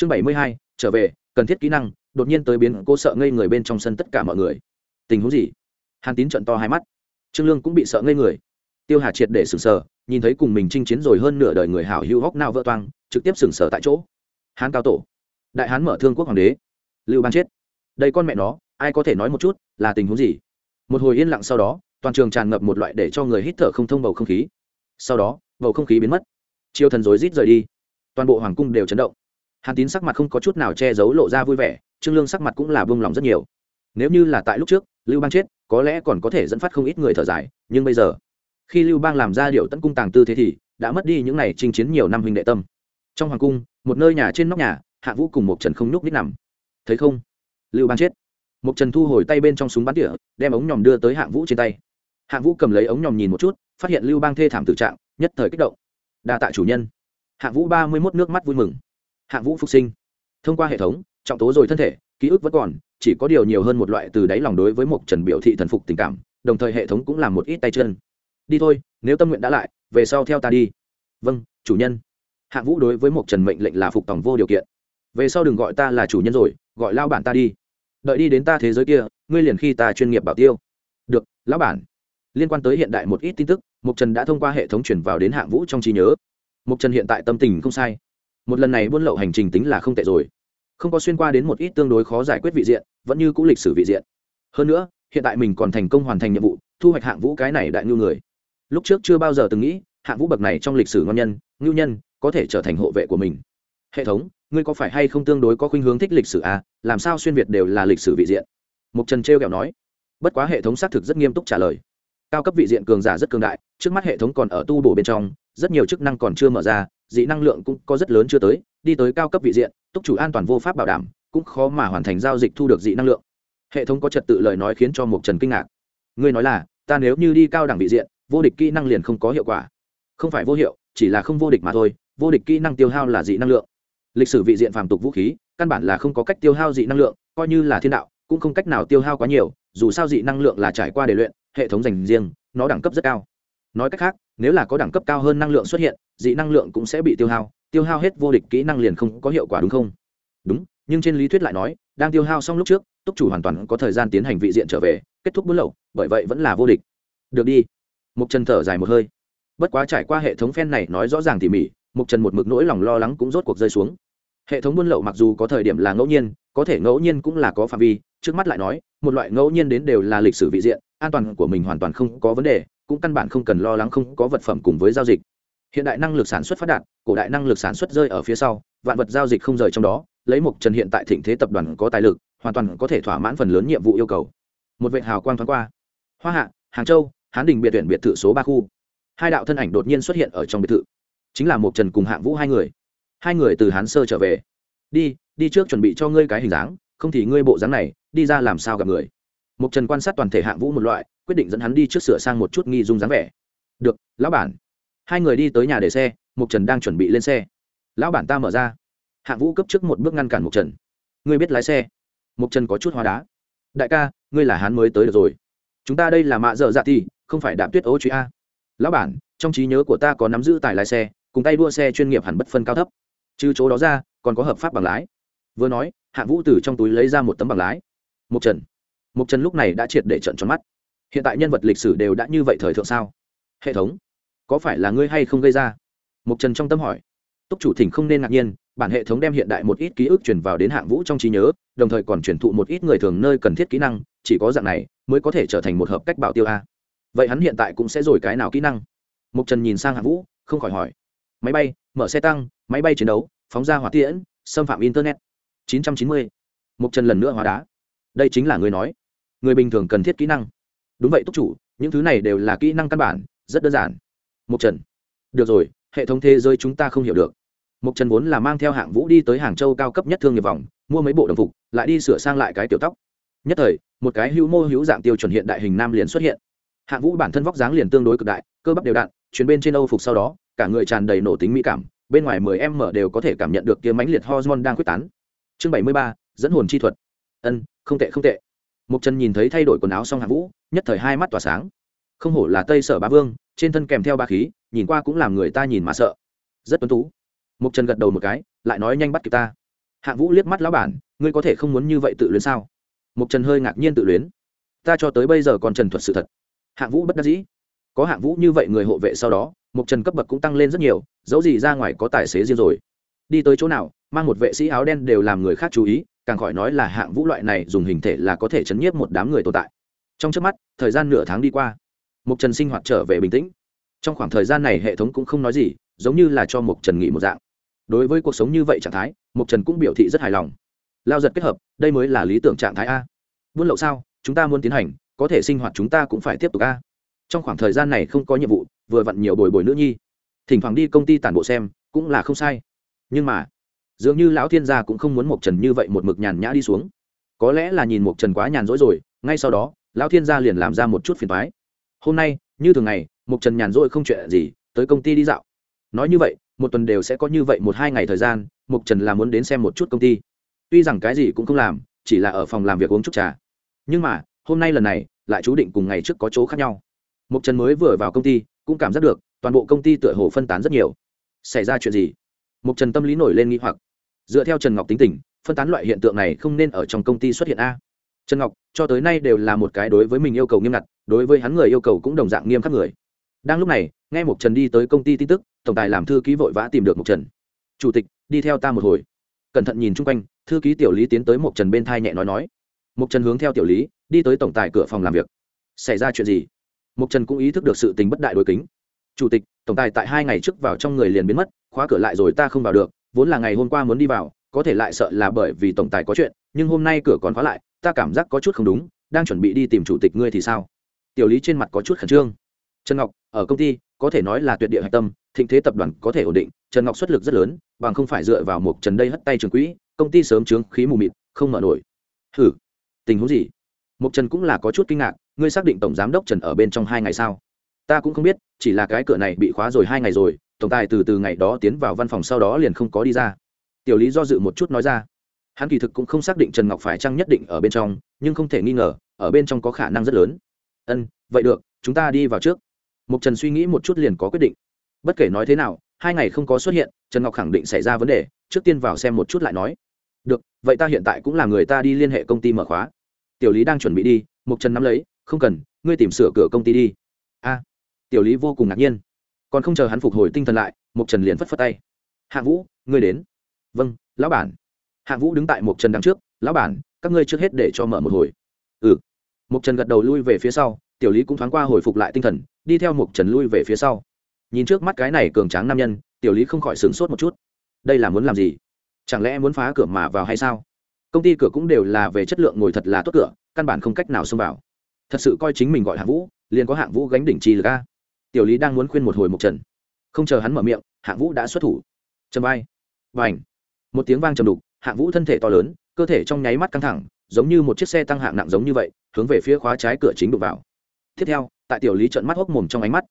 chương bảy mươi hai, trở về, cần thiết kỹ năng, đột nhiên tới biến cô sợ ngây người bên trong sân tất cả mọi người. Tình huống gì? Hàn tín trận to hai mắt. Trương lương cũng bị sợ ngây người. Tiêu hà triệt để sừng sờ, nhìn thấy cùng mình chinh chiến rồi hơn nửa đời người hảo hữu hóc nào vỡ toang, trực tiếp sừng sờ tại chỗ. Hán cao tổ. Đại hán mở thương quốc hoàng đế. Lưu bang chết. Đây con mẹ nó, ai có thể nói một chút, là tình huống gì? Một hồi yên lặng sau đó, toàn trường tràn ngập một loại để cho người hít thở không thông bầu không khí. Sau đó, bầu không khí biến mất. Chiêu thần rối rít rời đi. Toàn bộ hoàng cung đều chấn động hàn tín sắc mặt không có chút nào che giấu lộ ra vui vẻ, trương lương sắc mặt cũng là bông lòng rất nhiều. Nếu như là tại lúc trước, lưu bang chết, có lẽ còn có thể dẫn phát không ít người thở dài, nhưng bây giờ, khi lưu bang làm ra điệu tấn cung tàng tư thế thì đã mất đi những ngày chinh chiến nhiều năm huynh đệ tâm. Trong hoàng cung, một nơi nhà trên nóc nhà, hạ vũ cùng một trần không nhúc nít nằm. Thấy không? Lưu bang chết. Một trần thu hồi tay bên trong súng bắn tỉa, đem ống nhòm đưa tới hạng vũ trên tay. Hạng vũ cầm lấy ống nhòm nhìn một chút, phát hiện lưu bang thê thảm tự trạng, nhất thời kích động. Đa tạ chủ nhân. Hạng vũ ba mươi mốt nước mắt vui mừng hạng vũ phục sinh. Thông qua hệ thống, trọng tố rồi thân thể, ký ức vẫn còn, chỉ có điều nhiều hơn một loại từ đáy lòng đối với một trần biểu thị thần phục tình cảm, đồng thời hệ thống cũng làm một ít tay chân. Đi thôi, nếu tâm nguyện đã lại, về sau theo ta đi. Vâng chủ nhân. Hạng vũ đối với một trần mệnh lệnh là phục tòng vô điều kiện. Về sau đừng gọi ta là chủ nhân rồi, gọi lao bản ta đi. Đợi đi đến ta thế giới kia, ngươi liền khi ta chuyên nghiệp bảo tiêu. Được, lão bản. Liên quan tới hiện đại một ít tin tức mục trần đã thông qua hệ thống chuyển vào đến hạng vũ trong trí nhớ. Mục trần hiện tại tâm tình không sai một lần này buôn lậu hành trình tính là không tệ rồi. Không có xuyên qua đến một ít tương đối khó giải quyết vị diện, vẫn như cũ lịch sử vị diện. Hơn nữa, hiện tại mình còn thành công hoàn thành nhiệm vụ, thu hoạch hạng vũ cái này đại ngưu người. Lúc trước chưa bao giờ từng nghĩ, hạng vũ bậc này trong lịch sử ngon nhân, ngưu nhân, có thể trở thành hộ vệ của mình. Hệ thống, ngươi có phải hay không tương đối có khuynh hướng thích lịch sử à? Làm sao xuyên việt đều là lịch sử vị diện? Mục trần trêu kẹo nói. Bất quá hệ thống xác thực rất nghiêm túc trả lời. Cao cấp vị diện cường giả rất cường đại, trước mắt hệ thống còn ở tu bổ bên trong, rất nhiều chức năng còn chưa mở ra dị năng lượng cũng có rất lớn chưa tới, đi tới cao cấp vị diện, túc chủ an toàn vô pháp bảo đảm, cũng khó mà hoàn thành giao dịch thu được dị năng lượng. Hệ thống có trật tự lời nói khiến cho mục trần kinh ngạc. Ngươi nói là, ta nếu như đi cao đẳng vị diện, vô địch kỹ năng liền không có hiệu quả. Không phải vô hiệu, chỉ là không vô địch mà thôi, vô địch kỹ năng tiêu hao là dị năng lượng. Lịch sử vị diện phàm tục vũ khí, căn bản là không có cách tiêu hao dị năng lượng, coi như là thiên đạo, cũng không cách nào tiêu hao quá nhiều, dù sao dị năng lượng là trải qua để luyện, hệ thống dành riêng, nó đẳng cấp rất cao. Nói cách khác nếu là có đẳng cấp cao hơn năng lượng xuất hiện, dị năng lượng cũng sẽ bị tiêu hao tiêu hao hết vô địch kỹ năng liền không có hiệu quả đúng không? Đúng, nhưng trên lý thuyết lại nói, đang tiêu hao xong lúc trước, túc chủ hoàn toàn có thời gian tiến hành vị diện trở về, kết thúc buôn lậu, bởi vậy vẫn là vô địch. Được đi. Mục trần thở dài một hơi. Bất quá trải qua hệ thống phen này nói rõ ràng tỉ mỉ, mục trần một mực nỗi lòng lo lắng cũng rốt cuộc rơi xuống. Hệ thống buôn lậu mặc dù có thời điểm là ngẫu nhiên, có thể ngẫu nhiên cũng là có phạm vi, trước mắt lại nói, một loại ngẫu nhiên đến đều là lịch sử vị diện, an toàn của mình hoàn toàn không có vấn đề cũng căn bản không cần lo lắng không có vật phẩm cùng với giao dịch. Hiện đại năng lực sản xuất phát đạt, cổ đại năng lực sản xuất rơi ở phía sau, vạn vật giao dịch không rời trong đó, lấy một trần hiện tại thịnh thế tập đoàn có tài lực, hoàn toàn có thể thỏa mãn phần lớn nhiệm vụ yêu cầu. Một vệ hào quang thoáng qua. Hoa hạ, hàng châu, hán đình biệt tuyển biệt thự số ba khu. Hai đạo thân ảnh đột nhiên xuất hiện ở trong biệt thự. Chính là một trần cùng hạng vũ hai người. Hai người từ hán sơ trở về. Đi đi trước chuẩn bị cho ngươi cái hình dáng, không thì ngươi bộ dáng này, đi ra làm sao gặp người. Một trần quan sát toàn thể hạng vũ một loại quyết định dẫn hắn đi trước sửa sang một chút nghi dung dáng vẻ. Được, lão bản. Hai người đi tới nhà để xe, mục trần đang chuẩn bị lên xe. Lão bản ta mở ra. Hạng vũ cấp trước một bước ngăn cản mục trần. Ngươi biết lái xe. Mục trần có chút hóa đá. Đại ca, ngươi là hắn mới tới được rồi. Chúng ta đây là mạ dở dạ thì, không phải đạp tuyết ố truy a. Lão bản, trong trí nhớ của ta có nắm giữ tài lái xe, cùng tay đua xe chuyên nghiệp hẳn bất phân cao thấp. Trừ chỗ đó ra, còn có hợp pháp bằng lái. Vừa nói, hạng vũ từ trong túi lấy ra một tấm bằng lái. Mục trần. Mục trần lúc này đã triệt để trận tròn mắt hiện tại nhân vật lịch sử đều đã như vậy thời thượng sao? Hệ thống, có phải là ngươi hay không gây ra? Mục trần trong tâm hỏi. Túc chủ thỉnh không nên ngạc nhiên, bản hệ thống đem hiện đại một ít ký ức truyền vào đến hạng vũ trong trí nhớ, đồng thời còn truyền thụ một ít người thường nơi cần thiết kỹ năng, chỉ có dạng này mới có thể trở thành một hợp cách bảo tiêu a. Vậy hắn hiện tại cũng sẽ rồi cái nào kỹ năng? Mục trần nhìn sang hạng vũ, không khỏi hỏi. Máy bay, mở xe tăng, máy bay chiến đấu, phóng ra hỏa tiễn, xâm phạm internet. 990. mục trần lần nữa hóa đá. Đây chính là người nói. Người bình thường cần thiết kỹ năng đúng vậy, túc chủ, những thứ này đều là kỹ năng căn bản, rất đơn giản. Mục trần. Được rồi, hệ thống thế giới chúng ta không hiểu được. Mục trần vốn là mang theo hạng vũ đi tới hàng châu cao cấp nhất thương nghiệp vòng, mua mấy bộ đồng phục, lại đi sửa sang lại cái tiểu tóc. Nhất thời, một cái hữu mô hữu dạng tiêu chuẩn hiện đại hình nam liền xuất hiện. Hạng vũ bản thân vóc dáng liền tương đối cực đại, cơ bắp đều đặn, chuyến bên trên âu phục sau đó, cả người tràn đầy nổ tính mỹ cảm, bên ngoài mười em mở đều có thể cảm nhận được kia mãnh liệt hormone đang quyết tán. Chương bảy mươi ba, dẫn hồn chi thuật. Ân, không tệ không tệ mục trần nhìn thấy thay đổi quần áo xong hạng vũ, nhất thời hai mắt tỏa sáng. Không hổ là tây sở bá vương, trên thân kèm theo ba khí, nhìn qua cũng làm người ta nhìn mà sợ. Rất tuấn tú. Mục trần gật đầu một cái, lại nói nhanh bắt kịp ta. Hạng vũ liếc mắt lão bản, ngươi có thể không muốn như vậy tự luyến sao? Mục trần hơi ngạc nhiên tự luyến. Ta cho tới bây giờ còn trần thuật sự thật. Hạng vũ bất đắc dĩ. Có hạng vũ như vậy người hộ vệ sau đó mục trần cấp bậc cũng tăng lên rất nhiều, dẫu gì ra ngoài có tài xế riêng rồi. Đi tới chỗ nào, mang một vệ sĩ áo đen đều làm người khác chú ý càng khỏi nói là hạng vũ loại này dùng hình thể là có thể chấn nhiếp một đám người tồn tại. Trong trước mắt, thời gian nửa tháng đi qua. Mục trần sinh hoạt trở về bình tĩnh. Trong khoảng thời gian này hệ thống cũng không nói gì, giống như là cho mục trần nghỉ một dạng. Đối với cuộc sống như vậy trạng thái mục trần cũng biểu thị rất hài lòng. Lao giật kết hợp, đây mới là lý tưởng trạng thái a. Buôn lậu sao, chúng ta muốn tiến hành, có thể sinh hoạt chúng ta cũng phải tiếp tục a. Trong khoảng thời gian này không có nhiệm vụ, vừa vặn nhiều bồi bồi nữ nhi. Thỉnh thoảng đi công ty tản bộ xem, cũng là không sai. Nhưng mà dường như lão thiên gia cũng không muốn mộc trần như vậy một mực nhàn nhã đi xuống. Có lẽ là nhìn mộc trần quá nhàn rỗi rồi, ngay sau đó, lão thiên gia liền làm ra một chút phiền thoái hôm nay, như thường ngày, mộc trần nhàn rỗi không chuyện gì, tới công ty đi dạo. Nói như vậy, một tuần đều sẽ có như vậy một hai ngày thời gian, mộc trần là muốn đến xem một chút công ty. Tuy rằng cái gì cũng không làm, chỉ là ở phòng làm việc uống chút trà. Nhưng mà, hôm nay lần này, lại chú định cùng ngày trước có chỗ khác nhau. Mộc trần mới vừa vào công ty, cũng cảm giác được, toàn bộ công ty tựa hồ phân tán rất nhiều. Xảy ra chuyện gì? Mộc trần tâm lý nổi lên nghĩ hoặc dựa theo trần ngọc tính tình, phân tán loại hiện tượng này không nên ở trong công ty xuất hiện a. Trần ngọc, cho tới nay đều là một cái đối với mình yêu cầu nghiêm ngặt, đối với hắn người yêu cầu cũng đồng dạng nghiêm khắc người. Đang lúc này, nghe mục trần đi tới công ty tin tức, tổng tài làm thư ký vội vã tìm được mục trần. Chủ tịch, đi theo ta một hồi. Cẩn thận nhìn chung quanh, thư ký tiểu lý tiến tới mục trần bên thai nhẹ nói nói. Mục trần hướng theo tiểu lý, đi tới tổng tài cửa phòng làm việc. Xảy ra chuyện gì? Mục trần cũng ý thức được sự tình bất đại đối kính. Chủ tịch, tổng tài tại hai ngày trước vào trong người liền biến mất, khóa cửa lại rồi ta không vào được vốn là ngày hôm qua muốn đi vào, có thể lại sợ là bởi vì tổng tài có chuyện, nhưng hôm nay cửa còn khóa lại, ta cảm giác có chút không đúng, đang chuẩn bị đi tìm chủ tịch ngươi thì sao? Tiểu lý trên mặt có chút khẩn trương. Trần ngọc, ở công ty, có thể nói là tuyệt địa hạch tâm, thịnh thế tập đoàn có thể ổn định, trần ngọc xuất lực rất lớn, bằng không phải dựa vào một trần đây hất tay trường quỹ, công ty sớm trướng khí mù mịt, không mở nổi. Hử? Tình huống gì? Một trần cũng là có chút kinh ngạc, ngươi xác định tổng giám đốc trần ở bên trong hai ngày sao? Ta cũng không biết, chỉ là cái cửa này bị khóa rồi hai ngày rồi tổng tài từ từ ngày đó tiến vào văn phòng sau đó liền không có đi ra. Tiểu lý do dự một chút nói ra. Hắn kỳ thực cũng không xác định trần ngọc phải chăng nhất định ở bên trong, nhưng không thể nghi ngờ, ở bên trong có khả năng rất lớn. Ân, vậy được, chúng ta đi vào trước. Mục trần suy nghĩ một chút liền có quyết định. Bất kể nói thế nào, hai ngày không có xuất hiện, trần ngọc khẳng định xảy ra vấn đề, trước tiên vào xem một chút lại nói. Được, vậy ta hiện tại cũng là người ta đi liên hệ công ty mở khóa. Tiểu lý đang chuẩn bị đi, mục trần nắm lấy, không cần, ngươi tìm sửa cửa công ty đi. A. Tiểu lý vô cùng ngạc nhiên còn không chờ hắn phục hồi tinh thần lại mục trần liền phất phất tay. Hạng vũ, ngươi đến. Vâng lão bản. Hạng vũ đứng tại mục trần đằng trước, lão bản, các ngươi trước hết để cho mở một hồi. Ừ. Mục trần gật đầu lui về phía sau, tiểu lý cũng thoáng qua hồi phục lại tinh thần, đi theo mục trần lui về phía sau. Nhìn trước mắt cái này cường tráng nam nhân, tiểu lý không khỏi sửng sốt một chút. Đây là muốn làm gì? Chẳng lẽ muốn phá cửa mà vào hay sao? Công ty cửa cũng đều là về chất lượng ngồi thật là tốt cửa, căn bản không cách nào xông vào. Thật sự coi chính mình gọi hạng vũ, liền có hạng vũ gánh đỉnh chi là ca tiểu lý đang muốn khuyên một hồi một trần. Không chờ hắn mở miệng hạng vũ đã xuất thủ. Trầm vai. Và ảnh một tiếng vang trầm đục hạng vũ thân thể to lớn, cơ thể trong nháy mắt căng thẳng, giống như một chiếc xe tăng hạng nặng giống như vậy, hướng về phía khóa trái cửa chính đục vào. Tiếp theo, tại tiểu lý trợn mắt hốc mồm trong ánh mắt.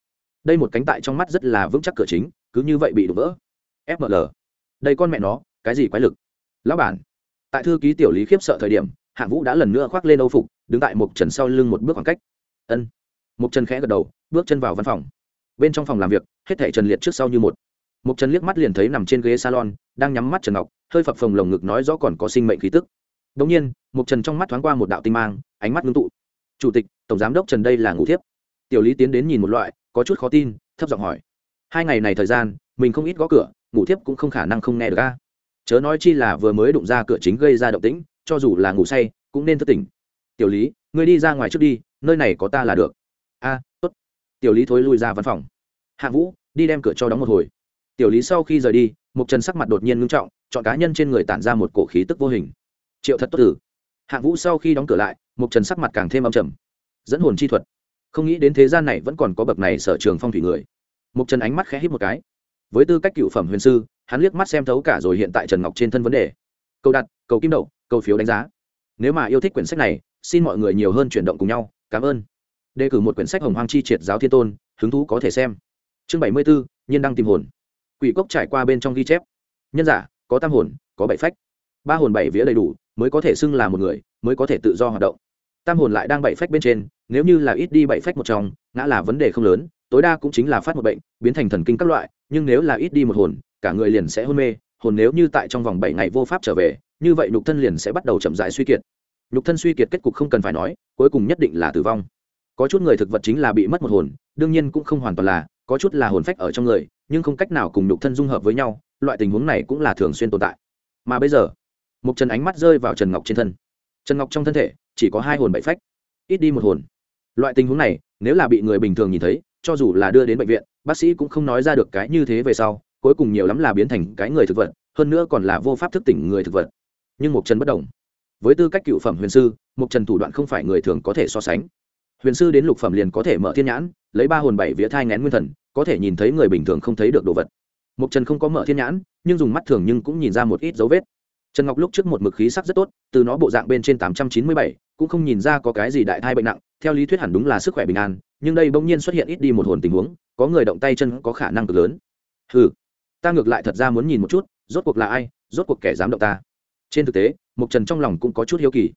Đây một cánh tại trong mắt rất là vững chắc cửa chính, cứ như vậy bị đục vỡ. Fml đây con mẹ nó, cái gì quái lực? Lão bản. Tại thư ký tiểu lý khiếp sợ thời điểm hạng vũ đã lần nữa khoác lên âu phục, đứng tại một trần sau lưng một bước khoảng cách. Ân mục trần khẽ gật đầu, bước chân vào văn phòng. Bên trong phòng làm việc, hết thảy trần liệt trước sau như một. Mục trần liếc mắt liền thấy nằm trên ghế salon, đang nhắm mắt trần ngọc, hơi phập phồng lồng ngực nói rõ còn có sinh mệnh khí tức. Đống nhiên mục trần trong mắt thoáng qua một đạo tinh mang, ánh mắt ngưng tụ. Chủ tịch, tổng giám đốc trần đây là ngủ thiếp. Tiểu lý tiến đến nhìn một loại, có chút khó tin, thấp giọng hỏi. Hai ngày này thời gian, mình không ít gõ cửa, ngủ thiếp cũng không khả năng không nghe được a. Chớ nói chi là vừa mới đụng ra cửa chính gây ra động tĩnh, cho dù là ngủ say, cũng nên thức tỉnh. Tiểu lý, ngươi đi ra ngoài trước đi, nơi này có ta là được a tốt. Tiểu lý thối lui ra văn phòng. Hạ vũ, đi đem cửa cho đóng một hồi. Tiểu lý sau khi rời đi Mục trần sắc mặt đột nhiên ngưng trọng, chọn cá nhân trên người tản ra một cổ khí tức vô hình. Triệu thật tốt tử. Hạ vũ sau khi đóng cửa lại Mục trần sắc mặt càng thêm âm trầm. Dẫn hồn chi thuật. Không nghĩ đến thế gian này vẫn còn có bậc này sở trường phong thủy người. Mục trần ánh mắt khẽ hít một cái. Với tư cách cựu phẩm huyền sư, hắn liếc mắt xem thấu cả rồi hiện tại trần ngọc trên thân vấn đề. Câu đặt, cầu kim đậu, cầu phiếu đánh giá. Nếu mà yêu thích quyển sách này, xin mọi người nhiều hơn chuyển động cùng nhau. Cảm ơn đề cử một quyển sách hồng hoang chi triệt giáo thiên tôn, hứng thú có thể xem. Chương bảy mươi bốn nhiên đăng tìm hồn. Quỷ cốc trải qua bên trong ghi chép. Nhân giả, có tam hồn, có bảy phách. Ba hồn bảy vía đầy đủ, mới có thể xưng là một người, mới có thể tự do hoạt động. Tam hồn lại đang bảy phách bên trên, nếu như là ít đi bảy phách một trong, ngã là vấn đề không lớn, tối đa cũng chính là phát một bệnh, biến thành thần kinh các loại, nhưng nếu là ít đi một hồn, cả người liền sẽ hôn mê, hồn nếu như tại trong vòng bảy ngày vô pháp trở về, như vậy nhục thân liền sẽ bắt đầu chậm dại suy kiệt. Nhục thân suy kiệt kết cục không cần phải nói, cuối cùng nhất định là tử vong có chút người thực vật chính là bị mất một hồn, đương nhiên cũng không hoàn toàn là, có chút là hồn phách ở trong người, nhưng không cách nào cùng nhục thân dung hợp với nhau, loại tình huống này cũng là thường xuyên tồn tại. Mà bây giờ một trần ánh mắt rơi vào trần ngọc trên thân. Trần ngọc trong thân thể, chỉ có hai hồn bảy phách, ít đi một hồn. Loại tình huống này, nếu là bị người bình thường nhìn thấy, cho dù là đưa đến bệnh viện, bác sĩ cũng không nói ra được cái như thế về sau, cuối cùng nhiều lắm là biến thành cái người thực vật, hơn nữa còn là vô pháp thức tỉnh người thực vật. Nhưng một trần bất đồng. Với tư cách cựu phẩm huyền sư một trần thủ đoạn không phải người thường có thể so sánh huyền sư đến lục phẩm liền có thể mở thiên nhãn, lấy ba hồn bảy vía thai ngén nguyên thần, có thể nhìn thấy người bình thường không thấy được đồ vật. Mục trần không có mở thiên nhãn, nhưng dùng mắt thường nhưng cũng nhìn ra một ít dấu vết. Trần ngọc lúc trước một mực khí sắc rất tốt, từ nó bộ dạng bên trên tám trăm chín mươi bảy, cũng không nhìn ra có cái gì đại thai bệnh nặng, theo lý thuyết hẳn đúng là sức khỏe bình an, nhưng đây bỗng nhiên xuất hiện ít đi một hồn tình huống, có người động tay chân có khả năng cực lớn. Ừ ta ngược lại thật ra muốn nhìn một chút, rốt cuộc là ai, rốt cuộc kẻ dám động ta. Trên thực tế mục trần trong lòng cũng có chút hiếu kỳ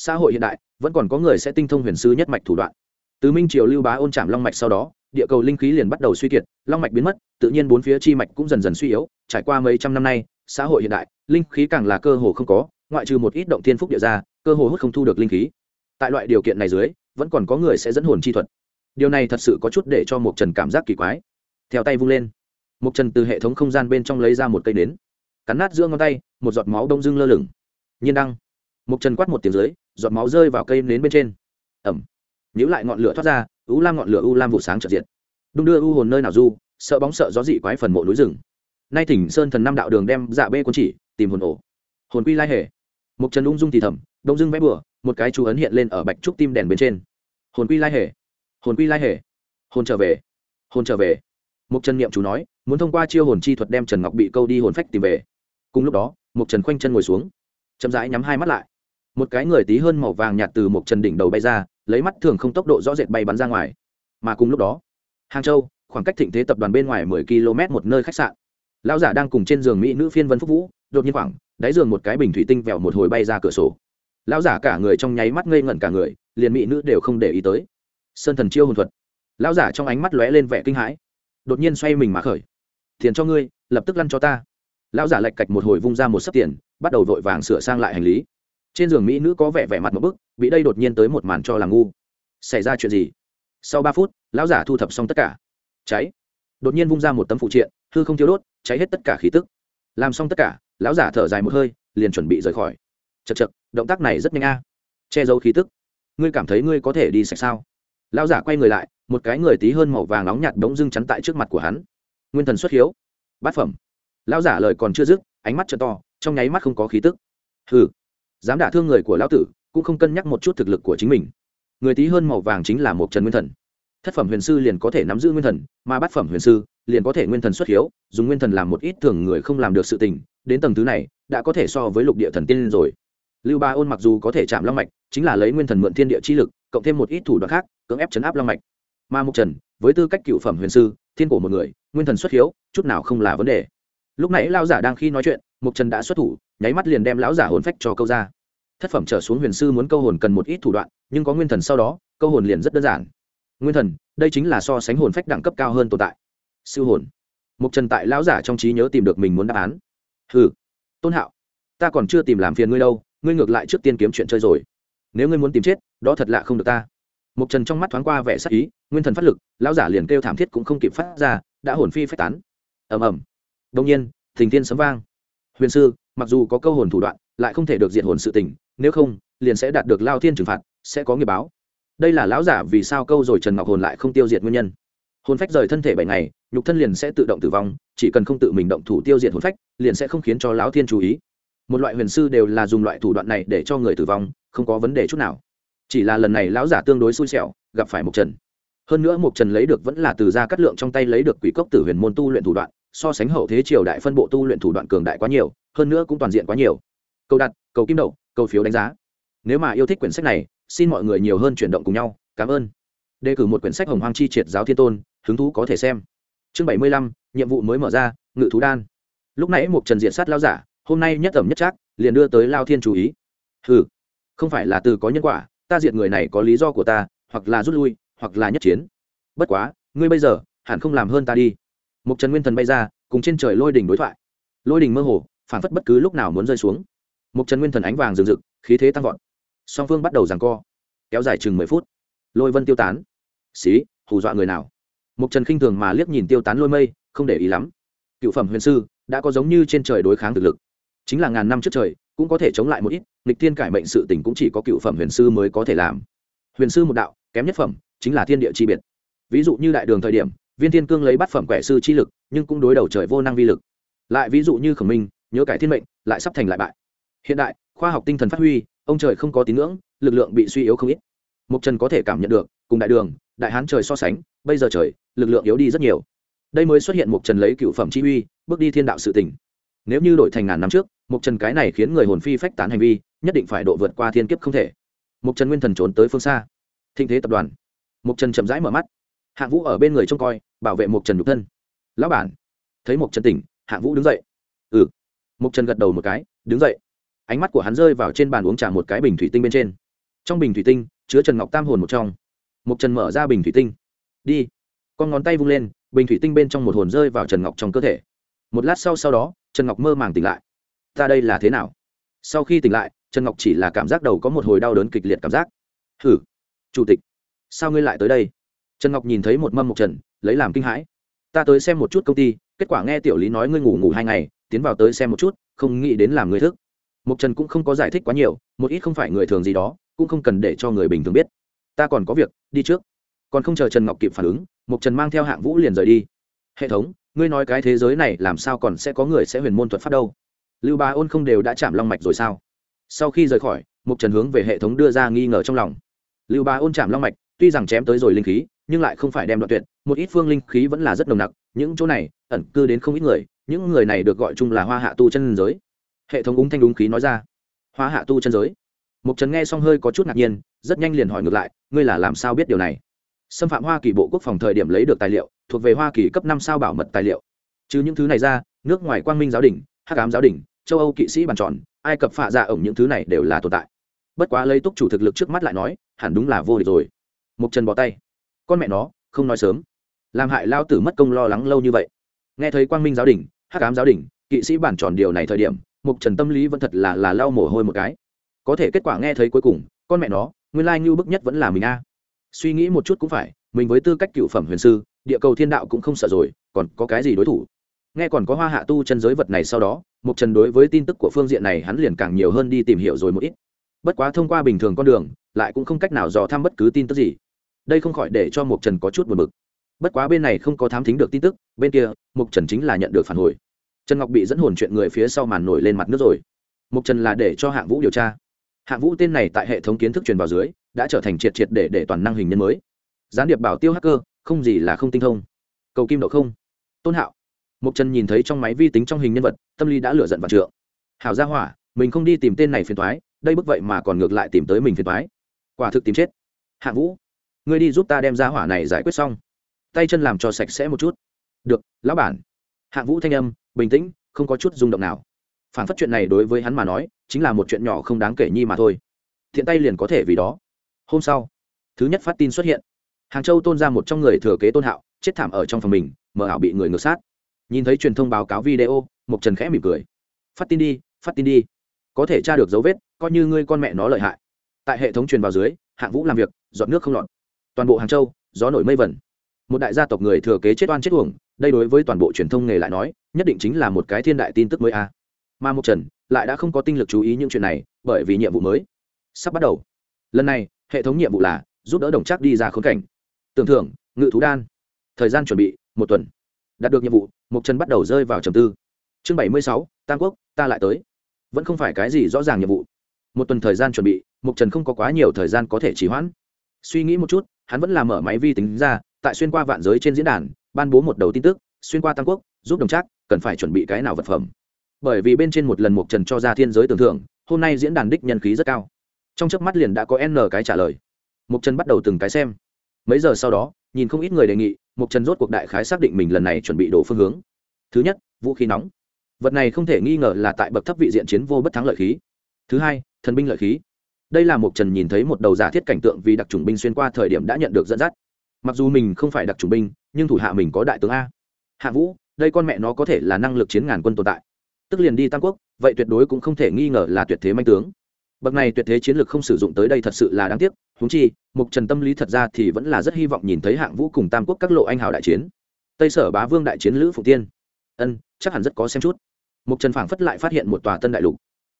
xã hội hiện đại, vẫn còn có người sẽ tinh thông huyền sư nhất mạch thủ đoạn. Từ minh triều lưu bá ôn chạm long mạch sau đó, địa cầu linh khí liền bắt đầu suy kiệt, long mạch biến mất, tự nhiên bốn phía chi mạch cũng dần dần suy yếu, trải qua mấy trăm năm nay, xã hội hiện đại, linh khí càng là cơ hồ không có, ngoại trừ một ít động thiên phúc địa ra, cơ hồ hút không thu được linh khí. Tại loại điều kiện này dưới, vẫn còn có người sẽ dẫn hồn chi thuật. Điều này thật sự có chút để cho một trần cảm giác kỳ quái. Theo tay vung lên một trần từ hệ thống không gian bên trong lấy ra một cây nến, cắn nát giữa ngón tay, một giọt máu đông dưng lơ lửng. Nhiên đăng. Một trần quát một tiếng dưới giọt máu rơi vào cây nến bên trên. Ẩm. Nhữ lại ngọn lửa thoát ra, u lam ngọn lửa u lam vụ sáng trợt diệt. Đung đưa u hồn nơi nào du, sợ bóng sợ gió dị quái phần mộ núi rừng. Nay thỉnh sơn thần năm đạo đường đem dạ bê quân chỉ, tìm hồn ổ. Hồn quy lai hề. Một trần ung dung thì thầm, đông dưng vẽ bừa, một cái chú ấn hiện lên ở bạch trúc tim đèn bên trên. Hồn quy lai hề. Hồn quy lai hề. Hồn trở về. Hồn trở về. Một trần niệm chú nói, muốn thông qua chiêu hồn chi thuật đem trần ngọc bị câu đi hồn phách tìm về. Cùng lúc đó một trần khoanh chân ngồi xuống. Chậm rãi nhắm hai mắt lại một cái người tí hơn màu vàng nhạt từ một trần đỉnh đầu bay ra, lấy mắt thường không tốc độ rõ rệt bay bắn ra ngoài. Mà cùng lúc đó, hàng châu, khoảng cách thịnh thế tập đoàn bên ngoài mười km một nơi khách sạn. Lão giả đang cùng trên giường mỹ nữ phiên vân phúc vũ, đột nhiên khoảng đáy giường một cái bình thủy tinh vẹo một hồi bay ra cửa sổ. Lão giả cả người trong nháy mắt ngây ngẩn cả người, liền mỹ nữ đều không để ý tới. Sơn thần chiêu hồn thuật. Lão giả trong ánh mắt lóe lên vẻ kinh hãi. Đột nhiên xoay mình mà khởi. Tiền cho ngươi, lập tức lăn cho ta. Lão giả lạch cạch một hồi vung ra một sấp tiền, bắt đầu vội vàng sửa sang lại hành lý trên giường mỹ nữ có vẻ vẻ mặt một bức, bị đây đột nhiên tới một màn cho là ngu. Xảy ra chuyện gì? Sau ba phút, lão giả thu thập xong tất cả. Cháy. Đột nhiên vung ra một tấm phụ triện, hư không thiếu đốt, cháy hết tất cả khí tức. Làm xong tất cả, lão giả thở dài một hơi, liền chuẩn bị rời khỏi. Chật chật động tác này rất nhanh a. Che giấu khí tức. Ngươi cảm thấy ngươi có thể đi sạch sao? Lão giả quay người lại, một cái người tí hơn màu vàng nóng nhạt bỗng dưng chắn tại trước mặt của hắn. Nguyên thần xuất hiếu. Bát phẩm. Lão giả lời còn chưa dứt, ánh mắt t to, trong nháy mắt không có khí tức. Hừ dám đả thương người của lão tử, cũng không cân nhắc một chút thực lực của chính mình. Người tí hơn màu vàng chính là một trần nguyên thần. Thất phẩm huyền sư liền có thể nắm giữ nguyên thần, mà bát phẩm huyền sư liền có thể nguyên thần xuất hiếu, dùng nguyên thần làm một ít thường người không làm được sự tình, đến tầng thứ này, đã có thể so với lục địa thần tiên rồi. Lưu ba ôn mặc dù có thể chạm long mạch, chính là lấy nguyên thần mượn thiên địa chi lực, cộng thêm một ít thủ đoạn khác, cưỡng ép chấn áp long mạch. Mà mục trần, với tư cách cựu phẩm huyền sư, thiên cổ một người, nguyên thần xuất hiếu, chút nào không là vấn đề. Lúc nãy lão giả đang khi nói chuyện mục trần đã xuất thủ, nháy mắt liền đem lão giả hồn phách cho câu ra. Thất phẩm trở xuống huyền sư muốn câu hồn cần một ít thủ đoạn, nhưng có nguyên thần sau đó, câu hồn liền rất đơn giản. Nguyên thần, đây chính là so sánh hồn phách đẳng cấp cao hơn tồn tại. Siêu hồn. Mục trần tại lão giả trong trí nhớ tìm được mình muốn đáp án. Hừ. Tôn hạo, ta còn chưa tìm làm phiền ngươi đâu, ngươi ngược lại trước tiên kiếm chuyện chơi rồi. Nếu ngươi muốn tìm chết, đó thật lạ không được ta. Mục trần trong mắt thoáng qua vẻ sắc ý, nguyên thần phát lực, lão giả liền kêu thảm thiết cũng không kịp phát ra, đã hồn phi phách tán. Ầm ầm. Đông nhiên, thình thiên sấm vang huyền sư, mặc dù có câu hồn thủ đoạn, lại không thể được diệt hồn sự tình, nếu không, liền sẽ đạt được lao thiên trừng phạt, sẽ có nghiệp báo. Đây là lão giả vì sao câu rồi trần ngọc hồn lại không tiêu diệt nguyên nhân. Hồn phách rời thân thể bảy ngày, nhục thân liền sẽ tự động tử vong, chỉ cần không tự mình động thủ tiêu diệt hồn phách, liền sẽ không khiến cho lão thiên chú ý. Một loại huyền sư đều là dùng loại thủ đoạn này để cho người tử vong, không có vấn đề chút nào. Chỉ là lần này lão giả tương đối xui xẻo, gặp phải một trần. Hơn nữa một trần lấy được vẫn là từ gia cắt lượng trong tay lấy được quỷ cốc tử huyền môn tu luyện thủ đoạn so sánh hậu thế triều đại phân bộ tu luyện thủ đoạn cường đại quá nhiều, hơn nữa cũng toàn diện quá nhiều. Câu đặt, cầu kim đậu, cầu phiếu đánh giá. Nếu mà yêu thích quyển sách này, xin mọi người nhiều hơn chuyển động cùng nhau. Cảm ơn. Đề cử một quyển sách hồng hoang chi triệt giáo thiên tôn, hứng thú có thể xem. Chương bảy mươi lăm, nhiệm vụ mới mở ra, ngự thú đan. Lúc nãy một trần diện sát lao giả, hôm nay nhất tầm nhất chắc liền đưa tới lao thiên chú ý. Ừ không phải là từ có nhân quả, ta diệt người này có lý do của ta, hoặc là rút lui, hoặc là nhất chiến. Bất quá, ngươi bây giờ, hẳn không làm hơn ta đi một trần nguyên thần bay ra, cùng trên trời lôi đỉnh đối thoại. Lôi đỉnh mơ hồ, phản phất bất cứ lúc nào muốn rơi xuống. Một trần nguyên thần ánh vàng rừng rực, khí thế tăng vọt. Song phương bắt đầu giằng co, kéo dài chừng mười phút. Lôi vân tiêu tán. Xí, hù dọa người nào? Một trần khinh thường mà liếc nhìn tiêu tán lôi mây, không để ý lắm. Cựu phẩm huyền sư, đã có giống như trên trời đối kháng thực lực. Chính là ngàn năm trước trời, cũng có thể chống lại một ít, nghịch thiên cải mệnh sự tình cũng chỉ có cựu phẩm huyền sư mới có thể làm. Huyền sư một đạo, kém nhất phẩm, chính là thiên địa chi biệt. Ví dụ như đại đường thời điểm viên thiên cương lấy bát phẩm quẻ sư chi lực, nhưng cũng đối đầu trời vô năng vi lực. Lại ví dụ như khổng minh, nhớ cải thiên mệnh, lại sắp thành lại bại. Hiện đại, khoa học tinh thần phát huy, ông trời không có tín ngưỡng, lực lượng bị suy yếu không ít. Mục trần có thể cảm nhận được, cùng đại đường, đại hán trời so sánh, bây giờ trời, lực lượng yếu đi rất nhiều. Đây mới xuất hiện mục trần lấy cựu phẩm chi uy, bước đi thiên đạo sự tỉnh nếu như đổi thành ngàn năm trước mục trần cái này khiến người hồn phi phách tán hành vi, nhất định phải độ vượt qua thiên kiếp không thể. Mục trần nguyên thần trốn tới phương xa. Thịnh thế tập đoàn. Mục trần chậm rãi mở mắt hạng vũ ở bên người trông coi, bảo vệ mục trần nhục thân. Lão bản. Thấy mục trần tỉnh, hạng vũ đứng dậy. Ừ. Mục trần gật đầu một cái, đứng dậy. Ánh mắt của hắn rơi vào trên bàn uống trà một cái bình thủy tinh bên trên. Trong bình thủy tinh, chứa trần ngọc tam hồn một trong. Mục trần mở ra bình thủy tinh. Đi. Con ngón tay vung lên, bình thủy tinh bên trong một hồn rơi vào trần ngọc trong cơ thể. Một lát sau sau đó, trần ngọc mơ màng tỉnh lại. Ta đây là thế nào? Sau khi tỉnh lại, trần ngọc chỉ là cảm giác đầu có một hồi đau đớn kịch liệt cảm giác. Hử. Chủ tịch, sao ngươi lại tới đây? Trần ngọc nhìn thấy một mâm mộc trần, lấy làm kinh hãi. Ta tới xem một chút công ty, kết quả nghe tiểu lý nói ngươi ngủ ngủ hai ngày, tiến vào tới xem một chút, không nghĩ đến làm ngươi thức. Mộc trần cũng không có giải thích quá nhiều, một ít không phải người thường gì đó, cũng không cần để cho người bình thường biết. Ta còn có việc, đi trước. Còn không chờ trần ngọc kịp phản ứng, mộc trần mang theo hạng vũ liền rời đi. Hệ thống, ngươi nói cái thế giới này làm sao còn sẽ có người sẽ huyền môn thuật pháp đâu? Lưu ba ôn không đều đã chạm long mạch rồi sao? Sau khi rời khỏi mục trần hướng về hệ thống đưa ra nghi ngờ trong lòng. Lưu ba ôn chạm long mạch, tuy rằng chém tới rồi linh khí nhưng lại không phải đem đoạn tuyệt, một ít phương linh khí vẫn là rất nồng nặc, những chỗ này, ẩn cư đến không ít người, những người này được gọi chung là hoa hạ tu chân giới. Hệ thống úng thanh đúng khí nói ra. Hoa hạ tu chân giới. Mục trần nghe xong hơi có chút ngạc nhiên, rất nhanh liền hỏi ngược lại, ngươi là làm sao biết điều này? Xâm phạm hoa kỳ bộ quốc phòng thời điểm lấy được tài liệu, thuộc về hoa kỳ cấp năm sao bảo mật tài liệu. Chứ những thứ này ra, nước ngoài quang minh giáo đình hắc ám giáo đình châu âu kỵ sĩ bàn tròn, ai cập phạ ra ổng những thứ này đều là tồn tại. Bất quá lấy túc chủ thực lực trước mắt lại nói, hẳn đúng là vô địch rồi. Mục trần bỏ tay con mẹ nó, không nói sớm. Làm hại lao tử mất công lo lắng lâu như vậy. Nghe thấy quang minh giáo đình, hắc ám giáo đình, kỵ sĩ bản tròn điều này thời điểm, mục trần tâm lý vẫn thật là là lau mồ hôi một cái. Có thể kết quả nghe thấy cuối cùng, con mẹ nó, nguyên lai như bức nhất vẫn là mình a. Suy nghĩ một chút cũng phải, mình với tư cách cựu phẩm huyền sư, địa cầu thiên đạo cũng không sợ rồi, còn có cái gì đối thủ? Nghe còn có hoa hạ tu chân giới vật này sau đó, mục trần đối với tin tức của phương diện này hắn liền càng nhiều hơn đi tìm hiểu rồi một ít. Bất quá thông qua bình thường con đường, lại cũng không cách nào dò thăm bất cứ tin tức gì đây không khỏi để cho mục trần có chút buồn bực. Bất quá bên này không có thám thính được tin tức, bên kia mục trần chính là nhận được phản hồi. Trần ngọc bị dẫn hồn chuyện người phía sau màn nổi lên mặt nước rồi. Mục trần là để cho hạng vũ điều tra. Hạng vũ tên này tại hệ thống kiến thức truyền vào dưới, đã trở thành triệt triệt để để toàn năng hình nhân mới. Gián điệp bảo tiêu hacker, không gì là không tinh thông. Cầu kim độ không. Tôn hạo. Mục trần nhìn thấy trong máy vi tính trong hình nhân vật, tâm lý đã lửa giận và trượng. Hảo gia hỏa, mình không đi tìm tên này phiền thoái đây bức vậy mà còn ngược lại tìm tới mình phiền thoái quả thực tìm chết. Hạng vũ ngươi đi giúp ta đem ra hỏa này giải quyết xong. Tay chân làm cho sạch sẽ một chút. Được, lão bản. Hạng vũ thanh âm, bình tĩnh, không có chút rung động nào. Phản phát chuyện này đối với hắn mà nói, chính là một chuyện nhỏ không đáng kể nhi mà thôi. Thiện tay liền có thể vì đó. Hôm sau, thứ nhất phát tin xuất hiện. Hàng châu tôn ra một trong người thừa kế tôn hạo, chết thảm ở trong phòng mình mở ảo bị người ngược sát. Nhìn thấy truyền thông báo cáo video, mộc trần khẽ mỉm cười. Phát tin đi, phát tin đi. Có thể tra được dấu vết, coi như ngươi con mẹ nó lợi hại. Tại hệ thống truyền vào dưới, hạng vũ làm việc dọn nước không lọt toàn bộ hàng châu, gió nổi mây vẩn một đại gia tộc người thừa kế chết oan chết uổng, đây đối với toàn bộ truyền thông nghề lại nói, nhất định chính là một cái thiên đại tin tức mới a. Mà mục trần lại đã không có tinh lực chú ý những chuyện này, bởi vì nhiệm vụ mới sắp bắt đầu. Lần này, hệ thống nhiệm vụ là giúp đỡ đồng trác đi ra khốn cảnh. Tưởng thưởng, ngự thú đan. Thời gian chuẩn bị, một tuần. Đạt được nhiệm vụ mục trần bắt đầu rơi vào trầm tư. Chương bảy mươi sáu, tam quốc, ta lại tới. Vẫn không phải cái gì rõ ràng nhiệm vụ. Một tuần thời gian chuẩn bị mục trần không có quá nhiều thời gian có thể trì hoãn. Suy nghĩ một chút hắn vẫn là mở máy vi tính ra, tại xuyên qua vạn giới trên diễn đàn, ban bố một đầu tin tức, xuyên qua tam quốc, giúp đồng trác cần phải chuẩn bị cái nào vật phẩm. Bởi vì bên trên một lần mục trần cho ra thiên giới tưởng thưởng, hôm nay diễn đàn đích nhân khí rất cao. Trong chớp mắt liền đã có n cái trả lời. Mục trần bắt đầu từng cái xem. Mấy giờ sau đó, nhìn không ít người đề nghị, mục trần rốt cuộc đại khái xác định mình lần này chuẩn bị đổ phương hướng. Thứ nhất, vũ khí nóng. Vật này không thể nghi ngờ là tại bậc thấp vị diện chiến vô bất thắng lợi khí. Thứ hai, thần binh lợi khí đây là một trần nhìn thấy một đầu giả thiết cảnh tượng vì đặc trùng binh xuyên qua thời điểm đã nhận được dẫn dắt. Mặc dù mình không phải đặc trùng binh, nhưng thủ hạ mình có đại tướng a. Hạ vũ, đây con mẹ nó có thể là năng lực chiến ngàn quân tồn tại. Tức liền đi tam quốc, vậy tuyệt đối cũng không thể nghi ngờ là tuyệt thế manh tướng. Bậc này tuyệt thế chiến lược không sử dụng tới đây thật sự là đáng tiếc húng chi mục trần tâm lý thật ra thì vẫn là rất hy vọng nhìn thấy hạng vũ cùng tam quốc các lộ anh hào đại chiến. Tây sở bá vương đại chiến lữ phụ tiên. Ân, chắc hẳn rất có xem chút. Mục trần phảng phất lại phát hiện một tòa tân đại lục,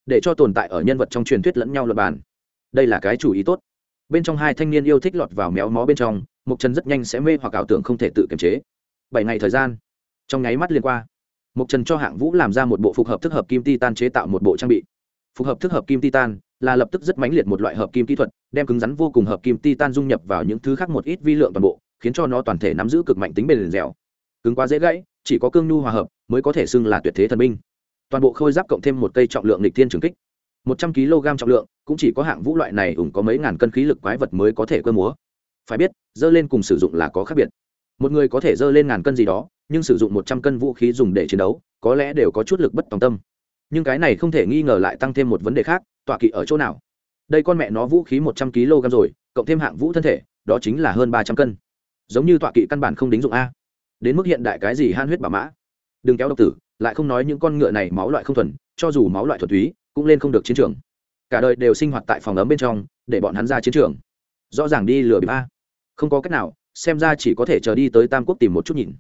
để cho tồn tại ở nhân vật trong truyền thuyết lẫn nhau luật bàn đây là cái chủ ý tốt. Bên trong hai thanh niên yêu thích lọt vào méo mó bên trong mục trần rất nhanh sẽ mê hoặc ảo tưởng không thể tự kiềm chế. Bảy ngày thời gian, trong nháy mắt liên qua. Mục trần cho hạng vũ làm ra một bộ phục hợp thức hợp kim titan chế tạo một bộ trang bị. Phục hợp thức hợp kim titan là lập tức rất mãnh liệt một loại hợp kim kỹ thuật, đem cứng rắn vô cùng hợp kim titan dung nhập vào những thứ khác một ít vi lượng toàn bộ, khiến cho nó toàn thể nắm giữ cực mạnh tính bền dẻo. Cứng quá dễ gãy, chỉ có cương nhu hòa hợp mới có thể xưng là tuyệt thế thần binh. Toàn bộ khôi giáp cộng thêm một cây trọng lượng lịch thiên trường kích. Một trăm kg trọng lượng cũng chỉ có hạng vũ loại này ủng có mấy ngàn cân khí lực quái vật mới có thể cơ múa. Phải biết, dơ lên cùng sử dụng là có khác biệt. Một người có thể dơ lên ngàn cân gì đó, nhưng sử dụng một trăm cân vũ khí dùng để chiến đấu, có lẽ đều có chút lực bất tòng tâm. Nhưng cái này không thể nghi ngờ lại tăng thêm một vấn đề khác, tọa kỵ ở chỗ nào? Đây con mẹ nó vũ khí một trăm kg rồi, cộng thêm hạng vũ thân thể, đó chính là hơn ba trăm cân. Giống như tọa kỵ căn bản không đính dụng a. Đến mức hiện đại cái gì han huyết bà mã? Đừng kéo độc tử, lại không nói những con ngựa này máu loại không thuần, cho dù máu loại thuật túy, cũng lên không được chiến trường cả đời đều sinh hoạt tại phòng ấm bên trong, để bọn hắn ra chiến trường. Rõ ràng đi lừa bịp a. Không có cách nào, xem ra chỉ có thể chờ đi tới tam quốc tìm một chút nhìn.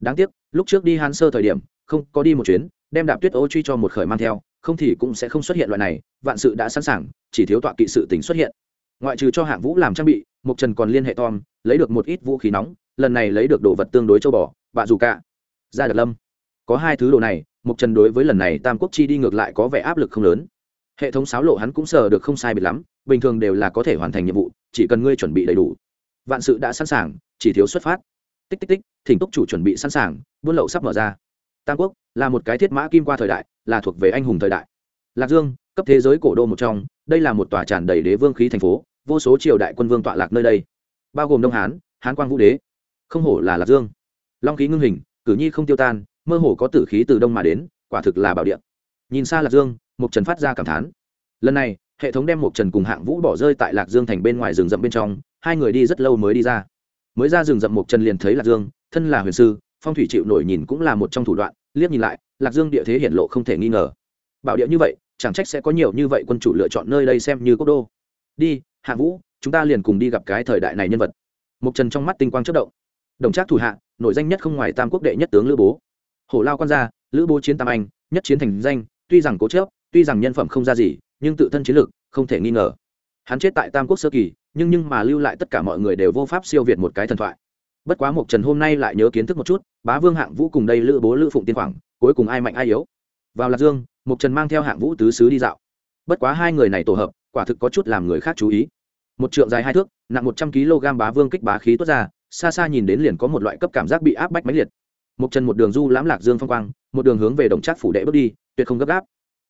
Đáng tiếc, lúc trước đi hán sơ thời điểm, không có đi một chuyến, đem đạp tuyết ô truy cho một khởi mang theo, không thì cũng sẽ không xuất hiện loại này, vạn sự đã sẵn sàng, chỉ thiếu tọa kỵ sự tính xuất hiện. Ngoại trừ cho hạng vũ làm trang bị mục trần còn liên hệ tom, lấy được một ít vũ khí nóng, lần này lấy được đồ vật tương đối châu bò, bạ dù cả. Ra đặc lâm. Có hai thứ đồ này mục trần đối với lần này tam quốc chi đi ngược lại có vẻ áp lực không lớn hệ thống sáo lộ hắn cũng sờ được không sai biệt lắm, bình thường đều là có thể hoàn thành nhiệm vụ, chỉ cần ngươi chuẩn bị đầy đủ. Vạn sự đã sẵn sàng, chỉ thiếu xuất phát. Tích tích tích, thỉnh túc chủ chuẩn bị sẵn sàng, buôn lậu sắp mở ra. Tam quốc là một cái thiết mã kim qua thời đại, là thuộc về anh hùng thời đại. Lạc dương, cấp thế giới cổ đô một trong, đây là một tòa tràn đầy đế vương khí thành phố, vô số triều đại quân vương tọa lạc nơi đây. Bao gồm đông hán hán quang vũ đế. Không hổ là lạc dương. Long khí ngưng hình, cử nhi không tiêu tan, mơ hồ có tử khí từ đông mà đến, quả thực là bảo điện nhìn xa lạc dương mục trần phát ra cảm thán. Lần này, hệ thống đem mục trần cùng hạng vũ bỏ rơi tại lạc dương thành bên ngoài rừng rậm bên trong, hai người đi rất lâu mới đi ra. Mới ra rừng rậm mục trần liền thấy lạc dương, thân là huyền sư, phong thủy chịu nổi nhìn cũng là một trong thủ đoạn, liếc nhìn lại, lạc dương địa thế hiển lộ không thể nghi ngờ. Bảo địa như vậy, chẳng trách sẽ có nhiều như vậy quân chủ lựa chọn nơi đây xem như quốc đô. Đi hạ vũ, chúng ta liền cùng đi gặp cái thời đại này nhân vật. Mục trần trong mắt tinh quang chất động. Đồng trác thủ hạ, nổi danh nhất không ngoài tam quốc đệ nhất tướng lữ bố. Hổ lao quan gia, lữ bố chiến tam anh, nhất chiến thành danh, tuy rằng cố chớp tuy rằng nhân phẩm không ra gì, nhưng tự thân chiến lược không thể nghi ngờ. Hắn chết tại tam quốc sơ kỳ, nhưng nhưng mà lưu lại tất cả mọi người đều vô pháp siêu việt một cái thần thoại. Bất quá mộc trần hôm nay lại nhớ kiến thức một chút, bá vương hạng vũ cùng đây lữ bố lữ phụng tiên khoảng, cuối cùng ai mạnh ai yếu. Vào lạc dương, mộc trần mang theo hạng vũ tứ sứ đi dạo. Bất quá hai người này tổ hợp, quả thực có chút làm người khác chú ý. Một trượng dài hai thước, nặng một trăm kg bá vương kích bá khí tuốt ra, xa xa nhìn đến liền có một loại cấp cảm giác bị áp bách máy liệt. Mộc trần một đường du lãm lạc dương phong quang, một đường hướng về đồng trác phủ đệ bước đi, tuyệt không gấp gáp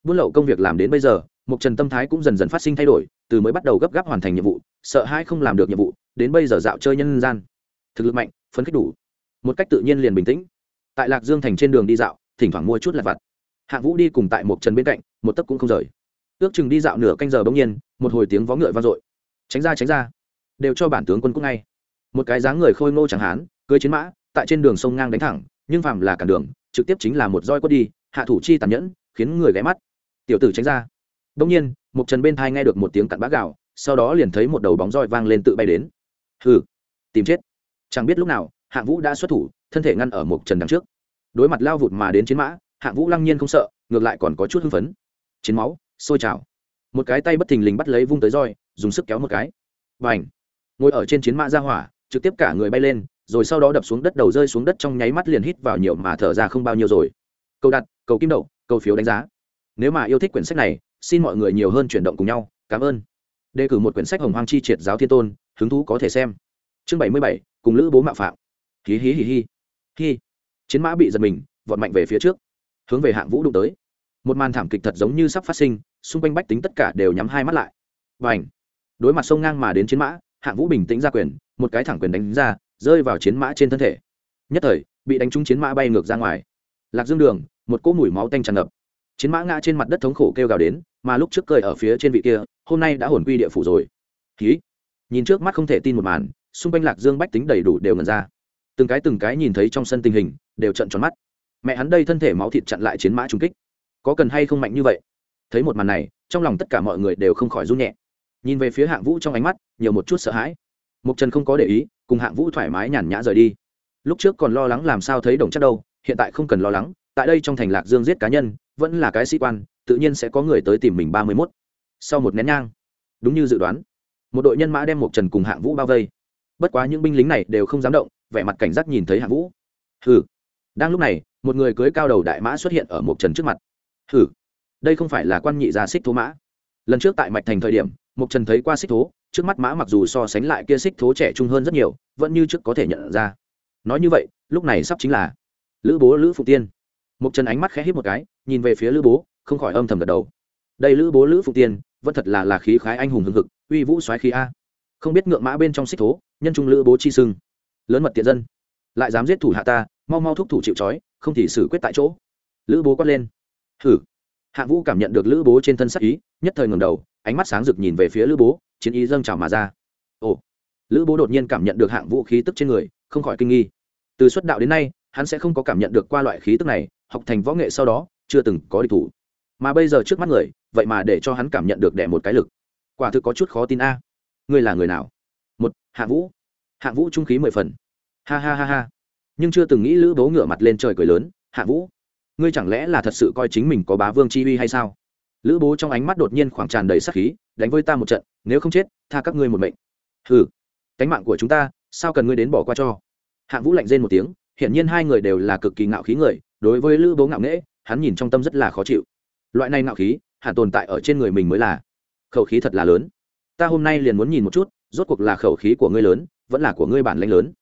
buôn lậu công việc làm đến bây giờ mục trần tâm thái cũng dần dần phát sinh thay đổi, từ mới bắt đầu gấp gáp hoàn thành nhiệm vụ, sợ hai không làm được nhiệm vụ, đến bây giờ dạo chơi nhân gian. Thực lực mạnh, phấn khích đủ. Một cách tự nhiên liền bình tĩnh. Tại lạc dương thành trên đường đi dạo, thỉnh thoảng mua chút lặt vặt. Hạng vũ đi cùng tại mục trần bên cạnh, một tấc cũng không rời. Ước chừng đi dạo nửa canh giờ bỗng nhiên, một hồi tiếng vó ngựa vang dội. Tránh ra tránh ra. Đều cho bản tướng quân cúc ngay. Một cái dáng người khôi ngô chẳng hán cưới chiến mã, tại trên đường sông ngang đánh thẳng, nhưng phàm là cản đường, trực tiếp chính là một roi quất đi, hạ thủ chi tàn nhẫn, khiến người ghé mắt tiểu tử tránh ra. Đông nhiên, một trần bên thai nghe được một tiếng cặn bã gạo sau đó liền thấy một đầu bóng roi vang lên tự bay đến. Hừ, tìm chết. Chẳng biết lúc nào, hạng vũ đã xuất thủ, thân thể ngăn ở một trần đằng trước. Đối mặt lao vụt mà đến chiến mã, hạng vũ lăng nhiên không sợ, ngược lại còn có chút hưng phấn. Chiến máu, sôi trào. Một cái tay bất thình lình bắt lấy vung tới roi, dùng sức kéo một cái. Và ảnh ngồi ở trên chiến mã ra hỏa, trực tiếp cả người bay lên, rồi sau đó đập xuống đất đầu rơi xuống đất trong nháy mắt liền hít vào nhiều mà thở ra không bao nhiêu rồi. Câu đặt, cầu kim đậu, cầu phiếu đánh giá nếu mà yêu thích quyển sách này, xin mọi người nhiều hơn chuyển động cùng nhau. Cảm ơn. Đề cử một quyển sách hồng hoang chi triệt giáo thiên tôn, hứng thú có thể xem. Chương bảy mươi bảy, cùng lữ bố mạo phạm. Hí hí hí hí. Hí. Chiến mã bị giật mình, vọt mạnh về phía trước. Hướng về hạng vũ đụng tới. Một màn thảm kịch thật giống như sắp phát sinh, xung quanh bách tính tất cả đều nhắm hai mắt lại. Và ảnh đối mặt sông ngang mà đến chiến mã, hạng vũ bình tĩnh ra quyền, một cái thẳng quyền đánh ra, rơi vào chiến mã trên thân thể. Nhất thời, bị đánh trúng chiến mã bay ngược ra ngoài. Lạc dương đường, một cỗ mùi máu tanh tràn ngập chiến mã ngã trên mặt đất thống khổ kêu gào đến, mà lúc trước cười ở phía trên vị kia, hôm nay đã hồn quy địa phủ rồi. Ký nhìn trước mắt không thể tin một màn, xung quanh lạc dương bách tính đầy đủ đều ngần ra. Từng cái từng cái nhìn thấy trong sân tình hình, đều trận tròn mắt. Mẹ hắn đây thân thể máu thịt chặn lại chiến mã trung kích. Có cần hay không mạnh như vậy? Thấy một màn này, trong lòng tất cả mọi người đều không khỏi run nhẹ. Nhìn về phía hạng vũ trong ánh mắt, nhiều một chút sợ hãi. Mục trần không có để ý, cùng hạng vũ thoải mái nhàn nhã rời đi. Lúc trước còn lo lắng làm sao thấy đồng chắc đâu, hiện tại không cần lo lắng tại đây trong thành lạc dương giết cá nhân, vẫn là cái sĩ quan, tự nhiên sẽ có người tới tìm mình ba mươi mốt. Sau một nén nhang, đúng như dự đoán, một đội nhân mã đem một trần cùng hạng vũ bao vây. Bất quá những binh lính này đều không dám động, vẻ mặt cảnh giác nhìn thấy hạng vũ. Hừ. Đang lúc này, một người cưới cao đầu đại mã xuất hiện ở một trần trước mặt. Hừ. Đây không phải là quan nhị gia xích thố mã. Lần trước tại mạch thành thời điểm, một trần thấy qua xích thố, trước mắt mã mặc dù so sánh lại kia xích thố trẻ trung hơn rất nhiều, vẫn như trước có thể nhận ra. Nói như vậy, lúc này sắp chính là lữ bố, lữ phụ tiên mục trần ánh mắt khẽ hít một cái, nhìn về phía lữ bố, không khỏi âm thầm gật đầu. Đây lữ bố, lữ phụ tiên, vẫn thật là là khí khái anh hùng hưng hực, uy vũ soái khí a. Không biết ngượng mã bên trong xích thố, nhân trung lữ bố chi sưng. Lớn mật tiện dân. Lại dám giết thủ hạ ta, mau mau thúc thủ chịu trói, không thì xử quyết tại chỗ. Lữ bố quát lên. Hử hạ vũ cảm nhận được lữ bố trên thân sắc ý, nhất thời ngầm đầu, ánh mắt sáng rực nhìn về phía lữ bố, chiến ý dâng trào mà ra. Ồ. Lữ bố đột nhiên cảm nhận được hạng vũ khí tức trên người, không khỏi kinh nghi. Từ xuất đạo đến nay, hắn sẽ không có cảm nhận được qua loại khí tức này học thành võ nghệ sau đó, chưa từng có địch thủ. Mà bây giờ trước mắt người, vậy mà để cho hắn cảm nhận được đẻ một cái lực. Quả thực có chút khó tin a. Ngươi là người nào? Một, hạ vũ. Hạ vũ trung khí mười phần. Ha ha ha ha. Nhưng chưa từng nghĩ lữ bố ngửa mặt lên trời cười lớn, hạ vũ, ngươi chẳng lẽ là thật sự coi chính mình có bá vương chi uy hay sao? Lữ bố trong ánh mắt đột nhiên khoảng tràn đầy sắc khí, đánh với ta một trận, nếu không chết, tha các ngươi một mệnh. Hừ, cánh mạng của chúng ta, sao cần ngươi đến bỏ qua cho? Hạng vũ lạnh rên một tiếng, hiển nhiên hai người đều là cực kỳ ngạo khí người đối với lữ bố ngạo nghễ, hắn nhìn trong tâm rất là khó chịu. Loại này ngạo khí, hẳn tồn tại ở trên người mình mới là. Khẩu khí thật là lớn. Ta hôm nay liền muốn nhìn một chút, rốt cuộc là khẩu khí của ngươi lớn, vẫn là của ngươi bản lanh lớn.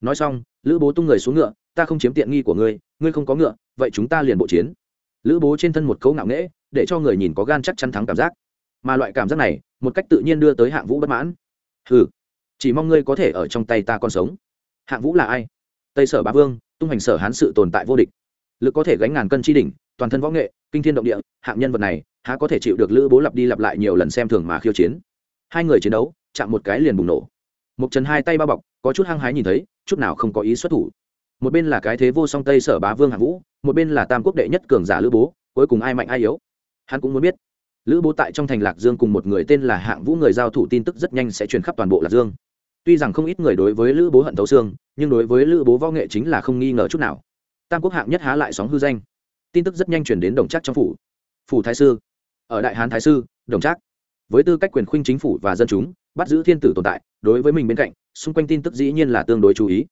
Nói xong, lữ bố tung người xuống ngựa, ta không chiếm tiện nghi của ngươi ngươi không có ngựa, vậy chúng ta liền bộ chiến. Lữ bố trên thân một cấu ngạo nghễ, để cho người nhìn có gan chắc chắn thắng cảm giác. Mà loại cảm giác này, một cách tự nhiên đưa tới hạng vũ bất mãn. Hừ, chỉ mong ngươi có thể ở trong tay ta còn sống. Hạng vũ là ai? Tây sở bá vương, tung hành sở hán sự tồn tại vô địch lực có thể gánh ngàn cân chi đỉnh, toàn thân võ nghệ, kinh thiên động địa, hạng nhân vật này, há có thể chịu được lữ bố lặp đi lặp lại nhiều lần xem thường mà khiêu chiến. Hai người chiến đấu, chạm một cái liền bùng nổ. Một trần hai tay bao bọc, có chút hăng hái nhìn thấy, chút nào không có ý xuất thủ. Một bên là cái thế vô song tây sở bá vương hạng vũ, một bên là tam quốc đệ nhất cường giả lữ bố, cuối cùng ai mạnh ai yếu. Hắn cũng muốn biết. Lữ bố tại trong thành lạc dương cùng một người tên là hạng vũ người giao thủ tin tức rất nhanh sẽ truyền khắp toàn bộ lạc dương. Tuy rằng không ít người đối với lữ bố hận thấu xương, nhưng đối với lữ bố võ nghệ chính là không nghi ngờ chút nào tam quốc hạng nhất há lại sóng hư danh. Tin tức rất nhanh chuyển đến đồng trác trong phủ. Phủ thái sư. Ở đại hán thái sư, đồng trác. Với tư cách quyền khuynh chính phủ và dân chúng, bắt giữ thiên tử tồn tại, đối với mình bên cạnh, xung quanh tin tức dĩ nhiên là tương đối chú ý.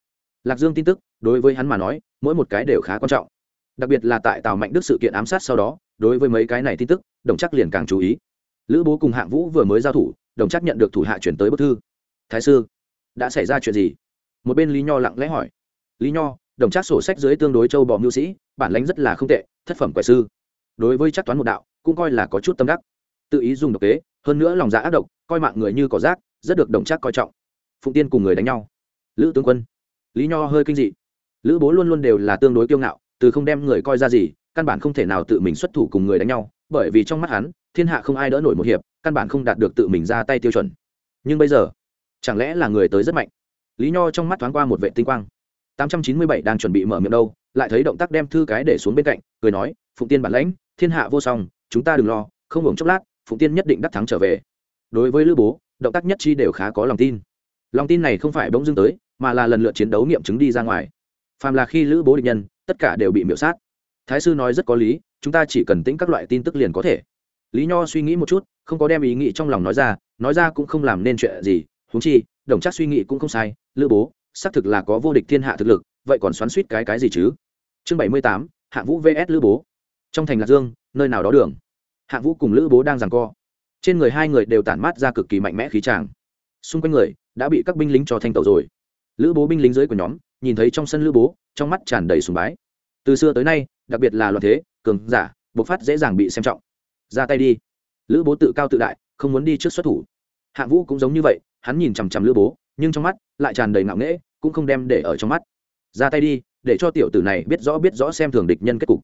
Lạc dương tin tức, đối với hắn mà nói, mỗi một cái đều khá quan trọng. Đặc biệt là tại tào mạnh đức sự kiện ám sát sau đó, đối với mấy cái này tin tức, đồng chắc liền càng chú ý. Lữ bố cùng hạng vũ vừa mới giao thủ, đồng chắc nhận được thủ hạ chuyển tới bức thư. Thái sư, đã xảy ra chuyện gì? Một bên lý nho lặng lẽ hỏi. Lý nho đồng chắc sổ sách dưới tương đối châu bò mưu sĩ, bản lãnh rất là không tệ, thất phẩm quẻ sư. Đối với chắc toán một đạo, cũng coi là có chút tâm đắc. Tự ý dùng độc kế, hơn nữa lòng dạ ác độc, coi mạng người như cỏ rác, rất được đồng chắc coi trọng. Phụng tiên cùng người đánh nhau. Lữ tướng quân. Lý nho hơi kinh dị. Lữ bố luôn luôn đều là tương đối kiêu ngạo, từ không đem người coi ra gì, căn bản không thể nào tự mình xuất thủ cùng người đánh nhau, bởi vì trong mắt hắn, thiên hạ không ai đỡ nổi một hiệp, căn bản không đạt được tự mình ra tay tiêu chuẩn. Nhưng bây giờ, chẳng lẽ là người tới rất mạnh? Lý nho trong mắt thoáng qua một vệ tinh quang tám trăm chín mươi bảy đang chuẩn bị mở miệng đâu, lại thấy động tác đem thư cái để xuống bên cạnh, cười nói, phụng tiên bản lãnh, thiên hạ vô song, chúng ta đừng lo, không ngừng chốc lát, phụng tiên nhất định đắc thắng trở về. Đối với lữ bố, động tác nhất chi đều khá có lòng tin. Lòng tin này không phải bỗng dưng tới, mà là lần lượt chiến đấu nghiệm chứng đi ra ngoài. Phàm là khi lữ bố địch nhân, tất cả đều bị miểu sát. Thái sư nói rất có lý, chúng ta chỉ cần tính các loại tin tức liền có thể. Lý nho suy nghĩ một chút, không có đem ý nghĩ trong lòng nói ra nói ra cũng không làm nên chuyện gì, huống chi, đồng chắc suy nghĩ cũng không sai, lữ bố xác thực là có vô địch thiên hạ thực lực, vậy còn xoắn suýt cái cái gì chứ? Chương bảy mươi tám, hạng vũ vs lữ bố. Trong thành lạc dương, nơi nào đó đường, hạng vũ cùng lữ bố đang giằng co. Trên người hai người đều tản mát ra cực kỳ mạnh mẽ khí tràng. Xung quanh người đã bị các binh lính cho thanh tẩu rồi. Lữ bố binh lính dưới của nhóm, nhìn thấy trong sân lữ bố, trong mắt tràn đầy sùng bái. Từ xưa tới nay, đặc biệt là loạn thế, cường giả, bộc phát dễ dàng bị xem trọng. Ra tay đi. Lữ bố tự cao tự đại, không muốn đi trước xuất thủ. Hạng vũ cũng giống như vậy, hắn nhìn chằm chằm lữ bố nhưng trong mắt lại tràn đầy ngạo nghễ, cũng không đem để ở trong mắt. Ra tay đi, để cho tiểu tử này biết rõ biết rõ xem thường địch nhân kết cục.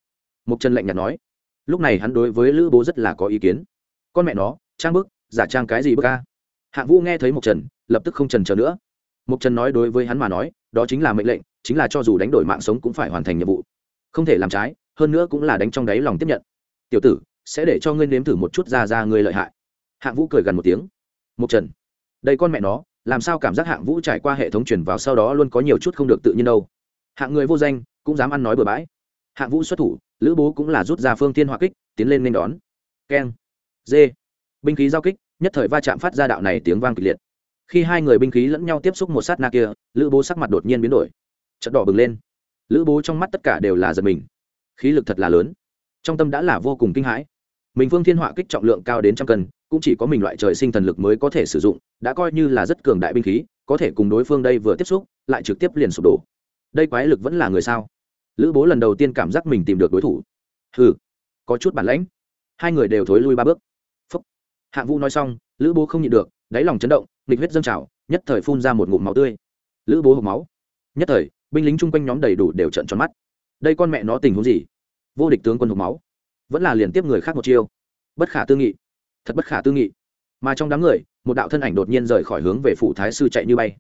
Mục trần lạnh nhạt nói. Lúc này hắn đối với lữ bố rất là có ý kiến. Con mẹ nó, trang bức, giả trang cái gì bức ca hạng vũ nghe thấy mục trần, lập tức không trần chờ nữa. Mục trần nói đối với hắn mà nói, đó chính là mệnh lệnh, chính là cho dù đánh đổi mạng sống cũng phải hoàn thành nhiệm vụ. Không thể làm trái, hơn nữa cũng là đánh trong đáy lòng tiếp nhận. Tiểu tử, sẽ để cho ngươi nếm thử một chút ra ra ngươi lợi hại. Hạng vũ cười gần một tiếng. Mục trần, đây con mẹ nó làm sao cảm giác hạng vũ trải qua hệ thống chuyển vào sau đó luôn có nhiều chút không được tự nhiên đâu. Hạng người vô danh, cũng dám ăn nói bừa bãi. Hạng vũ xuất thủ, lữ bố cũng là rút ra phương tiên hỏa kích, tiến lên nên đón. Keng. Dê binh khí giao kích, nhất thời va chạm phát ra đạo này tiếng vang kịch liệt. Khi hai người binh khí lẫn nhau tiếp xúc một sát na kia, lữ bố sắc mặt đột nhiên biến đổi. Chật đỏ bừng lên. Lữ bố trong mắt tất cả đều là giật mình. Khí lực thật là lớn. Trong tâm đã là vô cùng kinh hãi. Mình phương thiên họa kích trọng lượng cao đến trăm cân cũng chỉ có mình loại trời sinh thần lực mới có thể sử dụng, đã coi như là rất cường đại binh khí, có thể cùng đối phương đây vừa tiếp xúc, lại trực tiếp liền sụp đổ. Đây quái lực vẫn là người sao? Lữ bố lần đầu tiên cảm giác mình tìm được đối thủ. Ừ có chút bản lãnh. Hai người đều thối lui ba bước. Phúc. Hạng vũ nói xong, lữ bố không nhịn được, đáy lòng chấn động, nghịch huyết dâng trào, nhất thời phun ra một ngụm máu tươi. Lữ bố hộp máu. Nhất thời, binh lính chung quanh nhóm đầy đủ đều trận tròn mắt. Đây con mẹ nó tình huống gì? Vô địch tướng quân hộp máu. Vẫn là liền tiếp người khác một chiêu. Bất khả tư nghị thật bất khả tư nghị. Mà trong đám người, một đạo thân ảnh đột nhiên rời khỏi hướng về phủ thái sư chạy như bay.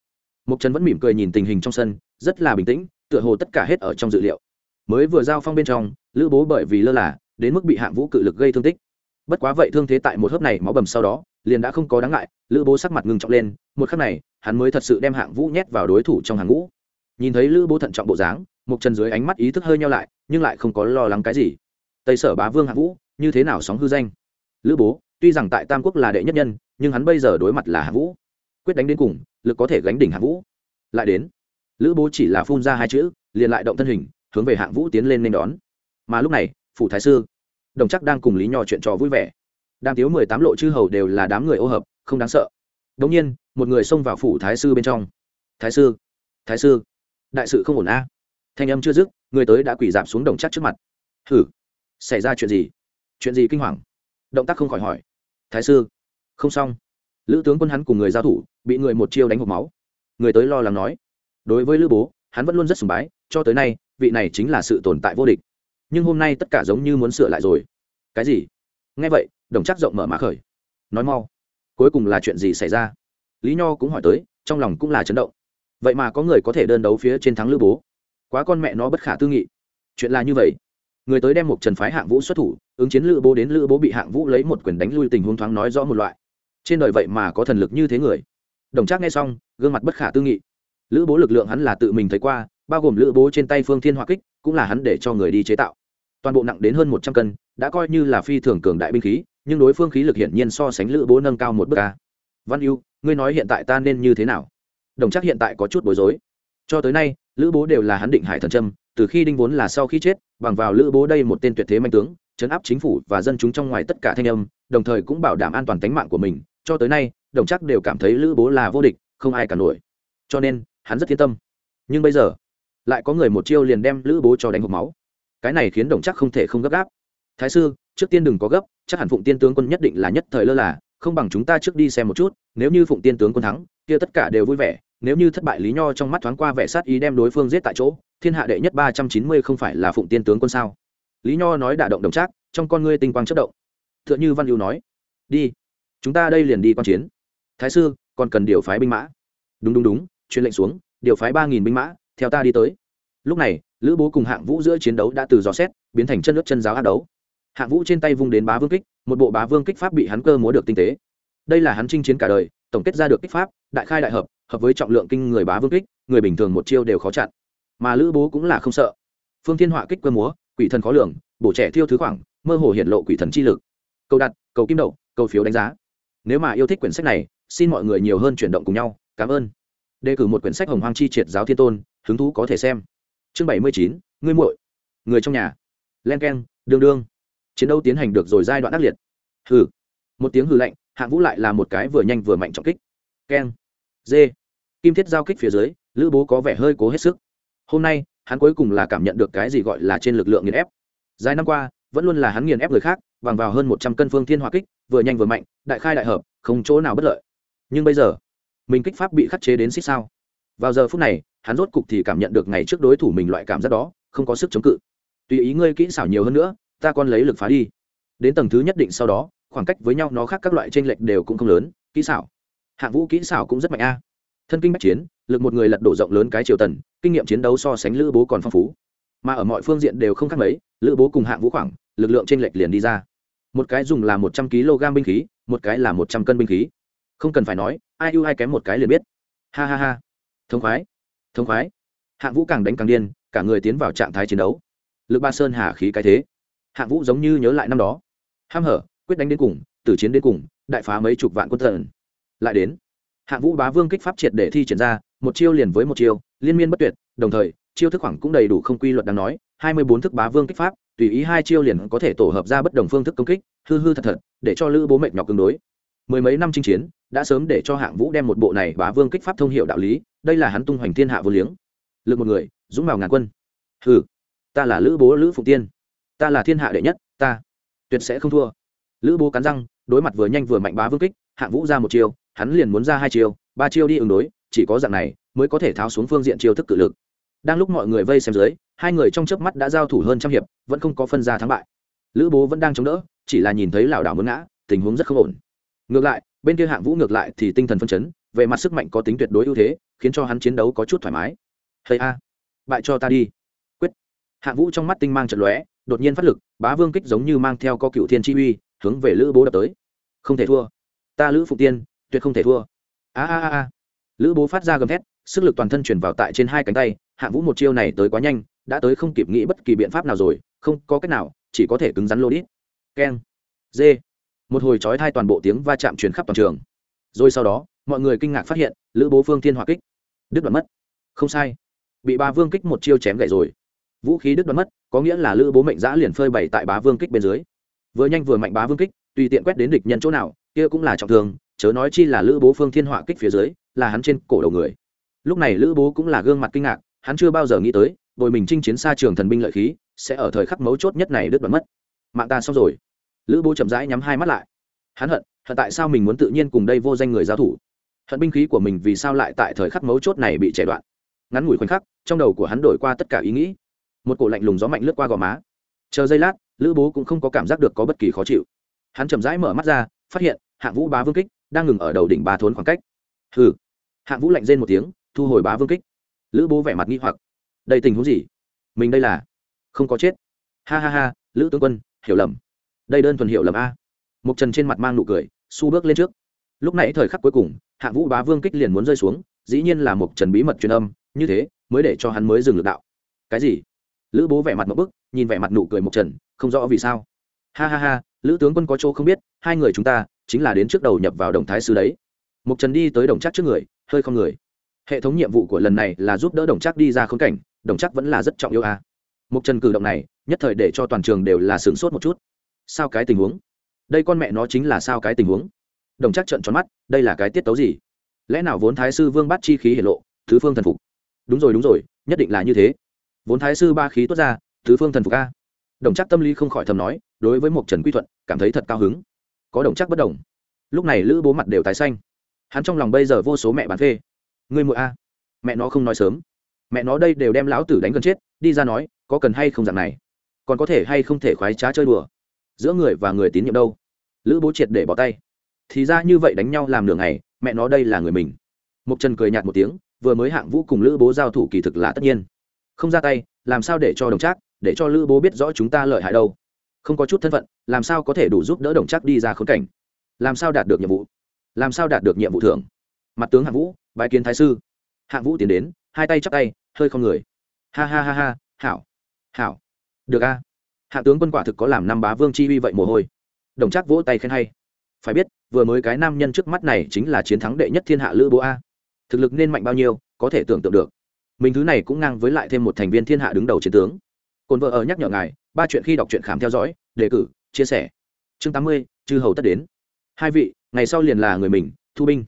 Mục trần vẫn mỉm cười nhìn tình hình trong sân, rất là bình tĩnh, tựa hồ tất cả hết ở trong dự liệu. Mới vừa giao phong bên trong, lữ bố bởi vì lơ là, đến mức bị hạng vũ cự lực gây thương tích. Bất quá vậy thương thế tại một hớp này máu bầm sau đó, liền đã không có đáng ngại, lữ bố sắc mặt ngưng trọng lên, một khắc này, hắn mới thật sự đem hạng vũ nhét vào đối thủ trong hàng ngũ. Nhìn thấy lữ bố thận trọng bộ dáng mục trần dưới ánh mắt ý thức hơi nhau lại, nhưng lại không có lo lắng cái gì. Tây sở bá vương hạng vũ, như thế nào sóng hư danh? Lữ bố tuy rằng tại tam quốc là đệ nhất nhân, nhưng hắn bây giờ đối mặt là hạng vũ. Quyết đánh đến cùng, lực có thể gánh đỉnh hạng vũ. Lại đến, lữ bố chỉ là phun ra hai chữ, liền lại động thân hình, hướng về hạng vũ tiến lên nên đón. Mà lúc này, phủ thái sư, đồng chắc đang cùng lý nho chuyện trò vui vẻ. Đàm tiếu mười tám lộ chư hầu đều là đám người ô hợp, không đáng sợ. Đống nhiên, một người xông vào phủ thái sư bên trong. Thái sư thái sư, đại sự không ổn a. Thanh âm chưa dứt, người tới đã quỳ dạp xuống đồng chắc trước mặt. Hử, xảy ra chuyện gì? Chuyện gì kinh hoàng? Động tác không khỏi hỏi thái sư, không xong. Lữ tướng quân hắn cùng người giao thủ, bị người một chiêu đánh hộp máu. Người tới lo lắng nói, đối với lữ bố, hắn vẫn luôn rất sùng bái, cho tới nay, vị này chính là sự tồn tại vô địch. Nhưng hôm nay tất cả giống như muốn sửa lại rồi. Cái gì? Nghe vậy, đồng chắc rộng mở mã khởi. Nói mau. Cuối cùng là chuyện gì xảy ra? Lý nho cũng hỏi tới, trong lòng cũng là chấn động. Vậy mà có người có thể đơn đấu phía trên thắng lữ bố. Quá con mẹ nó bất khả tư nghị. Chuyện là như vậy người tới đem một trần phái hạng vũ xuất thủ, ứng chiến lữ bố đến lữ bố bị hạng vũ lấy một quyền đánh lui tình huống thoáng nói rõ một loại. Trên đời vậy mà có thần lực như thế người. Đồng trác nghe xong, gương mặt bất khả tư nghị. Lữ bố lực lượng hắn là tự mình thấy qua, bao gồm lữ bố trên tay phương thiên hoa kích, cũng là hắn để cho người đi chế tạo. Toàn bộ nặng đến hơn một trăm cân, đã coi như là phi thường cường đại binh khí, nhưng đối phương khí lực hiển nhiên so sánh lữ bố nâng cao một bước ca văn ưu, ngươi nói hiện tại ta nên như thế nào? Đồng chắc hiện tại có chút bối rối. Cho tới nay, lữ bố đều là hắn định hải thần trâm từ khi đinh vốn là sau khi chết, bằng vào lữ bố đây một tên tuyệt thế manh tướng, chấn áp chính phủ và dân chúng trong ngoài tất cả thanh âm, đồng thời cũng bảo đảm an toàn tính mạng của mình. Cho tới nay, đồng chắc đều cảm thấy lữ bố là vô địch, không ai cả nổi. Cho nên, hắn rất yên tâm. Nhưng bây giờ, lại có người một chiêu liền đem lữ bố cho đánh hộp máu. Cái này khiến đồng chắc không thể không gấp gáp. Thái sư, trước tiên đừng có gấp, chắc hẳn phụng tiên tướng quân nhất định là nhất thời lơ là, không bằng chúng ta trước đi xem một chút, nếu như phụng tiên tướng quân thắng, kia tất cả đều vui vẻ, nếu như thất bại lý nho trong mắt thoáng qua vẻ sát ý đem đối phương giết tại chỗ thiên hạ đệ nhất ba trăm chín mươi không phải là phụng tiên tướng quân sao? Lý nho nói đả động đồng trác, trong con ngươi tinh quang chất động. T h ư ợ n h ư văn yêu nói, đi, chúng ta đây liền đi quan chiến. Thái sư, còn cần điều phái binh mã. Đúng đúng đúng, truyền lệnh xuống, điều phái ba nghìn binh mã, theo ta đi tới. Lúc này, lữ bố cùng hạng vũ giữa chiến đấu đã từ dò xét, biến thành chân nước chân giáo ác đấu. Hạng vũ trên tay vung đến bá vương kích, một bộ bá vương kích pháp bị hắn cơ múa được tinh tế. Đây là hắn chinh chiến cả đời, tổng kết ra được kích pháp, đại khai đại hợp hợp với trọng lượng kinh người bá vương kích, người bình thường một chiêu đều khó chặn mà lữ bố cũng là không sợ. Phương thiên họa kích cơ múa, quỷ thần khó lường, bổ trẻ thiêu thứ khoảng, mơ hồ hiện lộ quỷ thần chi lực. Câu đặt, cầu kim đậu, cầu phiếu đánh giá. Nếu mà yêu thích quyển sách này, xin mọi người nhiều hơn chuyển động cùng nhau. Cảm ơn. Đề cử một quyển sách hồng hoang chi triệt giáo thiên tôn, hứng thú có thể xem. Chương bảy mươi chín, ngươi muội. Người trong nhà. Len k e n đương đương. Chiến đấu tiến hành được rồi giai đoạn ác liệt. Hừ. Một tiếng hừ lạnh, hạng vũ lại là một cái vừa nhanh vừa mạnh trọng kích. Keng. Dê. Kim thiết giao kích phía dưới, lữ bố có vẻ hơi cố hết sức hôm nay, hắn cuối cùng là cảm nhận được cái gì gọi là trên lực lượng nghiền ép. Dài năm qua, vẫn luôn là hắn nghiền ép người khác, bằng vào hơn một trăm cân phương thiên hỏa kích, vừa nhanh vừa mạnh, đại khai đại hợp, không chỗ nào bất lợi. Nhưng bây giờ, mình kích pháp bị khắc chế đến xích sao? Vào giờ phút này, hắn rốt cục thì cảm nhận được ngày trước đối thủ mình loại cảm giác đó, không có sức chống cự. Tùy ý ngươi kỹ xảo nhiều hơn nữa, ta còn lấy lực phá đi. Đến tầng thứ nhất định sau đó, khoảng cách với nhau nó khác các loại t r ê n lệch đều cũng không lớn, kỹ xảo. Hạng vũ kỹ xảo cũng rất mạnh a. Thân kinh bách chiến lực một người lật đổ rộng lớn cái triều tần, kinh nghiệm chiến đấu so sánh lữ bố còn phong phú. Mà ở mọi phương diện đều không khác mấy, lữ bố cùng hạng vũ khoảng, lực lượng trên lệch liền đi ra. Một cái dùng là một trăm kg binh khí, một cái là một trăm cân binh khí. Không cần phải nói, ai ưu ai kém một cái liền biết. Ha ha ha. Thống khoái thống khoái. Hạng vũ càng đánh càng điên, cả người tiến vào trạng thái chiến đấu. Lực ba sơn hà khí cái thế. Hạng vũ giống như nhớ lại năm đó. Ham hở, quyết đánh đến cùng, tử chiến đến cùng, đại phá mấy chục vạn quân thần. Lại đến. Hạng vũ bá vương kích pháp triệt để thi triển ra một chiêu liền với một chiêu, liên miên bất tuyệt, đồng thời, chiêu thức khoảng cũng đầy đủ không quy luật đáng nói, hai mươi bốn thức bá vương kích pháp, tùy ý hai chiêu liền có thể tổ hợp ra bất đồng phương thức công kích, hư hư thật thật, để cho lữ bố mệt nhọc cứng đối. Mười mấy năm chinh chiến, đã sớm để cho hạng vũ đem một bộ này bá vương kích pháp thông hiệu đạo lý, đây là hắn tung hoành thiên hạ vô liếng. Lực một người, dũng vào ngàn quân. Hừ, ta là lữ bố, lữ phụng tiên. Ta là thiên hạ đệ nhất, ta tuyệt sẽ không thua. Lữ bố cắn răng, đối mặt vừa nhanh vừa mạnh bá vương kích, hạng vũ ra một chiêu, hắn liền muốn ra hai chiêu, ba chiêu đi ứng đối chỉ có dạng này mới có thể tháo xuống phương diện chiêu thức cự lực. Đang lúc mọi người vây xem dưới, hai người trong chớp mắt đã giao thủ hơn trăm hiệp, vẫn không có phân ra thắng bại. Lữ bố vẫn đang chống đỡ, chỉ là nhìn thấy lảo đảo muốn ngã, tình huống rất không ổn. Ngược lại, bên kia hạng vũ ngược lại thì tinh thần phân chấn, về mặt sức mạnh có tính tuyệt đối ưu thế, khiến cho hắn chiến đấu có chút thoải mái. Hay a, bại cho ta đi. Quyết. Hạng vũ trong mắt tinh mang trận lóe, đột nhiên phát lực, bá vương kích giống như mang theo co cựu thiên chi uy, hướng về lữ bố đập tới. Không thể thua. Ta lữ phụ tiên, tuyệt không thể thua. A a a a lữ bố phát ra gầm thét, sức lực toàn thân chuyển vào tại trên hai cánh tay hạng vũ một chiêu này tới quá nhanh, đã tới không kịp nghĩ bất kỳ biện pháp nào rồi, không có cách nào, chỉ có thể cứng rắn lô đít. Keng, dê. Một hồi trói thai toàn bộ tiếng va chạm truyền khắp toàn trường. Rồi sau đó, mọi người kinh ngạc phát hiện, lữ bố phương thiên hỏa kích. Đứt đoạn mất. Không sai. Bị ba vương kích một chiêu chém gậy rồi. Vũ khí đứt đoạn mất, có nghĩa là lữ bố mệnh giã liền phơi bày tại bá vương kích bên dưới. Vừa nhanh vừa mạnh bá vương kích, tùy tiện quét đến địch nhân chỗ nào, kia cũng là trọng thương, chớ nói chi là lữ bố phương thiên hỏa kích phía dưới là hắn trên cổ đầu người. Lúc này lữ bố cũng là gương mặt kinh ngạc, hắn chưa bao giờ nghĩ tới, bồi mình chinh chiến xa trường thần binh lợi khí, sẽ ở thời khắc mấu chốt nhất này đứt đoạn mất. Mạng ta xong rồi. Lữ bố chậm rãi nhắm hai mắt lại. Hắn hận hận tại sao mình muốn tự nhiên cùng đây vô danh người giao thủ? Hận binh khí của mình vì sao lại tại thời khắc mấu chốt này bị chảy đoạn? Ngắn ngủi khoảnh khắc, trong đầu của hắn đổi qua tất cả ý nghĩ. Một cổ lạnh lùng gió mạnh lướt qua gò má. Chờ giây lát, lữ bố cũng không có cảm giác được có bất kỳ khó chịu. Hắn chậm rãi mở mắt ra, phát hiện hạng vũ bá vương kích đang ngừng ở đầu đỉnh ba thốn khoảng cách. Hừ hạng vũ lạnh rên một tiếng, thu hồi bá vương kích. Lữ bố vẻ mặt nghi hoặc. Đây tình huống gì? Mình đây là không có chết. Ha ha ha, lữ tướng quân, hiểu lầm. Đây đơn thuần hiểu lầm a. Mục trần trên mặt mang nụ cười su bước lên trước. Lúc nãy thời khắc cuối cùng, hạng vũ bá vương kích liền muốn rơi xuống, dĩ nhiên là mục trần bí mật truyền âm, như thế mới để cho hắn mới dừng lực đạo. Cái gì? Lữ bố vẻ mặt một bức, nhìn vẻ mặt nụ cười mục trần, không rõ vì sao. Ha ha ha, lữ tướng quân có chỗ không biết, hai người chúng ta chính là đến trước đầu nhập vào đồng thái sư đấy. Mục trần đi tới đồng chắc trước người hơi không người. Hệ thống nhiệm vụ của lần này là giúp đỡ đồng chắc đi ra khốn cảnh, đồng chắc vẫn là rất trọng yêu a à. mục trần cử động này, nhất thời để cho toàn trường đều là sửng sốt một chút. Sao cái tình huống? Đây con mẹ nó chính là sao cái tình huống? Đồng chắc trợn tròn mắt, đây là cái tiết tấu gì? Lẽ nào vốn thái sư vương bắt chi khí hiển lộ, thứ phương thần phục? Đúng rồi đúng rồi, nhất định là như thế. Vốn thái sư ba khí tốt ra, thứ phương thần phục a. Đồng chắc tâm lý không khỏi thầm nói, đối với một trần quy thuận, cảm thấy thật cao hứng. Có đồng chắc bất đồng. Lúc này lữ bố mặt đều tái xanh hắn trong lòng bây giờ vô số mẹ bán phê. Người muội a, mẹ nó không nói sớm. Mẹ nó đây đều đem lão tử đánh gần chết, đi ra nói, có cần hay không dạng này? Còn có thể hay không thể khoái trá chơi đùa? Giữa người và người tín nhiệm đâu? Lữ bố triệt để bỏ tay. Thì ra như vậy đánh nhau làm nửa ngày, mẹ nó đây là người mình. Mục trần cười nhạt một tiếng, vừa mới hạng vũ cùng lữ bố giao thủ kỳ thực là tất nhiên. Không ra tay, làm sao để cho đồng trác, để cho lữ bố biết rõ chúng ta lợi hại đâu? Không có chút thân phận, làm sao có thể đủ giúp đỡ đồng trác đi ra khốn cảnh? Làm sao đạt được nhiệm vụ? Làm sao đạt được nhiệm vụ thưởng? Mặt tướng hạng vũ bài kiến thái sư. Hạng vũ tiến đến, hai tay chắp tay, hơi không người. Ha ha ha ha, hảo hảo. Được a. Hạ tướng quân quả thực có làm năm bá vương chi uy vậy mồ hôi. Đồng trác vỗ tay khen hay. Phải biết, vừa mới cái nam nhân trước mắt này chính là chiến thắng đệ nhất thiên hạ lữ bố a. Thực lực nên mạnh bao nhiêu, có thể tưởng tượng được. Mình thứ này cũng ngang với lại thêm một thành viên thiên hạ đứng đầu chiến tướng. Cồn vợ ở nhắc nhở ngài, ba chuyện khi đọc truyện khám theo dõi, đề cử, chia sẻ. Chương tám mươi, chư hầu tất đến. Hai vị ngày sau liền là người mình, thu binh.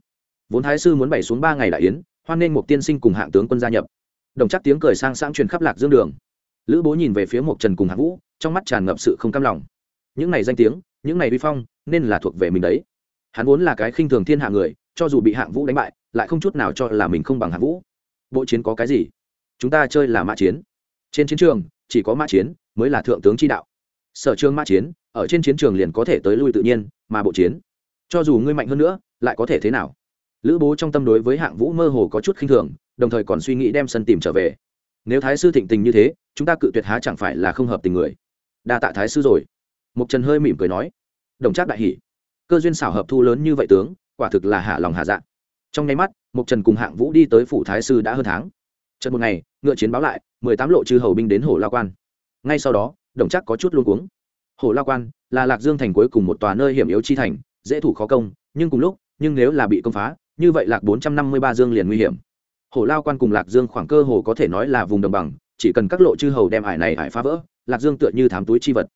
Vốn thái sư muốn bày xuống ba ngày đại yến, hoan nên một tiên sinh cùng hạng tướng quân gia nhập. Đồng chắc tiếng cười sang sang truyền khắp lạc dương đường. Lữ bố nhìn về phía một trần cùng hạng vũ, trong mắt tràn ngập sự không cam lòng. Những này danh tiếng, những này vi phong, nên là thuộc về mình đấy. Hắn vốn là cái khinh thường thiên hạ người, cho dù bị hạng vũ đánh bại, lại không chút nào cho là mình không bằng hạng vũ. Bộ chiến có cái gì? Chúng ta chơi là mã chiến. Trên chiến trường, chỉ có mã chiến mới là thượng tướng chi đạo. Sở trường mã chiến, ở trên chiến trường liền có thể tới lui tự nhiên, mà bộ chiến cho dù ngươi mạnh hơn nữa, lại có thể thế nào? Lữ bố trong tâm đối với hạng vũ mơ hồ có chút khinh thường, đồng thời còn suy nghĩ đem sân tìm trở về. Nếu thái sư thịnh tình như thế, chúng ta cự tuyệt há chẳng phải là không hợp tình người? Đa tạ thái sư rồi. Mục trần hơi mỉm cười nói. Đồng trác đại hỷ cơ duyên xảo hợp thu lớn như vậy tướng, quả thực là hạ lòng hạ dạ. Trong nháy mắt, mục trần cùng hạng vũ đi tới phủ thái sư đã hơn tháng. Trận một ngày, ngựa chiến báo lại, mười tám lộ chư hầu binh đến hồ la quan. Ngay sau đó, đồng Trác có chút luôn cuống. Hồ la quan là lạc dương thành cuối cùng một tòa nơi hiểm yếu chi thành dễ thủ khó công, nhưng cùng lúc, nhưng nếu là bị công phá, như vậy lạc bốn trăm năm mươi ba dương liền nguy hiểm. Hồ lao quan cùng lạc dương khoảng cơ hồ có thể nói là vùng đồng bằng, chỉ cần các lộ chư hầu đem ải này ải phá vỡ, lạc dương tựa như thám túi chi vật.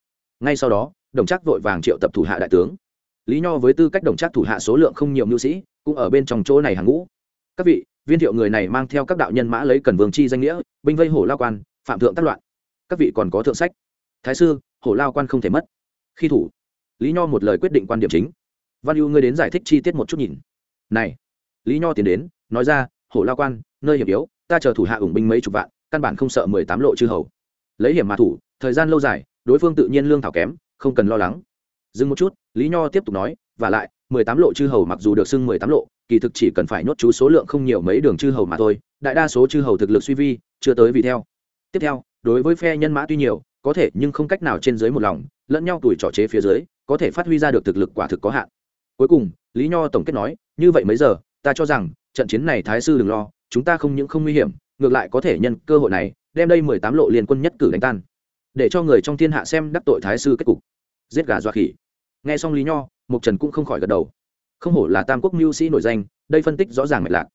Ngay sau đó, đồng chắc vội vàng triệu tập thủ hạ đại tướng. Lý nho với tư cách đồng chắc thủ hạ số lượng không nhiều mưu sĩ, cũng ở bên trong chỗ này hàng ngũ. Các vị, viên thiệu người này mang theo các đạo nhân mã lấy cần vương chi danh nghĩa, binh vây hổ lao quan, phạm thượng tác loạn. Các vị còn có thượng sách. Thái sư, hổ lao quan không thể mất. Khi thủ, lý nho một lời quyết định quan điểm chính văn ưu, ngươi đến giải thích chi tiết một chút nhìn. Này, lý nho tiến đến, nói ra, hổ lao quan, nơi hiểm yếu, ta chờ thủ hạ ủng binh mấy chục vạn, căn bản không sợ mười tám lộ chư hầu. Lấy hiểm mà thủ, thời gian lâu dài, đối phương tự nhiên lương thảo kém, không cần lo lắng. Dừng một chút, lý nho tiếp tục nói, và lại, mười tám lộ chư hầu mặc dù được xưng mười tám lộ, kỳ thực chỉ cần phải nhốt chú số lượng không nhiều mấy đường chư hầu mà thôi, đại đa số chư hầu thực lực suy vi, chưa tới vì theo. Tiếp theo, đối với phe nhân mã tuy nhiều, có thể nhưng không cách nào trên dưới một lòng, lẫn nhau tuổi trò chế phía dưới, có thể phát huy ra được thực lực quả thực có hạn cuối cùng, lý nho tổng kết nói, như vậy mấy giờ, ta cho rằng, trận chiến này thái sư đừng lo, chúng ta không những không nguy hiểm, ngược lại có thể nhân cơ hội này, đem đây mười tám lộ liên quân nhất cử đánh tan, để cho người trong thiên hạ xem đắc tội thái sư kết cục. Giết gà doa khỉ. Nghe xong lý nho mục trần cũng không khỏi gật đầu. Không hổ là tam quốc mưu sĩ nổi danh, đây phân tích rõ ràng mạch lạc.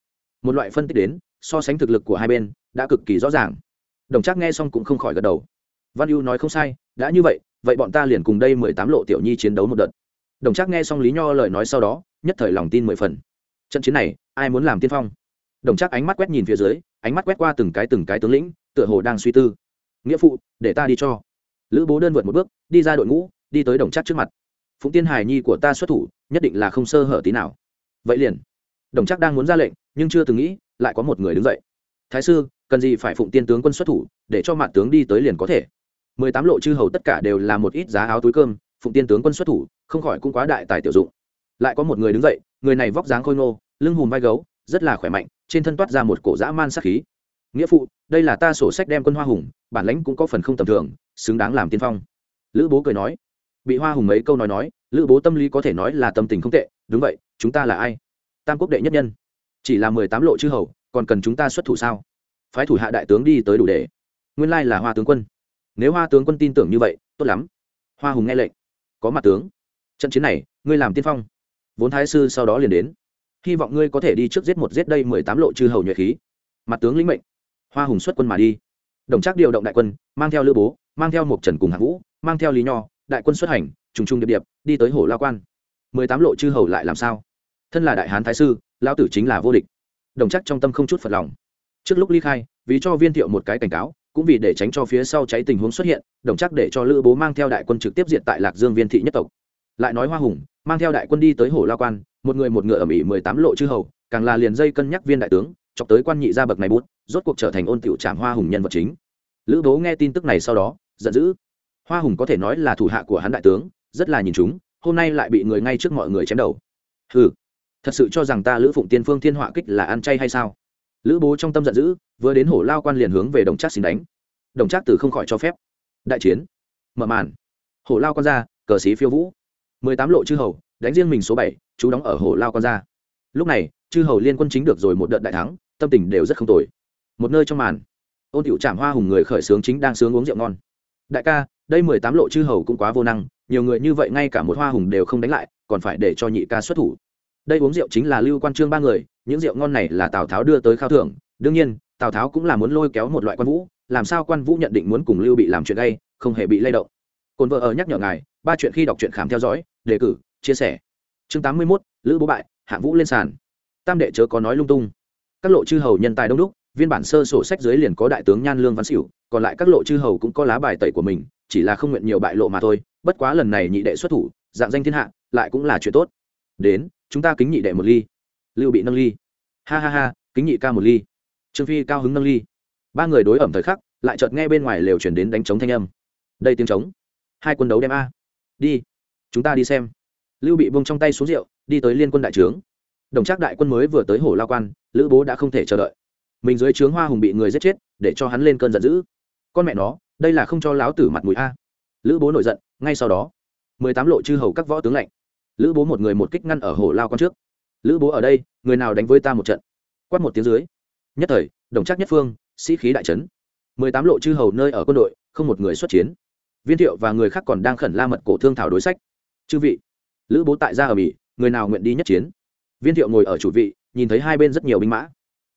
Một loại phân tích đến, so sánh thực lực của hai bên, đã cực kỳ rõ ràng. Đồng trác nghe xong cũng không khỏi gật đầu. Văn ưu nói không sai, đã như vậy vậy bọn ta liền cùng đây mười tám lộ tiểu nhi chiến đấu một đợt đồng trác nghe xong lý nho lời nói sau đó, nhất thời lòng tin mười phần. Trận chiến này, ai muốn làm tiên phong? Đồng trác ánh mắt quét nhìn phía dưới, ánh mắt quét qua từng cái từng cái tướng lĩnh, tựa hồ đang suy tư. Nghĩa phụ, để ta đi cho. Lữ bố đơn vượt một bước, đi ra đội ngũ, đi tới đồng trác trước mặt. Phụng tiên hài nhi của ta xuất thủ, nhất định là không sơ hở tí nào. Vậy liền. Đồng trác đang muốn ra lệnh, nhưng chưa từng nghĩ, lại có một người đứng dậy. Thái sư, cần gì phải phụng tiên tướng quân xuất thủ, để cho mạn tướng đi tới liền có thể. Mười tám lộ chư hầu tất cả đều là một ít giá áo túi cơm, phụng tiên tướng quân xuất thủ không khỏi cũng quá đại tài tiểu dụng. Lại có một người đứng dậy, người này vóc dáng khôi ngô, lưng hùm vai gấu, rất là khỏe mạnh, trên thân toát ra một cổ dã man sát khí. Nghĩa phụ, đây là ta sổ sách đem quân hoa hùng, bản lãnh cũng có phần không tầm thường, xứng đáng làm tiên phong. Lữ bố cười nói. Bị hoa hùng mấy câu nói nói, lữ bố tâm lý có thể nói là tâm tình không tệ, đúng vậy, chúng ta là ai? Tam quốc đệ nhất nhân. Chỉ là mười tám lộ chư hầu, còn cần chúng ta xuất thủ sao? Phái thủ hạ đại tướng đi tới đủ để. Nguyên lai là hoa tướng quân. Nếu hoa tướng quân tin tưởng như vậy, tốt lắm. Hoa hùng nghe lệnh. Có mặt tướng trận chiến này, ngươi làm tiên phong. Vốn thái sư sau đó liền đến. Hy vọng ngươi có thể đi trước giết một giết đây mười tám lộ chư hầu nhuệ khí. Mặt tướng lĩnh mệnh. Hoa hùng xuất quân mà đi. Đồng trác điều động đại quân, mang theo lữ bố, mang theo một trần cùng hạng vũ, mang theo lý nho, đại quân xuất hành, trùng trùng điệp điệp, đi tới hồ lao quan. mười tám lộ chư hầu lại làm sao? Thân là đại hán thái sư lao tử chính là vô địch. Đồng chắc trong tâm không chút phật lòng. Trước lúc ly khai, vì cho viên thiệu một cái cảnh cáo, cũng vì để tránh cho phía sau cháy tình huống xuất hiện, đồng chắc để cho lữ bố mang theo đại quân trực tiếp diện tại lạc dương viên thị nhất tộc lại nói hoa hùng, mang theo đại quân đi tới hồ lao quan, một người một ngựa ở mỹ mười tám lộ chư hầu, càng là liền dây cân nhắc viên đại tướng, chọc tới quan nhị gia bậc này bút, rốt cuộc trở thành ôn tiểu trạm hoa hùng nhân vật chính. Lữ bố nghe tin tức này sau đó, giận dữ. Hoa hùng có thể nói là thủ hạ của hắn đại tướng, rất là nhìn chúng, hôm nay lại bị người ngay trước mọi người chém đầu. Hừ, thật sự cho rằng ta lữ phụng tiên phương thiên họa kích là ăn chay hay sao? Lữ bố trong tâm giận dữ, vừa đến hổ lao quan liền hướng về đồng trác xin đánh. Đồng trác từ không khỏi cho phép. Đại chiến. Mở màn. Hổ lao quan ra, cờ xí phiêu vũ mười tám lộ chư hầu, đánh riêng mình số bảy, chú đóng ở hồ lao con ra lúc này, chư hầu liên quân chính được rồi một đợt đại thắng, tâm tình đều rất không tồi. Một nơi trong màn, ôn tiểu trạm hoa hùng người khởi sướng chính đang sướng uống rượu ngon. Đại ca, đây mười tám lộ chư hầu cũng quá vô năng, nhiều người như vậy ngay cả một hoa hùng đều không đánh lại, còn phải để cho nhị ca xuất thủ. Đây uống rượu chính là lưu quan trương ba người, những rượu ngon này là tào tháo đưa tới khao thưởng. Đương nhiên, tào tháo cũng là muốn lôi kéo một loại quan vũ, làm sao quan vũ nhận định muốn cùng lưu bị làm chuyện gay, không hề bị lay động cồn vợ ở nhắc nhở ngài ba chuyện khi đọc truyện khám theo dõi đề cử chia sẻ. Chương tám mươi 81, lữ bố bại hạng vũ lên sàn. Tam đệ chớ có nói lung tung. Các lộ chư hầu nhân tài đông đúc viên bản sơ sổ sách dưới liền có đại tướng nhan lương văn xỉu còn lại các lộ chư hầu cũng có lá bài tẩy của mình chỉ là không nguyện nhiều bại lộ mà thôi bất quá lần này nhị đệ xuất thủ dạng danh thiên hạ lại cũng là chuyện tốt. Đến chúng ta kính nhị đệ một ly. Lưu bị nâng ly. Ha ha ha kính nhị ca một ly. Trương phi cao hứng nâng ly. Ba người đối ẩm thời khắc lại chợt nghe bên ngoài lều chuyển đến đánh trống thanh âm. Đây tiếng trống hai quân đấu đem a. Đi. Chúng ta đi xem. Lưu bị bông trong tay xuống rượu, đi tới liên quân đại trướng. Đồng trác đại quân mới vừa tới hồ lao quan, lữ bố đã không thể chờ đợi. Mình dưới trướng hoa hùng bị người giết chết, để cho hắn lên cơn giận dữ. Con mẹ nó, đây là không cho láo tử mặt mũi a. Lữ bố nổi giận, ngay sau đó, mười tám lộ chư hầu các võ tướng lạnh. Lữ bố một người một kích ngăn ở hồ lao con trước. Lữ bố ở đây, người nào đánh với ta một trận? Quát một tiếng dưới. Nhất thời, đồng chắc nhất phương, sĩ khí đại trấn mười tám lộ chư hầu nơi ở quân đội, không một người xuất chiến viên thiệu và người khác còn đang khẩn la mật cổ thương thảo đối sách. Chư vị, lữ bố tại gia ở bỉ người nào nguyện đi nhất chiến? Viên thiệu ngồi ở chủ vị, nhìn thấy hai bên rất nhiều binh mã.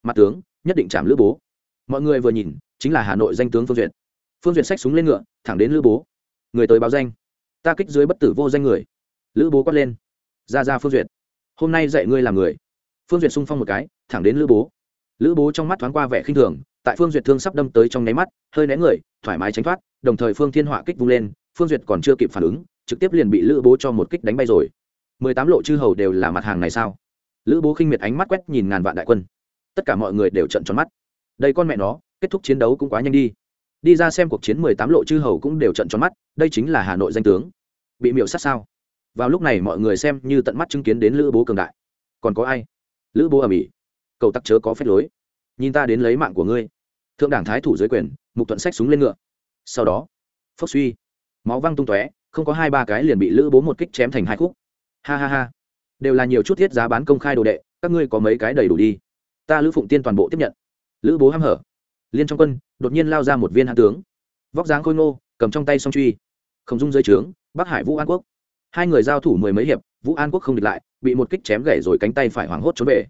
Mặt tướng, nhất định chạm lữ bố. Mọi người vừa nhìn, chính là hà nội danh tướng phương duyệt. Phương duyệt xách súng lên ngựa, thẳng đến lữ bố. Người tới báo danh. Ta kích dưới bất tử vô danh người. Lữ bố quát lên. Ra ra phương duyệt. Hôm nay dạy ngươi làm người. Phương duyệt sung phong một cái, thẳng đến lữ bố. Lữ bố trong mắt thoáng qua vẻ khinh thường tại phương duyệt thương sắp đâm tới trong nháy mắt, hơi né người, thoải mái tránh thoát, đồng thời phương thiên họa kích vung lên, phương duyệt còn chưa kịp phản ứng, trực tiếp liền bị lữ bố cho một kích đánh bay rồi. Mười tám lộ chư hầu đều là mặt hàng này sao? Lữ bố khinh miệt ánh mắt quét nhìn ngàn vạn đại quân. Tất cả mọi người đều trận tròn mắt. Đây con mẹ nó, kết thúc chiến đấu cũng quá nhanh đi. Đi ra xem cuộc chiến mười tám lộ chư hầu cũng đều trận tròn mắt, đây chính là hà nội danh tướng. Bị miệu sát sao? Vào lúc này mọi người xem như tận mắt chứng kiến đến lữ bố cường đại. Còn có ai? Lữ bố ở mỹ cầu tắc chớ có phép lối nhìn ta đến lấy mạng của ngươi. Thượng đảng thái thủ dưới quyền, mục thuận sách súng lên ngựa. Sau đó, phốc suy. Máu văng tung tóe, không có hai ba cái liền bị lữ bố một kích chém thành hai khúc. Ha ha ha. Đều là nhiều chút thiết giá bán công khai đồ đệ, các ngươi có mấy cái đầy đủ đi. Ta lữ phụng tiên toàn bộ tiếp nhận. Lữ bố h hở. Liên trong quân, đột nhiên lao ra một viên hạ tướng. Vóc dáng khôi ngô, cầm trong tay song truy. Không dung dưới trướng, bắc hải vũ an quốc. Hai người giao thủ mười mấy hiệp, vũ an quốc không địch lại, bị một kích chém gãy rồi cánh tay phải hoảng hốt trốn về.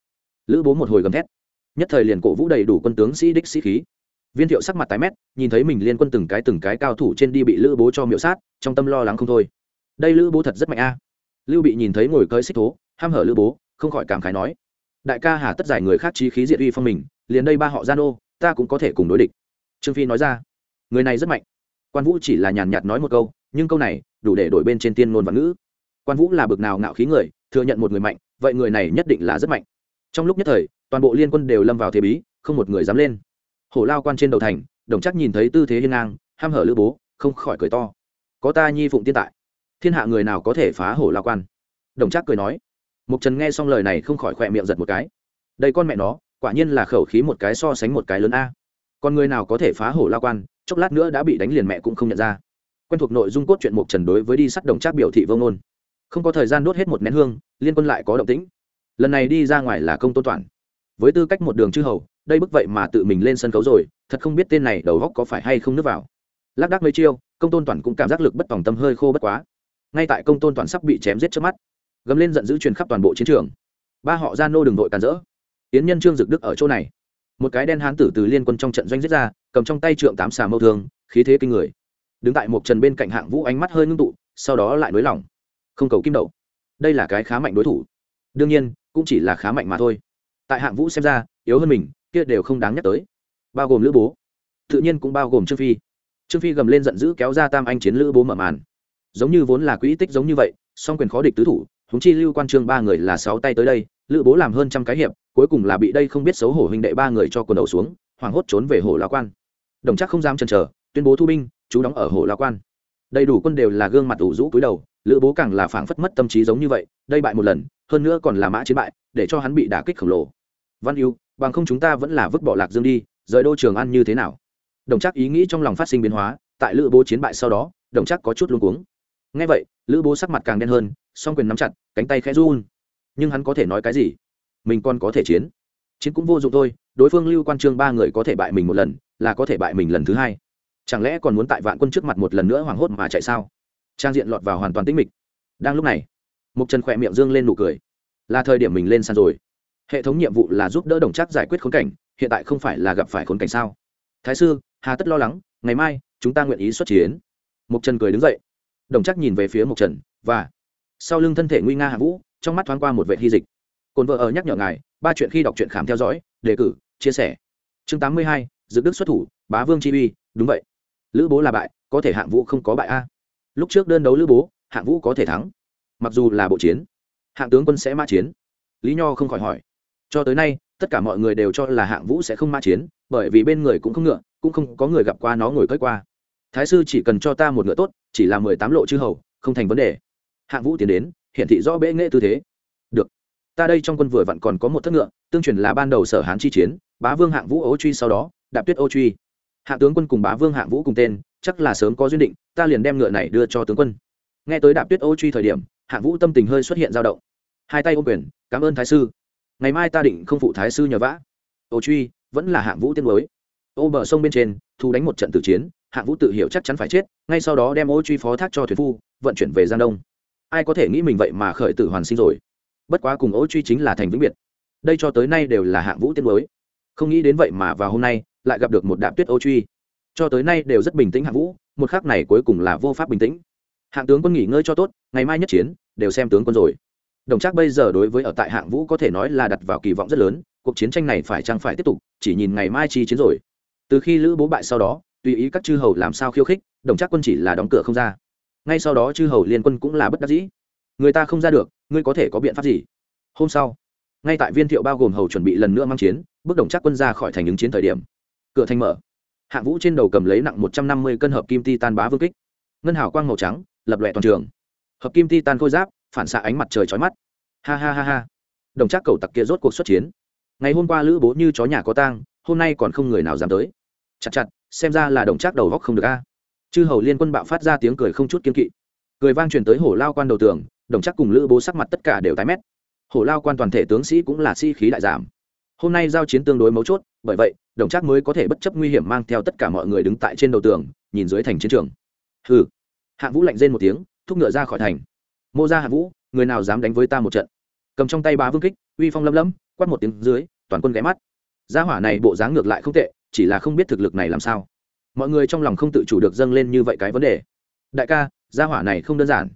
Lữ bố một hồi gầm thét nhất thời liền cổ vũ đầy đủ quân tướng sĩ đích sĩ khí. Viên thiệu sắc mặt tái mét, nhìn thấy mình liên quân từng cái từng cái cao thủ trên đi bị lữ bố cho miệu sát, trong tâm lo lắng không thôi. Đây lữ bố thật rất mạnh a. Lưu bị nhìn thấy ngồi cơi xích thố, ham hở lữ bố, không khỏi cảm khái nói, đại ca hà tất giải người khác trí khí diệt uy phong mình, liền đây ba họ gian ô ta cũng có thể cùng đối địch. Trương phi nói ra, người này rất mạnh. Quan vũ chỉ là nhàn nhạt nói một câu, nhưng câu này đủ để đổi bên trên tiên ngôn và ngữ. Quan vũ là bực nào ngạo khí người, thừa nhận một người mạnh, vậy người này nhất định là rất mạnh trong lúc nhất thời, toàn bộ liên quân đều lâm vào thế bí, không một người dám lên. Hổ lao quan trên đầu thành, đồng chắc nhìn thấy tư thế hiên ngang, ham hở lữ bố, không khỏi cười to. Có ta nhi phụng tiên tại, thiên hạ người nào có thể phá hổ lao quan? Đồng chắc cười nói. Mục trần nghe xong lời này không khỏi khỏe miệng giật một cái. Đây con mẹ nó, quả nhiên là khẩu khí một cái so sánh một cái lớn a. Con người nào có thể phá hổ lao quan, chốc lát nữa đã bị đánh liền mẹ cũng không nhận ra. Quen thuộc nội dung cốt truyện mục trần đối với đi sắt đồng trác biểu thị vông nôn không có thời gian đốt hết một nén hương, liên quân lại có động tĩnh lần này đi ra ngoài là công tôn toàn. Với tư cách một đường chư hầu, đây bức vậy mà tự mình lên sân khấu rồi, thật không biết tên này đầu góc có phải hay không nước vào. Lác đác mấy chiêu, công tôn toàn cũng cảm giác lực bất tòng tâm hơi khô bất quá. Ngay tại công tôn toàn sắp bị chém giết trước mắt gấm lên giận dữ truyền khắp toàn bộ chiến trường. Ba họ ra nô đường đội càn rỡ. Yến nhân trương dực đức ở chỗ này. Một cái đen hán tử từ liên quân trong trận doanh giết ra, cầm trong tay trượng tám xà mâu thương, khí thế kinh người. Đứng tại một trần bên cạnh hạng vũ ánh mắt hơi ngưng tụ, sau đó lại nới lỏng. Không cầu kim đậu. Đây là cái khá mạnh đối thủ. Đương nhiên cũng chỉ là khá mạnh mà thôi. Tại hạng vũ xem ra, yếu hơn mình, kia đều không đáng nhắc tới. Bao gồm lữ bố. Tự nhiên cũng bao gồm trương phi. Trương phi gầm lên giận dữ kéo ra tam anh chiến lữ bố mở màn. Giống như vốn là quỹ tích giống như vậy, song quyền khó địch tứ thủ húng chi lưu quan trương ba người là sáu tay tới đây, lữ bố làm hơn trăm cái hiệp, cuối cùng là bị đây không biết xấu hổ huynh đệ ba người cho quần đầu xuống, hoảng hốt trốn về hồ lao quan. Đồng chắc không dám chần chờ, tuyên bố thu binh, chú đóng ở hồ lao quan. Đầy đủ quân đều là gương mặt ủ rũ cúi đầu, lữ bố càng là phảng phất mất tâm trí giống như vậy, đây bại một lần hơn nữa còn là mã chiến bại, để cho hắn bị đả kích khổng lồ. Văn yêu bằng không chúng ta vẫn là vứt bỏ lạc dương đi, rời đô trường ăn như thế nào? Đồng chắc ý nghĩ trong lòng phát sinh biến hóa, tại lữ bố chiến bại sau đó, đồng chắc có chút luống cuống. Ngay vậy, lữ bố sắc mặt càng đen hơn, song quyền nắm chặt, cánh tay khẽ run. Nhưng hắn có thể nói cái gì? Mình còn có thể chiến. Chiến cũng vô dụng thôi, đối phương lưu quan trương ba người có thể bại mình một lần, là có thể bại mình lần thứ hai. Chẳng lẽ còn muốn tại vạn quân trước mặt một lần nữa hoảng hốt mà chạy sao? Trang diện lọt vào hoàn toàn tĩnh mịch. Đang lúc này mục trần khỏe miệng dương lên nụ cười. Là thời điểm mình lên sàn rồi. Hệ thống nhiệm vụ là giúp đỡ đồng chắc giải quyết khốn cảnh, hiện tại không phải là gặp phải khốn cảnh sao? Thái sư, hà tất lo lắng, ngày mai, chúng ta nguyện ý xuất chiến. Mục trần cười đứng dậy. Đồng chắc nhìn về phía mục trần, và sau lưng thân thể nguy nga hạ vũ, trong mắt thoáng qua một vệ hy dịch. Cồn vợ ở nhắc nhở ngài, ba chuyện khi đọc truyện khám theo dõi, đề cử, chia sẻ. Chương tám mươi hai dự đức xuất thủ, bá vương chi uy, đúng vậy. Lữ bố là bại, có thể hạng vũ không có bại a. Lúc trước đơn đấu lữ bố hạng vũ có thể thắng mặc dù là bộ chiến, hạng tướng quân sẽ mã chiến. Lý nho không khỏi hỏi. Cho tới nay, tất cả mọi người đều cho là hạng vũ sẽ không mã chiến, bởi vì bên người cũng không ngựa, cũng không có người gặp qua nó ngồi cất qua. Thái sư chỉ cần cho ta một ngựa tốt, chỉ là mười tám lộ chư hầu, không thành vấn đề. Hạng vũ tiến đến, hiển thị rõ bệ nghệ tư thế. Được. Ta đây trong quân vừa vặn còn có một thất ngựa, tương truyền là ban đầu sở hán chi chiến, bá vương hạng vũ ô truy sau đó, đạp tuyết ô truy. Hạ tướng quân cùng bá vương hạng vũ cùng tên, chắc là sớm có duyên định, ta liền đem ngựa này đưa cho tướng quân. Nghe tới đạp tuyết ô truy thời điểm hạng vũ tâm tình hơi xuất hiện dao động. Hai tay ôm quyền, cảm ơn thái sư. Ngày mai ta định không phụ thái sư nhờ vã. Ô truy, vẫn là hạng vũ tiên mới ô bờ sông bên trên thu đánh một trận tử chiến hạng vũ tự hiểu chắc chắn phải chết, ngay sau đó đem ô truy phó thác cho thuyền phu, vận chuyển về giang đông. Ai có thể nghĩ mình vậy mà khởi tử hoàn sinh rồi? Bất quá cùng ô truy chính là thành vĩnh biệt. Đây cho tới nay đều là hạng vũ tiên mới không nghĩ đến vậy mà vào hôm nay, lại gặp được một đạp tuyết ô truy. Cho tới nay đều rất bình tĩnh hạng vũ, một khắc này cuối cùng là vô pháp bình tĩnh hạng tướng quân nghỉ ngơi cho tốt, ngày mai nhất chiến, đều xem tướng quân rồi. Đồng trác bây giờ đối với ở tại hạng vũ có thể nói là đặt vào kỳ vọng rất lớn, cuộc chiến tranh này phải chăng phải tiếp tục, chỉ nhìn ngày mai chi chiến rồi. Từ khi lữ bố bại sau đó, tùy ý các chư hầu làm sao khiêu khích, đồng trác quân chỉ là đóng cửa không ra. Ngay sau đó chư hầu liên quân cũng là bất đắc dĩ. Người ta không ra được, ngươi có thể có biện pháp gì? Hôm sau, ngay tại viên thiệu bao gồm hầu chuẩn bị lần nữa mang chiến, bước đồng trác quân ra khỏi thành ứng chiến thời điểm. Cửa thành mở. Hạng vũ trên đầu cầm lấy nặng một trăm năm mươi cân hợp kim ti tan bá vương kích. Ngân hảo quang màu trắng lập lòe toàn trường. Hợp kim ti tan khôi giáp, phản xạ ánh mặt trời trói mắt. Ha ha ha ha. Đồng trác cầu tặc kia rốt cuộc xuất chiến. Ngày hôm qua lữ bố như chó nhà có tang, hôm nay còn không người nào dám tới. Chặt chặt, xem ra là đồng trác đầu góc không được a. Chư hầu liên quân bạo phát ra tiếng cười không chút kiên kỵ. Cười vang truyền tới hổ lao quan đầu tường, đồng trác cùng lữ bố sắc mặt tất cả đều tái mét. Hổ lao quan toàn thể tướng sĩ cũng là sĩ khí đại giảm. Hôm nay giao chiến tương đối mấu chốt, bởi vậy, đồng trác mới có thể bất chấp nguy hiểm mang theo tất cả mọi người đứng tại trên đầu tường, nhìn dưới thành chiến trường. Hừ hạng vũ lạnh rên một tiếng, thúc ngựa ra khỏi thành. Mô ra hạng vũ, người nào dám đánh với ta một trận? Cầm trong tay ba vương kích, uy phong lâm lâm quát một tiếng dưới, toàn quân ghé mắt. Gia hỏa này bộ dáng ngược lại không tệ, chỉ là không biết thực lực này làm sao. Mọi người trong lòng không tự chủ được dâng lên như vậy cái vấn đề. Đại ca, gia hỏa này không đơn giản.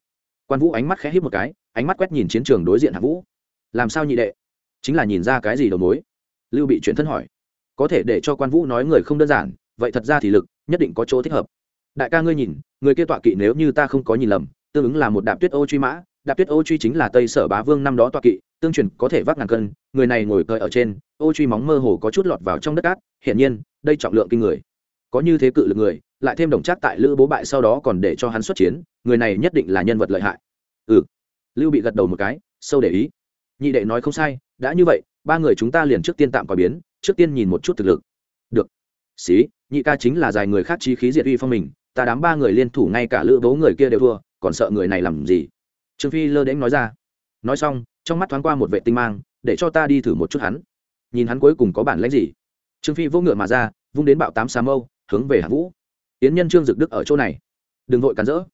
Quan vũ ánh mắt khẽ hít một cái, ánh mắt quét nhìn chiến trường đối diện hạng vũ. Làm sao nhị đệ? Chính là nhìn ra cái gì đầu mối? Lưu bị chuyển thân hỏi. Có thể để cho quan vũ nói người không đơn giản, vậy thật ra thì lực, nhất định có chỗ thích hợp. Đại ca ngươi nhìn người kia tọa kỵ nếu như ta không có nhìn lầm, tương ứng là một đạp tuyết ô truy mã, đạp tuyết ô truy chính là tây sở bá vương năm đó tọa kỵ, tương truyền có thể vác ngàn cân, người này ngồi cơi ở trên, ô truy móng mơ hồ có chút lọt vào trong đất cát, hiển nhiên, đây trọng lượng kinh người. Có như thế cự lực người, lại thêm đồng trác tại lữ bố bại sau đó còn để cho hắn xuất chiến, người này nhất định là nhân vật lợi hại. Ừ. Lưu bị gật đầu một cái, sâu để ý. Nhị đệ nói không sai, đã như vậy, ba người chúng ta liền trước tiên tạm coi biến, trước tiên nhìn một chút thực lực. Được. Xí, nhị ca chính là dài người khác trí khí diệt uy phong mình ta đám ba người liên thủ ngay cả lữ bố người kia đều thua, còn sợ người này làm gì? Trương phi lơ đễnh nói ra. Nói xong, trong mắt thoáng qua một vệ tinh mang, để cho ta đi thử một chút hắn. Nhìn hắn cuối cùng có bản lãnh gì? Trương phi vỗ ngựa mà ra, vung đến bạo tám xà mâu, hướng về hạng vũ. Yến nhân trương dực đức ở chỗ này. Đừng vội cắn rỡ.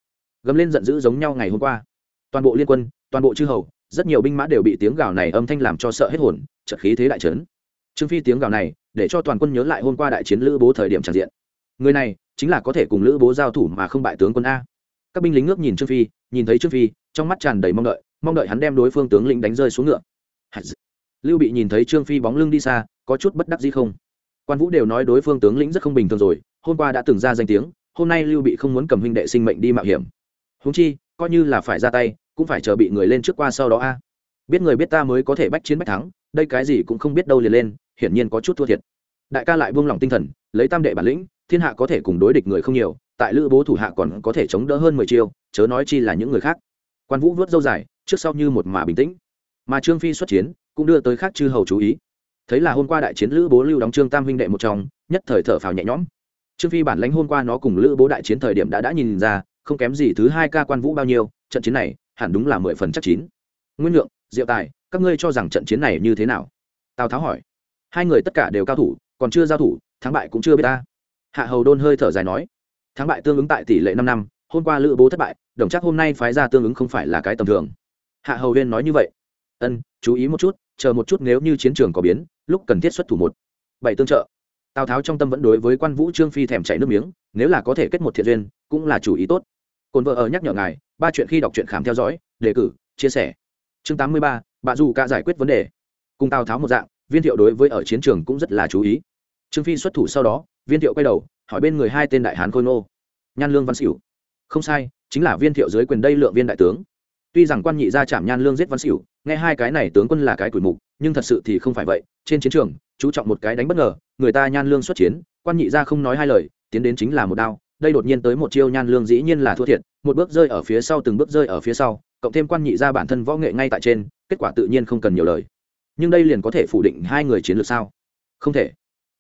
Gầm lên giận dữ giống nhau ngày hôm qua. Toàn bộ liên quân, toàn bộ chư hầu, rất nhiều binh mã đều bị tiếng gào này âm thanh làm cho sợ hết hồn chật khí thế đại trấn trương phi tiếng gào này, để cho toàn quân nhớ lại hôm qua đại chiến lữ bố thời điểm tràn diện người này chính là có thể cùng lữ bố giao thủ mà không bại tướng quân a. Các binh lính ngước nhìn trương phi, nhìn thấy trương phi, trong mắt tràn đầy mong đợi mong đợi hắn đem đối phương tướng lĩnh đánh rơi xuống ngựa. Lưu bị nhìn thấy trương phi bóng lưng đi xa, có chút bất đắc gì không? Quan vũ đều nói đối phương tướng lĩnh rất không bình thường rồi, hôm qua đã từng ra danh tiếng, hôm nay lưu bị không muốn cầm huynh đệ sinh mệnh đi mạo hiểm. Húng chi, coi như là phải ra tay, cũng phải chờ bị người lên trước qua sau đó a. Biết người biết ta mới có thể bách chiến bách thắng, đây cái gì cũng không biết đâu liền lên, hiển nhiên có chút thua thiệt. Đại ca lại buông lỏng tinh thần, lấy tam đệ bản lĩnh thiên hạ có thể cùng đối địch người không nhiều, tại lữ bố thủ hạ còn có thể chống đỡ hơn mười chiêu, chớ nói chi là những người khác. Quan vũ vớt dâu dài, trước sau như một mà bình tĩnh. Mà trương phi xuất chiến, cũng đưa tới khác chư hầu chú ý. Thấy là hôm qua đại chiến lữ bố lưu đóng trương tam huynh đệ một trong, nhất thời thở phào nhẹ nhõm. Trương phi bản lãnh hôm qua nó cùng lữ bố đại chiến thời điểm đã đã nhìn ra, không kém gì thứ hai ca quan vũ bao nhiêu, trận chiến này hẳn đúng là mười phần chắc chín. Nguyên lượng, diệu tài, các ngươi cho rằng trận chiến này như thế nào? Tào tháo hỏi. Hai người tất cả đều cao thủ, còn chưa giao thủ, thắng bại cũng chưa biết ta hạ hầu đôn hơi thở dài nói, thắng bại tương ứng tại tỷ lệ năm năm, hôm qua lữ bố thất bại, đồng chắc hôm nay phái ra tương ứng không phải là cái tầm thường. Hạ hầu huyên nói như vậy, ân, chú ý một chút, chờ một chút nếu như chiến trường có biến, lúc cần thiết xuất thủ một, bảy tương trợ. Tào tháo trong tâm vẫn đối với quan vũ trương phi thèm chảy nước miếng, nếu là có thể kết một thiện duyên, cũng là chủ ý tốt. Cồn vợ ở nhắc nhở ngài, ba chuyện khi đọc truyện khám theo dõi, đề cử, chia sẻ. Chương tám mươi ba, bà dù ca giải quyết vấn đề. Cùng tào tháo một dạng, viên thiệu đối với ở chiến trường cũng rất là chú ý trương phi xuất thủ sau đó, viên thiệu quay đầu, hỏi bên người hai tên đại hán khôi ngô. Nhan lương văn xỉu không sai, chính là viên thiệu dưới quyền đây lượng viên đại tướng. Tuy rằng quan nhị gia chạm nhan lương giết văn xỉu nghe hai cái này tướng quân là cái quỷ mục, nhưng thật sự thì không phải vậy. Trên chiến trường, chú trọng một cái đánh bất ngờ, người ta nhan lương xuất chiến, quan nhị gia không nói hai lời, tiến đến chính là một đao. Đây đột nhiên tới một chiêu nhan lương dĩ nhiên là thua thiệt, một bước rơi ở phía sau từng bước rơi ở phía sau, cộng thêm quan nhị gia bản thân võ nghệ ngay tại trên, kết quả tự nhiên không cần nhiều lời. Nhưng đây liền có thể phủ định hai người chiến lược sao? Không thể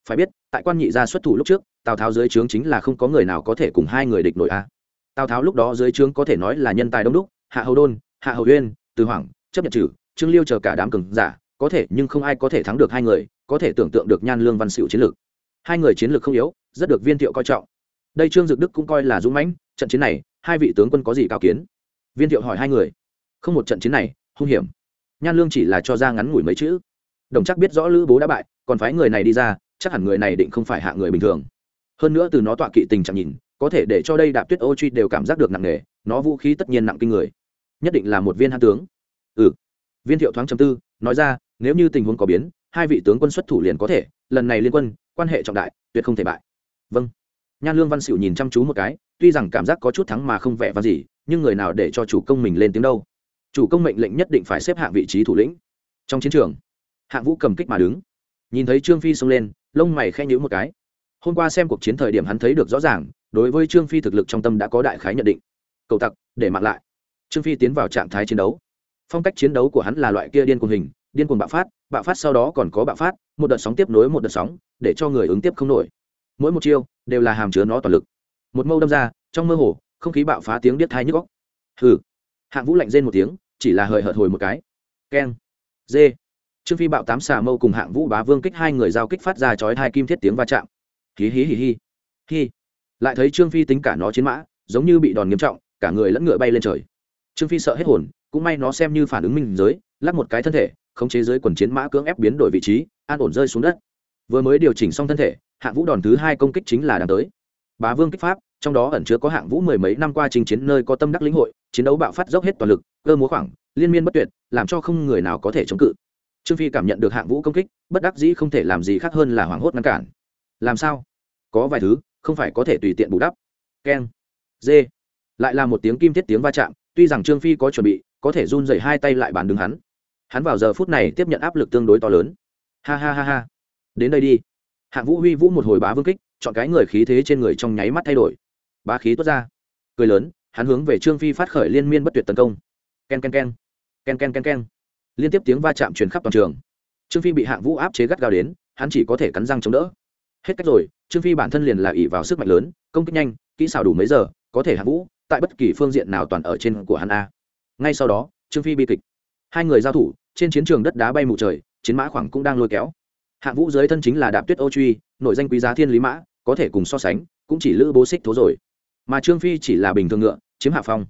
phải biết, tại quan nhị gia xuất thủ lúc trước, tào tháo dưới trướng chính là không có người nào có thể cùng hai người địch nội a. Tào tháo lúc đó dưới trướng có thể nói là nhân tài đông đúc, hạ hầu đôn, hạ hầu uyên, từ hoàng chấp nhận trừ, trương liêu chờ cả đám cường giả, có thể nhưng không ai có thể thắng được hai người, có thể tưởng tượng được nhan lương văn xịu chiến lược. Hai người chiến lược không yếu, rất được viên thiệu coi trọng. Đây trương dực đức cũng coi là dũng mãnh, trận chiến này, hai vị tướng quân có gì cao kiến? Viên thiệu hỏi hai người. Không một trận chiến này, hung hiểm. Nhan lương chỉ là cho ra ngắn ngủi mấy chữ. Đồng chắc biết rõ lữ bố đã bại, còn phái người này đi ra chắc hẳn người này định không phải hạ người bình thường. Hơn nữa từ nó tọa kỵ tình trạng nhìn, có thể để cho đây đạp tuyết ô truy đều cảm giác được nặng nề, nó vũ khí tất nhiên nặng kinh người. Nhất định là một viên hạ tướng. Ừ. Viên thiệu thoáng chấm tư, nói ra, nếu như tình huống có biến, hai vị tướng quân xuất thủ liền có thể, lần này liên quân, quan hệ trọng đại, tuyệt không thể bại. Vâng. Nhan lương văn sửu nhìn chăm chú một cái, tuy rằng cảm giác có chút thắng mà không vẻ văn gì, nhưng người nào để cho chủ công mình lên tiếng đâu. Chủ công mệnh lệnh nhất định phải xếp hạng vị trí thủ lĩnh. Trong chiến trường, hạng vũ cầm kích mà đứng. Nhìn thấy trương phi xông lên lông mày khen nhữ một cái. Hôm qua xem cuộc chiến thời điểm hắn thấy được rõ ràng, đối với trương phi thực lực trong tâm đã có đại khái nhận định. Cầu tặc, để mặc lại. Trương phi tiến vào trạng thái chiến đấu. Phong cách chiến đấu của hắn là loại kia điên cuồng hình, điên cuồng bạo phát bạo phát sau đó còn có bạo phát, một đợt sóng tiếp nối một đợt sóng, để cho người ứng tiếp không nổi. Mỗi một chiêu đều là hàm chứa nó toàn lực. Một mâu đâm ra, trong mơ hồ, không khí bạo phá tiếng biết thai nhức góc hừ. Hạng vũ lạnh rên một tiếng, chỉ là hời hợt hồi một cái. Keng. Dê trương phi bạo tám xà mâu cùng hạng vũ bá vương kích hai người giao kích phát ra chói hai kim thiết tiếng va chạm. Hí hí hí hí. Hí lại thấy trương phi tính cả nó chiến mã, giống như bị đòn nghiêm trọng, cả người lẫn ngựa bay lên trời. Trương phi sợ hết hồn, cũng may nó xem như phản ứng minh giới, lắc một cái thân thể, khống chế dưới quần chiến mã cưỡng ép biến đổi vị trí, an ổn rơi xuống đất. Vừa mới điều chỉnh xong thân thể, hạng vũ đòn thứ hai công kích chính là đang tới. Bá vương kích pháp, trong đó ẩn chứa có hạng vũ mười mấy năm qua trình chiến nơi có tâm đắc lĩnh hội, chiến đấu bạo phát dốc hết toàn lực, cơ múa khoảng, liên miên bất tuyệt, làm cho không người nào có thể chống cự trương phi cảm nhận được hạng vũ công kích bất đắc dĩ không thể làm gì khác hơn là hoảng hốt ngăn cản làm sao có vài thứ không phải có thể tùy tiện bù đắp keng dê lại là một tiếng kim thiết tiếng va chạm tuy rằng trương phi có chuẩn bị có thể run dậy hai tay lại bàn đứng hắn hắn vào giờ phút này tiếp nhận áp lực tương đối to lớn ha ha ha ha đến đây đi hạng vũ huy vũ một hồi bá vương kích chọn cái người khí thế trên người trong nháy mắt thay đổi bá khí tuốt ra cười lớn hắn hướng về trương phi phát khởi liên miên bất tuyệt tấn công k e n k e n k e n k e n k e n k e n k e n liên tiếp tiếng va chạm truyền khắp toàn trường. Trương phi bị hạng vũ áp chế gắt gao đến, hắn chỉ có thể cắn răng chống đỡ. Hết cách rồi, trương phi bản thân liền là ỉ vào sức mạnh lớn, công kích nhanh, kỹ xảo đủ mấy giờ, có thể hạng vũ, tại bất kỳ phương diện nào toàn ở trên của hắn a. Ngay sau đó, trương phi bi kịch. Hai người giao thủ, trên chiến trường đất đá bay mù trời, chiến mã khoảng cũng đang lôi kéo. Hạng vũ dưới thân chính là đạp tuyết ô truy, nội danh quý giá thiên lý mã, có thể cùng so sánh, cũng chỉ lữ bố xích thố rồi. Mà trương phi chỉ là bình thường ngựa, chiếm hạ phong.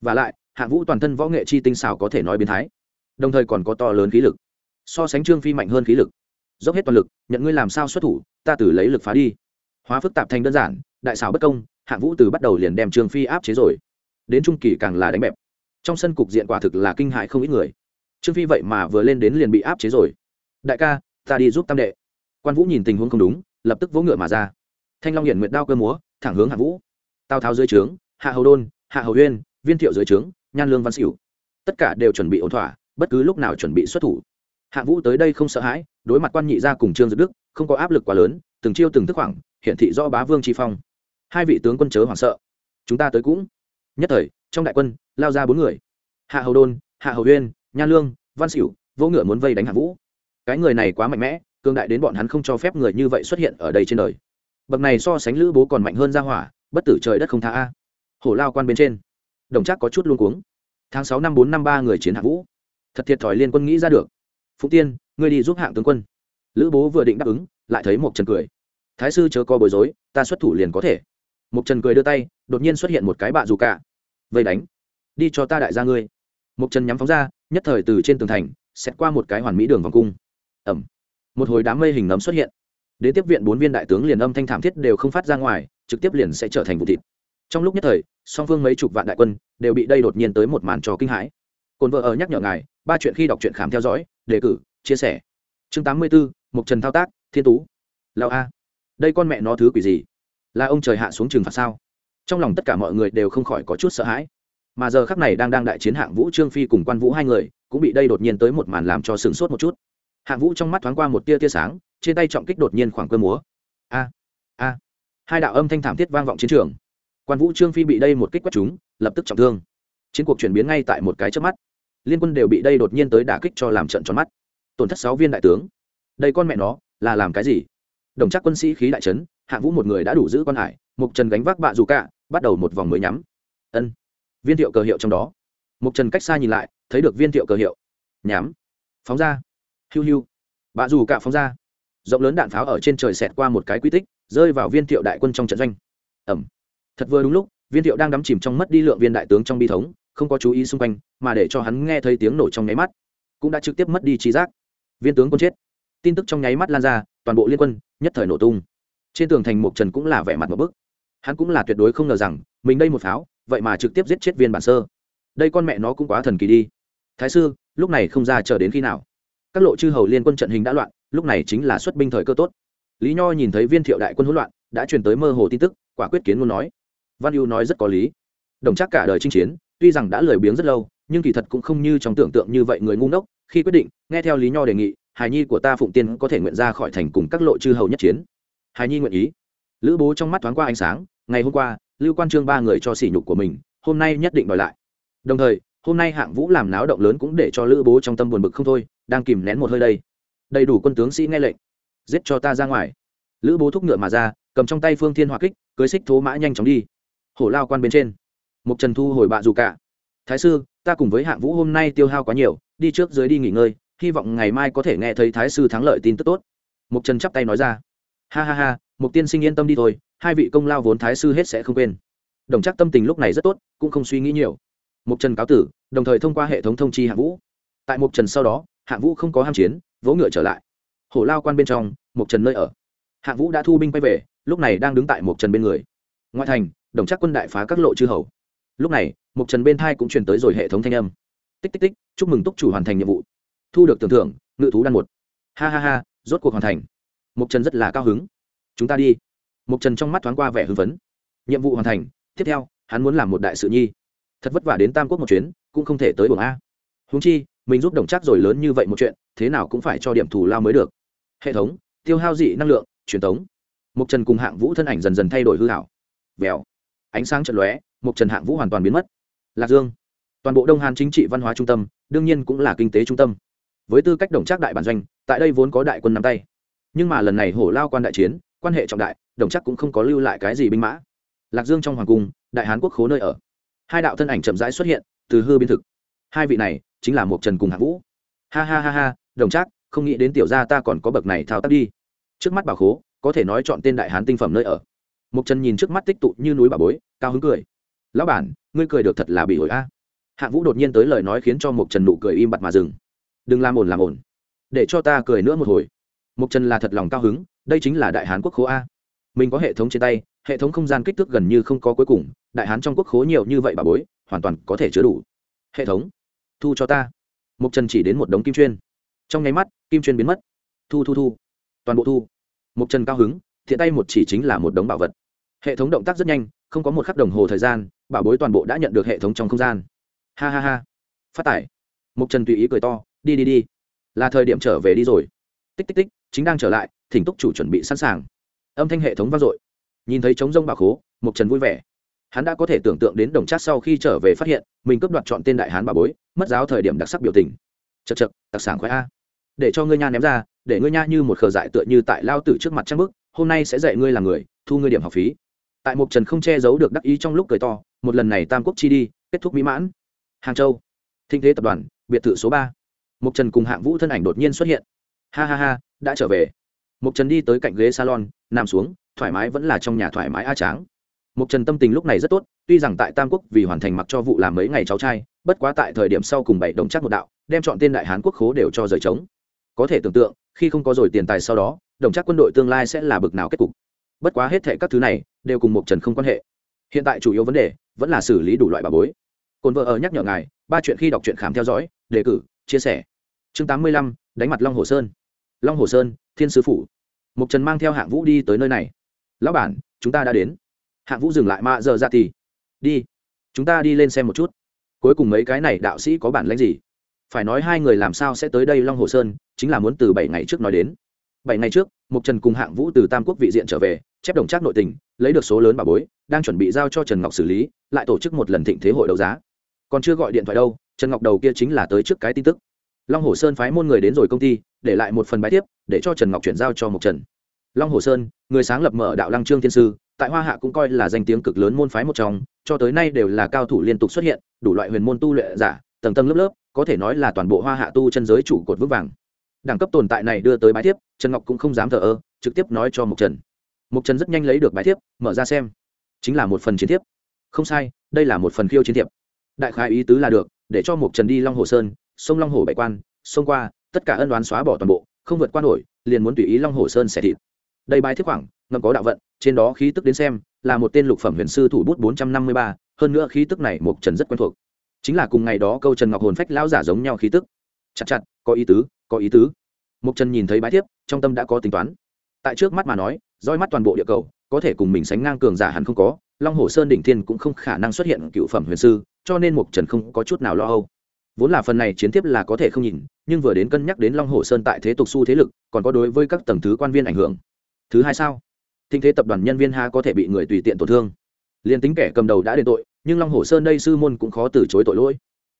Và lại, hạng vũ toàn thân võ nghệ chi tinh xảo có thể nói biến thái đồng thời còn có to lớn khí lực. So sánh trương phi mạnh hơn khí lực. Dốc hết toàn lực, nhận ngươi làm sao xuất thủ, ta từ lấy lực phá đi. Hóa phức tạp thành đơn giản, đại xảo bất công, hạng vũ từ bắt đầu liền đem trương phi áp chế rồi. Đến trung kỳ càng là đánh bẹp. Trong sân cục diện quả thực là kinh hại không ít người. Trương phi vậy mà vừa lên đến liền bị áp chế rồi. Đại ca, ta đi giúp tam đệ. Quan vũ nhìn tình huống không đúng, lập tức vỗ ngựa mà ra. Thanh long hiển nguyệt đao cơ múa, thẳng hướng hạ vũ. Tào tháo dưới trướng, hạ hầu đôn, hạ hầu huyên, viên thiệu dưới trướng, nhan lương văn xỉu tất cả đều chuẩn bị ổn thỏa bất cứ lúc nào chuẩn bị xuất thủ. Hạ vũ tới đây không sợ hãi, đối mặt quan nhị gia cùng trương dực đức, không có áp lực quá lớn, từng chiêu từng thức khoảng, hiển thị do bá vương tri phong. Hai vị tướng quân chớ hoảng sợ. Chúng ta tới cũng. Nhất thời, trong đại quân, lao ra bốn người. Hạ hầu đôn, hạ hầu huyên nha lương, văn xỉu vỗ ngựa muốn vây đánh hạ vũ. Cái người này quá mạnh mẽ cương đại đến bọn hắn không cho phép người như vậy xuất hiện ở đây trên đời. Bậc này so sánh lữ bố còn mạnh hơn ra hỏa, bất tử trời đất không tha a. Hổ lao quan bên trên. Đồng chắc có chút luôn cuống. Tháng sáu năm bốn năm ba người chiến hạ vũ thật thiệt thòi liên quân nghĩ ra được. Phụng tiên, ngươi đi giúp hạng tướng quân. Lữ bố vừa định đáp ứng, lại thấy một trần cười. Thái sư chớ co bối rối, ta xuất thủ liền có thể. Một trần cười đưa tay, đột nhiên xuất hiện một cái bạ dù cả. Vây đánh. Đi cho ta đại gia ngươi. Một trần nhắm phóng ra, nhất thời từ trên tường thành xét qua một cái hoàn mỹ đường vòng cung. Ẩm. Một hồi đám mây hình nấm xuất hiện. Đến tiếp viện bốn viên đại tướng liền âm thanh thảm thiết đều không phát ra ngoài, trực tiếp liền sẽ trở thành vụ thịt. Trong lúc nhất thời, song phương mấy chục vạn đại quân đều bị đây đột nhiên tới một màn trò kinh hãi. Cồn vợ ở nhắc nhở ngài ba chuyện khi đọc truyện khám theo dõi, đề cử, chia sẻ. Chương tám mươi bốn mục trần thao tác, thiên tú. Lao a. Đây con mẹ nó thứ quỷ gì? Là ông trời hạ xuống trường phạt sao? Trong lòng tất cả mọi người đều không khỏi có chút sợ hãi. Mà giờ khắc này đang đang đại chiến hạng vũ, trương phi cùng quan vũ hai người, cũng bị đây đột nhiên tới một màn làm cho sửng sốt một chút. Hạng vũ trong mắt thoáng qua một tia tia sáng, trên tay trọng kích đột nhiên khoảng cơ múa. A a. Hai đạo âm thanh thảm thiết vang vọng chiến trường. Quan vũ, trương phi bị đây một kích quét chúng lập tức trọng thương. Chiến cuộc chuyển biến ngay tại một cái trước mắt liên quân đều bị đây đột nhiên tới đả kích cho làm trận tròn mắt. Tổn thất sáu viên đại tướng. Đây con mẹ nó, là làm cái gì? Đồng chắc quân sĩ khí đại trấn hạng vũ một người đã đủ giữ quan hải, mục trần gánh vác bạ dù cả, bắt đầu một vòng mới nhắm. Ân. Viên thiệu cờ hiệu trong đó. Mục trần cách xa nhìn lại, thấy được viên thiệu cờ hiệu. Nhắm. Phóng ra. Hiu hiu. Bạ dù cả phóng ra. Rộng lớn đạn pháo ở trên trời xẹt qua một cái quy tích, rơi vào viên thiệu đại quân trong trận doanh. Ẩm. Thật vừa đúng lúc, viên thiệu đang đắm chìm trong mất đi lượng viên đại tướng trong bi thống không có chú ý xung quanh, mà để cho hắn nghe thấy tiếng nổ trong nháy mắt, cũng đã trực tiếp mất đi trí giác. Viên tướng quân chết. Tin tức trong nháy mắt lan ra, toàn bộ liên quân, nhất thời nổ tung. Trên tường thành mộc trần cũng là vẻ mặt một bức. Hắn cũng là tuyệt đối không ngờ rằng, mình đây một pháo, vậy mà trực tiếp giết chết viên bản sơ. Đây con mẹ nó cũng quá thần kỳ đi. Thái sư, lúc này không ra chờ đến khi nào? Các lộ chư hầu liên quân trận hình đã loạn, lúc này chính là xuất binh thời cơ tốt. Lý nho nhìn thấy viên thiệu đại quân hỗn loạn, đã truyền tới mơ hồ tin tức, quả quyết kiến muốn nói. Văn ưu nói rất có lý. Đồng chắc cả đời chinh chiến tuy rằng đã lười biếng rất lâu, nhưng kỳ thật cũng không như trong tưởng tượng như vậy người ngu ngốc, khi quyết định, nghe theo lý nho đề nghị hài nhi của ta phụng tiên có thể nguyện ra khỏi thành cùng các lộ chư hầu nhất chiến. Hài nhi nguyện ý. Lữ bố trong mắt thoáng qua ánh sáng, ngày hôm qua, lưu quan trương ba người cho sỉ nhục của mình, hôm nay nhất định đòi lại. Đồng thời, hôm nay hạng vũ làm náo động lớn cũng để cho lữ bố trong tâm buồn bực không thôi, đang kìm nén một hơi đây. Đầy đủ quân tướng sĩ nghe lệnh, giết cho ta ra ngoài. Lữ bố thúc ngựa mà ra, cầm trong tay phương thiên hỏa kích, cưới xích thố mã nhanh chóng đi. Hổ lao quan bên trên mục trần thu hồi bạ dù cả. Thái sư, ta cùng với hạng vũ hôm nay tiêu hao quá nhiều, đi trước dưới đi nghỉ ngơi, hy vọng ngày mai có thể nghe thấy thái sư thắng lợi tin tức tốt. Mục trần chắp tay nói ra. Ha ha ha mục tiên sinh yên tâm đi thôi, hai vị công lao vốn thái sư hết sẽ không quên. Đồng chắc tâm tình lúc này rất tốt, cũng không suy nghĩ nhiều. Mục trần cáo tử, đồng thời thông qua hệ thống thông chi hạng vũ. Tại mục trần sau đó, hạng vũ không có ham chiến, vỗ ngựa trở lại. Hổ lao quan bên trong mục trần nơi ở. Hạng vũ đã thu binh quay về, lúc này đang đứng tại mục trần bên người. Ngoại thành, đồng chắc quân đại phá các lộ chư hầu lúc này mục trần bên thai cũng truyền tới rồi hệ thống thanh âm. Tích tích tích, chúc mừng túc chủ hoàn thành nhiệm vụ. Thu được tưởng thưởng, ngự thú đan một. Ha ha ha, rốt cuộc hoàn thành. Mục trần rất là cao hứng. Chúng ta đi. Mục trần trong mắt thoáng qua vẻ hưng phấn. Nhiệm vụ hoàn thành, tiếp theo, hắn muốn làm một đại sự nhi. Thật vất vả đến tam quốc một chuyến, cũng không thể tới buồng a. Húng chi, mình giúp đồng chắc rồi lớn như vậy một chuyện, thế nào cũng phải cho điểm thù lao mới được. Hệ thống, tiêu hao dị năng lượng, truyền thống mục trần cùng hạng vũ thân ảnh dần dần thay đổi hư hảo. Vèo. Ánh sáng chật lóe mục trần hạng vũ hoàn toàn biến mất. Lạc dương, toàn bộ đông hàn chính trị văn hóa trung tâm, đương nhiên cũng là kinh tế trung tâm. Với tư cách đồng trác đại bản doanh, tại đây vốn có đại quân nắm tay. Nhưng mà lần này hổ lao quan đại chiến, quan hệ trọng đại, đồng chắc cũng không có lưu lại cái gì binh mã. Lạc dương trong hoàng cung, đại hán quốc khố nơi ở. Hai đạo thân ảnh chậm rãi xuất hiện, từ hư biên thực. Hai vị này, chính là một trần cùng hạng vũ. Ha ha ha ha, đồng chắc không nghĩ đến tiểu gia ta còn có bậc này thao tác đi. Trước mắt bảo khố, có thể nói chọn tên đại hán tinh phẩm nơi ở. Một trần nhìn trước mắt tích tụ như núi bà bối, cao hứng cười lão bản, ngươi cười được thật là bị ổi a. Hạng vũ đột nhiên tới lời nói khiến cho mộc trần nụ cười im bặt mà dừng. Đừng làm ổn làm ổn để cho ta cười nữa một hồi. Mộc trần là thật lòng cao hứng, đây chính là đại hán quốc khố a. Mình có hệ thống trên tay, hệ thống không gian kích thước gần như không có cuối cùng, đại hán trong quốc khố nhiều như vậy bà bối, hoàn toàn có thể chứa đủ. Hệ thống, thu cho ta. Mục trần chỉ đến một đống kim chuyên. Trong nháy mắt, kim chuyên biến mất. Thu thu thu. Toàn bộ thu. Mục trần cao hứng, thiện tay một chỉ chính là một đống bảo vật. Hệ thống động tác rất nhanh, không có một khắc đồng hồ thời gian bảo bối toàn bộ đã nhận được hệ thống trong không gian. Ha ha ha. Phát tải. Mục trần tùy ý cười to, đi đi đi. Là thời điểm trở về đi rồi. Tích tích tích, chính đang trở lại, thỉnh túc chủ chuẩn bị sẵn sàng. Âm thanh hệ thống vang dội. Nhìn thấy trống rông bà khố, mục trần vui vẻ. Hắn đã có thể tưởng tượng đến đồng trác sau khi trở về phát hiện, mình cướp đoạt chọn tên đại hán bà bối, mất giáo thời điểm đặc sắc biểu tình. Chật chật đặc sản khoái a. Để cho ngươi nha ném ra, để ngươi nha như một khờ dại tựa như tại lao tử trước mặt trang bức, hôm nay sẽ dạy ngươi là người, thu ngươi điểm học phí. Tại mục trần không che giấu được đắc ý trong lúc cười to một lần này tam quốc chi đi, kết thúc mỹ mãn. Hàng châu thinh thế tập đoàn, biệt thự số ba. Mục trần cùng hạng vũ thân ảnh đột nhiên xuất hiện. Ha ha ha, đã trở về. Mục trần đi tới cạnh ghế salon, nằm xuống, thoải mái vẫn là trong nhà thoải mái a tráng. Mục trần tâm tình lúc này rất tốt, tuy rằng tại tam quốc vì hoàn thành mặc cho vụ làm mấy ngày cháu trai, bất quá tại thời điểm sau cùng bảy đồng chắc một đạo, đem chọn tên đại hán quốc khố đều cho rời trống. Có thể tưởng tượng, khi không có rồi tiền tài sau đó, đồng chắc quân đội tương lai sẽ là bực nào kết cục. Bất quá hết thệ các thứ này, đều cùng mục trần không quan hệ. Hiện tại chủ yếu vấn đề vẫn là xử lý đủ loại bà bối. Cồn vợ ở nhắc nhở ngài, ba chuyện khi đọc truyện khám theo dõi, đề cử, chia sẻ. Chương tám mươi lăm, đánh mặt long hồ sơn. Long hồ sơn, thiên sứ phủ. Mục trần mang theo hạng vũ đi tới nơi này. Lão bản, chúng ta đã đến. Hạng vũ dừng lại, mạ giờ dạ ra thì đi, chúng ta đi lên xem một chút. Cuối cùng mấy cái này đạo sĩ có bản lãnh gì? Phải nói hai người làm sao sẽ tới đây long hồ sơn, chính là muốn từ bảy ngày trước nói đến. Bảy ngày trước, mục trần cùng hạng vũ từ tam quốc vị diện trở về, chép đồng trác nội tình, lấy được số lớn bà bối, đang chuẩn bị giao cho trần ngọc xử lý lại tổ chức một lần thịnh thế hội đấu giá. Còn chưa gọi điện thoại đâu, trần ngọc đầu kia chính là tới trước cái tin tức. Long hồ sơn phái môn người đến rồi công ty, để lại một phần bài tiếp, để cho trần ngọc chuyển giao cho mục trần. Long hồ sơn, người sáng lập mở đạo lăng trương thiên sư, tại hoa hạ cũng coi là danh tiếng cực lớn môn phái một trong, cho tới nay đều là cao thủ liên tục xuất hiện, đủ loại huyền môn tu luyện giả, tầng tầng lớp lớp, có thể nói là toàn bộ hoa hạ tu chân giới chủ cột vững vàng. Đẳng cấp tồn tại này đưa tới bái thiếp trần ngọc cũng không dám thờ ơ, trực tiếp nói cho mục trần. Mục trần rất nhanh lấy được bái thiếp mở ra xem. Chính là một phần chiến thiếp không sai, đây là một phần khiêu chiến thiệp. Đại khai ý tứ là được, để cho mục trần đi long hồ sơn, sông long hồ bảy quan, sông qua, tất cả ân đoán xóa bỏ toàn bộ, không vượt qua nổi, liền muốn tùy ý long hồ sơn xẻ thịt. Đây bài thiếp khoảng, ngầm có đạo vận, trên đó khí tức đến xem, là một tên lục phẩm huyền sư thủ bút bốn trăm năm mươi ba, hơn nữa khí tức này mục trần rất quen thuộc. Chính là cùng ngày đó câu trần ngọc hồn phách lão giả giống nhau khí tức. Chặt chặt, có ý tứ, có ý tứ. Mục trần nhìn thấy bái thiếp, trong tâm đã có tính toán. Tại trước mắt mà nói, roi mắt toàn bộ địa cầu có thể cùng mình sánh ngang cường giả hẳn không có, long hồ sơn đỉnh thiên cũng không khả năng xuất hiện cựu phẩm huyền sư, cho nên mục trần không có chút nào lo âu. Vốn là phần này chiến tiếp là có thể không nhìn, nhưng vừa đến cân nhắc đến long hồ sơn tại thế tục su thế lực, còn có đối với các tầng thứ quan viên ảnh hưởng. Thứ hai sao? Thinh thế tập đoàn nhân viên ha có thể bị người tùy tiện tổn thương. Liền tính kẻ cầm đầu đã đền tội, nhưng long hồ sơn đây sư môn cũng khó từ chối tội lỗi.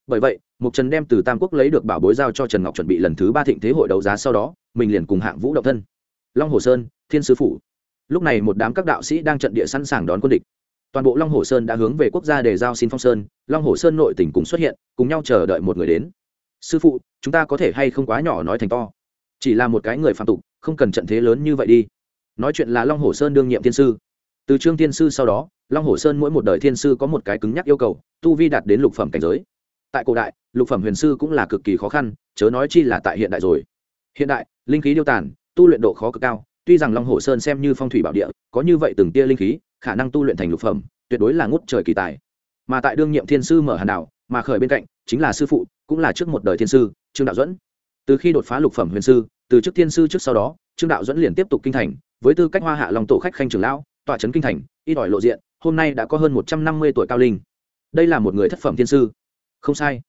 Bởi vậy, mục trần đem từ tam quốc lấy được bảo bối giao cho trần ngọc chuẩn bị lần thứ ba thịnh thế hội đấu giá sau đó, mình liền cùng hạng vũ động thân. Long hồ sơn, thiên sứ phủ lúc này một đám các đạo sĩ đang trận địa sẵn sàng đón quân địch. Toàn bộ long hồ sơn đã hướng về quốc gia để giao xin phong sơn, long hồ sơn nội tỉnh cùng xuất hiện, cùng nhau chờ đợi một người đến. Sư phụ, chúng ta có thể hay không quá nhỏ nói thành to? Chỉ là một cái người phạm tục, không cần trận thế lớn như vậy đi. Nói chuyện là long hồ sơn đương nhiệm thiên sư. Từ trương thiên sư sau đó, long hồ sơn mỗi một đời thiên sư có một cái cứng nhắc yêu cầu, tu vi đạt đến lục phẩm cảnh giới. Tại cổ đại, lục phẩm huyền sư cũng là cực kỳ khó khăn, chớ nói chi là tại hiện đại rồi. Hiện đại, linh khí điêu tàn, tu luyện độ khó cực cao tuy rằng long hồ sơn xem như phong thủy bảo địa, có như vậy từng tia linh khí, khả năng tu luyện thành lục phẩm, tuyệt đối là ngút trời kỳ tài. Mà tại đương nhiệm thiên sư mở hàn đảo, mà khởi bên cạnh, chính là sư phụ, cũng là trước một đời thiên sư, trương đạo dẫn từ khi đột phá lục phẩm huyền sư, từ trước thiên sư trước sau đó, trương đạo dẫn liền tiếp tục kinh thành, với tư cách hoa hạ lòng tổ khách khanh trường lão, tọa trấn kinh thành ít ỏi lộ diện, hôm nay đã có hơn một trăm năm mươi tuổi cao linh. Đây là một người thất phẩm thiên sư. Không sai.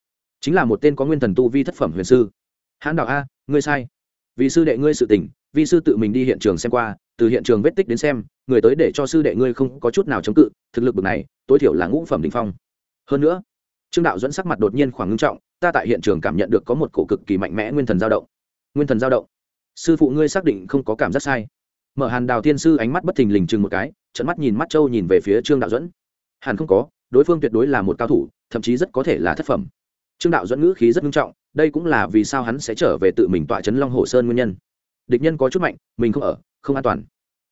Chính là một tên có nguyên thần tu vi thất phẩm huyền sư. Hãn đạo a, ngươi sai vì sư đệ ngươi sự tình vi sư tự mình đi hiện trường xem qua, từ hiện trường vết tích đến xem, người tới để cho sư đệ ngươi không có chút nào chống cự, thực lực bực này, tối thiểu là ngũ phẩm đình phong. Hơn nữa, trương đạo dẫn sắc mặt đột nhiên khoảng ngưng trọng, ta tại hiện trường cảm nhận được có một cổ cực kỳ mạnh mẽ nguyên thần dao động. Nguyên thần dao động? Sư phụ ngươi xác định không có cảm giác sai. Mở hàn đào tiên sư ánh mắt bất thình lình chừng một cái trận mắt nhìn mắt châu nhìn về phía trương đạo dẫn hàn không có, đối phương tuyệt đối là một cao thủ, thậm chí rất có thể là thất phẩm. Trương đạo dẫn ngữ khí rất nghiêm trọng đây cũng là vì sao hắn sẽ trở về tự mình tọa trấn long hồ sơn nguyên nhân. Địch nhân có chút mạnh, mình không ở, không an toàn.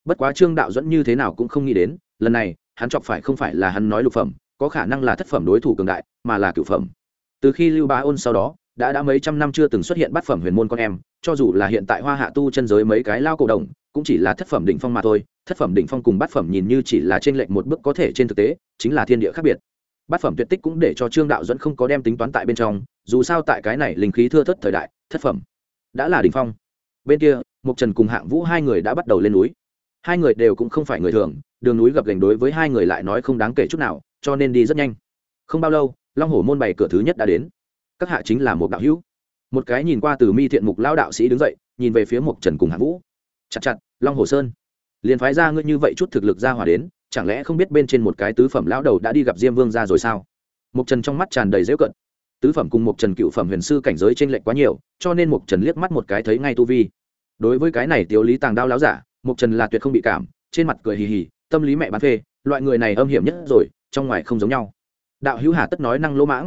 Bất quá trương đạo dẫn như thế nào cũng không nghĩ đến, lần này, hắn chọc phải không phải là hắn nói lục phẩm, có khả năng là thất phẩm đối thủ cường đại, mà là cựu phẩm. Từ khi lưu bá ôn sau đó, đã đã mấy trăm năm chưa từng xuất hiện bát phẩm huyền môn con em, cho dù là hiện tại hoa hạ tu chân giới mấy cái lao cổ đồng, cũng chỉ là thất phẩm đỉnh phong mà thôi. Thất phẩm đỉnh phong cùng bát phẩm nhìn như chỉ là trên lệnh một bước có thể trên thực tế, chính là thiên địa khác biệt bát phẩm tuyệt tích cũng để cho trương đạo dẫn không có đem tính toán tại bên trong, dù sao tại cái này linh khí thưa thất thời đại, thất phẩm đã là đỉnh phong. Bên kia mục trần cùng hạng vũ hai người đã bắt đầu lên núi. Hai người đều cũng không phải người thường, đường núi gập gành đối với hai người lại nói không đáng kể chút nào, cho nên đi rất nhanh. Không bao lâu, long hổ môn bày cửa thứ nhất đã đến. Các hạ chính là một đạo hữu. Một cái nhìn qua từ mi thiện mục lao đạo sĩ đứng dậy, nhìn về phía mục trần cùng hạng vũ. Chặt chặt, long hồ sơn. Liền phái ra ngươi như vậy chút thực lực ra hòa đến chẳng lẽ không biết bên trên một cái tứ phẩm lão đầu đã đi gặp diêm vương ra rồi sao? Mục trần trong mắt tràn đầy dễu cận tứ phẩm cùng mục trần cựu phẩm huyền sư cảnh giới t r ê n lệch quá nhiều, cho nên mục trần liếc mắt một cái thấy ngay tu vi. Đối với cái này tiếu lý tàng đao láo giả mục trần là tuyệt không bị cảm, trên mặt cười hì hì, tâm lý mẹ bán phê, loại người này âm hiểm nhất rồi, trong ngoài không giống nhau. Đạo hữu hà tất nói năng lỗ mãng.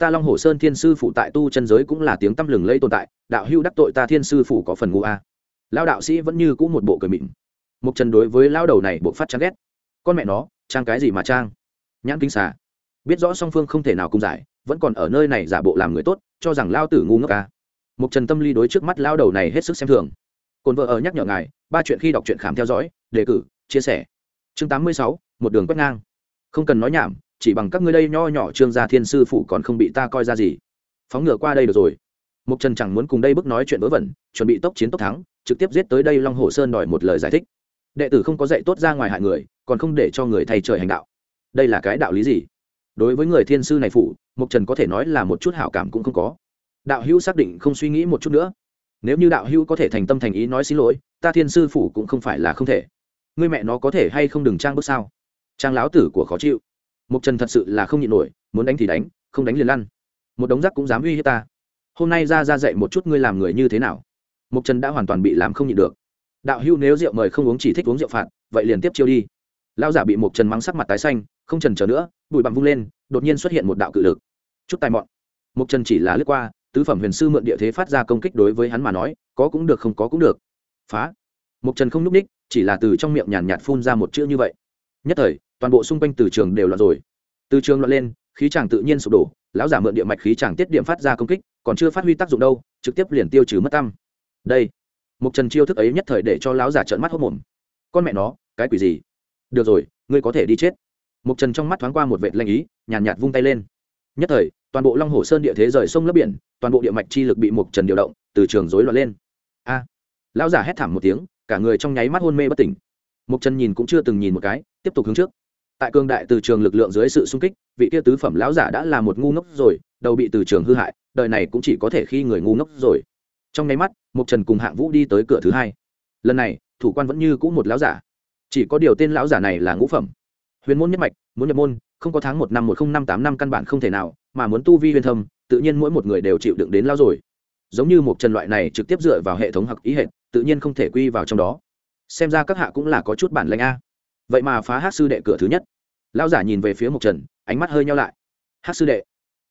Ta long hồ sơn thiên sư phụ tại tu chân giới cũng là tiếng tăm lừng lây tồn tại, đạo hữu đắc tội ta thiên sư phụ có phần ngu a. Lao đạo sĩ vẫn như cũ một bộ cười mịn. Mục trần đối với lao đầu này buộc phát chán ghét con mẹ nó, trang cái gì mà trang? Nhãn kinh xà. Biết rõ song phương không thể nào cùng giải, vẫn còn ở nơi này giả bộ làm người tốt, cho rằng lao tử ngu ngốc ca mục trần tâm ly đối trước mắt lao đầu này hết sức xem thường. Cồn vợ ở nhắc nhở ngài, ba chuyện khi đọc truyện khám theo dõi, đề cử, chia sẻ. Chương tám mươi sáu, một đường quét ngang. Không cần nói nhảm, chỉ bằng các ngươi đây nho nhỏ trương gia thiên sư phụ còn không bị ta coi ra gì. Phóng ngựa qua đây được rồi. Mục trần chẳng muốn cùng đây bước nói chuyện vớ vẩn, chuẩn bị tốc chiến tốc thắng, trực tiếp giết tới đây long hồ sơn đòi một lời giải thích đệ tử không có dạy tốt ra ngoài hại người, còn không để cho người thầy trời hành đạo. Đây là cái đạo lý gì? Đối với người thiên sư này phụ mục trần có thể nói là một chút hảo cảm cũng không có. Đạo hữu xác định không suy nghĩ một chút nữa. Nếu như đạo hữu có thể thành tâm thành ý nói xin lỗi, ta thiên sư phủ cũng không phải là không thể. Người mẹ nó có thể hay không đừng trang bước sao? Trang láo tử của khó chịu. Mục trần thật sự là không nhịn nổi, muốn đánh thì đánh, không đánh liền lăn. Một đống rác cũng dám uy hiếp ta. Hôm nay ra ra dạy một chút ngươi làm người như thế nào. Mục trần đã hoàn toàn bị làm không nhịn được đạo hữu nếu rượu mời không uống chỉ thích uống rượu phạt, vậy liền tiếp chiêu đi. Lão giả bị một trần mắng sắc mặt tái xanh, không trần trở nữa, bụi bặm vung lên, đột nhiên xuất hiện một đạo cự lực. Chút tài mọn. Một trần chỉ là lướt qua, tứ phẩm huyền sư mượn địa thế phát ra công kích đối với hắn mà nói, có cũng được không có cũng được. Phá. Một trần không n ú c ních, chỉ là từ trong miệng nhàn nhạt phun ra một chữ như vậy. Nhất thời, toàn bộ xung quanh từ trường đều loạn rồi. Từ trường loạn lên, khí chàng tự nhiên sụp đổ, lão giả mượn địa mạch khí chàng tiết điểm phát ra công kích, còn chưa phát huy tác dụng đâu, trực tiếp liền tiêu trừ mất tâm. Đây một trần chiêu thức ấy nhất thời để cho lão giả trợn mắt hốc mồm. Con mẹ nó cái quỷ gì? Được rồi ngươi có thể đi chết. Một trần trong mắt thoáng qua một vệt lanh ý nhàn nhạt, nhạt vung tay lên. Nhất thời toàn bộ long hồ sơn địa thế rời sông lấp biển toàn bộ địa mạch chi lực bị một trần điều động từ trường rối loạn lên. A! Lão giả hét thảm một tiếng cả người trong nháy mắt hôn mê bất tỉnh. Một trần nhìn cũng chưa từng nhìn một cái tiếp tục hướng trước. Tại cương đại từ trường lực lượng dưới sự xung kích vị kia tứ phẩm lão giả đã là một ngu ngốc rồi đầu bị từ trường hư hại đời này cũng chỉ có thể khi người ngu ngốc rồi. Trong nháy mắt mục trần cùng hạng vũ đi tới cửa thứ hai. Lần này, thủ quan vẫn như cũ một lão giả. Chỉ có điều tên lão giả này là ngũ phẩm. Huyền môn nhất mạch, muốn nhập môn, không có tháng một năm một không năm tám năm căn bản không thể nào, mà muốn tu vi huyền thâm, tự nhiên mỗi một người đều chịu đựng đến lao rồi. Giống như một trần loại này trực tiếp dựa vào hệ thống hoặc ý hệ, tự nhiên không thể quy vào trong đó. Xem ra các hạ cũng là có chút bản lanh a. Vậy mà phá hát sư đệ cửa thứ nhất. Lao giả nhìn về phía một trần, ánh mắt hơi nhau lại. Hát sư đệ,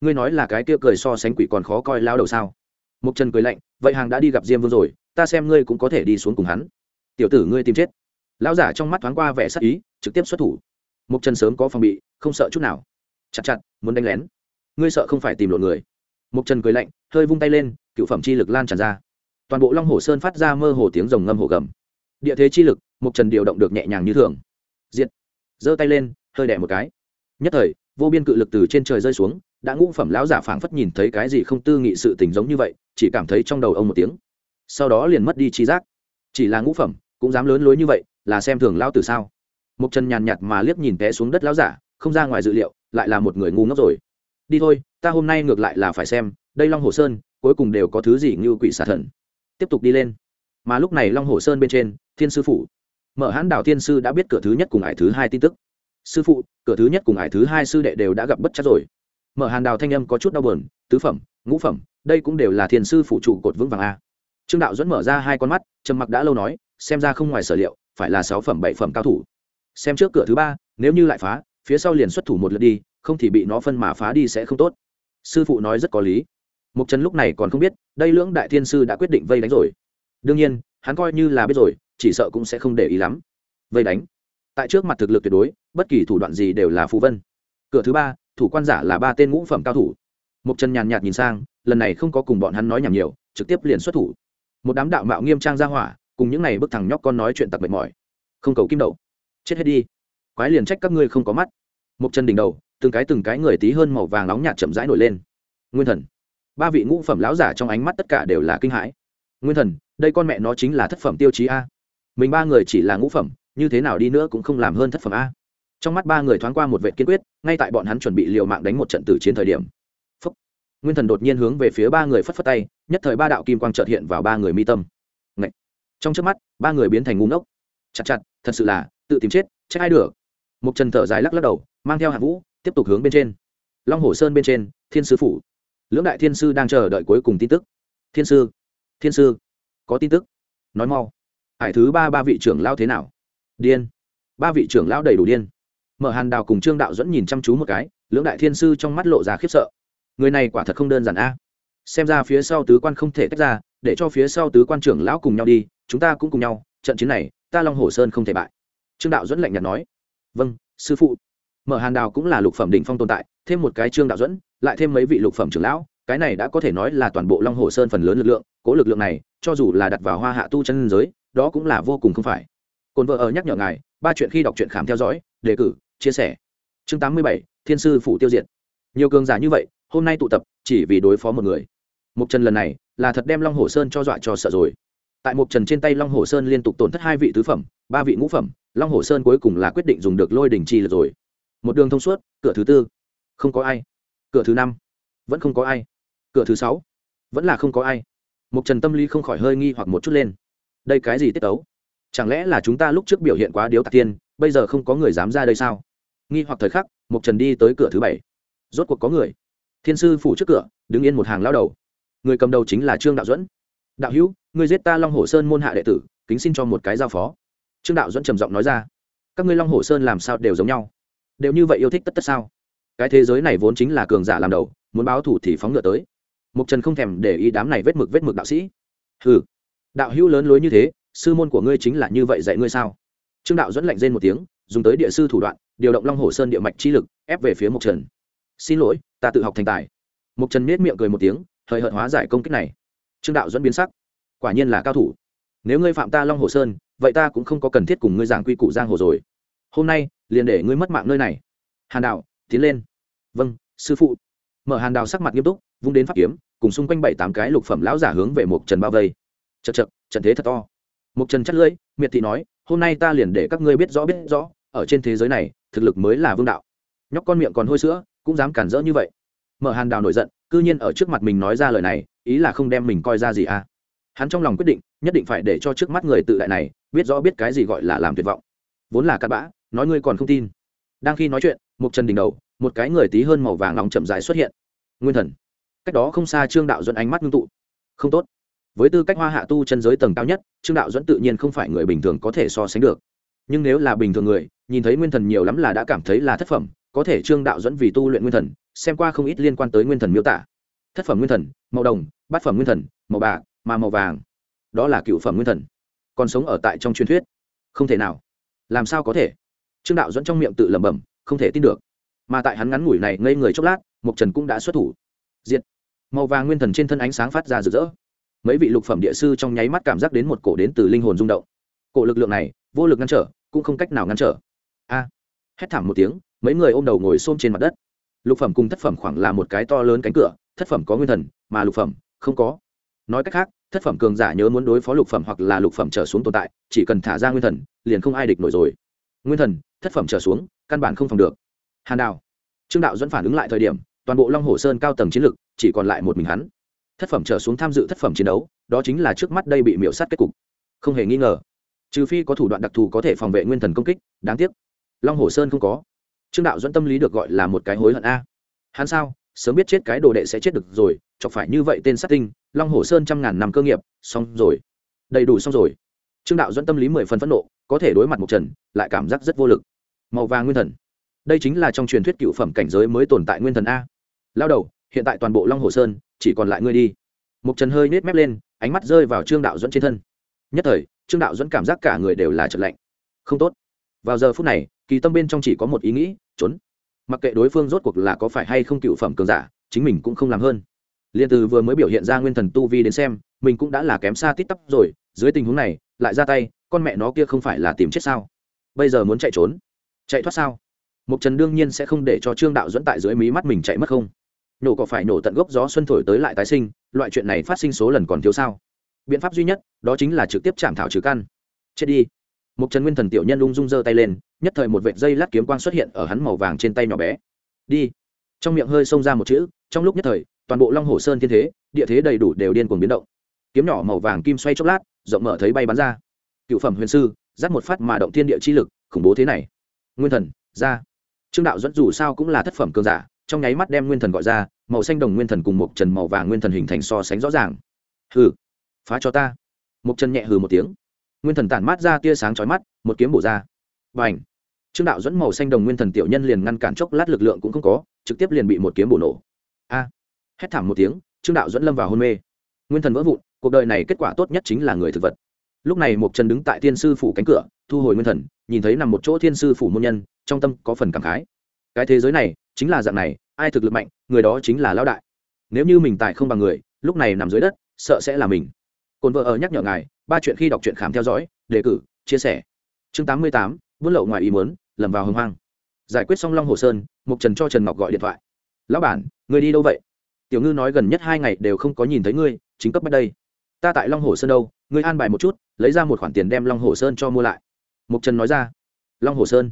ngươi nói là cái kia cười so sánh quỷ còn khó coi lao đầu sao? Một trần cười lạnh vậy hàng đã đi gặp diêm vương rồi, ta xem ngươi cũng có thể đi xuống cùng hắn. Tiểu tử ngươi tìm chết. Lão giả trong mắt thoáng qua vẻ sắc ý, trực tiếp xuất thủ. Mục trần sớm có phòng bị, không sợ chút nào. Chặt chặt, muốn đánh lén. Ngươi sợ không phải tìm lộn người. Mục trần cười lạnh, hơi vung tay lên, cựu phẩm chi lực lan tràn ra. Toàn bộ long hồ sơn phát ra mơ hồ tiếng rồng ngâm hồ gầm. Địa thế chi lực mục trần điều động được nhẹ nhàng như thường. Diện giơ tay lên, hơi đẻ một cái. Nhất thời, vô biên cự lực từ trên trời rơi xuống đã ngũ phẩm lão giả phảng phất nhìn thấy cái gì không tư nghị sự tình giống như vậy, chỉ cảm thấy trong đầu ông một tiếng. Sau đó liền mất đi trí giác. Chỉ là ngũ phẩm, cũng dám lớn lối như vậy, là xem thường lão tử sao? Mục chân nhàn nhạt mà liếc nhìn té xuống đất lão giả, không ra ngoài dự liệu, lại là một người ngu ngốc rồi. Đi thôi, ta hôm nay ngược lại là phải xem, đây long hồ sơn, cuối cùng đều có thứ gì như quỷ xà thần. Tiếp tục đi lên. Mà lúc này long hồ sơn bên trên, thiên sư phụ. Mở hãn đảo thiên sư đã biết cửa thứ nhất cùng ải thứ hai tin tức. Sư phụ, cửa thứ nhất cùng ải thứ hai sư đệ đều đã gặp bất chắc rồi mở hàn đào thanh âm có chút đau buồn, tứ phẩm, ngũ phẩm, đây cũng đều là thiền sư phụ trụ cột vững vàng a. Trương đạo dẫn mở ra hai con mắt, trầm mặc đã lâu nói, xem ra không ngoài sở liệu, phải là sáu phẩm, bảy phẩm cao thủ. Xem trước cửa thứ ba, nếu như lại phá, phía sau liền xuất thủ một lượt đi, không thì bị nó phân mà phá đi sẽ không tốt. Sư phụ nói rất có lý. Mục trần lúc này còn không biết, đây lưỡng đại thiên sư đã quyết định vây đánh rồi. Đương nhiên, hắn coi như là biết rồi, chỉ sợ cũng sẽ không để ý lắm. Vây đánh. Tại trước mặt thực lực tuyệt đối, bất kỳ thủ đoạn gì đều là phù vân. Cửa thứ ba thủ quan giả là ba tên ngũ phẩm cao thủ. Mục trần nhàn nhạt nhìn sang, lần này không có cùng bọn hắn nói nhảm nhiều, trực tiếp liền xuất thủ. Một đám đạo mạo nghiêm trang ra hỏa, cùng những này bức thằng nhóc con nói chuyện tặc mệt mỏi. Không cầu kim đậu chết hết đi. Quái liền trách các ngươi không có mắt. Mục trần đỉnh đầu, từng cái từng cái người tí hơn màu vàng nóng nhạt chậm rãi nổi lên. Nguyên thần. Ba vị ngũ phẩm lão giả trong ánh mắt tất cả đều là kinh hãi. Nguyên thần, đây con mẹ nó chính là thất phẩm tiêu chí a. Mình ba người chỉ là ngũ phẩm, như thế nào đi nữa cũng không làm hơn thất phẩm a trong mắt ba người thoáng qua một vệ kiên quyết, ngay tại bọn hắn chuẩn bị liều mạng đánh một trận tử chiến thời điểm. Phúc. nguyên thần đột nhiên hướng về phía ba người phất phất tay, nhất thời ba đạo kim quang trợt hiện vào ba người mi tâm. Ngậy. trong trước mắt, ba người biến thành ngu ngốc. Chặt chặt, thật sự là, tự tìm chết trách ai được? Một trần thở dài lắc lắc đầu, mang theo hạng vũ, tiếp tục hướng bên trên. Long hồ sơn bên trên, thiên sư phủ. Lưỡng đại thiên sư đang chờ đợi cuối cùng tin tức. Thiên sư thiên sư, có tin tức. Nói mau. Hải thứ ba ba vị trưởng lao thế nào? Điên. Ba vị trưởng lao đầy đủ điên mở hàn đào cùng trương đạo dẫn nhìn chăm chú một cái, lưỡng đại thiên sư trong mắt lộ ra khiếp sợ. Người này quả thật không đơn giản a. Xem ra phía sau tứ quan không thể tách ra, để cho phía sau tứ quan trưởng lão cùng nhau đi, chúng ta cũng cùng nhau, trận chiến này, ta long hồ sơn không thể bại. Trương đạo dẫn lạnh nhạt nói. Vâng sư phụ. Mở hàn đào cũng là lục phẩm đỉnh phong tồn tại, thêm một cái trương đạo dẫn lại thêm mấy vị lục phẩm trưởng lão, cái này đã có thể nói là toàn bộ long hồ sơn phần lớn lực lượng, cố lực lượng này, cho dù là đặt vào hoa hạ tu chân giới, đó cũng là vô cùng không phải. Cồn vợ ở nhắc nhở ngài, ba chuyện khi đọc truyện khám theo dõi, đề cử chia sẻ. Chương tám mươi bảy, thiên sư phủ tiêu diệt. Nhiều cường giả như vậy, hôm nay tụ tập, chỉ vì đối phó một người. Mục trần lần này là thật đem long hồ sơn cho dọa cho sợ rồi. Tại mục trần trên tay long hồ sơn liên tục tổn thất hai vị tứ phẩm, ba vị ngũ phẩm, long hồ sơn cuối cùng là quyết định dùng được lôi đỉnh chi lực rồi. Một đường thông suốt, cửa thứ tư. Không có ai. Cửa thứ năm. Vẫn không có ai. Cửa thứ sáu. Vẫn là không có ai. Mục trần tâm lý không khỏi hơi nghi hoặc một chút lên. Đây cái gì tiết tấu? Chẳng lẽ là chúng ta lúc trước biểu hiện quá điếu tạc tiên, bây giờ không có người dám ra đây sao? Nghi hoặc thời khắc mục trần đi tới cửa thứ bảy. Rốt cuộc có người. Thiên sư phủ trước cửa, đứng yên một hàng lao đầu. Người cầm đầu chính là trương đạo duẫn. Đạo hữu người giết ta long hồ sơn môn hạ đệ tử, kính xin cho một cái giao phó. Trương đạo duẫn trầm giọng nói ra. Các ngươi long hồ sơn làm sao đều giống nhau? Đều như vậy yêu thích tất tất sao? Cái thế giới này vốn chính là cường giả làm đầu, muốn báo thủ thì phóng ngựa tới. Mục trần không thèm để ý đám này vết mực vết mực đạo sĩ. Hừ. Đạo hữu lớn lối như thế, sư môn của ngươi chính là như vậy dạy ngươi sao? Trương đạo dẫn lạnh rên một tiếng, dùng tới địa sư thủ đoạn điều động long hồ sơn địa mạch chi lực, ép về phía mục trần. Xin lỗi, ta tự học thành tài. Mục trần nết miệng cười một tiếng, hời hợt hóa giải công kích này. Trương đạo dẫn biến sắc. Quả nhiên là cao thủ. Nếu ngươi phạm ta long hồ sơn, vậy ta cũng không có cần thiết cùng ngươi giảng quy củ giang hồ rồi. Hôm nay, liền để ngươi mất mạng nơi này. Hàn đạo, tiến lên. Vâng sư phụ. Mở hàn đào sắc mặt nghiêm túc, vung đến pháp kiếm, cùng xung quanh bảy tám cái lục phẩm lão giả hướng về một trần bao vây. Chật chật trận thế thật to. Một trần chắt lưỡi, miệt thị nói, hôm nay ta liền để các ngươi biết rõ biết rõ, ở trên thế giới này thực lực mới là vương đạo. Nhóc con miệng còn hôi sữa, cũng dám cản rỡ như vậy. Mở hàn đào nổi giận, cư nhiên ở trước mặt mình nói ra lời này, ý là không đem mình coi ra gì à? Hắn trong lòng quyết định, nhất định phải để cho trước mắt người tự đại này, biết rõ biết cái gì gọi là làm tuyệt vọng. Vốn là cặn bã, nói ngươi còn không tin. Đang khi nói chuyện, một trần đỉnh đầu, một cái người tí hơn màu vàng nóng chậm dài xuất hiện. Nguyên thần. Cách đó không xa trương đạo dẫn ánh mắt ngưng tụ. Không tốt. Với tư cách hoa hạ tu chân giới tầng cao nhất, trương đạo dẫn tự nhiên không phải người bình thường có thể so sánh được. Nhưng nếu là bình thường người nhìn thấy nguyên thần nhiều lắm là đã cảm thấy là thất phẩm, có thể trương đạo dẫn vì tu luyện nguyên thần, xem qua không ít liên quan tới nguyên thần miêu tả. Thất phẩm nguyên thần, màu đồng, bát phẩm nguyên thần, màu bạc, mà màu vàng. Đó là cựu phẩm nguyên thần. Còn sống ở tại trong truyền thuyết. Không thể nào. Làm sao có thể? Trương đạo dẫn trong miệng tự lẩm bẩm, không thể tin được. Mà tại hắn ngắn ngủi này ngây người chốc lát, mộc trần cũng đã xuất thủ. Diệt. Màu vàng nguyên thần trên thân ánh sáng phát ra rực rỡ. Mấy vị lục phẩm địa sư trong nháy mắt cảm giác đến một cổ đến từ linh hồn rung động. Cổ lực lượng này, vô lực ngăn trở, cũng không cách nào ngăn trở a. Hét thảm một tiếng, mấy người ôm đầu ngồi xôm trên mặt đất. Lục phẩm cùng thất phẩm khoảng là một cái to lớn cánh cửa, thất phẩm có nguyên thần, mà lục phẩm, không có. Nói cách khác, thất phẩm cường giả nhớ muốn đối phó lục phẩm hoặc là lục phẩm trở xuống tồn tại, chỉ cần thả ra nguyên thần, liền không ai địch nổi rồi. Nguyên thần, thất phẩm trở xuống, căn bản không phòng được. Hàn đào. Trương đạo dẫn phản ứng lại thời điểm, toàn bộ long hồ sơn cao tầng chiến lực, chỉ còn lại một mình hắn. Thất phẩm trở xuống tham dự thất phẩm chiến đấu, đó chính là trước mắt đây bị miễu sát kết cục. Không hề nghi ngờ. Trừ phi có thủ đoạn đặc thù có thể phòng vệ nguyên thần công kích, đáng tiếc long hồ sơn không có. Trương đạo dẫn tâm lý được gọi là một cái hối hận a. Hắn sao? Sớm biết chết cái đồ đệ sẽ chết được rồi, chọc phải như vậy tên sát tinh, long hồ sơn trăm ngàn năm cơ nghiệp, xong rồi. Đầy đủ xong rồi. Trương đạo dẫn tâm lý mười phần phẫn nộ, có thể đối mặt một trần lại cảm giác rất vô lực. Màu vàng nguyên thần. Đây chính là trong truyền thuyết cựu phẩm cảnh giới mới tồn tại nguyên thần a. Lao đầu, hiện tại toàn bộ long hồ sơn, chỉ còn lại ngươi đi. Mục trần hơi nết mép lên, ánh mắt rơi vào trương đạo dẫn trên thân. Nhất thời, trương đạo dẫn cảm giác cả người đều là trật lạnh. Không tốt vào giờ phút này, kỳ tâm bên trong chỉ có một ý nghĩ, trốn. Mặc kệ đối phương rốt cuộc là có phải hay không cựu phẩm cường giả, chính mình cũng không làm hơn. Liên từ vừa mới biểu hiện ra nguyên thần tu vi đến xem, mình cũng đã là kém xa tít tắp rồi, dưới tình huống này, lại ra tay, con mẹ nó kia không phải là tìm chết sao? Bây giờ muốn chạy trốn? Chạy thoát sao? Mục trần đương nhiên sẽ không để cho trương đạo dẫn tại dưới mí mắt mình chạy mất không? Nổ có phải nổ tận gốc gió xuân thổi tới lại tái sinh, loại chuyện này phát sinh số lần còn thiếu sao? Biện pháp duy nhất, đó chính là trực tiếp chạm thảo trừ căn. Chết đi một trần nguyên thần tiểu nhân ung dung giơ tay lên, nhất thời một vệt dây lát kiếm quang xuất hiện ở hắn màu vàng trên tay nhỏ bé. Đi. Trong miệng hơi xông ra một chữ, trong lúc nhất thời, toàn bộ long hồ sơn thiên thế, địa thế đầy đủ đều điên cuồng biến động. Kiếm nhỏ màu vàng kim xoay chốc lát, rộng mở thấy bay bắn ra. Cựu phẩm huyền sư dắt một phát mà động thiên địa chi lực, khủng bố thế này. Nguyên thần, ra. Trương đạo dẫn dù sao cũng là thất phẩm cường giả, trong nháy mắt đem nguyên thần gọi ra, màu xanh đồng nguyên thần cùng một trần màu vàng nguyên thần hình thành so sánh rõ ràng. Hừ, phá cho ta. Một trần nhẹ hừ một tiếng nguyên thần tản mát ra tia sáng chói mắt, một kiếm bổ ra. Và ảnh trương đạo dẫn màu xanh đồng nguyên thần tiểu nhân liền ngăn cản chốc lát lực lượng cũng không có, trực tiếp liền bị một kiếm bổ nổ. A! Hét thảm một tiếng, trương đạo dẫn lâm vào hôn mê. Nguyên thần vỡ vụn, cuộc đời này kết quả tốt nhất chính là người thực vật. Lúc này một trần đứng tại thiên sư phủ cánh cửa, thu hồi nguyên thần, nhìn thấy nằm một chỗ thiên sư phủ môn nhân, trong tâm có phần cảm khái. Cái thế giới này, chính là dạng này, ai thực lực mạnh, người đó chính là lão đại. Nếu như mình tài không bằng người, lúc này nằm dưới đất, sợ sẽ là mình. Cồn vợ ở nhắc nhở ngài ba chuyện khi đọc truyện khám theo dõi, đề cử, chia sẻ. Chương tám mươi tám, buôn lậu ngoài ý muốn, lầm vào hưng hoang. Giải quyết xong long hồ sơn, mục trần cho trần ngọc gọi điện thoại. Lão bản, người đi đâu vậy? Tiểu ngư nói gần nhất hai ngày đều không có nhìn thấy ngươi, chính cấp bắt đây. Ta tại long hồ sơn đâu, ngươi an bài một chút, lấy ra một khoản tiền đem long hồ sơn cho mua lại. Mục trần nói ra. Long hồ sơn?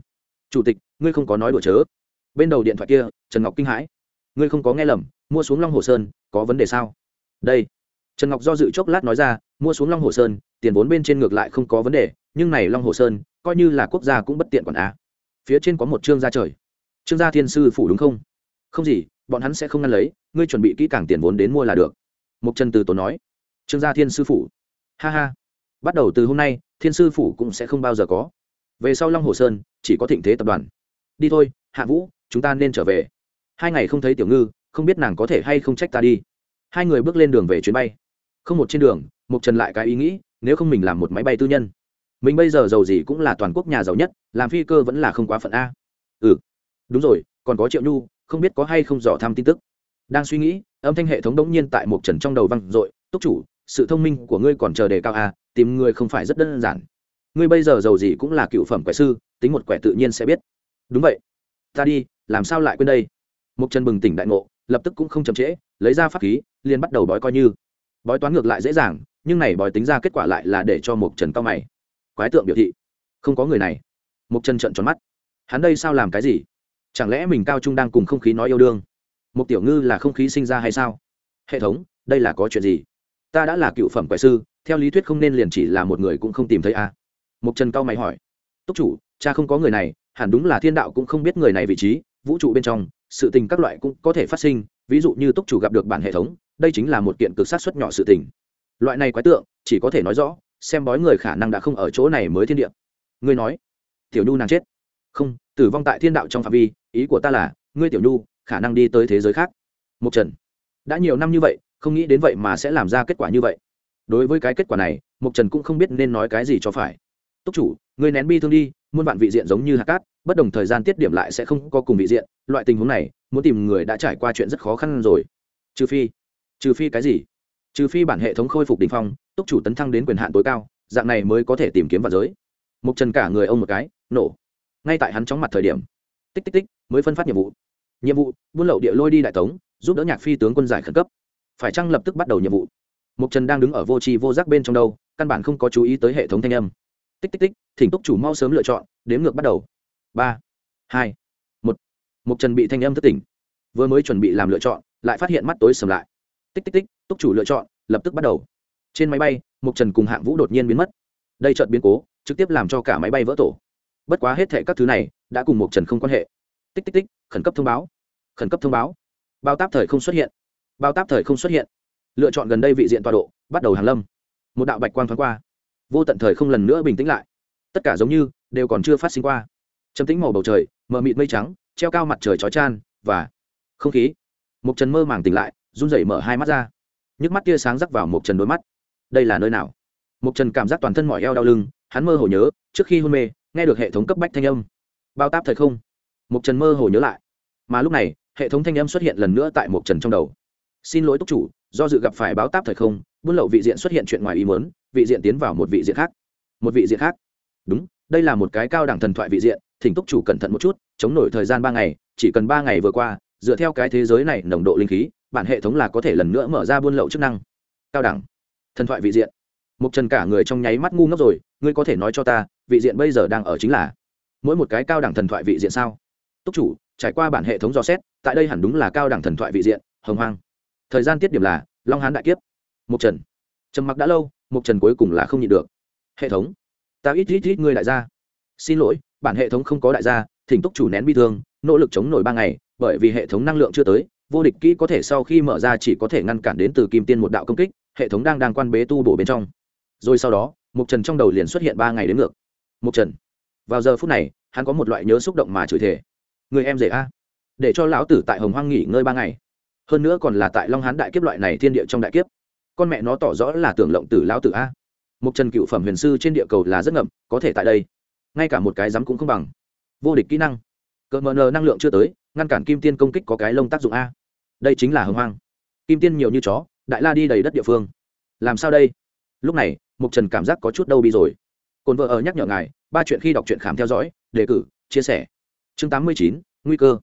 Chủ tịch, ngươi không có nói đùa chớ. Bên đầu điện thoại kia, trần ngọc kinh hãi. Ngươi không có nghe lầm, mua xuống long hồ sơn, có vấn đề sao? Đây. Trần ngọc do dự chốc lát nói ra, mua xuống long hồ sơn tiền vốn bên trên ngược lại không có vấn đề, nhưng này long hồ sơn, coi như là quốc gia cũng bất tiện quản á phía trên có một trương gia trời. Trương gia thiên sư phủ đúng không? Không gì, bọn hắn sẽ không ngăn lấy, ngươi chuẩn bị kỹ càng tiền vốn đến mua là được. Mục trần từ tổ nói. Trương gia thiên sư phủ. Ha ha. Bắt đầu từ hôm nay, thiên sư phủ cũng sẽ không bao giờ có. Về sau long hồ sơn, chỉ có thịnh thế tập đoàn. Đi thôi, hạ vũ, chúng ta nên trở về. Hai ngày không thấy tiểu ngư, không biết nàng có thể hay không trách ta đi. Hai người bước lên đường về chuyến bay. Không một trên đường mục trần lại cái ý nghĩ nếu không mình làm một máy bay tư nhân. Mình bây giờ giàu gì cũng là toàn quốc nhà giàu nhất, làm phi cơ vẫn là không quá phận a. Ừ. Đúng rồi, còn có triệu nhu, không biết có hay không dò thăm tin tức. Đang suy nghĩ, âm thanh hệ thống đống nhiên tại một trần trong đầu văng dội, túc chủ, sự thông minh của ngươi còn chờ đề cao a, tìm người không phải rất đơn giản. Ngươi bây giờ giàu gì cũng là cựu phẩm quẻ sư, tính một quẻ tự nhiên sẽ biết. Đúng vậy. Ta đi, làm sao lại quên đây? Mục trần bừng tỉnh đại ngộ, lập tức cũng không chậm trễ, lấy ra pháp khí, liền bắt đầu bói coi như. Bói toán ngược lại dễ dàng nhưng này bói tính ra kết quả lại là để cho mục trần cao mày. Quái tượng biểu thị, không có người này. Mục trần trận tròn mắt. Hắn đây sao làm cái gì? Chẳng lẽ mình cao trung đang cùng không khí nói yêu đương? Một tiểu ngư là không khí sinh ra hay sao? Hệ thống, đây là có chuyện gì? Ta đã là cựu phẩm quẻ sư, theo lý thuyết không nên liền chỉ là một người cũng không tìm thấy a à? mục trần cao mày hỏi. Túc chủ, cha không có người này, hẳn đúng là thiên đạo cũng không biết người này vị trí, vũ trụ bên trong, sự tình các loại cũng có thể phát sinh, ví dụ như túc chủ gặp được bản hệ thống, đây chính là một kiện cực sát xuất nhỏ sự tình loại này quái tượng, chỉ có thể nói rõ, xem bói người khả năng đã không ở chỗ này mới thiên địa. Ngươi nói, tiểu nhu nàng chết. Không, tử vong tại thiên đạo trong phạm vi, ý của ta là, ngươi tiểu nhu, khả năng đi tới thế giới khác. Mục trần, đã nhiều năm như vậy, không nghĩ đến vậy mà sẽ làm ra kết quả như vậy. Đối với cái kết quả này mục trần cũng không biết nên nói cái gì cho phải. Túc chủ, ngươi nén bi thương đi, muôn vạn vị diện giống như hạt cát, bất đồng thời gian tiết điểm lại sẽ không có cùng vị diện, loại tình huống này, muốn tìm người đã trải qua chuyện rất khó khăn rồi. Trừ phi trừ phi cái gì? Trừ phi bản hệ thống khôi phục đ ỉ n h phong, túc chủ tấn thăng đến quyền hạn tối cao, dạng này mới có thể tìm kiếm vào giới. Mục trần cả người ông một cái, nổ. Ngay tại hắn chóng mặt thời điểm, tích tích tích, mới phân phát nhiệm vụ. Nhiệm vụ, buôn lậu địa lôi đi đại tống, giúp đỡ nhạc phi tướng quân giải khẩn cấp. Phải chăng lập tức bắt đầu nhiệm vụ? Mục trần đang đứng ở vô tri vô giác bên trong đâu, căn bản không có chú ý tới hệ thống thanh âm. Tích tích tích, thỉnh túc chủ mau sớm lựa chọn, đếm ngược bắt đầu. Ba, hai, một. Mục trần bị thanh âm thất tỉnh. Vừa mới chuẩn bị làm lựa chọn, lại phát hiện mắt tối sầm lại tích tích tích, túc chủ lựa chọn, lập tức bắt đầu. Trên máy bay mục trần cùng hạng vũ đột nhiên biến mất. Đây trận biến cố, trực tiếp làm cho cả máy bay vỡ tổ. Bất quá hết thệ các thứ này đã cùng mục trần không quan hệ. Tích tích tích, khẩn cấp thông báo. Khẩn cấp thông báo. Bao táp thời không xuất hiện. Bao táp thời không xuất hiện. Lựa chọn gần đây vị diện tọa độ, bắt đầu hàng lâm. Một đạo bạch quang thoáng qua. Vô tận thời không lần nữa bình tĩnh lại. Tất cả giống như đều còn chưa phát sinh qua. Trầm tĩnh màu bầu trời, mờ mịt mây trắng, treo cao mặt trời chói chan và không khí. Mục trần mơ màng tỉnh lại run rẩy mở hai mắt ra. Nhức mắt tia sáng rắc vào một trần đôi mắt. Đây là nơi nào? Một trần cảm giác toàn thân mỏi eo đau lưng, hắn mơ hồ nhớ, trước khi hôn mê, nghe được hệ thống cấp bách thanh âm. Bao táp thời không. Một trần mơ hồ nhớ lại. Mà lúc này, hệ thống thanh âm xuất hiện lần nữa tại một trần trong đầu. Xin lỗi túc chủ, do dự gặp phải báo táp thời không, buôn lậu vị diện xuất hiện chuyện ngoài ý muốn, vị diện tiến vào một vị diện khác. Một vị diện khác. Đúng, đây là một cái cao đẳng thần thoại vị diện, thỉnh túc chủ cẩn thận một chút, chống nổi thời gian ba ngày, chỉ cần ba ngày vừa qua, dựa theo cái thế giới này nồng độ linh khí bản hệ thống là có thể lần nữa mở ra buôn lậu chức năng. Cao đẳng. Thần thoại vị diện. Mục trần cả người trong nháy mắt ngu ngốc rồi, ngươi có thể nói cho ta, vị diện bây giờ đang ở chính là mỗi một cái cao đẳng thần thoại vị diện sao? Túc chủ, trải qua bản hệ thống dò xét, tại đây hẳn đúng là cao đẳng thần thoại vị diện, hồng hoang. Thời gian tiết điểm là long hán đại kiếp. Mục trần. Trầm mặc đã lâu, mục trần cuối cùng là không nhịn được. Hệ thống. Ta ít ít ít ngươi đại gia. Xin lỗi, bản hệ thống không có đại gia, thỉnh túc chủ nén bi thương, nỗ lực chống nổi ba ngày, bởi vì hệ thống năng lượng chưa tới vô địch kỹ có thể sau khi mở ra chỉ có thể ngăn cản đến từ kim tiên một đạo công kích, hệ thống đang đang quan bế tu bổ bên trong. Rồi sau đó mục trần trong đầu liền xuất hiện ba ngày đến ngược. Mục trần, vào giờ phút này, hắn có một loại nhớ xúc động mà chửi thể người em rể a, để cho lão tử tại hồng hoang nghỉ ngơi ba ngày. Hơn nữa còn là tại long hán đại kiếp loại này thiên địa trong đại kiếp. Con mẹ nó tỏ rõ là tưởng lộng tử lão tử a. Một trần cựu phẩm huyền sư trên địa cầu là rất ngậm, có thể tại đây. Ngay cả một cái dám cũng không bằng. Vô địch kỹ năng. Cỡ mờ nờ năng lượng chưa tới, ngăn cản kim tiên công kích có cái lông tác dụng a đây chính là hồng hoang. Kim tiên nhiều như chó, đại la đi đầy đất địa phương. Làm sao đây? Lúc này mục trần cảm giác có chút đâu bi rồi. Cồn vợ ở nhắc nhở ngài, ba chuyện khi đọc truyện khám theo dõi, đề cử, chia sẻ. Chương tám mươi chín, nguy cơ.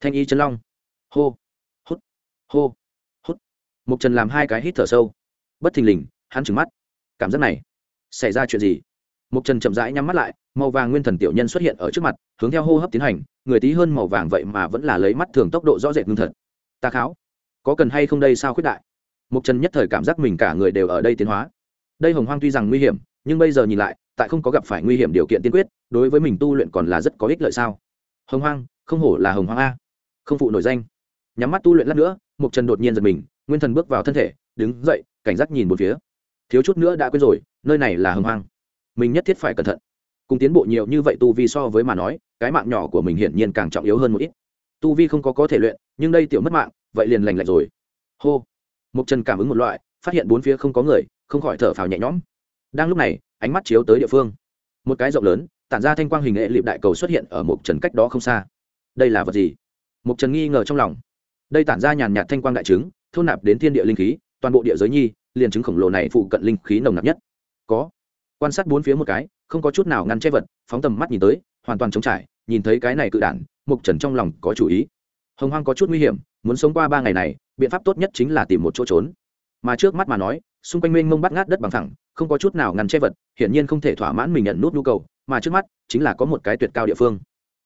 Thanh y chân long. Hô. Hút. Hô. Hút. Mục trần làm hai cái hít thở sâu. Bất thình lình, hắn trừng mắt. Cảm giác này, xảy ra chuyện gì? Mục trần chậm rãi nhắm mắt lại, màu vàng nguyên thần tiểu nhân xuất hiện ở trước mặt, hướng theo hô hấp tiến hành, người tí hơn màu vàng vậy mà vẫn là lấy mắt thường tốc độ rõ rệt ngưng thật ta kháo. Có cần hay không đây sao khuyết đại? Mục trần nhất thời cảm giác mình cả người đều ở đây tiến hóa. Đây hồng hoang tuy rằng nguy hiểm, nhưng bây giờ nhìn lại, tại không có gặp phải nguy hiểm điều kiện tiên quyết, đối với mình tu luyện còn là rất có ích lợi sao? Hồng hoang, không hổ là hồng hoang a. Không phụ nổi danh. Nhắm mắt tu luyện lát nữa mục trần đột nhiên giật mình, nguyên thần bước vào thân thể, đứng dậy, cảnh giác nhìn một phía. Thiếu chút nữa đã quên rồi, nơi này là hồng hoang. Mình nhất thiết phải cẩn thận. Cùng tiến bộ nhiều như vậy tu vi so với mà nói, cái mạng nhỏ của mình hiển nhiên càng trọng yếu hơn một ít tu vi không có có thể luyện, nhưng đây tiểu mất mạng, vậy liền lành lạnh rồi. Hô. Mục trần cảm ứng một loại, phát hiện bốn phía không có người, không khỏi thở phào nhẹ nhõm. Đang lúc này, ánh mắt chiếu tới địa phương. Một cái rộng lớn, tản ra thanh quang hình nghệ liệp đại cầu xuất hiện ở mục trần cách đó không xa. Đây là vật gì? Mục trần nghi ngờ trong lòng. Đây tản ra nhàn nhạt thanh quang đại trứng thôn nạp đến thiên địa linh khí, toàn bộ địa giới nhi, liền chứng khổng lồ này phụ cận linh khí nồng nặc nhất. Có. Quan sát bốn phía một cái, không có chút nào ngăn che vật, phóng tầm mắt nhìn tới, hoàn toàn trống trải nhìn thấy cái này cự đản mục trần trong lòng có chủ ý. Hồng hoang có chút nguy hiểm, muốn sống qua ba ngày này, biện pháp tốt nhất chính là tìm một chỗ trốn. Mà trước mắt mà nói, xung quanh mênh mông bắt ngát đất bằng thẳng không có chút nào ngăn che vật, hiển nhiên không thể thỏa mãn mình nhận nút nhu cầu, mà trước mắt chính là có một cái tuyệt cao địa phương.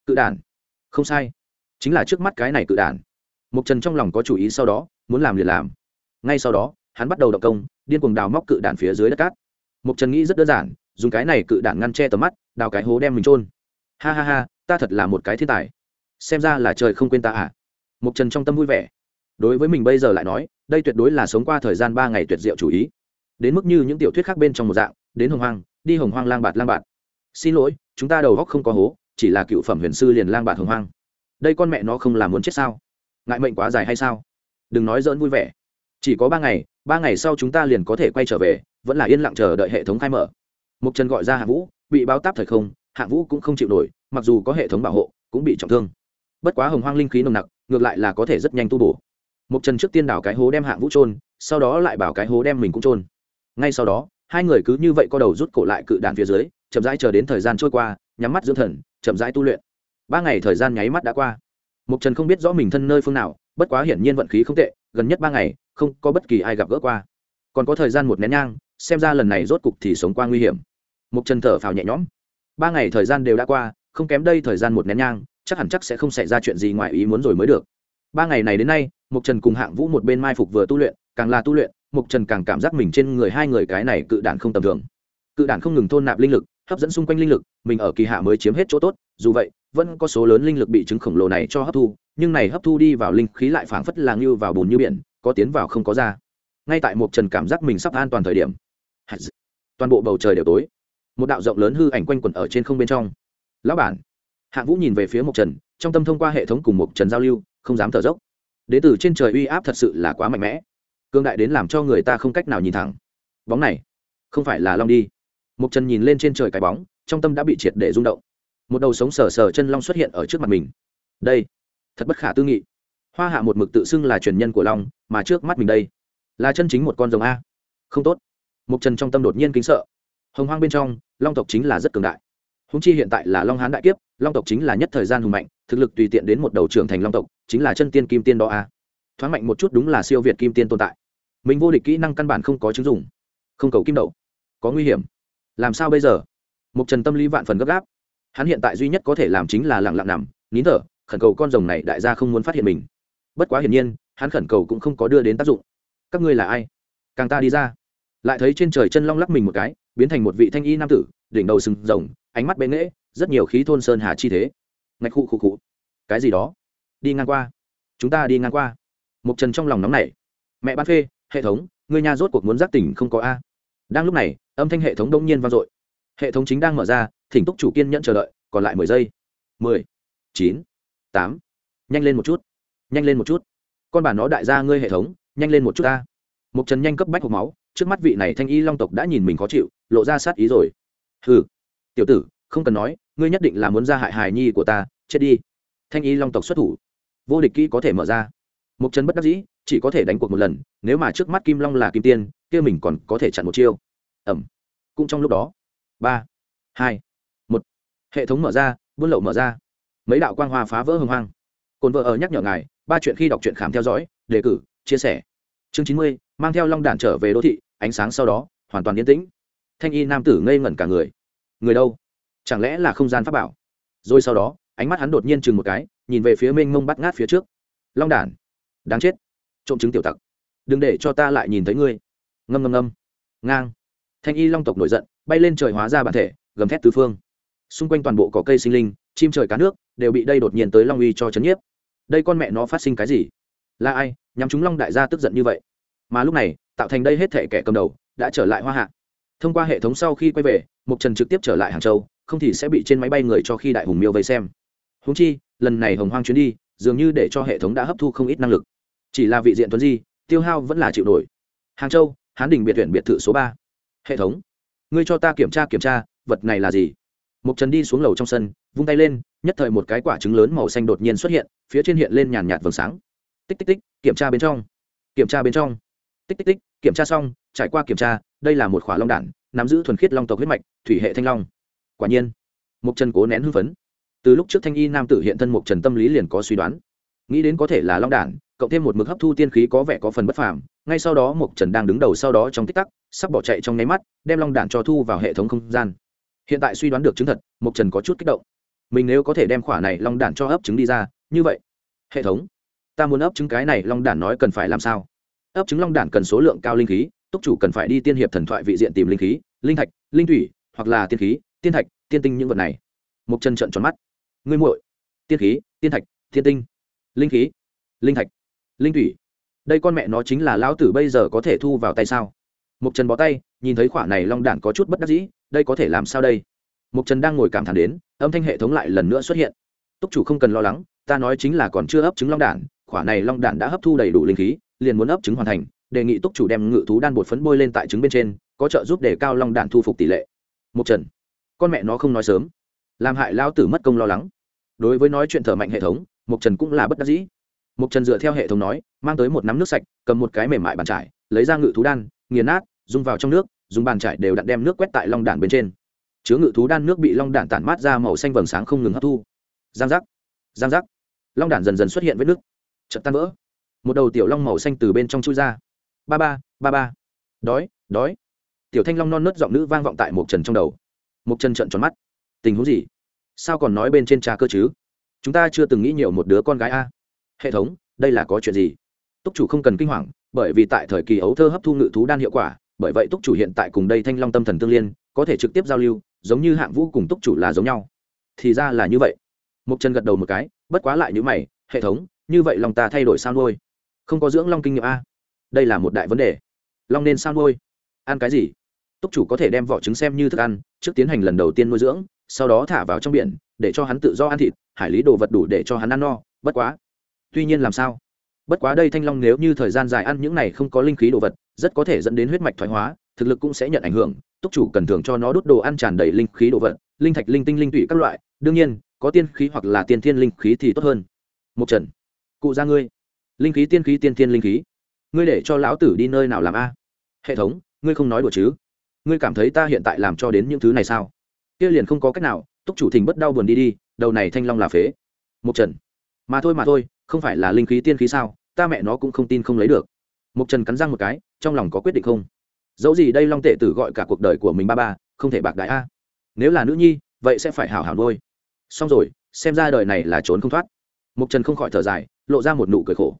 Cự đản? Không sai. Chính là trước mắt cái này cự đản. Mục trần trong lòng có chủ ý sau đó, muốn làm liền làm. Ngay sau đó, hắn bắt đầu động công, điên cuồng đào móc cự đản phía dưới đất cát. Mục trần nghĩ rất đơn giản, dùng cái này cự đản ngăn che tầm mắt, đào cái hố đem mình trôn ha ha ha, ta thật là một cái thiên tài. Xem ra là trời không quên ta à? Mục trần trong tâm vui vẻ. Đối với mình bây giờ lại nói, đây tuyệt đối là sống qua thời gian ba ngày tuyệt diệu chủ ý. Đến mức như những tiểu thuyết khác bên trong một dạng, đến hồng hoang, đi hồng hoang lang bạt lang bạt. Xin lỗi, chúng ta đầu góc không có hố, chỉ là cựu phẩm huyền sư liền lang bạt hồng hoang. Đây con mẹ nó không làm muốn chết sao? Ngại mệnh quá dài hay sao? Đừng nói dỡn vui vẻ. Chỉ có ba ngày ba ngày sau chúng ta liền có thể quay trở về, vẫn là yên lặng chờ đợi hệ thống khai mở. Mục trần gọi ra hạ vũ, bị báo táp thời không hạ vũ cũng không chịu nổi, mặc dù có hệ thống bảo hộ, cũng bị trọng thương. Bất quá hồng hoang linh khí nồng nặc, ngược lại là có thể rất nhanh tu bổ. Mục trần trước tiên đảo cái hố đem hạng vũ trôn sau đó lại bảo cái hố đem mình cũng trôn ngay sau đó, hai người cứ như vậy co đầu rút cổ lại cự đạn phía dưới, chậm rãi chờ đến thời gian trôi qua, nhắm mắt dưỡng thần, chậm rãi tu luyện. Ba ngày thời gian nháy mắt đã qua. Mục trần không biết rõ mình thân nơi phương nào, bất quá hiển nhiên vận khí không tệ, gần nhất ba ngày, không có bất kỳ ai gặp gỡ qua. Còn có thời gian một nén nhang, xem ra lần này rốt cục thì sống qua nguy hiểm. Mục trần thở phào nhẹ nhõm ba ngày thời gian đều đã qua, không kém đây thời gian một nén nhang, chắc hẳn chắc sẽ không xảy ra chuyện gì ngoài ý muốn rồi mới được. Ba ngày này đến nay mục trần cùng hạng vũ một bên mai phục vừa tu luyện, càng là tu luyện mục trần càng cảm giác mình trên người hai người cái này cự đản không tầm thường. Cự đản không ngừng thôn nạp linh lực, hấp dẫn xung quanh linh lực, mình ở kỳ hạ mới chiếm hết chỗ tốt, dù vậy, vẫn có số lớn linh lực bị chứng khổng lồ này cho hấp thu, nhưng này hấp thu đi vào linh khí lại phảng phất làng như vào bùn như biển, có tiến vào không có ra. Ngay tại mục trần cảm giác mình sắp an toàn thời điểm. Toàn bộ bầu trời đều tối một đạo rộng lớn hư ảnh quanh quẩn ở trên không bên trong. Lão bản. Hạ vũ nhìn về phía mục trần, trong tâm thông qua hệ thống cùng mục trần giao lưu, không dám thở dốc. Đế tử trên trời uy áp thật sự là quá mạnh mẽ. Cương đại đến làm cho người ta không cách nào nhìn thẳng. Bóng này, không phải là long đi. Mục trần nhìn lên trên trời cái bóng, trong tâm đã bị triệt để rung động. Một đầu sống sờ sờ chân long xuất hiện ở trước mặt mình. Đây, thật bất khả tư nghị. Hoa hạ một mực tự xưng là truyền nhân của long, mà trước mắt mình đây, là chân chính một con rồng a. Không tốt. Mục trần trong tâm đột nhiên kính sợ hồng hoang bên trong, long tộc chính là rất cường đại. Húng chi hiện tại là long hán đại kiếp, long tộc chính là nhất thời gian hùng mạnh, thực lực tùy tiện đến một đầu trưởng thành long tộc, chính là chân tiên kim tiên đó a thoáng mạnh một chút đúng là siêu việt kim tiên tồn tại. Mình vô địch kỹ năng căn bản không có chứng dùng không cầu kim đậu. Có nguy hiểm. Làm sao bây giờ? Mục trần tâm lý vạn phần gấp gáp. Hắn hiện tại duy nhất có thể làm chính là lặng lặng nằm, nín thở, khẩn cầu con rồng này đại gia không muốn phát hiện mình. Bất quá hiển nhiên, hắn khẩn cầu cũng không có đưa đến tác dụng. Các ngươi là ai? Càng ta đi ra lại thấy trên trời chân long lắc mình một cái, biến thành một vị thanh y nam tử, đỉnh đầu sừng rồng, ánh mắt bệ nghễ, rất nhiều khí thôn sơn hà chi thế. Ngạch khụ khụ cụ cái gì đó? Đi ngang qua. Chúng ta đi ngang qua. Mục trần trong lòng nóng nảy. Mẹ ban phê, hệ thống người nhà rốt cuộc muốn giác tỉnh không có a. Đang lúc này, âm thanh hệ thống đông nhiên vang dội. Hệ thống chính đang mở ra, thỉnh túc chủ kiên nhẫn chờ đợi, còn lại mười giây. Mười, chín, tám. Nhanh lên một chút. Nhanh lên một chút. Con bà nó đại gia ngươi hệ thống, nhanh lên một chút ta. Mục trần nhanh cấp bách hộp máu trước mắt vị này thanh y long tộc đã nhìn mình khó chịu, lộ ra sát ý rồi. Hừ, tiểu tử, không cần nói, ngươi nhất định là muốn ra hại hài nhi của ta, chết đi. Thanh y long tộc xuất thủ. Vô địch kỹ có thể mở ra. Mục trần bất đắc dĩ, chỉ có thể đánh cuộc một lần, nếu mà trước mắt kim long là kim tiên, kia mình còn có thể chặn một chiêu. Ẩm. Cũng trong lúc đó. Ba, hai, một. Hệ thống mở ra, buôn lậu mở ra. Mấy đạo quang hoa phá vỡ hồng hoang. Cồn vợ ở nhắc nhở ngài, ba chuyện khi đọc truyện khám theo dõi, đề cử, chia sẻ. Chương chín mươi mang theo long đản trở về đô thị, ánh sáng sau đó, hoàn toàn yên tĩnh. Thanh y nam tử ngây ngẩn cả người. Người đâu? Chẳng lẽ là không gian pháp bảo? Rồi sau đó, ánh mắt hắn đột nhiên chừng một cái, nhìn về phía mênh mông bắt ngát phía trước. Long đản, đáng chết. Trộm chứng tiểu tặc. Đừng để cho ta lại nhìn thấy ngươi. Ngâm ngâm ngâm. Ngang. Thanh y long tộc nổi giận, bay lên trời hóa ra bản thể, gầm thét tứ phương. Xung quanh toàn bộ cỏ cây sinh linh, chim trời cá nước, đều bị đây đột nhiên tới long uy cho chấn nhiếp. Đây con mẹ nó phát sinh cái gì? Là ai? Nhắm chúng long đại gia tức giận như vậy mà lúc này, tạo thành đây hết thể kẻ cầm đầu, đã trở lại hoa hạ. Thông qua hệ thống sau khi quay về mục trần trực tiếp trở lại hàng châu, không thì sẽ bị trên máy bay người cho khi đại hùng miêu vây xem. Húng chi, lần này hồng hoang chuyến đi, dường như để cho hệ thống đã hấp thu không ít năng lực. Chỉ là vị diện tuấn di, tiêu hao vẫn là chịu nổi. Hàng châu, hán đình biệt tuyển biệt thự số ba. Hệ thống, ngươi cho ta kiểm tra kiểm tra, vật này là gì? Mục trần đi xuống lầu trong sân, vung tay lên, nhất thời một cái quả trứng lớn màu xanh đột nhiên xuất hiện, phía trên hiện lên nhàn nhạt vầng sáng. Tích tích tích, kiểm tra bên trong. Kiểm tra bên trong tích tích tích, kiểm tra xong, trải qua kiểm tra, đây là một khỏa long đản, nắm giữ thuần khiết long tộc huyết mạch, thủy hệ thanh long. Quả nhiên mục trần cố nén hưng phấn. Từ lúc trước thanh y nam tử hiện thân mục trần tâm lý liền có suy đoán. Nghĩ đến có thể là long đản, cộng thêm một mực hấp thu tiên khí có vẻ có phần bất phàm, ngay sau đó mục trần đang đứng đầu sau đó trong tích tắc, sắp bỏ chạy trong nháy mắt, đem long đản cho thu vào hệ thống không gian. Hiện tại suy đoán được chứng thật mục trần có chút kích động. Mình nếu có thể đem khỏa này long đản cho ấp trứng đi ra, như vậy, hệ thống, ta muốn ấp trứng cái này long đản nói cần phải làm sao? Ấp trứng long đản cần số lượng cao linh khí, túc chủ cần phải đi tiên hiệp thần thoại vị diện tìm linh khí, linh thạch, linh thủy, hoặc là tiên khí, tiên thạch, tiên tinh những vật này. Mục trần trận tròn mắt. Ngươi muội, tiên khí, tiên thạch, tiên tinh, linh khí, linh thạch, linh thủy. Đây con mẹ nó chính là lão tử bây giờ có thể thu vào tay sao? Mục trần bó tay, nhìn thấy khoản này long đản có chút bất đắc dĩ, đây có thể làm sao đây? Mục trần đang ngồi cảm thán đến, âm thanh hệ thống lại lần nữa xuất hiện. Túc chủ không cần lo lắng, ta nói chính là còn chưa ấp trứng long đản khoản này long đản đã hấp thu đầy đủ linh khí liền muốn ấp trứng hoàn thành, đề nghị túc chủ đem ngự thú đan bột phấn bôi lên tại trứng bên trên, có trợ giúp để cao long đạn thu phục tỷ lệ. Mục trần con mẹ nó không nói sớm. Làm hại lao tử mất công lo lắng. Đối với nói chuyện thở mạnh hệ thống mục trần cũng là bất đắc dĩ. Mục trần dựa theo hệ thống nói, mang tới một nắm nước sạch, cầm một cái mềm mại bàn trải, lấy ra ngự thú đan, nghiền nát, dùng vào trong nước, dùng bàn trải đều đặn đem nước quét tại long đản bên trên. Chứa ngự thú đan nước bị long đản tản mát ra màu xanh vầng sáng không ngừng hấp thu. Giang giác. Giang giác. Long đản dần dần xuất hiện với nước chật tan vỡ một đầu tiểu long màu xanh từ bên trong chui ra. Ba ba ba ba. Đói đói. Tiểu thanh long non nớt giọng nữ vang vọng tại một trần trong đầu. Một trần trận tròn mắt. Tình huống gì? Sao còn nói bên trên trà cơ chứ? Chúng ta chưa từng nghĩ nhiều một đứa con gái a. Hệ thống, đây là có chuyện gì? Túc chủ không cần kinh hoàng, bởi vì tại thời kỳ ấu thơ hấp thu ngự thú đan hiệu quả, bởi vậy túc chủ hiện tại cùng đây thanh long tâm thần tương liên, có thể trực tiếp giao lưu, giống như hạng vũ cùng túc chủ là giống nhau. Thì ra là như vậy. Mục trần gật đầu một cái, bất quá lại như mày, hệ thống, như vậy lòng ta thay đổi sao nuôi? Không có dưỡng long kinh nghiệm a. Đây là một đại vấn đề. Long nên sao nuôi? Ăn cái gì? Túc chủ có thể đem vỏ trứng xem như thức ăn, trước tiến hành lần đầu tiên nuôi dưỡng, sau đó thả vào trong biển, để cho hắn tự do ăn thịt, hải lý đồ vật đủ để cho hắn ăn no, bất quá. Tuy nhiên làm sao? Bất quá đây thanh long nếu như thời gian dài ăn những này không có linh khí đồ vật, rất có thể dẫn đến huyết mạch thoái hóa, thực lực cũng sẽ nhận ảnh hưởng. Túc chủ cần thường cho nó đốt đồ ăn tràn đầy linh khí đồ vật, linh thạch, linh tinh, linh tụy các loại. Đương nhiên, có tiên khí hoặc là tiên thiên linh khí thì tốt hơn. Một trần cụ ra ngươi linh khí tiên khí tiên tiên linh khí. Ngươi để cho lão tử đi nơi nào làm a? Hệ thống, ngươi không nói đùa chứ? Ngươi cảm thấy ta hiện tại làm cho đến những thứ này sao? Kia liền không có cách nào, túc chủ thình bất đau buồn đi đi, đầu này thanh long là phế. Mục trần, mà thôi mà thôi, không phải là linh khí tiên khí sao? Ta mẹ nó cũng không tin không lấy được. Mục trần cắn răng một cái, trong lòng có quyết định không? Dẫu gì đây long tệ tử gọi cả cuộc đời của mình ba ba, không thể bạc đại a. Nếu là nữ nhi, vậy sẽ phải hảo hảo nuôi. Xong rồi, xem ra đời này là trốn không thoát. Mục trần không khỏi thở dài, lộ ra một nụ cười khổ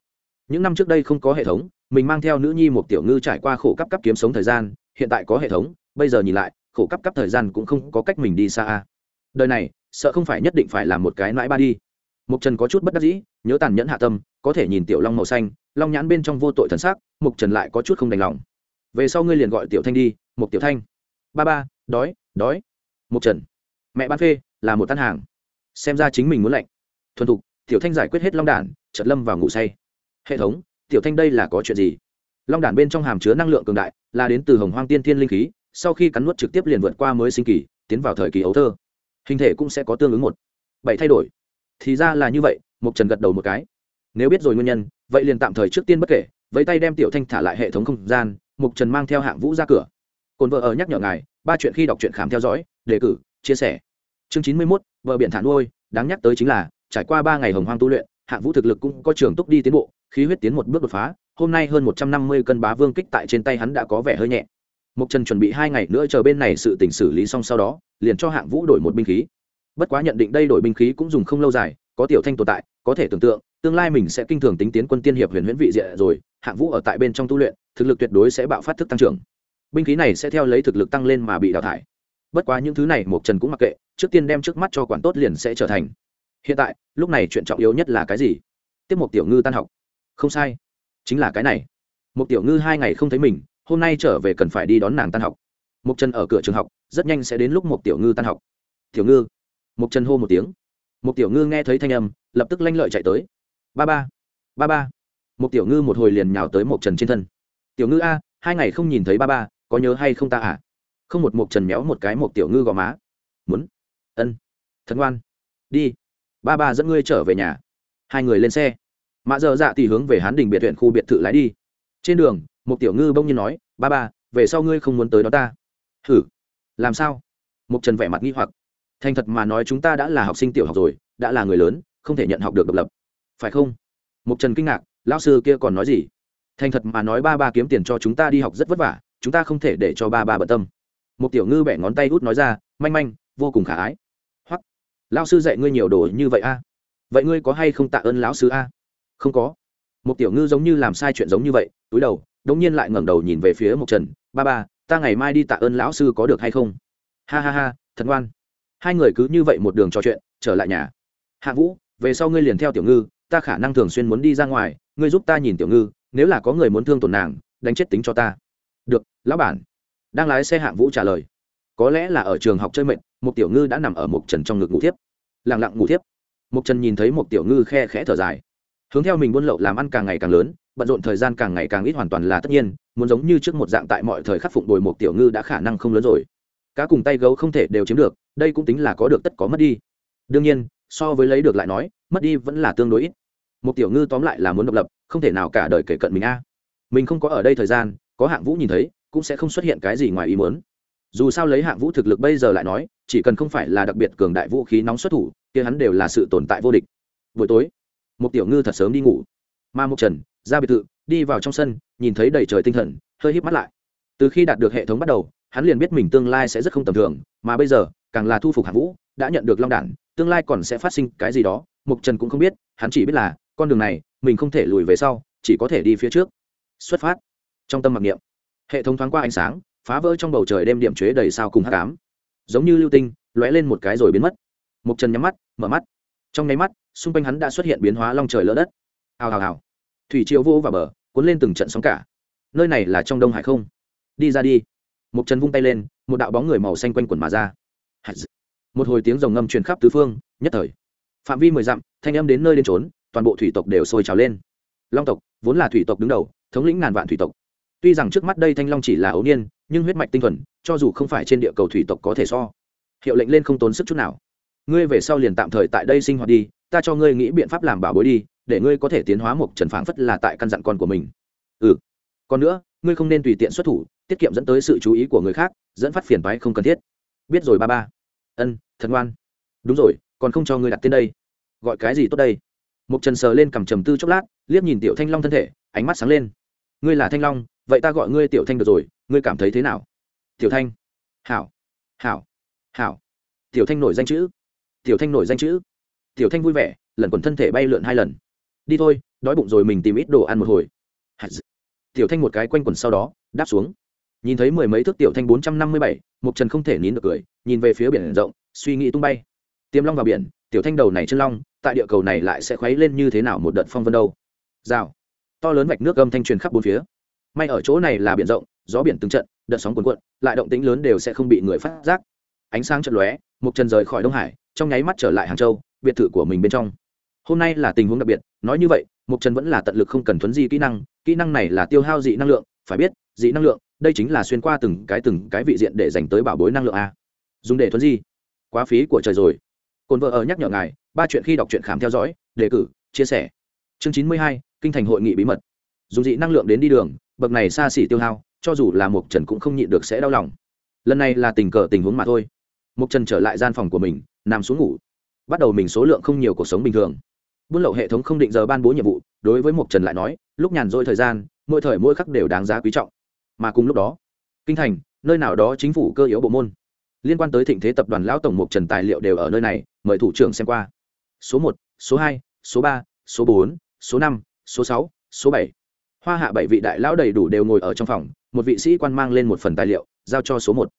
những năm trước đây không có hệ thống, mình mang theo nữ nhi một tiểu ngư trải qua khổ cấp cấp kiếm sống thời gian, hiện tại có hệ thống, bây giờ nhìn lại, khổ cấp cấp thời gian cũng không có cách mình đi xa a. Đời này, sợ không phải nhất định phải làm một cái nãi ba đi. Mục trần có chút bất đắc dĩ, nhớ tàn nhẫn hạ tâm, có thể nhìn tiểu long màu xanh, long nhãn bên trong vô tội thần sắc mục trần lại có chút không đành lòng. Về sau ngươi liền gọi tiểu thanh đi mục tiểu thanh. Ba ba, đói đói. Mục trần. Mẹ bán phê, là một tan hàng. Xem ra chính mình muốn lạnh. Thuần thục, tiểu thanh giải quyết hết long đản, chợt lâm vào ngủ say hệ thống, tiểu thanh đây là có chuyện gì? Long đản bên trong hàm chứa năng lượng cường đại, là đến từ hồng hoang tiên thiên linh khí, sau khi cắn nuốt trực tiếp liền vượt qua mới sinh kỳ, tiến vào thời kỳ ấu thơ. Hình thể cũng sẽ có tương ứng một. Bảy thay đổi. Thì ra là như vậy mục trần gật đầu một cái. Nếu biết rồi nguyên nhân, vậy liền tạm thời trước tiên bất kể với tay đem tiểu thanh thả lại hệ thống không gian mục trần mang theo hạng vũ ra cửa. Cồn vợ ở nhắc nhở ngài, ba chuyện khi đọc truyện khám theo dõi, đề cử, chia sẻ. Chương chín mươi mốt, vợ biển thả nuôi, đáng nhắc tới chính là, trải qua ba ngày hồng hoang tu luyện hạng vũ thực lực cũng có trường túc đi tiến bộ, khí huyết tiến một bước đột phá, hôm nay hơn một trăm năm mươi cân bá vương kích tại trên tay hắn đã có vẻ hơi nhẹ. Mục trần chuẩn bị hai ngày nữa chờ bên này sự tình xử lý xong sau đó, liền cho hạng vũ đổi một binh khí. Bất quá nhận định đây đổi binh khí cũng dùng không lâu dài, có tiểu thanh tồn tại, có thể tưởng tượng, tương lai mình sẽ kinh thường tính tiến quân tiên hiệp huyền huyễn vị diện rồi, hạng vũ ở tại bên trong tu luyện, thực lực tuyệt đối sẽ bạo phát thức tăng trưởng. Binh khí này sẽ theo lấy thực lực tăng lên mà bị đào thải. Bất quá những thứ này mộc trần cũng mặc kệ, trước tiên đem trước mắt cho quản tốt liền sẽ trở thành hiện tại, lúc này chuyện trọng yếu nhất là cái gì? Tiếp một tiểu ngư tan học. Không sai, chính là cái này. Một tiểu ngư hai ngày không thấy mình, hôm nay trở về cần phải đi đón nàng tan học. Một chân ở cửa trường học, rất nhanh sẽ đến lúc một tiểu ngư tan học. Tiểu ngư. Mộc trần hô một tiếng. Một tiểu ngư nghe thấy thanh âm, lập tức lanh lợi chạy tới. Ba ba. Ba ba. Một tiểu ngư một hồi liền nhào tới một trần trên thân. Tiểu ngư a, hai ngày không nhìn thấy ba ba, có nhớ hay không ta à? Không một một trần méo một cái một tiểu ngư gò má. Muốn. Ân. Thật ngoan. Đi ba ba dẫn ngươi trở về nhà. Hai người lên xe. Mạ dơ dạ thì hướng về hán đình biệt huyện khu biệt thự lái đi. Trên đường, một tiểu ngư bông nhiên nói, ba ba, về sau ngươi không muốn tới đó ta. Hử? Làm sao? Một trần vẻ mặt nghi hoặc. Thành thật mà nói chúng ta đã là học sinh tiểu học rồi, đã là người lớn, không thể nhận học được độc lập. Phải không? Một trần kinh ngạc, lão sư kia còn nói gì? Thành thật mà nói ba ba kiếm tiền cho chúng ta đi học rất vất vả, chúng ta không thể để cho ba ba bận tâm. Một tiểu ngư bẻ ngón tay út nói ra, manh manh, vô cùng khả ái lão sư dạy ngươi nhiều đồ như vậy a. Vậy ngươi có hay không tạ ơn lão sư a? Không có. Một tiểu ngư giống như làm sai chuyện giống như vậy, túi đầu, đống nhiên lại ngẩng đầu nhìn về phía một trần. Ba ba, ta ngày mai đi tạ ơn lão sư có được hay không? Ha ha ha, thật ngoan. Hai người cứ như vậy một đường trò chuyện, trở lại nhà. Hạ vũ, về sau ngươi liền theo tiểu ngư, ta khả năng thường xuyên muốn đi ra ngoài, ngươi giúp ta nhìn tiểu ngư, nếu là có người muốn thương tổn nàng, đánh chết tính cho ta. Được, lão bản. Đang lái xe hạng vũ trả lời. Có lẽ là ở trường học chơi mệnh một tiểu ngư đã nằm ở một trần trong ngực ngủ thiếp. Lẳng lặng ngủ thiếp. Một trần nhìn thấy một tiểu ngư khe khẽ thở dài. Hướng theo mình buôn lậu làm ăn càng ngày càng lớn, bận rộn thời gian càng ngày càng ít hoàn toàn là tất nhiên, muốn giống như trước một dạng tại mọi thời khắc phụng bồi một tiểu ngư đã khả năng không lớn rồi. Cá cùng tay gấu không thể đều chiếm được, đây cũng tính là có được tất có mất đi. Đương nhiên, so với lấy được lại nói, mất đi vẫn là tương đối ít. Một tiểu ngư tóm lại là muốn độc lập, không thể nào cả đời kể cận mình a. Mình không có ở đây thời gian, có hạng vũ nhìn thấy, cũng sẽ không xuất hiện cái gì ngoài ý muốn dù sao lấy hạng vũ thực lực bây giờ lại nói, chỉ cần không phải là đặc biệt cường đại vũ khí nóng xuất thủ, kia hắn đều là sự tồn tại vô địch. Buổi tối một tiểu ngư thật sớm đi ngủ. Mà Mục trần, ra biệt thự, đi vào trong sân, nhìn thấy đầy trời tinh thần, hơi híp mắt lại. Từ khi đạt được hệ thống bắt đầu, hắn liền biết mình tương lai sẽ rất không tầm thường, mà bây giờ, càng là thu phục hạng vũ, đã nhận được long đản, tương lai còn sẽ phát sinh cái gì đó, mục trần cũng không biết, hắn chỉ biết là, con đường này, mình không thể lùi về sau, chỉ có thể đi phía trước. Xuất phát. Trong tâm mặc niệm, hệ thống thoáng qua ánh sáng phá vỡ trong bầu trời đêm điểm chế đầy sao cùng hắc ám. Giống như lưu tinh, lóe lên một cái rồi biến mất. Mục trần nhắm mắt, mở mắt. Trong nháy mắt, xung quanh hắn đã xuất hiện biến hóa long trời lỡ đất. Hào hào hào. Thủy triều vô vào bờ, cuốn lên từng trận sóng cả. Nơi này là trong đông hải không? Đi ra đi. Mục trần vung tay lên, một đạo bóng người màu xanh quanh quần mà ra. Một hồi tiếng rồng ngâm truyền khắp tứ phương, nhất thời. Phạm vi mười dặm, thanh âm đến nơi đến trốn toàn bộ thủy tộc đều sôi trào lên. Long tộc, vốn là thủy tộc đứng đầu, thống lĩnh ngàn vạn thủy tộc tuy rằng trước mắt đây thanh long chỉ là ấu niên, nhưng huyết mạch tinh thuần, cho dù không phải trên địa cầu thủy tộc có thể so. Hiệu lệnh lên không tốn sức chút nào. Ngươi về sau liền tạm thời tại đây sinh hoạt đi, ta cho ngươi nghĩ biện pháp làm bảo bối đi, để ngươi có thể tiến hóa một trần phảng phất là tại căn dặn con của mình. Ừ. Còn nữa, ngươi không nên tùy tiện xuất thủ, tiết kiệm dẫn tới sự chú ý của người khác, dẫn phát phiền toái không cần thiết. Biết rồi ba ba. Ân, thật ngoan. Đúng rồi, còn không cho ngươi đặt tên đây. Gọi cái gì tốt đây? Một trần sờ lên cầm trầm tư chốc lát, liếc nhìn tiểu thanh long thân thể, ánh mắt sáng lên. Ngươi là thanh long vậy ta gọi ngươi tiểu thanh được rồi, ngươi cảm thấy thế nào? Tiểu thanh. Hảo. Hảo. Hảo. Tiểu thanh nổi danh chữ. Tiểu thanh nổi danh chữ. Tiểu thanh vui vẻ, lần quần thân thể bay lượn hai lần. Đi thôi, đói bụng rồi mình tìm ít đồ ăn một hồi. Tiểu thanh một cái quanh quần sau đó, đáp xuống. Nhìn thấy mười mấy thước tiểu thanh bốn trăm năm mươi bảy mục trần không thể nín được cười, nhìn về phía biển rộng, suy nghĩ tung bay. Tiêm long vào biển, tiểu thanh đầu này chân long, tại địa cầu này lại sẽ khuấy lên như thế nào một đợt phong vân đâu? Rào. To lớn vạch nước âm thanh truyền khắp bốn phía may ở chỗ này là biển rộng, gió biển từng trận, đợt sóng cuồn cuộn, lại động tĩnh lớn đều sẽ không bị người phát giác. Ánh sáng chật lóe mục trần rời khỏi đông hải, trong nháy mắt trở lại hàng châu, biệt thự của mình bên trong. Hôm nay là tình huống đặc biệt, nói như vậy mục trần vẫn là tận lực không cần thuấn di kỹ năng kỹ năng này là tiêu hao dị năng lượng, phải biết, dị năng lượng, đây chính là xuyên qua từng cái từng cái vị diện để dành tới bảo bối năng lượng a. Dùng để thuấn di. Quá phí của trời rồi. Cồn vợ ở nhắc nhở ngài, ba chuyện khi đọc truyện khám theo dõi, đề cử, chia sẻ. Chương chín mươi hai, kinh thành hội nghị bí mật dùng dị năng lượng đến đi đường, bậc này xa xỉ tiêu hao, cho dù là mục trần cũng không nhịn được sẽ đau lòng. Lần này là tình cờ tình huống mà thôi. Mục trần trở lại gian phòng của mình, nằm xuống ngủ. Bắt đầu mình số lượng không nhiều cuộc sống bình thường. Buôn lậu hệ thống không định giờ ban bố nhiệm vụ, đối với mục trần lại nói, lúc nhàn rỗi thời gian, mỗi thời mỗi khắc đều đáng giá quý trọng. Mà cùng lúc đó, kinh thành, nơi nào đó chính phủ cơ yếu bộ môn. Liên quan tới thịnh thế tập đoàn lão tổng mục trần tài liệu đều ở nơi này, mời thủ trưởng xem qua. Số một, số hai, số ba, số bốn, số năm, số sáu, số bảy hoa hạ bảy vị đại lão đầy đủ đều ngồi ở trong phòng, một vị sĩ quan mang lên một phần tài liệu, giao cho số một.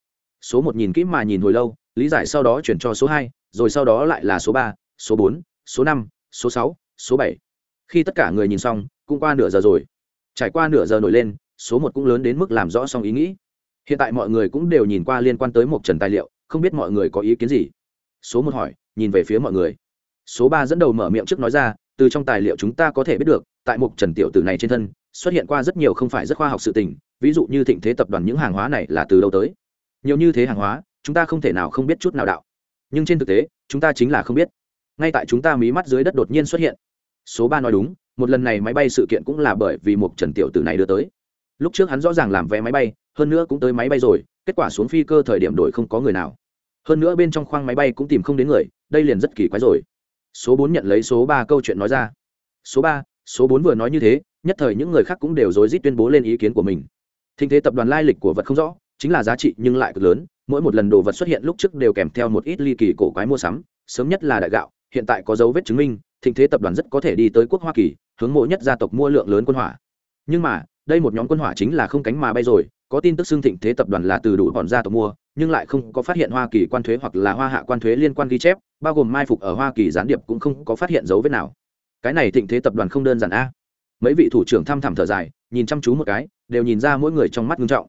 Số một nhìn kỹ mà nhìn hồi lâu, lý giải sau đó chuyển cho số hai, rồi sau đó lại là số ba, số bốn, số năm, số sáu, số bảy. Khi tất cả người nhìn xong, cũng qua nửa giờ rồi. Trải qua nửa giờ nổi lên, số một cũng lớn đến mức làm rõ xong ý nghĩ. Hiện tại mọi người cũng đều nhìn qua liên quan tới một trần tài liệu, không biết mọi người có ý kiến gì. Số một hỏi, nhìn về phía mọi người. Số ba dẫn đầu mở miệng trước nói ra, từ trong tài liệu chúng ta có thể biết được, tại mục trần tiểu tử này trên thân xuất hiện qua rất nhiều không phải rất khoa học sự tình, ví dụ như thịnh thế tập đoàn những hàng hóa này là từ đâu tới. Nhiều như thế hàng hóa, chúng ta không thể nào không biết chút nào đạo. Nhưng trên thực tế, chúng ta chính là không biết. Ngay tại chúng ta mí mắt dưới đất đột nhiên xuất hiện. Số ba nói đúng, một lần này máy bay sự kiện cũng là bởi vì một trần tiểu tử này đưa tới. Lúc trước hắn rõ ràng làm vé máy bay, hơn nữa cũng tới máy bay rồi, kết quả xuống phi cơ thời điểm đổi không có người nào. Hơn nữa bên trong khoang máy bay cũng tìm không đến người, đây liền rất kỳ quái rồi. Số bốn nhận lấy số ba câu chuyện nói ra. Số ba, số bốn vừa nói như thế nhất thời những người khác cũng đều rối rít tuyên bố lên ý kiến của mình. Thinh thế tập đoàn lai lịch của vật không rõ, chính là giá trị nhưng lại cực lớn, mỗi một lần đồ vật xuất hiện lúc trước đều kèm theo một ít ly kỳ cổ quái mua sắm, sớm nhất là đại gạo, hiện tại có dấu vết chứng minh thịnh thế tập đoàn rất có thể đi tới quốc hoa kỳ, hướng mộ nhất gia tộc mua lượng lớn quân hỏa. Nhưng mà, đây một nhóm quân hỏa chính là không cánh mà bay rồi, có tin tức xưng thịnh thế tập đoàn là từ đủ bọn gia tộc mua, nhưng lại không có phát hiện hoa kỳ quan thuế hoặc là hoa hạ quan thuế liên quan ghi chép, bao gồm mai phục ở hoa kỳ gián điệp cũng không có phát hiện dấu vết nào. Cái này thịnh thế tập đoàn không đơn giản a mấy vị thủ trưởng thăm thẳm thở dài, nhìn chăm chú một cái, đều nhìn ra mỗi người trong mắt nghiêm trọng.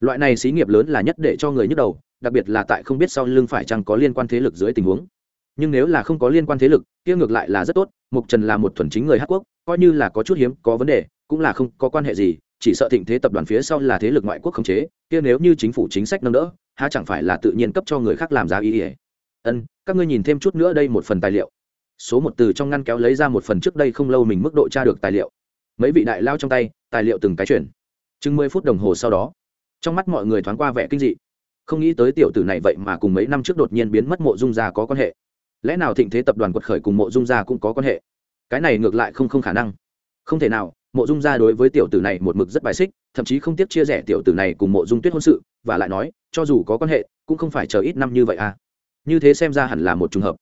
Loại này xí nghiệp lớn là nhất để cho người nhức đầu, đặc biệt là tại không biết sau lưng phải chăng có liên quan thế lực dưới tình huống. Nhưng nếu là không có liên quan thế lực, kia ngược lại là rất tốt, mục trần là một thuần chính người hát quốc, coi như là có chút hiếm, có vấn đề, cũng là không có quan hệ gì, chỉ sợ thịnh thế tập đoàn phía sau là thế lực ngoại quốc khống chế, kia nếu như chính phủ chính sách nâng đỡ, há chẳng phải là tự nhiên cấp cho người khác làm giá ý ỉa ân, các ngươi nhìn thêm chút nữa đây một phần tài liệu. Số một từ trong ngăn kéo lấy ra một phần trước đây không lâu mình mức độ tra được tài liệu mấy vị đại lao trong tay, tài liệu từng cái chuyển. Chừng mười phút đồng hồ sau đó, trong mắt mọi người thoáng qua vẻ kinh dị. Không nghĩ tới tiểu tử này vậy mà cùng mấy năm trước đột nhiên biến mất mộ dung gia có quan hệ. Lẽ nào thịnh thế tập đoàn quật khởi cùng mộ dung gia cũng có quan hệ? Cái này ngược lại không không khả năng. Không thể nào, mộ dung gia đối với tiểu tử này một mực rất bài xích, thậm chí không tiếc chia rẽ tiểu tử này cùng mộ dung tuyết hôn sự, và lại nói, cho dù có quan hệ, cũng không phải chờ ít năm như vậy à. Như thế xem ra hẳn là một t r ư n g hợp.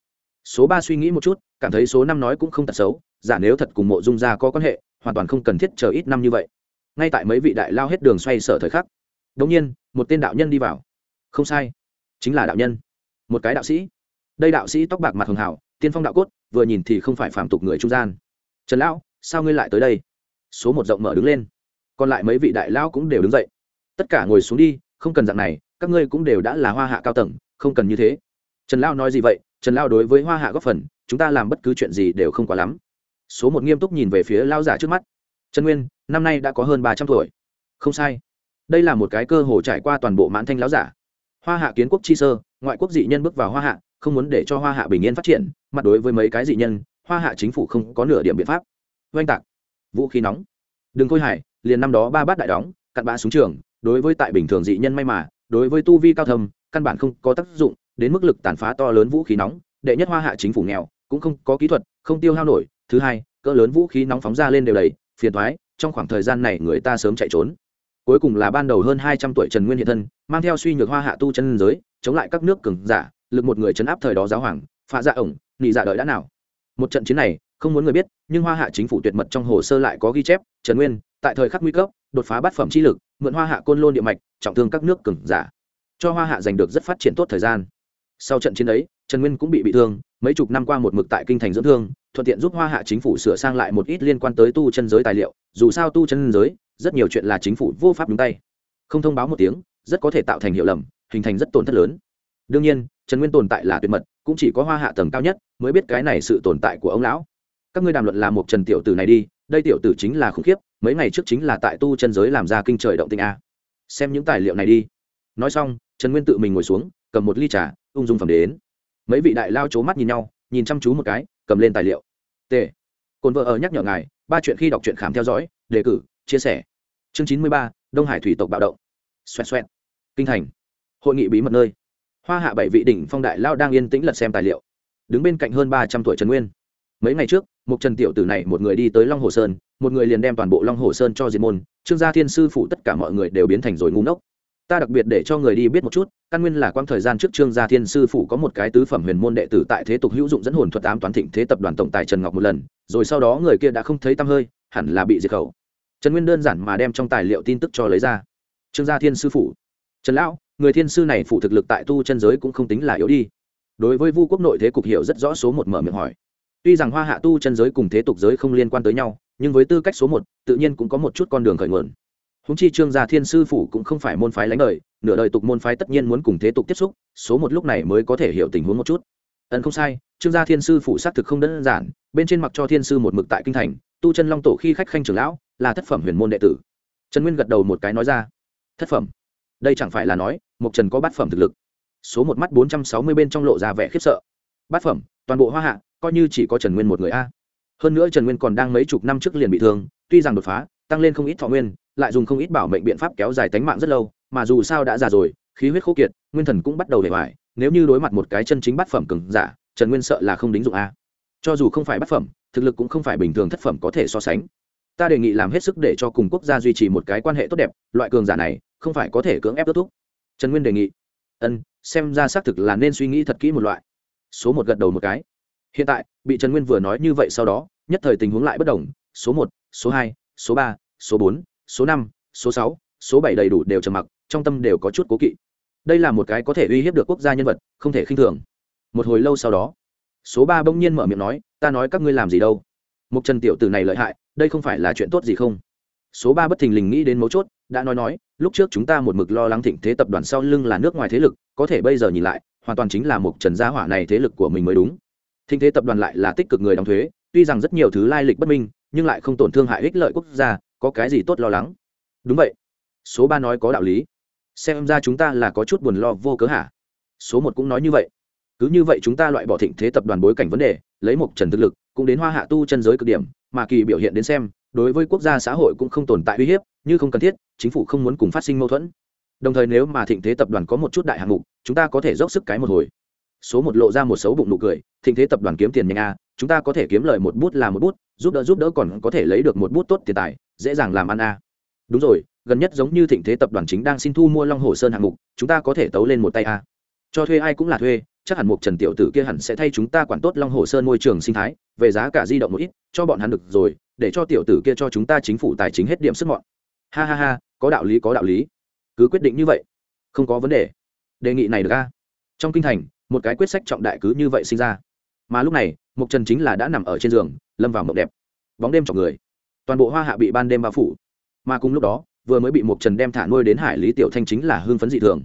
Số ba suy nghĩ một chút, cảm thấy số năm nói cũng không thật xấu, giả nếu thật cùng mộ dung gia có quan hệ hoàn toàn không cần thiết chờ ít năm như vậy. Ngay tại mấy vị đại lao hết đường xoay sở thời khắc, đống nhiên, một tên đạo nhân đi vào. Không sai, chính là đạo nhân. Một cái đạo sĩ. Đây đạo sĩ tóc bạc mặt hường hảo tiên phong đạo cốt, vừa nhìn thì không phải phàm tục người trung gian. Trần lão, sao ngươi lại tới đây? Số một rộng mở đứng lên. Còn lại mấy vị đại lão cũng đều đứng dậy. Tất cả ngồi xuống đi, không cần dạng này, các ngươi cũng đều đã là hoa hạ cao tầng, không cần như thế. Trần lão nói gì vậy? Trần lão đối với hoa hạ góp phần, chúng ta làm bất cứ chuyện gì đều không quá lắm số một nghiêm túc nhìn về phía lao giả trước mắt. Trần nguyên, năm nay đã có hơn ba trăm tuổi. Không sai. Đây là một cái cơ hồ trải qua toàn bộ mãn thanh lão giả. Hoa hạ kiến quốc chi sơ, ngoại quốc dị nhân bước vào hoa hạ, không muốn để cho hoa hạ bình yên phát triển, mặt đối với mấy cái dị nhân, hoa hạ chính phủ không có nửa điểm biện pháp. Oanh tạc. Vũ khí nóng. Đừng khôi hải liền năm đó ba bát đại đóng, cặn bã súng trường, đối với tại bình thường dị nhân may mà, đối với tu vi cao thầm căn bản không có tác dụng, đến mức lực tàn phá to lớn vũ khí nóng, đệ nhất hoa hạ chính phủ nghèo, cũng không có kỹ thuật, không tiêu hao nổi thứ hai, cỡ lớn vũ khí nóng phóng ra lên đều đầy, phiền thoái trong khoảng thời gian này người ta sớm chạy trốn. Cuối cùng là ban đầu hơn hai trăm tuổi trần nguyên hiện thân, mang theo suy nhược hoa hạ tu chân giới, chống lại các nước cường giả, lực một người chấn áp thời đó giáo hoàng pha dạ ổng, nị dạ đợi đã nào. Một trận chiến này, không muốn người biết, nhưng hoa hạ chính phủ tuyệt mật trong hồ sơ lại có ghi chép, trần nguyên, tại thời khắc nguy cấp, đột phá bát phẩm chi lực, mượn hoa hạ côn lôn địa mạch, trọng thương các nước cường giả. Cho hoa hạ giành được rất phát triển tốt thời gian. Sau trận chiến ấy, trần nguyên cũng bị bị thương, mấy chục năm qua một mực tại kinh thành dưỡng thương thuận tiện giúp hoa hạ chính phủ sửa sang lại một ít liên quan tới tu chân giới tài liệu, dù sao tu chân giới, rất nhiều chuyện là chính phủ vô pháp đúng tay. Không thông báo một tiếng, rất có thể tạo thành hiệu lầm, hình thành rất tổn thất lớn. Đương nhiên, trần nguyên tồn tại là tuyệt mật, cũng chỉ có hoa hạ tầng cao nhất mới biết cái này sự tồn tại của ông lão. Các ngươi đàm luận là một trần tiểu tử này đi, đây tiểu tử chính là khủng khiếp, mấy ngày trước chính là tại tu chân giới làm ra kinh trời động tình a. Xem những tài liệu này đi. Nói xong, trần nguyên tự mình ngồi xuống, cầm một ly trà, ung dung phẩm đến. Mấy vị đại lao c mắt nhìn nhau, nhìn chăm chú một cái, cầm lên tài liệu t. Cồn vợ ở nhắc nhở ngài, ba chuyện khi đọc truyện khám theo dõi, đề cử, chia sẻ. Chương chín mươi ba, đông hải thủy tộc bạo động. Xoẹt xoẹt. Kinh thành. Hội nghị bí mật nơi. Hoa hạ bảy vị đỉnh phong đại lao đang yên tĩnh lật xem tài liệu. Đứng bên cạnh hơn ba trăm tuổi trần nguyên. Mấy ngày trước, một trần tiểu tử này một người đi tới long hồ sơn, một người liền đem toàn bộ long hồ sơn cho diệt môn. Trương gia thiên sư phụ tất cả mọi người đều biến thành rồi ngu ngốc ta đặc biệt để cho người đi biết một chút căn nguyên là quang thời gian trước trương gia thiên sư phủ có một cái tứ phẩm huyền môn đệ tử tại thế tục hữu dụng dẫn hồn thuật ám toán thịnh thế tập đoàn tổng tài trần ngọc một lần rồi sau đó người kia đã không thấy tăm hơi hẳn là bị diệt khẩu. Trần nguyên đơn giản mà đem trong tài liệu tin tức cho lấy ra. Trương gia thiên sư phủ, trần lão người thiên sư này phụ thực lực tại tu chân giới cũng không tính là yếu đi. Đối với vu quốc nội thế cục hiểu rất rõ số một mở miệng hỏi. Tuy rằng hoa hạ tu chân giới cùng thế tục giới không liên quan tới nhau nhưng với tư cách số một tự nhiên cũng có một chút con đường khởi nguồn húng chi trương gia thiên sư phủ cũng không phải môn phái lãnh đời, nửa đời tục môn phái tất nhiên muốn cùng thế tục tiếp xúc, số một lúc này mới có thể hiểu tình huống một chút. Ẩn không sai, trương gia thiên sư phụ xác thực không đơn giản, bên trên mặc cho thiên sư một mực tại kinh thành, tu chân long tổ khi khách khanh trưởng lão, là thất phẩm huyền môn đệ tử. Trần nguyên gật đầu một cái nói ra, thất phẩm? Đây chẳng phải là nói, mộc trần có bát phẩm thực lực. Số một mắt bốn trăm sáu mươi bên trong lộ ra vẻ khiếp sợ. Bát phẩm? Toàn bộ hoa hạ, coi như chỉ có trần nguyên một người a. Hơn nữa trần nguyên còn đang mấy chục năm trước liền bị thương, tuy rằng đột phá, tăng lên không ít thọ nguyên lại dùng không ít bảo mệnh biện pháp kéo dài tánh mạng rất lâu, mà dù sao đã già rồi, khí huyết khô kiệt, nguyên thần cũng bắt đầu để hoài, nếu như đối mặt một cái chân chính bát phẩm cứng giả, trần nguyên sợ là không đính dụng a. Cho dù không phải bát phẩm, thực lực cũng không phải bình thường thất phẩm có thể so sánh. Ta đề nghị làm hết sức để cho cùng quốc gia duy trì một cái quan hệ tốt đẹp, loại cường giả này, không phải có thể cưỡng ép kết thúc trần nguyên đề nghị. Ân, xem ra xác thực là nên suy nghĩ thật kỹ một loại. Số một gật đầu một cái. Hiện tại, bị trần nguyên vừa nói như vậy sau đó, nhất thời tình huống lại bất đồng. Số một, số hai, số ba, số bốn số năm, số sáu, số bảy đầy đủ đều trầm mặc, trong tâm đều có chút cố kỵ. Đây là một cái có thể uy hiếp được quốc gia nhân vật, không thể khinh thường. Một hồi lâu sau đó, số ba bỗng nhiên mở miệng nói, ta nói các ngươi làm gì đâu? Một trần tiểu tử này lợi hại, đây không phải là chuyện tốt gì không? Số ba bất thình lình nghĩ đến mấu chốt, đã nói nói, lúc trước chúng ta một mực lo lắng thịnh thế tập đoàn sau lưng là nước ngoài thế lực, có thể bây giờ nhìn lại, hoàn toàn chính là một trần gia hỏa này thế lực của mình mới đúng. Thịnh thế tập đoàn lại là tích cực người đóng thuế, tuy rằng rất nhiều thứ lai lịch bất minh, nhưng lại không tổn thương hại ích lợi quốc gia có cái gì tốt lo lắng? Đúng vậy. Số ba nói có đạo lý. Xem ra chúng ta là có chút buồn lo vô cớ hả? Số một cũng nói như vậy. Cứ như vậy chúng ta loại bỏ thịnh thế tập đoàn bối cảnh vấn đề, lấy một trần thực lực, cũng đến hoa hạ tu chân giới cực điểm, mà kỳ biểu hiện đến xem, đối với quốc gia xã hội cũng không tồn tại uy hiếp, như không cần thiết, chính phủ không muốn cùng phát sinh mâu thuẫn. Đồng thời nếu mà thịnh thế tập đoàn có một chút đại hạng mục, chúng ta có thể dốc sức cái một hồi. Số một lộ ra một xấu bụng nụ cười, thịnh thế tập đoàn kiếm tiền nhanh a, chúng ta có thể kiếm lời một bút là một bút, giúp đỡ giúp đỡ còn có thể lấy được một bút tốt tiền tài dễ dàng làm ăn a. Đúng rồi, gần nhất giống như thịnh thế tập đoàn chính đang xin thu mua long hồ sơn hạng mục, chúng ta có thể tấu lên một tay a. Cho thuê ai cũng là thuê, chắc hẳn mục trần tiểu tử kia hẳn sẽ thay chúng ta quản tốt long hồ sơn môi trường sinh thái, về giá cả di động một ít, cho bọn hắn được rồi, để cho tiểu tử kia cho chúng ta chính phủ tài chính hết điểm sức mọn. Ha ha ha, có đạo lý, có đạo lý. Cứ quyết định như vậy, không có vấn đề. Đề nghị này được a. Trong kinh thành, một cái quyết sách trọng đại cứ như vậy sinh ra. Mà lúc này, mục trần chính là đã nằm ở trên giường, lâm vào mộng đẹp. Bóng đêm chọc người toàn bộ hoa hạ bị ban đêm bao phủ. Mà cùng lúc đó, vừa mới bị mục trần đem thả nuôi đến hải lý tiểu thanh chính là hương phấn dị thường.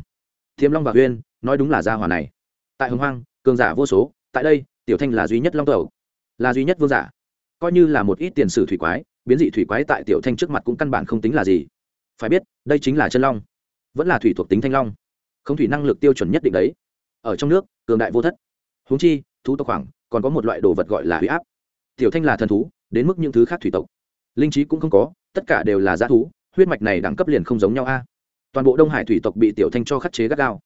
Thiêm long và huyên, nói đúng là gia hòa này. Tại hồng hoang, cường giả vô số, tại đây, tiểu thanh là duy nhất long tẩu, là duy nhất vương giả. Coi như là một ít tiền sử thủy quái, biến dị thủy quái tại tiểu thanh trước mặt cũng căn bản không tính là gì. Phải biết, đây chính là chân long, vẫn là thủy thuộc tính thanh long. Không thủy năng lực tiêu chuẩn nhất định đấy. Ở trong nước, cường đại vô thất. Huống chi, thú tộc khoảng, còn có một loại đồ vật gọi là huy áp. Tiểu thanh là thần thú, đến mức những thứ khác thủy tộc linh trí cũng không có, tất cả đều là g thú, huyết mạch này đẳng cấp liền không giống nhau a. Toàn bộ đông hải thủy tộc bị tiểu thanh cho khắc chế gắt gao.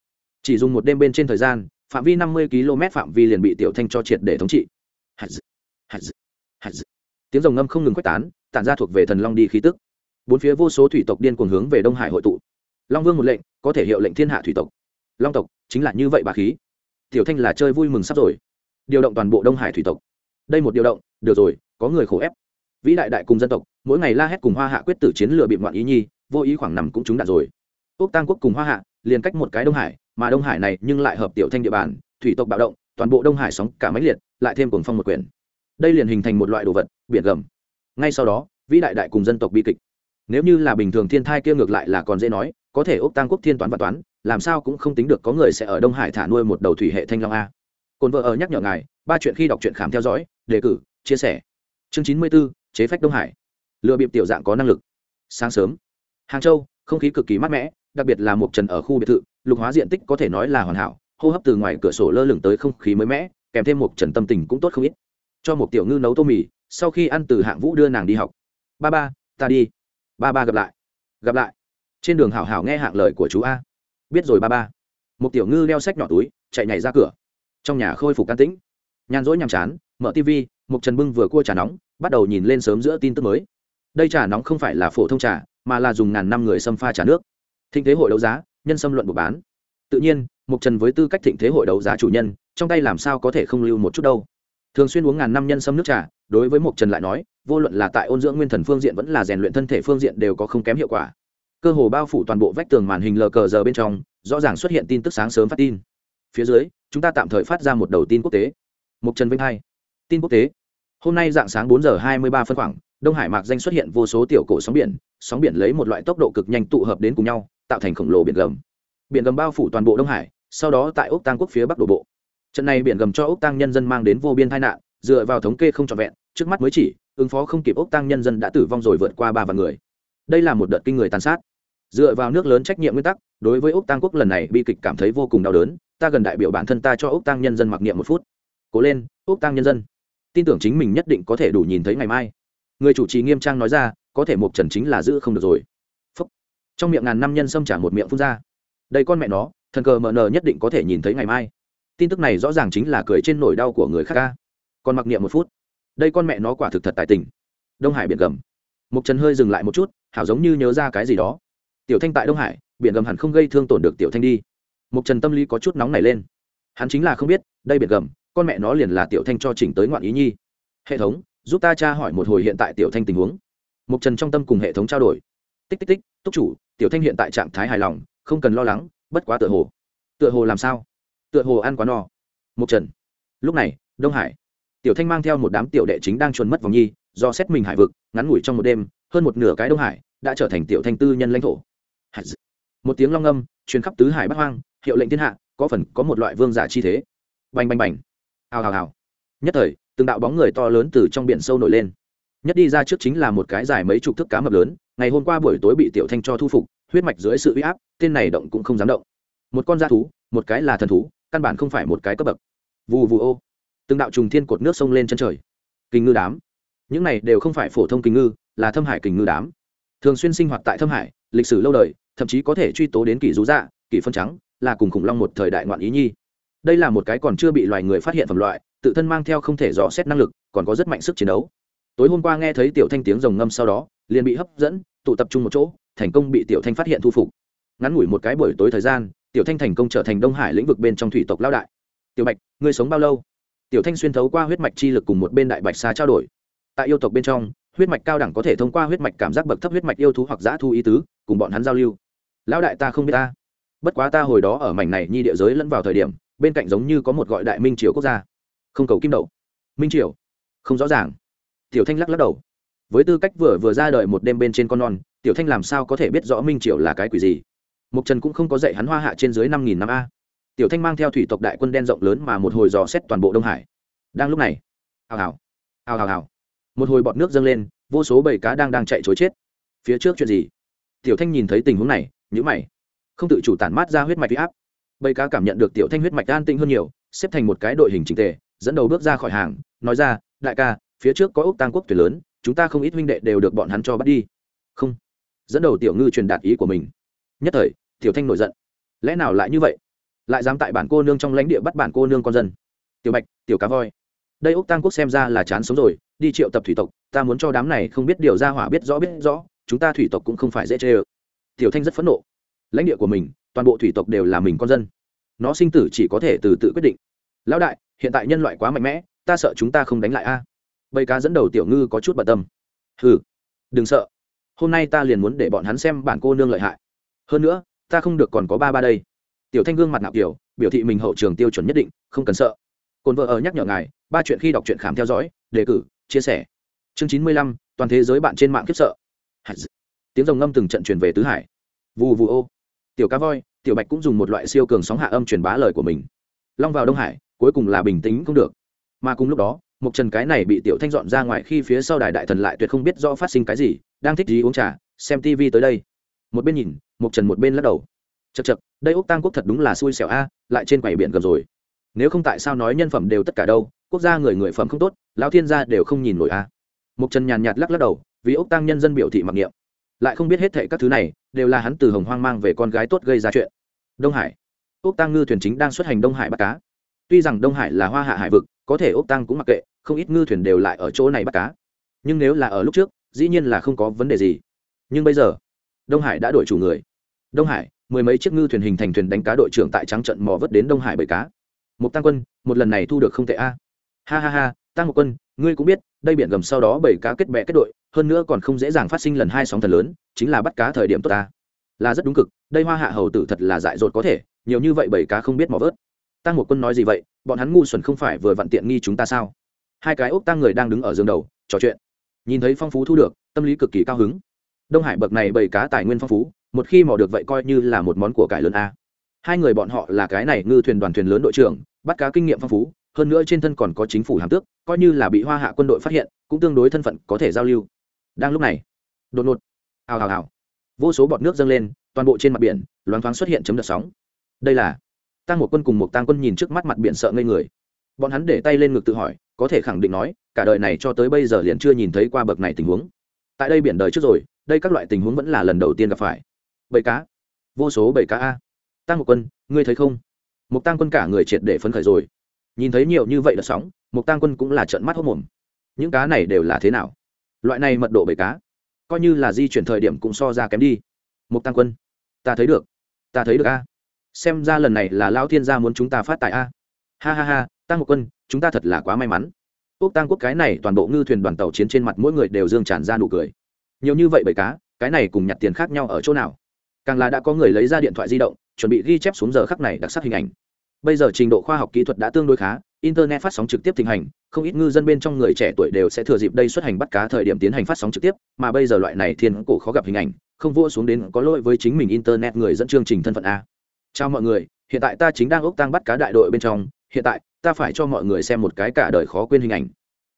Chỉ dùng một đêm bên trên thời gian, phạm vi năm mươi km phạm vi liền bị tiểu thanh cho triệt để thống trị. Tiếng rồng ngâm không ngừng quét tán, tản ra thuộc về thần long đi khí tức. Bốn phía vô số thủy tộc điên cuồng hướng về đông hải hội tụ. Long vương một lệnh, có thể hiệu lệnh thiên hạ thủy tộc. Long tộc, chính là như vậy bà khí. Tiểu thanh là chơi vui mừng sắp rồi. Điều động toàn bộ đông hải thủy tộc. Đây một điều động, được rồi, có người khổ ép vĩ đại đại cùng dân tộc mỗi ngày la hét cùng hoa hạ quyết tử chiến lừa bị ngoạn ý nhi vô ý khoảng nằm cũng trúng đạn rồi. Úc tăng quốc cùng hoa hạ liền cách một cái đông hải mà đông hải này nhưng lại hợp tiểu thanh địa bàn thủy tộc bạo động toàn bộ đông hải sóng cả máy liệt lại thêm cuồng phong một quyển đây liền hình thành một loại đồ vật biển gầm. Ngay sau đó vĩ đại đại cùng dân tộc bi kịch. Nếu như là bình thường thiên thai kia ngược lại là còn dễ nói có thể ốc tăng quốc thiên toán và toán làm sao cũng không tính được có người sẽ ở đông hải thả nuôi một đầu thủy hệ thanh long a. Cồn vợ ở nhắc nhở ngài ba chuyện khi đọc truyện khám theo dõi đề cử chia sẻ. Chương chín mươi 94, chế phách đông hải. Lựa bịp tiểu dạng có năng lực. Sáng sớm. Hàng châu, không khí cực kỳ mát mẻ, đặc biệt là một trần ở khu biệt thự, lục hóa diện tích có thể nói là hoàn hảo, hô hấp từ ngoài cửa sổ lơ lửng tới không khí mới mẻ, kèm thêm một trần tâm tình cũng tốt không ít. Cho một tiểu ngư nấu tô mì, sau khi ăn từ hạng vũ đưa nàng đi học. Ba ba, ta đi. Ba ba gặp lại. Gặp lại. Trên đường hảo hảo nghe hạng lời của chú a. Biết rồi ba ba. Một tiểu ngư đeo sách nhỏ túi, chạy nhảy ra cửa. Trong nhà khôi phục can tĩnh. Nhàn rỗi nhàm chán, mở tv Mục trần bưng vừa cua trà nóng, bắt đầu nhìn lên sớm giữa tin tức mới. Đây trà nóng không phải là phổ thông trà, mà là dùng ngàn năm người xâm pha trà nước. Thịnh thế hội đấu giá, nhân xâm luận buộc bán. Tự nhiên, mục trần với tư cách thịnh thế hội đấu giá chủ nhân, trong tay làm sao có thể không lưu một chút đâu. Thường xuyên uống ngàn năm nhân xâm nước trà, đối với mục trần lại nói, vô luận là tại ôn dưỡng nguyên thần phương diện vẫn là rèn luyện thân thể phương diện đều có không kém hiệu quả. Cơ hồ bao phủ toàn bộ vách tường màn hình lờ cờ giờ bên trong, rõ ràng xuất hiện tin tức sáng sớm phát tin. Phía dưới, chúng ta tạm thời phát ra một đầu tin quốc tế. Mục trần vinh hai tin quốc tế. Hôm nay dạng sáng bốn giờ hai mươi ba phân khoảng, đông hải mạc danh xuất hiện vô số tiểu cổ sóng biển sóng biển lấy một loại tốc độ cực nhanh tụ hợp đến cùng nhau, tạo thành khổng lồ biển gầm. Biển gầm bao phủ toàn bộ đông hải, sau đó tại ốc tăng quốc phía bắc đổ bộ. Trận này biển gầm cho ốc tăng nhân dân mang đến vô biên tai nạn, dựa vào thống kê không trọn vẹn, trước mắt mới chỉ, ứng phó không kịp ốc tăng nhân dân đã tử vong rồi vượt qua ba vạn người. Đây là một đợt kinh người tàn sát. Dựa vào nước lớn trách nhiệm nguyên tắc, đối với ốc tăng quốc lần này bi kịch cảm thấy vô cùng đau đớn, ta gần đại biểu bản thân ta cho ốc tăng nhân dân mặc niệm một phút. Cố lên ốc tăng nhân dân tin tưởng chính mình nhất định có thể đủ nhìn thấy ngày mai. Người chủ trì nghiêm trang nói ra, có thể một trần chính là giữ không được rồi. Phúc. trong miệng ngàn năm nhân xâm trả một miệng phun ra. Đây con mẹ nó, thần cờ mờ nờ nhất định có thể nhìn thấy ngày mai. Tin tức này rõ ràng chính là cười trên nỗi đau của người khác ca còn mặc niệm một phút. Đây con mẹ nó quả thực thật tài tình. Đông hải biển gầm. Mục trần hơi dừng lại một chút, hảo giống như nhớ ra cái gì đó. Tiểu thanh tại đông hải, biển gầm hẳn không gây thương tổn được tiểu thanh đi. Mục trần tâm lý có chút nóng nảy lên. Hắn chính là không biết, đây biển gầm con mẹ nó liền là tiểu thanh cho chỉnh tới ngoạn ý nhi. Hệ thống, giúp ta tra hỏi một hồi hiện tại tiểu thanh tình huống. Mục trần trong tâm cùng hệ thống trao đổi. Tích tích tích, túc chủ, tiểu thanh hiện tại trạng thái hài lòng, không cần lo lắng, bất quá tựa hồ. Tựa hồ làm sao? Tựa hồ ăn quá no. Mục trần. Lúc này, đông hải. Tiểu thanh mang theo một đám tiểu đệ chính đang chuồn mất vòng nhi, do xét mình hải vực, ngắn ngủi trong một đêm, hơn một nửa cái đông hải đã trở thành tiểu thanh tư nhân lãnh thổ. Một tiếng long âm, truyền khắp tứ hải bắc hoang, hiệu lệnh thiên hạ, có phần có một loại vương giả chi thế. Bành bành bành hào hào hào. Nhất thời, từng đạo bóng người to lớn từ trong biển sâu nổi lên. Nhất đi ra trước chính là một cái dài mấy chục thước cá mập lớn, ngày hôm qua buổi tối bị tiểu thanh cho thu phục, huyết mạch dưới sự uy áp, tên này động cũng không dám động. Một con da thú, một cái là thần thú, căn bản không phải một cái cấp bậc. Vù vù, ô. Từng đạo trùng thiên cột nước sông lên chân trời. Kình ngư đám. Những này đều không phải phổ thông kình ngư, là thâm hải kình ngư đám. Thường xuyên sinh hoạt tại thâm hải, lịch sử lâu đời, thậm chí có thể truy tố đến kỷ rú dạ kỷ phân trắng, là cùng khủng long một thời đại ngoạn ý nhi đây là một cái còn chưa bị loài người phát hiện phẩm loại, tự thân mang theo không thể dò xét năng lực, còn có rất mạnh sức chiến đấu. Tối hôm qua nghe thấy tiểu thanh tiếng rồng ngâm sau đó, liền bị hấp dẫn, tụ tập trung một chỗ, thành công bị tiểu thanh phát hiện thu phục. Ngắn ngủi một cái buổi tối thời gian, tiểu thanh thành công trở thành đông hải lĩnh vực bên trong thủy tộc lao đại. Tiểu bạch, ngươi sống bao lâu? Tiểu thanh xuyên thấu qua huyết mạch chi lực cùng một bên đại bạch xa trao đổi. Tại yêu tộc bên trong, huyết mạch cao đẳng có thể thông qua huyết mạch cảm giác bậc thấp huyết mạch yêu thú hoặc giã thu ý tứ, cùng bọn hắn giao lưu. Lão đại ta không biết ta. Bất quá ta hồi đó ở mảnh này nhi địa giới lẫn vào thời điểm bên cạnh giống như có một gọi đại minh triều quốc gia. Không cầu kim đậu. Minh triều. Không rõ ràng. Tiểu thanh lắc lắc đầu. Với tư cách vừa vừa ra đời một đêm bên trên con non, tiểu thanh làm sao có thể biết rõ minh triều là cái quỷ gì? Mục trần cũng không có dạy hắn hoa hạ trên dưới năm nghìn năm a. Tiểu thanh mang theo thủy tộc đại quân đen rộng lớn mà một hồi dò xét toàn bộ đông hải. Đang lúc này, hào hào hào hào hào, một hồi bọt nước dâng lên, vô số bầy cá đang đang chạy chối chết. Phía trước chuyện gì? Tiểu thanh nhìn thấy tình huống này nhữ mày. Không tự chủ tản mát ra huyết mạch huy áp bầy cá cảm nhận được tiểu thanh huyết mạch an tĩnh hơn nhiều, xếp thành một cái đội hình trình tề, dẫn đầu bước ra khỏi hàng, nói ra, đại ca, phía trước có ốc tăng quốc tuyển lớn, chúng ta không ít huynh đệ đều được bọn hắn cho bắt đi. Không. Dẫn đầu tiểu ngư truyền đạt ý của mình. Nhất thời, tiểu thanh nổi giận. Lẽ nào lại như vậy? Lại dám tại bản cô nương trong lãnh địa bắt bản cô nương con dân? Tiểu bạch, tiểu cá voi. Đây ốc tăng quốc xem ra là chán sống rồi, đi triệu tập thủy tộc, ta muốn cho đám này không biết điều ra hỏa biết rõ biết rõ, chúng ta thủy tộc cũng không phải dễ chê ơ. Tiểu thanh rất phẫn nộ. Lãnh địa của mình toàn bộ thủy tộc đều là mình con dân. Nó sinh tử chỉ có thể từ tự quyết định. Lão đại, hiện tại nhân loại quá mạnh mẽ, ta sợ chúng ta không đánh lại a. Bầy cá dẫn đầu tiểu ngư có chút bận tâm. Hừ, đừng sợ. Hôm nay ta liền muốn để bọn hắn xem bản cô nương lợi hại. Hơn nữa, ta không được còn có ba ba đây. Tiểu thanh gương mặt nạo kiểu, biểu thị mình hậu trường tiêu chuẩn nhất định, không cần sợ. Cồn vợ ở nhắc nhở ngài, ba chuyện khi đọc truyện khám theo dõi, đề cử, chia sẻ. Chương chín mươi lăm, toàn thế giới bạn trên mạng khiếp sợ. Tiếng rồng ngâm từng trận truyền về tứ hải. Vù vù ô tiểu cá voi, tiểu bạch cũng dùng một loại siêu cường sóng hạ âm truyền bá lời của mình. Long vào đông hải, cuối cùng là bình tĩnh không được. Mà cùng lúc đó một trần cái này bị tiểu thanh dọn ra ngoài khi phía sau đài đại thần lại tuyệt không biết rõ phát sinh cái gì, đang thích gì uống trà, xem tv tới đây. Một bên nhìn một trần một bên lắc đầu. Chật chật đây úc tăng quốc thật đúng là xui xẻo a, lại trên quầy biển gầm rồi. Nếu không tại sao nói nhân phẩm đều tất cả đâu, quốc gia người người phẩm không tốt, lão thiên gia đều không nhìn nổi a. Một trần nhàn nhạt lắc lắc đầu, vì úc tăng nhân dân biểu thị mặc niệm. Lại không biết hết thệ các thứ này đều là hắn từ hồng hoang mang về con gái tốt gây ra chuyện. Đông hải. Ốc tăng ngư thuyền chính đang xuất hành đông hải bắt cá. Tuy rằng đông hải là hoa hạ hải vực, có thể ốc tăng cũng mặc kệ, không ít ngư thuyền đều lại ở chỗ này bắt cá. Nhưng nếu là ở lúc trước, dĩ nhiên là không có vấn đề gì. Nhưng bây giờ, đông hải đã đổi chủ người. Đông hải, mười mấy chiếc ngư thuyền hình thành thuyền đánh cá đội trưởng tại trắng trận mò vớt đến đông hải bởi cá. Một tăng quân, một lần này thu được không tệ a. Ha ha ha tăng một quân, ngươi cũng biết, đây biển gầm sau đó bảy cá kết bè kết đội hơn nữa còn không dễ dàng phát sinh lần hai sóng thần lớn, chính là bắt cá thời điểm tốt ta. Là rất đúng cực, đây hoa hạ hầu tử thật là dại dột có thể, nhiều như vậy bảy cá không biết mò vớt. Tăng một quân nói gì vậy, bọn hắn ngu xuẩn không phải vừa vặn tiện nghi chúng ta sao? Hai cái ốc tăng người đang đứng ở giường đầu, trò chuyện. Nhìn thấy phong phú thu được, tâm lý cực kỳ cao hứng. Đông hải bậc này bảy cá tài nguyên phong phú, một khi mò được vậy coi như là một món của cải lớn a. Hai người bọn họ là cái này ngư thuyền đoàn thuyền lớn đội trưởng, bắt cá kinh nghiệm phong phú, hơn nữa trên thân còn có chính phủ hàm tước, coi như là bị hoa hạ quân đội phát hiện, cũng tương đối thân phận có thể giao lưu đang lúc này, đột ngột hào hào hào vô số bọt nước dâng lên, toàn bộ trên mặt biển, loáng thoáng xuất hiện chấm đợt sóng. Đây là tăng một quân cùng một tăng quân nhìn trước mắt mặt biển sợ ngây người. Bọn hắn để tay lên ngực tự hỏi, có thể khẳng định nói, cả đời này cho tới bây giờ liền chưa nhìn thấy qua bậc này tình huống. Tại đây biển đời trước rồi, đây các loại tình huống vẫn là lần đầu tiên gặp phải. Bầy cá. Vô số bầy cá a. Tăng một quân, ngươi thấy không? Một tăng quân cả người triệt để phấn khởi rồi. Nhìn thấy nhiều như vậy là sóng một tăng quân cũng là trận mắt hốc mồm. Những cá này đều là thế nào? Loại này mật độ bể cá, coi như là di chuyển thời điểm cũng so ra kém đi. Mục tăng quân, ta thấy được, ta thấy được a. Xem ra lần này là lao thiên gia muốn chúng ta phát tài a. Ha ha ha, tăng một quân, chúng ta thật là quá may mắn. Quốc tăng quốc cái này toàn bộ ngư thuyền đoàn tàu chiến trên mặt mỗi người đều dương tràn ra nụ cười. Nhiều như vậy bởi cá, cái này cùng nhặt tiền khác nhau ở chỗ nào? Càng là đã có người lấy ra điện thoại di động, chuẩn bị ghi chép xuống giờ khắc này đặc sắc hình ảnh. Bây giờ trình độ khoa học kỹ thuật đã tương đối khá internet phát sóng trực tiếp thịnh hành, không ít ngư dân bên trong người trẻ tuổi đều sẽ thừa dịp đây xuất hành bắt cá thời điểm tiến hành phát sóng trực tiếp, mà bây giờ loại này thiên cổ khó gặp hình ảnh, không vua xuống đến có lỗi với chính mình internet người dẫn chương trình thân phận a. Chào mọi người, hiện tại ta chính đang ốc tăng bắt cá đại đội bên trong, hiện tại, ta phải cho mọi người xem một cái cả đời khó quên hình ảnh.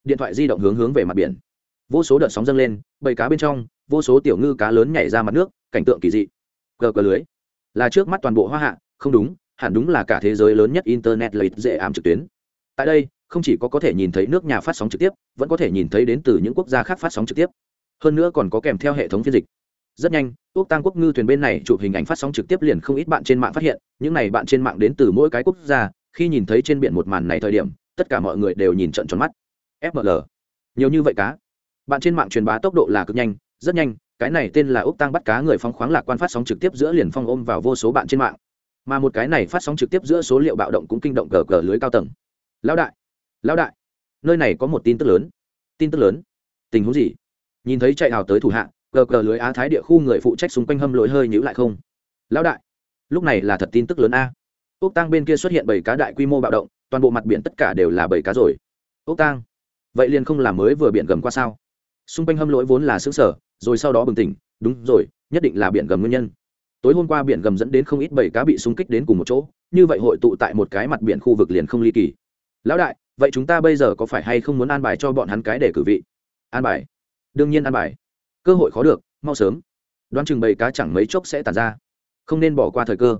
Điện thoại di động hướng hướng về mặt biển. Vô số đợt sóng dâng lên, bầy cá bên trong, vô số tiểu ngư cá lớn nhảy ra mặt nước, cảnh tượng kỳ dị. Gờ cờ lưới. Là trước mắt toàn bộ hoa hạ, không đúng, hẳn đúng là cả thế giới lớn nhất internet lợi dễ ảm trực tuyến tại đây, không chỉ có có thể nhìn thấy nước nhà phát sóng trực tiếp, vẫn có thể nhìn thấy đến từ những quốc gia khác phát sóng trực tiếp. Hơn nữa còn có kèm theo hệ thống phiên dịch. Rất nhanh, quốc tăng quốc ngư thuyền bên này chụp hình ảnh phát sóng trực tiếp liền không ít bạn trên mạng phát hiện, những này bạn trên mạng đến từ mỗi cái quốc gia, khi nhìn thấy trên biển một màn này thời điểm, tất cả mọi người đều nhìn trận tròn mắt. Fml nhiều như vậy cá. Bạn trên mạng truyền bá tốc độ là cực nhanh, rất nhanh, cái này tên là úc tăng bắt cá người phong khoáng lạc quan phát sóng trực tiếp giữa liền phong ôm vào vô số bạn trên mạng. Mà một cái này phát sóng trực tiếp giữa số liệu bạo động cũng kinh động gờ gờ lưới cao tầng lão đại lão đại, nơi này có một tin tức lớn. Tin tức lớn? Tình huống gì? Nhìn thấy chạy hào tới thủ hạ, cờ cờ lưới á thái địa khu người phụ trách xung quanh hâm lỗi hơi nhữ lại không? Lão đại, lúc này là thật tin tức lớn a. Ốc tăng bên kia xuất hiện bảy cá đại quy mô bạo động, toàn bộ mặt biển tất cả đều là bảy cá rồi. Ốc tăng vậy liền không làm mới vừa biển gầm qua sao? Xung quanh hâm lỗi vốn là xứ sở rồi sau đó bừng tỉnh. Đúng rồi, nhất định là biển gầm nguyên nhân. Tối hôm qua biển gầm dẫn đến không ít bảy cá bị xung kích đến cùng một chỗ, như vậy hội tụ tại một cái mặt biển khu vực liền không ly kỳ lão đại, vậy chúng ta bây giờ có phải hay không muốn an bài cho bọn hắn cái để cử vị? An bài? Đương nhiên an bài. Cơ hội khó được, mau sớm. Đoán chừng bầy cá chẳng mấy chốc sẽ tàn ra. Không nên bỏ qua thời cơ.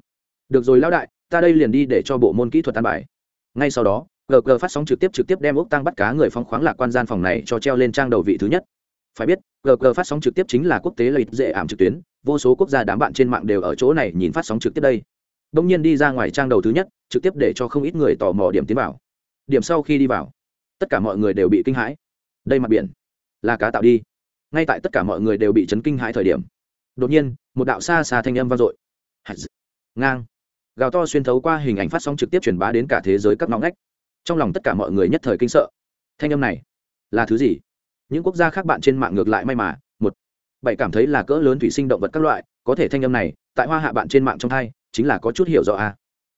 Được rồi lão đại, ta đây liền đi để cho bộ môn kỹ thuật an bài. Ngay sau đó gg phát sóng trực tiếp trực tiếp đem ốc tăng bắt cá người phong khoáng lạc quan gian phòng này cho treo lên trang đầu vị thứ nhất. Phải biết gg phát sóng trực tiếp chính là quốc tế lợi dễ ảm trực tuyến, vô số quốc gia đám bạn trên mạng đều ở chỗ này nhìn phát sóng trực tiếp đây. Đông nhiên đi ra ngoài trang đầu thứ nhất, trực tiếp để cho không ít người tò mò điểm tiến vào điểm sau khi đi vào, tất cả mọi người đều bị kinh hãi. Đây mặt biển, là cá tạo đi. Ngay tại tất cả mọi người đều bị chấn kinh hãi thời điểm, đột nhiên, một đạo xa xa thanh âm vang dội. Ngang. Gào to xuyên thấu qua hình ảnh phát sóng trực tiếp truyền bá đến cả thế giới các ngõ ngách. Trong lòng tất cả mọi người nhất thời kinh sợ. Thanh âm này, là thứ gì? Những quốc gia khác bạn trên mạng ngược lại may mà. Một, bảy cảm thấy là cỡ lớn thủy sinh động vật các loại. Có thể thanh âm này, tại hoa hạ bạn trên mạng trong thai chính là có chút hiểu rõ a à.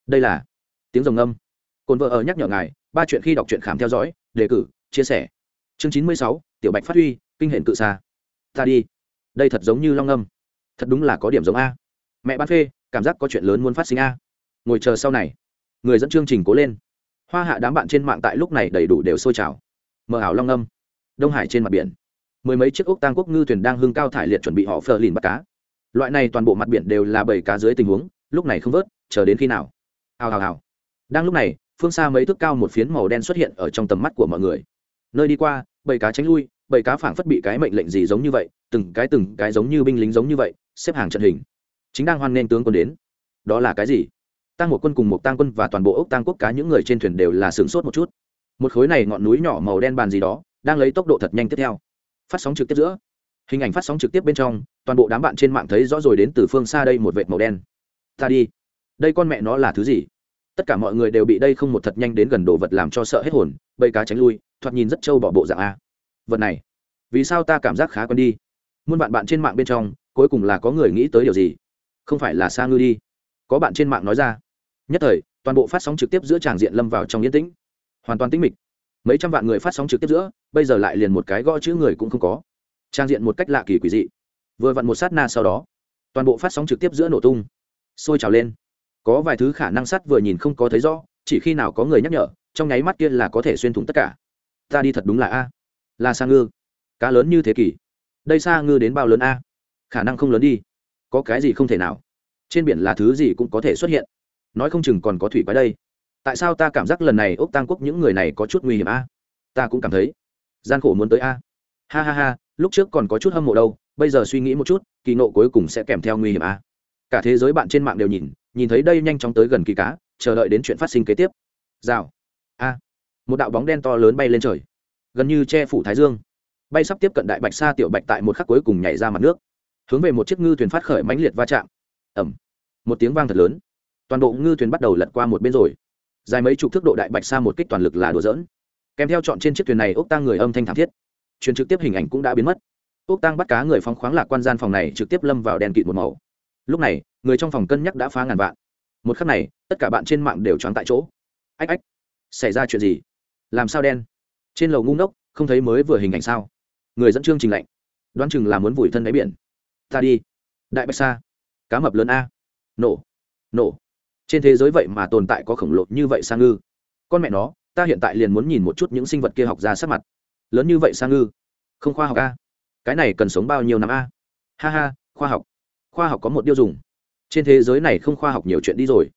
đây là tiếng rồng âm. Cồn vợ ở nhắc nhở ngài ba chuyện khi đọc truyện khám theo dõi, đề cử, chia sẻ. Chương chín mươi sáu, tiểu bạch phát huy, kinh hển cự xa ta đi. Đây thật giống như long âm. Thật đúng là có điểm giống a. Mẹ bán phê, cảm giác có chuyện lớn muốn phát sinh a. Ngồi chờ sau này. Người dẫn chương trình cố lên. Hoa hạ đám bạn trên mạng tại lúc này đầy đủ đều sôi trào. Mơ ảo long âm. Đông hải trên mặt biển. Mười mấy chiếc ốc tang quốc ngư thuyền đang hưng cao thải liệt chuẩn bị họ phờ lìn bắt cá. Loại này toàn bộ mặt biển đều là bầy cá dưới tình huống, lúc này không vớt, chờ đến khi nào? Hào hào hào. Đang lúc này phương xa mấy thước cao một phiến màu đen xuất hiện ở trong tầm mắt của mọi người. Nơi đi qua bầy cá tránh lui bầy cá phảng phất bị cái mệnh lệnh gì giống như vậy, từng cái từng cái giống như binh lính giống như vậy, xếp hàng trận hình. Chính đang hoan nghênh tướng quân đến. Đó là cái gì? Tăng một quân cùng một tăng quân và toàn bộ ốc tăng quốc cá những người trên thuyền đều là sướng sốt một chút. Một khối này ngọn núi nhỏ màu đen bàn gì đó, đang lấy tốc độ thật nhanh tiếp theo. Phát sóng trực tiếp giữa. Hình ảnh phát sóng trực tiếp bên trong, toàn bộ đám bạn trên mạng thấy rõ rồi đến từ phương xa đây một vệt màu đen. Ta đi. Đây con mẹ nó là thứ gì? Tất cả mọi người đều bị đây không một thật nhanh đến gần đồ vật làm cho sợ hết hồn, bầy cá tránh lui, thoạt nhìn rất trâu bỏ bộ dạng a. Vật này, vì sao ta cảm giác khá quen đi? Muôn bạn bạn trên mạng bên trong, cuối cùng là có người nghĩ tới điều gì? Không phải là xa ngư đi. Có bạn trên mạng nói ra. Nhất thời, toàn bộ phát sóng trực tiếp giữa tràng diện lâm vào trong yên tĩnh. Hoàn toàn tĩnh mịch. Mấy trăm vạn người phát sóng trực tiếp giữa, bây giờ lại liền một cái gõ chữ người cũng không có. Trang diện một cách lạ kỳ quỷ dị. Vừa vặn một sát na sau đó, toàn bộ phát sóng trực tiếp giữa nổ tung. Sôi trào lên có vài thứ khả năng sắt vừa nhìn không có thấy rõ, chỉ khi nào có người nhắc nhở, trong nháy mắt kia là có thể xuyên thủng tất cả. Ta đi thật đúng là a. Là sa ngư. Cá lớn như thế kỷ. Đây sa ngư đến bao lớn a? Khả năng không lớn đi. Có cái gì không thể nào? Trên biển là thứ gì cũng có thể xuất hiện. Nói không chừng còn có thủy quái đây. Tại sao ta cảm giác lần này ốc tăng quốc những người này có chút nguy hiểm a? Ta cũng cảm thấy. Gian khổ muốn tới a. Ha ha ha, lúc trước còn có chút hâm mộ đâu, bây giờ suy nghĩ một chút, kỳ nộ cuối cùng sẽ kèm theo nguy hiểm a. Cả thế giới bạn trên mạng đều nhìn nhìn thấy đây nhanh chóng tới gần kỳ cá, chờ đợi đến chuyện phát sinh kế tiếp. Rào. A. Một đạo bóng đen to lớn bay lên trời. Gần như che phủ thái dương. Bay sắp tiếp cận đại bạch sa tiểu bạch tại một khắc cuối cùng nhảy ra mặt nước. Hướng về một chiếc ngư thuyền phát khởi mãnh liệt va chạm. Ẩm một tiếng vang thật lớn. Toàn bộ ngư thuyền bắt đầu lật qua một bên rồi. Dài mấy chục thước độ đại bạch sa một kích toàn lực là đùa dỡn kèm theo chọn trên chiếc thuyền này ốc tăng người âm thanh thảm thiết. Truyền trực tiếp hình ảnh cũng đã biến mất. Ốc tăng bắt cá người phóng khoáng lạc quan gian phòng này trực tiếp lâm vào đèn kịt một màu. Lúc này người trong phòng cân nhắc đã phá ngàn vạn. Một khắc này, tất cả bạn trên mạng đều choáng tại chỗ. Ách ách, xảy ra chuyện gì? Làm sao đen? Trên lầu ngu ngốc, không thấy mới vừa hình ảnh sao? Người dẫn chương trình lạnh. Đoán chừng là muốn vùi thân đáy biển. Ta đi. Đại bạch sa. Cá mập lớn a. Nổ. Nổ. Trên thế giới vậy mà tồn tại có khổng lồ như vậy sa ngư. Con mẹ nó, ta hiện tại liền muốn nhìn một chút những sinh vật kia học ra sắc mặt. Lớn như vậy sa ngư. Không khoa học a. Cái này cần sống bao nhiêu năm a? Ha ha, khoa học. Khoa học có một điều dùng trên thế giới này không khoa học nhiều chuyện đi rồi.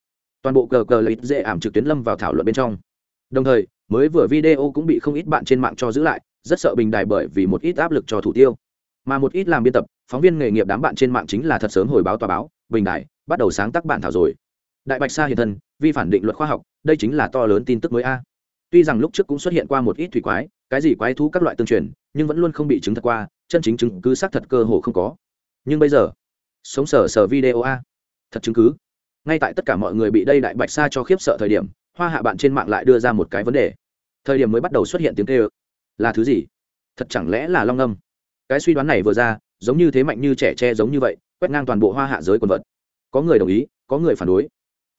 Toàn bộ cờ cờ lợi dễ ảm trực tuyến lâm vào thảo luận bên trong. Đồng thời, mới vừa video cũng bị không ít bạn trên mạng cho giữ lại, rất sợ bình đài bởi vì một ít áp lực cho thủ tiêu. Mà một ít làm biên tập, phóng viên nghề nghiệp đám bạn trên mạng chính là thật sớm hồi báo tòa báo, bình đài, bắt đầu sáng tác bản thảo rồi. Đại bạch sa hiện thân, vi phản định luật khoa học, đây chính là to lớn tin tức mới a. Tuy rằng lúc trước cũng xuất hiện qua một ít thủy quái, cái gì quái thú các loại tương truyền, nhưng vẫn luôn không bị chứng thật qua, chân chính chứng cứ xác thật cơ hồ không có. Nhưng bây giờ, sống sờ sờ video a thật chứng cứ. Ngay tại tất cả mọi người bị đây đại bạch sa cho khiếp sợ thời điểm, hoa hạ bạn trên mạng lại đưa ra một cái vấn đề. Thời điểm mới bắt đầu xuất hiện tiếng kêu. Là thứ gì? Thật chẳng lẽ là long âm? Cái suy đoán này vừa ra, giống như thế mạnh như trẻ tre giống như vậy, quét ngang toàn bộ hoa hạ giới quần vật. Có người đồng ý, có người phản đối.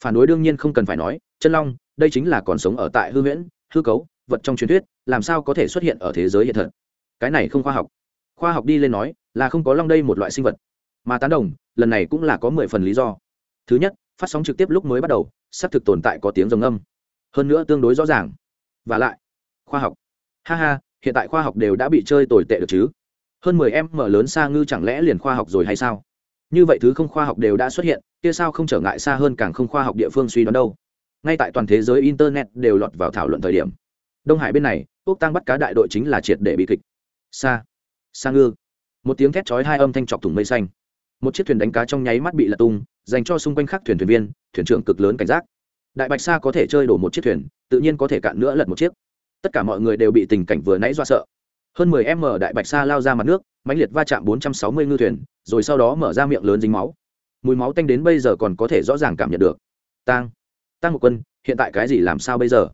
Phản đối đương nhiên không cần phải nói, chân long, đây chính là còn sống ở tại hư huyễn, hư cấu, vật trong truyền thuyết, làm sao có thể xuất hiện ở thế giới hiện thật? Cái này không khoa học. Khoa học đi lên nói, là không có long đây một loại sinh vật. Mà tán đồng, lần này cũng là có mười phần lý do thứ nhất, phát sóng trực tiếp lúc mới bắt đầu, xác thực tồn tại có tiếng rồng âm. Hơn nữa tương đối rõ ràng. Và lại, khoa học. Ha ha, hiện tại khoa học đều đã bị chơi tồi tệ được chứ. Hơn mười em mở lớn xa ngư chẳng lẽ liền khoa học rồi hay sao? Như vậy thứ không khoa học đều đã xuất hiện, kia sao không trở ngại xa hơn càng không khoa học địa phương suy đoán đâu. Ngay tại toàn thế giới internet đều lọt vào thảo luận thời điểm. Đông hải bên này quốc tăng bắt cá đại đội chính là triệt để bị kịch. Xa. Xa ngư. Một tiếng thét chói hai âm thanh chọc thủng mây xanh một chiếc thuyền đánh cá trong nháy mắt bị lật tung, dành cho xung quanh khác thuyền thuyền viên, thuyền trưởng cực lớn cảnh giác. Đại bạch sa có thể chơi đổ một chiếc thuyền, tự nhiên có thể cạn nữa lật một chiếc. Tất cả mọi người đều bị tình cảnh vừa nãy do sợ. Hơn mười m đại bạch sa lao ra mặt nước, mãnh liệt va chạm bốn trăm sáu mươi ngư thuyền, rồi sau đó mở ra miệng lớn dính máu. Mùi máu tanh đến bây giờ còn có thể rõ ràng cảm nhận được. Tang tăng một quân, hiện tại cái gì làm sao bây giờ?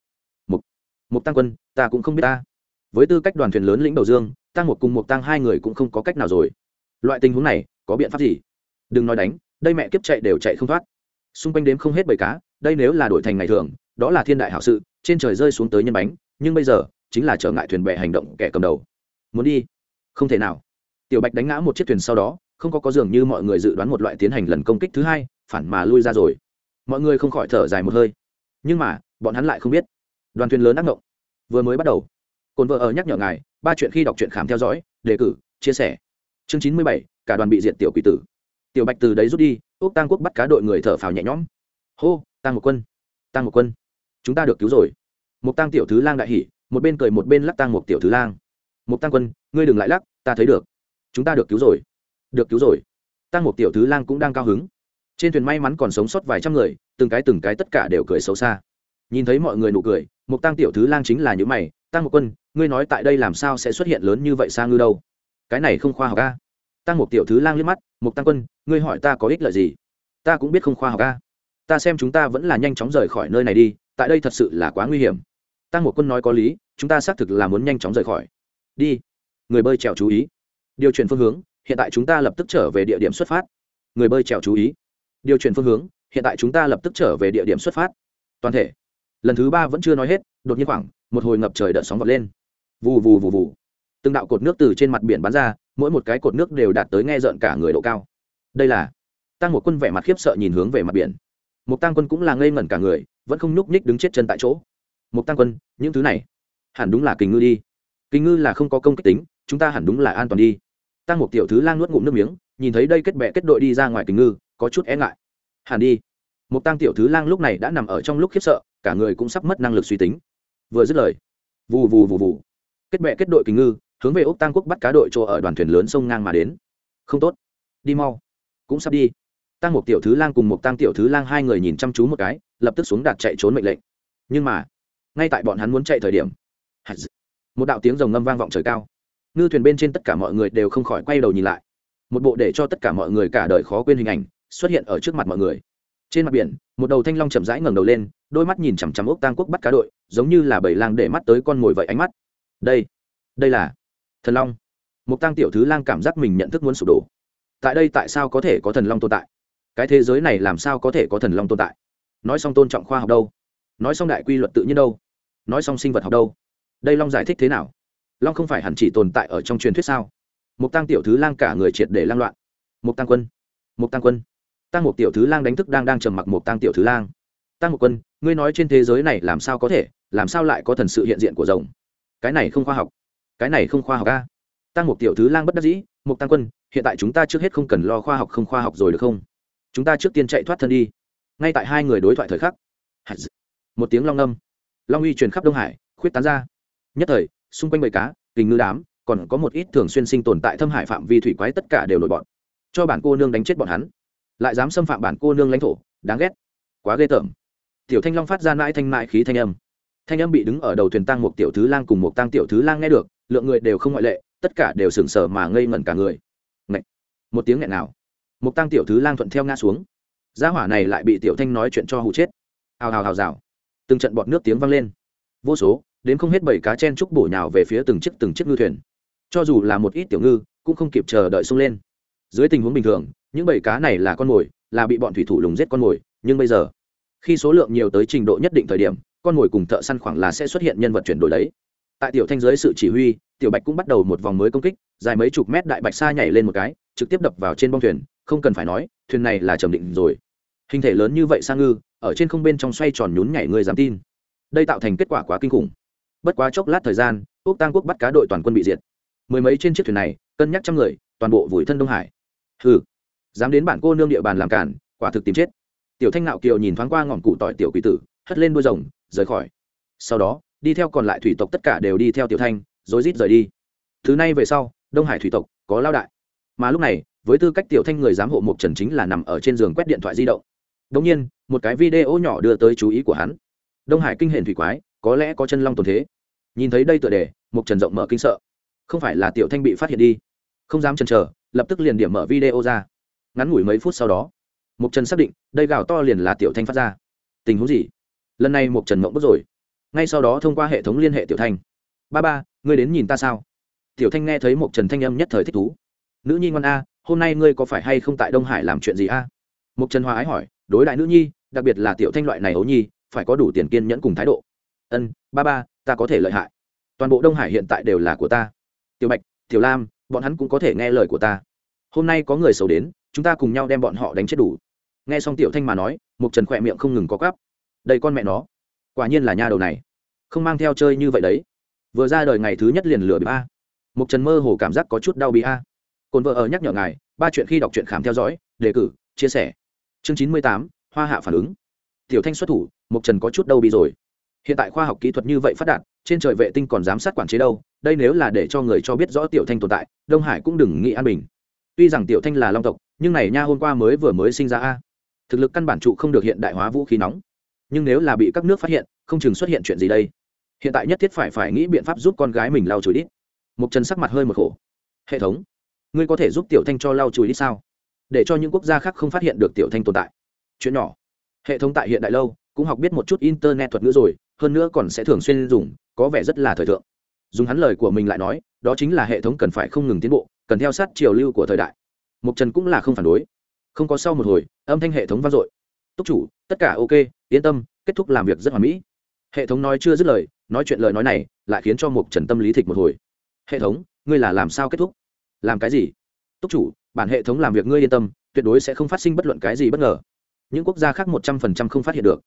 Mục mục tăng quân, ta cũng không biết ta. Với tư cách đoàn thuyền lớn lĩnh đầu dương tăng một cùng một tăng hai người cũng không có cách nào rồi. Loại tình huống này có biện pháp gì? Đừng nói đánh, đây mẹ kiếp chạy đều chạy không thoát. Xung quanh đếm không hết bầy cá, đây nếu là đổi thành ngày thường, đó là thiên đại hảo sự, trên trời rơi xuống tới nhân bánh, nhưng bây giờ, chính là trở ngại thuyền bè hành động kẻ cầm đầu. Muốn đi? Không thể nào. Tiểu bạch đánh ngã một chiếc thuyền sau đó, không có có dường như mọi người dự đoán một loại tiến hành lần công kích thứ hai, phản mà lui ra rồi. Mọi người không khỏi thở dài một hơi. Nhưng mà, bọn hắn lại không biết. Đoàn thuyền lớn ác ngộng. Vừa mới bắt đầu cồn vợ ở nhắc nhở ngài, ba chuyện khi đọc truyện khám theo dõi, đề cử, chia sẻ. Chương chín mươi bảy cả đoàn bị diệt tiểu quỷ tử. Tiểu bạch từ đấy rút đi, úc tăng quốc bắt cá đội người thở phào nhẹ nhõm. Hô tăng một quân tăng một quân, chúng ta được cứu rồi. Một tăng tiểu thứ lang đại hỉ, một bên cười một bên lắc tăng một tiểu thứ lang. Một tăng quân, ngươi đừng lại lắc, ta thấy được. Chúng ta được cứu rồi. Được cứu rồi. Tăng một tiểu thứ lang cũng đang cao hứng. Trên thuyền may mắn còn sống sót vài trăm người, từng cái từng cái tất cả đều cười xấu xa. Nhìn thấy mọi người nụ cười một tăng tiểu thứ lang chính là những mày tăng một quân, ngươi nói tại đây làm sao sẽ xuất hiện lớn như vậy xa ngư đâu? Cái này không khoa học ca tăng một tiểu thứ lang liếc mắt một tăng quân, ngươi hỏi ta có ích lợi gì? Ta cũng biết không khoa học ca ta xem chúng ta vẫn là nhanh chóng rời khỏi nơi này đi, tại đây thật sự là quá nguy hiểm. Tăng một quân nói có lý, chúng ta xác thực là muốn nhanh chóng rời khỏi. Đi. Người bơi trèo chú ý. Điều chuyển phương hướng, hiện tại chúng ta lập tức trở về địa điểm xuất phát. Người bơi trèo chú ý. Điều chuyển phương hướng, hiện tại chúng ta lập tức trở về địa điểm xuất phát. Toàn thể. Lần thứ ba vẫn chưa nói hết, đột nhiên khoảng, một hồi ngập trời đợt sóng vọt lên. Vù vù vù vù. Từng đạo cột nước từ trên mặt biển bắn ra mỗi một cái cột nước đều đạt tới nghe rợn cả người độ cao. Đây là tăng một quân vẻ mặt khiếp sợ nhìn hướng về mặt biển. Một tăng quân cũng là ngây ngẩn cả người, vẫn không nhúc nhích đứng chết chân tại chỗ. Một tăng quân, những thứ này hẳn đúng là kình ngư đi. Kình ngư là không có công kích tính, chúng ta hẳn đúng là an toàn đi. Tăng một tiểu thứ lang nuốt ngụm nước miếng, nhìn thấy đây kết bệ kết đội đi ra ngoài kình ngư, có chút e ngại. Hẳn đi. Một tăng tiểu thứ lang lúc này đã nằm ở trong lúc khiếp sợ, cả người cũng sắp mất năng lực suy tính. Vừa dứt lời, vù vù vù vù, kết bệ kết đội kình ngư hướng về ốc tăng quốc bắt cá đội chỗ ở đoàn thuyền lớn sông ngang mà đến. Không tốt. Đi mau. Cũng sắp đi. Tăng một tiểu thứ lang cùng một tăng tiểu thứ lang hai người nhìn chăm chú một cái, lập tức xuống đạt chạy trốn mệnh lệnh. Nhưng mà, ngay tại bọn hắn muốn chạy thời điểm một đạo tiếng rồng ngâm vang vọng trời cao. Ngư thuyền bên trên tất cả mọi người đều không khỏi quay đầu nhìn lại. Một bộ để cho tất cả mọi người cả đời khó quên hình ảnh xuất hiện ở trước mặt mọi người. Trên mặt biển, một đầu thanh long chậm rãi ngẩng đầu lên, đôi mắt nhìn chằm chằm ốc tăng quốc bắt cá đội, giống như là bảy lang để mắt tới con mồi vậy ánh mắt. Đây đây là thần long. Mục tăng tiểu thứ lang cảm giác mình nhận thức muốn sụp đổ. Tại đây tại sao có thể có thần long tồn tại? Cái thế giới này làm sao có thể có thần long tồn tại? Nói xong tôn trọng khoa học đâu? Nói xong đại quy luật tự nhiên đâu? Nói xong sinh vật học đâu? Đây long giải thích thế nào? Long không phải hẳn chỉ tồn tại ở trong truyền thuyết sao? Mục tăng tiểu thứ lang cả người triệt để lang loạn. Mục tăng quân. Mục tăng quân. Tăng Mục tiểu thứ lang đánh thức đang đang trầm mặc Mục tăng tiểu thứ lang. Tăng Mục quân, ngươi nói trên thế giới này làm sao có thể? Làm sao lại có thần sự hiện diện của rồng? Cái này không khoa học cái này không khoa học a. Tăng một tiểu thứ lang bất đắc dĩ một tăng quân, hiện tại chúng ta trước hết không cần lo khoa học không khoa học rồi được không? Chúng ta trước tiên chạy thoát thân đi. Ngay tại hai người đối thoại thời khắc một tiếng long âm long uy truyền khắp đông hải, khuyết tán ra. Nhất thời, xung quanh bầy cá, kình ngư đám, còn có một ít thường xuyên sinh tồn tại thâm hải phạm vi thủy quái tất cả đều nổi bọn cho bản cô nương đánh chết bọn hắn. Lại dám xâm phạm bản cô nương lãnh thổ, đáng ghét. Quá ghê tởm. Tiểu thanh long phát ra mãi thanh mại khí thanh âm thanh âm bị đứng ở đầu thuyền tăng một tiểu thứ lang cùng một tăng tiểu thứ lang nghe được, lượng người đều không ngoại lệ, tất cả đều sừng sờ mà ngây ngẩn cả người. Ngậy! một tiếng nghẹn nào. Một tăng tiểu thứ lang thuận theo ngã xuống. Gia hỏa này lại bị tiểu thanh nói chuyện cho hụ chết. Hào hào hào rào. Từng trận bọt nước tiếng vang lên. Vô số, đến không hết bảy cá chen trúc bổ nhào về phía từng chiếc từng chiếc ngư thuyền. Cho dù là một ít tiểu ngư, cũng không kịp chờ đợi xông lên. Dưới tình huống bình thường, những bảy cá này là con mồi, là bị bọn thủy thủ lùng giết con mồi, nhưng bây giờ, khi số lượng nhiều tới trình độ nhất định thời điểm con mồi cùng thợ săn khoảng là sẽ xuất hiện nhân vật chuyển đổi đấy. Tại tiểu thanh dưới sự chỉ huy, tiểu bạch cũng bắt đầu một vòng mới công kích, dài mấy chục mét đại bạch sa nhảy lên một cái, trực tiếp đập vào trên bông thuyền, không cần phải nói, thuyền này là trầm định rồi. Hình thể lớn như vậy sang ngư, ở trên không bên trong xoay tròn nhún nhảy người dám tin. Đây tạo thành kết quả quá kinh khủng. Bất quá chốc lát thời gian, úc tăng quốc bắt cá đội toàn quân bị diệt. Mười mấy trên chiếc thuyền này, cân nhắc trăm người, toàn bộ vùi thân đông hải. Hừ, dám đến bản cô nương địa bàn làm cản quả thực tìm chết. Tiểu thanh nạo kiều nhìn thoáng qua ngọn cụ tỏi tiểu quỷ tử, hất lên đuôi rồng rời khỏi. Sau đó, đi theo còn lại thủy tộc tất cả đều đi theo tiểu thanh rối rít rời đi. Thứ nay về sau, đông hải thủy tộc có lao đại. Mà lúc này, với tư cách tiểu thanh người giám hộ mục trần chính là nằm ở trên giường quét điện thoại di động. Đông nhiên, một cái video nhỏ đưa tới chú ý của hắn. Đông hải kinh hển thủy quái, có lẽ có chân long tồn thế. Nhìn thấy đây tựa đề mục trần rộng mở kinh sợ. Không phải là tiểu thanh bị phát hiện đi. Không dám chần chờ, lập tức liền điểm mở video ra. Ngắn ngủi mấy phút sau đó mục trần xác định, đây gào to liền là tiểu thanh phát ra. Tình huống gì? Lần này một trần mộng bước rồi. Ngay sau đó thông qua hệ thống liên hệ tiểu thanh. Ba ba, ngươi đến nhìn ta sao? Tiểu thanh nghe thấy một trần thanh âm nhất thời thích thú. Nữ nhi ngoan a, hôm nay ngươi có phải hay không tại đông hải làm chuyện gì a? Một trần hòa ái hỏi. Đối đại nữ nhi, đặc biệt là tiểu thanh loại này ấu nhi, phải có đủ tiền kiên nhẫn cùng thái độ. Ân, ba ba, ta có thể lợi hại. Toàn bộ đông hải hiện tại đều là của ta. Tiểu bạch, tiểu lam, bọn hắn cũng có thể nghe lời của ta. Hôm nay có người xấu đến, chúng ta cùng nhau đem bọn họ đánh chết đủ. Nghe xong tiểu thanh mà nói mục trần khỏe miệng không ngừng có gắp đây con mẹ nó. Quả nhiên là nha đầu này. Không mang theo chơi như vậy đấy. Vừa ra đời ngày thứ nhất liền lừa bị a một trần mơ hồ cảm giác có chút đau bị a. Cồn vợ ở nhắc nhở ngài, ba chuyện khi đọc truyện khám theo dõi, đề cử, chia sẻ. Chương chín mươi tám, hoa hạ phản ứng. Tiểu thanh xuất thủ một trần có chút đâu bị rồi. Hiện tại khoa học kỹ thuật như vậy phát đạt, trên trời vệ tinh còn giám sát quản chế đâu, đây nếu là để cho người cho biết rõ tiểu thanh tồn tại, đông hải cũng đừng nghĩ an bình. Tuy rằng tiểu thanh là long tộc, nhưng này nha hôm qua mới vừa mới sinh ra a. Thực lực căn bản trụ không được hiện đại hóa vũ khí nóng nhưng nếu là bị các nước phát hiện, không chừng xuất hiện chuyện gì đây? Hiện tại nhất thiết phải phải nghĩ biện pháp giúp con gái mình lau chùi đít. Mục Trần sắc mặt hơi một khổ. Hệ thống, ngươi có thể giúp tiểu thanh cho lau chùi đít sao? Để cho những quốc gia khác không phát hiện được tiểu thanh tồn tại. Chuyện nhỏ. Hệ thống tại hiện đại lâu, cũng học biết một chút internet thuật ngữ rồi, hơn nữa còn sẽ thường xuyên dùng, có vẻ rất là thời thượng. Dùng hắn lời của mình lại nói, đó chính là hệ thống cần phải không ngừng tiến bộ, cần theo sát chiều lưu của thời đại. Mục trần cũng là không phản đối. Không có sau một hồi, âm thanh hệ thống vang dội túc chủ, tất cả ok, yên tâm, kết thúc làm việc rất hoàn mỹ. Hệ thống nói chưa dứt lời, nói chuyện lời nói này lại khiến cho mục trần tâm lý thịch một hồi. Hệ thống, ngươi là làm sao kết thúc? Làm cái gì? Túc chủ, bản hệ thống làm việc ngươi yên tâm, tuyệt đối sẽ không phát sinh bất luận cái gì bất ngờ. Những quốc gia khác một trăm phần trăm không phát hiện được.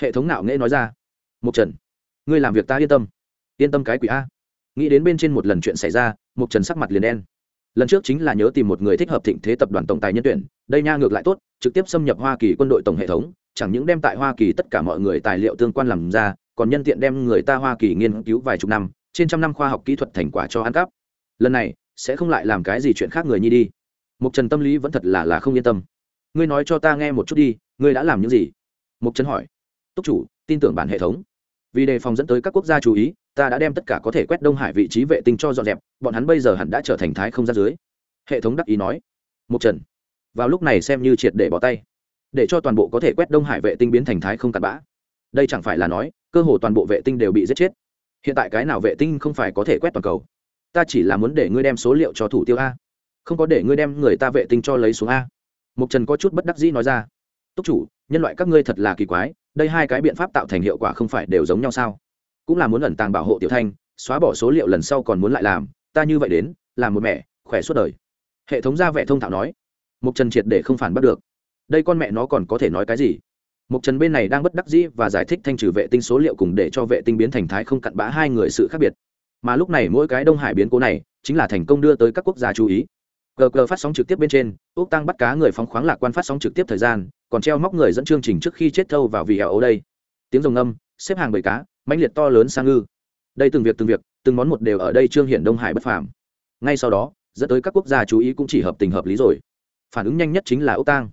Hệ thống nạo nghễ nói ra. Mục trần, ngươi làm việc ta yên tâm. Yên tâm cái quỷ a. Nghĩ đến bên trên một lần chuyện xảy ra, mục trần sắc mặt liền đen lần trước chính là nhớ tìm một người thích hợp thịnh thế tập đoàn tổng tài nhân tuyển, đây nha ngược lại tốt, trực tiếp xâm nhập hoa kỳ quân đội tổng hệ thống, chẳng những đem tại hoa kỳ tất cả mọi người tài liệu tương quan làm ra, còn nhân tiện đem người ta hoa kỳ nghiên cứu vài chục năm, trên trăm năm khoa học kỹ thuật thành quả cho ăn cắp. Lần này, sẽ không lại làm cái gì chuyện khác người nhi đi. Mục trần tâm lý vẫn thật là là không yên tâm. Ngươi nói cho ta nghe một chút đi, ngươi đã làm những gì? Mục trần hỏi. Túc chủ, tin tưởng bản hệ thống. Vì đề phòng dẫn tới các quốc gia chú ý ta đã đem tất cả có thể quét đông hải vị trí vệ tinh cho dọn dẹp, bọn hắn bây giờ hẳn đã trở thành thái không ra dưới. Hệ thống đắc ý nói. Mục trần, vào lúc này xem như triệt để bỏ tay. Để cho toàn bộ có thể quét đông hải vệ tinh biến thành thái không cặn bã. Đây chẳng phải là nói, cơ hồ toàn bộ vệ tinh đều bị giết chết. Hiện tại cái nào vệ tinh không phải có thể quét toàn cầu? Ta chỉ là muốn để ngươi đem số liệu cho thủ tiêu a. Không có để ngươi đem người ta vệ tinh cho lấy xuống a. Mục trần có chút bất đắc dĩ nói ra. Túc chủ, nhân loại các ngươi thật là kỳ quái, đây hai cái biện pháp tạo thành hiệu quả không phải đều giống nhau sao? Cũng là muốn ẩn tàng bảo hộ tiểu thanh, xóa bỏ số liệu lần sau còn muốn lại làm, ta như vậy đến, làm một mẹ, khỏe suốt đời. Hệ thống ra vẻ thông thạo nói. Mục trần triệt để không phản bắt được. Đây con mẹ nó còn có thể nói cái gì? Mục trần bên này đang bất đắc dĩ và giải thích thanh trừ vệ tinh số liệu cùng để cho vệ tinh biến thành thái không cặn bã hai người sự khác biệt. Mà lúc này mỗi cái đông hải biến cố này, chính là thành công đưa tới các quốc gia chú ý. Gờ gờ phát sóng trực tiếp bên trên, úc tăng bắt cá người phóng khoáng lạc quan phát sóng trực tiếp thời gian, còn treo móc người dẫn chương trình trước khi chết thâu vào vì ảo ấu đây. Tiếng rồng âm xếp hàng bầy cá mãnh liệt to lớn sang ngư. Đây từng việc từng việc, từng món một đều ở đây trương hiển đông hải bất phàm. Ngay sau đó, dẫn tới các quốc gia chú ý cũng chỉ hợp tình hợp lý rồi. Phản ứng nhanh nhất chính là úc tăng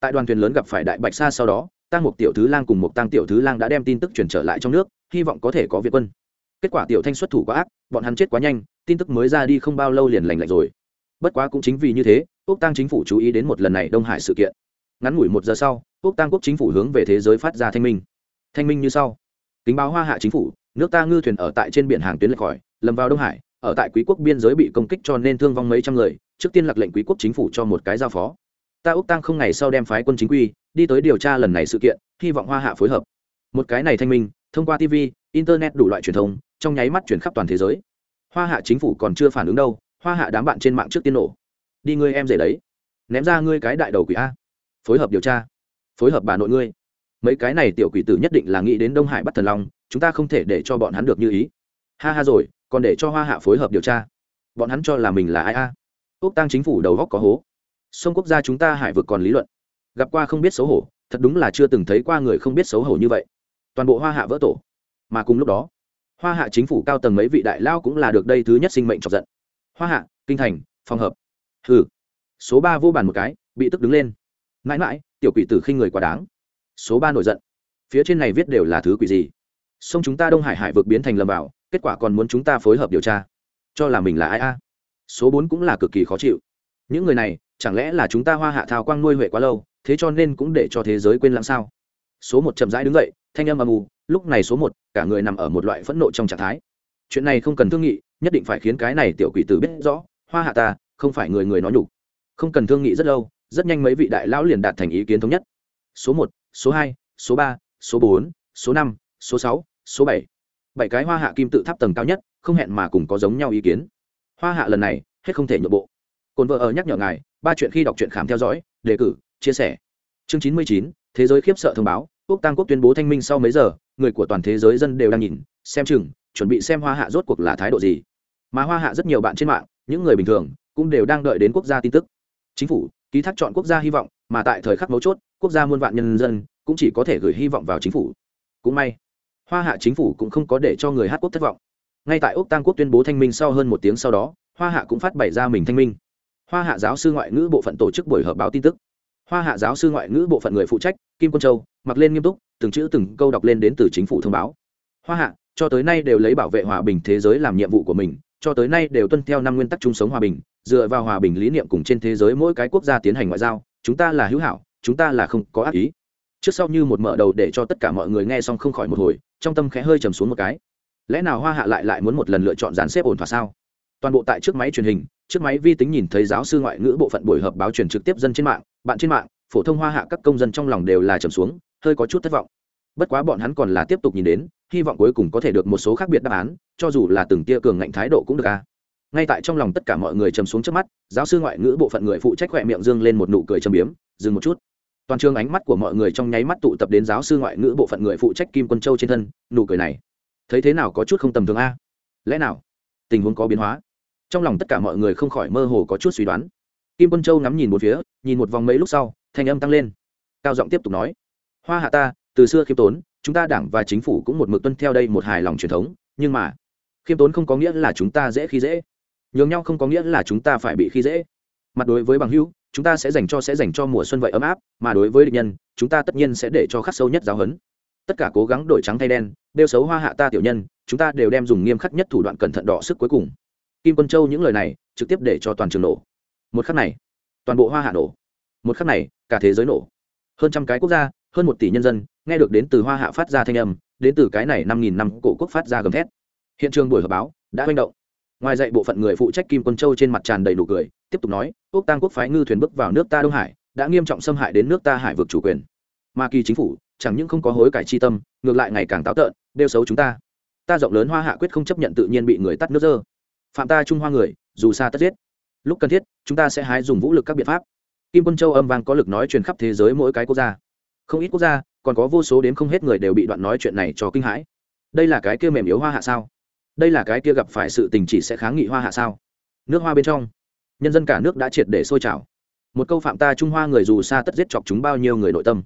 tại đoàn thuyền lớn gặp phải đại bạch sa sau đó tăng mục tiểu thứ lang cùng mục tăng tiểu thứ lang đã đem tin tức truyền trở lại trong nước, hy vọng có thể có việt quân. Kết quả tiểu thanh xuất thủ quá ác, bọn hắn chết quá nhanh, tin tức mới ra đi không bao lâu liền lành lạnh rồi. Bất quá cũng chính vì như thế, úc tăng chính phủ chú ý đến một lần này đông hải sự kiện. Ngắn ngủi một giờ sau, úc tăng quốc chính phủ hướng về thế giới phát ra thanh minh. Thanh minh như sau kính báo hoa hạ chính phủ, nước ta ngư thuyền ở tại trên biển hàng tuyến lệch khỏi, lầm vào đông hải, ở tại quý quốc biên giới bị công kích cho nên thương vong mấy trăm người, trước tiên lạc lệnh quý quốc chính phủ cho một cái giao phó. Ta úc tăng không ngày sau đem phái quân chính quy, đi tới điều tra lần này sự kiện, hy vọng hoa hạ phối hợp. Một cái này thanh minh, thông qua tv internet đủ loại truyền thông, trong nháy mắt chuyển khắp toàn thế giới. Hoa hạ chính phủ còn chưa phản ứng đâu, hoa hạ đám bạn trên mạng trước tiên nổ. Đi ngươi em rể đấy. Ném ra ngươi cái đại đầu quỷ a. Phối hợp điều tra. Phối hợp bà nội ngươi mấy cái này tiểu quỷ tử nhất định là nghĩ đến đông hải bắt thần long, chúng ta không thể để cho bọn hắn được như ý. Ha ha rồi, còn để cho hoa hạ phối hợp điều tra. Bọn hắn cho là mình là ai a? Quốc tăng chính phủ đầu góc có hố. Sông quốc gia chúng ta hải vực còn lý luận. Gặp qua không biết xấu hổ, thật đúng là chưa từng thấy qua người không biết xấu hổ như vậy. Toàn bộ hoa hạ vỡ tổ. Mà cùng lúc đó, hoa hạ chính phủ cao tầng mấy vị đại lao cũng là được đây thứ nhất sinh mệnh chọc giận. Hoa hạ, kinh thành, phòng hợp. Hừ. Số ba vô bàn một cái, bị tức đứng lên. Mãi mãi, tiểu quỷ tử khinh người quá đáng số ba nổi giận. Phía trên này viết đều là thứ quỷ gì? Sông chúng ta đông hải hải vực biến thành lầm vào, kết quả còn muốn chúng ta phối hợp điều tra. Cho là mình là ai a? Số bốn cũng là cực kỳ khó chịu. Những người này, chẳng lẽ là chúng ta hoa hạ thao quang nuôi huệ quá lâu, thế cho nên cũng để cho thế giới quên lãng sao? Số một chậm rãi đứng dậy, thanh âm âm u, lúc này số một, cả người nằm ở một loại phẫn nộ trong trạng thái. Chuyện này không cần thương nghị, nhất định phải khiến cái này tiểu quỷ tử biết rõ, hoa hạ ta, không phải người người nói nhục. Không cần thương nghị rất lâu, rất nhanh mấy vị đại lão liền đạt thành ý kiến thống nhất. Số một số hai, số ba, số bốn, số năm, số sáu, số bảy. Bảy cái hoa hạ kim tự tháp tầng cao nhất, không hẹn mà cùng có giống nhau ý kiến. Hoa hạ lần này, hết không thể nhượng bộ. Cồn vợ ở nhắc nhở ngài, ba chuyện khi đọc truyện khám theo dõi, đề cử, chia sẻ. Chương chín mươi chín, thế giới khiếp sợ thông báo, quốc tăng quốc tuyên bố thanh minh sau mấy giờ, người của toàn thế giới dân đều đang nhìn, xem chừng, chuẩn bị xem hoa hạ rốt cuộc là thái độ gì. Mà hoa hạ rất nhiều bạn trên mạng, những người bình thường, cũng đều đang đợi đến quốc gia tin tức. Chính phủ ký thác chọn quốc gia hy vọng, mà tại thời khắc mấu chốt, quốc gia muôn vạn nhân dân cũng chỉ có thể gửi hy vọng vào chính phủ. Cũng may, hoa hạ chính phủ cũng không có để cho người hát quốc thất vọng. Ngay tại úc tăng quốc tuyên bố thanh minh sau hơn một tiếng sau đó, hoa hạ cũng phát bày ra mình thanh minh. Hoa hạ giáo sư ngoại ngữ bộ phận tổ chức buổi họp báo tin tức. Hoa hạ giáo sư ngoại ngữ bộ phận người phụ trách, kim quân châu, mặc lên nghiêm túc, từng chữ từng câu đọc lên đến từ chính phủ thông báo. Hoa hạ, cho tới nay đều lấy bảo vệ hòa bình thế giới làm nhiệm vụ của mình, cho tới nay đều tuân theo năm nguyên tắc chung sống hòa bình dựa vào hòa bình lý niệm cùng trên thế giới mỗi cái quốc gia tiến hành ngoại giao, chúng ta là hữu hảo, chúng ta là không có ác ý. Trước sau như một mở đầu để cho tất cả mọi người nghe xong không khỏi một hồi, trong tâm khẽ hơi trầm xuống một cái. Lẽ nào hoa hạ lại lại muốn một lần lựa chọn dàn xếp ổn thỏa sao? Toàn bộ tại trước máy truyền hình, trước máy vi tính nhìn thấy giáo sư ngoại ngữ bộ phận buổi họp báo truyền trực tiếp dân trên mạng, bạn trên mạng, phổ thông hoa hạ các công dân trong lòng đều là trầm xuống, hơi có chút thất vọng. Bất quá bọn hắn còn là tiếp tục nhìn đến, hy vọng cuối cùng có thể được một số khác biệt đáp án, cho dù là từng tia cường ngạnh thái độ cũng được a ngay tại trong lòng tất cả mọi người trầm xuống trước mắt, giáo sư ngoại ngữ bộ phận người phụ trách khỏe miệng dương lên một nụ cười châm biếm, dừng một chút. Toàn trường ánh mắt của mọi người trong nháy mắt tụ tập đến giáo sư ngoại ngữ bộ phận người phụ trách kim quân châu trên thân, nụ cười này. Thấy thế nào có chút không tầm thường a? À? Lẽ nào? Tình huống có biến hóa? Trong lòng tất cả mọi người không khỏi mơ hồ có chút suy đoán. Kim quân châu ngắm nhìn một phía, nhìn một vòng mấy lúc sau, thanh âm tăng lên. Cao giọng tiếp tục nói, hoa hạ ta, từ xưa khiêm tốn, chúng ta đảng và chính phủ cũng một mực tuân theo đây một hài lòng truyền thống, nhưng mà, khiêm tốn không có nghĩa là chúng ta dễ khi dễ nhường nhau không có nghĩa là chúng ta phải bị khi dễ. Mặt đối với bằng hữu, chúng ta sẽ dành cho sẽ dành cho mùa xuân vậy ấm áp, mà đối với địch nhân, chúng ta tất nhiên sẽ để cho khắc sâu nhất giáo hấn. tất cả cố gắng đổi trắng thay đen đeo xấu hoa hạ ta tiểu nhân, chúng ta đều đem dùng nghiêm khắc nhất thủ đoạn cẩn thận đỏ sức cuối cùng. Kim quân châu những lời này, trực tiếp để cho toàn trường nổ. Một khắc này, toàn bộ hoa hạ nổ. Một khắc này, cả thế giới nổ. Hơn trăm cái quốc gia, hơn một tỷ nhân dân, nghe được đến từ hoa hạ phát ra thanh âm, đến từ cái này năm nghìn năm cổ quốc phát ra gầm thét. Hiện trường buổi họp báo đã manh động ngoài dạy bộ phận người phụ trách kim quân châu trên mặt tràn đầy đủ cười, tiếp tục nói quốc tăng quốc phái ngư thuyền bước vào nước ta đông hải, đã nghiêm trọng xâm hại đến nước ta hải vực chủ quyền. Ma kỳ chính phủ, chẳng những không có hối cải chi tâm, ngược lại ngày càng táo tợn đeo xấu chúng ta. Ta rộng lớn hoa hạ quyết không chấp nhận tự nhiên bị người tắt nước dơ. Phạm ta trung hoa người, dù xa tất giết. Lúc cần thiết, chúng ta sẽ hái dùng vũ lực các biện pháp. Kim quân châu âm vang có lực nói truyền khắp thế giới mỗi cái quốc gia. Không ít quốc gia, còn có vô số đến không hết người đều bị đoạn nói chuyện này cho kinh hãi. Đây là cái kia mềm yếu hoa hạ sao? Đây là cái kia gặp phải sự tình chỉ sẽ kháng nghị hoa hạ sao? Nước hoa bên trong, nhân dân cả nước đã triệt để sôi trào. Một câu phạm ta trung hoa người dù xa tất giết chọc chúng bao nhiêu người nội tâm.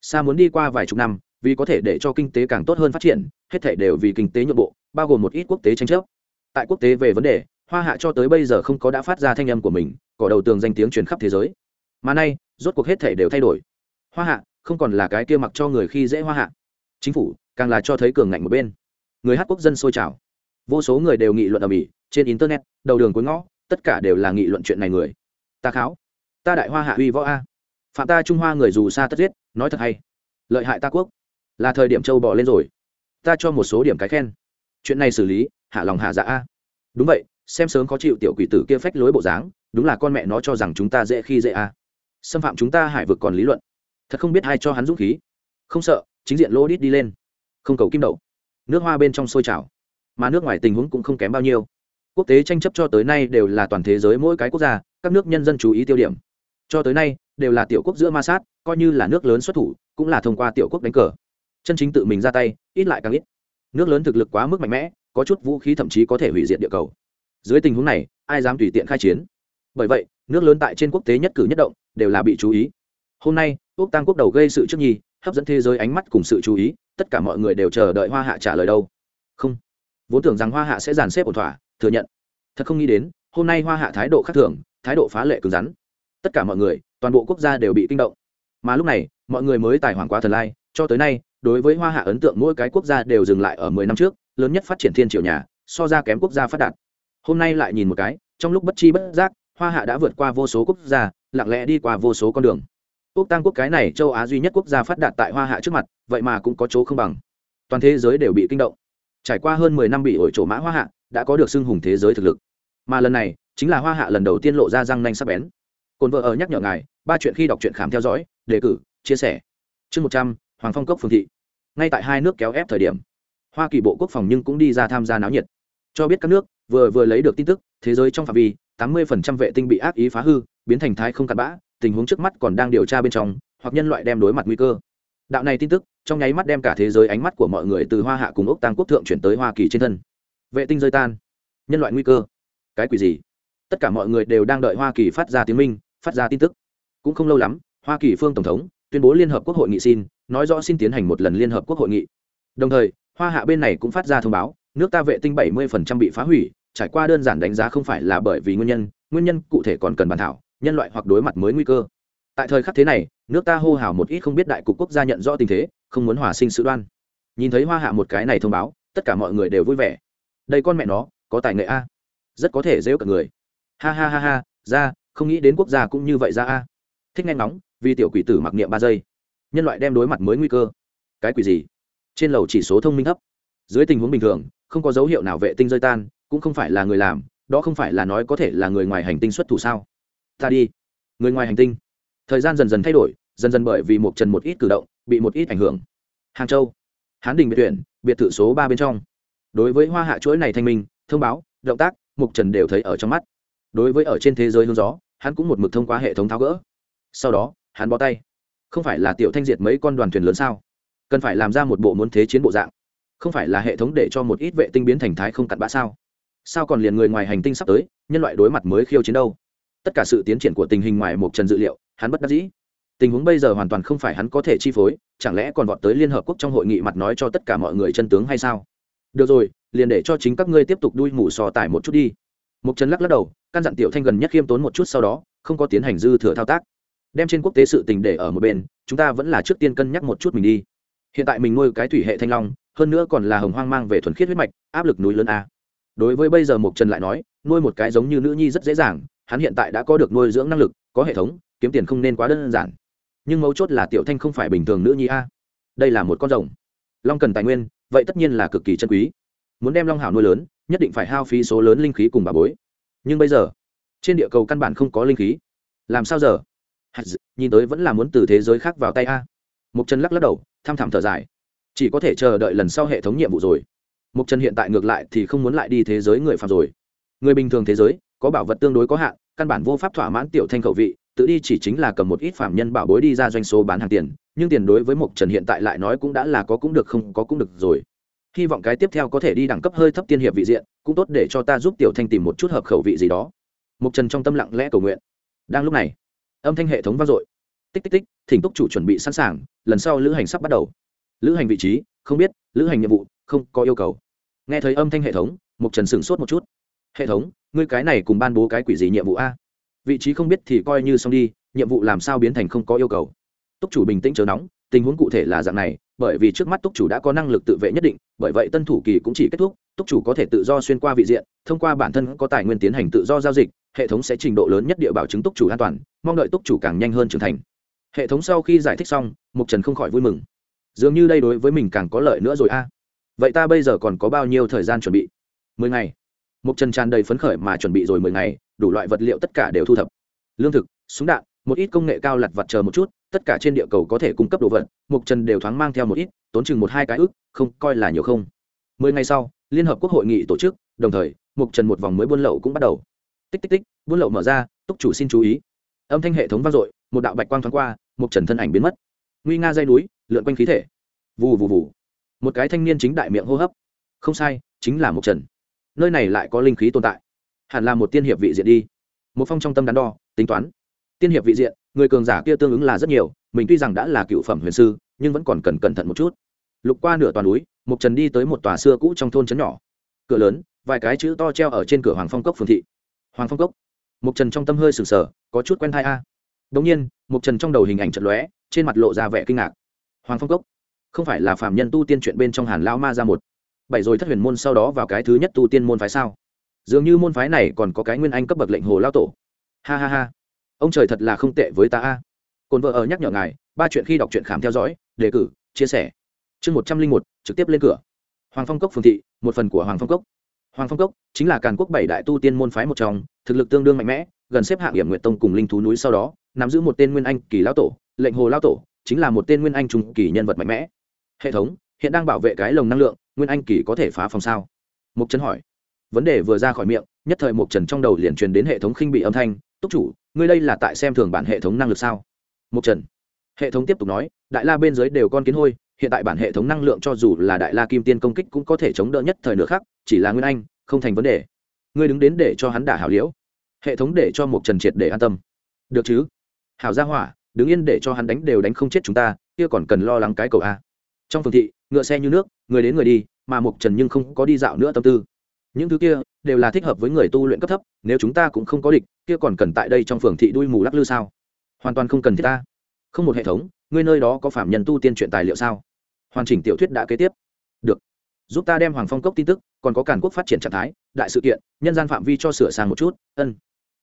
Xa muốn đi qua vài chục năm, vì có thể để cho kinh tế càng tốt hơn phát triển, hết thể đều vì kinh tế nhượng bộ, bao gồm một ít quốc tế tranh chấp. Tại quốc tế về vấn đề, hoa hạ cho tới bây giờ không có đã phát ra thanh âm của mình, cỏ đầu tường danh tiếng truyền khắp thế giới. Mà nay, rốt cuộc hết thể đều thay đổi. Hoa hạ, không còn là cái kia mặc cho người khi dễ hoa hạ. Chính phủ, càng là cho thấy cường ngạnh một bên. Người hát quốc dân sôi trào vô số người đều nghị luận ở mỹ, trên internet, đầu đường cuối ngõ, tất cả đều là nghị luận chuyện này người. Ta kháo. Ta đại hoa hạ uy võ a. Phạm ta trung hoa người dù xa tất giết, nói thật hay. Lợi hại ta quốc. Là thời điểm châu bỏ lên rồi. Ta cho một số điểm cái khen. Chuyện này xử lý, hạ lòng hạ dạ a. Đúng vậy, xem sớm có chịu tiểu quỷ tử kia phách lối bộ dáng, đúng là con mẹ nó cho rằng chúng ta dễ khi dễ a. Xâm phạm chúng ta hải vực còn lý luận. Thật không biết ai cho hắn dũng khí. Không sợ, chính diện lô đít đi lên. Không cầu kim đậu. Nước hoa bên trong sôi trào mà nước ngoài tình huống cũng không kém bao nhiêu. Quốc tế tranh chấp cho tới nay đều là toàn thế giới mỗi cái quốc gia, các nước nhân dân chú ý tiêu điểm. Cho tới nay, đều là tiểu quốc giữa ma sát, coi như là nước lớn xuất thủ, cũng là thông qua tiểu quốc đánh cờ. Chân chính tự mình ra tay, ít lại càng ít. Nước lớn thực lực quá mức mạnh mẽ, có chút vũ khí thậm chí có thể hủy diệt địa cầu. Dưới tình huống này, ai dám tùy tiện khai chiến? Bởi vậy, nước lớn tại trên quốc tế nhất cử nhất động, đều là bị chú ý. Hôm nay, quốc tăng quốc đầu gây sự trước nhi, hấp dẫn thế giới ánh mắt cùng sự chú ý, tất cả mọi người đều chờ đợi hoa hạ trả lời đâu. Không vốn tưởng rằng hoa hạ sẽ dàn xếp ổn thỏa, thừa nhận. Thật không nghĩ đến, hôm nay hoa hạ thái độ khác thường, thái độ phá lệ cứng rắn. Tất cả mọi người, toàn bộ quốc gia đều bị kinh động. Mà lúc này, mọi người mới tài hoàng quá thần lai, cho tới nay, đối với hoa hạ ấn tượng mỗi cái quốc gia đều dừng lại ở mười năm trước, lớn nhất phát triển thiên triều nhà, so ra kém quốc gia phát đạt. Hôm nay lại nhìn một cái, trong lúc bất chi bất giác, hoa hạ đã vượt qua vô số quốc gia, lặng lẽ đi qua vô số con đường. Quốc tăng quốc cái này châu á duy nhất quốc gia phát đạt tại hoa hạ trước mặt, vậy mà cũng có chỗ không bằng. Toàn thế giới đều bị kinh động trải qua hơn mười năm bị ổi trổ mã hoa hạ, đã có được xưng hùng thế giới thực lực. Mà lần này, chính là hoa hạ lần đầu tiên lộ ra răng nanh sắp bén. Cồn vợ ở nhắc nhở ngài, ba chuyện khi đọc truyện khám theo dõi, đề cử, chia sẻ. Chương một trăm, hoàng phong cốc phương thị. Ngay tại hai nước kéo ép thời điểm, hoa kỳ bộ quốc phòng nhưng cũng đi ra tham gia náo nhiệt. Cho biết các nước vừa vừa lấy được tin tức, thế giới trong phạm vi, tám mươi vệ tinh bị ác ý phá hư, biến thành thái không cặn bã, tình huống trước mắt còn đang điều tra bên trong, hoặc nhân loại đem đối mặt nguy cơ. Đạo này tin tức trong nháy mắt đem cả thế giới ánh mắt của mọi người từ hoa hạ cùng ốc tăng quốc thượng chuyển tới hoa kỳ trên thân. Vệ tinh rơi tan. Nhân loại nguy cơ. Cái quỷ gì? Tất cả mọi người đều đang đợi hoa kỳ phát ra tiếng minh, phát ra tin tức. Cũng không lâu lắm, hoa kỳ phương tổng thống tuyên bố liên hợp quốc hội nghị xin, nói rõ xin tiến hành một lần liên hợp quốc hội nghị. Đồng thời, hoa hạ bên này cũng phát ra thông báo, nước ta vệ tinh 70% bị phá hủy, trải qua đơn giản đánh giá không phải là bởi vì nguyên nhân nguyên nhân cụ thể còn cần bàn thảo, nhân loại hoặc đối mặt mới nguy cơ tại thời khắc thế này, nước ta hô hào một ít không biết đại cục quốc gia nhận rõ tình thế, không muốn hòa sinh sự đoan. Nhìn thấy hoa hạ một cái này thông báo, tất cả mọi người đều vui vẻ. Đây con mẹ nó, có tài nghệ a. Rất có thể dễu cả người. Ha ha ha ha, ra, không nghĩ đến quốc gia cũng như vậy ra a. Thích nghe ngóng, vì tiểu quỷ tử mặc niệm ba giây. Nhân loại đem đối mặt mới nguy cơ. Cái quỷ gì? Trên lầu chỉ số thông minh thấp. Dưới tình huống bình thường, không có dấu hiệu nào vệ tinh rơi tan, cũng không phải là người làm, đó không phải là nói có thể là người ngoài hành tinh xuất thủ sao? Ta đi. Người ngoài hành tinh thời gian dần dần thay đổi, dần dần bởi vì một trần một ít cử động, bị một ít ảnh hưởng. Hàng châu, hán đình biệt tuyển biệt thự số ba bên trong. Đối với hoa hạ chuỗi này thanh minh, thông báo, động tác, mục trần đều thấy ở trong mắt. Đối với ở trên thế giới hương gió, hắn cũng một mực thông qua hệ thống tháo gỡ. Sau đó, hắn bó tay. Không phải là tiểu thanh diệt mấy con đoàn thuyền lớn sao? Cần phải làm ra một bộ muốn thế chiến bộ dạng. Không phải là hệ thống để cho một ít vệ tinh biến thành thái không cặn bã sao? Sao còn liền người ngoài hành tinh sắp tới, nhân loại đối mặt mới khiêu chiến đâu? Tất cả sự tiến triển của tình hình ngoài Mục trần dự liệu hắn bất đắc dĩ. Tình huống bây giờ hoàn toàn không phải hắn có thể chi phối, chẳng lẽ còn vọt tới liên hợp quốc trong hội nghị mặt nói cho tất cả mọi người chân tướng hay sao? Được rồi, liền để cho chính các ngươi tiếp tục đuôi mù sò tải một chút đi. Mục trần lắc lắc đầu, căn dặn tiểu thanh gần nhất khiêm tốn một chút sau đó, không có tiến hành dư thừa thao tác. Đem trên quốc tế sự tình để ở một bên, chúng ta vẫn là trước tiên cân nhắc một chút mình đi. Hiện tại mình nuôi cái thủy hệ thanh long, hơn nữa còn là hồng hoang mang về thuần khiết huyết mạch, áp lực núi lớn a. Đối với bây giờ mục trần lại nói, nuôi một cái giống như nữ nhi rất dễ dàng, hắn hiện tại đã có được nuôi dưỡng năng lực, có hệ thống kiếm tiền không nên quá đơn giản. Nhưng mấu chốt là tiểu thanh không phải bình thường nữ nhi a. Đây là một con rồng. Long cần tài nguyên, vậy tất nhiên là cực kỳ chân quý. Muốn đem long hảo nuôi lớn, nhất định phải hao phí số lớn linh khí cùng bà bối. Nhưng bây giờ, trên địa cầu căn bản không có linh khí. Làm sao giờ? Nhìn tới vẫn là muốn từ thế giới khác vào tay a. Mục trần lắc lắc đầu, tham thảm thở dài. Chỉ có thể chờ đợi lần sau hệ thống nhiệm vụ rồi. Mục trần hiện tại ngược lại thì không muốn lại đi thế giới người phạm rồi. Người bình thường thế giới, có bảo vật tương đối có hạn, căn bản vô pháp thỏa mãn tiểu thanh khẩu vị tự đi chỉ chính là cầm một ít phạm nhân bảo bối đi ra doanh số bán hàng tiền, nhưng tiền đối với mục trần hiện tại lại nói cũng đã là có cũng được, không có cũng được rồi. Hy vọng cái tiếp theo có thể đi đẳng cấp hơi thấp tiên hiệp vị diện, cũng tốt để cho ta giúp tiểu thanh tìm một chút hợp khẩu vị gì đó. Mục trần trong tâm lặng lẽ cầu nguyện. Đang lúc này, âm thanh hệ thống vang dội. Tích tích tích, thỉnh túc chủ chuẩn bị sẵn sàng, lần sau lữ hành sắp bắt đầu. Lữ hành vị trí, không biết, lữ hành nhiệm vụ, không có yêu cầu. Nghe thấy âm thanh hệ thống mục trần sửng sốt một chút. Hệ thống, ngươi cái này cùng ban bố cái quỷ gì nhiệm vụ a? Vị trí không biết thì coi như xong đi, nhiệm vụ làm sao biến thành không có yêu cầu. Túc chủ bình tĩnh chờ nóng, tình huống cụ thể là dạng này, bởi vì trước mắt túc chủ đã có năng lực tự vệ nhất định, bởi vậy tân thủ kỳ cũng chỉ kết thúc, túc chủ có thể tự do xuyên qua vị diện, thông qua bản thân có tài nguyên tiến hành tự do giao dịch, hệ thống sẽ trình độ lớn nhất địa bảo chứng túc chủ an toàn, mong đợi túc chủ càng nhanh hơn trưởng thành. Hệ thống sau khi giải thích xong, mục trần không khỏi vui mừng. Dường như đây đối với mình càng có lợi nữa rồi a. Vậy ta bây giờ còn có bao nhiêu thời gian chuẩn bị? Mười ngày mục trần tràn đầy phấn khởi mà chuẩn bị rồi mười ngày đủ loại vật liệu tất cả đều thu thập. Lương thực súng đạn một ít công nghệ cao lặt vặt chờ một chút tất cả trên địa cầu có thể cung cấp đồ vật mục trần đều thoáng mang theo một ít tốn chừng một hai cái ước, không coi là nhiều không. Mười ngày sau liên hợp quốc hội nghị tổ chức đồng thời mục trần một vòng mới buôn lậu cũng bắt đầu. Tích tích tích buôn lậu mở ra túc chủ xin chú ý. Âm thanh hệ thống vang dội một đạo bạch quang thoáng qua mục trần thân ảnh biến mất. Nguy nga dây núi lượn quanh khí thể. Vù vù vù. Một cái thanh niên chính đại miệng hô hấp. Không sai chính là mục trần nơi này lại có linh khí tồn tại. Hẳn là một tiên hiệp vị diện đi. Một phong trong tâm đắn đo, tính toán. Tiên hiệp vị diện, người cường giả kia tương ứng là rất nhiều, mình tuy rằng đã là cựu phẩm huyền sư, nhưng vẫn còn cần cẩn thận một chút. Lục qua nửa toàn núi mục trần đi tới một tòa xưa cũ trong thôn trấn nhỏ. Cửa lớn, vài cái chữ to treo ở trên cửa hoàng phong cốc phường thị. Hoàng phong cốc. Mục trần trong tâm hơi sừng sờ, có chút quen thai a. À. đống nhiên mục trần trong đầu hình ảnh trận lóe, trên mặt lộ ra vẻ kinh ngạc. Hoàng phong cốc. Không phải là phạm nhân tu tiên chuyện bên trong hàn lao ma ra một bảy rồi thất huyền môn sau đó vào cái thứ nhất tu tiên môn phái sao? Dường như môn phái này còn có cái nguyên anh cấp bậc lệnh hồ lao tổ. Ha ha ha. Ông trời thật là không tệ với ta a. Cồn vợ ở nhắc nhở ngài, ba chuyện khi đọc truyện khám theo dõi, đề cử, chia sẻ. Chương một trăm linh một, trực tiếp lên cửa. Hoàng phong cốc phường thị, một phần của hoàng phong cốc. Hoàng phong cốc chính là càn quốc bảy đại tu tiên môn phái một trong, thực lực tương đương mạnh mẽ, gần xếp hạng hiểm nguyện tông cùng linh thú núi sau đó, nắm giữ một tên nguyên anh kỳ lão tổ, lệnh hồ lao tổ, chính là một tên nguyên anh trung kỳ nhân vật mạnh mẽ. Hệ thống, hiện đang bảo vệ cái lồng năng lượng nguyên anh kỳ có thể phá phòng sao? Mục trần hỏi. Vấn đề vừa ra khỏi miệng, nhất thời mục trần trong đầu liền truyền đến hệ thống khinh bị âm thanh, túc chủ, ngươi đây là tại xem thường bản hệ thống năng lực sao? Mục trần. Hệ thống tiếp tục nói, đại la bên dưới đều con kiến hôi, hiện tại bản hệ thống năng lượng cho dù là đại la kim tiên công kích cũng có thể chống đỡ nhất thời nữa khác chỉ là nguyên anh, không thành vấn đề. Ngươi đứng đến để cho hắn đả hảo liễu. Hệ thống để cho Mục trần triệt để an tâm. Được chứ? Hảo gia hỏa, đứng yên để cho hắn đánh đều đánh không chết chúng ta, kia còn cần lo lắng cái cầu a. Trong phường thị, ngựa xe như nước người đến người đi, mà mục trần nhưng không có đi dạo nữa tâm tư. Những thứ kia đều là thích hợp với người tu luyện cấp thấp, nếu chúng ta cũng không có địch, kia còn cần tại đây trong phường thị đuôi mù lắc lư sao? Hoàn toàn không cần thiết ta. Không một hệ thống, ngươi nơi đó có phạm nhân tu tiên truyện tài liệu sao? Hoàn chỉnh tiểu thuyết đã kế tiếp. Được. Giúp ta đem hoàng phong cốc tin tức, còn có cản quốc phát triển trạng thái, đại sự kiện, nhân gian phạm vi cho sửa sang một chút. Ân.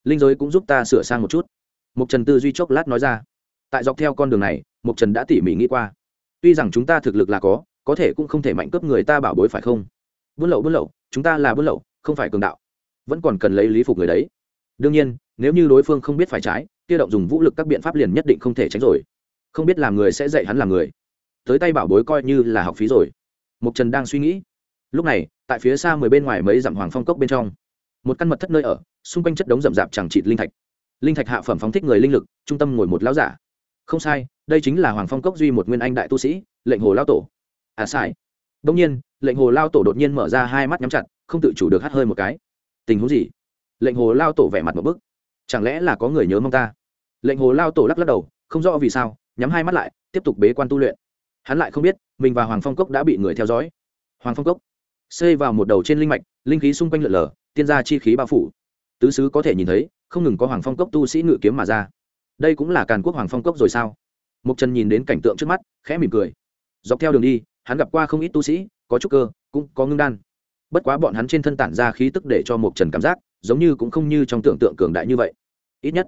Linh giới cũng giúp ta sửa sang một chút. Mục trần tư duy chốc lát nói ra. Tại dọc theo con đường này mục trần đã tỉ mỉ nghĩ qua. Tuy rằng chúng ta thực lực là có có thể cũng không thể mạnh cướp người ta bảo bối phải không? Buôn lậu buôn lậu, chúng ta là buôn lậu, không phải cường đạo. Vẫn còn cần lấy lý phục người đấy. Đương nhiên, nếu như đối phương không biết phải trái, kia động dùng vũ lực các biện pháp liền nhất định không thể tránh rồi. Không biết làm người sẽ dạy hắn làm người. Tới tay bảo bối coi như là học phí rồi. Mục trần đang suy nghĩ. Lúc này, tại phía xa mười bên ngoài mấy dặm hoàng phong cốc bên trong, một căn mật thất nơi ở, xung quanh chất đống rậm rạp chẳng trịt linh thạch. Linh thạch hạ phẩm phóng thích người linh lực, trung tâm ngồi một lão giả. Không sai, đây chính là hoàng phong cốc duy một nguyên anh đại tu sĩ, lệnh hồ lao tổ à sai. Đông nhiên, lệnh hồ lao tổ đột nhiên mở ra hai mắt nhắm chặt, không tự chủ được hắt hơi một cái. Tình huống gì? Lệnh hồ lao tổ vẻ mặt một bức. Chẳng lẽ là có người nhớ mong ta? Lệnh hồ lao tổ lắc lắc đầu, không rõ vì sao, nhắm hai mắt lại, tiếp tục bế quan tu luyện. Hắn lại không biết, mình và hoàng phong cốc đã bị người theo dõi. Hoàng phong cốc. Xây vào một đầu trên linh mạch, linh khí xung quanh lượn lờ, tiên gia chi khí bao phủ. Tứ sứ có thể nhìn thấy, không ngừng có hoàng phong cốc tu sĩ ngự kiếm mà ra. Đây cũng là càn quốc hoàng phong cốc rồi sao? Mục trần nhìn đến cảnh tượng trước mắt, khẽ mỉm cười. Dọc theo đường đi hắn gặp qua không ít tu sĩ, có trúc cơ, cũng có ngưng đan. Bất quá bọn hắn trên thân tản ra khí tức để cho mục trần cảm giác, giống như cũng không như trong tưởng tượng cường đại như vậy. Ít nhất,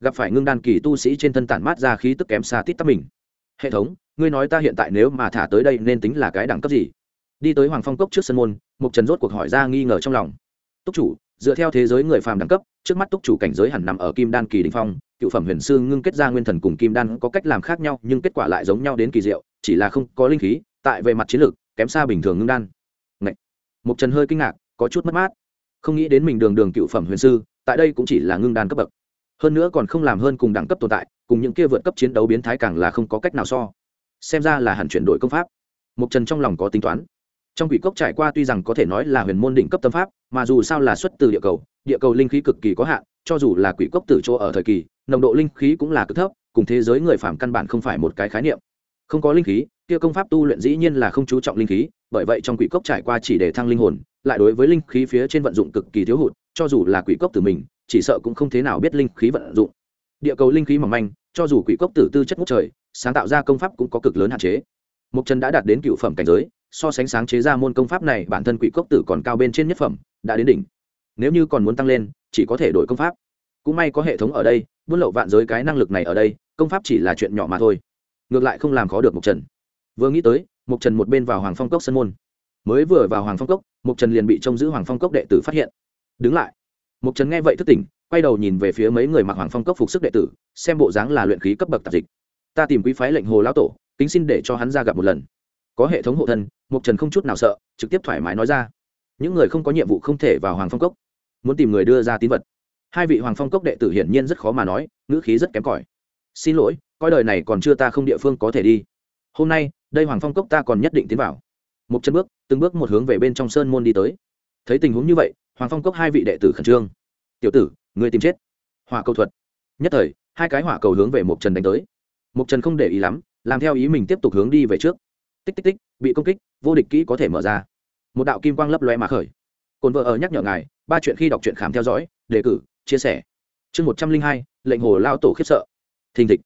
gặp phải ngưng đan kỳ tu sĩ trên thân tản mát ra khí tức kém xa tít tắp mình. Hệ thống, ngươi nói ta hiện tại nếu mà thả tới đây nên tính là cái đẳng cấp gì? Đi tới hoàng phong cốc trước sân môn mục trần rốt cuộc hỏi ra nghi ngờ trong lòng. Túc chủ, dựa theo thế giới người phàm đẳng cấp, trước mắt túc chủ cảnh giới hẳn nằm ở kim đan kỳ đình phong, cựu phẩm huyền sư ngưng kết ra nguyên thần cùng kim đan có cách làm khác nhau, nhưng kết quả lại giống nhau đến kỳ diệu, chỉ là không có linh khí tại về mặt chiến lược, kém xa bình thường ngưng đan. Ngậy! mục trần hơi kinh ngạc, có chút mất mát. Không nghĩ đến mình đường đường cựu phẩm huyền sư, tại đây cũng chỉ là ngưng đan cấp bậc. Hơn nữa còn không làm hơn cùng đẳng cấp tồn tại, cùng những kia vượt cấp chiến đấu biến thái càng là không có cách nào so. Xem ra là hẳn chuyển đổi công pháp. Mục trần trong lòng có tính toán. Trong quỷ cốc trải qua tuy rằng có thể nói là huyền môn đỉnh cấp tâm pháp, mà dù sao là xuất từ địa cầu địa cầu linh khí cực kỳ có hạn, cho dù là quỷ cốc tử chỗ ở thời kỳ, nồng độ linh khí cũng là cực thấp, cùng thế giới người phàm căn bản không phải một cái khái niệm không có linh khí, kia công pháp tu luyện dĩ nhiên là không chú trọng linh khí, bởi vậy trong quỷ cốc trải qua chỉ để thăng linh hồn, lại đối với linh khí phía trên vận dụng cực kỳ thiếu hụt, cho dù là quỷ cốc tử mình, chỉ sợ cũng không thế nào biết linh khí vận dụng. Địa cầu linh khí mỏng manh, cho dù quỷ cốc tử tư chất ngút trời, sáng tạo ra công pháp cũng có cực lớn hạn chế. Mục trần đã đạt đến cựu phẩm cảnh giới, so sánh sáng chế ra môn công pháp này, bản thân quỷ cốc tử còn cao bên trên nhất phẩm, đã đến đỉnh. Nếu như còn muốn tăng lên, chỉ có thể đổi công pháp. Cũng may có hệ thống ở đây, buôn lậu vạn giới cái năng lực này ở đây, công pháp chỉ là chuyện nhỏ mà thôi ngược lại không làm khó được mục trần. Vừa nghĩ tới mục trần một bên vào hoàng phong cốc sân môn. Mới vừa vào hoàng phong cốc mục trần liền bị trông giữ hoàng phong cốc đệ tử phát hiện. Đứng lại. Mục trần nghe vậy thức tỉnh, quay đầu nhìn về phía mấy người mặc hoàng phong cốc phục sức đệ tử, xem bộ dáng là luyện khí cấp bậc tạp dịch. Ta tìm quý phái lệnh hồ lão tổ, kính xin để cho hắn ra gặp một lần. Có hệ thống hộ thân mục trần không chút nào sợ, trực tiếp thoải mái nói ra. Những người không có nhiệm vụ không thể vào hoàng phong cốc. Muốn tìm người đưa ra tín vật. Hai vị hoàng phong cốc đệ tử hiển nhiên rất khó mà nói, ngữ khí rất kém cỏi. Xin lỗi coi đời này còn chưa ta không địa phương có thể đi. Hôm nay, đây hoàng phong cốc ta còn nhất định tiến vào. Một chân bước, từng bước một hướng về bên trong sơn môn đi tới. Thấy tình huống như vậy, hoàng phong cốc hai vị đệ tử khẩn trương. Tiểu tử người tìm chết. Hỏa cầu thuật. Nhất thời, hai cái hỏa cầu hướng về một trần đánh tới. Một trần không để ý lắm, làm theo ý mình tiếp tục hướng đi về trước. Tích tích tích, bị công kích, vô địch kỹ có thể mở ra. Một đạo kim quang lấp loe mà khởi. Cồn vợ ở nhắc nhở ngài, ba chuyện khi đọc truyện khám theo dõi, đề cử, chia sẻ. Chương một trăm linh hai, lệnh hồ lao tổ khiếp sợ. Thình thịch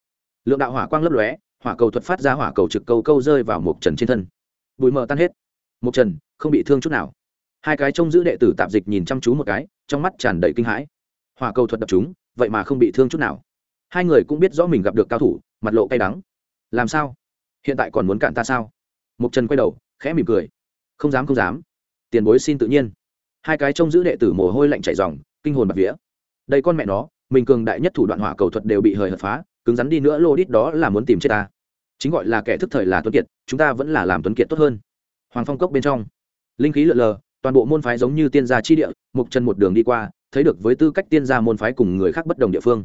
lượng đạo hỏa quang lấp lóe, hỏa cầu thuật phát ra hỏa cầu trực câu câu rơi vào một trần trên thân. Bụi mờ tan hết. Một trần, không bị thương chút nào. Hai cái trông giữ đệ tử tạp dịch nhìn chăm chú một cái, trong mắt tràn đầy kinh hãi. Hỏa cầu thuật đập chúng, vậy mà không bị thương chút nào. Hai người cũng biết rõ mình gặp được cao thủ, mặt lộ cay đắng. Làm sao? Hiện tại còn muốn cản ta sao? Mục trần quay đầu, khẽ mỉm cười. Không dám không dám. Tiền bối xin tự nhiên. Hai cái trông giữ đệ tử mồ hôi lạnh chảy dòng kinh hồn bạc vía. Đây con mẹ nó, mình cường đại nhất thủ đoạn hỏa cầu thuật đều bị hời hợt phá cứng rắn đi nữa, lô đít đó là muốn tìm chết ta. Chính gọi là kẻ thức thời là tuấn kiệt, chúng ta vẫn là làm tuấn kiệt tốt hơn. Hoàng phong cốc bên trong, linh khí lượn lờ, toàn bộ môn phái giống như tiên gia chi địa mục chân một đường đi qua, thấy được với tư cách tiên gia môn phái cùng người khác bất đồng địa phương.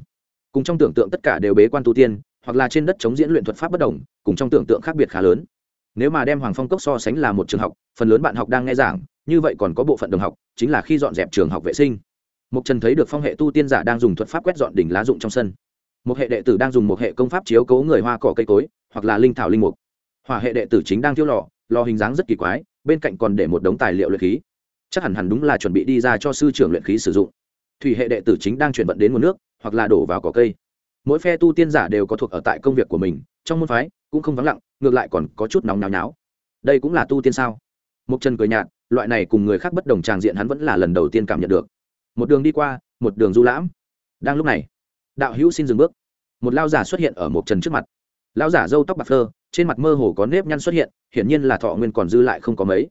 Cùng trong tưởng tượng tất cả đều bế quan tu tiên, hoặc là trên đất chống diễn luyện thuật pháp bất đồng, cùng trong tưởng tượng khác biệt khá lớn. Nếu mà đem hoàng phong cốc so sánh là một trường học, phần lớn bạn học đang nghe giảng, như vậy còn có bộ phận đồng học, chính là khi dọn dẹp trường học vệ sinh. Mục trần thấy được phong hệ tu tiên giả đang dùng thuật pháp quét dọn đỉnh lá dụng trong sân một hệ đệ tử đang dùng một hệ công pháp chiếu cố người hoa cỏ cây cối, hoặc là linh thảo linh mục. Hỏa hệ đệ tử chính đang thiêu lò lò hình dáng rất kỳ quái, bên cạnh còn để một đống tài liệu luyện khí. Chắc hẳn hẳn đúng là chuẩn bị đi ra cho sư trưởng luyện khí sử dụng. Thủy hệ đệ tử chính đang chuyển vận đến nguồn nước, hoặc là đổ vào cỏ cây. Mỗi phe tu tiên giả đều có thuộc ở tại công việc của mình, trong môn phái cũng không vắng lặng, ngược lại còn có chút nóng náo nháo. Đây cũng là tu tiên sao? Mục trần cười nhạt, loại này cùng người khác bất đồng tràng diện hắn vẫn là lần đầu tiên cảm nhận được. Một đường đi qua, một đường du lãm. Đang lúc này đạo hữu xin dừng bước. Một lao giả xuất hiện ở một trần trước mặt. Lao giả râu tóc bạc phơ, trên mặt mơ hồ có nếp nhăn xuất hiện, hiển nhiên là thọ nguyên còn dư lại không có mấy.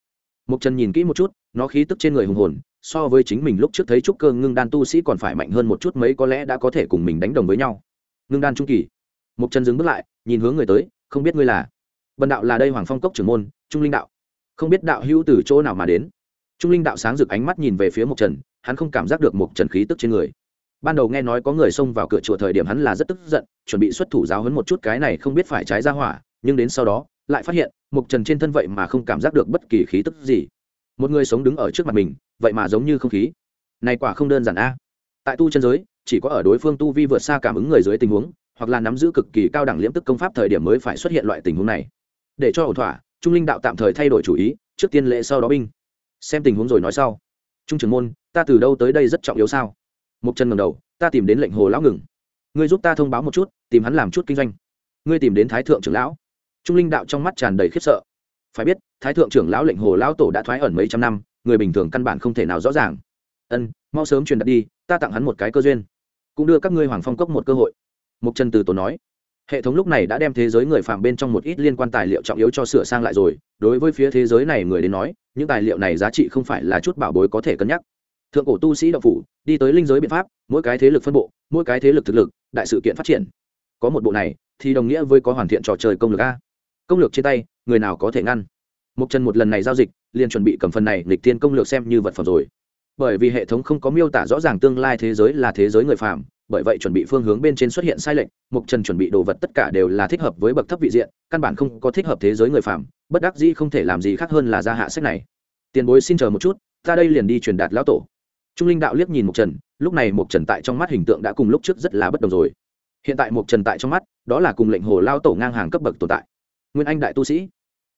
Một trần nhìn kỹ một chút, nó khí tức trên người hùng hồn, so với chính mình lúc trước thấy trúc cơ ngưng đan tu sĩ còn phải mạnh hơn một chút mấy có lẽ đã có thể cùng mình đánh đồng với nhau. Ngưng đan trung kỳ. Một trần dừng bước lại, nhìn hướng người tới, không biết ngươi là? Bần đạo là đây hoàng phong cốc trưởng môn, trung linh đạo. Không biết đạo hữu từ chỗ nào mà đến. Trung linh đạo sáng rực ánh mắt nhìn về phía một trần, hắn không cảm giác được một trần khí tức trên người ban đầu nghe nói có người xông vào cửa chùa thời điểm hắn là rất tức giận, chuẩn bị xuất thủ giáo hấn một chút cái này không biết phải trái ra hỏa, nhưng đến sau đó, lại phát hiện, mục trần trên thân vậy mà không cảm giác được bất kỳ khí tức gì. Một người sống đứng ở trước mặt mình, vậy mà giống như không khí. Này quả không đơn giản a. Tại tu chân giới, chỉ có ở đối phương tu vi vượt xa cảm ứng người dưới tình huống, hoặc là nắm giữ cực kỳ cao đẳng liễm tức công pháp thời điểm mới phải xuất hiện loại tình huống này. Để cho ổn thỏa, trung linh đạo tạm thời thay đổi chủ ý, trước tiên lễ sau đó binh. Xem tình huống rồi nói sau. Trung trưởng môn, ta từ đâu tới đây rất trọng yếu sao? Một chân ngầm đầu, ta tìm đến lệnh hồ lão ngừng. Ngươi giúp ta thông báo một chút, tìm hắn làm chút kinh doanh. Ngươi tìm đến thái thượng trưởng lão. Trung linh đạo trong mắt tràn đầy khiếp sợ. Phải biết, thái thượng trưởng lão lệnh hồ lão tổ đã thoái ẩn mấy trăm năm, người bình thường căn bản không thể nào rõ ràng. Ân, mau sớm truyền đặt đi, ta tặng hắn một cái cơ duyên, cũng đưa các ngươi hoàng phong cốc một cơ hội. Mục trần từ tổ nói. Hệ thống lúc này đã đem thế giới người phạm bên trong một ít liên quan tài liệu trọng yếu cho sửa sang lại rồi, đối với phía thế giới này người đến nói, những tài liệu này giá trị không phải là chút bảo bối có thể cân nhắc thượng cổ tu sĩ đạo phủ, đi tới linh giới biện pháp, mỗi cái thế lực phân bộ, mỗi cái thế lực thực lực, đại sự kiện phát triển. Có một bộ này, thì đồng nghĩa với có hoàn thiện trò chơi công lược a. Công lược trên tay, người nào có thể ngăn? Một chân một lần này giao dịch, liền chuẩn bị cầm phần này lịch tiên công lược xem như vật phẩm rồi. Bởi vì hệ thống không có miêu tả rõ ràng tương lai thế giới là thế giới người phàm, bởi vậy chuẩn bị phương hướng bên trên xuất hiện sai lệch mục trần chuẩn bị đồ vật tất cả đều là thích hợp với bậc thấp vị diện, căn bản không có thích hợp thế giới người phàm, bất đắc dĩ không thể làm gì khác hơn là gia hạ sách này. Tiền bối xin chờ một chút, ta đây liền đi truyền đạt lão tổ trung linh đạo liếc nhìn mục trần, lúc này mục trần tại trong mắt hình tượng đã cùng lúc trước rất là bất đồng rồi. Hiện tại mục trần tại trong mắt, đó là cùng lệnh hồ lao tổ ngang hàng cấp bậc tồn tại. Nguyên anh đại tu sĩ,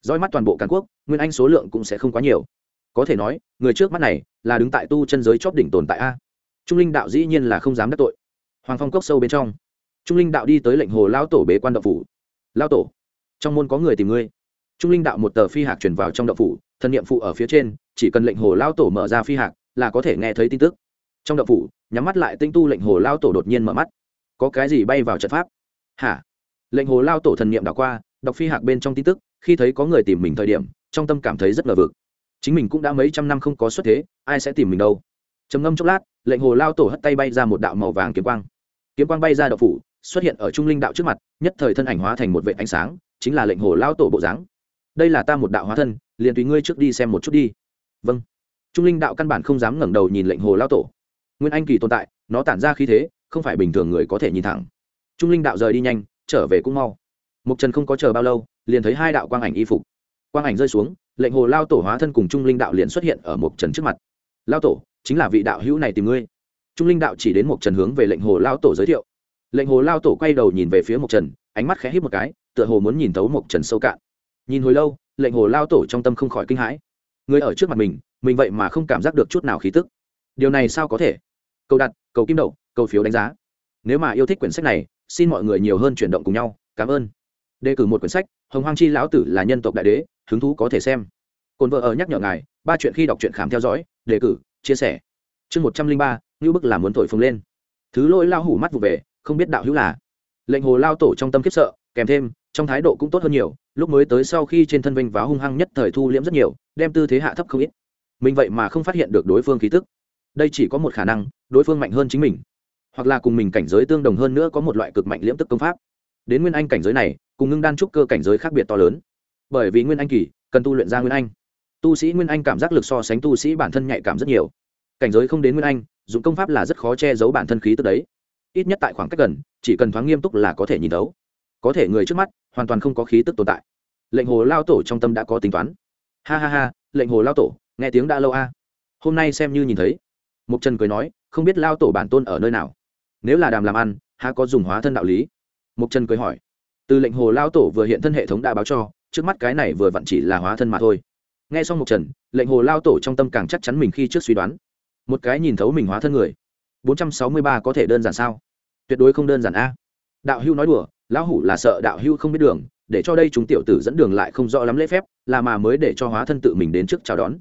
dõi mắt toàn bộ càn quốc, nguyên anh số lượng cũng sẽ không quá nhiều. Có thể nói, người trước mắt này là đứng tại tu chân giới chóp đỉnh tồn tại a. Trung linh đạo dĩ nhiên là không dám đắc tội. Hoàng phong cốc sâu bên trong, trung linh đạo đi tới lệnh hồ lao tổ bế quan đậu phủ. Lao tổ, trong môn có người tìm ngươi. Trung linh đạo một tờ phi hạc chuyển vào trong đậu phủ thân nhiệm phụ ở phía trên, chỉ cần lệnh hồ lao tổ mở ra phi hạc là có thể nghe thấy tin tức. Trong đậu phủ, nhắm mắt lại tinh tu lệnh hồ lao tổ đột nhiên mở mắt. Có cái gì bay vào trận pháp? Hả? Lệnh hồ lao tổ thần niệm đảo qua, đọc phi hạc bên trong tin tức, khi thấy có người tìm mình thời điểm, trong tâm cảm thấy rất ngờ vực. Chính mình cũng đã mấy trăm năm không có xuất thế, ai sẽ tìm mình đâu? Trầm ngâm chốc lát, lệnh hồ lao tổ hất tay bay ra một đạo màu vàng kiếm quang. Kiếm quang bay ra đậu phủ, xuất hiện ở trung linh đạo trước mặt, nhất thời thân ảnh hóa thành một vệ ánh sáng, chính là lệnh hồ lao tổ bộ dáng. Đây là ta một đạo hóa thân, liền tùy ngươi trước đi xem một chút đi. Vâng trung linh đạo căn bản không dám ngẩng đầu nhìn lệnh hồ lao tổ. Nguyên anh kỳ tồn tại, nó tản ra khí thế, không phải bình thường người có thể nhìn thẳng. Trung linh đạo rời đi nhanh, trở về cũng mau. Mục trần không có chờ bao lâu, liền thấy hai đạo quang ảnh y phục. Quang ảnh rơi xuống, lệnh hồ lao tổ hóa thân cùng trung linh đạo liền xuất hiện ở mục trần trước mặt. Lao tổ, chính là vị đạo hữu này tìm ngươi. Trung linh đạo chỉ đến mục trần hướng về lệnh hồ lao tổ giới thiệu. Lệnh hồ lao tổ quay đầu nhìn về phía mục trần, ánh mắt khẽ hít một cái, tựa hồ muốn nhìn thấu mục trần sâu cạn. Nhìn hồi lâu, lệnh hồ lao tổ trong tâm không khỏi kinh hãi. Người ở trước mặt mình mình vậy mà không cảm giác được chút nào khí tức. Điều này sao có thể? Cầu đặt, cầu kim đậu, cầu phiếu đánh giá. Nếu mà yêu thích quyển sách này, xin mọi người nhiều hơn chuyển động cùng nhau. Cảm ơn. Đề cử một quyển sách, hồng hoang chi lão tử là nhân tộc đại đế, hứng thú có thể xem. Cồn vợ ở nhắc nhở ngài, ba chuyện khi đọc truyện khám theo dõi, đề cử, chia sẻ. Chương một trăm linh ba ngữ bức làm muốn thổi phồng lên. Thứ lỗi lao hủ mắt vụ về, không biết đạo hữu là. Lệnh hồ lao tổ trong tâm kiếp sợ, kèm thêm, trong thái độ cũng tốt hơn nhiều, lúc mới tới sau khi trên thân vinh và hung hăng nhất thời thu liễm rất nhiều, đem tư thế hạ thấp không ít mình vậy mà không phát hiện được đối phương khí tức. Đây chỉ có một khả năng, đối phương mạnh hơn chính mình. Hoặc là cùng mình cảnh giới tương đồng hơn nữa có một loại cực mạnh liễm tức công pháp. Đến nguyên anh cảnh giới này, cùng ngưng đan trúc cơ cảnh giới khác biệt to lớn. Bởi vì nguyên anh kỳ, cần tu luyện ra nguyên anh. Tu sĩ nguyên anh cảm giác lực so sánh tu sĩ bản thân nhạy cảm rất nhiều. Cảnh giới không đến nguyên anh dùng công pháp là rất khó che giấu bản thân khí tức đấy. Ít nhất tại khoảng cách gần, chỉ cần thoáng nghiêm túc là có thể nhìn thấu. Có thể người trước mắt, hoàn toàn không có khí tức tồn tại. Lệnh hồ lao tổ trong tâm đã có tính toán. Ha ha ha, lệnh hồ lao tổ nghe tiếng đã lâu a. Hôm nay xem như nhìn thấy. Mục trần cười nói, không biết lao tổ bản tôn ở nơi nào. Nếu là đàm làm ăn, há có dùng hóa thân đạo lý? Mục trần cười hỏi. Từ lệnh hồ lao tổ vừa hiện thân hệ thống đã báo cho, trước mắt cái này vừa vặn chỉ là hóa thân mà thôi. Nghe xong mục trần, lệnh hồ lao tổ trong tâm càng chắc chắn mình khi trước suy đoán. Một cái nhìn thấu mình hóa thân người. Bốn trăm sáu mươi ba có thể đơn giản sao? Tuyệt đối không đơn giản a. Đạo hưu nói đùa, lão hủ là sợ đạo hưu không biết đường, để cho đây chúng tiểu tử dẫn đường lại không rõ lắm lễ phép, là mà mới để cho hóa thân tự mình đến trước chào đón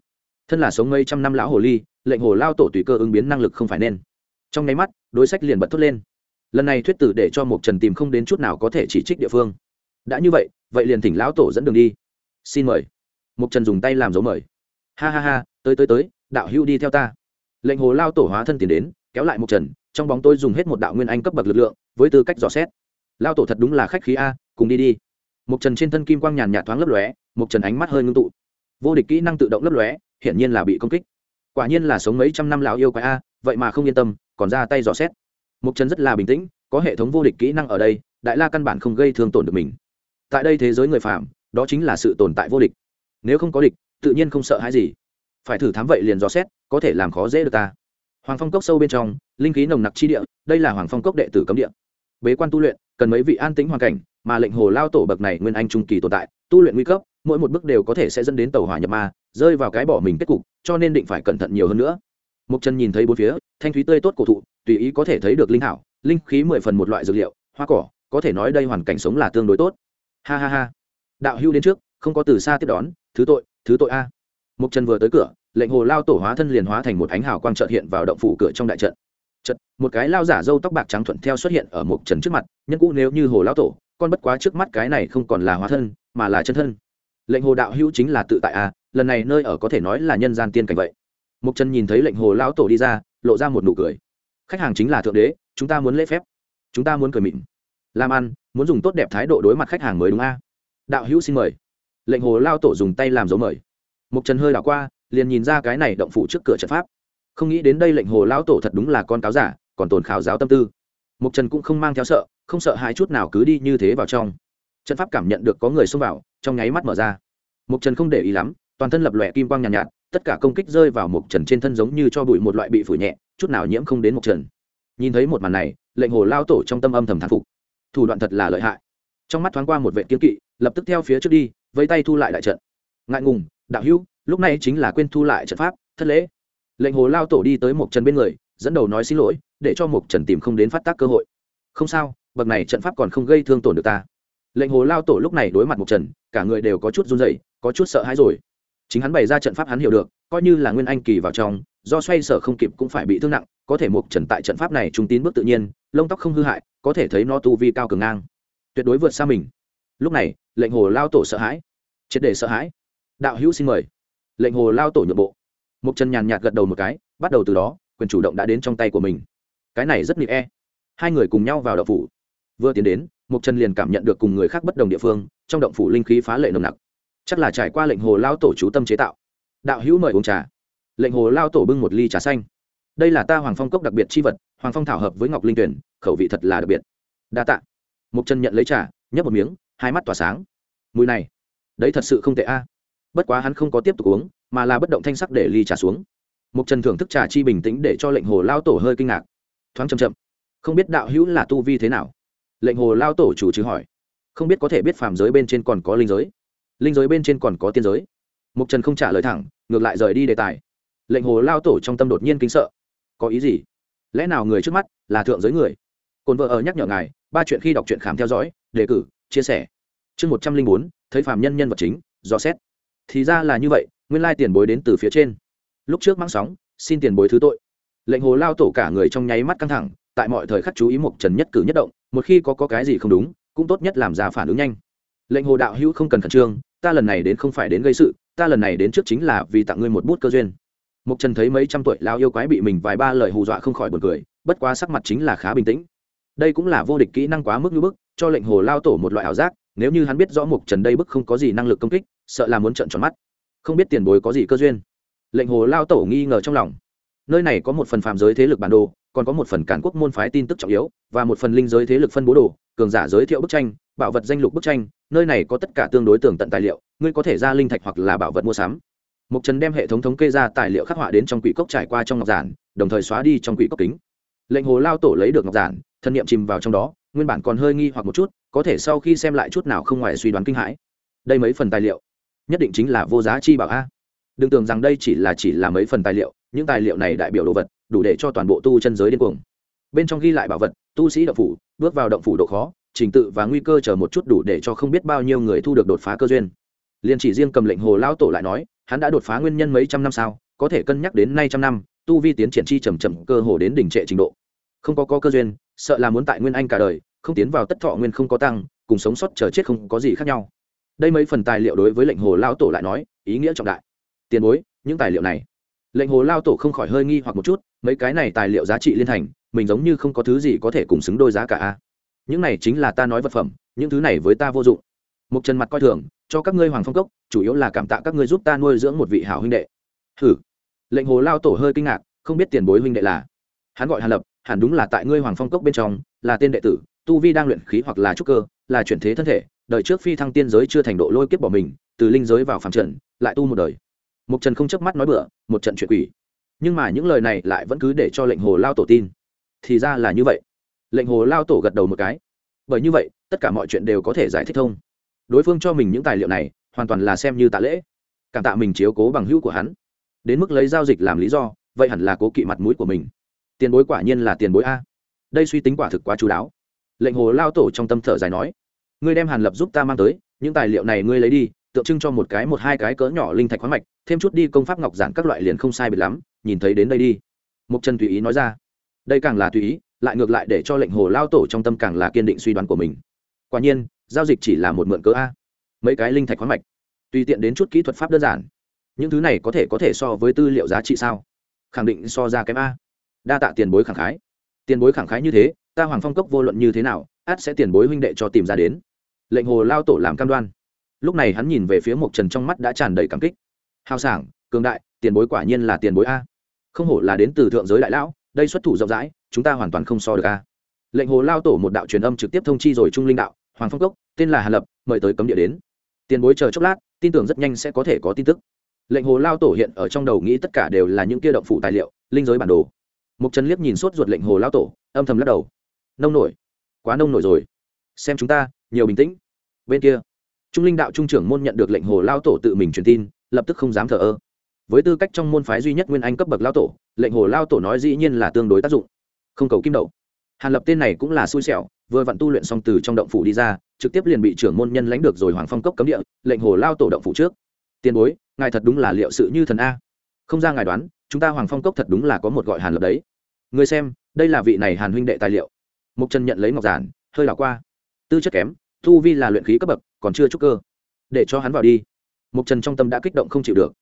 thân là sống mấy trăm năm lão hồ ly, lệnh hồ lao tổ tùy cơ ứng biến năng lực không phải nên. Trong nháy mắt, đối sách liền bật thốt lên. Lần này thuyết tử để cho một trần tìm không đến chút nào có thể chỉ trích địa phương. Đã như vậy vậy liền thỉnh lão tổ dẫn đường đi. Xin mời. Mục trần dùng tay làm dấu mời. Ha ha ha, tới tới tới, đạo hưu đi theo ta. Lệnh hồ lao tổ hóa thân tiến đến, kéo lại mục trần, trong bóng tôi dùng hết một đạo nguyên anh cấp bậc lực lượng, với tư cách dò xét. Lao tổ thật đúng là khách khí a, cùng đi đi. Mục trần trên thân kim quang nhàn nhạt thoáng lấp lóe mục trần ánh mắt hơi ngưng tụ. Vô địch kỹ năng tự động lấp lóe hiển nhiên là bị công kích. Quả nhiên là sống mấy trăm năm lão yêu quái a, vậy mà không yên tâm, còn ra tay dò xét. Mục trần rất là bình tĩnh, có hệ thống vô địch kỹ năng ở đây, đại la căn bản không gây thương tổn được mình. Tại đây thế giới người phạm đó chính là sự tồn tại vô địch. Nếu không có địch, tự nhiên không sợ hãi gì. Phải thử thám vậy liền dò xét, có thể làm khó dễ được ta. Hoàng phong cốc sâu bên trong, linh khí nồng nặc chi địa, đây là hoàng phong cốc đệ tử cấm địa. Bế quan tu luyện, cần mấy vị an tĩnh hoàn cảnh, mà lệnh hồ lao tổ bậc này nguyên anh trung kỳ tồn tại, tu luyện nguy cấp, mỗi một bước đều có thể sẽ dẫn đến tàu hỏa nhập ma rơi vào cái bỏ mình kết cục, cho nên định phải cẩn thận nhiều hơn nữa. Mục trần nhìn thấy bốn phía, thanh thúy tươi tốt cổ thụ, tùy ý có thể thấy được linh hảo, linh khí mười phần một loại dược liệu, hoa cỏ, có thể nói đây hoàn cảnh sống là tương đối tốt. Ha ha ha. Đạo hưu đến trước, không có từ xa tiếp đón, thứ tội thứ tội a. Mục trần vừa tới cửa, lệnh hồ lao tổ hóa thân liền hóa thành một ánh hào quang trợt hiện vào động phủ cửa trong đại trận. Trận một cái lao giả râu tóc bạc trắng thuận theo xuất hiện ở mục trần trước mặt, nhân cũ nếu như hồ lao tổ, con bất quá trước mắt cái này không còn là hóa thân, mà là chân thân. Lệnh hồ đạo hữu chính là tự tại a lần này nơi ở có thể nói là nhân gian tiên cảnh vậy. Mục trần nhìn thấy lệnh hồ lao tổ đi ra, lộ ra một nụ cười. Khách hàng chính là thượng đế, chúng ta muốn lễ phép. Chúng ta muốn cười mịn. Làm ăn, muốn dùng tốt đẹp thái độ đối mặt khách hàng mới đúng a. Đạo hữu xin mời. Lệnh hồ lao tổ dùng tay làm dấu mời. Mục trần hơi đảo qua, liền nhìn ra cái này động phủ trước cửa trận pháp. Không nghĩ đến đây lệnh hồ lao tổ thật đúng là con cáo giả, còn tồn khảo giáo tâm tư. Mục trần cũng không mang theo sợ, không sợ hai chút nào cứ đi như thế vào trong. Trận pháp cảm nhận được có người xông vào, trong nháy mắt mở ra. Mục trần không để ý lắm toàn thân lập lòe kim quang nhàn nhạt, nhạt tất cả công kích rơi vào mục trần trên thân giống như cho bụi một loại bị phủ nhẹ chút nào nhiễm không đến mục trần. Nhìn thấy một màn này lệnh hồ lao tổ trong tâm âm thầm thán phục. Thủ đoạn thật là lợi hại. Trong mắt thoáng qua một vệ kiên kỵ lập tức theo phía trước đi vẫy tay thu lại đại trận. Ngại ngùng đạo hữu lúc này chính là quên thu lại trận pháp thất lễ. Lệnh hồ lao tổ đi tới mục trần bên người dẫn đầu nói xin lỗi để cho mục trần tìm không đến phát tác cơ hội. Không sao bậc này trận pháp còn không gây thương tổn được ta. Lệnh hồ lao tổ lúc này đối mặt mục trần cả người đều có chút run dậy có chút sợ hãi rồi chính hắn bày ra trận pháp hắn hiểu được, coi như là nguyên anh kỳ vào trong, do xoay sở không kịp cũng phải bị thương nặng, có thể một trần tại trận pháp này trung tín bước tự nhiên, lông tóc không hư hại, có thể thấy nó tu vi cao cường ngang. Tuyệt đối vượt xa mình. Lúc này, lệnh hồ lao tổ sợ hãi. Triệt để sợ hãi. Đạo hữu xin mời. Lệnh hồ lao tổ nhượng bộ. Một trần nhàn nhạt gật đầu một cái, bắt đầu từ đó, quyền chủ động đã đến trong tay của mình. Cái này rất nịp e. Hai người cùng nhau vào đậu phủ. Vừa tiến đến một trần liền cảm nhận được cùng người khác bất đồng địa phương, trong động phủ linh khí phá lệ nồng nặc chắc là trải qua lệnh hồ lao tổ chú tâm chế tạo. Đạo hữu mời uống trà. Lệnh hồ lao tổ bưng một ly trà xanh. Đây là ta hoàng phong cốc đặc biệt c h i vật, hoàng phong thảo hợp với ngọc linh tuyển khẩu vị thật là đặc biệt. Đa t ạ mục trần nhận lấy trà, nhấp một miếng, hai mắt tỏa sáng. Mùi này, đấy thật sự không tệ a. Bất quá hắn không có tiếp tục uống, mà là bất động thanh sắc để ly trà xuống. Mục trần thưởng thức trà chi bình tĩnh để cho lệnh hồ lao tổ hơi kinh ngạc. Thoáng chầm chậm. Không biết đạo hữu là tu vi thế nào? Lệnh hồ lao tổ chủ chứ hỏi. Không biết có thể biết phàm giới bên trên còn có linh giới linh giới bên trên còn có tiên giới. Mục trần không trả lời thẳng ngược lại rời đi đề tài. Lệnh hồ lao tổ trong tâm đột nhiên kính sợ. Có ý gì? Lẽ nào người trước mắt là thượng giới người? Cồn vợ ở nhắc nhở ngài ba chuyện khi đọc truyện khám theo dõi đề cử chia sẻ. Chương một trăm linh bốn thấy phạm nhân nhân vật chính do xét. Thì ra là như vậy nguyên lai tiền bối đến từ phía trên. Lúc trước mang sóng xin tiền bối thứ tội. Lệnh hồ lao tổ cả người trong nháy mắt căng thẳng tại mọi thời khắc chú ý Mục trần nhất cử nhất động một khi có, có cái gì không đúng cũng tốt nhất làm ra phản ứng nhanh. Lệnh hồ đạo hữu không cần khẩn trương ta lần này đến không phải đến gây sự ta lần này đến trước chính là vì tặng ngươi một bút cơ duyên Mục Trần thấy mấy trăm tuổi lao yêu quái bị mình vài ba lời hù dọa không khỏi buồn cười, bất quá sắc mặt chính là khá bình tĩnh. Đây cũng là vô địch kỹ năng quá mức như bức, cho lệnh hồ lao tổ một loại ảo giác, nếu như hắn biết rõ Mục Trần đây bức không có gì năng lực công kích, sợ là muốn trợn tròn mắt. Không biết tiền bối có gì cơ duyên. Lệnh hồ lao tổ nghi ngờ trong lòng. Nơi này có một phần phàm giới thế lực bản đồ, còn có một phần cản quốc môn phái tin tức trọng yếu, và một phần linh giới thế lực phân bố đồ, cường giả giới thiệu bức tranh, bảo vật danh lục bức tranh, nơi này có tất cả tương đối tường tận tài liệu, ngươi có thể ra linh thạch hoặc là bảo vật mua sắm Mục Trần đem hệ thống thống kê ra tài liệu khắc họa đến trong quỷ cốc trải qua trong ngọc giản, đồng thời xóa đi trong quỷ cốc kính. Lệnh Hồ Lao tổ lấy được ngọc giản, thân niệm chìm vào trong đó, nguyên bản còn hơi nghi hoặc một chút, có thể sau khi xem lại chút nào không ngoài suy đoán kinh hãi. Đây mấy phần tài liệu, nhất định chính là vô giá chi bảo a. Đừng tưởng rằng đây chỉ là chỉ là mấy phần tài liệu, những tài liệu này đại biểu đồ vật, đủ để cho toàn bộ tu chân giới điên cuồng. Bên trong ghi lại bảo vật, tu sĩ động phủ, bước vào động phủ độ khó, trình tự và nguy cơ chờ một chút đủ để cho không biết bao nhiêu người thu được đột phá cơ duyên. Liên chỉ riêng cầm lệnh Hồ Lao tổ lại nói, hắn đã đột phá nguyên nhân mấy trăm năm sau có thể cân nhắc đến nay trăm năm tu vi tiến triển chi chậm chậm cơ hồ đến đỉnh trệ trình độ không có, có cơ duyên sợ là muốn tại nguyên anh cả đời không tiến vào tất thọ nguyên không có tăng cùng sống sót chờ chết không có gì khác nhau đây mấy phần tài liệu đối với lệnh hồ lao tổ lại nói ý nghĩa trọng đại tiền bối những tài liệu này lệnh hồ lao tổ không khỏi hơi nghi hoặc một chút mấy cái này tài liệu giá trị liên thành mình giống như không có thứ gì có thể cùng xứng đôi giá cả a những này chính là ta nói vật phẩm, những thứ này với ta vô dụng. Mục Trần mặt coi thường, cho các ngươi hoàng phong cốc, chủ yếu là cảm tạ các ngươi giúp ta nuôi dưỡng một vị hảo huynh đệ. Hử? Lệnh hồ lao tổ hơi kinh ngạc, không biết tiền bối huynh đệ là? Hắn gọi hàn lập, hẳn đúng là tại ngươi hoàng phong cốc bên trong, là tên đệ tử, tu vi đang luyện khí hoặc là trúc cơ, là chuyển thế thân thể, đời trước phi thăng tiên giới chưa thành độ lôi kiếp bỏ mình, từ linh giới vào phàm trần lại tu một đời. Mục trần không chớp mắt nói bừa, một trận chuyện quỷ. Nhưng mà những lời này lại vẫn cứ để cho lệnh hồ lao tổ tin. Thì ra là như vậy lệnh hồ lao tổ gật đầu một cái. Bởi như vậy, tất cả mọi chuyện đều có thể giải thích thông. Đối phương cho mình những tài liệu này, hoàn toàn là xem như tạ lễ. Cảm tạ mình chiếu cố bằng hữu của hắn. Đến mức lấy giao dịch làm lý do, vậy hẳn là cố kỵ mặt mũi của mình. Tiền bối quả nhiên là tiền bối a. Đây suy tính quả thực quá chú đáo. Lệnh hồ lao tổ trong tâm thở dài nói, ngươi đem hàn lập giúp ta mang tới, những tài liệu này ngươi lấy đi, tượng trưng cho một cái một hai cái cỡ nhỏ linh thạch khoáng mạch, thêm chút đi công pháp ngọc giản các loại liền không sai biệt lắm, nhìn thấy đến đây đi. Mục trần tùy ý nói ra. Đây càng là tùy ý lại ngược lại để cho lệnh hồ lao tổ trong tâm càng là kiên định suy đoán của mình. Quả nhiên, giao dịch chỉ là một mượn cớ a. Mấy cái linh thạch khoáng mạch, tùy tiện đến chút kỹ thuật pháp đơn giản. Những thứ này có thể có thể so với tư liệu giá trị sao? Khẳng định so ra kém a. Đa tạ tiền bối khẳng khái. Tiền bối khẳng khái như thế, ta hoàng phong cốc vô luận như thế nào, át sẽ tiền bối huynh đệ cho tìm ra đến. Lệnh hồ lao tổ làm cam đoan. Lúc này hắn nhìn về phía mộc trần trong mắt đã tràn đầy cảm kích. Hào sảng, cường đại, tiền bối quả nhiên là tiền bối a. Không hổ là đến từ thượng giới đại lão, đây xuất thủ rộng rãi chúng ta hoàn toàn không so được a. Lệnh hồ lao tổ một đạo truyền âm trực tiếp thông chi rồi trung linh đạo, hoàng phong cốc, tên là hà lập, mời tới cấm địa đến. Tiền bối chờ chốc lát, tin tưởng rất nhanh sẽ có thể có tin tức. Lệnh hồ lao tổ hiện ở trong đầu nghĩ tất cả đều là những kia động phủ tài liệu, linh giới bản đồ. Mục trần liếc nhìn sốt ruột lệnh hồ lao tổ, âm thầm lắc đầu. Nông nổi. Quá nông nổi rồi. Xem chúng ta, nhiều bình tĩnh. Bên kia, trung linh đạo trung trưởng môn nhận được lệnh hồ lao tổ tự mình truyền tin, lập tức không dám thờ ơ. Với tư cách trong môn phái duy nhất nguyên anh cấp bậc lao tổ, lệnh hồ lao tổ nói dĩ nhiên là tương đối tác dụng không cầu kim đậu. Hàn lập tên này cũng là xui xẻo, vừa vặn tu luyện xong từ trong động phủ đi ra, trực tiếp liền bị trưởng môn nhân lãnh được rồi hoàng phong cốc cấm địa, lệnh hồ lao tổ động phủ trước. Tiền bối, ngài thật đúng là liệu sự như thần a. Không ra ngài đoán, chúng ta hoàng phong cốc thật đúng là có một gọi hàn lập đấy. Người xem, đây là vị này hàn huynh đệ tài liệu. Mục trần nhận lấy ngọc giản, hơi đảo qua. Tư chất kém thu vi là luyện khí cấp bậc, còn chưa trúc cơ. Để cho hắn vào đi. Mục trần trong tâm đã kích động không chịu được.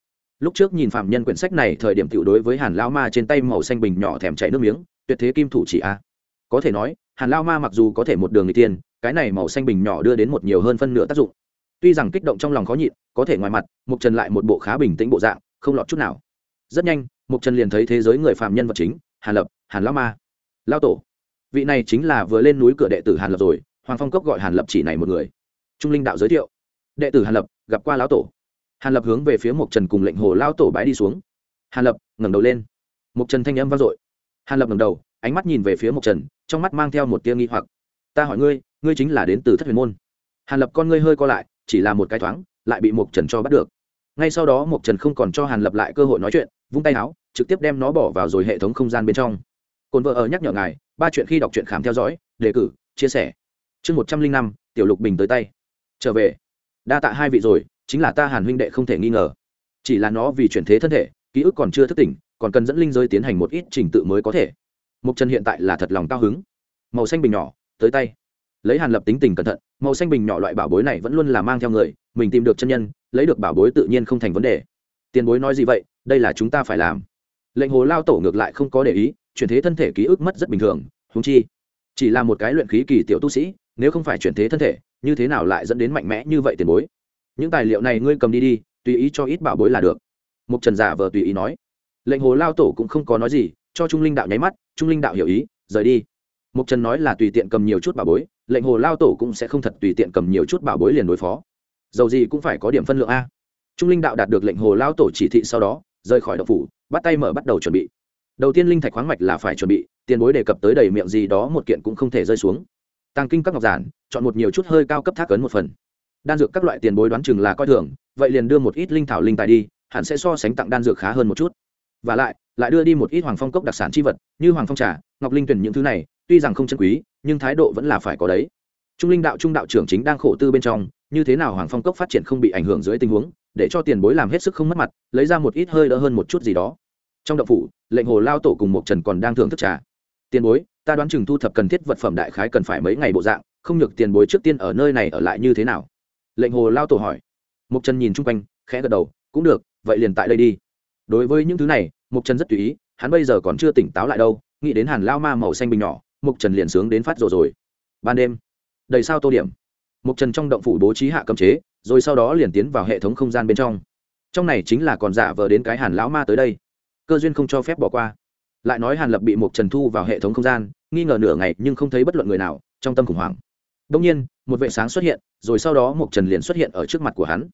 Lúc trước nhìn phạm nhân quyển sách này, thời điểm tiểu đối với hàn lao ma trên tay màu xanh bình nhỏ thèm chảy nước miếng tuyệt thế kim thủ chỉ a. Có thể nói, hàn lao ma mặc dù có thể một đường người tiên cái này màu xanh bình nhỏ đưa đến một nhiều hơn phân nửa tác dụng. Tuy rằng kích động trong lòng khó nhịn, có thể ngoài mặt, mục trần lại một bộ khá bình tĩnh bộ dạng, không lọt chút nào. Rất nhanh, mục trần liền thấy thế giới người phạm nhân vật chính, hàn lập, hàn lao ma. Lao tổ. Vị này chính là vừa lên núi cửa đệ tử hàn lập rồi, hoàng phong cốc gọi hàn lập chỉ này một người. Trung linh đạo giới thiệu. Đệ tử hàn lập, gặp qua lão tổ. Hàn lập hướng về phía mục trần cùng lệnh hồ lao tổ bái đi xuống. Hàn lập, ngẩng đầu lên. Mục trần thanh âm vang dội hàn lập ngẩng đầu, ánh mắt nhìn về phía Mộc trần, trong mắt mang theo một tia nghi hoặc. Ta hỏi ngươi ngươi chính là đến từ thất huyền môn? Hàn lập con ngươi hơi co lại, chỉ là một cái thoáng, lại bị Mộc trần cho bắt được. Ngay sau đó, Mộc trần không còn cho hàn lập lại cơ hội nói chuyện, vung tay áo, trực tiếp đem nó bỏ vào rồi hệ thống không gian bên trong. Cồn vợ ở nhắc nhở ngài, ba chuyện khi đọc truyện khám theo dõi, đề cử, chia sẻ. Chương một trăm linh năm, tiểu lục bình tới tay. Trở về. Đa tạ hai vị rồi, chính là ta hàn huynh đệ không thể nghi ngờ. Chỉ là nó vì chuyển thế thân thể, ký ức còn chưa thức tỉnh còn cần dẫn linh giới tiến hành một ít trình tự mới có thể. Mục trần hiện tại là thật lòng cao hứng. Màu xanh bình nhỏ, tới tay. Lấy hàn lập tính tình cẩn thận, màu xanh bình nhỏ loại bảo bối này vẫn luôn là mang theo người, mình tìm được chân nhân, lấy được bảo bối tự nhiên không thành vấn đề. Tiền bối nói gì vậy, đây là chúng ta phải làm. Lệnh hồ lao tổ ngược lại không có để ý, chuyển thế thân thể ký ức mất rất bình thường húng chi, chỉ là một cái luyện khí kỳ tiểu tu sĩ, nếu không phải chuyển thế thân thể, như thế nào lại dẫn đến mạnh mẽ như vậy tiền bối? Những tài liệu này ngươi cầm đi đi, tùy ý cho ít bảo bối là được. Mục trần giả vờ tùy ý nói lệnh hồ lao tổ cũng không có nói gì, cho trung linh đạo nháy mắt, trung linh đạo hiểu ý, rời đi. Mục trần nói là tùy tiện cầm nhiều chút bảo bối, lệnh hồ lao tổ cũng sẽ không thật tùy tiện cầm nhiều chút bảo bối liền đối phó. Dầu gì cũng phải có điểm phân lượng a. Trung linh đạo đạt được lệnh hồ lao tổ chỉ thị sau đó, rời khỏi đậu phủ, bắt tay mở bắt đầu chuẩn bị. Đầu tiên linh thạch khoáng mạch là phải chuẩn bị, tiền bối đề cập tới đầy miệng gì đó một kiện cũng không thể rơi xuống. Tăng kinh các ngọc giản, chọn một nhiều chút hơi cao cấp thác ấn một phần. Đan dược các loại tiền bối đoán chừng là coi thường, vậy liền đưa một ít linh thảo linh tài đi, hẳn sẽ so sánh tặng đan dược khá hơn một chút và lại lại đưa đi một ít hoàng phong cốc đặc sản chi vật, như hoàng phong trà, ngọc linh tuyển những thứ này, tuy rằng không chân quý, nhưng thái độ vẫn là phải có đấy. Trung linh đạo, trung đạo trưởng chính đang khổ tư bên trong, như thế nào hoàng phong cốc phát triển không bị ảnh hưởng dưới tình huống, để cho tiền bối làm hết sức không mất mặt, lấy ra một ít hơi đỡ hơn một chút gì đó. Trong đậu phủ, lệnh hồ lao tổ cùng một trần còn đang thưởng thức trà. Tiền bối, ta đoán chừng thu thập cần thiết vật phẩm đại khái cần phải mấy ngày bộ dạng, không nhược tiền bối trước tiên ở nơi này ở lại như thế nào? Lệnh hồ lao tổ hỏi. Mục trần nhìn chung quanh, khẽ gật đầu, cũng được, vậy liền tại đây đi đối với những thứ này mục trần rất tùy ý, hắn bây giờ còn chưa tỉnh táo lại đâu, nghĩ đến hàn lao ma màu xanh bình nhỏ mục trần liền sướng đến phát rồi rồi. Ban đêm, đầy sao tô điểm. Mục trần trong động phủ bố trí hạ cấm chế, rồi sau đó liền tiến vào hệ thống không gian bên trong. Trong này chính là còn giả vờ đến cái hàn lão ma tới đây. Cơ duyên không cho phép bỏ qua. Lại nói hàn lập bị mục trần thu vào hệ thống không gian, nghi ngờ nửa ngày nhưng không thấy bất luận người nào, trong tâm khủng hoảng. Đông nhiên, một vệ sáng xuất hiện, rồi sau đó mục trần liền xuất hiện ở trước mặt của hắn.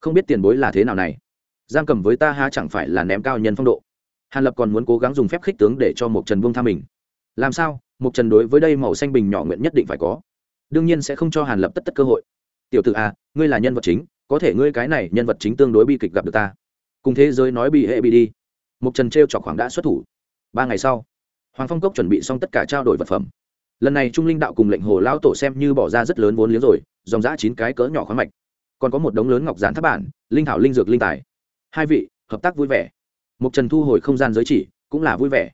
Không biết tiền bối là thế nào này giam cầm với ta ha chẳng phải là ném cao nhân phong độ. Hàn lập còn muốn cố gắng dùng phép khích tướng để cho một trần buông tha mình. Làm sao? Một trần đối với đây màu xanh bình nhỏ nguyện nhất định phải có. Đương nhiên sẽ không cho hàn lập tất tất cơ hội. Tiểu t ử a à, ngươi là nhân vật chính, có thể ngươi cái này nhân vật chính tương đối bi kịch gặp được ta. Cùng thế giới nói bị hệ bị đi. Một trần t r e o chọc khoảng đã xuất thủ. Ba ngày sau, hoàng phong cốc chuẩn bị xong tất cả trao đổi vật phẩm. Lần này trung linh đạo cùng lệnh hồ lão tổ xem như bỏ ra rất lớn vốn liếng rồi, dòng giã chín cái cỡ nhỏ khoáng mạch. Còn có một đống lớn ngọc giản tháp bản, linh thảo linh dược linh tài hai vị, hợp tác vui vẻ. Mục trần thu hồi không gian giới chỉ, cũng là vui vẻ.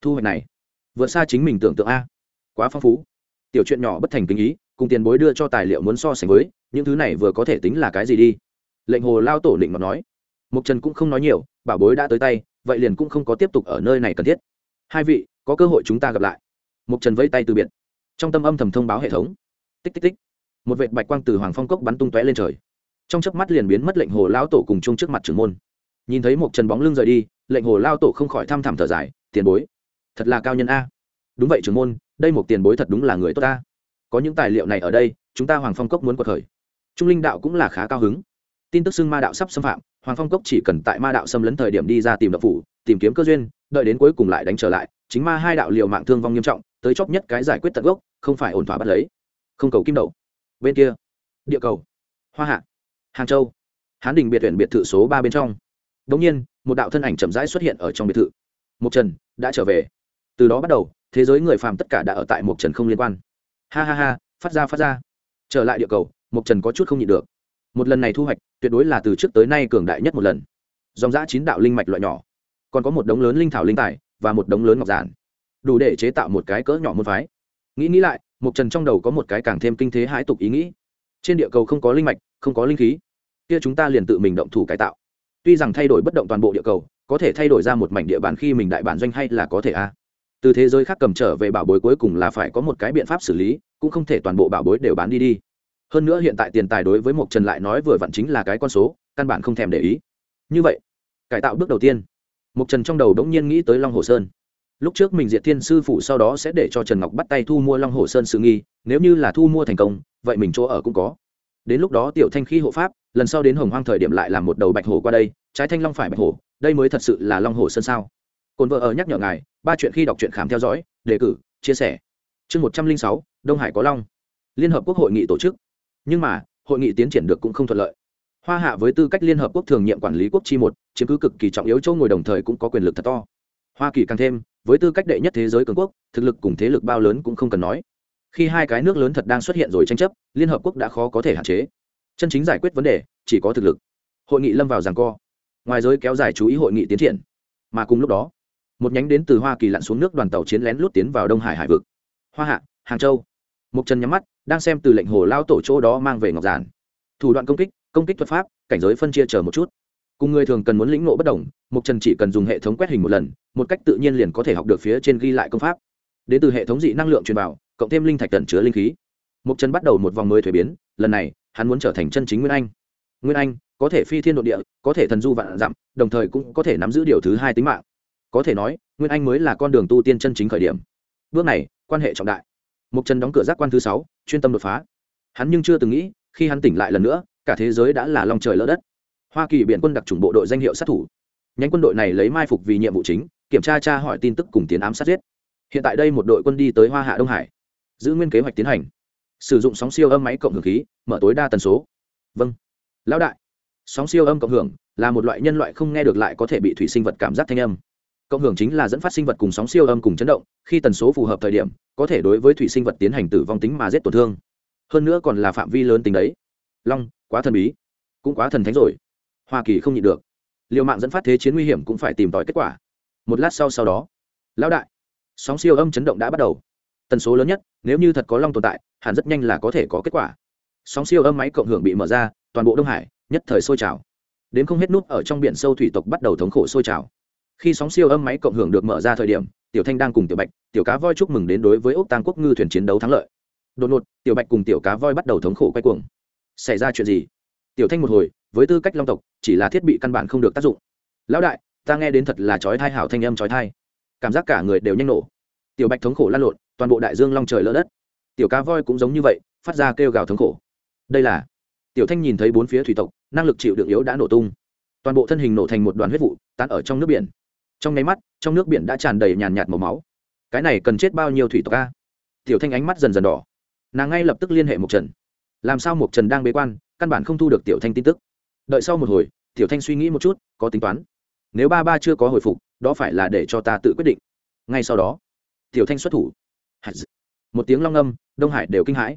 Thu hoạch này, vượt xa chính mình tưởng tượng a. Quá phong phú. Tiểu chuyện nhỏ bất thành kinh ý, cùng tiền bối đưa cho tài liệu muốn so sánh với, những thứ này vừa có thể tính là cái gì đi. Lệnh hồ lao tổ định mà nói. Mục trần cũng không nói nhiều, bảo bối đã tới tay, vậy liền cũng không có tiếp tục ở nơi này cần thiết. Hai vị, có cơ hội chúng ta gặp lại. Mục trần vẫy tay từ biệt. Trong tâm âm thầm thông báo hệ thống. Tích tích tích. Một vệt bạch quang từ hoàng phong cốc bắn tung tóe lên trời trong chớp mắt liền biến mất lệnh hồ lao tổ cùng chung trước mặt trưởng môn. Nhìn thấy một trần bóng lưng rời đi, lệnh hồ lao tổ không khỏi thăm thẳm thở dài, tiền bối, thật là cao nhân a. Đúng vậy trưởng môn, đây một tiền bối thật đúng là người tốt ta. Có những tài liệu này ở đây, chúng ta hoàng phong cốc muốn quật khởi. Trung linh đạo cũng là khá cao hứng. Tin tức xưng ma đạo sắp xâm phạm, hoàng phong cốc chỉ cần tại ma đạo xâm lấn thời điểm đi ra tìm đậu phủ, tìm kiếm cơ duyên, đợi đến cuối cùng lại đánh trở lại, chính ma hai đạo liều mạng thương vong nghiêm trọng, tới chóp nhất cái giải quyết tận gốc, không phải ổn thỏa bắt lấy. Không cầu kim đậu bên kia, địa cầu. Hoa hạ hàng châu. Hán đình biệt tuyển biệt thự số ba bên trong. Đ ỗ n g nhiên, một đạo thân ảnh chậm rãi xuất hiện ở trong biệt thự. Mộc trần đã trở về. Từ đó bắt đầu, thế giới người phàm tất cả đã ở tại Mộc trần không liên quan. Ha ha ha, phát ra phát ra. Trở lại địa cầu, Mộc trần có chút không nhịn được. Một lần này thu hoạch, tuyệt đối là từ trước tới nay cường đại nhất một lần. Dòng giã chín đạo linh mạch loại nhỏ. Còn có một đống lớn linh thảo linh tài và một đống lớn ngọc giản. Đủ để chế tạo một cái cỡ nhỏ môn phái. Nghĩ nghĩ lại, Mộc trần trong đầu có một cái càng thêm kinh thế hãi tục ý nghĩ. Trên địa cầu không có linh mạch không có linh khí. Kia chúng ta liền tự mình động thủ cải tạo. Tuy rằng thay đổi bất động toàn bộ địa cầu, có thể thay đổi ra một mảnh địa bàn khi mình đại bản doanh hay là có thể a. À? Từ thế giới khác cầm trở về bảo bối cuối cùng là phải có một cái biện pháp xử lý, cũng không thể toàn bộ bảo bối đều bán đi đi. Hơn nữa hiện tại tiền tài đối với một trần lại nói vừa vặn chính là cái con số, căn bản không thèm để ý. Như vậy, cải tạo bước đầu tiên. Một trần trong đầu đ ỗ n g nhiên nghĩ tới long hồ sơn. Lúc trước mình diệt thiên sư phụ sau đó sẽ để cho trần ngọc bắt tay thu mua long hồ sơn sự nghi, nếu như là thu mua thành công, vậy mình chỗ ở cũng có đến lúc đó tiểu thanh khi hộ pháp, lần sau đến hồng hoang thời điểm lại làm một đầu bạch hổ qua đây, trái thanh long phải bạch hổ, đây mới thật sự là long hồ sơn sao? Cồn vợ ở nhắc nhở ngài, ba chuyện khi đọc truyện khám theo dõi, đề cử, chia sẻ. Chương một trăm linh sáu, đông hải có long. Liên hợp quốc hội nghị tổ chức. Nhưng mà, hội nghị tiến triển được cũng không thuận lợi. Hoa hạ với tư cách liên hợp quốc thường nhiệm quản lý quốc chi một, chiếm cứ cực kỳ trọng yếu châu ngồi đồng thời cũng có quyền lực thật to. Hoa kỳ càng thêm, với tư cách đệ nhất thế giới cường quốc, thực lực cùng thế lực bao lớn cũng không cần nói khi hai cái nước lớn thật đang xuất hiện rồi tranh chấp, liên hợp quốc đã khó có thể hạn chế. Chân chính giải quyết vấn đề, chỉ có thực lực. Hội nghị lâm vào rằng co. Ngoài giới kéo dài chú ý hội nghị tiến triển. Mà cùng lúc đó, một nhánh đến từ hoa kỳ lặn xuống nước đoàn tàu chiến lén lút tiến vào đông hải hải vực. Hoa hạ, hàng châu. Một chân nhắm mắt, đang xem từ lệnh hồ lao tổ chỗ đó mang về ngọc giản. Thủ đoạn công kích công kích thuật pháp, cảnh giới phân chia chờ một chút. Cùng người thường cần muốn lĩnh ngộ bất đồng mục trần chỉ cần dùng hệ thống quét hình một lần, một cách tự nhiên liền có thể học được phía trên ghi lại công pháp. Đến từ hệ thống dị năng lượng truyền vào cộng thêm linh thạch tận chứa linh khí. Mục trần bắt đầu một vòng mới thuế biến, lần này, hắn muốn trở thành chân chính nguyên anh. Nguyên anh, có thể phi thiên độ địa, có thể thần du vạn dặm, đồng thời cũng có thể nắm giữ điều thứ hai tính mạng. Có thể nói, nguyên anh mới là con đường tu tiên chân chính khởi điểm. Bước này, quan hệ trọng đại. Mục trần đóng cửa giác quan thứ sáu, chuyên tâm đột phá. Hắn nhưng chưa từng nghĩ, khi hắn tỉnh lại lần nữa, cả thế giới đã là lòng trời lỡ đất. Hoa kỳ biển quân đặc trùng bộ đội danh hiệu sát thủ. Nhánh quân đội này lấy mai phục vì nhiệm vụ chính, kiểm tra tra hỏi tin tức cùng tiến ám sát giết. Hiện tại đây một đội quân đi tới hoa hạ đông hải giữ nguyên kế hoạch tiến hành. Sử dụng sóng siêu âm máy cộng hưởng khí, mở tối đa tần số. Vâng. Lão đại. Sóng siêu âm cộng hưởng là một loại nhân loại không nghe được lại có thể bị thủy sinh vật cảm giác thanh âm. Cộng hưởng chính là dẫn phát sinh vật cùng sóng siêu âm cùng chấn động, khi tần số phù hợp thời điểm, có thể đối với thủy sinh vật tiến hành tử vong tính mà giết tổn thương. Hơn nữa còn là phạm vi lớn tính đấy. Long, quá thần bí. Cũng quá thần thánh rồi. Hoa kỳ không nhịn được. Liệu mạng dẫn phát thế chiến nguy hiểm cũng phải tìm tòi kết quả. Một lát sau sau đó. Lão đại. Sóng siêu âm chấn động đã bắt đầu tần số lớn nhất, nếu như thật có long tồn tại, hẳn rất nhanh là có thể có kết quả. Sóng siêu âm máy cộng hưởng bị mở ra, toàn bộ đông hải, nhất thời sôi trào. Đến không hết nút ở trong biển sâu thủy tộc bắt đầu thống khổ sôi trào. Khi sóng siêu âm máy cộng hưởng được mở ra thời điểm, tiểu thanh đang cùng tiểu bạch, tiểu cá voi chúc mừng đến đối với ốc tăng quốc ngư thuyền chiến đấu thắng lợi. Đột ngột, tiểu bạch cùng tiểu cá voi bắt đầu thống khổ quay cuồng. Xảy ra chuyện gì? Tiểu thanh một hồi, với tư cách long tộc, chỉ là thiết bị căn bản không được tác dụng. Lão đại, ta nghe đến thật là chói thai hảo thanh âm chói thai cảm giác cả người đều nhanh nổ. Tiểu bạch thống khổ lan lộn toàn bộ đại dương long trời lỡ đất. Tiểu cá voi cũng giống như vậy, phát ra kêu gào thống khổ. Đây là, tiểu thanh nhìn thấy bốn phía thủy tộc, năng lực chịu đựng yếu đã nổ tung. Toàn bộ thân hình nổ thành một đoàn huyết vụ, tán ở trong nước biển. Trong nháy mắt, trong nước biển đã tràn đầy nhàn nhạt màu máu. Cái này cần chết bao nhiêu thủy tộc ca tiểu thanh ánh mắt dần dần đỏ. Nàng ngay lập tức liên hệ mộc trần. Làm sao mộc trần đang bế quan, căn bản không thu được tiểu thanh tin tức. Đợi sau một hồi, tiểu thanh suy nghĩ một chút, có tính toán. Nếu ba ba chưa có hồi phục, đó phải là để cho ta tự quyết định. Ngay sau đó, tiểu thanh xuất thủ một tiếng long âm, đông hải đều kinh hãi.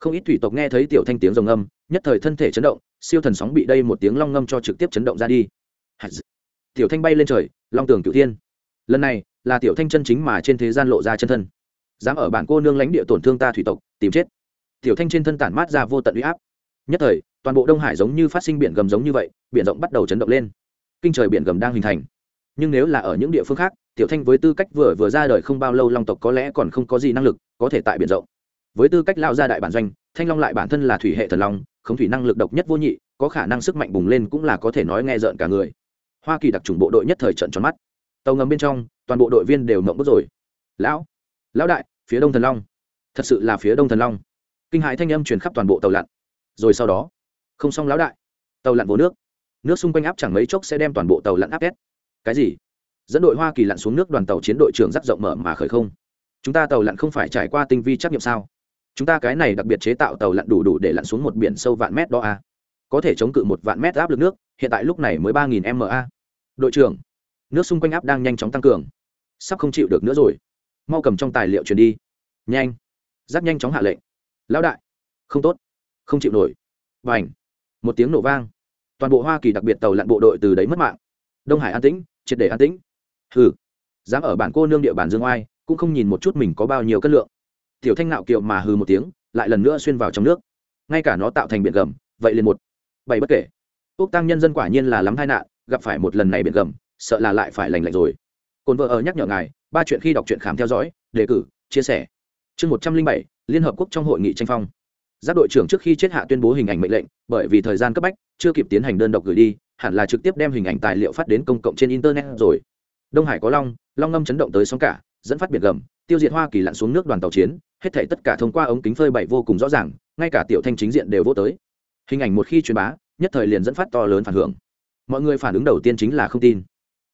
Không ít thủy tộc nghe thấy tiểu thanh tiếng rồng âm, nhất thời thân thể chấn động, siêu thần sóng bị đây một tiếng long ngâm cho trực tiếp chấn động ra đi. Tiểu thanh bay lên trời, long tường cửu thiên. Lần này, là tiểu thanh chân chính mà trên thế gian lộ ra chân thân. Dám ở bản cô nương lãnh địa tổn thương ta thủy tộc, tìm chết. Tiểu thanh trên thân tản mát ra vô tận uy áp. Nhất thời, toàn bộ đông hải giống như phát sinh biển gầm giống như vậy, biển rộng bắt đầu chấn động lên. Kinh trời biển gầm đang hình thành nhưng nếu là ở những địa phương khác, tiểu thanh với tư cách vừa vừa ra đời không bao lâu long tộc có lẽ còn không có gì năng lực có thể tại biển rộng. Với tư cách lao ra đại bản doanh, thanh long lại bản thân là thủy hệ thần long không thủy năng lực độc nhất vô nhị, có khả năng sức mạnh bùng lên cũng là có thể nói nghe rợn cả người. Hoa kỳ đặc trùng bộ đội nhất thời trận tròn mắt. Tàu ngầm bên trong, toàn bộ đội viên đều mộng bức rồi. Lão lão đại, phía đông thần long. Thật sự là phía đông thần long. Kinh hãi thanh âm truyền khắp toàn bộ tàu lặn. Rồi sau đó, không xong lão đại. Tàu lặn vô nước. Nước xung quanh áp chẳng mấy chốc sẽ đem toàn bộ tàu lặn áp ép cái gì? Dẫn đội hoa kỳ lặn xuống nước đoàn tàu chiến đội trưởng rắc rộng mở mà khởi không? Chúng ta tàu lặn không phải trải qua tinh vi trắc nghiệm sao? Chúng ta cái này đặc biệt chế tạo tàu lặn đủ đủ để lặn xuống một biển sâu vạn mét đó a à? có thể chống cự một vạn mét áp lực nước, hiện tại lúc này mới ba nghìn ma đội trưởng, nước xung quanh áp đang nhanh chóng tăng cường. Sắp không chịu được nữa rồi. Mau cầm trong tài liệu truyền đi. Nhanh. Giáp nhanh chóng hạ lệnh. Lão đại. Không tốt. Không chịu nổi. Và ảnh một tiếng nổ vang. Toàn bộ hoa kỳ đặc biệt tàu lặn bộ đội từ đấy mất mạng. Đông hải an tĩnh triệt để an tĩnh. Hừ, dám ở bản cô nương địa bàn dương oai, cũng không nhìn một chút mình có bao nhiêu cân lượng. Tiểu thanh nạo kiệu mà hừ một tiếng, lại lần nữa xuyên vào trong nước. Ngay cả nó tạo thành biển gầm, vậy liền một bảy bất kể. Úc tăng nhân dân quả nhiên là lắm tai nạn, gặp phải một lần này biển gầm, sợ là lại phải lành lạnh rồi. Cồn vợ ở nhắc nhở ngài, ba chuyện khi đọc truyện khám theo dõi, đề cử, chia sẻ. Chương một trăm linh bảy, liên hợp quốc trong hội nghị tranh phong giáp đội trưởng trước khi chết hạ tuyên bố hình ảnh mệnh lệnh, bởi vì thời gian cấp bách, chưa kịp tiến hành đơn độc gửi đi, hẳn là trực tiếp đem hình ảnh tài liệu phát đến công cộng trên internet rồi. Đông hải có long long ngâm chấn động tới sóng cả, dẫn phát biệt gầm, tiêu diệt hoa kỳ lặn xuống nước đoàn tàu chiến, hết thể tất cả thông qua ống kính phơi bày vô cùng rõ ràng, ngay cả tiểu thanh chính diện đều vô tới. Hình ảnh một khi truyền bá, nhất thời liền dẫn phát to lớn phản hưởng. Mọi người phản ứng đầu tiên chính là không tin.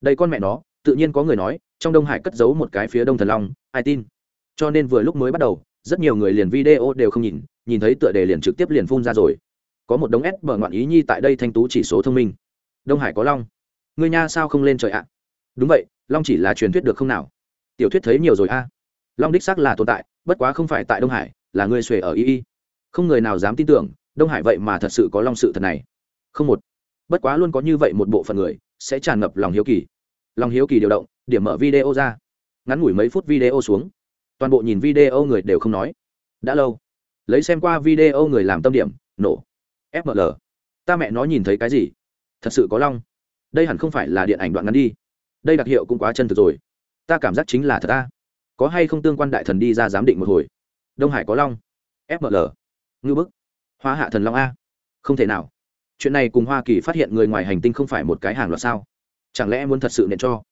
Đây con mẹ nó, tự nhiên có người nói, trong đông hải cất giấu một cái phía đông thần long, ai tin? Cho nên vừa lúc mới bắt đầu, rất nhiều người liền video đều không nhìn nhìn thấy tựa đề liền trực tiếp liền phun ra rồi. Có một đống s bờ ngoạn ý nhi tại đây thanh tú chỉ số thông minh. Đông hải có long. Người nha sao không lên trời ạ? Đúng vậy, long chỉ là truyền thuyết được không nào? Tiểu thuyết thấy nhiều rồi a. Long đích xác là tồn tại, bất quá không phải tại đông hải, là người xuề ở y y. Không người nào dám tin tưởng, đông hải vậy mà thật sự có long sự thật này. Không một. Bất quá luôn có như vậy một bộ phận người, sẽ tràn ngập lòng hiếu kỳ. Lòng hiếu kỳ điều động, điểm mở video ra. Ngắn ngủi mấy phút video xuống. Toàn bộ nhìn video người đều không nói. Đã lâu lấy xem qua video người làm tâm điểm, nổ fml ta mẹ nó nhìn thấy cái gì? Thật sự có long. Đây hẳn không phải là điện ảnh đoạn ngắn đi. Đây đặc hiệu cũng quá chân thực rồi. Ta cảm giác chính là thật ta có hay không tương quan đại thần đi ra giám định một hồi? Đông hải có long. Fml ngư bức. Hoa hạ thần long a. Không thể nào. Chuyện này cùng hoa kỳ phát hiện người ngoài hành tinh không phải một cái hàng loạt sao? Chẳng lẽ muốn thật sự nện cho?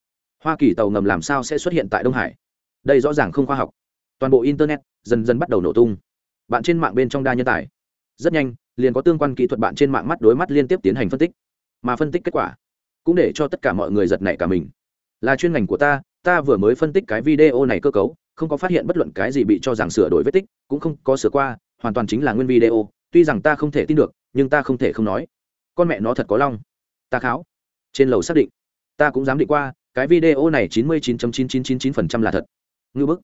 Hoa kỳ tàu ngầm làm sao sẽ xuất hiện tại đông hải? Đây rõ ràng không khoa học. Toàn bộ internet dần dần bắt đầu nổ tung bạn trên mạng bên trong đa nhân tài. Rất nhanh, liền có tương quan kỹ thuật bạn trên mạng mắt đối mắt liên tiếp tiến hành phân tích. Mà phân tích kết quả cũng để cho tất cả mọi người giật nảy cả mình. Là chuyên ngành của ta ta vừa mới phân tích cái video này cơ cấu, không có phát hiện bất luận cái gì bị cho rằng sửa đổi vết tích, cũng không có sửa qua, hoàn toàn chính là nguyên video. Tuy rằng ta không thể tin được, nhưng ta không thể không nói. Con mẹ nó thật có long ta kháo. Trên lầu xác định. Ta cũng dám định qua, cái video này chín mươi chín chín chín chín chín phần trăm là thật. Ngư bức.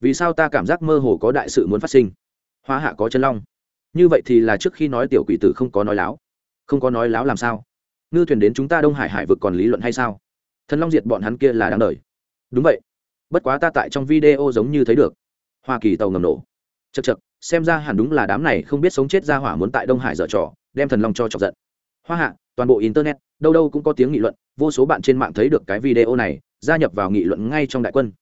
Vì sao ta cảm giác mơ hồ có đại sự muốn phát sinh? Hóa hạ có chân long. Như vậy thì là trước khi nói tiểu quỷ tử không có nói láo. Không có nói láo làm sao? Ngư thuyền đến chúng ta đông hải hải vực còn lý luận hay sao? Thần long diệt bọn hắn kia là đáng đời. Đúng vậy. Bất quá ta tại trong video giống như thấy được. Hoa kỳ tàu ngầm nổ. Chật chật xem ra hẳn đúng là đám này không biết sống chết ra hỏa muốn tại đông hải dở trò, đem thần long cho chọc giận. Hoa hạ, toàn bộ internet, đâu đâu cũng có tiếng nghị luận, vô số bạn trên mạng thấy được cái video này, gia nhập vào nghị luận ngay trong đại quân.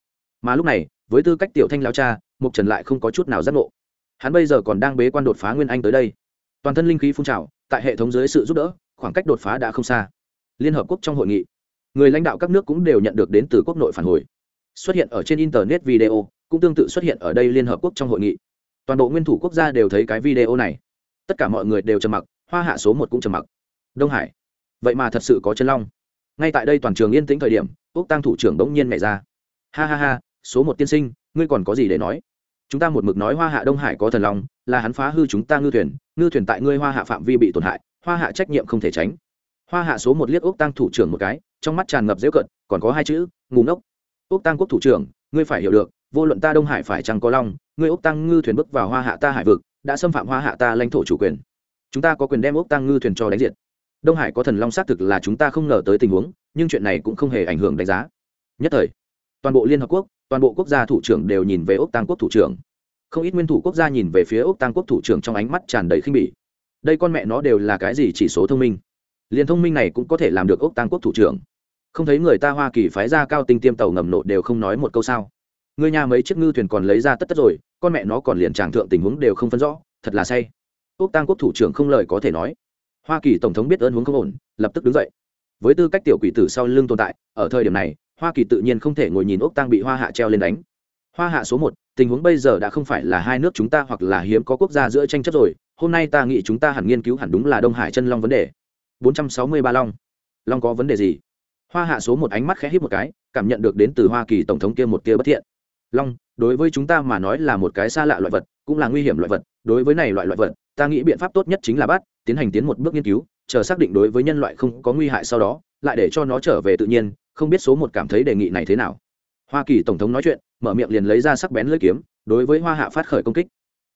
Mà lúc này, với tư cách tiểu thanh lao cha mục trần lại không có chút nào giác ngộ hắn bây giờ còn đang bế quan đột phá nguyên anh tới đây. Toàn thân linh khí phun trào, tại hệ thống dưới sự giúp đỡ, khoảng cách đột phá đã không xa. Liên hợp quốc trong hội nghị, người lãnh đạo các nước cũng đều nhận được đến từ quốc nội phản hồi. Xuất hiện ở trên internet video, cũng tương tự xuất hiện ở đây liên hợp quốc trong hội nghị. Toàn bộ nguyên thủ quốc gia đều thấy cái video này. Tất cả mọi người đều trầm mặc, hoa hạ số một cũng trầm mặc. Đông hải, vậy mà thật sự có chân long. Ngay tại đây toàn trường yên tĩnh thời điểm, úc tăng thủ trưởng bỗng nhiên mẹ ra. Ha ha ha, số một tiên sinh, ngươi còn có gì để nói? Chúng ta một mực nói hoa hạ đông hải có thần long, là hắn phá hư chúng ta ngư thuyền ngư thuyền tại ngươi hoa hạ phạm vi bị tổn hại, hoa hạ trách nhiệm không thể tránh. Hoa hạ số một liếc ốc tăng thủ trưởng một cái, trong mắt tràn ngập dễu cận còn có hai chữ ngủ ngốc. Ốc tăng quốc thủ trưởng, ngươi phải hiểu được, vô luận ta đông hải phải chăng có long, ngươi ốc tăng ngư thuyền bước vào hoa hạ ta hải vực, đã xâm phạm hoa hạ ta lãnh thổ chủ quyền. Chúng ta có quyền đem ốc tăng ngư thuyền cho đánh diệt. Đông hải có thần long xác thực là chúng ta không ngờ tới tình huống, nhưng chuyện này cũng không hề ảnh hưởng đánh giá. Nhất thời, toàn bộ liên hợp quốc toàn bộ quốc gia thủ trưởng đều nhìn về ốc tăng quốc thủ trưởng. Không ít nguyên thủ quốc gia nhìn về phía ốc tăng quốc thủ trưởng trong ánh mắt tràn đầy khinh bỉ. Đây con mẹ nó đều là cái gì chỉ số thông minh? Liền thông minh này cũng có thể làm được ốc tăng quốc thủ trưởng. Không thấy người ta hoa kỳ phái ra cao tinh tiêm tàu ngầm nộ đều không nói một câu sao? Người nhà mấy chiếc ngư thuyền còn lấy ra tất tất rồi, con mẹ nó còn liền tràng thượng tình huống đều không phân rõ, thật là say. Ốc tăng quốc thủ trưởng không lời có thể nói. Hoa kỳ tổng thống biết ơn huống không ổn, lập tức đứng dậy. Với tư cách tiểu quỷ tử sau lưng tồn tại, ở thời điểm này hoa kỳ tự nhiên không thể ngồi nhìn ốc tăng bị hoa hạ treo lên đánh. Hoa hạ số một, tình huống bây giờ đã không phải là hai nước chúng ta hoặc là hiếm có quốc gia giữa tranh chấp rồi. Hôm nay ta nghĩ chúng ta hẳn nghiên cứu hẳn đúng là đông hải chân long vấn đề. 463 long. Long có vấn đề gì? Hoa hạ số một ánh mắt khẽ hít một cái, cảm nhận được đến từ hoa kỳ tổng thống kia một kia bất thiện. Long, đối với chúng ta mà nói là một cái xa lạ loại vật, cũng là nguy hiểm loại vật. Đối với này loại loại vật, ta nghĩ biện pháp tốt nhất chính là bắt, tiến hành tiến một bước nghiên cứu, chờ xác định đối với nhân loại không có nguy hại sau đó, lại để cho nó trở về tự nhiên không biết số một cảm thấy đề nghị này thế nào. Hoa kỳ tổng thống nói chuyện, mở miệng liền lấy ra sắc bén lưỡi kiếm, đối với hoa hạ phát khởi công kích.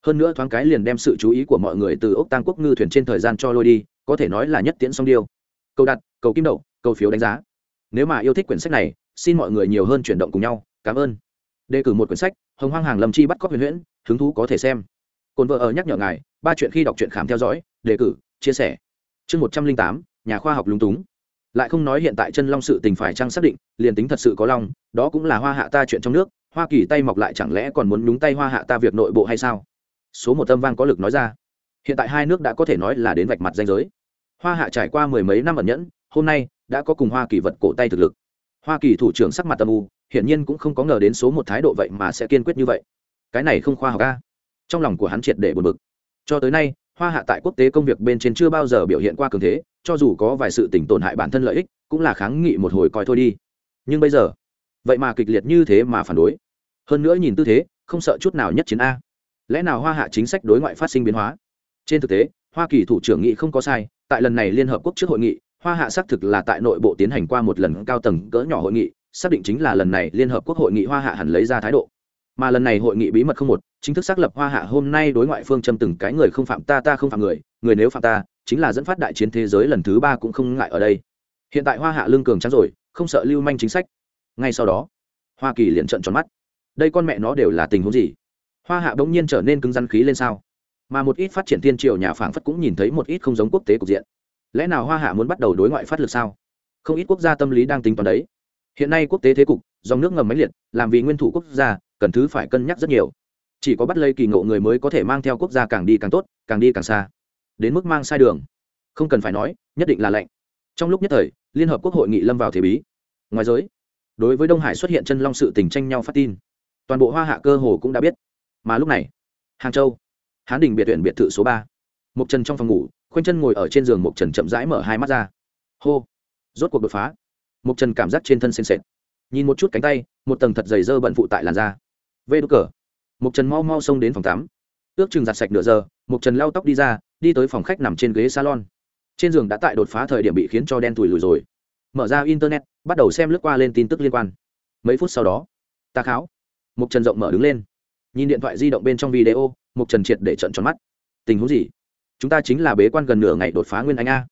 Hơn nữa thoáng cái liền đem sự chú ý của mọi người từ ốc tăng quốc ngư thuyền trên thời gian cho lôi đi, có thể nói là nhất tiễn song điêu. Câu đặt, cầu kim đậu, cầu phiếu đánh giá. Nếu mà yêu thích quyển sách này, xin mọi người nhiều hơn chuyển động cùng nhau. Cảm ơn. Đề cử một quyển sách, hồng hoang hàng lâm chi bắt cóc huyền huyễn, hứng thú có thể xem. Cồn vợ ở nhắc nhở ngài, ba chuyện khi đọc truyện khám theo dõi, đề cử, chia sẻ. Chương một trăm linh tám, nhà khoa học lúng túng lại không nói hiện tại chân long sự tình phải chăng xác định, liền tính thật sự có long, đó cũng là hoa hạ ta chuyện trong nước, hoa kỳ tay mọc lại chẳng lẽ còn muốn nhúng tay hoa hạ ta việc nội bộ hay sao? Số một tâm vang có lực nói ra. Hiện tại hai nước đã có thể nói là đến vạch mặt danh giới. Hoa hạ trải qua mười mấy năm ẩn nhẫn, hôm nay đã có cùng hoa kỳ vật cổ tay thực lực. Hoa kỳ thủ trưởng sắc mặt tâm u, hiển nhiên cũng không có ngờ đến số một thái độ vậy mà sẽ kiên quyết như vậy. Cái này không khoa học ca trong lòng của hắn triệt để buồn bực. Cho tới nay hoa hạ tại quốc tế công việc bên trên chưa bao giờ biểu hiện qua cường thế, cho dù có vài sự tỉnh tổn hại bản thân lợi ích, cũng là kháng nghị một hồi coi thôi đi. Nhưng bây giờ, vậy mà kịch liệt như thế mà phản đối. Hơn nữa nhìn tư thế, không sợ chút nào nhất chiến a. Lẽ nào hoa hạ chính sách đối ngoại phát sinh biến hóa? Trên thực tế, hoa kỳ thủ trưởng nghị không có sai, tại lần này liên hợp quốc trước hội nghị, hoa hạ xác thực là tại nội bộ tiến hành qua một lần cao tầng cỡ nhỏ hội nghị, xác định chính là lần này liên hợp quốc hội nghị hoa hạ hẳn lấy ra thái độ. Mà lần này hội nghị bí mật không một chính thức xác lập hoa hạ hôm nay đối ngoại phương châm từng cái người không phạm ta ta không phạm người người nếu phạm ta, chính là dẫn phát đại chiến thế giới lần thứ ba cũng không ngại ở đây. Hiện tại hoa hạ lương cường trắng rồi, không sợ lưu manh chính sách. Ngay sau đó, hoa kỳ liền trận tròn mắt. Đây con mẹ nó đều là tình huống gì? Hoa hạ bỗng nhiên trở nên cứng rắn khí lên sao? Mà một ít phát triển tiên triều nhà phảng phất cũng nhìn thấy một ít không giống quốc tế cục diện. Lẽ nào hoa hạ muốn bắt đầu đối ngoại phát lực sao? Không ít quốc gia tâm lý đang tính toán đấy. Hiện nay quốc tế thế cục, dòng nước ngầm máy liệt, làm vì nguyên thủ quốc gia, cần thứ phải cân nhắc rất nhiều chỉ có bắt lấy kỳ ngộ người mới có thể mang theo quốc gia càng đi càng tốt, càng đi càng xa. Đến mức mang sai đường. Không cần phải nói, nhất định là lệnh. Trong lúc nhất thời, liên hợp quốc hội nghị lâm vào thế bí. Ngoài giới, đối với đông hải xuất hiện chân long sự tình tranh nhau phát tin. Toàn bộ hoa hạ cơ hồ cũng đã biết. Mà lúc này, hàng châu, hán đình biệt tuyển biệt thự số ba. Mộc trần trong phòng ngủ, khoanh chân ngồi ở trên giường mộc trần chậm rãi mở hai mắt ra. Hô. Rốt cuộc đột phá. Mộc trần cảm giác trên thân sên sệt. Nhìn một chút cánh tay, một tầng thật dày dơ bận phụ tại làn da. Vê đ cờ mục trần mau mau xông đến phòng tắm. Ước chừng giặt sạch nửa giờ mục trần lau tóc đi ra, đi tới phòng khách nằm trên ghế salon. Trên giường đã tại đột phá thời điểm bị khiến cho đen tủi lùi rồi. Mở ra internet, bắt đầu xem lướt qua lên tin tức liên quan. Mấy phút sau đó, ta kháo. Mục trần rộng mở đứng lên. Nhìn điện thoại di động bên trong video mục trần triệt để trận tròn mắt. Tình huống gì? Chúng ta chính là bế quan gần nửa ngày đột phá nguyên anh a.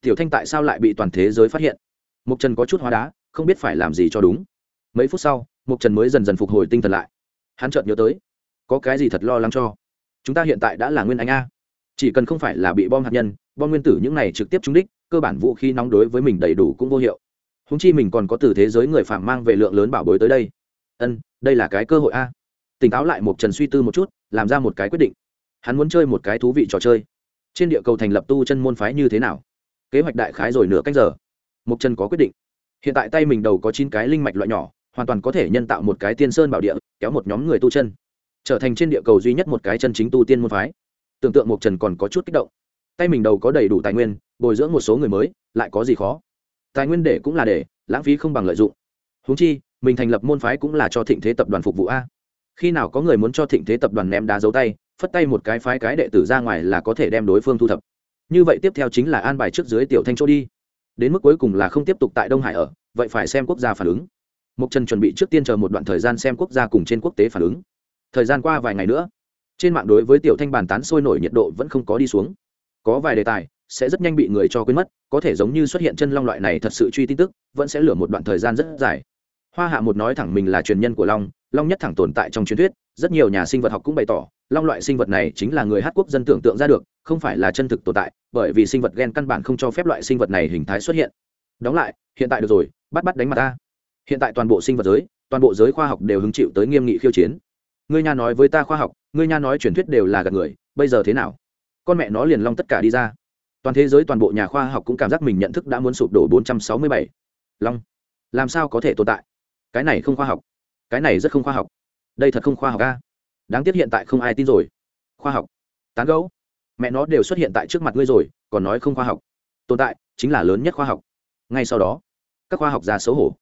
Tiểu thanh tại sao lại bị toàn thế giới phát hiện? Mục trần có chút hóa đá, không biết phải làm gì cho đúng. Mấy phút sau mục trần mới dần dần phục hồi tinh thần lại. Hắn chợt nhớ tới có cái gì thật lo lắng cho? Chúng ta hiện tại đã là nguyên anh a. Chỉ cần không phải là bị bom hạt nhân, bom nguyên tử những này trực tiếp trúng đích, cơ bản vũ khí nóng đối với mình đầy đủ cũng vô hiệu. Húng chi mình còn có từ thế giới người phạm mang về lượng lớn bảo bối tới đây. Ân, đây là cái cơ hội a. Tỉnh táo lại một trần suy tư một chút, làm ra một cái quyết định. Hắn muốn chơi một cái thú vị trò chơi. Trên địa cầu thành lập tu chân môn phái như thế nào? Kế hoạch đại khái rồi nửa cách giờ. Mục trần có quyết định. Hiện tại tay mình đầu có chín cái linh mạch loại nhỏ, hoàn toàn có thể nhân tạo một cái tiên sơn bảo địa, kéo một nhóm người tu chân trở thành trên địa cầu duy nhất một cái chân chính tu tiên môn phái. Tưởng tượng mộc trần còn có chút kích động. Tay mình đầu có đầy đủ tài nguyên, bồi dưỡng một số người mới, lại có gì khó? Tài nguyên để cũng là để, lãng phí không bằng lợi dụng. Húng chi, mình thành lập môn phái cũng là cho thịnh thế tập đoàn phục vụ a. Khi nào có người muốn cho thịnh thế tập đoàn ném đá dấu tay, phất tay một cái phái cái đệ tử ra ngoài là có thể đem đối phương thu thập. Như vậy tiếp theo chính là an bài trước dưới tiểu thanh chỗ đi. Đến mức cuối cùng là không tiếp tục tại đông hải ở, vậy phải xem quốc gia phản ứng. Mục trần chuẩn bị trước tiên chờ một đoạn thời gian xem quốc gia cùng trên quốc tế phản ứng thời gian qua vài ngày nữa, trên mạng đối với tiểu thanh bàn tán sôi nổi nhiệt độ vẫn không có đi xuống. Có vài đề tài sẽ rất nhanh bị người cho quên mất, có thể giống như xuất hiện chân long loại này thật sự truy tin tức, vẫn sẽ lửa một đoạn thời gian rất dài. Hoa hạ một nói thẳng mình là truyền nhân của long long nhất thẳng tồn tại trong truyền thuyết, rất nhiều nhà sinh vật học cũng bày tỏ, long loại sinh vật này chính là người hát quốc dân tưởng tượng ra được, không phải là chân thực tồn tại, bởi vì sinh vật g e n căn bản không cho phép loại sinh vật này hình thái xuất hiện. Đóng lại, hiện tại được rồi, bắt bắt đánh mặt ta. Hiện tại toàn bộ sinh vật giới, toàn bộ giới khoa học đều hứng chịu tới nghiêm nghị khiêu chiến ngươi nha nói với ta khoa học, ngươi nha nói truyền thuyết đều là gạt người, bây giờ thế nào? Con mẹ nó liền long tất cả đi ra. Toàn thế giới toàn bộ nhà khoa học cũng cảm giác mình nhận thức đã muốn sụp đổ 467. long, làm sao có thể tồn tại? Cái này không khoa học. Cái này rất không khoa học. Đây thật không khoa học a. Đáng tiếc hiện tại không ai tin rồi. Khoa học. Tán gấu mẹ nó đều xuất hiện tại trước mặt ngươi rồi, còn nói không khoa học. Tồn tại chính là lớn nhất khoa học. Ngay sau đó, các khoa học gia xấu hổ.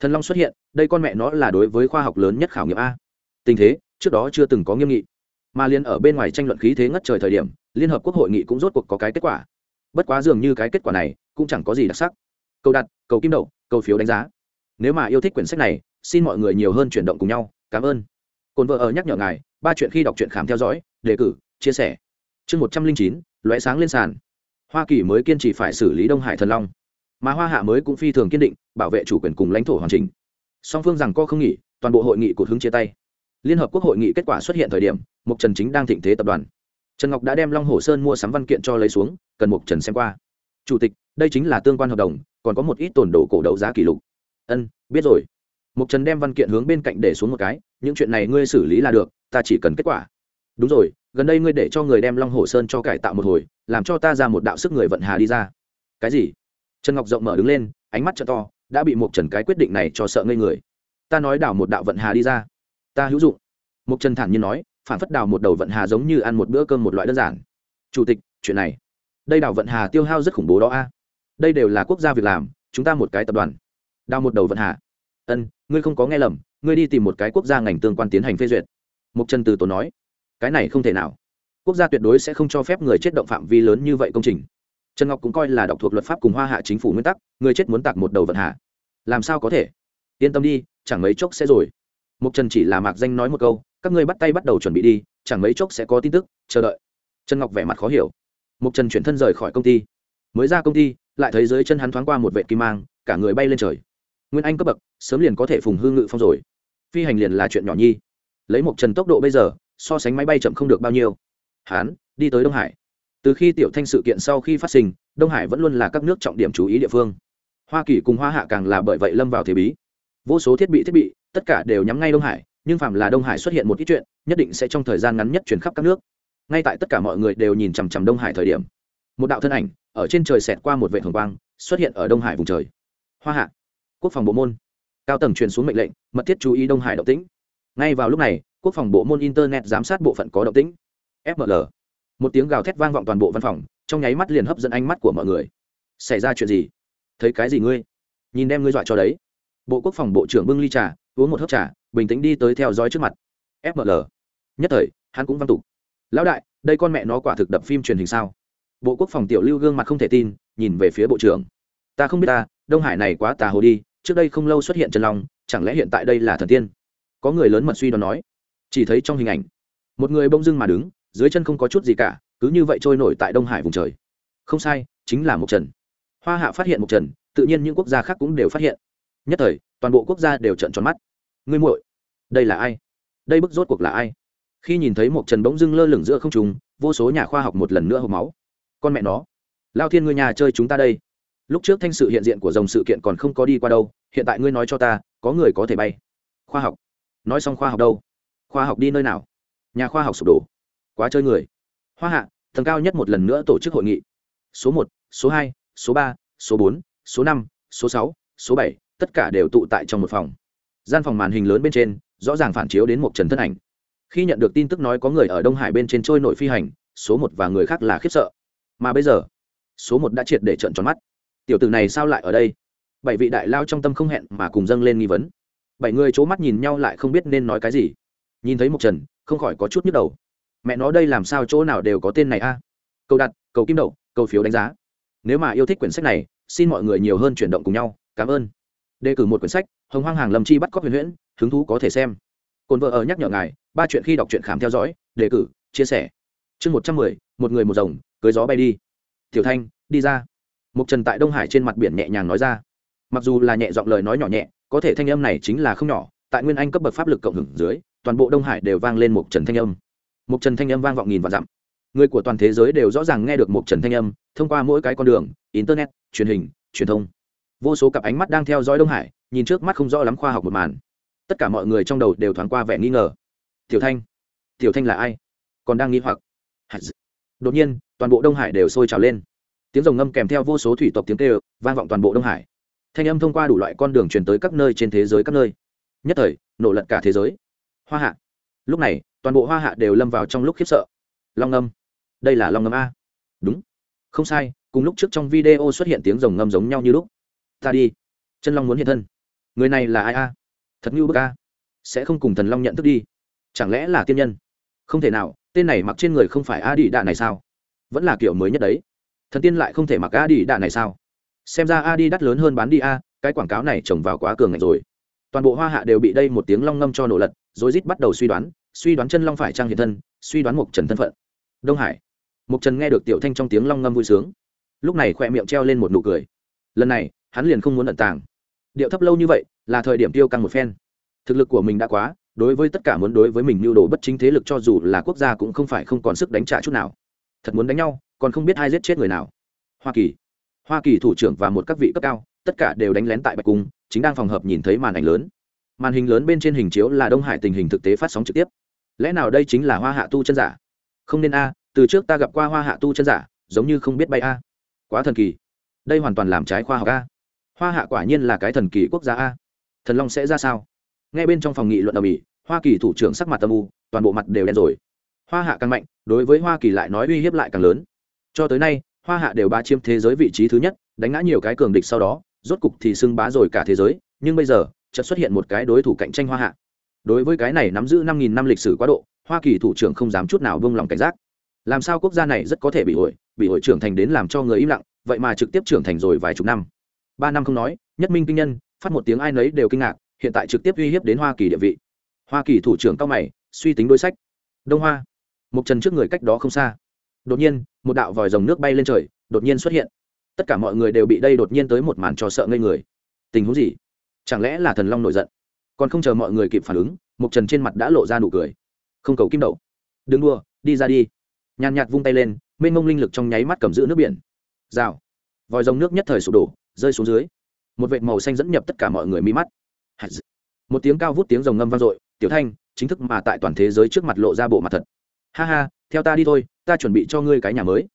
Thần long xuất hiện, đây con mẹ nó là đối với khoa học lớn nhất khảo nghiệm a. Tình thế trước đó chưa từng có nghiêm nghị. Mà liên ở bên ngoài tranh luận khí thế ngất trời thời điểm, liên hợp quốc hội nghị cũng rốt cuộc có cái kết quả. Bất quá dường như cái kết quả này cũng chẳng có gì đặc sắc. Cầu đặt, cầu kim đậu, cầu phiếu đánh giá. Nếu mà yêu thích quyển sách này, xin mọi người nhiều hơn chuyển động cùng nhau. Cảm ơn. Cồn vợ ở nhắc nhở ngài, ba chuyện khi đọc truyện khám theo dõi, đề cử, chia sẻ. Chương một trăm linh chín, lóe sáng lên sàn. Hoa kỳ mới kiên trì phải xử lý đông hải thần long. Mà hoa hạ mới cũng phi thường kiên định, bảo vệ chủ quyền cùng lãnh thổ hoàn chỉnh. Song phương rằng co không nghỉ, toàn bộ hội nghị của hứng chia tay liên hợp quốc hội nghị kết quả xuất hiện thời điểm mục trần chính đang thịnh thế tập đoàn. Trần ngọc đã đem long hồ sơn mua sắm văn kiện cho lấy xuống, cần mục trần xem qua. Chủ tịch, đây chính là tương quan hợp đồng, còn có một ít tổn đồ cổ đấu giá kỷ lục. Ân, biết rồi. Mục trần đem văn kiện hướng bên cạnh để xuống một cái, những chuyện này ngươi xử lý là được, ta chỉ cần kết quả. Đúng rồi, gần đây ngươi để cho người đem long hồ sơn cho cải tạo một hồi, làm cho ta ra một đạo sức người vận hà đi ra. Cái gì? Trần ngọc rộng mở đứng lên, ánh mắt t to, đã bị mục trần cái quyết định này cho sợ ngây người. Ta nói đảo một đạo vận hà đi ra ta hữu dụng. Mục trần thản nhiên nói, phản phất đào một đầu vận hà giống như ăn một bữa cơm một loại đơn giản. Chủ tịch, chuyện này, đây đào vận hà tiêu hao rất khủng bố đó a. Đây đều là quốc gia việc làm, chúng ta một cái tập đoàn. Đào một đầu vận hà. Ân, ngươi không có nghe lầm, ngươi đi tìm một cái quốc gia ngành tương quan tiến hành phê duyệt. Mục trần từ tổ nói, cái này không thể nào. Quốc gia tuyệt đối sẽ không cho phép người chết động phạm vi lớn như vậy công trình. Trần ngọc cũng coi là đọc thuộc luật pháp cùng hoa hạ chính phủ nguyên tắc, người chết muốn tạc một đầu vận hạ làm sao có thể? Yên tâm đi, chẳng mấy chốc sẽ rồi mục trần chỉ là mạc danh nói một câu, các ngươi bắt tay bắt đầu chuẩn bị đi, chẳng mấy chốc sẽ có tin tức, chờ đợi. Trần ngọc vẻ mặt khó hiểu. Mục trần chuyển thân rời khỏi công ty. Mới ra công ty, lại thấy dưới chân hắn thoáng qua một vệ kim mang, cả người bay lên trời. Nguyên anh cấp bậc, sớm liền có thể phùng hương ngự phong rồi. Phi hành liền là chuyện nhỏ nhi. Lấy Mục trần tốc độ bây giờ, so sánh máy bay chậm không được bao nhiêu. Hán đi tới đông hải. Từ khi tiểu thanh sự kiện sau khi phát sinh, đông hải vẫn luôn là các nước trọng điểm chú ý địa phương. Hoa kỳ cùng hoa hạ càng là bởi vậy lâm vào thế bí. Vô số thiết bị thiết bị tất cả đều nhắm ngay đông hải, nhưng phạm là đông hải xuất hiện một ít chuyện, nhất định sẽ trong thời gian ngắn nhất chuyển khắp các nước. Ngay tại tất cả mọi người đều nhìn chằm chằm đông hải thời điểm, một đạo thân ảnh ở trên trời xẹt qua một vệ thường quang, xuất hiện ở đông hải vùng trời. Hoa hạ, quốc phòng bộ môn. Cao tầng truyền xuống mệnh lệnh, mật thiết chú ý đông hải động tĩnh. Ngay vào lúc này, quốc phòng bộ môn internet giám sát bộ phận có động tĩnh. Fml một tiếng gào thét vang vọng toàn bộ văn phòng, trong nháy mắt liền hấp dẫn ánh mắt của mọi người. Xảy ra chuyện gì? Thấy cái gì ngươi? Nhìn đem ngươi dọa cho đấy. Bộ quốc phòng bộ trưởng bưng ly trà uống một hớp trà, bình tĩnh đi tới theo dõi trước mặt. Fml nhất thời, hắn cũng văn tục. Lão đại, đây con mẹ nó quả thực đập phim truyền hình sao? Bộ quốc phòng tiểu lưu gương mặt không thể tin, nhìn về phía bộ trưởng. Ta không biết ta, đông hải này quá tà hồ đi, trước đây không lâu xuất hiện trần long, chẳng lẽ hiện tại đây là thần tiên? Có người lớn mật suy đoán nói. Chỉ thấy trong hình ảnh, một người bông dưng mà đứng, dưới chân không có chút gì cả, cứ như vậy trôi nổi tại đông hải vùng trời. Không sai, chính là một trần. Hoa hạ phát hiện một trần, tự nhiên những quốc gia khác cũng đều phát hiện. Nhất thời, toàn bộ quốc gia đều trợn tròn mắt ngươi muội, đây là ai? Đây bức rốt cuộc là ai? Khi nhìn thấy một trần bỗng dưng lơ lửng giữa không trùng vô số nhà khoa học một lần nữa hộp máu. Con mẹ nó, lao thiên ngươi nhà chơi chúng ta đây. Lúc trước thanh sự hiện diện của dòng sự kiện còn không có đi qua đâu, hiện tại ngươi nói cho ta, có người có thể bay. Khoa học. Nói xong khoa học đâu? Khoa học đi nơi nào? Nhà khoa học sụp đổ. Quá chơi người. Hoa hạ, tầng cao nhất một lần nữa tổ chức hội nghị. Số một, số hai, số ba, số bốn, số năm, số sáu, số bảy, tất cả đều tụ tại trong một phòng gian phòng màn hình lớn bên trên, rõ ràng phản chiếu đến một trần thân ảnh. Khi nhận được tin tức nói có người ở đông hải bên trên trôi nổi phi hành, số một và người khác là khiếp sợ. Mà bây giờ, số một đã triệt để trận tròn mắt. Tiểu tử này sao lại ở đây? Bảy vị đại lao trong tâm không hẹn mà cùng dâng lên nghi vấn. Bảy người c h ố mắt nhìn nhau lại không biết nên nói cái gì. Nhìn thấy một trần, không khỏi có chút nhức đầu. Mẹ nó đây làm sao chỗ nào đều có tên này a? Câu đặt, cầu kim đậu, cầu phiếu đánh giá. Nếu mà yêu thích quyển sách này, xin mọi người nhiều hơn chuyển động cùng nhau. Cảm ơn đề cử một quyển sách, hồng hoang hàng lâm chi bắt cóc huyền huyễn, hứng thú có thể xem. Cồn vợ ở nhắc nhở ngài, ba chuyện khi đọc truyện khám theo dõi, đề cử, chia sẻ. Chương một trăm mười, một người một rồng, cưới gió bay đi. Tiểu thanh, đi ra. Mục trần tại đông hải trên mặt biển nhẹ nhàng nói ra. Mặc dù là nhẹ giọng lời nói nhỏ nhẹ, có thể thanh âm này chính là không nhỏ, tại nguyên anh cấp bậc pháp lực cộng hưởng dưới, toàn bộ đông hải đều vang lên mục trần thanh âm. Mục trần thanh âm vang vọng nghìn và dặm. Người của toàn thế giới đều rõ ràng nghe được mục trần thanh âm, thông qua mỗi cái con đường, internet, truyền hình, truyền thông vô số cặp ánh mắt đang theo dõi đông hải, nhìn trước mắt không rõ lắm khoa học một màn. Tất cả mọi người trong đầu đều thoáng qua vẻ nghi ngờ. Tiểu thanh tiểu thanh là ai? Còn đang nghi hoặc. Đột nhiên, toàn bộ đông hải đều sôi trào lên. Tiếng rồng ngâm kèm theo vô số thủy tộc tiếng kêu, vang vọng toàn bộ đông hải. Thanh âm thông qua đủ loại con đường truyền tới các nơi trên thế giới các nơi. Nhất thời, nổ lật cả thế giới. Hoa hạ. Lúc này, toàn bộ hoa hạ đều lâm vào trong lúc khiếp sợ. Long ngâm. Đây là long ngâm a. Đúng. Không sai, cùng lúc trước trong video xuất hiện tiếng rồng ngâm giống nhau như lúc ta đi. Chân long muốn hiện thân. Người này là ai a? Thật như bức a. Sẽ không cùng thần long nhận thức đi. Chẳng lẽ là tiên nhân? Không thể nào, tên này mặc trên người không phải a đi đạ này sao? Vẫn là kiểu mới nhất đấy. Thần tiên lại không thể mặc a đi đạ này sao? Xem ra a đi đắt lớn hơn bán đi a, cái quảng cáo này trồng vào quá cường ngạch rồi. Toàn bộ hoa hạ đều bị đây một tiếng long ngâm cho nổ lật, rồi rít bắt đầu suy đoán suy đoán chân long phải trang hiện thân, suy đoán mục trần thân phận. Đông hải. Mục trần nghe được tiểu thanh trong tiếng long ngâm vui sướng. Lúc này khoe miệng treo lên một nụ cười. Lần này hắn liền không muốn ẩn tàng. Điệu thấp lâu như vậy, là thời điểm tiêu căng một phen. Thực lực của mình đã quá, đối với tất cả muốn đối với mình mưu đồ bất chính thế lực cho dù là quốc gia cũng không phải không còn sức đánh trả chút nào. Thật muốn đánh nhau, còn không biết ai giết chết người nào. Hoa kỳ. Hoa kỳ thủ trưởng và một các vị cấp cao, tất cả đều đánh lén tại bạch cung, chính đang phòng hợp nhìn thấy màn ảnh lớn. Màn hình lớn bên trên hình chiếu là đông hải tình hình thực tế phát sóng trực tiếp. Lẽ nào đây chính là hoa hạ tu chân giả? Không nên a, từ trước ta gặp qua hoa hạ tu chân giả, giống như không biết bay a. Quá thần kỳ. Đây hoàn toàn làm trái khoa học a hoa hạ quả nhiên là cái thần kỳ quốc gia a. Thần long sẽ ra sao? Ngay bên trong phòng nghị luận ở mỹ hoa kỳ thủ trưởng sắc mặt tâm u, toàn bộ mặt đều đen rồi. Hoa hạ càng mạnh, đối với hoa kỳ lại nói uy hiếp lại càng lớn. Cho tới nay, hoa hạ đều ba chiếm thế giới vị trí thứ nhất, đánh ngã nhiều cái cường địch sau đó, rốt cục thì xưng bá rồi cả thế giới, nhưng bây giờ, chợt xuất hiện một cái đối thủ cạnh tranh hoa hạ. Đối với cái này nắm giữ năm nghìn năm lịch sử quá độ, hoa kỳ thủ trưởng không dám chút nào vung lòng cảnh giác. Làm sao quốc gia này rất có thể bị hội bị hội trưởng thành đến làm cho người im lặng, vậy mà trực tiếp trưởng thành rồi vài chục năm ba năm không nói, nhất minh kinh nhân, phát một tiếng ai nấy đều kinh ngạc, hiện tại trực tiếp uy hiếp đến hoa kỳ địa vị. Hoa kỳ thủ trưởng cao mày, suy tính đối sách. Đông hoa. Một trần trước người cách đó không xa. Đột nhiên, một đạo vòi rồng nước bay lên trời, đột nhiên xuất hiện. Tất cả mọi người đều bị đây đột nhiên tới một màn trò sợ ngây người. Tình huống gì? Chẳng lẽ là thần long nổi giận? Còn không chờ mọi người kịp phản ứng một trần trên mặt đã lộ ra nụ cười. Không cầu kim đậu. Đừng đua đi ra đi. Nhàn nhạt vung tay lên, mênh mông linh lực trong nháy mắt cầm giữ nước biển. Rào. Vòi rồng nước nhất thời sụp đổ rơi xuống dưới. Một vệt màu xanh dẫn nhập tất cả mọi người mi mắt. Một tiếng cao vút tiếng rồng ngâm vang dội, tiểu thanh chính thức mà tại toàn thế giới trước mặt lộ ra bộ mặt thật. Ha ha, theo ta đi thôi, ta chuẩn bị cho ngươi cái nhà mới.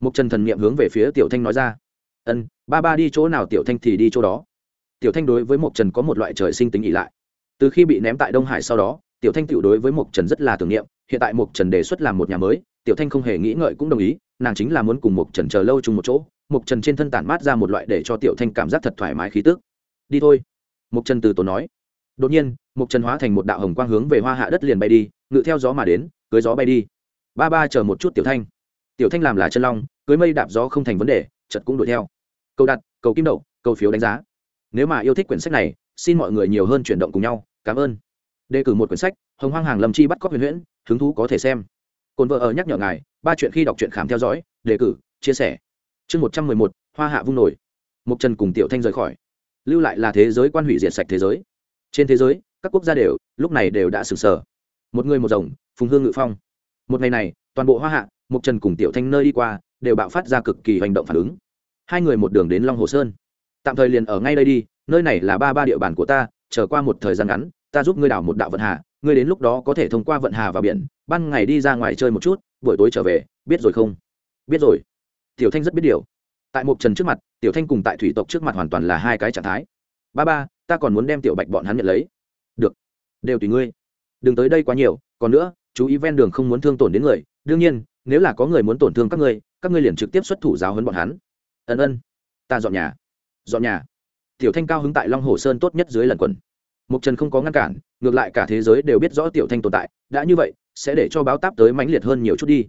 Một trần thần niệm hướng về phía tiểu thanh nói ra. Ân, ba ba đi chỗ nào tiểu thanh thì đi chỗ đó. Tiểu thanh đối với một trần có một loại trời sinh tính ỉ lại. Từ khi bị ném tại đông hải sau đó, tiểu thanh tiểu đối với một trần rất là tưởng niệm, hiện tại một trần đề xuất làm một nhà mới, tiểu thanh không hề nghĩ ngợi cũng đồng ý, nàng chính là muốn cùng một trần chờ lâu chung một chỗ. Mục trần trên thân tản mát ra một loại để cho tiểu thanh cảm giác thật thoải mái khí tức. Đi thôi. Mục trần từ tổ nói. Đột nhiên Mục trần hóa thành một đạo hồng quang hướng về hoa hạ đất liền bay đi, ngự theo gió mà đến, cưới gió bay đi. Ba ba chờ một chút tiểu thanh. Tiểu thanh làm là chân long, cưới mây đạp gió không thành vấn đề chật cũng đuổi theo. Cầu đặt, cầu kim đậu, cầu phiếu đánh giá. Nếu mà yêu thích quyển sách này, xin mọi người nhiều hơn chuyển động cùng nhau. Cảm ơn. Đề cử một quyển sách, hồng hoang hàng lâm chi bắt cóc huyền huyễn, hứng thú có thể xem. Cồn vợ ở nhắc nhở ngài, ba chuyện khi đọc truyện khám theo dõi, đề cử, chia sẻ chương một trăm mười một, hoa hạ vung nổi. Mục trần cùng tiểu thanh rời khỏi. Lưu lại là thế giới quan hủy diệt sạch thế giới. Trên thế giới, các quốc gia đều, lúc này đều đã sừng sờ. Một người một rồng, phùng hương ngự phong. Một ngày này, toàn bộ hoa hạ mục trần cùng tiểu thanh nơi đi qua, đều bạo phát ra cực kỳ hành động phản ứng. Hai người một đường đến long hồ sơn. Tạm thời liền ở ngay đây đi, nơi này là ba ba địa bàn của ta trở qua một thời gian ngắn, ta giúp ngươi đảo một đạo vận hà, ngươi đến lúc đó có thể thông qua vận hà vào biển, ban ngày đi ra ngoài chơi một chút, buổi tối trở về, biết rồi không? Biết rồi tiểu thanh rất biết điều. Tại mục trần trước mặt, tiểu thanh cùng tại thủy tộc trước mặt hoàn toàn là hai cái trạng thái. Ba ba, ta còn muốn đem tiểu bạch bọn hắn nhận lấy. Được. đều tùy ngươi. Đừng tới đây quá nhiều, còn nữa, chú ý ven đường không muốn thương tổn đến người. Đương nhiên, nếu là có người muốn tổn thương các ngươi các ngươi liền trực tiếp xuất thủ giáo hấn bọn hắn. Ân ân. Ta dọn nhà. Dọn nhà. Tiểu thanh cao hứng tại long hồ sơn tốt nhất dưới lần quần mục trần không có ngăn cản, ngược lại cả thế giới đều biết rõ tiểu thanh tồn tại. Đã như vậy, sẽ để cho báo táp tới mãnh liệt hơn nhiều chút đi.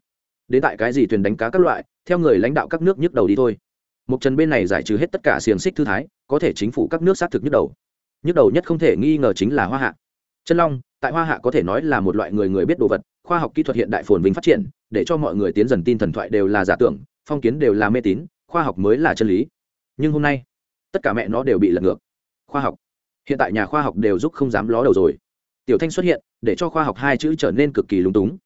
Đến tại cái gì thuyền đánh cá các loại theo người lãnh đạo các nước nhức đầu đi thôi. Mục trần bên này giải trừ hết tất cả xiềng xích thư thái, có thể chính phủ các nước xác thực nhức đầu. Nhức đầu nhất không thể nghi ngờ chính là hoa hạ. Chân long, tại hoa hạ có thể nói là một loại người người biết đồ vật, khoa học kỹ thuật hiện đại phồn vinh phát triển, để cho mọi người tiến dần tin thần thoại đều là giả tưởng, phong kiến đều là mê tín, khoa học mới là chân lý. Nhưng hôm nay, tất cả mẹ nó đều bị lật ngược. Khoa học. Hiện tại nhà khoa học đều giúp không dám ló đầu rồi. Tiểu thanh xuất hiện, để cho khoa học hai chữ trở nên cực kỳ lúng túng.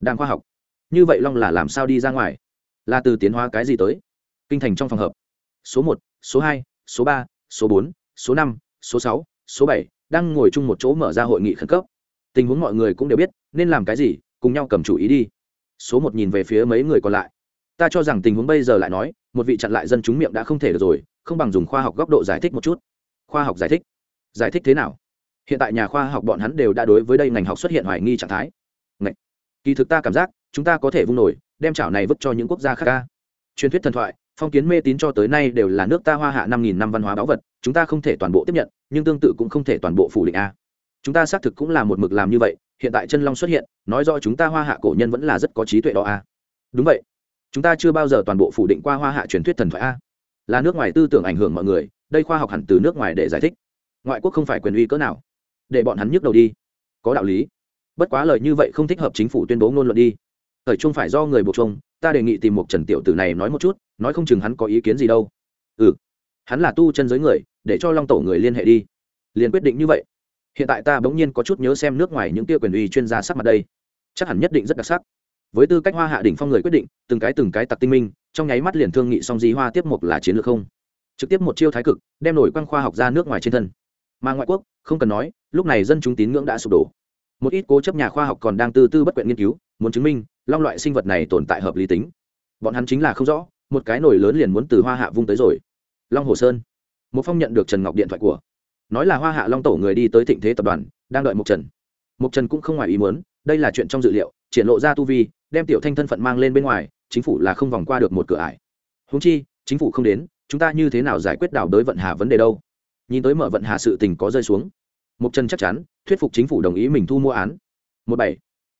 Đang khoa học. Như vậy long là làm sao đi ra ngoài? Là từ tiến hóa cái gì tới? Kinh thành trong phòng hợp. Số một, số hai, số ba, số bốn, số năm, số sáu, số bảy, đang ngồi chung một chỗ mở ra hội nghị khẩn cấp. Tình huống mọi người cũng đều biết, nên làm cái gì, cùng nhau cầm chủ ý đi. Số một nhìn về phía mấy người còn lại. Ta cho rằng tình huống bây giờ lại nói, một vị chặn lại dân chúng miệng đã không thể được rồi, không bằng dùng khoa học góc độ giải thích một chút. Khoa học giải thích? Giải thích thế nào? Hiện tại nhà khoa học bọn hắn đều đã đối với đây ngành học xuất hiện hoài nghi trạng thái. Ngậy! kỳ thực ta cảm giác, chúng ta có thể vung nổi đem chảo này vứt cho những quốc gia khác ca. Truyền thuyết thần thoại, phong kiến mê tín cho tới nay đều là nước ta hoa hạ năm nghìn năm văn hóa báu vật, chúng ta không thể toàn bộ tiếp nhận, nhưng tương tự cũng không thể toàn bộ phủ định a. Chúng ta xác thực cũng là một mực làm như vậy, hiện tại chân long xuất hiện, nói rõ chúng ta hoa hạ cổ nhân vẫn là rất có trí tuệ đó a. Đúng vậy. Chúng ta chưa bao giờ toàn bộ phủ định qua hoa hạ truyền thuyết thần thoại a. Là nước ngoài tư tưởng ảnh hưởng mọi người, đây khoa học hẳn từ nước ngoài để giải thích. Ngoại quốc không phải quyền uy cỡ nào. Để bọn hắn nhức đầu đi. Có đạo lý. Bất quá lời như vậy không thích hợp chính phủ tuyên bố ngôn luận đi thời trung phải do người buộc chung, ta đề nghị tìm một trần tiểu tử này nói một chút, nói không chừng hắn có ý kiến gì đâu. Ừ. Hắn là tu chân giới người, để cho long tổ người liên hệ đi. Liền quyết định như vậy. Hiện tại ta bỗng nhiên có chút nhớ xem nước ngoài những tia quyền uy chuyên gia sắc mặt đây. Chắc hẳn nhất định rất đặc sắc. Với tư cách hoa hạ đỉnh phong người quyết định, từng cái từng cái tặc tinh minh, trong nháy mắt liền thương nghị song di hoa tiếp mục là chiến lược không. Trực tiếp một chiêu thái cực, đem nổi quan khoa học ra nước ngoài trên thân. Mà ngoại quốc, không cần nói, lúc này dân chúng tín ngưỡng đã sụp đổ. Một ít cố chấp nhà khoa học còn đang tư tư bất quyện nghiên cứu, muốn chứng minh long loại sinh vật này tồn tại hợp lý tính. Bọn hắn chính là không rõ, một cái nồi lớn liền muốn từ hoa hạ vung tới rồi. Long hồ sơn. Một phong nhận được trần ngọc điện thoại của. Nói là hoa hạ long tổ người đi tới thịnh thế tập đoàn, đang đợi mục trần. Mục trần cũng không ngoài ý muốn, đây là chuyện trong dự liệu, triển lộ ra tu vi, đem tiểu thanh thân phận mang lên bên ngoài, chính phủ là không vòng qua được một cửa ải. Húng chi, chính phủ không đến, chúng ta như thế nào giải quyết đảo đới vận hà vấn đề đâu? Nhìn tới mở vận hà sự tình có rơi xuống. Mục trần chắc chắn, thuyết phục chính phủ đồng ý mình thu mua án. Một bảy.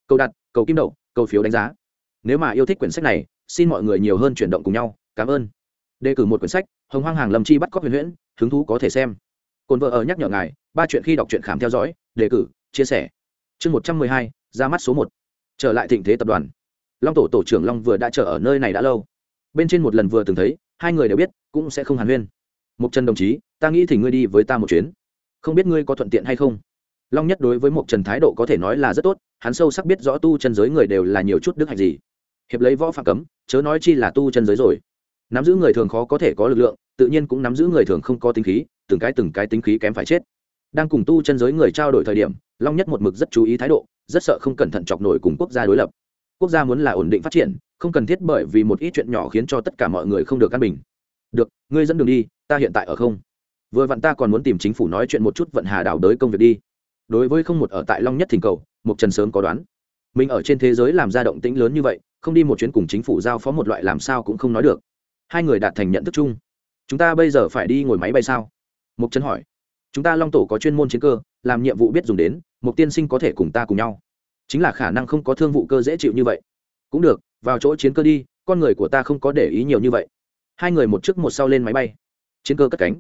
Câu đặt, cầu kim đậu cầu phiếu đánh giá. Nếu mà yêu thích quyển sách này, xin mọi người nhiều hơn chuyển động cùng nhau. Cảm ơn. Đề cử một quyển sách, hồng hoang hàng lâm chi bắt cóc huyền huyễn, hứng thú có thể xem. Cồn vợ ở nhắc nhở ngài, ba chuyện khi đọc truyện khám theo dõi, đề cử, chia sẻ. Chương một trăm mười hai, ra mắt số một. Trở lại thịnh thế tập đoàn. Long tổ tổ trưởng long vừa đã chờ ở nơi này đã lâu. Bên trên một lần vừa từng thấy, hai người đều biết, cũng sẽ không hàn huyên. Mục trần đồng chí, ta nghĩ thì ngươi đi với ta một chuyến. Không biết ngươi có thuận tiện hay không? Long nhất đối với một trần thái độ có thể nói là rất tốt, hắn sâu sắc biết rõ tu chân giới người đều là nhiều chút đức hạnh gì. Hiệp lấy võ phạm cấm, chớ nói chi là tu chân giới rồi. Nắm giữ người thường khó có thể có lực lượng, tự nhiên cũng nắm giữ người thường không có tính khí, từng cái từng cái tính khí kém phải chết. Đang cùng tu chân giới người trao đổi thời điểm, long nhất một mực rất chú ý thái độ, rất sợ không cẩn thận chọc nổi cùng quốc gia đối lập. Quốc gia muốn là ổn định phát triển, không cần thiết bởi vì một ít chuyện nhỏ khiến cho tất cả mọi người không được căn bình. Được, ngươi dẫn đường đi, ta hiện tại ở không. Vừa vặn ta còn muốn tìm chính phủ nói chuyện một chút vận hà đảo đới công việc đi đối với không một ở tại long nhất thỉnh cầu mục trần sớm có đoán. Mình ở trên thế giới làm ra động tĩnh lớn như vậy, không đi một chuyến cùng chính phủ giao phó một loại làm sao cũng không nói được. Hai người đạt thành nhận thức chung. Chúng ta bây giờ phải đi ngồi máy bay sao? Mục trần hỏi. Chúng ta long tổ có chuyên môn chiến cơ, làm nhiệm vụ biết dùng đến Mục tiên sinh có thể cùng ta cùng nhau. Chính là khả năng không có thương vụ cơ dễ chịu như vậy. Cũng được, vào chỗ chiến cơ đi, con người của ta không có để ý nhiều như vậy. Hai người một trước một sau lên máy bay. Chiến cơ cất cánh.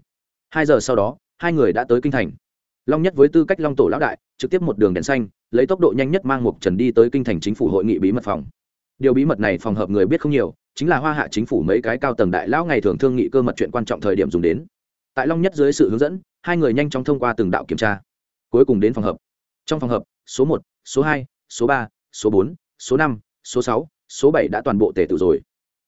Hai giờ sau đó, hai người đã tới kinh thành long nhất với tư cách long tổ lão đại, trực tiếp một đường đèn xanh, lấy tốc độ nhanh nhất mang mục trần đi tới kinh thành chính phủ hội nghị bí mật phòng. Điều bí mật này phòng hợp người biết không nhiều, chính là hoa hạ chính phủ mấy cái cao tầng đại lão ngày thường thương nghị cơ mật chuyện quan trọng thời điểm dùng đến. Tại long nhất dưới sự hướng dẫn, hai người nhanh chóng thông qua từng đạo kiểm tra. Cuối cùng đến phòng hợp. Trong phòng hợp, số một, số hai, số ba, số bốn, số năm, số sáu, số bảy đã toàn bộ tề tự rồi.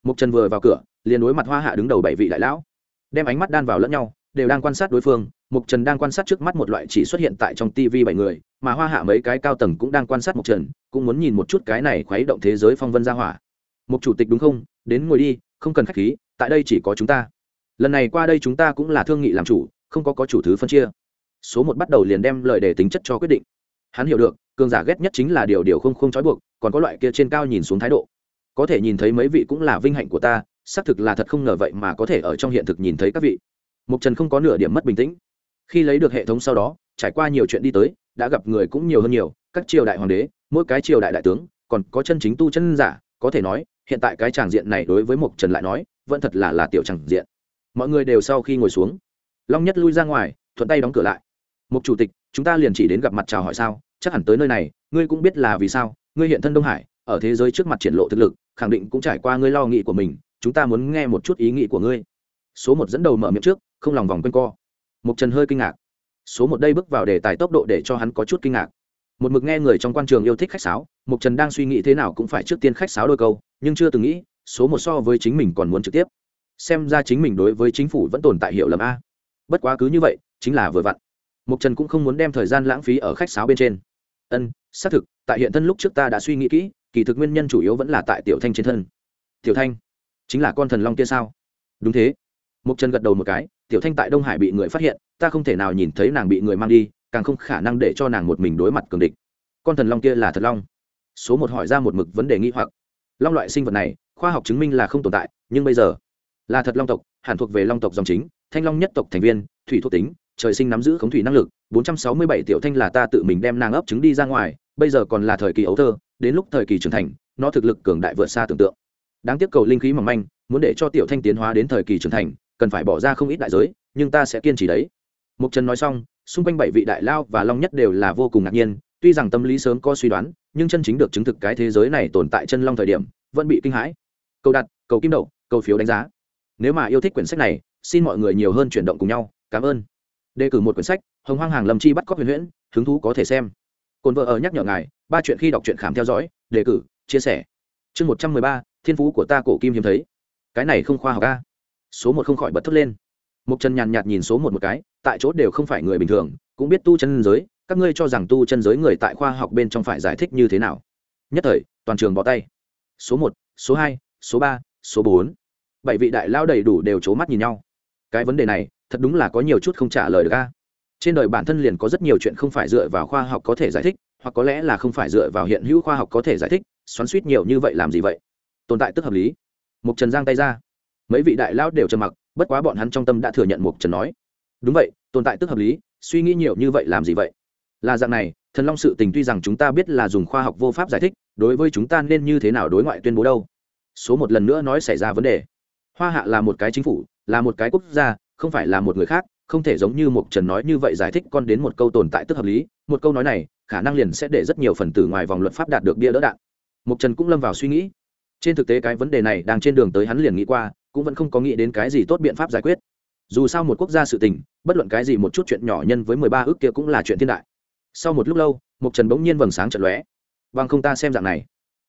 Mục trần vừa vào cửa, liền đối mặt hoa hạ đứng đầu bảy vị đại lão. Đem ánh mắt đan vào lẫn nhau, đều đang quan sát đối phương mục trần đang quan sát trước mắt một loại chỉ xuất hiện tại trong tv bảy người, mà hoa hạ mấy cái cao tầng cũng đang quan sát mục trần, cũng muốn nhìn một chút cái này khuấy động thế giới phong vân ra hỏa. Mục chủ tịch đúng không? Đến ngồi đi, không cần khách khí, tại đây chỉ có chúng ta. Lần này qua đây chúng ta cũng là thương nghị làm chủ, không có có chủ thứ phân chia. Số một bắt đầu liền đem lời để tính chất cho quyết định. Hắn hiểu được, cường giả ghét nhất chính là điều điều không không trói buộc, còn có loại kia trên cao nhìn xuống thái độ. Có thể nhìn thấy mấy vị cũng là vinh hạnh của ta, xác thực là thật không ngờ vậy mà có thể ở trong hiện thực nhìn thấy các vị. Mục trần không có nửa điểm mất bình tĩnh khi lấy được hệ thống sau đó, trải qua nhiều chuyện đi tới, đã gặp người cũng nhiều hơn nhiều, các triều đại hoàng đế, mỗi cái triều đại đại tướng, còn có chân chính tu chân giả, có thể nói, hiện tại cái tràng diện này đối với mục trần lại nói, vẫn thật là là tiểu tràng diện. Mọi người đều sau khi ngồi xuống, long nhất lui ra ngoài, thuận tay đóng cửa lại. Mục chủ tịch, chúng ta liền chỉ đến gặp mặt chào hỏi sao, chắc hẳn tới nơi này, ngươi cũng biết là vì sao, ngươi hiện thân đông hải, ở thế giới trước mặt triển lộ thực lực, khẳng định cũng trải qua ngươi lo nghĩ của mình, chúng ta muốn nghe một chút ý nghĩ của ngươi. Số một dẫn đầu mở miệng trước, không lòng vòng quanh co mục trần hơi kinh ngạc. Số một đây bước vào đề tài tốc độ để cho hắn có chút kinh ngạc. Một mực nghe người trong quan trường yêu thích khách sáo, mục trần đang suy nghĩ thế nào cũng phải trước tiên khách sáo đôi câu, nhưng chưa từng nghĩ, số một so với chính mình còn muốn trực tiếp. Xem ra chính mình đối với chính phủ vẫn tồn tại hiệu lầm a. Bất quá cứ như vậy, chính là vừa vặn. Mục trần cũng không muốn đem thời gian lãng phí ở khách sáo bên trên. Ân, xác thực, tại hiện thân lúc trước ta đã suy nghĩ kỹ, kỳ thực nguyên nhân chủ yếu vẫn là tại tiểu thanh trên thân. Tiểu thanh, chính là con thần long kia sao? Đúng thế. Mục trần gật đầu một cái tiểu thanh tại đông hải bị người phát hiện, ta không thể nào nhìn thấy nàng bị người mang đi, càng không khả năng để cho nàng một mình đối mặt cường địch. Con thần long kia là thật long? Số một hỏi ra một mực vấn đề nghi hoặc. Long loại sinh vật này, khoa học chứng minh là không tồn tại, nhưng bây giờ là thật long tộc, hẳn thuộc về long tộc dòng chính, thanh long nhất tộc thành viên, thủy thuộc tính, trời sinh nắm giữ khống thủy năng lực 467 tiểu thanh là ta tự mình đem nàng ấp trứng đi ra ngoài, bây giờ còn là thời kỳ ấu thơ, đến lúc thời kỳ trưởng thành, nó thực lực cường đại vượt xa tưởng tượng. Đáng tiếc cầu linh khí mỏng manh, muốn để cho tiểu thanh tiến hóa đến thời kỳ trưởng thành cần phải bỏ ra không ít đại giới, nhưng ta sẽ kiên trì đấy. Mục trần nói xong, xung quanh bảy vị đại lao và long nhất đều là vô cùng ngạc nhiên, tuy rằng tâm lý sớm có suy đoán, nhưng chân chính được chứng thực cái thế giới này tồn tại chân long thời điểm, vẫn bị kinh hãi. Cầu đặt, cầu kim đậu, cầu phiếu đánh giá. Nếu mà yêu thích quyển sách này, xin mọi người nhiều hơn chuyển động cùng nhau. Cảm ơn. Đề cử một quyển sách, hồng hoang hàng lâm chi bắt cóc huyền huyễn, hứng thú có thể xem. Cồn vợ ở nhắc nhở ngài, ba chuyện khi đọc truyện khám theo dõi, đề cử, chia sẻ. Chương một trăm mười ba, thiên phú của ta cổ kim hiếm thấy. Cái này không khoa học ca số một không khỏi bật thốt lên. Một chân nhàn nhạt nhìn số một một cái, tại chỗ đều không phải người bình thường, cũng biết tu chân giới, các ngươi cho rằng tu chân giới người tại khoa học bên trong phải giải thích như thế nào. Nhất thời, toàn trường bỏ tay. Số một, số hai, số ba, số bốn. Bảy vị đại lao đầy đủ đều c h ố mắt nhìn nhau. Cái vấn đề này, thật đúng là có nhiều chút không trả lời được ca trên đời bản thân liền có rất nhiều chuyện không phải dựa vào khoa học có thể giải thích, hoặc có lẽ là không phải dựa vào hiện hữu khoa học có thể giải thích, xoắn suýt nhiều như vậy làm gì vậy? Tồn tại tức hợp lý. Mục trần giang tay ra mấy vị đại lao đều trầm mặc, bất quá bọn hắn trong tâm đã thừa nhận mục trần nói. Đúng vậy, tồn tại tức hợp lý, suy nghĩ nhiều như vậy làm gì vậy? Là dạng này, thần long sự tình tuy rằng chúng ta biết là dùng khoa học vô pháp giải thích, đối với chúng ta nên như thế nào đối ngoại tuyên bố đâu? Số một lần nữa nói xảy ra vấn đề. Hoa hạ là một cái chính phủ, là một cái quốc gia, không phải là một người khác, không thể giống như mục trần nói như vậy giải thích con đến một câu tồn tại tức hợp lý. Một câu nói này, khả năng liền sẽ để rất nhiều phần tử ngoài vòng luật pháp đạt được bia đỡ đạn. Mục trần cũng lâm vào suy nghĩ. Trên thực tế cái vấn đề này đang trên đường tới hắn liền nghĩ qua cũng vẫn không có nghĩ đến cái gì tốt biện pháp giải quyết. Dù sao một quốc gia sự tình, bất luận cái gì một chút chuyện nhỏ nhân với mười ba ước kia cũng là chuyện thiên đại. Sau một lúc lâu mục trần bỗng nhiên vầng sáng trận lóe. Vâng không ta xem dạng này.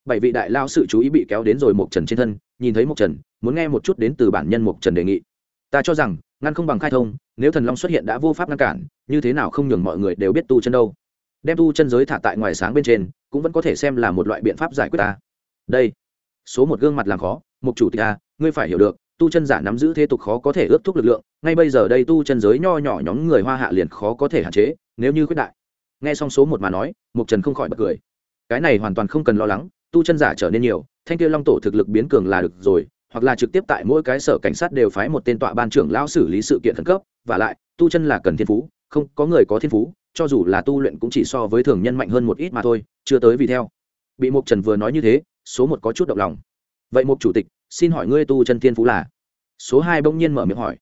Bảy vị đại lao sự chú ý bị kéo đến rồi mục trần trên thân, nhìn thấy mục trần, muốn nghe một chút đến từ bản nhân mục trần đề nghị. Ta cho rằng, ngăn không bằng khai thông, nếu thần long xuất hiện đã vô pháp ngăn cản, như thế nào không nhường mọi người đều biết tu chân đâu. Đem tu chân giới thả tại ngoài sáng bên trên, cũng vẫn có thể xem là một loại biện pháp giải quyết ta. Đây số một gương mặt làm khó, mục chủ tịch a ngươi phải hiểu được, tu chân giả nắm giữ thế tục khó có thể ước thúc lực lượng, ngay bây giờ đây tu chân giới nho nhỏ nhóm người hoa hạ liền khó có thể hạn chế, nếu như quyết đại. Nghe xong số một mà nói, mục trần không khỏi bật cười. Cái này hoàn toàn không cần lo lắng, tu chân giả trở nên nhiều, thanh kia long tổ thực lực biến cường là được rồi, hoặc là trực tiếp tại mỗi cái sở cảnh sát đều phái một tên tọa ban trưởng lão xử lý sự kiện khẩn cấp, và lại, tu chân là cần thiên phú, không có người có thiên phú, cho dù là tu luyện cũng chỉ so với thường nhân mạnh hơn một ít mà thôi, chưa tới vì theo. Bị mục trần vừa nói như thế số một có chút động lòng. Vậy mục chủ tịch, xin hỏi ngươi tu chân thiên phú là? Số hai bỗng nhiên mở miệng hỏi.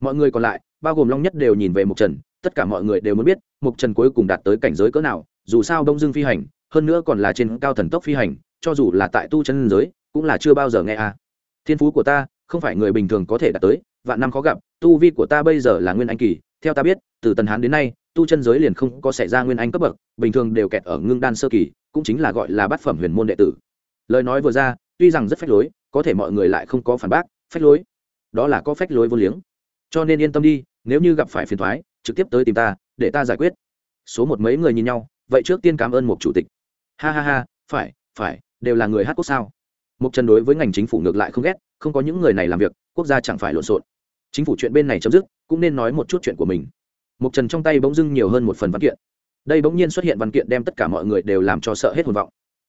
Mọi người còn lại, bao gồm long nhất đều nhìn về mục trần, tất cả mọi người đều muốn biết mục trần cuối cùng đạt tới cảnh giới cỡ nào, dù sao đông dương phi hành, hơn nữa còn là trên cao thần tốc phi hành, cho dù là tại tu chân giới, cũng là chưa bao giờ nghe a. À. thiên phú của ta, không phải người bình thường có thể đạt tới, vạn năm khó gặp, tu vi của ta bây giờ là nguyên anh kỳ, theo ta biết, từ tần hán đến nay, tu chân giới liền không có xảy ra nguyên anh cấp bậc, bình thường đều kẹt ở ngưng đan sơ kỳ, cũng chính là gọi là bát phẩm huyền môn đệ tử lời nói vừa ra, tuy rằng rất phách lối, có thể mọi người lại không có phản bác, phách lối. Đó là có phách lối vô liếng. Cho nên yên tâm đi, nếu như gặp phải phiền thoái trực tiếp tới tìm ta, để ta giải quyết. Số một mấy người nhìn nhau, vậy trước tiên cảm ơn một chủ tịch. Ha ha ha, phải phải, đều là người hát quốc sao? Một trần đối với ngành chính phủ ngược lại không ghét, không có những người này làm việc, quốc gia chẳng phải lộn xộn. Chính phủ chuyện bên này chấm dứt, cũng nên nói một chút chuyện của mình. Một trần trong tay bỗng dưng nhiều hơn một phần văn kiện. Đây bỗng nhiên xuất hiện văn kiện đem tất cả mọi người đều làm cho sợ hết hồn vọng.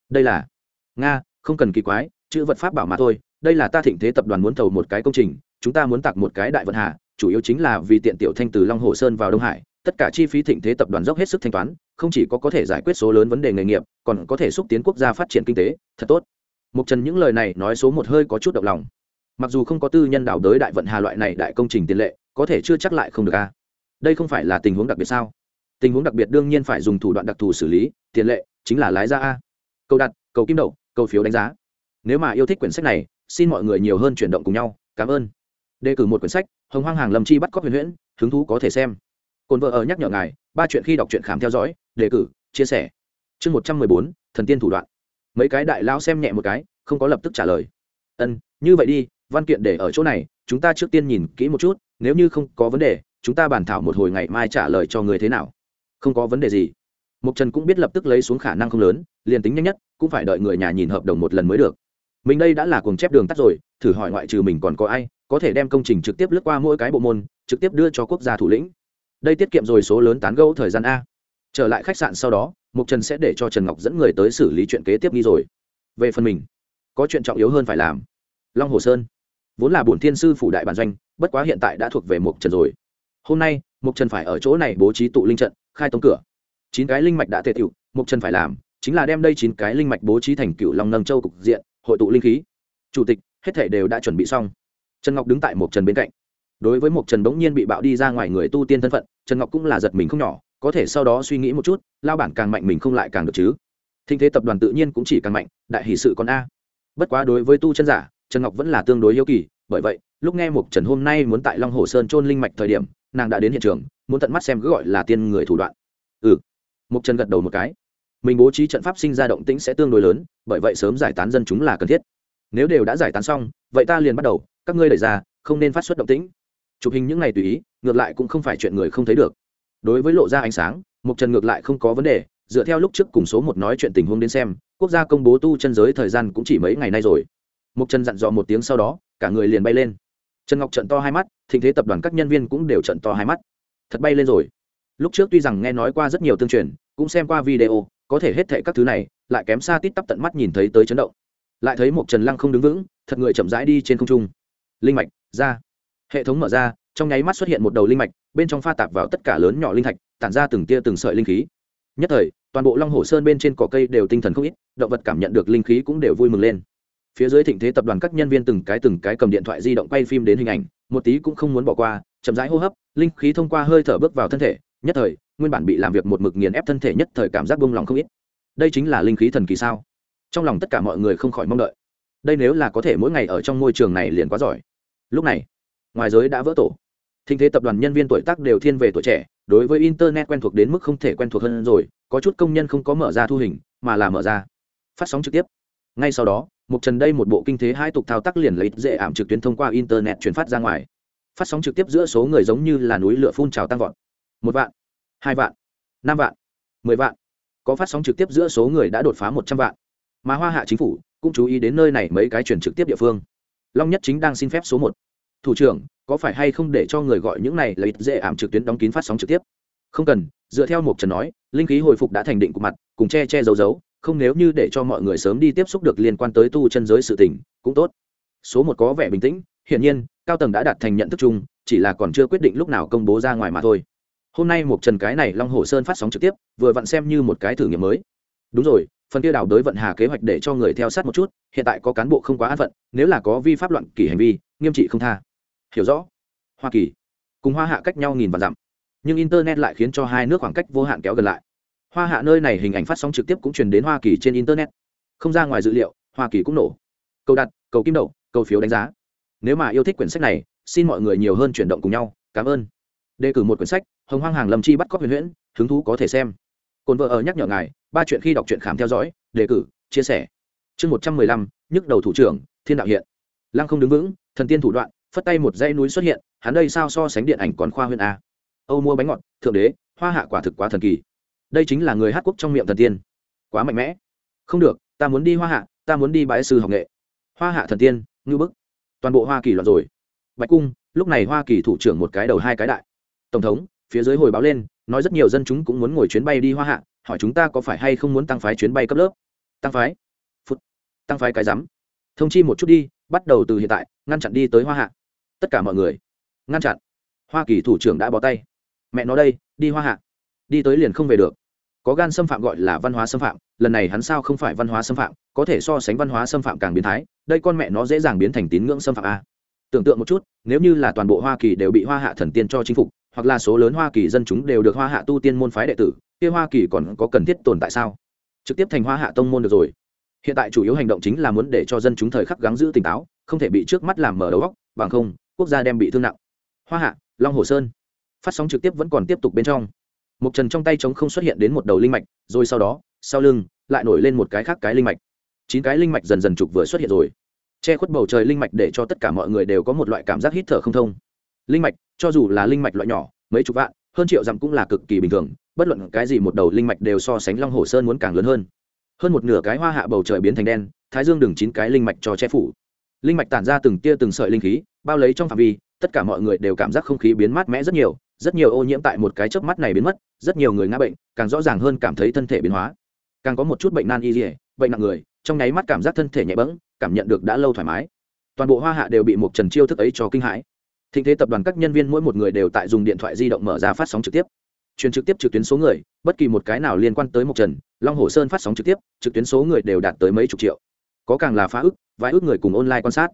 Đây là nga không cần kỳ quái, chữ vật pháp bảo mà thôi, đây là ta thịnh thế tập đoàn muốn thầu một cái công trình, chúng ta muốn tặng một cái đại vận hà, chủ yếu chính là vì tiện tiểu thanh từ long hồ sơn vào đông hải, tất cả chi phí thịnh thế tập đoàn dốc hết sức thanh toán, không chỉ có có thể giải quyết số lớn vấn đề nghề nghiệp, còn có thể xúc tiến quốc gia phát triển kinh tế, thật tốt. Mục trần những lời này nói số một hơi có chút động lòng. Mặc dù không có tư nhân đảo đới đại vận hà loại này đại công trình tiền lệ, có thể chưa chắc lại không được a đây không phải là tình huống đặc biệt sao? Tình huống đặc biệt đương nhiên phải dùng thủ đoạn đặc thù xử lý, tiền lệ chính là lái ra a. Câu đặt, cầu kim đậu cầu phiếu đánh giá. Nếu mà yêu thích quyển sách này, xin mọi người nhiều hơn chuyển động cùng nhau. Cảm ơn. Đề cử một quyển sách, hồng hoang hàng lâm chi bắt cóc huyền huyễn, hứng thú có thể xem. Cồn vợ ở nhắc nhở ngài, ba chuyện khi đọc truyện khám theo dõi, đề cử, chia sẻ. Chương một trăm mười bốn, thần tiên thủ đoạn. Mấy cái đại lao xem nhẹ một cái, không có lập tức trả lời. Ân, như vậy đi, văn kiện để ở chỗ này, chúng ta trước tiên nhìn kỹ một chút, nếu như không có vấn đề, chúng ta bàn thảo một hồi ngày mai trả lời cho người thế nào. Không có vấn đề gì mục trần cũng biết lập tức lấy xuống khả năng không lớn, liền tính nhanh nhất, cũng phải đợi người nhà nhìn hợp đồng một lần mới được. Mình đây đã là cuồng chép đường tắt rồi, thử hỏi ngoại trừ mình còn có ai, có thể đem công trình trực tiếp lướt qua mỗi cái bộ môn, trực tiếp đưa cho quốc gia thủ lĩnh. Đây tiết kiệm rồi số lớn tán gẫu thời gian a. Trở lại khách sạn sau đó mục trần sẽ để cho trần ngọc dẫn người tới xử lý chuyện kế tiếp đi rồi. Về phần mình, có chuyện trọng yếu hơn phải làm. Long hồ sơn, vốn là bổn thiên sư phủ đại bản doanh, bất quá hiện tại đã thuộc về mục trần rồi. Hôm nay mục trần phải ở chỗ này bố trí tụ linh trận, khai tống cửa chín cái linh mạch đã tệ tiểu mục trần phải làm, chính là đem đây chín cái linh mạch bố trí thành cựu long nâng châu cục diện, hội tụ linh khí. Chủ tịch, hết thể đều đã chuẩn bị xong. Trần ngọc đứng tại mục trần bên cạnh. Đối với mục trần bỗng nhiên bị bạo đi ra ngoài người tu tiên thân phận, trần ngọc cũng là giật mình không nhỏ, có thể sau đó suy nghĩ một chút, lao bản càng mạnh mình không lại càng được chứ. Thinh thế tập đoàn tự nhiên cũng chỉ càng mạnh, đại hỷ sự còn a. Bất quá đối với tu chân giả, trần ngọc vẫn là tương đối yêu kỳ, bởi vậy, lúc nghe mục trần hôm nay muốn tại long hồ sơn trôn linh mạch thời điểm, nàng đã đến hiện trường, muốn tận mắt xem cứ gọi là tiên người thủ đoạn. Ừ mục trần gật đầu một cái. Mình bố trí trận pháp sinh ra động tĩnh sẽ tương đối lớn, bởi vậy sớm giải tán dân chúng là cần thiết. Nếu đều đã giải tán xong, vậy ta liền bắt đầu, các ngươi đẩy ra, không nên phát xuất động tĩnh. Chụp hình những ngày tùy ý, ngược lại cũng không phải chuyện người không thấy được. Đối với lộ ra ánh sáng mục trần ngược lại không có vấn đề, dựa theo lúc trước cùng số một nói chuyện tình huống đến xem, quốc gia công bố tu chân giới thời gian cũng chỉ mấy ngày nay rồi. Mục trần dặn dò một tiếng sau đó, cả người liền bay lên. Trần ngọc trận to hai mắt, thịnh thế tập đoàn các nhân viên cũng đều trận to hai mắt. Thật bay lên rồi lúc trước tuy rằng nghe nói qua rất nhiều tương truyền, cũng xem qua video, có thể hết thệ các thứ này, lại kém xa tít tắp tận mắt nhìn thấy tới chấn động. Lại thấy một trần lăng không đứng vững, thật người chậm rãi đi trên không trung. Linh mạch, ra. Hệ thống mở ra, trong nháy mắt xuất hiện một đầu linh mạch, bên trong pha tạp vào tất cả lớn nhỏ linh thạch, tản ra từng tia từng sợi linh khí. Nhất thời, toàn bộ long hồ sơn bên trên cỏ cây đều tinh thần không ít, động vật cảm nhận được linh khí cũng đều vui mừng lên. Phía dưới thịnh thế tập đoàn các nhân viên từng cái từng cái cầm điện thoại di động quay phim đến hình ảnh, một tí cũng không muốn bỏ qua, chậm rãi hô hấp, linh khí thông qua hơi thở bước vào thân thể nhất thời, nguyên bản bị làm việc một mực nghiền ép thân thể nhất thời cảm giác buông lòng không ít. Đây chính là linh khí thần kỳ sao? Trong lòng tất cả mọi người không khỏi mong đợi. Đây nếu là có thể mỗi ngày ở trong môi trường này liền quá giỏi. Lúc này, ngoài giới đã vỡ tổ. Thinh thế tập đoàn nhân viên tuổi tác đều thiên về tuổi trẻ, đối với internet quen thuộc đến mức không thể quen thuộc hơn rồi, có chút công nhân không có mở ra thu hình, mà là mở ra. Phát sóng trực tiếp. Ngay sau đó một trần đây một bộ kinh thế hai tục thao tác liền lấy dễ ảm trực tuyến thông qua internet truyền phát ra ngoài. Phát sóng trực tiếp giữa số người giống như là núi lửa phun trào tăng vọt một vạn. Hai vạn. Năm vạn. Mười vạn. Có phát sóng trực tiếp giữa số người đã đột phá một trăm vạn. Mà hoa hạ chính phủ cũng chú ý đến nơi này mấy cái chuyển trực tiếp địa phương. Long nhất chính đang xin phép số một. Thủ trưởng, có phải hay không để cho người gọi những này là ít dễ ảm trực tuyến đóng kín phát sóng trực tiếp? Không cần, dựa theo một trần nói, linh khí hồi phục đã thành định của mặt, cùng che che giấu giấu, không nếu như để cho mọi người sớm đi tiếp xúc được liên quan tới tu chân giới sự tình, cũng tốt. Số một có vẻ bình tĩnh, hiển nhiên, cao tầng đã đạt thành nhận thức chung, chỉ là còn chưa quyết định lúc nào công bố ra ngoài mà thôi hôm nay một trần cái này long hồ sơn phát sóng trực tiếp, vừa vặn xem như một cái thử nghiệm mới. Đúng rồi, phần kia đảo đới vận hà kế hoạch để cho người theo sát một chút, hiện tại có cán bộ không quá an phận, nếu là có vi pháp loạn kỷ hành vi, nghiêm trị không tha. Hiểu rõ. Hoa kỳ. Cùng hoa hạ cách nhau nghìn và dặm. Nhưng internet lại khiến cho hai nước khoảng cách vô hạn kéo gần lại. Hoa hạ nơi này hình ảnh phát sóng trực tiếp cũng truyền đến hoa kỳ trên internet. Không ra ngoài dữ liệu, hoa kỳ cũng nổ. Cầu đặt, cầu kim đậu, cầu phiếu đánh giá. Nếu mà yêu thích quyển sách này, xin mọi người nhiều hơn chuyển động cùng nhau. Cảm ơn. Đề cử một quyển sách hồng hoang hàng lâm chi bắt cóc huyền huyễn, hứng thú có thể xem. Cồn vợ ở nhắc nhở ngài, ba chuyện khi đọc truyện khám theo dõi, đề cử, chia sẻ. Chương một trăm mười lăm, nhức đầu thủ trưởng, thiên đạo hiện. Lăng không đứng vững, thần tiên thủ đoạn, phất tay một dãy núi xuất hiện, hắn đây sao so sánh điện ảnh còn khoa huyên a? Âu mua bánh ngọt, thượng đế, hoa hạ quả thực quá thần kỳ. Đây chính là người hát quốc trong miệng thần tiên. Quá mạnh mẽ. Không được, ta muốn đi hoa hạ, ta muốn đi bãi sư học nghệ. Hoa hạ thần tiên, ngưu bức. Toàn bộ hoa kỳ loạn rồi. Bạch cung, lúc này hoa kỳ thủ trưởng một cái đầu hai cái đại. Tổng thống phía dưới hồi báo lên, nói rất nhiều dân chúng cũng muốn ngồi chuyến bay đi hoa hạ, hỏi chúng ta có phải hay không muốn tăng phái chuyến bay cấp lớp. Tăng phái? Phút tăng phái cái rắm. Thông chi một chút đi, bắt đầu từ hiện tại, ngăn chặn đi tới hoa hạ. Tất cả mọi người. Ngăn chặn. Hoa kỳ thủ trưởng đã bỏ tay. Mẹ nó đây, đi hoa hạ. Đi tới liền không về được. Có gan xâm phạm gọi là văn hóa xâm phạm, lần này hắn sao không phải văn hóa xâm phạm, có thể so sánh văn hóa xâm phạm càng biến thái, đây con mẹ nó dễ dàng biến thành tín ngưỡng xâm phạm a. Tưởng tượng một chút, nếu như là toàn bộ hoa kỳ đều bị hoa hạ thần tiên cho chính phục hoặc là số lớn hoa kỳ dân chúng đều được hoa hạ tu tiên môn phái đệ tử, kia hoa kỳ còn có cần thiết tồn tại sao? Trực tiếp thành hoa hạ tông môn được rồi. Hiện tại chủ yếu hành động chính là muốn để cho dân chúng thời khắc gắng giữ tỉnh táo, không thể bị trước mắt làm mở đầu góc bằng không, quốc gia đem bị thương nặng. Hoa hạ, long hồ sơn. Phát sóng trực tiếp vẫn còn tiếp tục bên trong. Một trần trong tay trống không xuất hiện đến một đầu linh mạch, rồi sau đó, sau lưng, lại nổi lên một cái khác cái linh mạch. Chín cái linh mạch dần dần trục vừa xuất hiện rồi. Che khuất bầu trời linh mạch để cho tất cả mọi người đều có một loại cảm giác hít thở không thông linh mạch, cho dù là linh mạch loại nhỏ, mấy chục vạn, hơn triệu dặm cũng là cực kỳ bình thường, bất luận cái gì một đầu linh mạch đều so sánh long hồ sơn muốn càng lớn hơn. Hơn một nửa cái hoa hạ bầu trời biến thành đen, thái dương đừng chín cái linh mạch cho che phủ. Linh mạch tản ra từng tia từng sợi linh khí, bao lấy trong phạm vi, tất cả mọi người đều cảm giác không khí biến mát mẽ rất nhiều rất nhiều ô nhiễm tại một cái chớp mắt này biến mất, rất nhiều người ngã bệnh, càng rõ ràng hơn cảm thấy thân thể biến hóa. Càng có một chút bệnh nan y dỉa bệnh nặng người, trong nháy mắt cảm giác thân thể nhẹ bẫng, cảm nhận được đã lâu thoải mái. Toàn bộ hoa hạ đều bị một trần chiêu thức ấy cho kinh hãi thịnh thế tập đoàn các nhân viên mỗi một người đều tại dùng điện thoại di động mở ra phát sóng trực tiếp. Truyền trực tiếp trực tuyến số người, bất kỳ một cái nào liên quan tới một trần, long hồ sơn phát sóng trực tiếp, trực tuyến số người đều đạt tới mấy chục triệu. Có càng là phá ức, vài ước người cùng online quan sát.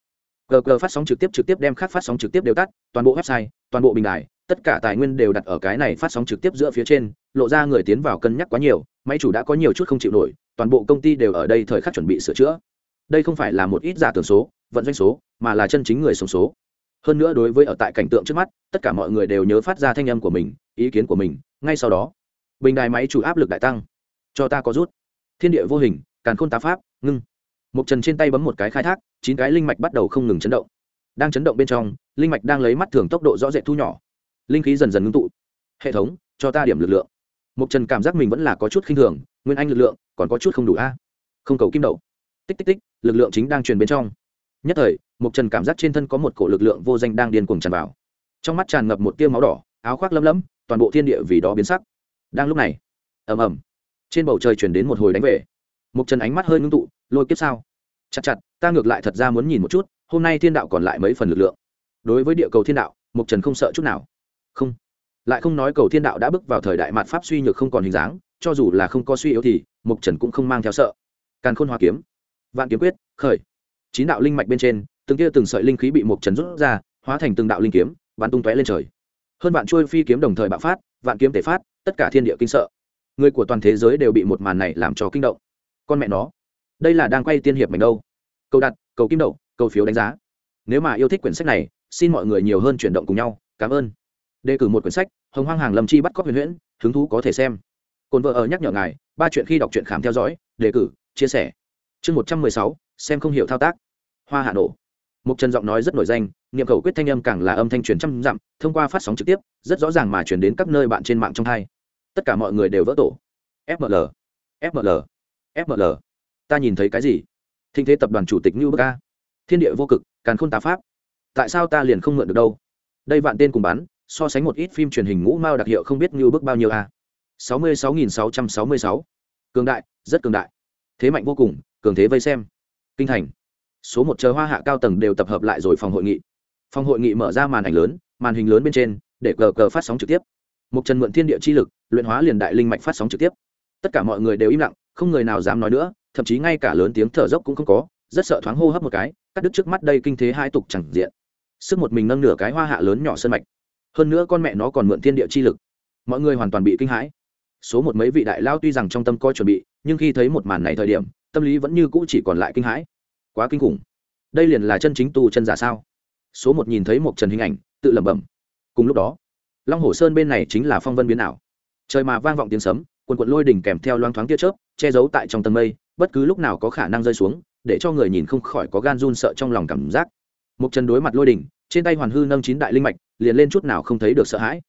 Gg phát sóng trực tiếp trực tiếp đem khác phát sóng trực tiếp đều tắt, toàn bộ website, toàn bộ bình đài, tất cả tài nguyên đều đặt ở cái này phát sóng trực tiếp giữa phía trên, lộ ra người tiến vào cân nhắc quá nhiều, máy chủ đã có nhiều chút không chịu nổi, toàn bộ công ty đều ở đây thời khắc chuẩn bị sửa chữa. Đây không phải là một ít giả tưởng số, vận doanh số, mà là chân chính người sống số hơn nữa đối với ở tại cảnh tượng trước mắt, tất cả mọi người đều nhớ phát ra thanh âm của mình, ý kiến của mình, ngay sau đó, bình đài máy chủ áp lực đại tăng. Cho ta có rút. Thiên địa vô hình, càn khôn tá pháp, ngưng. Một trần trên tay bấm một cái khai thác, chín cái linh mạch bắt đầu không ngừng chấn động. Đang chấn động bên trong, linh mạch đang lấy mắt thường tốc độ rõ rệt thu nhỏ. Linh khí dần dần ngưng tụ. Hệ thống, cho ta điểm lực lượng. Một trần cảm giác mình vẫn là có chút khinh thường, nguyên anh lực lượng, còn có chút không đủ a. Không cầu kim đậu. Tích tích tích, lực lượng chính đang truyền bên trong nhất thời Mục trần cảm giác trên thân có một cổ lực lượng vô danh đang điên cuồng tràn vào. Trong mắt tràn ngập một tia máu đỏ, áo khoác lấm lấm, toàn bộ thiên địa vì đó biến sắc. Đang lúc này, ầm ầm, trên bầu trời chuyển đến một hồi đánh về. Mục trần ánh mắt hơi ngưng tụ, lôi kiếp sao? Chặt chặt, ta ngược lại thật ra muốn nhìn một chút, hôm nay thiên đạo còn lại mấy phần lực lượng. Đối với địa cầu thiên đạo mục trần không sợ chút nào. Không, lại không nói cầu thiên đạo đã bước vào thời đại mạt pháp suy nhược không còn hình dáng, cho dù là không có suy yếu thì mục trần cũng không mang theo sợ. Càn khôn hoa kiếm, vạn kiếm quyết, khởi chín đạo linh mạch bên trên, từng tia từng sợi linh khí bị mục trần rút ra, hóa thành từng đạo linh kiếm, bắn tung tóe lên trời. Hơn vạn chuôi phi kiếm đồng thời bạo phát, vạn kiếm tể phát, tất cả thiên địa kinh sợ. Người của toàn thế giới đều bị một màn này làm cho kinh động. Con mẹ nó, đây là đang quay tiên hiệp mình đâu. Cầu đặt, cầu kim đậu, cầu phiếu đánh giá. Nếu mà yêu thích quyển sách này, xin mọi người nhiều hơn chuyển động cùng nhau. Cảm ơn. Đề cử một quyển sách, hồng hoang hàng lâm chi bắt cóc huyền huyễn, hứng thú có thể xem. Cồn vợ ở nhắc nhở ngài, ba chuyện khi đọc truyện khám theo dõi, đề cử, chia sẻ. Chương một trăm mười sáu xem không hiểu thao tác. Hoa hạ nổ. Mục trần giọng nói rất nổi danh, niệm cầu quyết thanh âm càng là âm thanh truyền trăm dặm, thông qua phát sóng trực tiếp, rất rõ ràng mà chuyển đến các nơi bạn trên mạng trong hai. Tất cả mọi người đều vỡ tổ. Fml fml fml ta nhìn thấy cái gì? Thinh thế tập đoàn chủ tịch như bức thiên địa vô cực, càn khôn tá pháp. Tại sao ta liền không mượn được đâu? Đây vạn tên cùng bán, so sánh một ít phim truyền hình ngũ mao đặc hiệu không biết như bước bao nhiêu a. Sáu mươi sáu nghìn sáu trăm sáu mươi sáu. Cường đại, rất cường đại. Thế mạnh vô cùng, cường thế vây xem kinh thành. Số một chờ hoa hạ cao tầng đều tập hợp lại rồi phòng hội nghị. Phòng hội nghị mở ra màn ảnh lớn, màn hình lớn bên trên, để cờ cờ phát sóng trực tiếp. Mục trần mượn thiên địa chi lực, luyện hóa liền đại linh mạch phát sóng trực tiếp. Tất cả mọi người đều im lặng, không người nào dám nói nữa, thậm chí ngay cả lớn tiếng thở dốc cũng không có, rất sợ thoáng hô hấp một cái, cắt đứt trước mắt đây kinh thế hai tục chẳng diện. Sức một mình nâng nửa cái hoa hạ lớn nhỏ sân mạch. Hơn nữa con mẹ nó còn mượn thiên địa chi lực. Mọi người hoàn toàn bị kinh hãi. Số một mấy vị đại lao tuy rằng trong tâm coi chuẩn bị, nhưng khi thấy một màn này thời điểm tâm lý vẫn như cũ chỉ còn lại kinh hãi. Quá kinh khủng. Đây liền là chân chính tu chân giả sao? Số một nhìn thấy một trần hình ảnh, tự lẩm bẩm. Cùng lúc đó, long hồ sơn bên này chính là phong vân biến ảo. Trời mà vang vọng tiếng sấm, quần quận lôi đỉnh kèm theo loang thoáng tia chớp, che giấu tại trong tầng mây, bất cứ lúc nào có khả năng rơi xuống, để cho người nhìn không khỏi có gan run sợ trong lòng cảm giác. Một chân đối mặt lôi đỉnh, trên tay hoàn hư nâng chín đại linh mạch, liền lên chút nào không thấy được sợ hãi.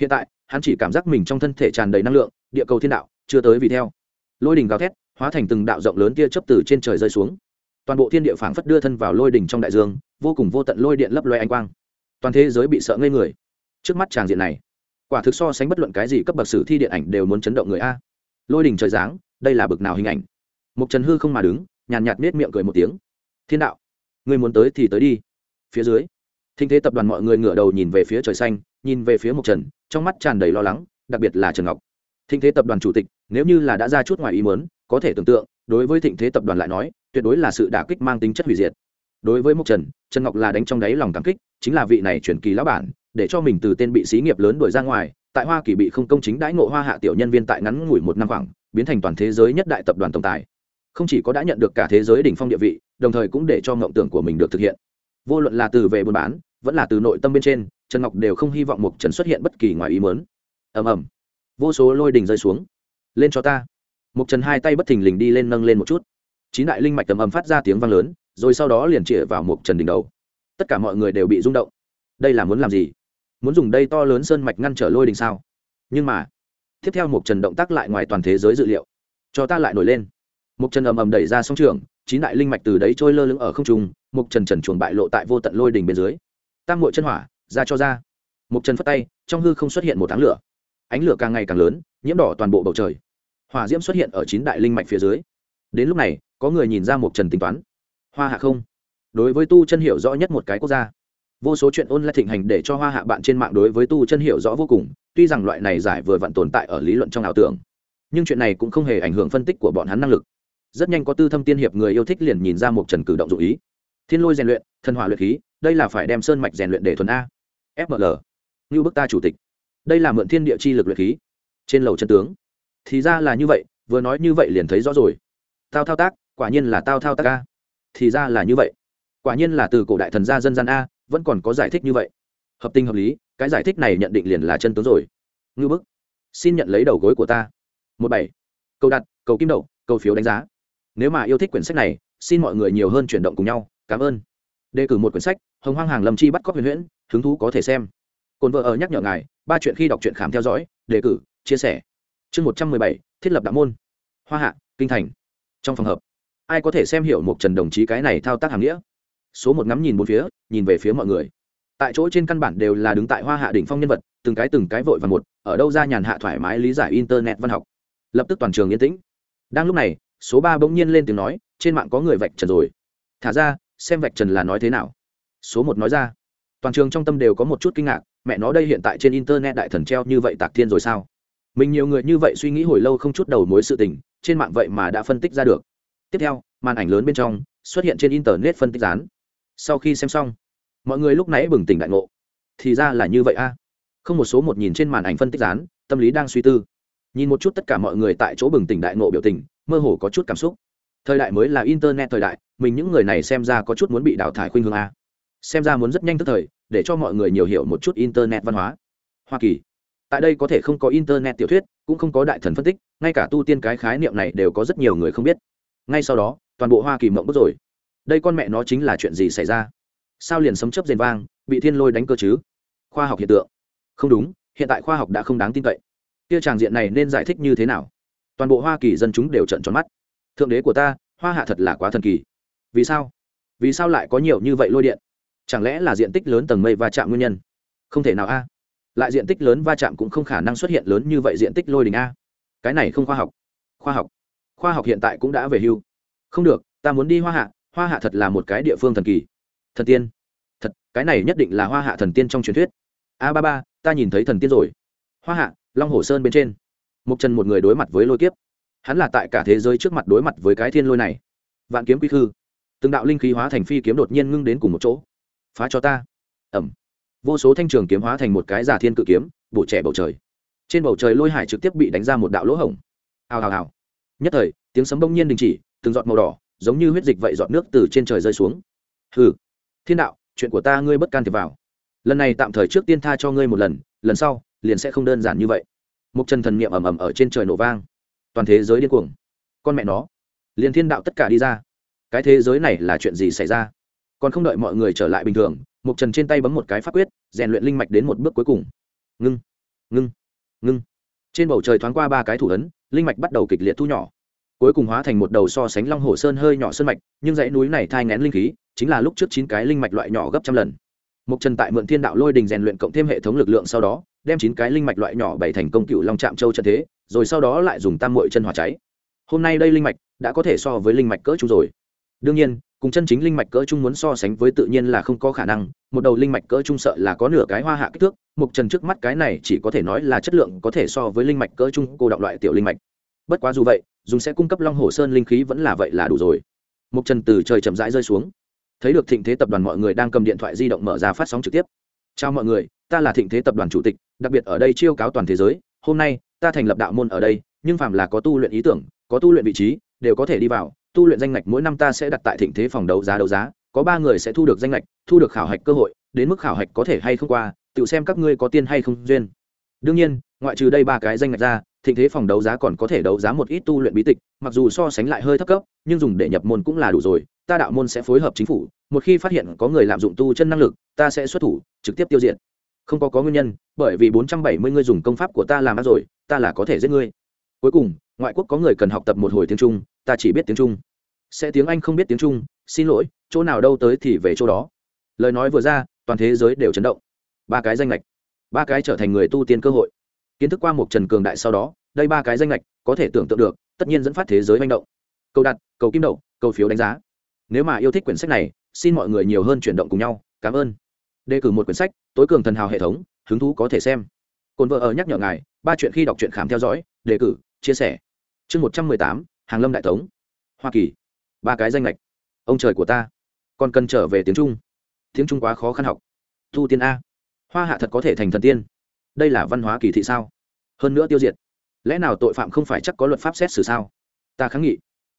Hiện tại, hắn chỉ cảm giác mình trong thân thể tràn đầy năng lượng, địa cầu thiên đạo, chưa tới vì theo. Lôi đỉnh gào thét hóa thành từng đạo rộng lớn tia chớp từ trên trời rơi xuống. Toàn bộ thiên địa phảng phất đưa thân vào lôi đỉnh trong đại dương, vô cùng vô tận lôi điện lấp loe ánh quang. Toàn thế giới bị sợ ngây người. Trước mắt tràng diện này, quả thực so sánh bất luận cái gì cấp bậc sử thi điện ảnh đều muốn chấn động người a. Lôi đỉnh trời giáng, đây là bực nào hình ảnh? Mục trần hư không mà đứng, nhàn nhạt nết miệng cười một tiếng. Thiên đạo, người muốn tới thì tới đi. Phía dưới thinh thế tập đoàn mọi người ngửa đầu nhìn về phía trời xanh, nhìn về phía mục trần, trong mắt tràn đầy lo lắng, đặc biệt là trần ngọc thịnh thế tập đoàn chủ tịch, nếu như là đã ra chút ngoài ý muốn, có thể tưởng tượng, đối với thịnh thế tập đoàn lại nói, tuyệt đối là sự đả kích mang tính chất hủy diệt. Đối với mục trần trần ngọc là đánh trong đáy lòng cảm kích, chính là vị này chuyển kỳ lão bản, để cho mình từ tên bị xí nghiệp lớn đuổi ra ngoài, tại hoa kỳ bị không công chính đãi ngộ hoa hạ tiểu nhân viên tại ngắn ngủi một năm khoảng, biến thành toàn thế giới nhất đại tập đoàn tổng tài. Không chỉ có đã nhận được cả thế giới đỉnh phong địa vị, đồng thời cũng để cho mộng tưởng của mình được thực hiện. Vô luận là từ về buôn bán, vẫn là từ nội tâm bên trên, trần ngọc đều không hy vọng mục trần xuất hiện bất kỳ ngoài ý mớn ầm ầm vô số lôi đình rơi xuống. Lên cho ta. Mục trần hai tay bất thình lình đi lên nâng lên một chút. Chín đại linh mạch tầm ầm phát ra tiếng vang lớn, rồi sau đó liền chĩa vào mục trần đỉnh đầu. Tất cả mọi người đều bị rung động. Đây là muốn làm gì? Muốn dùng đây to lớn sơn mạch ngăn trở lôi đình sao? Nhưng mà, tiếp theo mục trần động tác lại ngoài toàn thế giới dự liệu. Cho ta lại nổi lên. Mục trần ầm ầm đẩy ra song trường, chín đại linh mạch từ đấy trôi lơ lửng ở không trung mục trần trần chuồn bại lộ tại vô tận lôi đình bên dưới. Tam mội chân hỏa, ra cho ra. Mục trần phất tay, trong hư không xuất hiện một tháng lửa ánh lửa càng ngày càng lớn, nhiễm đỏ toàn bộ bầu trời. Hỏa diễm xuất hiện ở chín đại linh mạch phía dưới. Đến lúc này, có người nhìn ra một trần tính toán. Hoa hạ không? Đối với tu chân hiểu rõ nhất một cái quốc gia. Vô số chuyện ôn lại thịnh hành để cho hoa hạ bạn trên mạng đối với tu chân hiểu rõ vô cùng, tuy rằng loại này giải vừa vặn tồn tại ở lý luận trong ảo tưởng. Nhưng chuyện này cũng không hề ảnh hưởng phân tích của bọn hắn năng lực. Rất nhanh có tư thâm tiên hiệp người yêu thích liền nhìn ra một trần cử động dụ ý. Thiên lôi rèn luyện, thần hỏa luyện khí, đây là phải đem sơn mạch rèn luyện để thuần a. Fml như bức ta chủ tịch đây là mượn thiên địa chi lực luyện khí. Trên lầu chân tướng. Thì ra là như vậy, vừa nói như vậy liền thấy rõ rồi. Tao thao tác, quả nhiên là tao thao tác a. Thì ra là như vậy. Quả nhiên là từ cổ đại thần gia dân gian a, vẫn còn có giải thích như vậy. Hợp tình hợp lý, cái giải thích này nhận định liền là chân tướng rồi. Ngư bức. Xin nhận lấy đầu gối của ta. Một bảy. Cầu đặt, cầu kim đậu, cầu phiếu đánh giá. Nếu mà yêu thích quyển sách này, xin mọi người nhiều hơn chuyển động cùng nhau. Cảm ơn. Đề cử một quyển sách, hồng hoang hàng lâm chi bắt cóc huyền huyễn, hứng thú có thể xem. Cồn vợ ở nhắc nhở ngài ba chuyện khi đọc truyện khám theo dõi, đề cử, chia sẻ. Chương một trăm mười bảy, thiết lập đạo môn. Hoa hạ, kinh thành. Trong phòng hợp, ai có thể xem hiểu một trần đồng chí cái này thao tác hàm nghĩa? Số một ngắm nhìn bốn phía, nhìn về phía mọi người. Tại chỗ trên căn bản đều là đứng tại hoa hạ đỉnh phong nhân vật, từng cái từng cái vội và một, ở đâu ra nhàn hạ thoải mái lý giải internet văn học. Lập tức toàn trường yên tĩnh. Đang lúc này, số ba bỗng nhiên lên tiếng nói, trên mạng có người vạch trần rồi. Thả ra, xem vạch trần là nói thế nào. Số một nói ra. Toàn trường trong tâm đều có một chút kinh ngạc mẹ nó đây hiện tại trên internet đại thần treo như vậy tạc thiên rồi sao? Mình nhiều người như vậy suy nghĩ hồi lâu không chút đầu mối sự tình, trên mạng vậy mà đã phân tích ra được. Tiếp theo, màn ảnh lớn bên trong, xuất hiện trên internet phân tích rán sau khi xem xong, mọi người lúc nãy bừng tỉnh đại ngộ. Thì ra là như vậy a. Không một số một nhìn trên màn ảnh phân tích rán tâm lý đang suy tư. Nhìn một chút tất cả mọi người tại chỗ bừng tỉnh đại ngộ biểu tình, mơ hồ có chút cảm xúc. Thời đại mới là internet thời đại, mình những người này xem ra có chút muốn bị đào thải khuynh hướng a. Xem ra muốn rất nhanh tức thời để cho mọi người nhiều hiểu một chút internet văn hóa. Hoa kỳ. Tại đây có thể không có internet tiểu thuyết, cũng không có đại thần phân tích, ngay cả tu tiên cái khái niệm này đều có rất nhiều người không biết. Ngay sau đó, toàn bộ hoa kỳ mộng bức rồi. Đây con mẹ nó chính là chuyện gì xảy ra? Sao liền sấm chấp rền vang, bị thiên lôi đánh cơ chứ? Khoa học hiện tượng. Không đúng, hiện tại khoa học đã không đáng tin cậy. Kia tràng diện này nên giải thích như thế nào? Toàn bộ hoa kỳ dân chúng đều trận tròn mắt. Thượng đế của ta, hoa hạ thật là quá thần kỳ. Vì sao? Vì sao lại có nhiều như vậy lôi điện? Chẳng lẽ là diện tích lớn tầng mây va chạm nguyên nhân? Không thể nào a. Lại diện tích lớn va chạm cũng không khả năng xuất hiện lớn như vậy diện tích lôi đình a. Cái này không khoa học. Khoa học. Khoa học hiện tại cũng đã về hưu. Không được, ta muốn đi hoa hạ. Hoa hạ thật là một cái địa phương thần kỳ. Thần tiên. Thật, cái này nhất định là hoa hạ thần tiên trong truyền thuyết. A ba ba, ta nhìn thấy thần tiên rồi. Hoa hạ, long hồ sơn bên trên. Mục trần một người đối mặt với lôi kiếp. Hắn là tại cả thế giới trước mặt đối mặt với cái thiên lôi này. Vạn kiếm quy khư từng đạo linh khí hóa thành phi kiếm đột nhiên ngưng đến cùng một chỗ phá cho ta. Ẩm. Vô số thanh trường kiếm hóa thành một cái giả thiên cự kiếm, bổ trẻ bầu trời. Trên bầu trời lôi hải trực tiếp bị đánh ra một đạo lỗ hổng. Hào hào hào. Nhất thời, tiếng sấm bỗng nhiên đình chỉ, từng giọt màu đỏ, giống như huyết dịch vậy giọt nước từ trên trời rơi xuống. Hừ. Thiên đạo, chuyện của ta ngươi bất can thiệp vào. Lần này tạm thời trước tiên tha cho ngươi một lần lần sau, liền sẽ không đơn giản như vậy. Một chân thần niệm ầm ầm ở trên trời nổ vang. Toàn thế giới điên cuồng. Con mẹ nó. Liền thiên đạo tất cả đi ra. Cái thế giới này là chuyện gì xảy ra? Còn không đợi mọi người trở lại bình thường mục trần trên tay bấm một cái pháp quyết rèn luyện linh mạch đến một bước cuối cùng. Ngưng ngưng ngưng. Trên bầu trời thoáng qua ba cái thủ ấn linh mạch bắt đầu kịch liệt thu nhỏ. Cuối cùng hóa thành một đầu so sánh long hồ sơn hơi nhỏ sơn mạch nhưng dãy núi này thai ngén linh khí chính là lúc trước chín cái linh mạch loại nhỏ gấp trăm lần. Mục Trần tại mượn Thiên Đạo Lôi Đình rèn luyện cộng thêm hệ thống lực lượng sau đó, đem chín cái linh mạch loại nhỏ bày thành công cựu long trạm châu trận thế rồi sau đó lại dùng tam mội chân hỏa cháy. Hôm nay đây linh mạch đã có thể so với linh mạch cỡ chung rồi. Đương nhiên cùng chân chính linh mạch cỡ trung muốn so sánh với tự nhiên là không có khả năng, một đầu linh mạch cỡ trung sợ là có nửa cái hoa hạ kích thước, mục trần trước mắt cái này chỉ có thể nói là chất lượng có thể so với linh mạch cỡ trung cô đọng loại tiểu linh mạch. Bất quá dù vậy, dùng sẽ cung cấp long hồ sơn linh khí vẫn là vậy là đủ rồi. Mục trần từ trời chậm rãi rơi xuống. Thấy được thịnh thế tập đoàn mọi người đang cầm điện thoại di động mở ra phát sóng trực tiếp. Chào mọi người, ta là thịnh thế tập đoàn chủ tịch, đặc biệt ở đây chiêu cáo toàn thế giới. Hôm nay, ta thành lập đạo môn ở đây, nhưng phàm là có tu luyện ý tưởng, có tu luyện vị trí, đều có thể đi vào tu luyện danh ngạch mỗi năm ta sẽ đặt tại thịnh thế phòng đấu giá đấu giá, có ba người sẽ thu được danh ngạch, thu được khảo hạch cơ hội, đến mức khảo hạch có thể hay không qua, tự xem các ngươi có tiên hay không duyên. Đương nhiên, ngoại trừ đây ba cái danh ngạch ra, thịnh thế phòng đấu giá còn có thể đấu giá một ít tu luyện bí tịch, mặc dù so sánh lại hơi thấp cấp, nhưng dùng để nhập môn cũng là đủ rồi, ta đạo môn sẽ phối hợp chính phủ, một khi phát hiện có người lạm dụng tu chân năng lực, ta sẽ xuất thủ, trực tiếp tiêu diệt. Không có có nguyên nhân, bởi vì bốn trăm bảy mươi người dùng công pháp của ta làm ác rồi, ta là có thể giết ngươi. Cuối cùng, ngoại quốc có người cần học tập một hồi tiếng trung ta chỉ biết tiếng trung. Sẽ tiếng anh không biết tiếng trung, xin lỗi, chỗ nào đâu tới thì về chỗ đó. Lời nói vừa ra, toàn thế giới đều chấn động. Ba cái danh lệch ba cái trở thành người tu tiên cơ hội. Kiến thức qua một trần cường đại sau đó, đây ba cái danh lệch có thể tưởng tượng được, tất nhiên dẫn phát thế giới manh động. Câu đặt, cầu kim đậu, cầu phiếu đánh giá. Nếu mà yêu thích quyển sách này, xin mọi người nhiều hơn chuyển động cùng nhau. Cảm ơn. Đề cử một quyển sách, tối cường thần hào hệ thống, hứng thú có thể xem. Cồn vợ ở nhắc nhở ngài, ba chuyện khi đọc truyện khám theo dõi, đề cử, chia sẻ. Chương một trăm mười tám hàng lâm đại tống, hoa kỳ, ba cái danh lệch ông trời của ta còn cần trở về tiếng trung. Tiếng trung quá khó khăn học. Tu tiên a, hoa hạ thật có thể thành thần tiên. Đây là văn hóa kỳ thị sao? Hơn nữa tiêu diệt. Lẽ nào tội phạm không phải chắc có luật pháp xét xử sao? Ta kháng nghị.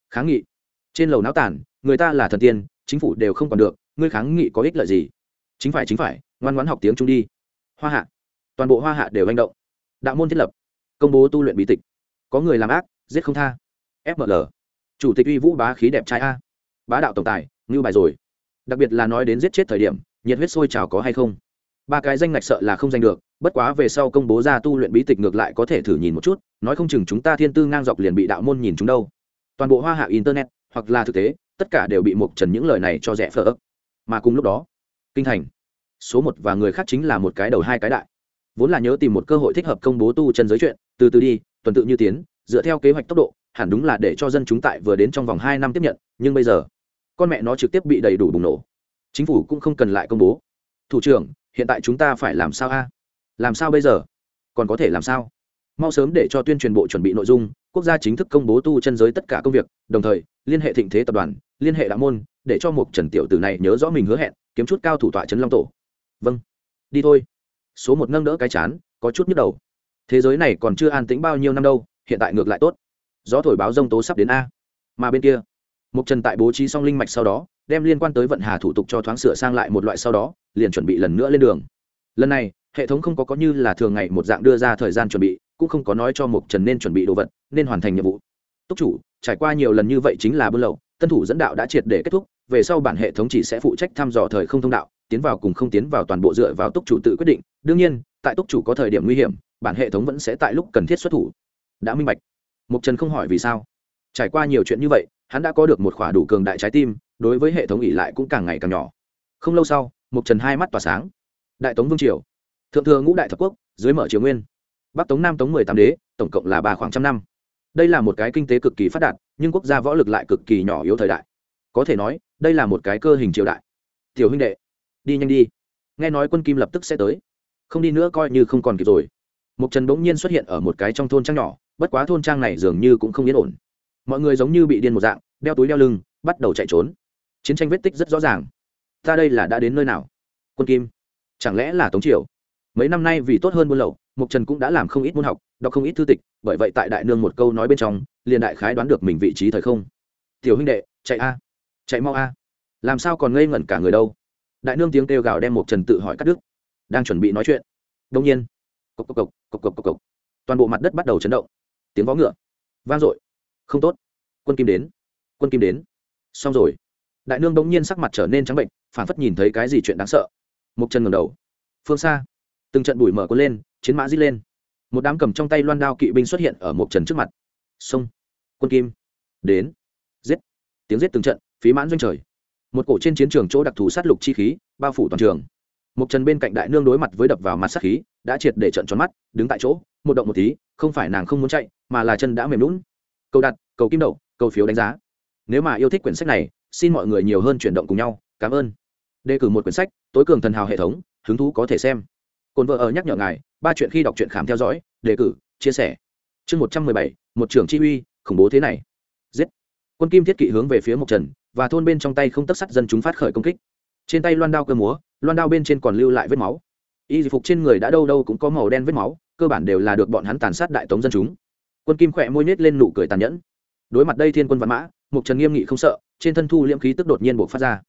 Kháng nghị. Trên lầu náo tản người ta là thần tiên, chính phủ đều không còn được, ngươi kháng nghị có ích lợi gì? Chính phải chính phải, ngoan ngoãn học tiếng trung đi. Hoa hạ. Toàn bộ hoa hạ đều manh động. Đạo môn thiết lập. Công bố tu luyện bí tịch. Có người làm ác, giết không tha fml chủ tịch uy vũ bá khí đẹp trai a. Bá đạo tổng tài, ngưu bài rồi. Đặc biệt là nói đến giết chết thời điểm, nhiệt huyết sôi trào có hay không? Ba cái danh ngạch sợ là không danh được, bất quá về sau công bố ra tu luyện bí tịch ngược lại có thể thử nhìn một chút, nói không chừng chúng ta thiên tư ngang dọc liền bị đạo môn nhìn chúng đâu. Toàn bộ hoa hạ internet, hoặc là thực tế, tất cả đều bị mục trần những lời này cho rẻ phở ấp mà cùng lúc đó, kinh thành. Số một và người khác chính là một cái đầu hai cái đại. Vốn là nhớ tìm một cơ hội thích hợp công bố tu chân giới chuyện, từ từ đi, tuần tự như tiến, dựa theo kế hoạch tốc độ hẳn đúng là để cho dân chúng tại vừa đến trong vòng hai năm tiếp nhận, nhưng bây giờ, con mẹ nó trực tiếp bị đầy đủ bùng nổ. Chính phủ cũng không cần lại công bố. Thủ trưởng, hiện tại chúng ta phải làm sao a? Làm sao bây giờ? Còn có thể làm sao? Mau sớm để cho tuyên truyền bộ chuẩn bị nội dung, quốc gia chính thức công bố tu chân giới tất cả công việc, đồng thời, liên hệ thịnh thế tập đoàn, liên hệ đạo môn, để cho một trần tiểu tử này nhớ rõ mình hứa hẹn, kiếm chút cao thủ tọa trấn long tổ. Vâng. Đi thôi. Số một nâng đỡ cái chán, có chút nhức đầu. Thế giới này còn chưa an tĩnh bao nhiêu năm đâu, hiện tại ngược lại tốt gió thổi báo rông tố sắp đến a. Mà bên kia mục trần tại bố trí xong linh mạch sau đó, đem liên quan tới vận hà thủ tục cho thoáng sửa sang lại một loại sau đó, liền chuẩn bị lần nữa lên đường. Lần này, hệ thống không có có như là thường ngày một dạng đưa ra thời gian chuẩn bị, cũng không có nói cho mục trần nên chuẩn bị đồ vật, nên hoàn thành nhiệm vụ. Túc chủ, trải qua nhiều lần như vậy chính là buôn lậu, tân thủ dẫn đạo đã triệt để kết thúc, về sau bản hệ thống chỉ sẽ phụ trách thăm dò thời không thông đạo, tiến vào cùng không tiến vào toàn bộ dựa vào túc chủ tự quyết định. Đương nhiên, tại túc chủ có thời điểm nguy hiểm, bản hệ thống vẫn sẽ tại lúc cần thiết xuất thủ. Đã minh bạch mục trần không hỏi vì sao. Trải qua nhiều chuyện như vậy, hắn đã có được một khỏa đủ cường đại trái tim, đối với hệ thống ỉ lại cũng càng ngày càng nhỏ. Không lâu sau mục trần hai mắt tỏa sáng. Đại tống vương triều. Thượng thừa ngũ đại thập quốc, dưới mở triều nguyên. Bắc tống, nam tống mười tám đế, tổng cộng là ba khoảng trăm năm. Đây là một cái kinh tế cực kỳ phát đạt, nhưng quốc gia võ lực lại cực kỳ nhỏ yếu thời đại. Có thể nói, đây là một cái cơ hình triều đại. Tiểu huynh đệ, đi nhanh đi. Nghe nói quân kim lập tức sẽ tới. Không đi nữa coi như không còn kịp rồi mục trần bỗng nhiên xuất hiện ở một cái trong thôn trang nhỏ, bất quá thôn trang này dường như cũng không yên ổn. Mọi người giống như bị điên một dạng, đeo túi đeo lưng, bắt đầu chạy trốn. Chiến tranh vết tích rất rõ ràng. Ta đây là đã đến nơi nào? Quân kim, chẳng lẽ là tống triều? Mấy năm nay vì tốt hơn buôn lậu mục trần cũng đã làm không ít môn học, đọc không ít thư tịch, bởi vậy tại đại nương một câu nói bên trong, liền đại khái đoán được mình vị trí thời không. Tiểu huynh đệ, chạy a, chạy mau a. Làm sao còn ngây ngẩn cả người đâu? Đại nương tiếng kêu gào đem mục trần tự hỏi cắt đứt. Đang chuẩn bị nói chuyện đông nhiên cộc cộc cộc cộc cộc cộc cộc. Toàn bộ mặt đất bắt đầu chấn động. Tiếng vó ngựa. Vang dội. Không tốt. Quân kim đến. Quân kim đến. Xong rồi. Đại nương bỗng nhiên sắc mặt trở nên trắng bệnh, phản phất nhìn thấy cái gì chuyện đáng sợ. Mộc chân ngầm đầu. Phương xa. Từng trận bụi mở quân lên, chiến mã dít lên. Một đám cầm trong tay loan đao kỵ binh xuất hiện ở mộc trần trước mặt. Sông quân kim. Đến. Giết. Tiếng giết từng trận, phí mãn doanh trời. Một cổ trên chiến trường chỗ đặc thù sát lục chi khí, bao phủ toàn trường. Mộc trần bên cạnh đại nương đối mặt với đập vào mặt sát khí đã triệt để trận tròn mắt, đứng tại chỗ, một động một tí, không phải nàng không muốn chạy, mà là chân đã mềm lún cầu đặt, cầu kim đậu cầu phiếu đánh giá. Nếu mà yêu thích quyển sách này, xin mọi người nhiều hơn chuyển động cùng nhau. Cảm ơn. Đề cử một quyển sách, tối cường thần hào hệ thống, hứng thú có thể xem. Cồn vợ ở nhắc nhở ngài, ba chuyện khi đọc truyện khám theo dõi, đề cử, chia sẻ. Chương một trăm mười bảy, một trưởng chi uy, khủng bố thế này. Giết. Quân kim thiết kỵ hướng về phía mộc trần, và thôn bên trong tay không tất sắt dân chúng phát khởi công kích. Trên tay loan đao cơ múa, loan đao bên trên còn lưu lại vết máu y phục trên người đã đâu đâu cũng có màu đen vết máu, cơ bản đều là được bọn hắn tàn sát đại tống dân chúng. Quân kim khỏe môi nhếch lên nụ cười tàn nhẫn. Đối mặt đây thiên quân văn mã, mục trần nghiêm nghị không sợ, trên thân thu liễm khí tức đột nhiên buộc phát ra.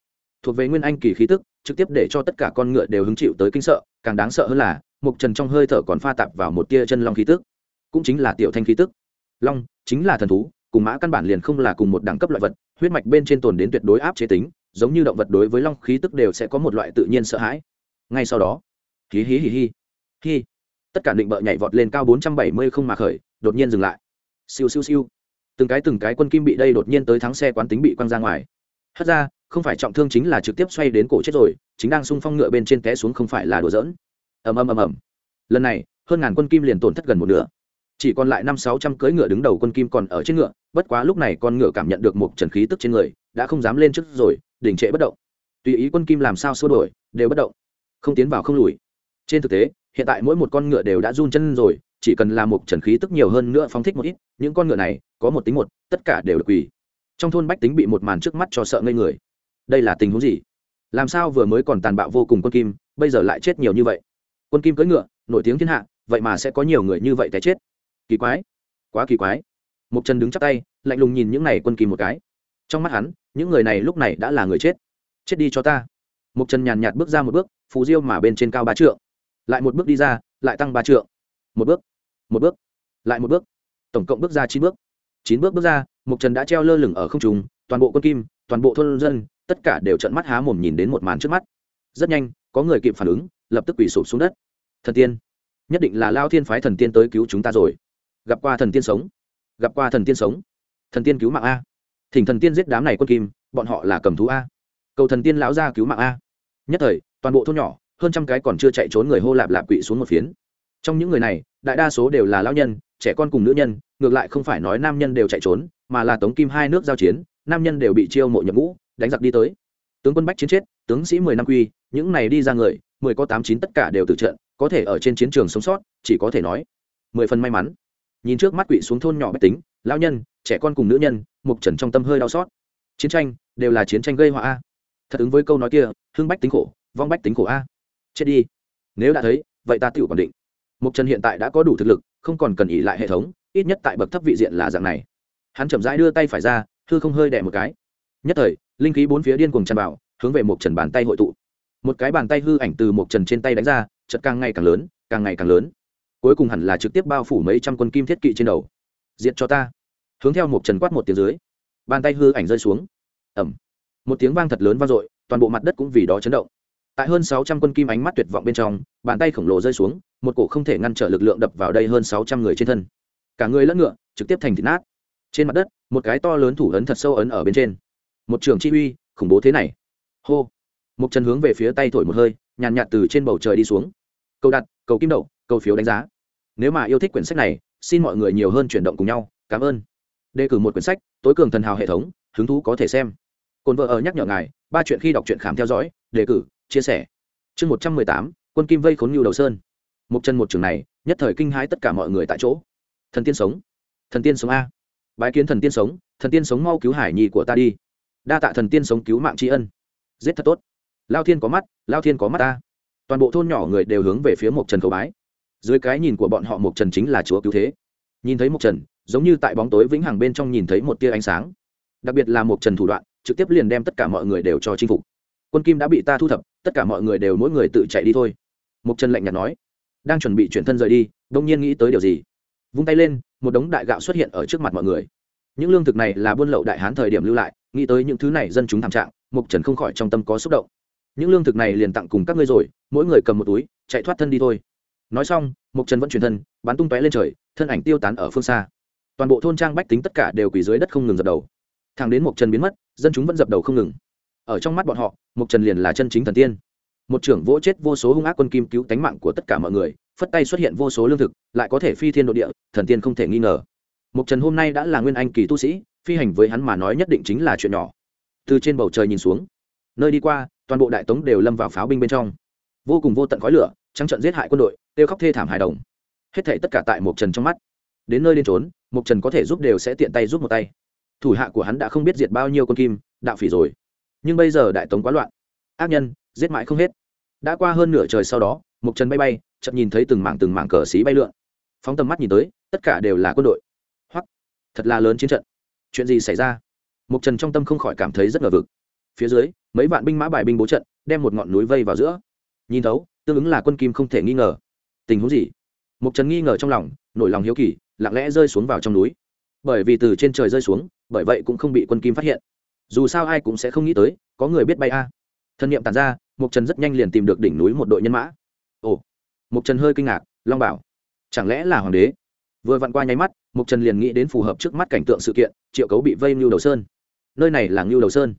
Thuộc về nguyên anh kỳ khí tức, trực tiếp để cho tất cả con ngựa đều hứng chịu tới kinh sợ, càng đáng sợ hơn là, mục trần trong hơi thở còn pha tạp vào một tia chân long khí tức. Cũng chính là tiểu thanh khí tức. Long, chính là thần thú, cùng mã căn bản liền không là cùng một đẳng cấp loại vật, huyết mạch bên trên tồn đến tuyệt đối áp chế tính, giống như động vật đối với long khí tức đều sẽ có một loại tự nhiên sợ hãi. Ngay sau đó hí hí hí hí. Hí. Tất cả định bợ nhảy vọt lên cao bốn trăm bảy mươi không mà khởi, đột nhiên dừng lại. Siêu siêu siêu. Từng cái từng cái quân kim bị đây đột nhiên tới thắng xe quán tính bị quăng ra ngoài. Hất ra, không phải trọng thương chính là trực tiếp xoay đến cổ chết rồi, chính đang sung phong ngựa bên trên té xuống không phải là đùa giỡn. Ầm ầm ầm ầm. Lần này, hơn ngàn quân kim liền tổn thất gần một nửa. Chỉ còn lại năm sáu trăm cưỡi ngựa đứng đầu quân kim còn ở trên ngựa, bất quá lúc này con ngựa cảm nhận được một trần khí tức trên người, đã không dám lên trước rồi, đình trệ bất động. Tùy ý quân kim làm sao xua đổi đều bất động. Không tiến vào không lùi trên thực tế, hiện tại mỗi một con ngựa đều đã run chân rồi, chỉ cần là một trần khí tức nhiều hơn nữa phóng thích một ít, những con ngựa này, có một tính một, tất cả đều được quỳ. Trong thôn bách tính bị một màn trước mắt cho sợ ngây người. Đây là tình huống gì? Làm sao vừa mới còn tàn bạo vô cùng quân kim, bây giờ lại chết nhiều như vậy? Quân kim cưỡi ngựa, nổi tiếng thiên hạ, vậy mà sẽ có nhiều người như vậy té chết. Kỳ quái, quá kỳ quái. Một chân đứng chắp tay, lạnh lùng nhìn những này quân kim một cái. Trong mắt hắn, những người này lúc này đã là người chết. Chết đi cho ta. Một chân nhàn nhạt bước ra một bước, phù diêu mà bên trên cao ba trượng lại một bước đi ra, lại tăng ba trượng. Một bước một bước, lại một bước. Tổng cộng bước ra chín bước. Chín bước bước ra mục trần đã treo lơ lửng ở không trung, toàn bộ quân kim, toàn bộ thôn dân, tất cả đều trợn mắt há mồm nhìn đến một màn trước mắt. Rất nhanh, có người kịp phản ứng, lập tức quỳ sụp xuống đất. Thần tiên, nhất định là lao thiên phái thần tiên tới cứu chúng ta rồi. Gặp qua thần tiên sống, gặp qua thần tiên sống. Thần tiên cứu mạng a. Thỉnh thần tiên giết đám này quân kim, bọn họ là cầm thú a. Cầu thần tiên lão ra cứu mạng a. Nhất thời, toàn bộ thôn nhỏ hơn trăm cái còn chưa chạy trốn người hô lạp lạp quỵ xuống một phiến. Trong những người này, đại đa số đều là lão nhân, trẻ con cùng nữ nhân, ngược lại không phải nói nam nhân đều chạy trốn, mà là tống kim hai nước giao chiến, nam nhân đều bị chiêu mộ nhập ngũ, đánh giặc đi tới. Tướng quân bách chiến chết, tướng sĩ mười năm quy, những này đi ra người, mười có tám chín tất cả đều tự trận, có thể ở trên chiến trường sống sót, chỉ có thể nói. Mười phần may mắn. Nhìn trước mắt quỵ xuống thôn nhỏ bách tính, lão nhân, trẻ con cùng nữ nhân, mục trần trong tâm hơi đau xót. Chiến tranh đều là chiến tranh gây họa a. Thật ứng với câu nói kia hương bách tính khổ, vong bách tính khổ a chết đi. Nếu đã thấy, vậy ta tự quản định. Mục trần hiện tại đã có đủ thực lực, không còn cần ỉ lại hệ thống, ít nhất tại bậc thấp vị diện là dạng này. Hắn chậm rãi đưa tay phải ra, hư không hơi đẻ một cái. Nhất thời, linh khí bốn phía điên cuồng tràn vào, hướng về Mục trần bàn tay hội tụ. Một cái bàn tay hư ảnh từ Mục trần trên tay đánh ra chật càng ngày càng lớn, càng ngày càng lớn. Cuối cùng hẳn là trực tiếp bao phủ mấy trăm quân kim thiết kỵ trên đầu. Diện cho ta. Hướng theo Mục trần quát một tiếng dưới, bàn tay hư ảnh rơi xuống. Ẩm một tiếng vang thật lớn vang dội, toàn bộ mặt đất cũng vì đó chấn động tại hơn sáu trăm quân kim ánh mắt tuyệt vọng bên trong, bàn tay khổng lồ rơi xuống, một cổ không thể ngăn trở lực lượng đập vào đây hơn sáu trăm người trên thân. Cả người lẫn ngựa trực tiếp thành thịt nát. Trên mặt đất, một cái to lớn thủ ấn thật sâu ấn ở bên trên. Một trường chi uy, khủng bố thế này. Hô. Một chân hướng về phía tay thổi một hơi, nhàn nhạt từ trên bầu trời đi xuống. Câu đặt, cầu kim đậu, cầu phiếu đánh giá. Nếu mà yêu thích quyển sách này, xin mọi người nhiều hơn chuyển động cùng nhau. Cảm ơn. Đề cử một quyển sách, tối cường thần hào hệ thống, hứng thú có thể xem. Cồn vợ ở nhắc nhở ngài, ba chuyện khi đọc truyện khám theo dõi, đề cử chia sẻ. Chương một trăm mười tám, quân kim vây khốn nhiều đầu sơn. Một chân một trường này, nhất thời kinh hãi tất cả mọi người tại chỗ. Thần tiên sống. Thần tiên sống a. Bái kiến thần tiên sống, thần tiên sống mau cứu hải nhi của ta đi. Đa tạ thần tiên sống cứu mạng tri ân. Giết thật tốt. Lao thiên có mắt, lao thiên có mắt ta. Toàn bộ thôn nhỏ người đều hướng về phía mộc trần cầu bái. Dưới cái nhìn của bọn họ, mộc trần chính là chúa cứu thế. Nhìn thấy mộc trần, giống như tại bóng tối vĩnh hằng bên trong nhìn thấy một tia ánh sáng. Đặc biệt là mộc trần thủ đoạn, trực tiếp liền đem tất cả mọi người đều cho chinh phục quân kim đã bị ta thu thập, tất cả mọi người đều mỗi người tự chạy đi thôi. Mục trần lạnh nhạt nói. Đang chuẩn bị chuyển thân rời đi đông nhiên nghĩ tới điều gì. Vung tay lên, một đống đại gạo xuất hiện ở trước mặt mọi người. Những lương thực này là buôn lậu đại hán thời điểm lưu lại, nghĩ tới những thứ này dân chúng thảm trạng mục trần không khỏi trong tâm có xúc động. Những lương thực này liền tặng cùng các ngươi rồi, mỗi người cầm một túi, chạy thoát thân đi thôi. Nói xong mục trần vẫn chuyển thân, bắn tung tóe lên trời, thân ảnh tiêu tán ở phương xa. Toàn bộ thôn trang bách tính tất cả đều quỳ dưới đất không ngừng dập đầu. Thẳng đến mục trần biến mất, dân chúng vẫn dập đầu không ngừng ở trong mắt bọn họ mục trần liền là chân chính thần tiên. Một trưởng vỗ chết vô số hung ác quân kim cứu tánh mạng của tất cả mọi người, phất tay xuất hiện vô số lương thực, lại có thể phi thiên nội địa, thần tiên không thể nghi ngờ. Mục trần hôm nay đã là nguyên anh kỳ tu sĩ, phi hành với hắn mà nói nhất định chính là chuyện nhỏ. Từ trên bầu trời nhìn xuống, nơi đi qua, toàn bộ đại tống đều lâm vào pháo binh bên trong. Vô cùng vô tận khói lửa, trắng trận giết hại quân đội tiêu khóc thê thảm hài đồng. Hết thảy tất cả tại mục trần trong mắt. Đến nơi đến trốn mục trần có thể giúp đều sẽ tiện tay giúp một tay. Thủ hạ của hắn đã không biết diệt bao nhiêu con kim, đạo phỉ rồi nhưng bây giờ đại tống quá loạn. Ác nhân, giết mãi không hết. Đã qua hơn nửa trời sau đó mục trần bay bay chậm nhìn thấy từng mảng từng mảng cờ xí bay lượn. Phóng tầm mắt nhìn tới, tất cả đều là quân đội. Hoặc thật là lớn chiến trận. Chuyện gì xảy ra? Mục trần trong tâm không khỏi cảm thấy rất ngờ vực. Phía dưới, mấy vạn binh mã bài binh bố trận, đem một ngọn núi vây vào giữa. Nhìn thấu, tương ứng là quân kim không thể nghi ngờ. Tình huống gì? Mục trần nghi ngờ trong lòng, nổi lòng hiếu kỳ, lặng lẽ rơi xuống vào trong núi. Bởi vì từ trên trời rơi xuống, bởi vậy cũng không bị quân kim phát hiện dù sao ai cũng sẽ không nghĩ tới, có người biết bay a. Thân nhiệm tàn ra mục trần rất nhanh liền tìm được đỉnh núi một đội nhân mã. Ồ mục trần hơi kinh ngạc, long bảo, chẳng lẽ là hoàng đế? Vừa vặn qua nháy mắt mục trần liền nghĩ đến phù hợp trước mắt cảnh tượng sự kiện, triệu cấu bị vây ngưu đầu sơn. Nơi này là ngưu đầu sơn.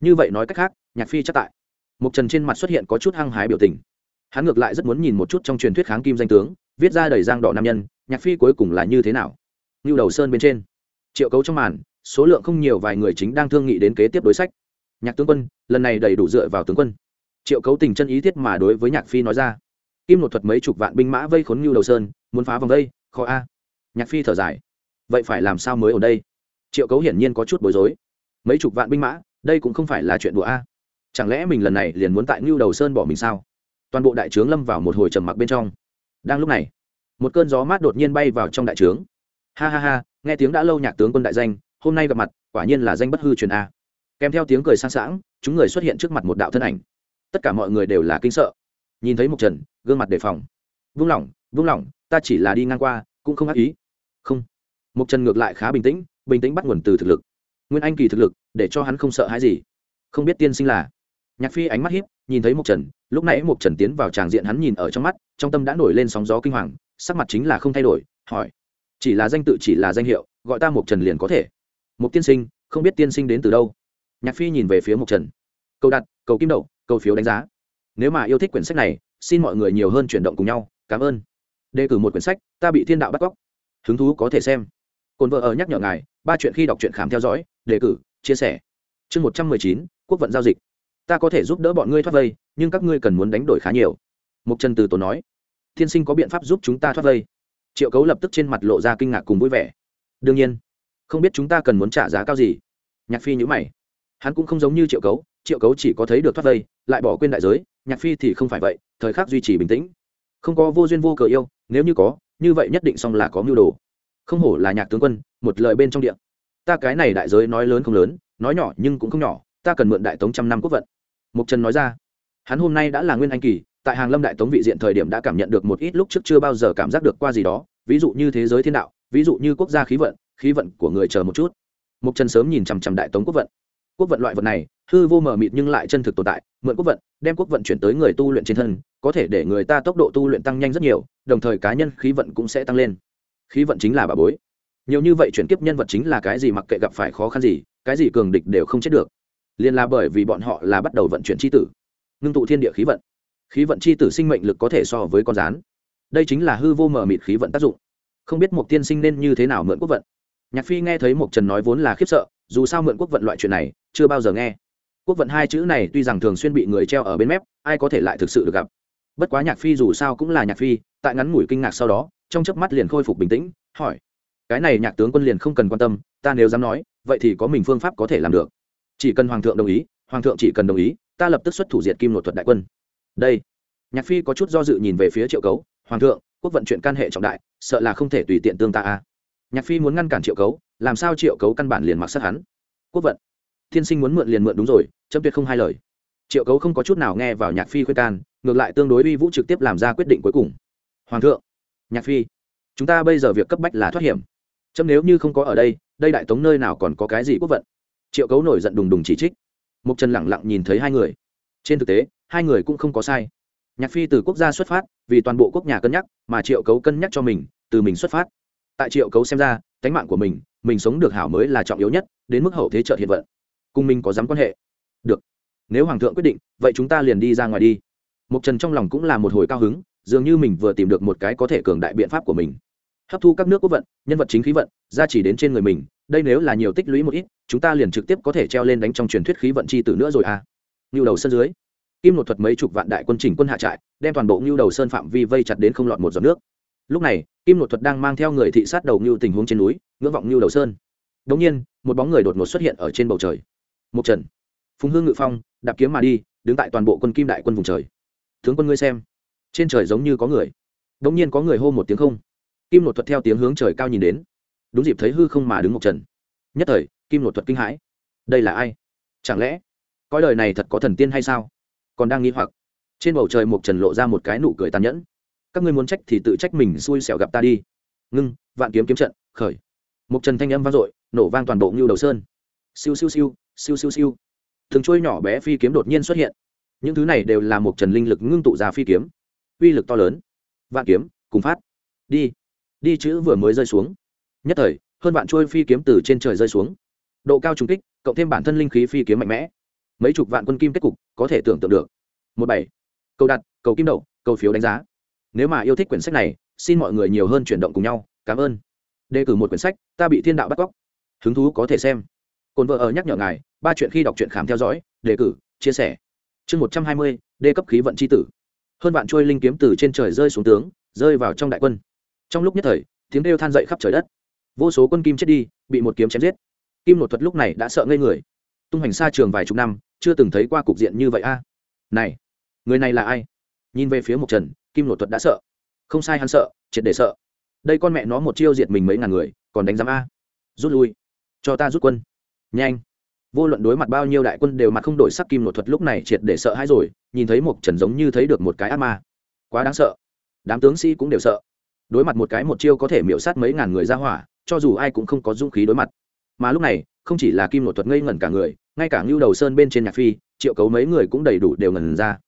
Như vậy nói cách khác, nhạc phi chắc tại. Mục trần trên mặt xuất hiện có chút hăng hái biểu tình. Hắn ngược lại rất muốn nhìn một chút trong truyền thuyết kháng kim danh tướng, viết ra đầy giang đỏ nam nhân, nhạc phi cuối cùng là như thế nào? Ngưu đầu sơn bên trên. Triệu cấu trong màn số lượng không nhiều vài người chính đang thương nghị đến kế tiếp đối sách. Nhạc tướng quân, lần này đầy đủ dựa vào tướng quân. Triệu cấu tình chân ý thiết mà đối với nhạc phi nói ra. Kim một thuật mấy chục vạn binh mã vây khốn ngưu đầu sơn, muốn phá vòng vây khó a. Nhạc phi thở dài. Vậy phải làm sao mới ở đây? Triệu cấu hiển nhiên có chút bối rối. Mấy chục vạn binh mã, đây cũng không phải là chuyện đùa a. Chẳng lẽ mình lần này liền muốn tại ngưu đầu sơn bỏ mình sao? Toàn bộ đại trướng lâm vào một hồi trầm mặc bên trong. Đang lúc này, một cơn gió mát đột nhiên bay vào trong đại trướng. Ha ha ha, nghe tiếng đã lâu nhạc tướng quân đại danh hôm nay gặp mặt, quả nhiên là danh bất hư truyền a. Kèm theo tiếng cười sang sảng, chúng người xuất hiện trước mặt một đạo thân ảnh. Tất cả mọi người đều là kinh sợ. Nhìn thấy mục trần, gương mặt đề phòng. Vung lỏng vung lỏng ta chỉ là đi ngang qua, cũng không ác ý. Không. Mục trần ngược lại khá bình tĩnh bình tĩnh bắt nguồn từ thực lực. Nguyên anh kỳ thực lực, để cho hắn không sợ hãi gì. Không biết tiên sinh là? Nhạc phi ánh mắt hiếp nhìn thấy mục trần, lúc nãy mục trần tiến vào tràng diện hắn nhìn ở trong mắt, trong tâm đã nổi lên sóng gió kinh hoàng, sắc mặt chính là không thay đổi, hỏi chỉ là danh tự, chỉ là danh hiệu, gọi ta mục trần liền có thể? Mục tiên sinh, không biết tiên sinh đến từ đâu. Nhạc phi nhìn về phía mục trần. Câu đặt, cầu kim đậu, cầu phiếu đánh giá. Nếu mà yêu thích quyển sách này, xin mọi người nhiều hơn chuyển động cùng nhau. Cảm ơn. Đề cử một quyển sách, ta bị thiên đạo bắt cóc. Hứng thú có thể xem. Cồn vợ ở nhắc nhở ngài, ba chuyện khi đọc truyện khám theo dõi, đề cử, chia sẻ. Chương một trăm mười chín, quốc vận giao dịch. Ta có thể giúp đỡ bọn ngươi thoát vây, nhưng các ngươi cần muốn đánh đổi khá nhiều. Mục trần từ tổ nói. Thiên sinh có biện pháp giúp chúng ta thoát vây. Triệu cấu lập tức trên mặt lộ ra kinh ngạc cùng vui vẻ. Đương nhiên không biết chúng ta cần muốn trả giá cao gì. Nhạc phi nhữ mày. Hắn cũng không giống như triệu cấu triệu cấu chỉ có thấy được thoát vây, lại bỏ quên đại giới, nhạc phi thì không phải vậy, thời khắc duy trì bình tĩnh. Không có vô duyên vô cờ yêu, nếu như có, như vậy nhất định xong là có mưu đồ. Không hổ là nhạc tướng quân, một lời bên trong điện ta cái này đại giới nói lớn không lớn, nói nhỏ nhưng cũng không nhỏ, ta cần mượn đại tống trăm năm quốc vận. Mục trần nói ra. Hắn hôm nay đã là nguyên anh kỳ, tại hàng lâm đại tống vị diện thời điểm đã cảm nhận được một ít lúc trước chưa bao giờ cảm giác được qua gì đó, ví dụ như thế giới thiên đạo, ví dụ như quốc gia khí vận khí vận của người chờ một chút. Mục trần sớm nhìn chằm chằm đại tống quốc vận. Quốc vận loại vật này, hư vô mờ mịt nhưng lại chân thực tồn tại, mượn quốc vận, đem quốc vận chuyển tới người tu luyện trên thân, có thể để người ta tốc độ tu luyện tăng nhanh rất nhiều, đồng thời cá nhân khí vận cũng sẽ tăng lên. Khí vận chính là bà bối. Nhiều như vậy chuyển tiếp nhân vật chính là cái gì mặc kệ gặp phải khó khăn gì, cái gì cường địch đều không chết được. Liền là bởi vì bọn họ là bắt đầu vận chuyển c h i tử, ngưng tụ thiên địa khí vận. Khí vận c h i tử sinh mệnh lực có thể so với con rán. Đây chính là hư vô mờ mịt khí vận tác dụng. Không biết một tiên sinh nên như thế nào mượn quốc vận nhạc phi nghe thấy một trần nói vốn là khiếp sợ, dù sao mượn quốc vận loại chuyện này, chưa bao giờ nghe. Quốc vận hai chữ này tuy rằng thường xuyên bị người treo ở bên mép, ai có thể lại thực sự được gặp. Bất quá nhạc phi dù sao cũng là nhạc phi, tại ngắn ngủi kinh ngạc sau đó, trong chớp mắt liền khôi phục bình tĩnh, hỏi cái này nhạc tướng quân liền không cần quan tâm, ta nếu dám nói, vậy thì có mình phương pháp có thể làm được. Chỉ cần hoàng thượng đồng ý, hoàng thượng chỉ cần đồng ý, ta lập tức xuất thủ diệt kim nội thuật đại quân. Đây, nhạc phi có chút do dự nhìn về phía triệu cấu, hoàng thượng, quốc vận chuyện can hệ trọng đại, sợ là không thể tùy tiện tương ta a nhạc phi muốn ngăn cản triệu cấu, làm sao triệu cấu căn bản liền mặc sát hắn? Quốc vận. Thiên sinh muốn mượn liền mượn đúng rồi, chấm tuyệt không hai lời. Triệu cấu không có chút nào nghe vào nhạc phi khuyên can, ngược lại tương đối uy vũ trực tiếp làm ra quyết định cuối cùng. Hoàng thượng, nhạc phi, chúng ta bây giờ việc cấp bách là thoát hiểm. Chấm nếu như không có ở đây đây đại tống nơi nào còn có cái gì quốc vận? Triệu cấu nổi giận đùng đùng chỉ trích. Mục trần lẳng lặng nhìn thấy hai người. Trên thực tế, hai người cũng không có sai. Nhạc phi từ quốc gia xuất phát, vì toàn bộ quốc nhà cân nhắc, mà triệu cấu cân nhắc cho mình, từ mình xuất phát tại triệu cấu xem ra, tánh mạng của mình mình sống được hảo mới là trọng yếu nhất, đến mức hậu thế trợ hiện vận. Cùng mình có dám quan hệ? Được. Nếu hoàng thượng quyết định, vậy chúng ta liền đi ra ngoài đi. Mục trần trong lòng cũng là một hồi cao hứng, dường như mình vừa tìm được một cái có thể cường đại biện pháp của mình. Hấp thu các nước quốc vận, nhân vật chính khí vận ra chỉ đến trên người mình, đây nếu là nhiều tích lũy một ít, chúng ta liền trực tiếp có thể treo lên đánh trong truyền thuyết khí vận chi tử nữa rồi à. Ngưu đầu sân dưới. Kim một thuật mấy chục vạn đại quân chỉnh quân hạ trại, đem toàn bộ ngưu đầu sơn phạm vi vây chặt đến không lọt một giọt nước. Lúc này kim nội thuật đang mang theo người thị sát đầu ngưu tình huống trên núi, ngưỡng vọng ngưu đầu sơn. Đ ỗ n g nhiên, một bóng người đột ngột xuất hiện ở trên bầu trời. Một trần, phùng hương ngự phong, đạp kiếm mà đi, đứng tại toàn bộ quân kim đại quân vùng trời. Tướng quân ngươi xem, trên trời giống như có người. Đ ỗ n g nhiên có người hô một tiếng không. Kim nội thuật theo tiếng hướng trời cao nhìn đến. Đúng dịp thấy hư không mà đứng một trần. Nhất thời, kim nội thuật kinh hãi. Đây là ai? Chẳng lẽ coi đời này thật có thần tiên hay sao? Còn đang nghĩ hoặc. Trên bầu trời một trần lộ ra một cái nụ cười tàn nhẫn các ngươi muốn trách thì tự trách mình xui xẻo gặp ta đi. Ngưng, vạn kiếm kiếm trận, khởi. Một trần thanh âm vang dội, nổ vang toàn bộ ngưu đầu sơn. Siêu siêu siêu siêu siêu siêu. Thường trôi nhỏ bé phi kiếm đột nhiên xuất hiện. Những thứ này đều là một trần linh lực ngưng tụ ra phi kiếm. Uy lực to lớn. Vạn kiếm, cùng phát. Đi. Đi chữ vừa mới rơi xuống. Nhất thời, hơn vạn trôi phi kiếm từ trên trời rơi xuống. Độ cao trùng kích, cộng thêm bản thân linh khí phi kiếm mạnh mẽ. Mấy chục vạn quân kim kết cục, có thể tưởng tượng được. Một bảy. Cầu đặt, cầu kim đậu, cầu phiếu đánh giá nếu mà yêu thích quyển sách này, xin mọi người nhiều hơn chuyển động cùng nhau. Cảm ơn. Đề cử một quyển sách, ta bị thiên đạo bắt cóc. Hứng thú có thể xem. Cồn vợ ở nhắc nhở ngài, ba chuyện khi đọc truyện khám theo dõi, đề cử, chia sẻ. Chương một trăm hai mươi, đề cấp khí vận c h i tử. Hơn bạn trôi linh kiếm từ trên trời rơi xuống tướng, rơi vào trong đại quân. Trong lúc nhất thời, tiếng đêu than dậy khắp trời đất. Vô số quân kim chết đi, bị một kiếm chém giết. Kim nội thuật lúc này đã sợ ngây người. Tung hành xa trường vài chục năm, chưa từng thấy qua cục diện như vậy a. Này, người này là ai? Nhìn về phía một trần kim nội thuật đã sợ. Không sai hắn sợ, triệt để sợ. Đây con mẹ nó một chiêu diệt mình mấy ngàn người, còn đánh giám a. Rút lui. Cho ta rút quân. Nhanh. Vô luận đối mặt bao nhiêu đại quân đều mặt không đổi sắc kim nội thuật lúc này triệt để sợ hãi rồi, nhìn thấy một trần giống như thấy được một cái ác ma. Quá đáng sợ. Đám tướng sĩ cũng đều sợ. Đối mặt một cái một chiêu có thể miễu sát mấy ngàn người ra hỏa, cho dù ai cũng không có dũng khí đối mặt. Mà lúc này, không chỉ là kim nội thuật ngây ngẩn cả người, ngay cả ngưu đầu sơn bên trên nhạc phi, triệu cấu mấy người cũng đầy đủ đều ngẩn ra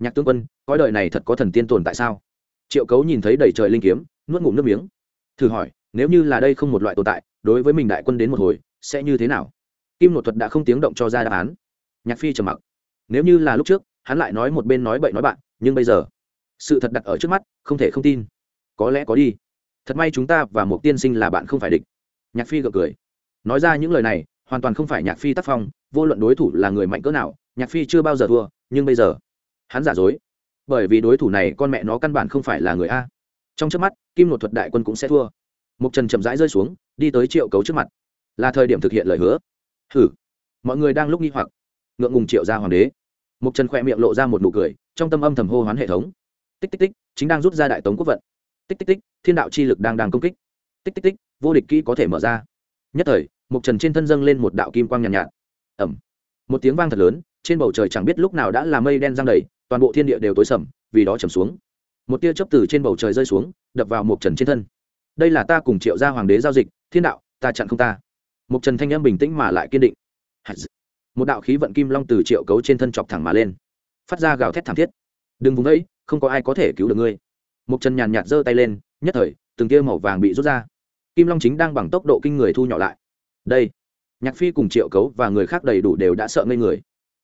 nhạc tướng quân, cõi đời này thật có thần tiên tồn tại sao? Triệu cấu nhìn thấy đầy trời linh kiếm, nuốt ngụm nước miếng. Thử hỏi, nếu như là đây không một loại tồn tại, đối với mình đại quân đến một hồi, sẽ như thế nào? Kim nội thuật đã không tiếng động cho ra đáp án. Nhạc phi trầm mặc. Nếu như là lúc trước, hắn lại nói một bên nói bậy nói bạn, nhưng bây giờ, sự thật đặt ở trước mắt, không thể không tin. Có lẽ có đi. Thật may chúng ta và một tiên sinh là bạn không phải địch. Nhạc phi gật cười. Nói ra những lời này, hoàn toàn không phải nhạc phi tác phong, vô luận đối thủ là người mạnh cỡ nào, nhạc phi chưa bao giờ thua, nhưng bây giờ hắn giả dối. Bởi vì đối thủ này con mẹ nó căn bản không phải là người a. Trong trước mắt kim nội thuật đại quân cũng sẽ thua. Mục trần chậm rãi rơi xuống đi tới triệu cấu trước mặt. Là thời điểm thực hiện lời hứa. Hử mọi người đang lúc nghi hoặc. Ngượng ngùng triệu ra hoàng đế. Mục trần khỏe miệng lộ ra một nụ cười trong tâm âm thầm hô hoán hệ thống. Tích tích tích chính đang rút ra đại tống quốc vận. Tích tích tích thiên đạo chi lực đang đang công kích. Tích tích tích vô địch kỹ có thể mở ra. Nhất thời mục trần trên thân dâng lên một đạo kim quang nhàn nhạt, nhạt ẩm một tiếng vang thật lớn trên bầu trời chẳng biết lúc nào đã là mây đen giăng đầy toàn bộ thiên địa đều tối sầm, vì đó trầm xuống. Một tia chớp từ trên bầu trời rơi xuống, đập vào một trần trên thân. Đây là ta cùng triệu gia hoàng đế giao dịch, thiên đạo, ta chặn không ta. Một trần thanh âm bình tĩnh mà lại kiên định. Một đạo khí vận kim long từ triệu cấu trên thân chọc thẳng mà lên. Phát ra gào thét thảm thiết. Đừng vùng ấy không có ai có thể cứu được ngươi. Một trần nhàn nhạt giơ tay lên, nhất thời, từng tia màu vàng bị rút ra. Kim long chính đang bằng tốc độ kinh người thu nhỏ lại. Đây, nhạc phi cùng triệu cấu và người khác đầy đủ đều đã sợ ngây người.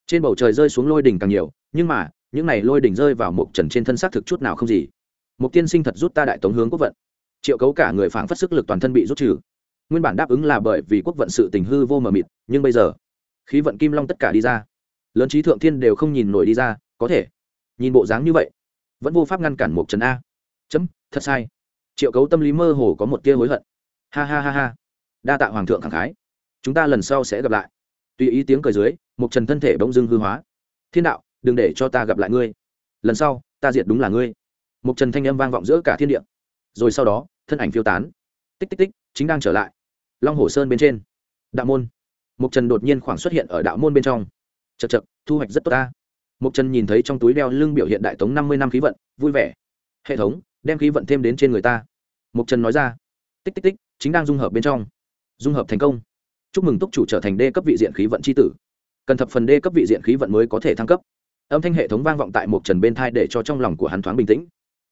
Trên bầu trời rơi xuống lôi đỉnh càng nhiều, nhưng mà những này lôi đỉnh rơi vào một trần trên thân xác thực chút nào không gì. Một tiên sinh thật rút ta đại tống hướng quốc vận. Triệu cấu cả người phảng phất sức lực toàn thân bị rút trừ. Nguyên bản đáp ứng là bởi vì quốc vận sự tình hư vô mờ mịt, nhưng bây giờ, khí vận kim long tất cả đi ra. Lớn trí thượng thiên đều không nhìn nổi đi ra, có thể. Nhìn bộ dáng như vậy, vẫn vô pháp ngăn cản một trần a. Chấm, thật sai. Triệu cấu tâm lý mơ hồ có một tia hối hận. Ha ha ha ha. Đa tạ hoàng thượng khẳng khái. Chúng ta lần sau sẽ gặp lại. Tùy ý tiếng cười dưới một trần thân thể bỗng dưng hư hóa. Thiên đạo đừng để cho ta gặp lại ngươi. Lần sau, ta diệt đúng là ngươi. Một trần thanh âm vang vọng giữa cả thiên địa. Rồi sau đó, thân ảnh phiêu tán. Tích tích tích, chính đang trở lại. Long hồ sơn bên trên. Đạo môn. Một trần đột nhiên khoảng xuất hiện ở đạo môn bên trong. Chật chật thu hoạch rất tốt ta. Một trần nhìn thấy trong túi đeo lưng biểu hiện đại tống năm mươi năm khí vận, vui vẻ. Hệ thống, đem khí vận thêm đến trên người ta. Một trần nói ra. Tích tích tích, chính đang dung hợp bên trong. Dung hợp thành công. Chúc mừng túc chủ trở thành đê cấp vị diện khí vận c h i tử. Cần thập phần đê cấp vị diện khí vận mới có thể thăng cấp âm thanh hệ thống vang vọng tại một trần bên thai để cho trong lòng của hắn thoáng bình tĩnh.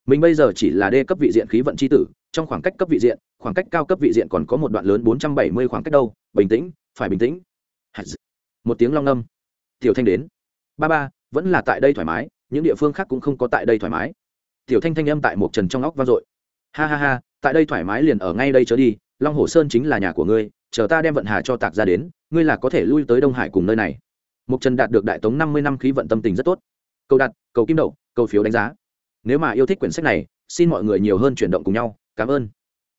Mình bây giờ chỉ là đê cấp vị diện khí vận c h i tử, trong khoảng cách cấp vị diện, khoảng cách cao cấp vị diện còn có một đoạn lớn bốn trăm bảy mươi khoảng cách đâu, bình tĩnh, phải bình tĩnh. Một tiếng long âm. Tiểu thanh đến. Ba ba, vẫn là tại đây thoải mái, những địa phương khác cũng không có tại đây thoải mái. Tiểu thanh thanh âm tại một trần trong óc vang dội. Ha ha ha, tại đây thoải mái liền ở ngay đây trở đi, long hồ sơn chính là nhà của ngươi, chờ ta đem vận hà cho tạc ra đến, ngươi là có thể lui tới đông hải cùng nơi này mục trần đạt được đại tống năm mươi năm khí vận tâm tình rất tốt. Cầu đặt, cầu kim đậu, cầu phiếu đánh giá. Nếu mà yêu thích quyển sách này, xin mọi người nhiều hơn chuyển động cùng nhau. Cảm ơn.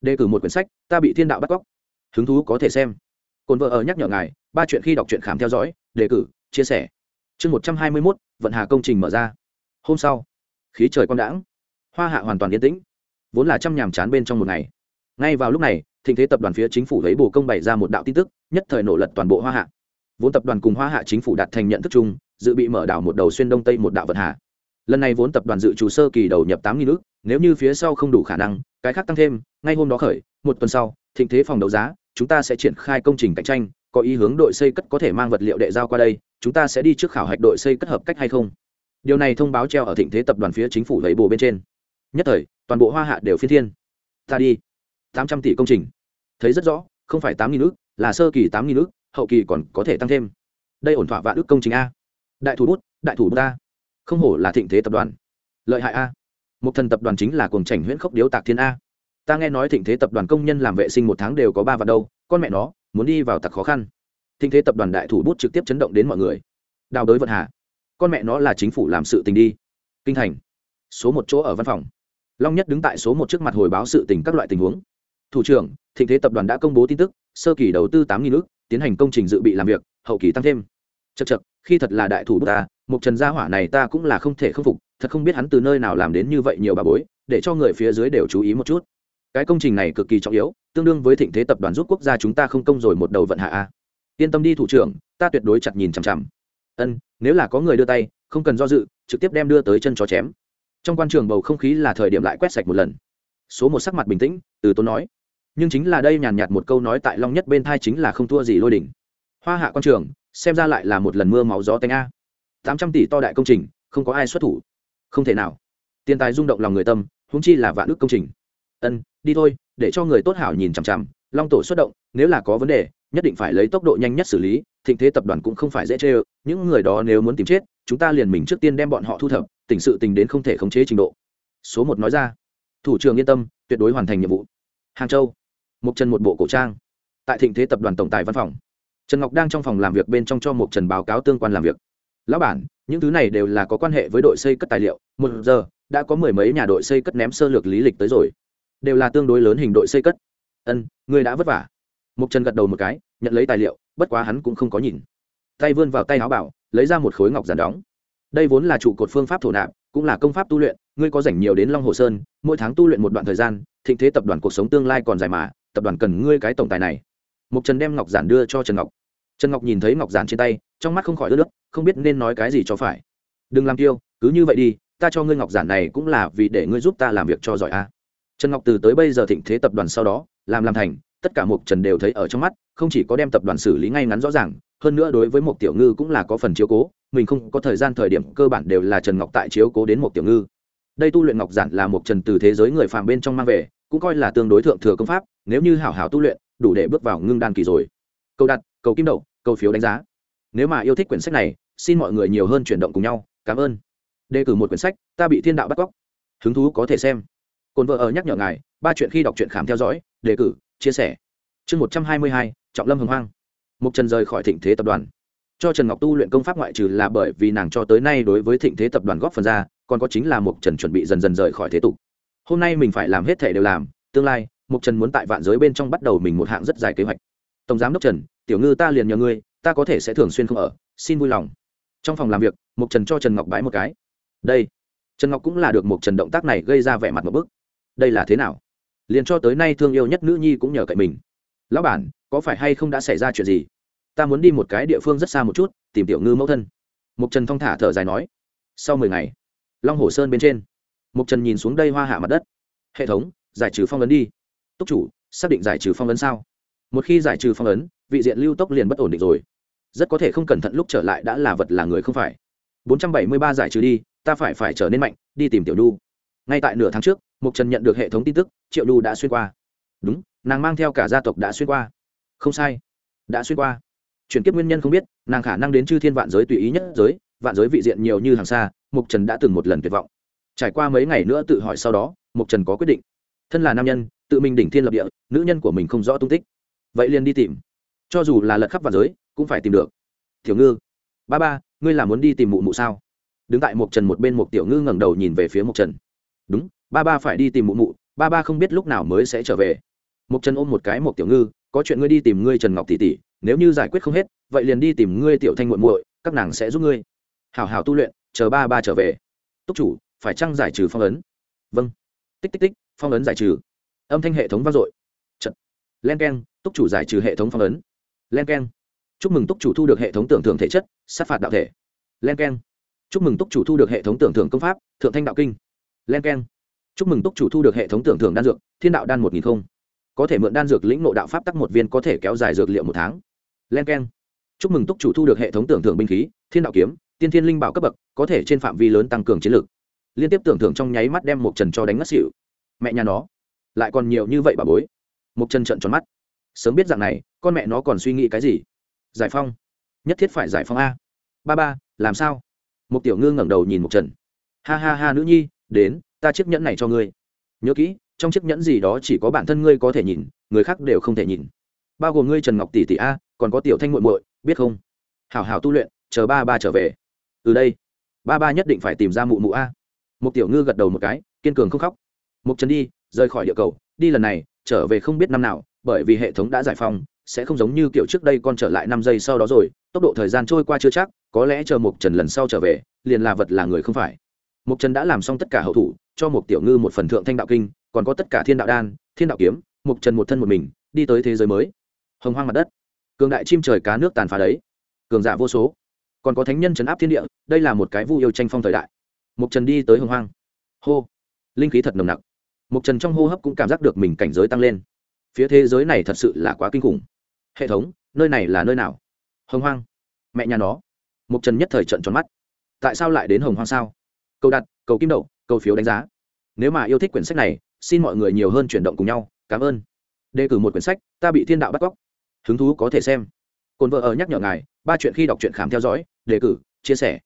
Đề cử một quyển sách, ta bị thiên đạo bắt cóc. Hứng thú có thể xem. Cồn vợ ở nhắc nhở ngài, ba chuyện khi đọc truyện khám theo dõi, đề cử, chia sẻ. Chương một trăm hai mươi mốt, vận hà công trình mở ra. Hôm sau, khí trời quang đãng. Hoa hạ hoàn toàn yên tĩnh. Vốn là trăm nhàm chán bên trong một ngày. Ngay vào lúc này, thịnh thế tập đoàn phía chính phủ lấy bồ công bày ra một đạo tin tức, nhất thời nổ lật toàn bộ hoa hạ vốn tập đoàn cùng hoa hạ chính phủ đạt thành nhận thức chung dự bị mở đảo một đầu xuyên đông tây một đạo vận hạ lần này vốn tập đoàn dự trù sơ kỳ đầu nhập tám nghìn nước nếu như phía sau không đủ khả năng cái khác tăng thêm ngay hôm đó khởi một tuần sau thịnh thế phòng đấu giá chúng ta sẽ triển khai công trình cạnh tranh có ý hướng đội xây cất có thể mang vật liệu đệ giao qua đây chúng ta sẽ đi trước khảo hạch đội xây cất hợp cách hay không. Điều này thông báo treo ở thịnh thế tập đoàn phía chính phủ lấy bồ bên trên. Nhất thời toàn bộ hoa hạ đều phiên thiên. Ta đi. Tám trăm tỷ công trình. Thấy rất rõ không phải tám nghìn nước, là sơ kỳ tám nghìn nước hậu kỳ còn có thể tăng thêm. Đây ổn thỏa vạn ước công trình a. Đại thủ bút, đại thủ bút a. Không hổ là thịnh thế tập đoàn. Lợi hại a. Một thần tập đoàn chính là cuồng trành huyễn khốc điếu tạc thiên a. Ta nghe nói thịnh thế tập đoàn công nhân làm vệ sinh một tháng đều có ba vạn đâu, con mẹ nó, muốn đi vào tặc khó khăn. Thịnh thế tập đoàn đại thủ bút trực tiếp chấn động đến mọi người. Đào đới vận hạ con mẹ nó là chính phủ làm sự tình đi. Kinh thành. Số một chỗ ở văn phòng. Long nhất đứng tại số một trước mặt hồi báo sự tình các loại tình huống. Thủ trưởng, thịnh thế tập đoàn đã công bố tin tức, sơ kỳ đầu tư tám nghìn ước tiến hành công trình dự bị làm việc, hậu kỳ tăng thêm. Chật chật khi thật là đại thủ ta một trần gia hỏa này ta cũng là không thể khâm phục, thật không biết hắn từ nơi nào làm đến như vậy nhiều bà bối, để cho người phía dưới đều chú ý một chút. Cái công trình này cực kỳ trọng yếu, tương đương với thịnh thế tập đoàn giúp quốc gia chúng ta không công rồi một đầu vận hạ a. Yên tâm đi thủ trưởng, ta tuyệt đối chặt nhìn chằm chằm. Ân, nếu là có người đưa tay, không cần do dự, trực tiếp đem đưa tới chân chó chém. Trong quan trường bầu không khí là thời điểm lại quét sạch một lần. Số một sắc mặt bình tĩnh, từ tốn nói nhưng chính là đây nhàn nhạt một câu nói tại long nhất bên thai chính là không thua gì lôi đỉnh. Hoa hạ quan trường, xem ra lại là một lần mưa máu gió tanh a. Tám trăm tỷ to đại công trình, không có ai xuất thủ. Không thể nào. Tiền tài rung động lòng người tâm húng chi là vạn ước công trình. Ân, đi thôi, để cho người tốt hảo nhìn chằm chằm, long tổ xuất động, nếu là có vấn đề, nhất định phải lấy tốc độ nhanh nhất xử lý, thịnh thế tập đoàn cũng không phải dễ chê ơ. Những người đó nếu muốn tìm chết, chúng ta liền mình trước tiên đem bọn họ thu thập tỉnh sự tình đến không thể khống chế trình độ. Số một nói ra. Thủ trưởng yên tâm, tuyệt đối hoàn thành nhiệm vụ. Hàng châu mục trần một bộ cổ trang. Tại thịnh thế tập đoàn tổng tài văn phòng, trần ngọc đang trong phòng làm việc bên trong cho mục trần báo cáo tương quan làm việc. Lão bản, những thứ này đều là có quan hệ với đội xây cất tài liệu. Một giờ, đã có mười mấy nhà đội xây cất ném sơ lược lý lịch tới rồi. Đều là tương đối lớn hình đội xây cất. Ân, người đã vất vả. Mục trần gật đầu một cái, nhận lấy tài liệu, bất quá hắn cũng không có nhìn. Tay vươn vào tay áo bảo, lấy ra một khối ngọc giản đóng. Đây vốn là trụ cột phương pháp thổ nạp, cũng là công pháp tu luyện, ngươi có rảnh nhiều đến long hồ sơn, mỗi tháng tu luyện một đoạn thời gian, thịnh thế tập đoàn cuộc sống tương lai còn dài mà tập đoàn cần ngươi cái tổng tài này. Mục trần đem ngọc giản đưa cho trần ngọc. Trần ngọc nhìn thấy ngọc giản trên tay trong mắt không khỏi ướt nước không biết nên nói cái gì cho phải. Đừng làm tiêu, cứ như vậy đi ta cho ngươi ngọc giản này cũng là vì để ngươi giúp ta làm việc cho giỏi a. Trần ngọc từ tới bây giờ thịnh thế tập đoàn sau đó làm làm thành tất cả mục trần đều thấy ở trong mắt không chỉ có đem tập đoàn xử lý ngay ngắn rõ ràng hơn nữa đối với một tiểu ngư cũng là có phần chiếu cố mình không có thời gian thời điểm cơ bản đều là trần ngọc tại chiếu cố đến một tiểu ngư. Đây tu luyện ngọc giản là một trần từ thế giới người phàm bên trong mang về cũng coi là tương đối thượng thừa công pháp, nếu như hảo hảo tu luyện, đủ để bước vào ngưng đan kỳ rồi. Câu đặt, cầu kim đậu, cầu phiếu đánh giá. Nếu mà yêu thích quyển sách này, xin mọi người nhiều hơn chuyển động cùng nhau. Cảm ơn. Đề cử một quyển sách, ta bị thiên đạo bắt cóc. Hứng thú có thể xem. Cồn vợ ở nhắc nhở ngài, ba chuyện khi đọc truyện khám theo dõi, đề cử, chia sẻ. Chương một trăm hai mươi hai, trọng lâm hồng hoang. Mục trần rời khỏi thịnh thế tập đoàn. Cho trần ngọc tu luyện công pháp ngoại trừ là bởi vì nàng cho tới nay đối với thịnh thế tập đoàn góp phần ra, còn có chính là mục trần chuẩn bị dần dần rời khỏi thế tục hôm nay mình phải làm hết thể đều làm, tương lai mục trần muốn tại vạn giới bên trong bắt đầu mình một hạng rất dài kế hoạch. Tổng giám đốc trần, tiểu ngư ta liền nhờ ngươi, ta có thể sẽ thường xuyên không ở, xin vui lòng. Trong phòng làm việc mục trần cho trần ngọc bái một cái. Đây. Trần ngọc cũng là được mục trần động tác này gây ra vẻ mặt một bức. Đây là thế nào? Liền cho tới nay thương yêu nhất nữ nhi cũng nhờ cậy mình. Lão bản, có phải hay không đã xảy ra chuyện gì? Ta muốn đi một cái địa phương rất xa một chút, tìm tiểu ngư mẫu thân. Mục trần thong thả thở dài nói. Sau mười ngày, long hồ sơn bên trên mục trần nhìn xuống đây hoa hạ mặt đất. Hệ thống, giải trừ phong ấn đi. Túc chủ, xác định giải trừ phong ấn sao? Một khi giải trừ phong ấn, vị diện lưu tốc liền bất ổn định rồi. Rất có thể không cẩn thận lúc trở lại đã là vật là người không phải. 473 giải trừ đi, ta phải phải trở nên mạnh, đi tìm tiểu Du. ngay tại nửa tháng trước mục trần nhận được hệ thống tin tức, triệu Du đã xuyên qua. Đúng, nàng mang theo cả gia tộc đã xuyên qua. Không sai. Đã xuyên qua. Chuyển kiếp nguyên nhân không biết, nàng khả năng đến chư thiên vạn giới tùy ý nhất giới, vạn giới vị diện nhiều như hàng xa mục trần đã từng một lần tuyệt vọng trải qua mấy ngày nữa tự hỏi sau đó mục trần có quyết định. Thân là nam nhân, tự mình đỉnh thiên lập địa, nữ nhân của mình không rõ tung tích. Vậy liền đi tìm. Cho dù là lật khắp vào giới, cũng phải tìm được. Tiểu ngư, ba ba, ngươi là muốn đi tìm mụ mụ sao? Đứng tại mục trần một bên Mục tiểu ngư ngẩng đầu nhìn về phía mục trần. Đúng, ba ba phải đi tìm mụ mụ, ba ba không biết lúc nào mới sẽ trở về. Mục trần ôm một cái Mục tiểu ngư, có chuyện ngươi đi tìm ngươi trần ngọc tỷ tỷ, nếu như giải quyết không hết, vậy liền đi tìm ngươi tiểu thanh muội muội, các nàng sẽ giúp ngươi. Hảo hảo tu luyện, chờ ba ba trở về. Túc chủ phải chăng giải trừ phong ấn? Vâng. Tích tích tích, phong ấn giải trừ. Âm thanh hệ thống vang dội. Trận. len k e n túc chủ giải trừ hệ thống phong ấn. Len k e n chúc mừng túc chủ thu được hệ thống tưởng thưởng thể chất, sát phạt đạo thể. Len k e n chúc mừng túc chủ thu được hệ thống tưởng thưởng công pháp, thượng thanh đạo kinh. Len k e n chúc mừng túc chủ thu được hệ thống tưởng thưởng đan dược, thiên đạo đan một nghìn không. Có thể mượn đan dược lĩnh nộ đạo pháp tắc một viên có thể kéo dài dược liệu một tháng. Len k e n chúc mừng túc chủ thu được hệ thống tưởng thưởng binh khí, thiên đạo kiếm, tiên thiên linh bảo cấp bậc, có thể trên phạm vi lớn tăng cường chiến lược liên tiếp tưởng thưởng trong nháy mắt đem một trần cho đánh ngất xỉu. Mẹ nhà nó, lại còn nhiều như vậy bà bối. Một trần trận tròn mắt. Sớm biết rằng này, con mẹ nó còn suy nghĩ cái gì? Giải phong, nhất thiết phải giải phong a. Ba ba, làm sao? Một tiểu ngư ngẩng đầu nhìn một trần. Ha ha ha nữ nhi, đến, ta chiếc nhẫn này cho ngươi. Nhớ kỹ, trong chiếc nhẫn gì đó chỉ có bản thân ngươi có thể nhìn, người khác đều không thể nhìn. Bao gồm ngươi trần ngọc tỷ tỷ a, còn có tiểu thanh muội muội, biết không? Hảo hảo tu luyện, chờ ba ba trở về. Từ đây, ba ba nhất định phải tìm ra mụ mụ a một tiểu ngư gật đầu một cái, kiên cường không khóc. Mục trần đi, rời khỏi địa cầu, đi lần này, trở về không biết năm nào, bởi vì hệ thống đã giải phóng, sẽ không giống như kiểu trước đây con trở lại năm giây sau đó rồi, tốc độ thời gian trôi qua chưa chắc, có lẽ chờ Mục trần lần sau trở về, liền là vật là người không phải. Mục trần đã làm xong tất cả hậu thủ, cho một tiểu ngư một phần thượng thanh đạo kinh, còn có tất cả thiên đạo đan, thiên đạo kiếm, Mục trần một thân một mình, đi tới thế giới mới. Hồng hoang mặt đất. Cường đại chim trời cá nước tàn phá đấy. Cường giả vô số. Còn có thánh nhân trấn áp thiên địa, đây là một cái vu yêu tranh phong thời đại mục trần đi tới hồng hoang. Hô. Linh khí thật nồng nặc. Mục trần trong hô hấp cũng cảm giác được mình cảnh giới tăng lên. Phía thế giới này thật sự là quá kinh khủng. Hệ thống, nơi này là nơi nào? Hồng hoang. Mẹ nhà nó. Mục trần nhất thời trận tròn mắt. Tại sao lại đến hồng hoang sao? Cầu đặt, cầu kim đậu, cầu phiếu đánh giá. Nếu mà yêu thích quyển sách này, xin mọi người nhiều hơn chuyển động cùng nhau. Cảm ơn. Đề cử một quyển sách, ta bị thiên đạo bắt cóc. Hứng thú có thể xem. Cồn vợ ở nhắc nhở ngài, ba chuyện khi đọc truyện khám theo dõi, đề cử, chia sẻ.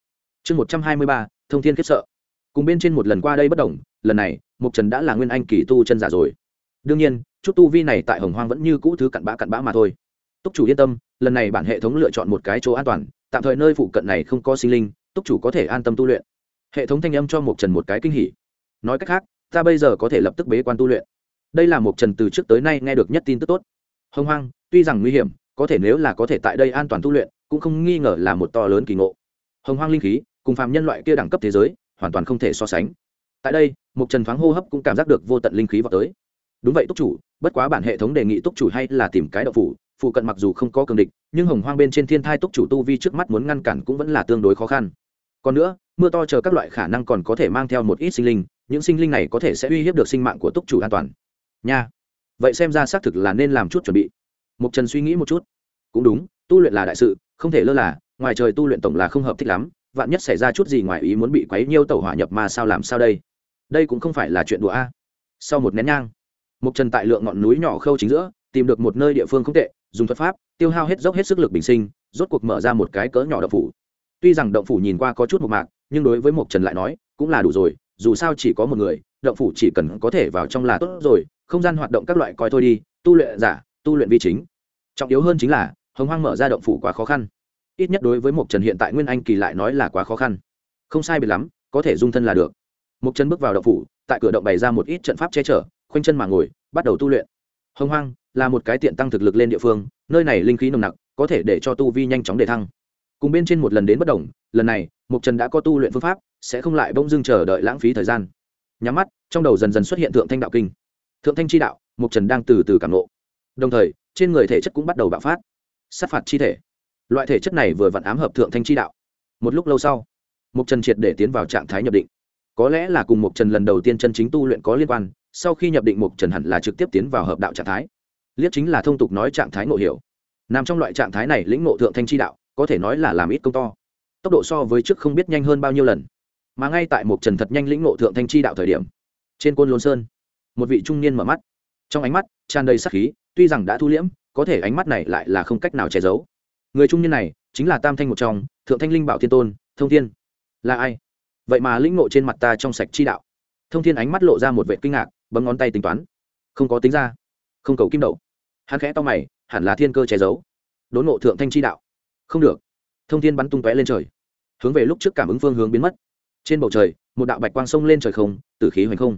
Chương một trăm hai mươi ba thông thiên khiếp sợ. Cùng bên trên một lần qua đây bất đồng lần này mục trần đã là nguyên anh kỳ tu chân giả rồi. Đương nhiên, chút tu vi này tại hồng hoang vẫn như cũ thứ cặn bã cặn bã mà thôi. Túc chủ yên tâm, lần này bản hệ thống lựa chọn một cái chỗ an toàn, tạm thời nơi phụ cận này không có sinh linh, túc chủ có thể an tâm tu luyện. Hệ thống thanh âm cho mục trần một cái kinh hỉ. Nói cách khác, ta bây giờ có thể lập tức bế quan tu luyện. Đây là mục trần từ trước tới nay nghe được nhất tin tức tốt. Hồng hoang, tuy rằng nguy hiểm, có thể nếu là có thể tại đây an toàn tu luyện, cũng không nghi ngờ là một to lớn kỳ ngộ. Hồng hoang linh khí cùng phàm nhân loại kia đẳng cấp thế giới, hoàn toàn không thể so sánh. Tại đây một trần thoáng hô hấp cũng cảm giác được vô tận linh khí vào tới. Đúng vậy, túc chủ, bất quá bản hệ thống đề nghị túc chủ hay là tìm cái đậu phủ, phụ cận mặc dù không có cường địch, nhưng hồng hoang bên trên thiên thai túc chủ tu vi trước mắt muốn ngăn cản cũng vẫn là tương đối khó khăn. Còn nữa, mưa to chờ các loại khả năng còn có thể mang theo một ít sinh linh, những sinh linh này có thể sẽ uy hiếp được sinh mạng của túc chủ an toàn. Nha. Vậy xem ra xác thực là nên làm chút chuẩn bị. Mục trần suy nghĩ một chút. Cũng đúng, tu luyện là đại sự, không thể lơ là, ngoài trời tu luyện tổng là không hợp thích lắm vạn nhất xảy ra chút gì ngoài ý muốn bị quấy nhiêu tàu hỏa nhập mà sao làm sao đây? Đây cũng không phải là chuyện đùa a. Sau một nén nhang mục trần tại lượng ngọn núi nhỏ khâu chính giữa, tìm được một nơi địa phương không tệ, dùng thuật pháp, tiêu hao hết dốc hết sức lực bình sinh, rốt cuộc mở ra một cái cỡ nhỏ động phủ. Tuy rằng động phủ nhìn qua có chút một mạc, nhưng đối với mục trần lại nói, cũng là đủ rồi, dù sao chỉ có một người, động phủ chỉ cần có thể vào trong là tốt rồi, không gian hoạt động các loại coi thôi đi, tu luyện giả, tu luyện vi chính. Trọng yếu hơn chính là, hồng hoang mở ra động phủ quá khó khăn ít nhất đối với mục trần hiện tại nguyên anh kỳ lại nói là quá khó khăn. Không sai biệt lắm, có thể dung thân là được. Mục trần bước vào động phủ, tại cửa động bày ra một ít trận pháp che chở, khoanh chân mà ngồi, bắt đầu tu luyện. Hồng hoang là một cái tiện tăng thực lực lên địa phương, nơi này linh khí nồng nặc, có thể để cho tu vi nhanh chóng đề thăng. Cùng bên trên một lần đến bất đồng, lần này mục trần đã có tu luyện phương pháp, sẽ không lại bỗng dưng chờ đợi lãng phí thời gian. Nhắm mắt, trong đầu dần dần xuất hiện thượng thanh đạo kinh. Thượng thanh chi đạo mục trần đang từ từ cảm lộ đồng thời, trên người thể chất cũng bắt đầu bạo phát. Sát phạt chi thể loại thể chất này vừa vặn ám hợp thượng thanh chi đạo. Một lúc lâu sau mục trần triệt để tiến vào trạng thái nhập định. Có lẽ là cùng mục trần lần đầu tiên chân chính tu luyện có liên quan, sau khi nhập định mục trần hẳn là trực tiếp tiến vào hợp đạo trạng thái. Liếc chính là thông tục nói trạng thái ngộ hiểu. Nằm trong loại trạng thái này lĩnh ngộ thượng thanh chi đạo, có thể nói là làm ít công to. Tốc độ so với trước không biết nhanh hơn bao nhiêu lần. Mà ngay tại mục trần thật nhanh lĩnh ngộ thượng thanh chi đạo thời điểm, trên côn lôn sơn, một vị trung niên mở mắt. Trong ánh mắt tràn đầy sắc khí, tuy rằng đã thu liễm, có thể ánh mắt này lại là không cách nào che giấu người trung niên này chính là tam thanh một trong, thượng thanh linh bảo thiên tôn, thông thiên. Là ai? Vậy mà lĩnh ngộ trên mặt ta trong sạch chi đạo. Thông thiên ánh mắt lộ ra một vệ kinh ngạc, bấm ngón tay tính toán. Không có tính ra. Không cầu kim đậu. Hắn khẽ to mày, hẳn là thiên cơ che giấu. Đốn ngộ thượng thanh chi đạo. Không được. Thông thiên bắn tung tóe lên trời. Hướng về lúc trước cảm ứng phương hướng biến mất. Trên bầu trời, một đạo bạch quang sông lên trời không, tử khí hoành không.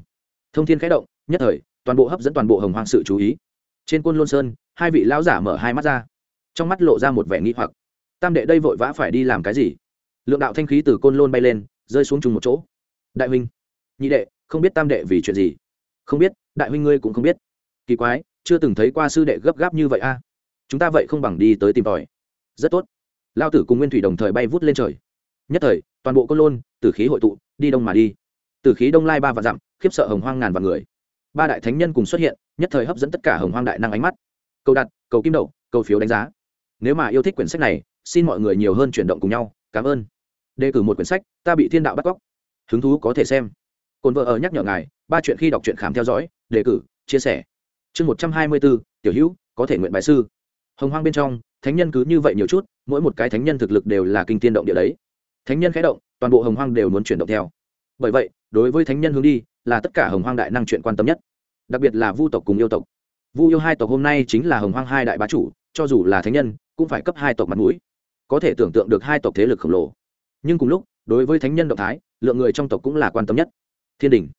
Thông thiên khẽ động, nhất thời, toàn bộ hấp dẫn toàn bộ hồng hoang sự chú ý. Trên quân lôn sơn, hai vị lão giả mở hai mắt ra trong mắt lộ ra một vẻ nghi hoặc. Tam đệ đây vội vã phải đi làm cái gì? Lượng đạo thanh khí từ côn lôn bay lên, rơi xuống chung một chỗ. Đại huynh, nhị đệ, không biết tam đệ vì chuyện gì? Không biết, đại huynh ngươi cũng không biết. Kỳ quái, chưa từng thấy qua sư đệ gấp gáp như vậy a. Chúng ta vậy không bằng đi tới tìm tòi. Rất tốt. Lao tử cùng nguyên thủy đồng thời bay vút lên trời. Nhất thời, toàn bộ côn lôn, tử khí hội tụ, đi đông mà đi. Tử khí đông lai ba vạn dặm, khiếp sợ hồng hoang ngàn vạn người. Ba đại thánh nhân cùng xuất hiện, nhất thời hấp dẫn tất cả hồng hoang đại năng ánh mắt. Cầu đặt, cầu kim đậu, cầu phiếu đánh giá nếu mà yêu thích quyển sách này, xin mọi người nhiều hơn chuyển động cùng nhau. Cảm ơn. Đề cử một quyển sách, ta bị thiên đạo bắt cóc. Hứng thú có thể xem. Cồn vợ ở nhắc nhở ngài, ba chuyện khi đọc truyện khám theo dõi, đề cử, chia sẻ. Chương một trăm hai mươi bốn tiểu hữu, có thể nguyện bài sư. Hồng hoang bên trong, thánh nhân cứ như vậy nhiều chút, mỗi một cái thánh nhân thực lực đều là kinh tiên động địa đấy. Thánh nhân khẽ động, toàn bộ hồng hoang đều muốn chuyển động theo. Bởi vậy, đối với thánh nhân hướng đi, là tất cả hồng hoang đại năng chuyện quan tâm nhất. Đặc biệt là vu tộc cùng yêu tộc. Vu yêu hai tộc hôm nay chính là hồng hoang hai đại bá chủ, cho dù là thánh nhân cũng phải cấp hai tộc mặt mũi. Có thể tưởng tượng được hai tộc thế lực khổng lồ. Nhưng cùng lúc, đối với thánh nhân động thái, lượng người trong tộc cũng là quan tâm nhất. Thiên đình,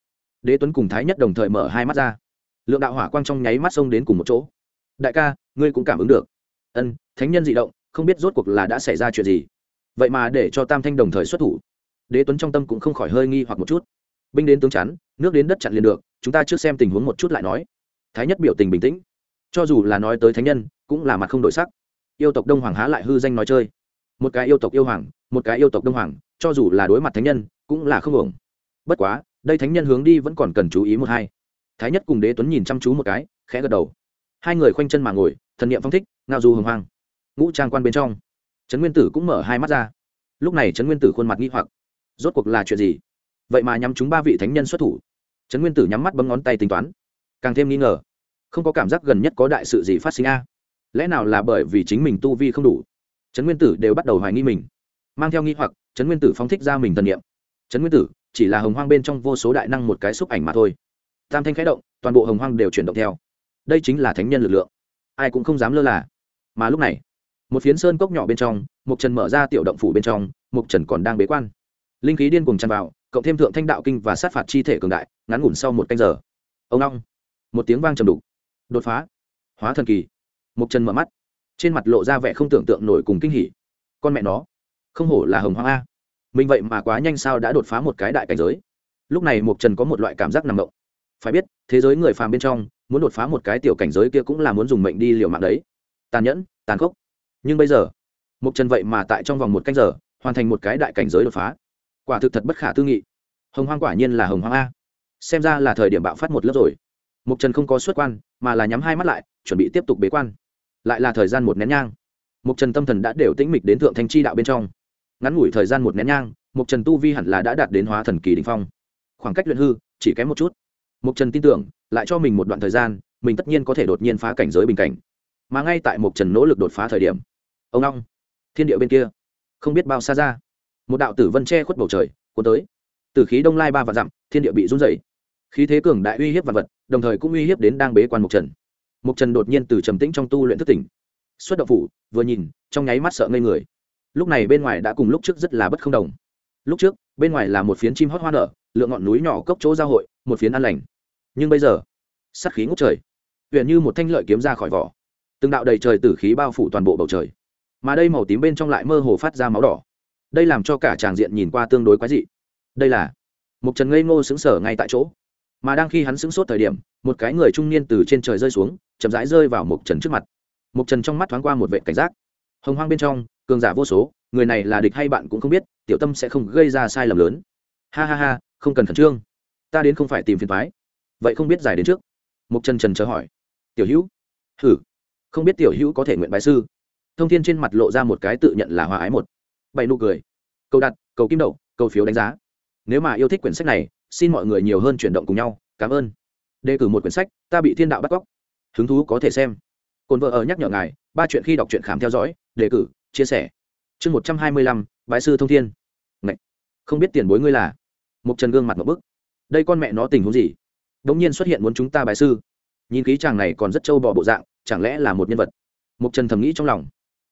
đế tuấn cùng thái nhất đồng thời mở hai mắt ra. Lượng đạo hỏa quang trong nháy mắt xông đến cùng một chỗ. Đại ca, ngươi cũng cảm ứng được. Ân, thánh nhân dị động, không biết rốt cuộc là đã xảy ra chuyện gì. Vậy mà để cho tam thanh đồng thời xuất thủ. Đế tuấn trong tâm cũng không khỏi hơi nghi hoặc một chút. Binh đến tướng chắn, nước đến đất chặn liền được, chúng ta trước xem tình huống một chút lại nói. Thái nhất biểu tình bình tĩnh. Cho dù là nói tới thánh nhân, cũng là mặt không đổi sắc yêu tộc đông hoàng há lại hư danh nói chơi. Một cái yêu tộc yêu hoàng, một cái yêu tộc đông hoàng, cho dù là đối mặt thánh nhân, cũng là không ổng bất quá, đây thánh nhân hướng đi vẫn còn cần chú ý một hai. Thái nhất cùng đế tuấn nhìn chăm chú một cái, khẽ gật đầu. Hai người khoanh chân mà ngồi, thần niệm phong thích, ngao du hồng hoang. Ngũ trang quan bên trong, trấn nguyên tử cũng mở hai mắt ra. Lúc này trấn nguyên tử khuôn mặt nghi hoặc. Rốt cuộc là chuyện gì? Vậy mà nhắm chúng ba vị thánh nhân xuất thủ. Trấn nguyên tử nhắm mắt bấm ngón tay tính toán. Càng thêm nghi ngờ. Không có cảm giác gần nhất có đại sự gì phát sinh a lẽ nào là bởi vì chính mình tu vi không đủ? Trấn nguyên tử đều bắt đầu hoài nghi mình. Mang theo nghi hoặc, trấn nguyên tử phóng thích ra mình thần niệm. Trấn nguyên tử, chỉ là hồng hoang bên trong vô số đại năng một cái xúc ảnh mà thôi. Tam thanh khẽ động, toàn bộ hồng hoang đều chuyển động theo. Đây chính là thánh nhân lực lượng. Ai cũng không dám lơ là. Mà lúc này, một phiến sơn cốc nhỏ bên trong mục trần mở ra tiểu động phủ bên trong mục trần còn đang bế quan. Linh khí điên cùng tràn vào, cộng thêm thượng thanh đạo kinh và sát phạt chi thể cường đại, ngắn ngủn sau một canh giờ. Ông long, một tiếng vang trầm đục. Đột phá. Hóa thần kỳ mục trần mở mắt. Trên mặt lộ ra vẻ không tưởng tượng nổi cùng kinh hỉ. Con mẹ nó, không hổ là hồng hoang a. Mình vậy mà quá nhanh sao đã đột phá một cái đại cảnh giới. Lúc này mục trần có một loại cảm giác nằm động. Phải biết, thế giới người phàm bên trong, muốn đột phá một cái tiểu cảnh giới kia cũng là muốn dùng mệnh đi liều mạng đấy. Tàn nhẫn, tàn khốc. Nhưng bây giờ mục trần vậy mà tại trong vòng một canh giờ, hoàn thành một cái đại cảnh giới đột phá. Quả thực thật bất khả tư nghị. Hồng hoang quả nhiên là hồng hoang a. Xem ra là thời điểm bạo phát một lớp rồi. Mục trần không có xuất quan, mà là nhắm hai mắt lại, chuẩn bị tiếp tục bế quan lại là thời gian một nén nhang. Mục trần tâm thần đã đều tĩnh mịch đến thượng thanh chi đạo bên trong. Ngắn ngủi thời gian một nén nhang, mục trần tu vi hẳn là đã đạt đến hóa thần kỳ đình phong. Khoảng cách luyện hư, chỉ kém một chút. Mục trần tin tưởng, lại cho mình một đoạn thời gian, mình tất nhiên có thể đột nhiên phá cảnh giới bình cảnh. Mà ngay tại mục trần nỗ lực đột phá thời điểm, ông long thiên địa bên kia, không biết bao xa ra. Một đạo tử vân che khuất bầu trời, cuốn tới. Từ khí đông lai ba và dặm, thiên địa bị run dày khí thế cường đại uy hiếp vật vật, đồng thời cũng uy hiếp đến đang bế quan mục trần mục trần đột nhiên từ trầm tĩnh trong tu luyện thức tỉnh. Xuất động phủ, vừa nhìn, trong nháy mắt sợ ngây người. Lúc này bên ngoài đã cùng lúc trước rất là bất không đồng. Lúc trước, bên ngoài là một phiến chim hót hoa nở, lượng ngọn núi nhỏ cốc chỗ giao hội, một phiến an lành. Nhưng bây giờ, sát khí ngút trời. Huyện như một thanh lợi kiếm ra khỏi vỏ. Từng đạo đầy trời tử khí bao phủ toàn bộ bầu trời. Mà đây màu tím bên trong lại mơ hồ phát ra máu đỏ. Đây làm cho cả tràng diện nhìn qua tương đối quái dị. Đây là một trần ngây ngô xứng sở ngay tại chỗ mà đang khi hắn sững sốt thời điểm, một cái người trung niên từ trên trời rơi xuống, chậm rãi rơi vào mục trần trước mặt. Mục trần trong mắt thoáng qua một vệ cảnh giác. Hồng hoang bên trong, cường giả vô số, người này là địch hay bạn cũng không biết, tiểu tâm sẽ không gây ra sai lầm lớn. Ha ha ha, không cần khẩn trương. Ta đến không phải tìm phiền thoái vậy không biết giải đến trước. Mục trần trần chờ hỏi. Tiểu hữu? Hử. Không biết tiểu hữu có thể nguyện bài sư. Thông tin trên mặt lộ ra một cái tự nhận là hòa ái một. Bảy nụ cười. Câu đặt, cầu kim đậu, cầu phiếu đánh giá. Nếu mà yêu thích quyển sách này xin mọi người nhiều hơn chuyển động cùng nhau, cảm ơn. Đề cử một quyển sách, ta bị thiên đạo bắt cóc. Hứng thú có thể xem. Cồn vợ ở nhắc nhở ngài, ba chuyện khi đọc truyện khám theo dõi, đề cử, chia sẻ. Chương một trăm hai mươi lăm, bái sư thông thiên. Ngậy! không biết tiền bối ngươi là? Mục trần gương mặt một bức. Đây con mẹ nó tình huống gì? Đống nhiên xuất hiện muốn chúng ta bái sư. Nhìn khí chàng này còn rất trâu bò bộ dạng, chẳng lẽ là một nhân vật? Mục trần thầm nghĩ trong lòng.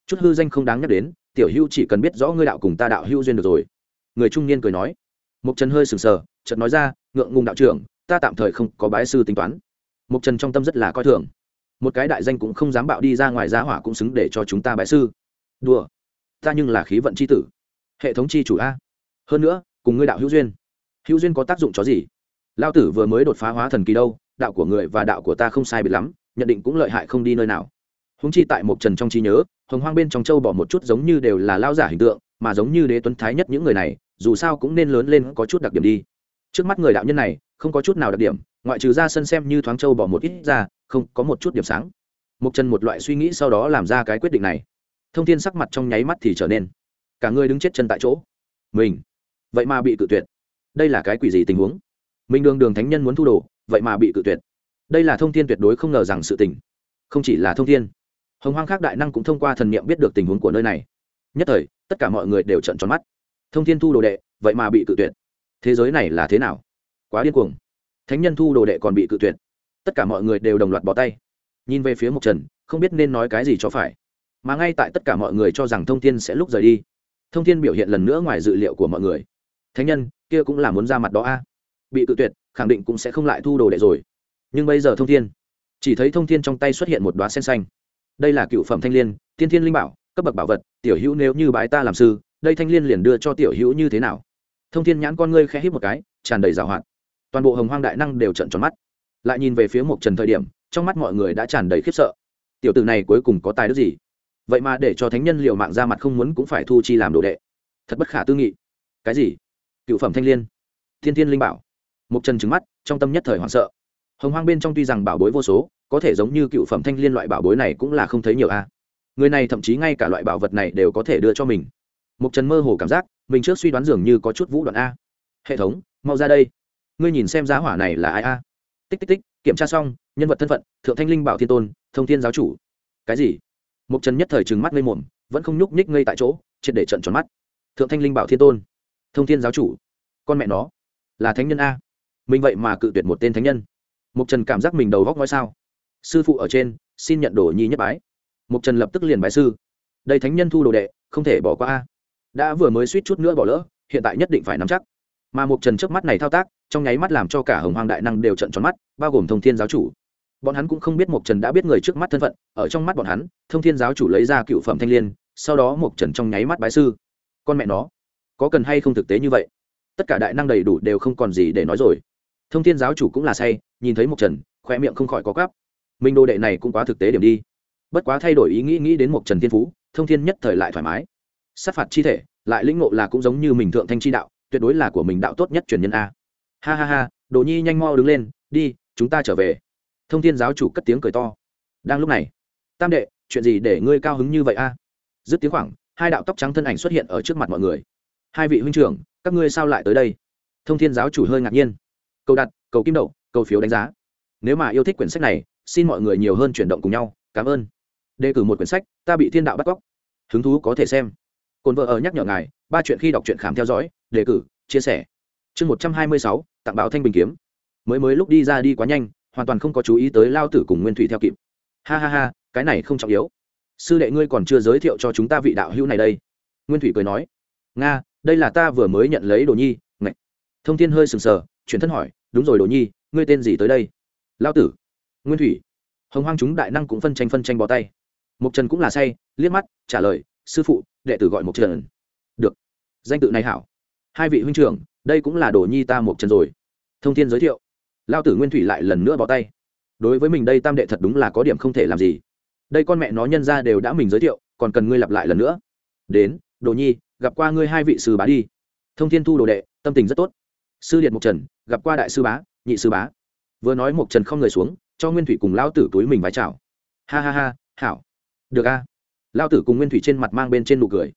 Chút hư danh không đáng nhắc đến, tiểu hưu chỉ cần biết rõ ngươi đạo cùng ta đạo hưu duyên được rồi. Người trung niên cười nói mục trần hơi sừng sờ, chợt nói ra, ngượng ngùng đạo trưởng, ta tạm thời không có bái sư tính toán. Mục trần trong tâm rất là coi thường. Một cái đại danh cũng không dám bạo đi ra ngoài giá hỏa cũng xứng để cho chúng ta bái sư. Đùa, ta nhưng là khí vận c h i tử. Hệ thống c h i chủ a. Hơn nữa, cùng ngươi đạo hữu duyên. Hữu duyên có tác dụng chó gì? Lao tử vừa mới đột phá hóa thần kỳ đâu, đạo của người và đạo của ta không sai biệt lắm, nhận định cũng lợi hại không đi nơi nào. Húng chi tại một trần trong trí nhớ, hồng hoang bên trong châu bỏ một chút giống như đều là lao giả hình tượng, mà giống như đế tuấn thái nhất những người này dù sao cũng nên lớn lên có chút đặc điểm đi. Trước mắt người đạo nhân này, không có chút nào đặc điểm, ngoại trừ ra sân xem như thoáng châu bỏ một ít ra, không, có một chút điểm sáng. Một chân một loại suy nghĩ sau đó làm ra cái quyết định này. Thông thiên sắc mặt trong nháy mắt thì trở nên. Cả người đứng chết chân tại chỗ. Mình. Vậy mà bị cự tuyệt. Đây là cái quỷ gì tình huống? Mình đường đường thánh nhân muốn thu đồ, vậy mà bị cự tuyệt. Đây là thông thiên tuyệt đối không ngờ rằng sự tình. Không chỉ là thông thiên. Hồng hoang khác đại năng cũng thông qua thần niệm biết được tình huống của nơi này. Nhất thời, tất cả mọi người đều trận tròn mắt thông thiên thu đồ đệ, vậy mà bị cự tuyệt. Thế giới này là thế nào? Quá điên cuồng. Thánh nhân thu đồ đệ còn bị cự tuyệt. Tất cả mọi người đều đồng loạt bỏ tay. Nhìn về phía mộc trần, không biết nên nói cái gì cho phải. Mà ngay tại tất cả mọi người cho rằng thông thiên sẽ lúc rời đi, thông thiên biểu hiện lần nữa ngoài dự liệu của mọi người. Thánh nhân, kia cũng là muốn ra mặt đó a. Bị cự tuyệt, khẳng định cũng sẽ không lại thu đồ đệ rồi. Nhưng bây giờ thông thiên, chỉ thấy thông thiên trong tay xuất hiện một đoá sen xanh. Đây là cựu phẩm thanh l i ê n tiên thiên linh bảo, cấp bậc bảo vật, tiểu hữu nếu như bái ta làm sư đây thanh Liên liền đưa cho tiểu hữu như thế nào? Thông thiên nhãn con ngươi khẽ hít một cái tràn đầy g à hoạt. Toàn bộ hồng hoang đại năng đều trận tròn mắt. Lại nhìn về phía mộc trần thời điểm trong mắt mọi người đã tràn đầy khiếp sợ. Tiểu tử này cuối cùng có tài đức gì? Vậy mà để cho thánh nhân liệu mạng ra mặt không muốn cũng phải thu chi làm đồ đệ. Thật bất khả tư nghị. Cái gì? Cựu phẩm thanh Liên, thiên thiên linh bảo. Mộc trần trứng mắt trong tâm nhất thời hoảng sợ. Hồng hoang bên trong tuy rằng bảo bối vô số có thể giống như cựu phẩm thanh liên loại bảo bối này cũng là không thấy nhiều a. Người này thậm chí ngay cả loại bảo vật này đều có thể đưa cho mình. Mục trần mơ hồ cảm giác, mình trước suy đoán dường như có chút vũ đoạn a. Hệ thống, mau ra đây. Ngươi nhìn xem giá hỏa này là ai a. Tích tích tích, kiểm tra xong, nhân vật thân phận, thượng thanh linh bảo thiên tôn, thông thiên giáo chủ. Cái gì? Mục trần nhất thời trừng mắt ngây mồm vẫn không nhúc nhích ngây tại chỗ, triệt để trận tròn mắt. Thượng thanh linh bảo thiên tôn, thông thiên giáo chủ. Con mẹ nó, là thánh nhân a. Mình vậy mà cự tuyệt một tên thánh nhân. Mục trần cảm giác mình đầu góc nói sao. Sư phụ ở trên, xin nhận đồ nhi nhất bái. Mục trần lập tức liền bái sư. Đây thánh nhân thu đồ đệ, không thể bỏ qua a đã vừa mới suýt chút nữa bỏ lỡ, hiện tại nhất định phải nắm chắc. Mà mục trần trước mắt này thao tác, trong nháy mắt làm cho cả hồng hoàng đại năng đều trận tròn mắt, bao gồm thông thiên giáo chủ. Bọn hắn cũng không biết mục trần đã biết người trước mắt thân phận, ở trong mắt bọn hắn, thông thiên giáo chủ lấy ra cựu phẩm thanh l i ê n sau đó mục trần trong nháy mắt bái sư. Con mẹ nó, có cần hay không thực tế như vậy? Tất cả đại năng đầy đủ đều không còn gì để nói rồi. Thông thiên giáo chủ cũng là say, nhìn thấy một trần khoe miệng không khỏi có cắp minh đồ đệ này cũng quá thực tế điểm đi. Bất quá thay đổi ý nghĩ nghĩ đến một trần thiên phú, thông thiên nhất thời lại thoải mái sát phạt chi thể, lại lĩnh ngộ là cũng giống như mình thượng thanh chi đạo, tuyệt đối là của mình đạo tốt nhất truyền nhân a. Ha ha ha, đồ nhi nhanh mau đứng lên, đi, chúng ta trở về. Thông thiên giáo chủ cất tiếng cười to. Đang lúc này, tam đệ, chuyện gì để ngươi cao hứng như vậy a? Dứt tiếng khoảng, hai đạo tóc trắng thân ảnh xuất hiện ở trước mặt mọi người. Hai vị huynh trưởng, các ngươi sao lại tới đây? Thông thiên giáo chủ hơi ngạc nhiên. Cầu đặt, cầu kim đậu, cầu phiếu đánh giá. Nếu mà yêu thích quyển sách này, xin mọi người nhiều hơn chuyển động cùng nhau. Cảm ơn. Đề cử một quyển sách, ta bị thiên đạo bắt cóc. Hứng thú có thể xem cồn vợ ở nhắc nhở ngài, ba chuyện khi đọc truyện khám theo dõi, đề cử, chia sẻ. Chương một trăm hai mươi sáu, tặng báo thanh bình kiếm. Mới mới lúc đi ra đi quá nhanh, hoàn toàn không có chú ý tới lao tử cùng nguyên thủy theo kịp. Ha ha ha, cái này không trọng yếu. Sư đệ ngươi còn chưa giới thiệu cho chúng ta vị đạo hữu này đây. Nguyên thủy cười nói. Nga, đây là ta vừa mới nhận lấy đồ nhi. Ngạch thông tin hơi sừng sờ, chuyển thân hỏi. Đúng rồi đồ nhi, ngươi tên gì tới đây? Lao tử. Nguyên thủy. Hồng hoang chúng đại năng cũng phân tranh phân tranh bó tay. Mục trần cũng là say, liếc mắt, trả lời sư phụ, đệ tử gọi mộc trần. Được. Danh tự này hảo. Hai vị huynh trưởng, đây cũng là đồ nhi ta mộc trần rồi. Thông tin giới thiệu. Lao tử nguyên thủy lại lần nữa bỏ tay. Đối với mình đây tam đệ thật đúng là có điểm không thể làm gì. Đây con mẹ nó nhân ra đều đã mình giới thiệu, còn cần ngươi lặp lại lần nữa. Đến, đồ nhi, gặp qua ngươi hai vị sư bá đi. Thông thiên thu đồ đệ, tâm tình rất tốt. Sư điện mộc trần, gặp qua đại sư bá, nhị sư bá. Vừa nói mộc trần không người xuống, cho nguyên thủy cùng lao tử túi mình vái chào. Ha ha ha, hảo. Được a lao tử cùng nguyên thủy trên mặt mang bên trên nụ cười.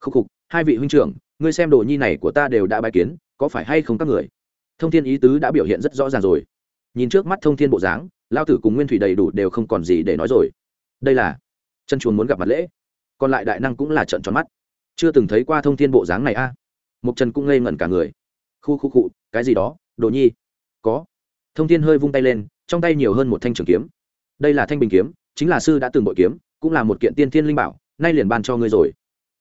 Khúc khục, hai vị huynh trưởng, ngươi xem đồ nhi này của ta đều đã bài kiến, có phải hay không các người? Thông thiên ý tứ đã biểu hiện rất rõ ràng rồi. Nhìn trước mắt thông thiên bộ dáng, lao tử cùng nguyên thủy đầy đủ đều không còn gì để nói rồi. Đây là chân chuồn muốn gặp mặt lễ. Còn lại đại năng cũng là trận tròn mắt. Chưa từng thấy qua thông thiên bộ dáng này a. Mục trần cũng ngây ngẩn cả người. Khu khu cụ cái gì đó, đồ nhi? Có. Thông thiên hơi vung tay lên, trong tay nhiều hơn một thanh trường kiếm. Đây là thanh bình kiếm, chính là sư đã từng bội kiếm cũng là một kiện tiên thiên linh bảo, nay liền ban cho ngươi rồi.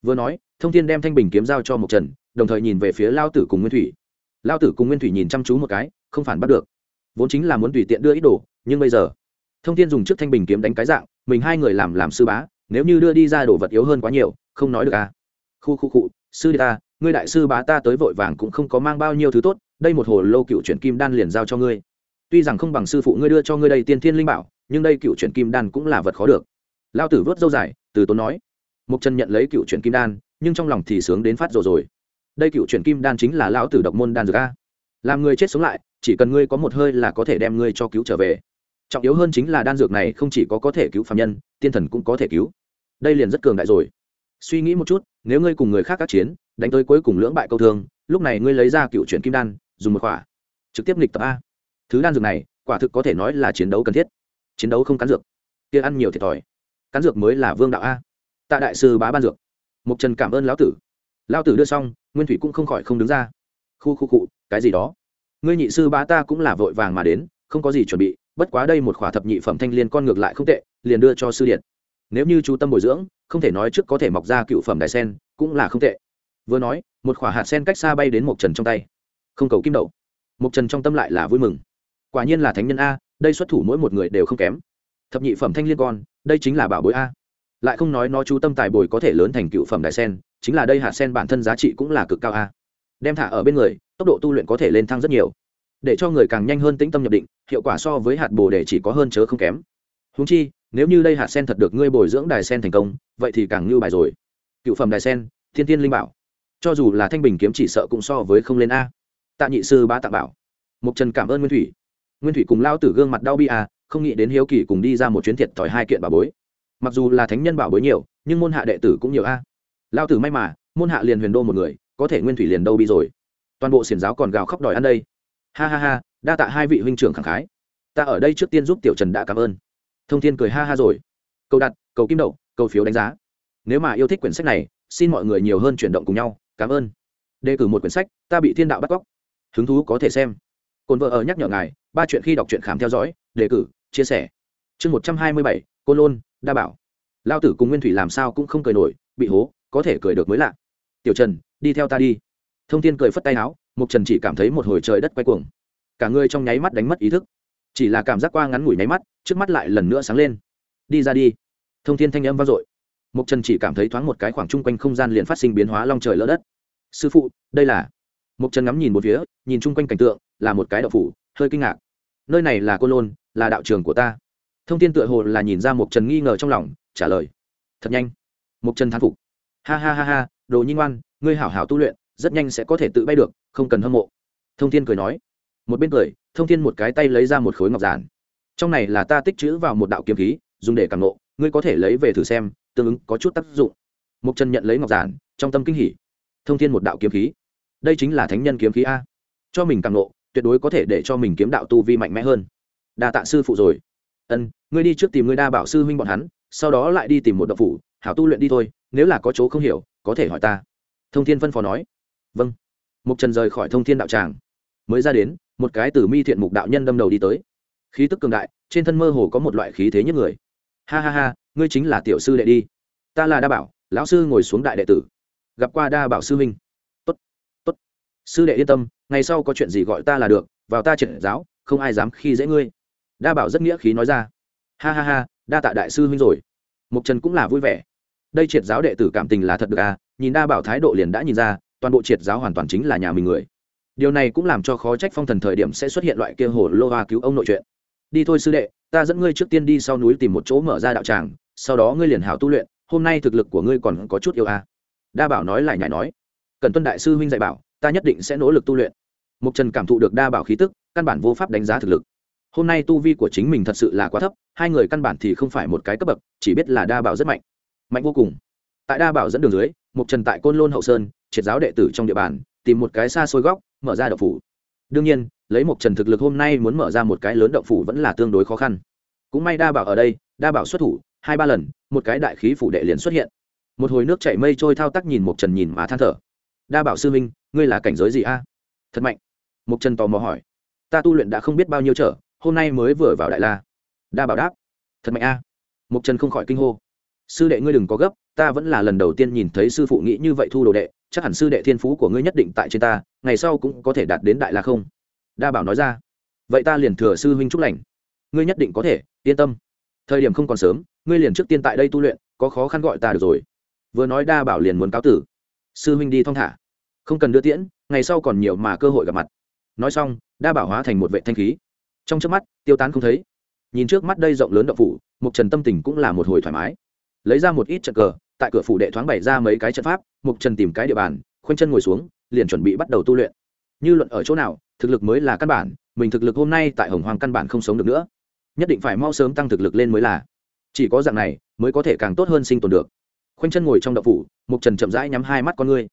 Vừa nói, thông thiên đem thanh bình kiếm giao cho một trần, đồng thời nhìn về phía lao tử cùng nguyên thủy. Lao tử cùng nguyên thủy nhìn chăm chú một cái, không phản bắt được. Vốn chính là muốn tùy tiện đưa ít đồ, nhưng bây giờ, thông thiên dùng chiếc thanh bình kiếm đánh cái dạng, mình hai người làm làm sư bá, nếu như đưa đi ra đồ vật yếu hơn quá nhiều, không nói được à. Khu khu cụ sư đi ta, ngươi đại sư bá ta tới vội vàng cũng không có mang bao nhiêu thứ tốt, đây một hồ lô cựu chuyển kim đan liền giao cho ngươi. Tuy rằng không bằng sư phụ ngươi đưa cho ngươi đây tiên thiên linh bảo, nhưng đây cựu chuyển kim đan cũng là vật khó được lao tử vớt dâu dài, từ tốn nói. Mục trần nhận lấy cựu chuyển kim đan, nhưng trong lòng thì sướng đến phát rồi rồi. Đây cựu chuyển kim đan chính là lão tử độc môn đan dược a. Làm người chết sống lại, chỉ cần ngươi có một hơi là có thể đem ngươi cho cứu trở về. Trọng yếu hơn chính là đan dược này không chỉ có có thể cứu phạm nhân, tiên thần cũng có thể cứu. Đây liền rất cường đại rồi. Suy nghĩ một chút, nếu ngươi cùng người khác các chiến, đánh tới cuối cùng lưỡng bại câu thương, lúc này ngươi lấy ra cựu chuyển kim đan, dùng một khỏa trực tiếp nghịch tập a. Thứ đan dược này, quả thực có thể nói là chiến đấu cần thiết. Chiến đấu không cắn dược. Kia ăn nhiều thiệt thòi cắn dược mới là vương đạo a. Tạ đại sư bá ban dược. Mục trần cảm ơn lão tử. Lão tử đưa xong, nguyên thủy cũng không khỏi không đứng ra. Khu khu cụ cái gì đó? Ngươi nhị sư bá ta cũng là vội vàng mà đến, không có gì chuẩn bị, bất quá đây một khỏa thập nhị phẩm thanh liên con ngược lại không tệ, liền đưa cho sư điện. Nếu như chú tâm bồi dưỡng, không thể nói trước có thể mọc ra cựu phẩm đại sen, cũng là không tệ. Vừa nói, một khỏa hạt sen cách xa bay đến mục trần trong tay. Không cầu kim đậu. Mục trần trong tâm lại là vui mừng. Quả nhiên là thánh nhân a, đây xuất thủ mỗi một người đều không kém. Thập nhị phẩm thanh liên con đây chính là bảo bối a. Lại không nói nó chú tâm tài bồi có thể lớn thành cựu phẩm đại sen, chính là đây hạt sen bản thân giá trị cũng là cực cao a. Đem thả ở bên người, tốc độ tu luyện có thể lên thăng rất nhiều. Để cho người càng nhanh hơn tĩnh tâm nhập định, hiệu quả so với hạt bồ đề chỉ có hơn chớ không kém. Húng chi, nếu như đây hạt sen thật được ngươi bồi dưỡng đài sen thành công, vậy thì càng như bài rồi. Cựu phẩm đài sen, thiên tiên linh bảo. Cho dù là thanh bình kiếm chỉ sợ cũng so với không lên a. Tạ nhị sư bá tạ bảo. Mục trần cảm ơn nguyên thủy. Nguyên thủy cùng lao tử gương mặt đau bi a không nghĩ đến hiếu kỳ cùng đi ra một chuyến thiệt thòi hai kiện bảo bối. Mặc dù là thánh nhân bảo bối nhiều, nhưng môn hạ đệ tử cũng nhiều a. Lao tử may mà, môn hạ liền huyền đô một người, có thể nguyên thủy liền đâu bị rồi. Toàn bộ xiển giáo còn gào khóc đòi ăn đây. Ha ha ha, đa tạ hai vị huynh trưởng khẳng khái. Ta ở đây trước tiên giúp tiểu trần đã cảm ơn. Thông thiên cười ha ha rồi. Cầu đặt, cầu kim đậu, cầu phiếu đánh giá. Nếu mà yêu thích quyển sách này, xin mọi người nhiều hơn chuyển động cùng nhau. Cảm ơn. Đề cử một quyển sách, ta bị thiên đạo bắt cóc. Hứng thú có thể xem. Cồn vợ ở nhắc nhở ngài, ba chuyện khi đọc truyện khám theo dõi, đề cử chia sẻ. Chương một trăm hai mươi bảy, cô lôn, đa bảo. Lao tử cùng nguyên thủy làm sao cũng không cười nổi, bị hố, có thể cười được mới lạ. Tiểu trần, đi theo ta đi. Thông tin cười phất tay áo, mục trần chỉ cảm thấy một hồi trời đất quay cuồng. Cả người trong nháy mắt đánh mất ý thức. Chỉ là cảm giác qua ngắn ngủi nháy mắt, trước mắt lại lần nữa sáng lên. Đi ra đi. Thông thiên thanh âm vang dội. Mục trần chỉ cảm thấy thoáng một cái khoảng chung quanh không gian liền phát sinh biến hóa long trời lỡ đất. Sư phụ, đây là mục trần ngắm nhìn một phía, nhìn chung quanh cảnh tượng, là một cái đậu phủ, hơi kinh ngạc. Nơi này là cô lôn là đạo trường của ta. Thông tin tựa hồ là nhìn ra mục trần nghi ngờ trong lòng, trả lời. Thật nhanh. Mục trần thán phục. Ha ha ha ha, đồ nhi ngoan, ngươi hảo hảo tu luyện, rất nhanh sẽ có thể tự bay được, không cần hâm mộ. Thông thiên cười nói. Một bên cười, thông thiên một cái tay lấy ra một khối ngọc giản. Trong này là ta tích chữ vào một đạo kiếm khí, dùng để càng nộ ngươi có thể lấy về thử xem, tương ứng có chút tác dụng. Mục trần nhận lấy ngọc giản, trong tâm kinh hỉ. Thông thiên một đạo kiếm khí. Đây chính là thánh nhân kiếm khí a. Cho mình càng nộ tuyệt đối có thể để cho mình kiếm đạo tu vi mạnh mẽ hơn đa tạ sư phụ rồi. Ân, ngươi đi trước tìm ngươi đa bảo sư huynh bọn hắn, sau đó lại đi tìm một độc phủ, hảo tu luyện đi thôi, nếu là có chỗ không hiểu, có thể hỏi ta. Thông thiên phân phó nói. Vâng. Mục trần rời khỏi thông thiên đạo tràng. Mới ra đến, một cái từ mi thiện mục đạo nhân đâm đầu đi tới. Khí tức cường đại, trên thân mơ hồ có một loại khí thế nhất người. Ha ha ha, ngươi chính là tiểu sư đệ đi. Ta là đa bảo, lão sư ngồi xuống đại đệ tử. Gặp qua đa bảo sư huynh. Tốt tốt. Sư đệ yên tâm, ngày sau có chuyện gì gọi ta là được, vào ta triệt giáo, không ai dám khi dễ ngươi đa bảo rất nghĩa khí nói ra. Ha ha ha, đa tạ đại sư huynh rồi. Mục trần cũng là vui vẻ. Đây triệt giáo đệ tử cảm tình là thật được à nhìn đa bảo thái độ liền đã nhìn ra, toàn bộ triệt giáo hoàn toàn chính là nhà mình người. Điều này cũng làm cho khó trách phong thần thời điểm sẽ xuất hiện loại kia hồ lô hoa cứu ông nội chuyện. Đi thôi sư đệ, ta dẫn ngươi trước tiên đi sau núi tìm một chỗ mở ra đạo tràng, sau đó ngươi liền hảo tu luyện, hôm nay thực lực của ngươi còn có chút yêu à. đa bảo nói lại nhảy nói. Cần tuân đại sư huynh dạy bảo, ta nhất định sẽ nỗ lực tu luyện. Mục trần cảm thụ được đa bảo khí tức, căn bản vô pháp đánh giá thực lực hôm nay tu vi của chính mình thật sự là quá thấp, hai người căn bản thì không phải một cái cấp bậc, chỉ biết là đa bảo rất mạnh. Mạnh vô cùng. Tại đa bảo dẫn đường dưới mục trần tại côn lôn hậu sơn, triệt giáo đệ tử trong địa bàn, tìm một cái xa xôi góc, mở ra động phủ. Đương nhiên, lấy mục trần thực lực hôm nay muốn mở ra một cái lớn động phủ vẫn là tương đối khó khăn. Cũng may đa bảo ở đây, đa bảo xuất thủ, hai ba lần, một cái đại khí phủ đệ liền xuất hiện. Một hồi nước chảy mây trôi thao tác nhìn mục trần nhìn mà than thở. Đa bảo sư minh, ngươi là cảnh giới gì a? Thật mạnh. Mục trần tò mò hỏi. Ta tu luyện đã không biết bao nhiêu trở hôm nay mới vừa vào đại la. Đa bảo đáp. Thật mạnh a. À. mục trần không khỏi kinh hô. Sư đệ ngươi đừng có gấp, ta vẫn là lần đầu tiên nhìn thấy sư phụ nghĩ như vậy thu đồ đệ, chắc hẳn sư đệ thiên phú của ngươi nhất định tại trên ta, ngày sau cũng có thể đạt đến đại la không? Đa bảo nói ra. Vậy ta liền thừa sư huynh trúc lành. Ngươi nhất định có thể, yên tâm. Thời điểm không còn sớm, ngươi liền trước tiên tại đây tu luyện, có khó khăn gọi ta được rồi. Vừa nói đa bảo liền muốn cáo tử. Sư huynh đi thong thả. Không cần đưa tiễn, ngày sau còn nhiều mà cơ hội gặp mặt. Nói xong, đa bảo hóa thành một vệ thanh khí trong trước mắt, tiêu tán không thấy. Nhìn trước mắt đây rộng lớn động phủ mục trần tâm tình cũng là một hồi thoải mái. Lấy ra một ít trận cờ, tại cửa phủ đệ thoáng bày ra mấy cái trận pháp mục trần tìm cái địa bàn, khoanh chân ngồi xuống, liền chuẩn bị bắt đầu tu luyện. Như luận ở chỗ nào, thực lực mới là căn bản, mình thực lực hôm nay tại hồng hoàng căn bản không sống được nữa. Nhất định phải mau sớm tăng thực lực lên mới là. Chỉ có dạng này, mới có thể càng tốt hơn sinh tồn được. Khoanh chân ngồi trong đậu phủ mục trần chậm rãi nhắm hai mắt con ngươi.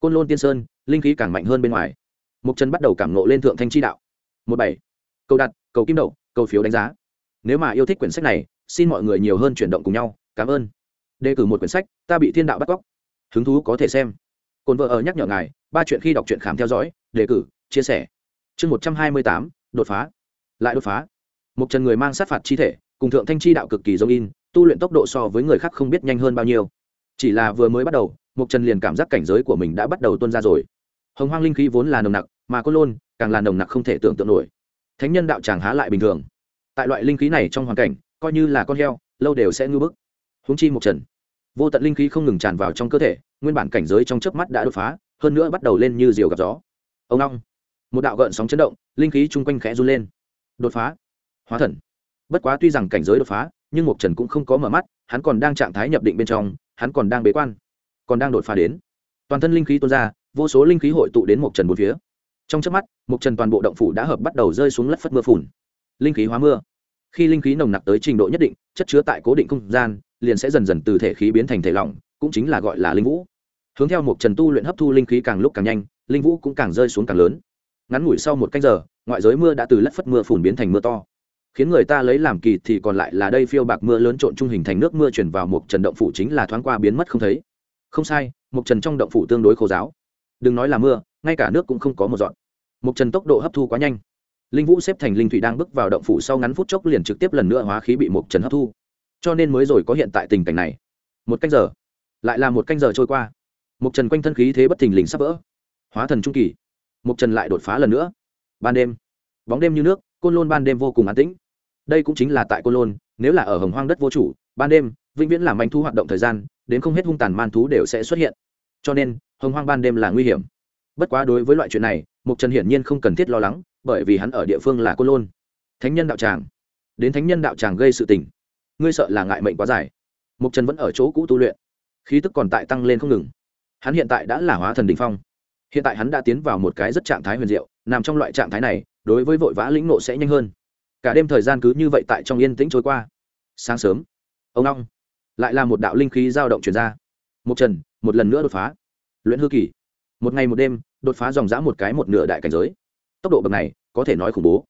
Côn lôn tiên sơn, linh khí càng mạnh hơn bên ngoài. Mục trần bắt đầu cảm nộ lên thượng thanh chi đạo. Một bảy cầu đặt, cầu kim đậu, cầu phiếu đánh giá. Nếu mà yêu thích quyển sách này, xin mọi người nhiều hơn chuyển động cùng nhau. Cảm ơn. Đề cử một quyển sách, ta bị thiên đạo bắt cóc. Hứng thú có thể xem. Cồn vợ ở nhắc nhở ngài, ba chuyện khi đọc truyện khám theo dõi, đề cử, chia sẻ. Chương một trăm hai mươi tám, đột phá. Lại đột phá. Một trần người mang sát phạt chi thể, cùng thượng thanh chi đạo cực kỳ giống in, tu luyện tốc độ so với người khác không biết nhanh hơn bao nhiêu. Chỉ là vừa mới bắt đầu một trần liền cảm giác cảnh giới của mình đã bắt đầu tuôn ra rồi. Hồng hoang linh khí vốn là nồng nặc, mà côn lôn càng là nồng nặc không thể tưởng tượng nổi thánh nhân đạo tràng há lại bình thường. Tại loại linh khí này trong hoàn cảnh, coi như là con heo, lâu đều sẽ ngư bức. Húng chi một trần, vô tận linh khí không ngừng tràn vào trong cơ thể, nguyên bản cảnh giới trong chớp mắt đã đột phá, hơn nữa bắt đầu lên như diều gặp gió. Ông long, một đạo gợn sóng chấn động, linh khí chung quanh khẽ run lên. Đột phá. Hóa thần. Bất quá tuy rằng cảnh giới đột phá, nhưng mục trần cũng không có mở mắt, hắn còn đang trạng thái nhập định bên trong, hắn còn đang bế quan, còn đang đột phá đến. Toàn thân linh khí tuôn ra, vô số linh khí hội tụ đến mục trần một phía trong trước mắt mục trần toàn bộ động phủ đã hợp bắt đầu rơi xuống lất phất mưa phùn. Linh khí hóa mưa. Khi linh khí nồng nặc tới trình độ nhất định, chất chứa tại cố định không gian, liền sẽ dần dần từ thể khí biến thành thể lỏng, cũng chính là gọi là linh vũ. Hướng theo mục trần tu luyện hấp thu linh khí càng lúc càng nhanh, linh vũ cũng càng rơi xuống càng lớn. Ngắn ngủi sau một canh giờ, ngoại giới mưa đã từ lất phất mưa phùn biến thành mưa to. Khiến người ta lấy làm kỳ thì còn lại là đây phiêu bạc mưa lớn trộn trung hình thành nước mưa chuyển vào một trần động phủ chính là thoáng qua biến mất không thấy. Không sai, một trần trong động phủ tương đối khô giáo. Đừng nói là mưa, ngay cả nước cũng không có một dọn mục trần tốc độ hấp thu quá nhanh. Linh vũ xếp thành linh thủy đang bước vào động phủ sau ngắn phút chốc liền trực tiếp lần nữa hóa khí bị mục trần hấp thu. Cho nên mới rồi có hiện tại tình cảnh này. Một canh giờ. Lại là một canh giờ trôi qua. Mục trần quanh thân khí thế bất thình lình sắp vỡ. Hóa thần trung kỳ. Mục trần lại đột phá lần nữa. Ban đêm. Bóng đêm như nước, côn lôn ban đêm vô cùng an tĩnh. Đây cũng chính là tại côn lôn, nếu là ở hồng hoang đất vô chủ, ban đêm, vĩnh viễn làm manh thu hoạt động thời gian, đến không hết hung tàn man thú đều sẽ xuất hiện. Cho nên, hồng hoang ban đêm là nguy hiểm bất quá đối với loại chuyện này mục trần hiển nhiên không cần thiết lo lắng, bởi vì hắn ở địa phương là côn lôn. Thánh nhân đạo tràng. Đến thánh nhân đạo tràng gây sự tình. Ngươi sợ là ngại mệnh quá dài. Mục trần vẫn ở chỗ cũ tu luyện. Khí tức còn tại tăng lên không ngừng. Hắn hiện tại đã là hóa thần đ ỉ n h phong. Hiện tại hắn đã tiến vào một cái rất trạng thái huyền diệu, nằm trong loại trạng thái này, đối với vội vã lĩnh nộ sẽ nhanh hơn. Cả đêm thời gian cứ như vậy tại trong yên tĩnh trôi qua. Sáng sớm, ông long lại là một đạo linh khí dao động chuyển ra. Mục trần, một lần nữa đột phá. Luyện hư kỳ một ngày một đêm, đột phá dòng dã một cái một nửa đại cảnh giới. Tốc độ bậc này, có thể nói khủng bố.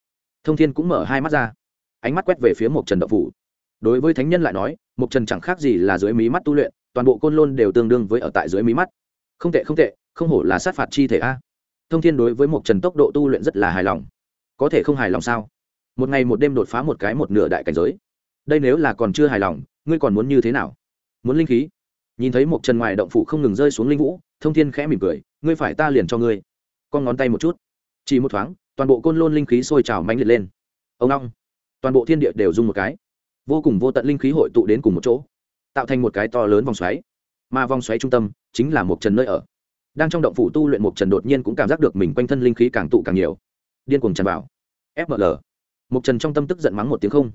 Thông thiên cũng mở hai mắt ra. Ánh mắt quét về phía một trần đậu phủ. Đối với thánh nhân lại nói mục trần chẳng khác gì là dưới mí mắt tu luyện, toàn bộ côn lôn đều tương đương với ở tại dưới mí mắt. Không tệ không tệ, không hổ là sát phạt chi thể a. Thông thiên đối với mục trần tốc độ tu luyện rất là hài lòng. Có thể không hài lòng sao? Một ngày một đêm đột phá một cái một nửa đại cảnh giới. Đây nếu là còn chưa hài lòng, ngươi còn muốn như thế nào? Muốn linh khí? Nhìn thấy mục trần ngoài động phủ không ngừng rơi xuống linh vũ, thông thiên khẽ mỉm cười ngươi phải ta liền cho ngươi. Con ngón tay một chút. Chỉ một thoáng, toàn bộ côn lôn linh khí sôi trào mãnh liệt lên. Ông long. Toàn bộ thiên địa đều rung một cái. Vô cùng vô tận linh khí hội tụ đến cùng một chỗ, tạo thành một cái to lớn vòng xoáy. Mà vòng xoáy trung tâm chính là một trần nơi ở. Đang trong động phủ tu luyện một trần đột nhiên cũng cảm giác được mình quanh thân linh khí càng tụ càng nhiều. Điên cuồng tràn vào. Fml một trần trong tâm tức giận mắng một tiếng không.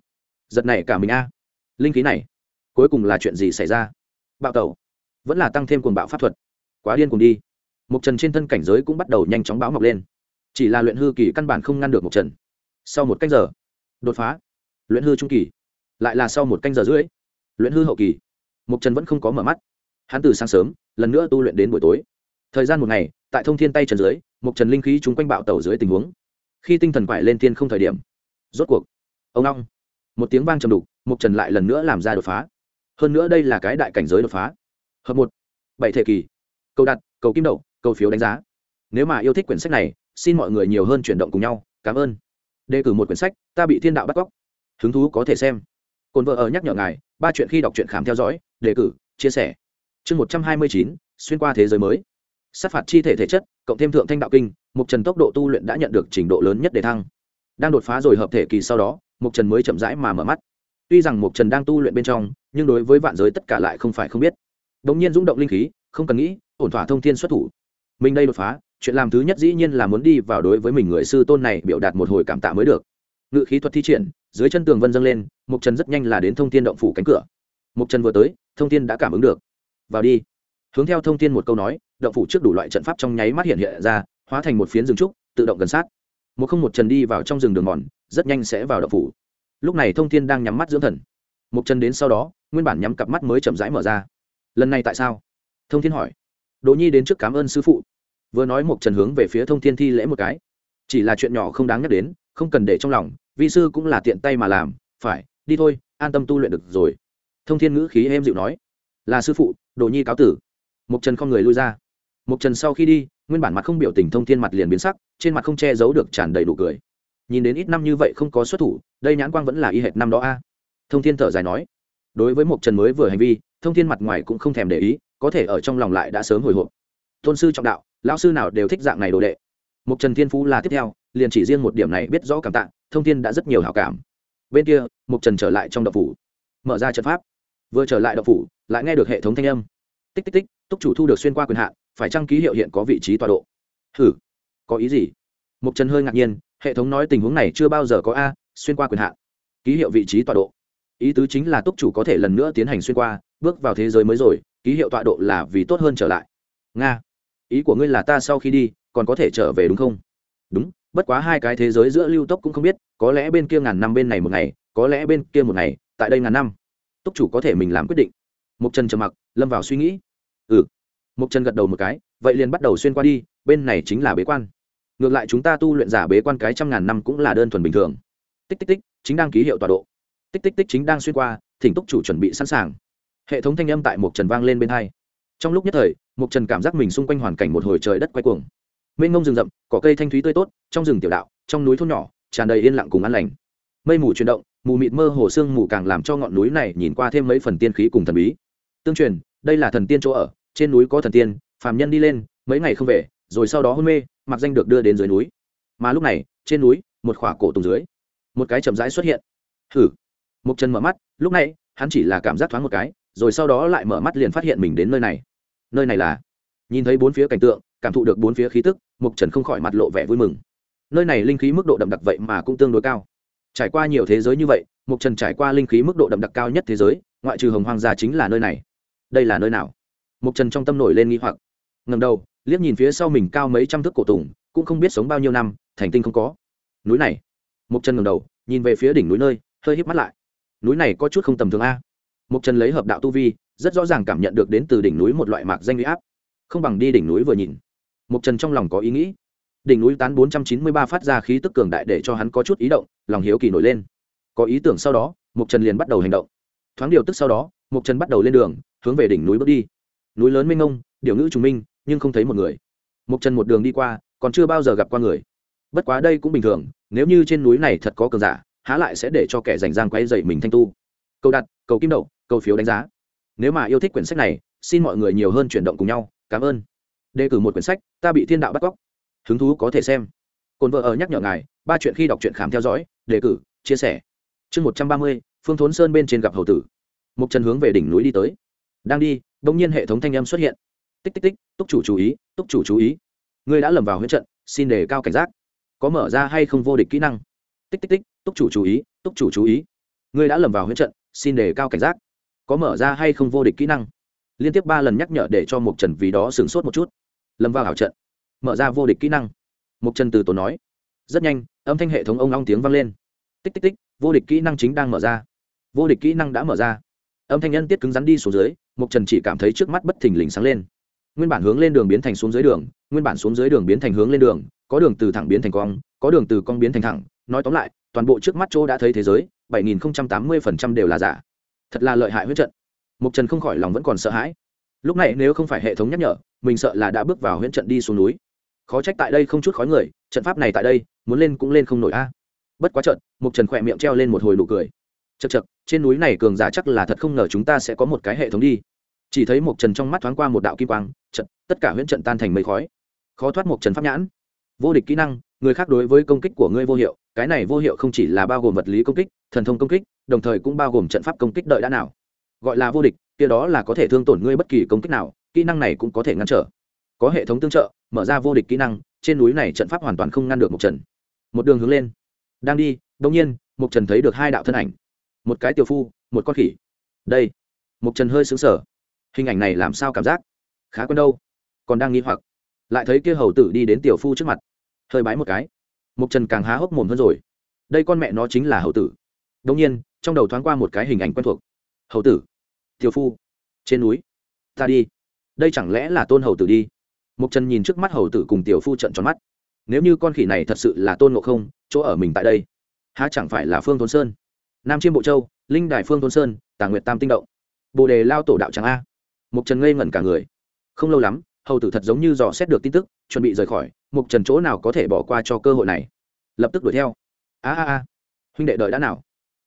Giật này cả mình a. Linh khí này, cuối cùng là chuyện gì xảy ra? Bạo tẩu. Vẫn là tăng thêm cuồng bạo pháp thuật. Quá điên cuồng đi mục trần trên thân cảnh giới cũng bắt đầu nhanh chóng báo mọc lên. Chỉ là luyện hư kỳ căn bản không ngăn được một trần. Sau một canh giờ, đột phá. Luyện hư trung kỳ, lại là sau một canh giờ rưỡi. Luyện hư hậu kỳ mục trần vẫn không có mở mắt. Hắn từ sáng sớm, lần nữa tu luyện đến buổi tối. Thời gian một ngày, tại thông thiên tay trần dưới mục trần linh khí chúng quanh bạo tẩu dưới tình huống. Khi tinh thần quải lên thiên không thời điểm, rốt cuộc, ông long một tiếng vang trầm đục mục trần lại lần nữa làm ra đột phá. Hơn nữa đây là cái đại cảnh giới đột phá. Hợp một, bảy thể kỳ. Cầu đặt, cầu kim đậu cầu phiếu đánh giá. Nếu mà yêu thích quyển sách này, xin mọi người nhiều hơn chuyển động cùng nhau. Cảm ơn. Đề cử một quyển sách, ta bị thiên đạo bắt cóc. Hứng thú có thể xem. Cồn vợ ở nhắc nhở ngài, ba chuyện khi đọc truyện khám theo dõi, đề cử, chia sẻ. Chương một trăm hai mươi chín, xuyên qua thế giới mới. Sát phạt chi thể thể chất, cộng thêm thượng thanh đạo kinh, mục trần tốc độ tu luyện đã nhận được trình độ lớn nhất để thăng. Đang đột phá rồi hợp thể kỳ sau đó, mục trần mới chậm rãi mà mở mắt. Tuy rằng mục trần đang tu luyện bên trong, nhưng đối với vạn giới tất cả lại không phải không biết. Đ ỗ n g nhiên rúng động linh khí, không cần nghĩ, ổn thỏa thông thiên xuất thủ mình đây đột phá, chuyện làm thứ nhất dĩ nhiên là muốn đi vào đối với mình người sư tôn này biểu đạt một hồi cảm tạ mới được. Ngự khí thuật thi triển, dưới chân tường vân dâng lên mục trần rất nhanh là đến thông thiên động phủ cánh cửa. Mục trần vừa tới, thông thiên đã cảm ứng được. Vào đi. Hướng theo thông thiên một câu nói, động phủ trước đủ loại trận pháp trong nháy mắt hiện hiện ra, hóa thành một phiến rừng trúc, tự động gần sát. Một không một trần đi vào trong rừng đường mòn, rất nhanh sẽ vào động phủ. Lúc này thông thiên đang nhắm mắt dưỡng thần. Một trần đến sau đó, nguyên bản nhắm cặp mắt mới chậm rãi mở ra. Lần này tại sao? Thông thiên hỏi đỗ nhi đến trước cảm ơn sư phụ. Vừa nói một trần hướng về phía thông thiên thi lễ một cái. Chỉ là chuyện nhỏ không đáng nhắc đến, không cần để trong lòng, vi sư cũng là tiện tay mà làm, phải, đi thôi, an tâm tu luyện được rồi. Thông thiên ngữ khí êm dịu nói. Là sư phụ, Đỗ nhi cáo tử. Một trần không người lui ra. Một trần sau khi đi, nguyên bản mặt không biểu tình thông thiên mặt liền biến sắc, trên mặt không che giấu được tràn đầy đủ cười. Nhìn đến ít năm như vậy không có xuất thủ, đây nhãn quang vẫn là y hệt năm đó a. Thông thiên thở dài nói. Đối với một trần mới vừa hành vi, thông thiên mặt ngoài cũng không thèm để ý có thể ở trong lòng lại đã sớm hồi hộp. Tôn sư trọng đạo, lão sư nào đều thích dạng này đồ đệ. Mục trần thiên phú là tiếp theo, liền chỉ riêng một điểm này biết rõ cảm tạ, thông thiên đã rất nhiều hảo cảm. Bên kia, Mục trần trở lại trong đậu phủ, mở ra trận pháp. Vừa trở lại đậu phủ, lại nghe được hệ thống thanh âm. Tích tích tích, túc chủ thu được xuyên qua quyền hạn, phải trang ký hiệu hiện có vị trí tọa độ? Hử có ý gì? Mục trần hơi ngạc nhiên, hệ thống nói tình huống này chưa bao giờ có a, xuyên qua quyền hạn. Ký hiệu vị trí tọa độ. Ý tứ chính là túc chủ có thể lần nữa tiến hành xuyên qua bước vào thế giới mới rồi, ký hiệu tọa độ là vì tốt hơn trở lại. Nga, ý của ngươi là ta sau khi đi, còn có thể trở về đúng không? Đúng, bất quá hai cái thế giới giữa lưu tốc cũng không biết, có lẽ bên kia ngàn năm bên này một ngày, có lẽ bên kia một ngày, tại đây ngàn năm. Túc chủ có thể mình làm quyết định. Mục trần trầm mặc, lâm vào suy nghĩ. Ừ. Mục trần gật đầu một cái, vậy liền bắt đầu xuyên qua đi, bên này chính là bế quan. Ngược lại chúng ta tu luyện giả bế quan cái trăm ngàn năm cũng là đơn thuần bình thường. Tích tích tích, chính đang ký hiệu tọa độ. Tích tích tích chính đang xuyên qua, thỉnh túc chủ chuẩn bị sẵn sàng hệ thống thanh âm tại mục trần vang lên bên hai. Trong lúc nhất thời mục trần cảm giác mình xung quanh hoàn cảnh một hồi trời đất quay cuồng. Mênh ngông rừng rậm, cỏ cây thanh thúy tươi tốt, trong rừng tiểu đạo, trong núi thôn nhỏ, tràn đầy yên lặng cùng an lành. Mây mù chuyển động, mù mịt mơ hồ sương mù càng làm cho ngọn núi này nhìn qua thêm mấy phần tiên khí cùng thần bí. Tương truyền, đây là thần tiên chỗ ở, trên núi có thần tiên, phàm nhân đi lên, mấy ngày không về, rồi sau đó hôn mê, mặc danh được đưa đến dưới núi. Mà lúc này, trên núi, một khỏa cổ tùng dưới, một cái chậm rãi xuất hiện. Hử mục trần mở mắt, lúc này, hắn chỉ là cảm giác thoáng một cái rồi sau đó lại mở mắt liền phát hiện mình đến nơi này. Nơi này là? Nhìn thấy bốn phía cảnh tượng, cảm thụ được bốn phía khí tức mục trần không khỏi mặt lộ vẻ vui mừng. Nơi này linh khí mức độ đậm đặc vậy mà cũng tương đối cao. Trải qua nhiều thế giới như vậy mục trần trải qua linh khí mức độ đậm đặc cao nhất thế giới, ngoại trừ hồng hoang gia chính là nơi này. Đây là nơi nào? Mục trần trong tâm nổi lên nghi hoặc. Ngầm đầu, liếc nhìn phía sau mình cao mấy trăm thước cổ tùng, cũng không biết sống bao nhiêu năm, thành tinh không có. Núi này. Mục trần ngầm đầu, nhìn về phía đỉnh núi nơi, hơi híp mắt lại. Núi này có chút không tầm thường a mục trần lấy hợp đạo tu vi, rất rõ ràng cảm nhận được đến từ đỉnh núi một loại mạc danh huy áp. Không bằng đi đỉnh núi vừa nhìn. Mục trần trong lòng có ý nghĩ. Đỉnh núi tán bốn trăm chín mươi ba phát ra khí tức cường đại để cho hắn có chút ý động, lòng hiếu kỳ nổi lên. Có ý tưởng sau đó, mục trần liền bắt đầu hành động. Thoáng điều tức sau đó, mục trần bắt đầu lên đường, hướng về đỉnh núi bước đi. Núi lớn mênh mông điều ngữ trùng minh, nhưng không thấy một người. Mục trần một đường đi qua, còn chưa bao giờ gặp qua người. Bất quá đây cũng bình thường, nếu như trên núi này thật có cường giả, há lại sẽ để cho kẻ rảnh rang quay dậy mình thanh tu. Câu đặt, cầu kim đậu cầu phiếu đánh giá. Nếu mà yêu thích quyển sách này, xin mọi người nhiều hơn chuyển động cùng nhau. Cảm ơn. Đề cử một quyển sách, ta bị thiên đạo bắt cóc. Hứng thú có thể xem. Cồn vợ ở nhắc nhở ngài, ba chuyện khi đọc truyện khám theo dõi, đề cử, chia sẻ. Chương một trăm ba mươi, phương thốn sơn bên trên gặp hầu tử. Mục trần hướng về đỉnh núi đi tới. Đang đi đông nhiên hệ thống thanh âm xuất hiện. Tích tích tích, túc chủ chú ý, túc chủ chú ý. Ngươi đã lầm vào huyết trận, xin đề cao cảnh giác. Có mở ra hay không vô địch kỹ năng? Tích tích tích, túc chủ chú ý, túc chủ chú ý. Ngươi đã lầm vào huyết trận, xin đề cao cảnh giác có mở ra hay không vô địch kỹ năng. Liên tiếp ba lần nhắc nhở để cho mục trần vì đó sửng sốt một chút. Lâm vào hảo trận. Mở ra vô địch kỹ năng. Mục trần từ tổ nói. Rất nhanh, âm thanh hệ thống ông long tiếng vang lên. Tích tích tích, vô địch kỹ năng chính đang mở ra. Vô địch kỹ năng đã mở ra. Âm thanh nhân tiết cứng rắn đi xuống dưới mục trần chỉ cảm thấy trước mắt bất thình lình sáng lên. Nguyên bản hướng lên đường biến thành xuống dưới đường, nguyên bản xuống dưới đường biến thành hướng lên đường, có đường từ thẳng biến thành cong, có đường từ cong biến thành thẳng. Nói tóm lại, toàn bộ trước mắt chỗ đã thấy thế giới, bảy nghìn tám mươi phần trăm đều là giả thật là lợi hại huyết trận. Mục trần không khỏi lòng vẫn còn sợ hãi. Lúc này nếu không phải hệ thống nhắc nhở, mình sợ là đã bước vào huyễn trận đi xuống núi. Khó trách tại đây không chút khói người, trận pháp này tại đây, muốn lên cũng lên không nổi a. Bất quá trận mục trần khỏe miệng treo lên một hồi nụ cười. Chật chật trên núi này cường giả chắc là thật không ngờ chúng ta sẽ có một cái hệ thống đi. Chỉ thấy mục trần trong mắt thoáng qua một đạo kim quang, trận, tất cả huyễn trận tan thành mây khói. Khó thoát mục trần pháp nhãn. Vô địch kỹ năng, người khác đối với công kích của ngươi vô hiệu, cái này vô hiệu không chỉ là bao gồm vật lý công kích thần thông công kích, đồng thời cũng bao gồm trận pháp công kích đợi đã nào. Gọi là vô địch, kia đó là có thể thương tổn ngươi bất kỳ công kích nào, kỹ năng này cũng có thể ngăn trở. Có hệ thống tương trợ, mở ra vô địch kỹ năng, trên núi này trận pháp hoàn toàn không ngăn được một trần. Một đường hướng lên. Đang đi đông nhiên một trần thấy được hai đạo thân ảnh. Một cái tiểu phu, một con khỉ. Đây. Một trần hơi xứng sở hình ảnh này làm sao cảm giác? Khá quen đâu. Còn đang nghi hoặc. Lại thấy kia hầu tử đi đến tiểu phu trước mặt. Hơi bái một cái. Một trần càng há hốc mồm hơn rồi. Đây con mẹ nó chính là hầu tử đông nhiên, trong đầu thoáng qua một cái hình ảnh quen thuộc. Hầu tử. Tiểu phu. Trên núi. Ta đi. Đây chẳng lẽ là tôn hầu tử đi? Mục trần nhìn trước mắt hầu tử cùng tiểu phu trận tròn mắt. Nếu như con khỉ này thật sự là tôn ngộ không, chỗ ở mình tại đây, há chẳng phải là phương thôn sơn? Nam chiêm bộ châu, linh đài phương thôn sơn tàng nguyệt tam tinh động. Bồ đề lao tổ đạo tràng a. Mục trần ngây ngẩn cả người. Không lâu lắm, hầu tử thật giống như dò xét được tin tức, chuẩn bị rời khỏi mục trần chỗ nào có thể bỏ qua cho cơ hội này? Lập tức đuổi theo. A a a. Huynh đệ đợi đã nào?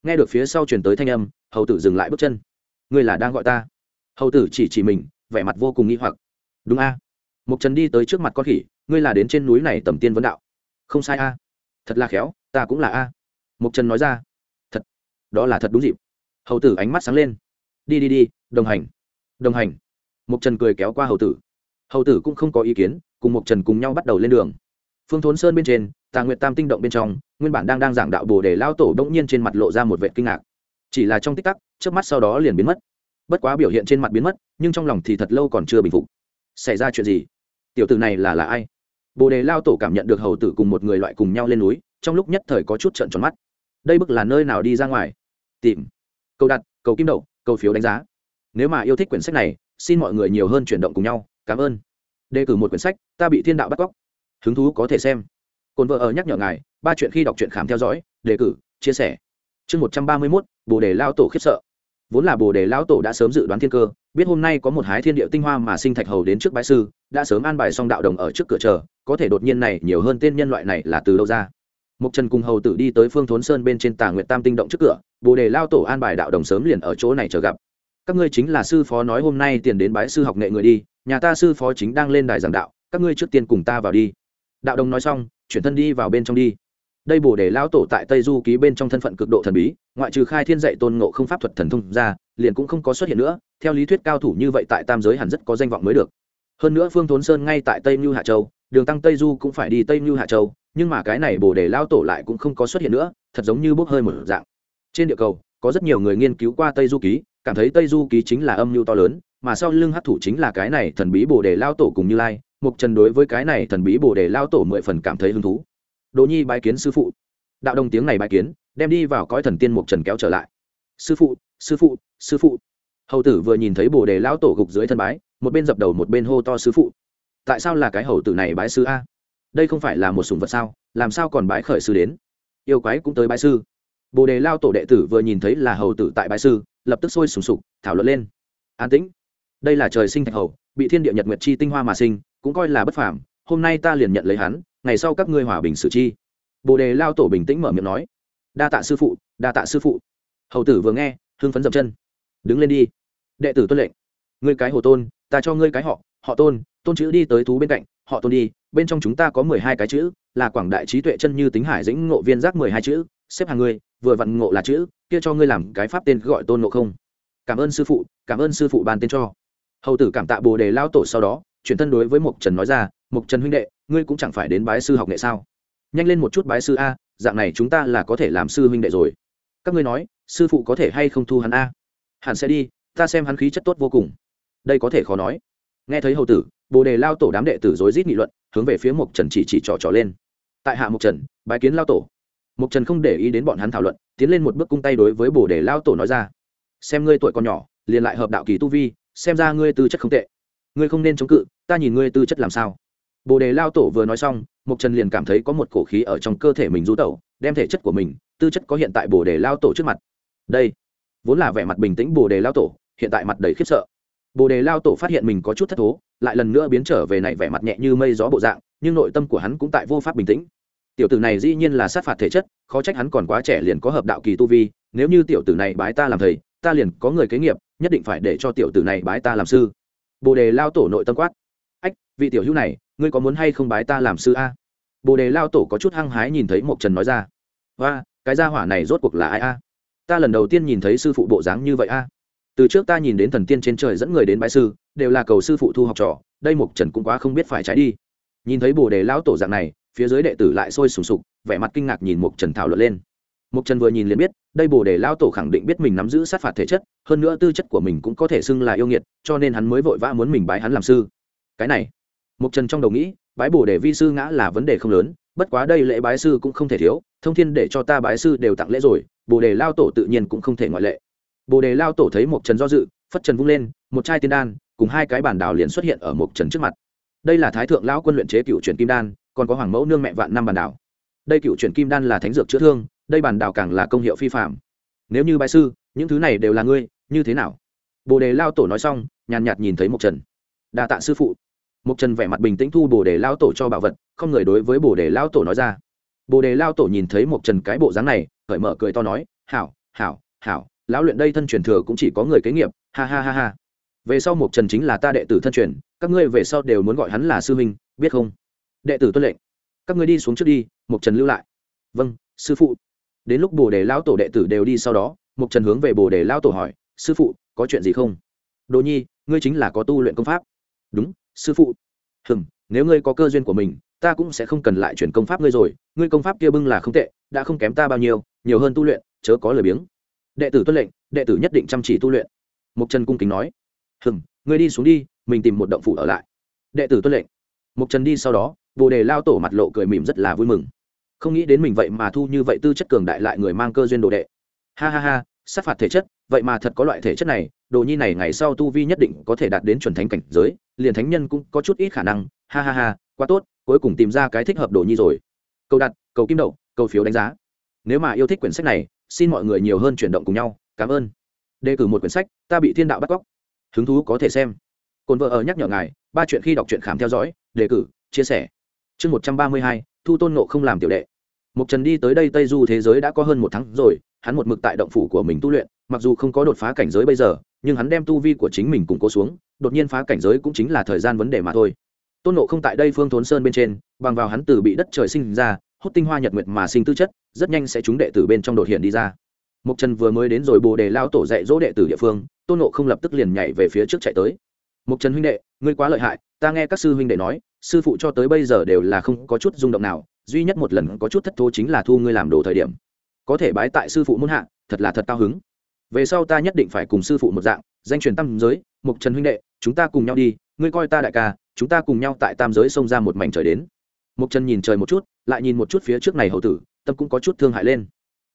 Nghe được phía sau truyền tới thanh âm, hầu tử dừng lại bước chân. Ngươi là đang gọi ta. Hầu tử chỉ chỉ mình, vẻ mặt vô cùng nghi hoặc. Đúng a. Mục trần đi tới trước mặt con khỉ, ngươi là đến trên núi này tầm tiên vấn đạo. Không sai a. Thật là khéo, ta cũng là a. Mục trần nói ra. Thật. Đó là thật đúng dịp. Hầu tử ánh mắt sáng lên. Đi đi đi, đồng hành. Đồng hành. Mục trần cười kéo qua hầu tử. Hầu tử cũng không có ý kiến, cùng mục trần cùng nhau bắt đầu lên đường. Phương thốn sơn bên trên tà nguyệt tam tinh động bên trong, nguyên bản đang đang giảng đạo bồ đề lao tổ đông nhiên trên mặt lộ ra một vệ kinh ngạc. Chỉ là trong tích tắc trước mắt sau đó liền biến mất. Bất quá biểu hiện trên mặt biến mất, nhưng trong lòng thì thật lâu còn chưa bình phục. Xảy ra chuyện gì? Tiểu tử này là là ai? Bồ đề lao tổ cảm nhận được hầu tử cùng một người loại cùng nhau lên núi, trong lúc nhất thời có chút trận tròn mắt. Đây bức là nơi nào đi ra ngoài? Tìm. Câu đặt, cầu kim đậu, cầu phiếu đánh giá. Nếu mà yêu thích quyển sách này, xin mọi người nhiều hơn chuyển động cùng nhau. Cảm ơn. Đề cử một quyển sách, ta bị thiên đạo bắt cóc. Hứng thú có thể xem cồn vợ ở nhắc nhở ngài, ba chuyện khi đọc truyện khám theo dõi, đề cử, chia sẻ. Chương một trăm ba mươi mốt, bồ đề lao tổ khiếp sợ. Vốn là bồ đề lão tổ đã sớm dự đoán thiên cơ, biết hôm nay có một hái thiên địa tinh hoa mà sinh thạch hầu đến trước bái sư, đã sớm an bài xong đạo đồng ở trước cửa chờ, có thể đột nhiên này nhiều hơn tên nhân loại này là từ đâu ra. Mục trần cùng hầu tử đi tới phương thốn sơn bên trên tà nguyệt tam tinh động trước cửa, bồ đề lao tổ an bài đạo đồng sớm liền ở chỗ này chờ gặp. Các ngươi chính là sư phó nói hôm nay tiền đến bái sư học nghệ người đi, nhà ta sư phó chính đang lên đài giảng đạo, các ngươi trước tiên cùng ta vào đi. Đạo đồng nói xong chuyển thân đi vào bên trong đi. Đây bồ đề lão tổ tại tây du ký bên trong thân phận cực độ thần bí, ngoại trừ khai thiên dạy tôn ngộ không pháp thuật thần thông ra, liền cũng không có xuất hiện nữa, theo lý thuyết cao thủ như vậy tại tam giới hẳn rất có danh vọng mới được. Hơn nữa phương thốn sơn ngay tại tây mưu hạ châu, đường tăng tây du cũng phải đi tây mưu hạ châu, nhưng mà cái này bồ đề lao tổ lại cũng không có xuất hiện nữa, thật giống như bốc hơi một dạng. Trên địa cầu, có rất nhiều người nghiên cứu qua tây du ký, cảm thấy tây du ký chính là âm mưu to lớn, mà sau lưng hát thủ chính là cái này thần bí bồ đề lao tổ cùng như lai mục trần đối với cái này thần bí bồ đề lao tổ mười phần cảm thấy hứng thú. Đỗ nhi bái kiến sư phụ. Đạo đồng tiếng này bái kiến, đem đi vào cõi thần tiên mục trần kéo trở lại. Sư phụ sư phụ sư phụ. Hầu tử vừa nhìn thấy bồ đề lão tổ gục dưới thân bái, một bên dập đầu một bên hô to sư phụ. Tại sao là cái hầu tử này bái sư a? Đây không phải là một sùng vật sao, làm sao còn bái khởi sư đến? Yêu quái cũng tới bái sư. Bồ đề lao tổ đệ tử vừa nhìn thấy là hầu tử tại bái sư, lập tức sôi sùng sục, thảo luận lên. An tĩnh. Đây là trời sinh thạch hầu, bị thiên địa nhật nguyệt chi tinh hoa mà sinh cũng coi là bất phàm, hôm nay ta liền nhận lấy hắn, ngày sau các ngươi hòa bình xử chi. Bồ đề lao tổ bình tĩnh mở miệng nói. Đa tạ sư phụ, đa tạ sư phụ. Hầu tử vừa nghe, hưng phấn dậm chân. Đứng lên đi. Đệ tử tuân lệnh. Ngươi cái hồ tôn, ta cho ngươi cái họ họ tôn tôn chữ đi tới thú bên cạnh, họ tôn đi, bên trong chúng ta có mười hai cái chữ, là quảng đại trí tuệ chân như tính hải dĩnh ngộ viên giác mười hai chữ, xếp hàng ngươi, vừa vặn ngộ là chữ, kia cho ngươi làm cái pháp tên gọi tôn ngộ không. Cảm ơn sư phụ, cảm ơn sư phụ ban tên cho. Hầu tử cảm tạ bồ đề lao tổ sau đó chuyển thân đối với mục trần nói ra mục trần huynh đệ, ngươi cũng chẳng phải đến bái sư học nghệ sao? Nhanh lên một chút bái sư a, dạng này chúng ta là có thể làm sư huynh đệ rồi. Các ngươi nói, sư phụ có thể hay không thu hắn a? Hẳn sẽ đi, ta xem hắn khí chất tốt vô cùng. Đây có thể khó nói. Nghe thấy hầu tử, bồ đề lao tổ đám đệ tử rối rít nghị luận, hướng về phía mục trần chỉ chỉ trò trò lên. Tại hạ mục trần, bái kiến lao tổ. Mục trần không để ý đến bọn hắn thảo luận, tiến lên một bước cung tay đối với bồ đề lao tổ nói ra, xem ngươi tuổi còn nhỏ, liền lại hợp đạo kỳ tu vi, xem ra ngươi tư chất không tệ ngươi không nên chống cự, ta nhìn ngươi tư chất làm sao. Bồ đề lao tổ vừa nói xong mục trần liền cảm thấy có một cổ khí ở trong cơ thể mình rú tẩu, đem thể chất của mình, tư chất có hiện tại bồ đề lao tổ trước mặt. Đây, vốn là vẻ mặt bình tĩnh bồ đề lao tổ, hiện tại mặt đầy khiếp sợ. Bồ đề lao tổ phát hiện mình có chút thất thố, lại lần nữa biến trở về này vẻ mặt nhẹ như mây gió bộ dạng, nhưng nội tâm của hắn cũng tại vô pháp bình tĩnh. Tiểu tử này dĩ nhiên là sát phạt thể chất, khó trách hắn còn quá trẻ liền có hợp đạo kỳ tu vi, nếu như tiểu tử này bái ta làm thầy, ta liền có người kế nghiệp, nhất định phải để cho tiểu tử này bái ta làm sư bồ đề lao tổ nội tâm quát. Ách, vị tiểu hữu này, ngươi có muốn hay không bái ta làm sư a? Bồ đề lao tổ có chút hăng hái nhìn thấy mộc trần nói ra. Và cái gia hỏa này rốt cuộc là ai a? Ta lần đầu tiên nhìn thấy sư phụ bộ dáng như vậy a. Từ trước ta nhìn đến thần tiên trên trời dẫn người đến bái sư, đều là cầu sư phụ thu học trò, đây mộc trần cũng quá không biết phải trái đi. Nhìn thấy bồ đề Lão tổ dạng này, phía dưới đệ tử lại sôi sùng sục, vẻ mặt kinh ngạc nhìn mộc trần thảo luận lên. Mộc trần vừa nhìn liền biết đây bồ đề lao tổ khẳng định biết mình nắm giữ sát phạt thể chất, hơn nữa tư chất của mình cũng có thể xưng là yêu nghiệt, cho nên hắn mới vội vã muốn mình bái hắn làm sư. Cái này Mục trần trong đầu nghĩ, bái bồ đề vi sư ngã là vấn đề không lớn, bất quá đây lễ bái sư cũng không thể thiếu, thông thiên để cho ta bái sư đều tặng lễ rồi, bồ đề lao tổ tự nhiên cũng không thể ngoại lệ. Bồ đề lao tổ thấy Mục trần do dự, phất trần vung lên, một chai tiên đan, cùng hai cái bản đảo liền xuất hiện ở Mục trần trước mặt. Đây là thái thượng lão quân luyện chế cựu truyền kim đan, còn có hoàng mẫu nương mẹ vạn năm bản đảo. Đây cựu truyền kim đan là thánh dược chữa thương đây bản đảo càng là công hiệu phi phạm. Nếu như bái sư, những thứ này đều là ngươi, như thế nào? Bồ đề lao tổ nói xong, nhàn nhạt nhìn thấy mộc trần. Đa tạ sư phụ. Mộc trần vẻ mặt bình tĩnh thu bồ đề lao tổ cho bảo vật, không người đối với bồ đề lao tổ nói ra. Bồ đề lao tổ nhìn thấy mộc trần cái bộ dáng này, cởi mở cười to nói, hảo hảo hảo, lão luyện đây thân truyền thừa cũng chỉ có người kế nghiệp, ha ha ha ha. Về sau mộc trần chính là ta đệ tử thân truyền, các ngươi về sau đều muốn gọi hắn là sư huynh, biết không? Đệ tử tuân lệnh. Các ngươi đi xuống trước đi, mộc trần lưu lại. Vâng sư phụ đến lúc bồ đề lao tổ đệ tử đều đi sau đó mục trần hướng về bồ đề lao tổ hỏi, sư phụ, có chuyện gì không? Đồ nhi, ngươi chính là có tu luyện công pháp. Đúng, sư phụ. Hừm, nếu ngươi có cơ duyên của mình, ta cũng sẽ không cần lại chuyển công pháp ngươi rồi, ngươi công pháp kia bưng là không tệ, đã không kém ta bao nhiêu, nhiều hơn tu luyện, chớ có lời biếng. Đệ tử tuân lệnh, đệ tử nhất định chăm chỉ tu luyện. Mục trần cung kính nói. Hừm, ngươi đi xuống đi, mình tìm một động phủ ở lại. Đệ tử tuân lệnh. Mục trần đi sau đó, bồ đề lao tổ mặt lộ cười mỉm rất là vui mừng không nghĩ đến mình vậy mà thu như vậy tư chất cường đại lại người mang cơ duyên đồ đệ. Ha ha ha, sát phạt thể chất, vậy mà thật có loại thể chất này, đồ nhi này ngày sau tu vi nhất định có thể đạt đến chuẩn thánh cảnh giới, liền thánh nhân cũng có chút ít khả năng. Ha ha ha, quá tốt, cuối cùng tìm ra cái thích hợp đồ nhi rồi. Câu đặt, cầu kim đậu, cầu phiếu đánh giá. Nếu mà yêu thích quyển sách này, xin mọi người nhiều hơn chuyển động cùng nhau. Cảm ơn. Đề cử một quyển sách, ta bị thiên đạo bắt cóc. Hứng thú có thể xem. Cồn vợ ở nhắc nhở ngài, ba chuyện khi đọc truyện khám theo dõi, đề cử, chia sẻ chương một trăm ba mươi hai thu tôn nộ không làm tiểu đệ Mục Trần đi tới đây Tây Du thế giới đã có hơn một tháng rồi, hắn một mực tại động phủ của mình tu luyện, mặc dù không có đột phá cảnh giới bây giờ, nhưng hắn đem tu vi của chính mình củng cố xuống, đột nhiên phá cảnh giới cũng chính là thời gian vấn đề mà thôi. Tôn Nộ không tại đây Phương Thốn Sơn bên trên, bằng vào hắn từ bị đất trời sinh ra, hút tinh hoa nhật nguyệt mà sinh tư chất, rất nhanh sẽ chúng đệ tử bên trong đột hiện đi ra. Mục Trần vừa mới đến rồi Bồ Đề lao tổ dạy dỗ đệ tử địa phương, Tôn Nộ không lập tức liền nhảy về phía trước chạy tới. Mục Trần huynh đệ, ngươi quá lợi hại, ta nghe các sư huynh đệ nói, sư phụ cho tới bây giờ đều là không có chút rung động nào, duy nhất một lần có chút thất thố chính là thu ngươi làm đồ thời điểm. Có thể bái tại sư phụ muôn hạ thật là thật cao hứng. Về sau ta nhất định phải cùng sư phụ một dạng danh truyền tam giới mục trần huynh đệ chúng ta cùng nhau đi ngươi coi ta đại ca chúng ta cùng nhau tại tam giới xông ra một mảnh trời đến. Mục trần nhìn trời một chút lại nhìn một chút phía trước này hậu tử tâm cũng có chút thương hại lên.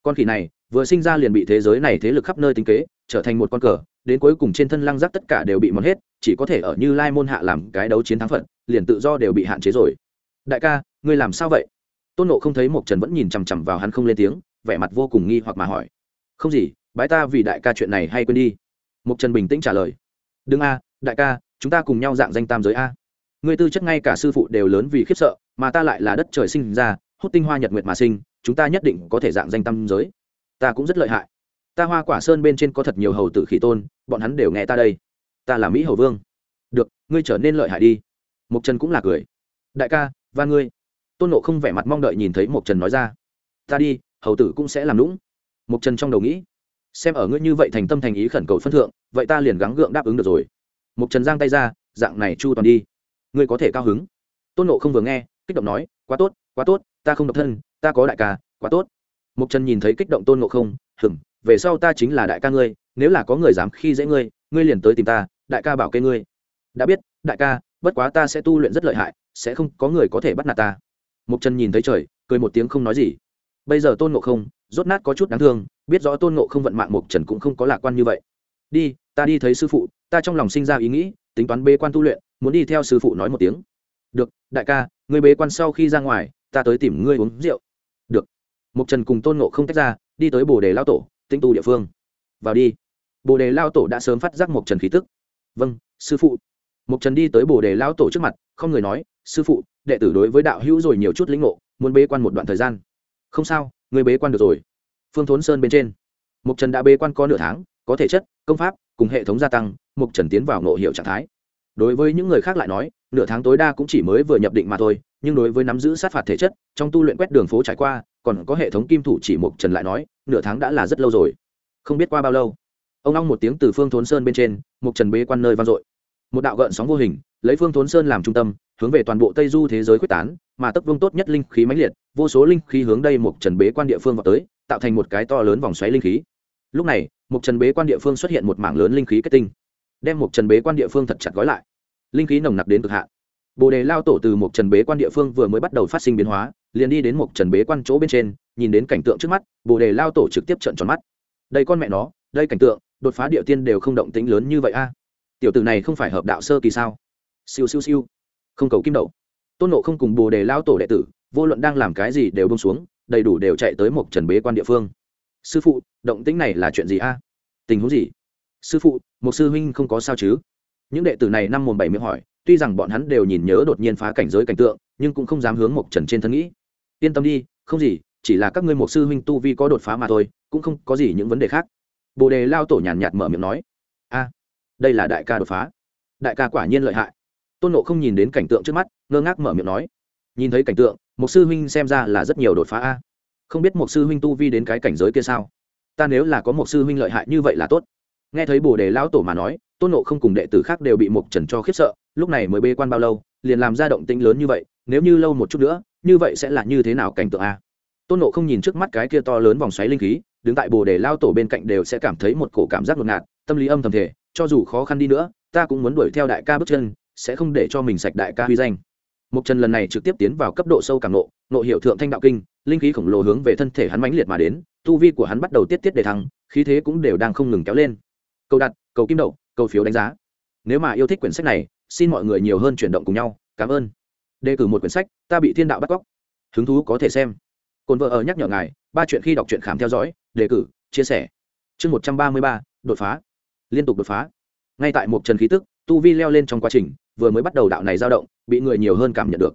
Con khỉ này vừa sinh ra liền bị thế giới này thế lực khắp nơi tính kế trở thành một con cờ đến cuối cùng trên thân lăng giác tất cả đều bị mòn hết chỉ có thể ở như lai môn hạ làm cái đấu chiến thắng phận, liền tự do đều bị hạn chế rồi. Đại ca, ngươi làm sao vậy? Tôn nộ không thấy mộc trần vẫn nhìn chằm chằm vào hắn không lên tiếng, vẻ mặt vô cùng nghi hoặc mà hỏi. Không gì, bái ta vì đại ca chuyện này hay quên đi. Mộc trần bình tĩnh trả lời. Đừng a, đại ca, chúng ta cùng nhau dạng danh tam giới a. Người tư chất ngay cả sư phụ đều lớn vì khiếp sợ, mà ta lại là đất trời sinh ra, hút tinh hoa nhật nguyệt mà sinh, chúng ta nhất định có thể dạng danh tam giới. Ta cũng rất lợi hại. Ta hoa quả sơn bên trên có thật nhiều hầu tử khỉ tôn, bọn hắn đều nghe ta đây ta là mỹ hầu vương. Được, ngươi trở nên lợi hại đi. Mộc trần cũng là cười. Đại ca, và ngươi. Tôn nộ không vẻ mặt mong đợi nhìn thấy mộc trần nói ra. Ta đi, hầu tử cũng sẽ làm lũng mộc trần trong đầu nghĩ, xem ở ngươi như vậy thành tâm thành ý khẩn cầu phân thượng, vậy ta liền gắng gượng đáp ứng được rồi. Mộc trần giang tay ra, dạng này chu toàn đi. Ngươi có thể cao hứng. Tôn nộ không vừa nghe, kích động nói, quá tốt quá tốt, ta không độc thân, ta có đại ca, quá tốt. Mộc trần nhìn thấy kích động tôn nộ không hừng về sau ta chính là đại ca ngươi, nếu là có người dám khi dễ ngươi ngươi liền tới tìm ta đại ca bảo kê ngươi. Đã biết, đại ca, bất quá ta sẽ tu luyện rất lợi hại, sẽ không có người có thể bắt nạt ta. Mục trần nhìn thấy trời, cười một tiếng không nói gì. Bây giờ tôn ngộ không, rốt nát có chút đáng thương, biết rõ tôn ngộ không vận mạng mục trần cũng không có lạc quan như vậy. Đi, ta đi thấy sư phụ, ta trong lòng sinh ra ý nghĩ, tính toán bế quan tu luyện, muốn đi theo sư phụ nói một tiếng. Được, đại ca người bế quan sau khi ra ngoài, ta tới tìm ngươi uống rượu. Được. Mục trần cùng tôn ngộ không tách ra, đi tới bồ đề lao tổ tinh tu địa phương. Vào đi. Bồ đề lao tổ đã sớm phát giác mục trần khí tức vâng sư phụ. Mục trần đi tới bồ đề lão tổ trước mặt, không người nói, sư phụ, đệ tử đối với đạo hữu rồi nhiều chút lĩnh ngộ, muốn bế quan một đoạn thời gian. Không sao, người bế quan được rồi. Phương thốn sơn bên trên. Mục trần đã bế quan có nửa tháng, có thể chất, công pháp, cùng hệ thống gia tăng mục trần tiến vào ngộ hiệu trạng thái. Đối với những người khác lại nói, nửa tháng tối đa cũng chỉ mới vừa nhập định mà thôi, nhưng đối với nắm giữ sát phạt thể chất, trong tu luyện quét đường phố trải qua, còn có hệ thống kim thủ chỉ mục trần lại nói, nửa tháng đã là rất lâu rồi. Không biết qua bao lâu ông long một tiếng từ phương thốn sơn bên trên mục trần bế quan nơi vang dội. Một đạo gợn sóng vô hình, lấy phương thốn sơn làm trung tâm, hướng về toàn bộ tây du thế giới quyết tán, mà tấp vương tốt nhất linh khí mãnh liệt, vô số linh khí hướng đây mục trần bế quan địa phương vào tới, tạo thành một cái to lớn vòng xoáy linh khí. Lúc này mục trần bế quan địa phương xuất hiện một mảng lớn linh khí kết tinh, đem mục trần bế quan địa phương thật chặt gói lại. Linh khí nồng nặc đến cực hạn. Bồ đề lao tổ từ một trần bế quan địa phương vừa mới bắt đầu phát sinh biến hóa, liền đi đến một trần bế quan chỗ bên trên, nhìn đến cảnh tượng trước mắt, bồ đề lao tổ trực tiếp trận tròn mắt. Đây con mẹ nó, đây cảnh tượng đột phá địa tiên đều không động tính lớn như vậy a. À? Tiểu tử này không phải hợp đạo sơ kỳ sao? Siêu siêu siêu. Không cầu kim đậu. Tôn nộ không cùng bồ đề lao tổ đệ tử, vô luận đang làm cái gì đều bông xuống, đầy đủ đều chạy tới một trần bế quan địa phương. Sư phụ, động tĩnh này là chuyện gì a? À? Tình huống gì? Sư phụ một sư huynh không có sao chứ? Những đệ tử này năm mồm bảy miệng hỏi, tuy rằng bọn hắn đều nhìn nhớ đột nhiên phá cảnh giới cảnh tượng, nhưng cũng không dám hướng mộc trần trên thân nghĩ. Yên tâm đi, không gì, chỉ là các ngươi một sư huynh tu vi có đột phá mà thôi, cũng không có gì những vấn đề khác bồ đề lao tổ nhàn nhạt mở miệng nói, a, đây là đại ca đột phá. Đại ca quả nhiên lợi hại. Tôn nộ không nhìn đến cảnh tượng trước mắt, ngơ ngác mở miệng nói, nhìn thấy cảnh tượng một sư huynh xem ra là rất nhiều đột phá a. Không biết một sư huynh tu vi đến cái cảnh giới kia sao? Ta nếu là có một sư huynh lợi hại như vậy là tốt. Nghe thấy bồ đề lão tổ mà nói, tôn nộ không cùng đệ tử khác đều bị mục trần cho khiếp sợ, lúc này mới bê quan bao lâu, liền làm ra động tĩnh lớn như vậy, nếu như lâu một chút nữa, như vậy sẽ là như thế nào cảnh tượng a? Tôn nộ không nhìn trước mắt cái kia to lớn vòng xoáy linh khí đứng tại bồ đề lao tổ bên cạnh đều sẽ cảm thấy một cổ cảm giác ngột ngạt, tâm lý âm thầm thể cho dù khó khăn đi nữa, ta cũng muốn đuổi theo đại ca bước chân, sẽ không để cho mình sạch đại ca huy danh. Mục trần lần này trực tiếp tiến vào cấp độ sâu càng nộ nộ hiệu thượng thanh đạo kinh, linh khí khổng lồ hướng về thân thể hắn mãnh liệt mà đến, tu vi của hắn bắt đầu tiết tiết đề thăng, khí thế cũng đều đang không ngừng kéo lên. Cầu đặt, cầu kim đậu, cầu phiếu đánh giá. Nếu mà yêu thích quyển sách này, xin mọi người nhiều hơn chuyển động cùng nhau, cảm ơn. Đề cử một quyển sách, ta bị thiên đạo bắt cóc. Hứng thú có thể xem. Cồn vợ ở nhắc nhở ngài, ba chuyện khi đọc truyện khám theo dõi đề cử, chia sẻ. Chương một trăm ba mươi ba, đột phá. Liên tục đột phá. Ngay tại một trần khí tức, tu vi leo lên trong quá trình, vừa mới bắt đầu đạo này dao động, bị người nhiều hơn cảm nhận được.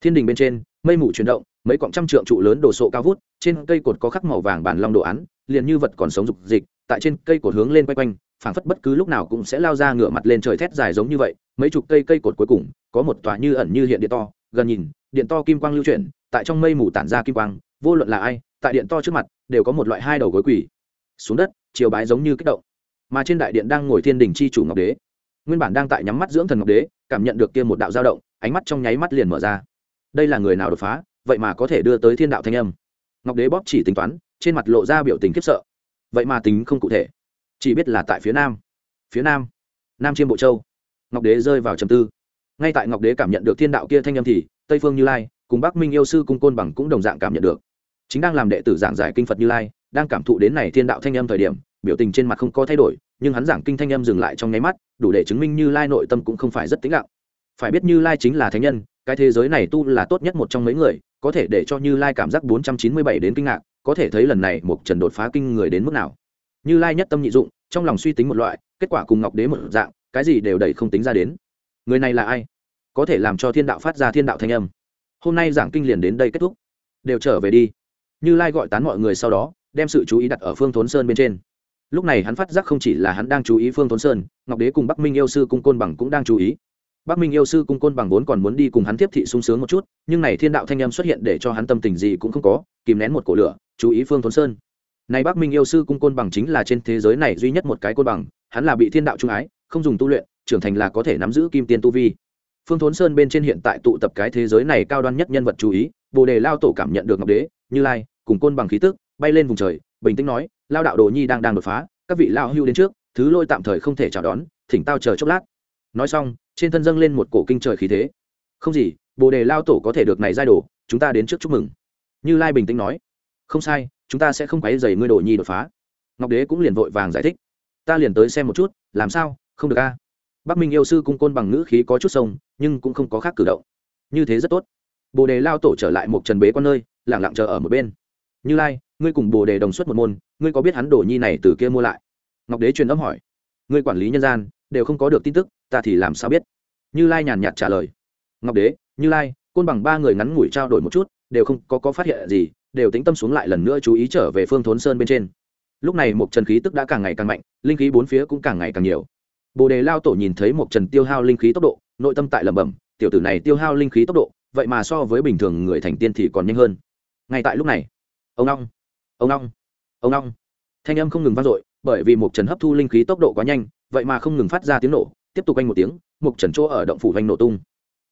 Thiên đình bên trên, mây mù chuyển động, mấy cọng trăm trượng trụ lớn đồ sộ cao vút, trên cây cột có khắc màu vàng bản long đồ án, liền như vật còn sống dục dịch, tại trên cây cột hướng lên quay quanh, phảng phất bất cứ lúc nào cũng sẽ lao ra ngửa mặt lên trời thét dài giống như vậy, mấy chục cây cây cột cuối cùng, có một tòa như ẩn như hiện điện to, gần nhìn, điện to kim quang lưu chuyển, tại trong mây mù tản ra kim quang, vô luận là ai, tại điện to trước mặt đều có một loại hai đầu gối quỷ xuống đất, chiều bái giống như kích động. Mà trên đại điện đang ngồi thiên đình chi chủ ngọc đế. Nguyên bản đang tại nhắm mắt dưỡng thần ngọc đế, cảm nhận được kia một đạo dao động, ánh mắt trong nháy mắt liền mở ra. Đây là người nào đột phá, vậy mà có thể đưa tới thiên đạo thanh âm. Ngọc đế bóp chỉ tính toán, trên mặt lộ ra biểu tình khiếp sợ. Vậy mà tính không cụ thể. Chỉ biết là tại phía nam. Phía nam. Nam chiêm bộ châu. Ngọc đế rơi vào trầm tư. Ngay tại ngọc đế cảm nhận được thiên đạo kia thanh âm thì, tây phương như lai, cùng bắc minh yêu sư cung côn bằng cũng đồng dạng cảm nhận được chính đang làm đệ tử giảng giải kinh phật như lai, đang cảm thụ đến này thiên đạo thanh âm thời điểm, biểu tình trên mặt không có thay đổi, nhưng hắn giảng kinh thanh âm dừng lại trong nháy mắt, đủ để chứng minh như lai nội tâm cũng không phải rất tĩnh lặng. Phải biết như lai chính là thánh nhân, cái thế giới này tu là tốt nhất một trong mấy người, có thể để cho như lai cảm giác bốn trăm chín mươi bảy đến kinh ngạc, có thể thấy lần này một trần đột phá kinh người đến mức nào. Như lai nhất tâm nhị dụng, trong lòng suy tính một loại, kết quả cùng ngọc đế một dạng, cái gì đều đầy không tính ra đến. Người này là ai? Có thể làm cho thiên đạo phát ra thiên đạo thanh âm. Hôm nay giảng kinh liền đến đây kết thúc. Đều trở về đi như lai gọi tán mọi người sau đó đem sự chú ý đặt ở phương thốn sơn bên trên. Lúc này hắn phát giác không chỉ là hắn đang chú ý phương thốn sơn ngọc đế cùng bắc minh yêu sư cung côn bằng cũng đang chú ý. Bắc minh yêu sư cung côn bằng vốn còn muốn đi cùng hắn tiếp thị sung sướng một chút nhưng này thiên đạo thanh âm xuất hiện để cho hắn tâm tình gì cũng không có kìm nén một cổ lửa chú ý phương thốn sơn. Này Bắc Minh yêu sư cung côn bằng chính là trên thế giới này duy nhất một cái côn bằng, hắn là bị thiên đạo trung ái, không dùng tu luyện, trưởng thành là có thể nắm giữ kim tiên tu vi. Phương Thốn Sơn bên trên hiện tại tụ tập cái thế giới này cao đoan nhất nhân vật chú ý, Bồ Đề Lao tổ cảm nhận được Ngọc Đế, như Lai, cùng côn bằng khí tức, bay lên vùng trời, bình tĩnh nói, Lao đạo Đồ Nhi đang đang đột phá, các vị lão hưu đến trước, thứ lôi tạm thời không thể chào đón, thỉnh tao chờ chốc lát. Nói xong, trên thân dâng lên một cổ kinh trời khí thế. Không gì, Bồ Đề Lao tổ có thể được này giai đồ, chúng ta đến trước chúc mừng. Như Lai bình tĩnh nói, không sai, chúng ta sẽ không quấy dày ngươi đồ nhi đột phá ngọc đế cũng liền vội vàng giải thích ta liền tới xem một chút làm sao không được a bắc minh yêu sư cung côn bằng ngữ khí có chút sông nhưng cũng không có khác cử động như thế rất tốt bồ đề lao tổ trở lại một trần bế con nơi lẳng lặng chờ ở một bên. Như lai ngươi cùng bồ đề đồng xuất một môn ngươi có biết hắn đồ nhi này từ kia mua lại? Ngọc đế truyền âm hỏi. Ngươi quản lý nhân gian đều không có được tin tức ta thì làm sao biết? Như lai nhàn nhạt trả lời. Ngọc đế như lai côn bằng ba người ngắn ngủi trao đổi một chút đều không có, có phát hiện gì đều tĩnh tâm xuống lại lần nữa chú ý trở về phương thốn sơn bên trên. Lúc này một trần khí tức đã càng ngày càng mạnh linh khí bốn phía cũng càng ngày càng nhiều. Bồ đề lao tổ nhìn thấy một trần tiêu hao linh khí tốc độ nội tâm tại lẩm bẩm tiểu tử này tiêu hao linh khí tốc độ vậy mà so với bình thường người thành tiên thì còn nhanh hơn. Ngay tại lúc này, ông long ông long ông long. Thanh âm không ngừng vang dội, bởi vì mục trần hấp thu linh khí tốc độ quá nhanh, vậy mà không ngừng phát ra tiếng nổ, tiếp tục quanh một tiếng, mục trần chỗ ở động phủ vanh nổ tung.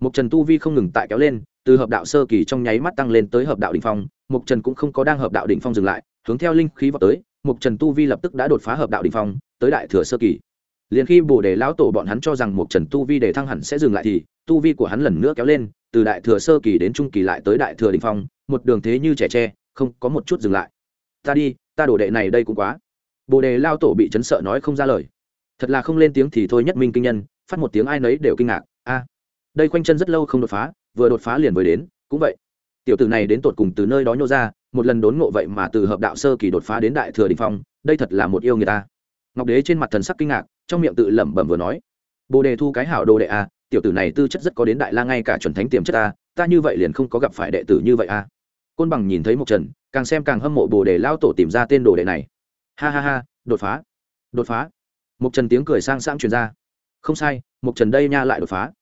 Mục trần tu vi không ngừng tại kéo lên, từ hợp đạo sơ kỳ trong nháy mắt tăng lên tới hợp đạo đỉnh phong, mục trần cũng không có đang hợp đạo đỉnh phong dừng lại, hướng theo linh khí vào tới, mục trần tu vi lập tức đã đột phá hợp đạo đỉnh phong, tới đại thừa sơ kỳ. Liền khi bồ đề lão tổ bọn hắn cho rằng mục trần tu vi để thăng hẳn sẽ dừng lại thì, tu vi của hắn lần nữa kéo lên từ đại thừa sơ kỳ đến trung kỳ lại tới đại thừa đỉnh phong, một đường thế như trẻ tre, không có một chút dừng lại. Ta đi, ta đổ đệ này đây cũng quá. Bồ đề lao tổ bị chấn sợ nói không ra lời. Thật là không lên tiếng thì thôi nhất minh kinh nhân, phát một tiếng ai nấy đều kinh ngạc. A, đây khoanh chân rất lâu không đột phá, vừa đột phá liền mới đến, cũng vậy. Tiểu tử này đến tột cùng từ nơi đó nhô ra, một lần đốn ngộ vậy mà từ hợp đạo sơ kỳ đột phá đến đại thừa đình phong, đây thật là một yêu người ta. Ngọc đế trên mặt thần sắc kinh ngạc, trong miệng tự lẩm bẩm vừa nói. Bồ đề thu cái hảo đồ đệ a tiểu tử này tư chất rất có đến đại la ngay cả chuẩn thánh tiềm chất ta, ta như vậy liền không có gặp phải đệ tử như vậy a côn bằng nhìn thấy mộc trần càng xem càng hâm mộ bồ đề lao tổ tìm ra tên đồ đệ này. Ha ha ha đột phá đột phá. Mộc trần tiếng cười sang sang truyền ra. Không sai mộc trần đây nha lại đột phá.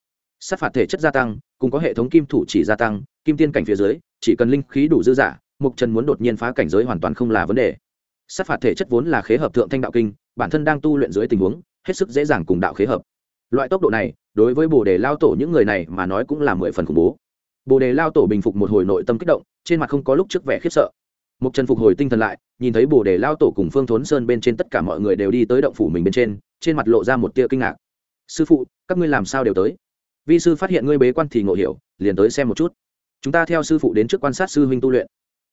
Sát phạt thể chất gia tăng cùng có hệ thống kim thủ chỉ gia tăng kim tiên cảnh phía dưới chỉ cần linh khí đủ dư giả mục trần muốn đột nhiên phá cảnh giới hoàn toàn không là vấn đề. Sát phạt thể chất vốn là khế hợp thượng thanh đạo kinh bản thân đang tu luyện dưới tình huống hết sức dễ dàng cùng đạo khế hợp. Loại tốc độ này đối với bồ đề lao tổ những người này mà nói cũng là mười phần khủng bố. Bồ đề lao tổ bình phục một hồi nội tâm kích động, trên mặt không có lúc trước vẻ khiếp sợ. Mục trần phục hồi tinh thần lại, nhìn thấy bồ đề lao tổ cùng phương thốn sơn bên trên tất cả mọi người đều đi tới động phủ mình bên trên trên mặt lộ ra một tia kinh ngạc. Sư phụ, các ngươi làm sao đều tới? Vi sư phát hiện ngươi bế quan thì ngộ hiểu, liền tới xem một chút. Chúng ta theo sư phụ đến trước quan sát sư huynh tu luyện.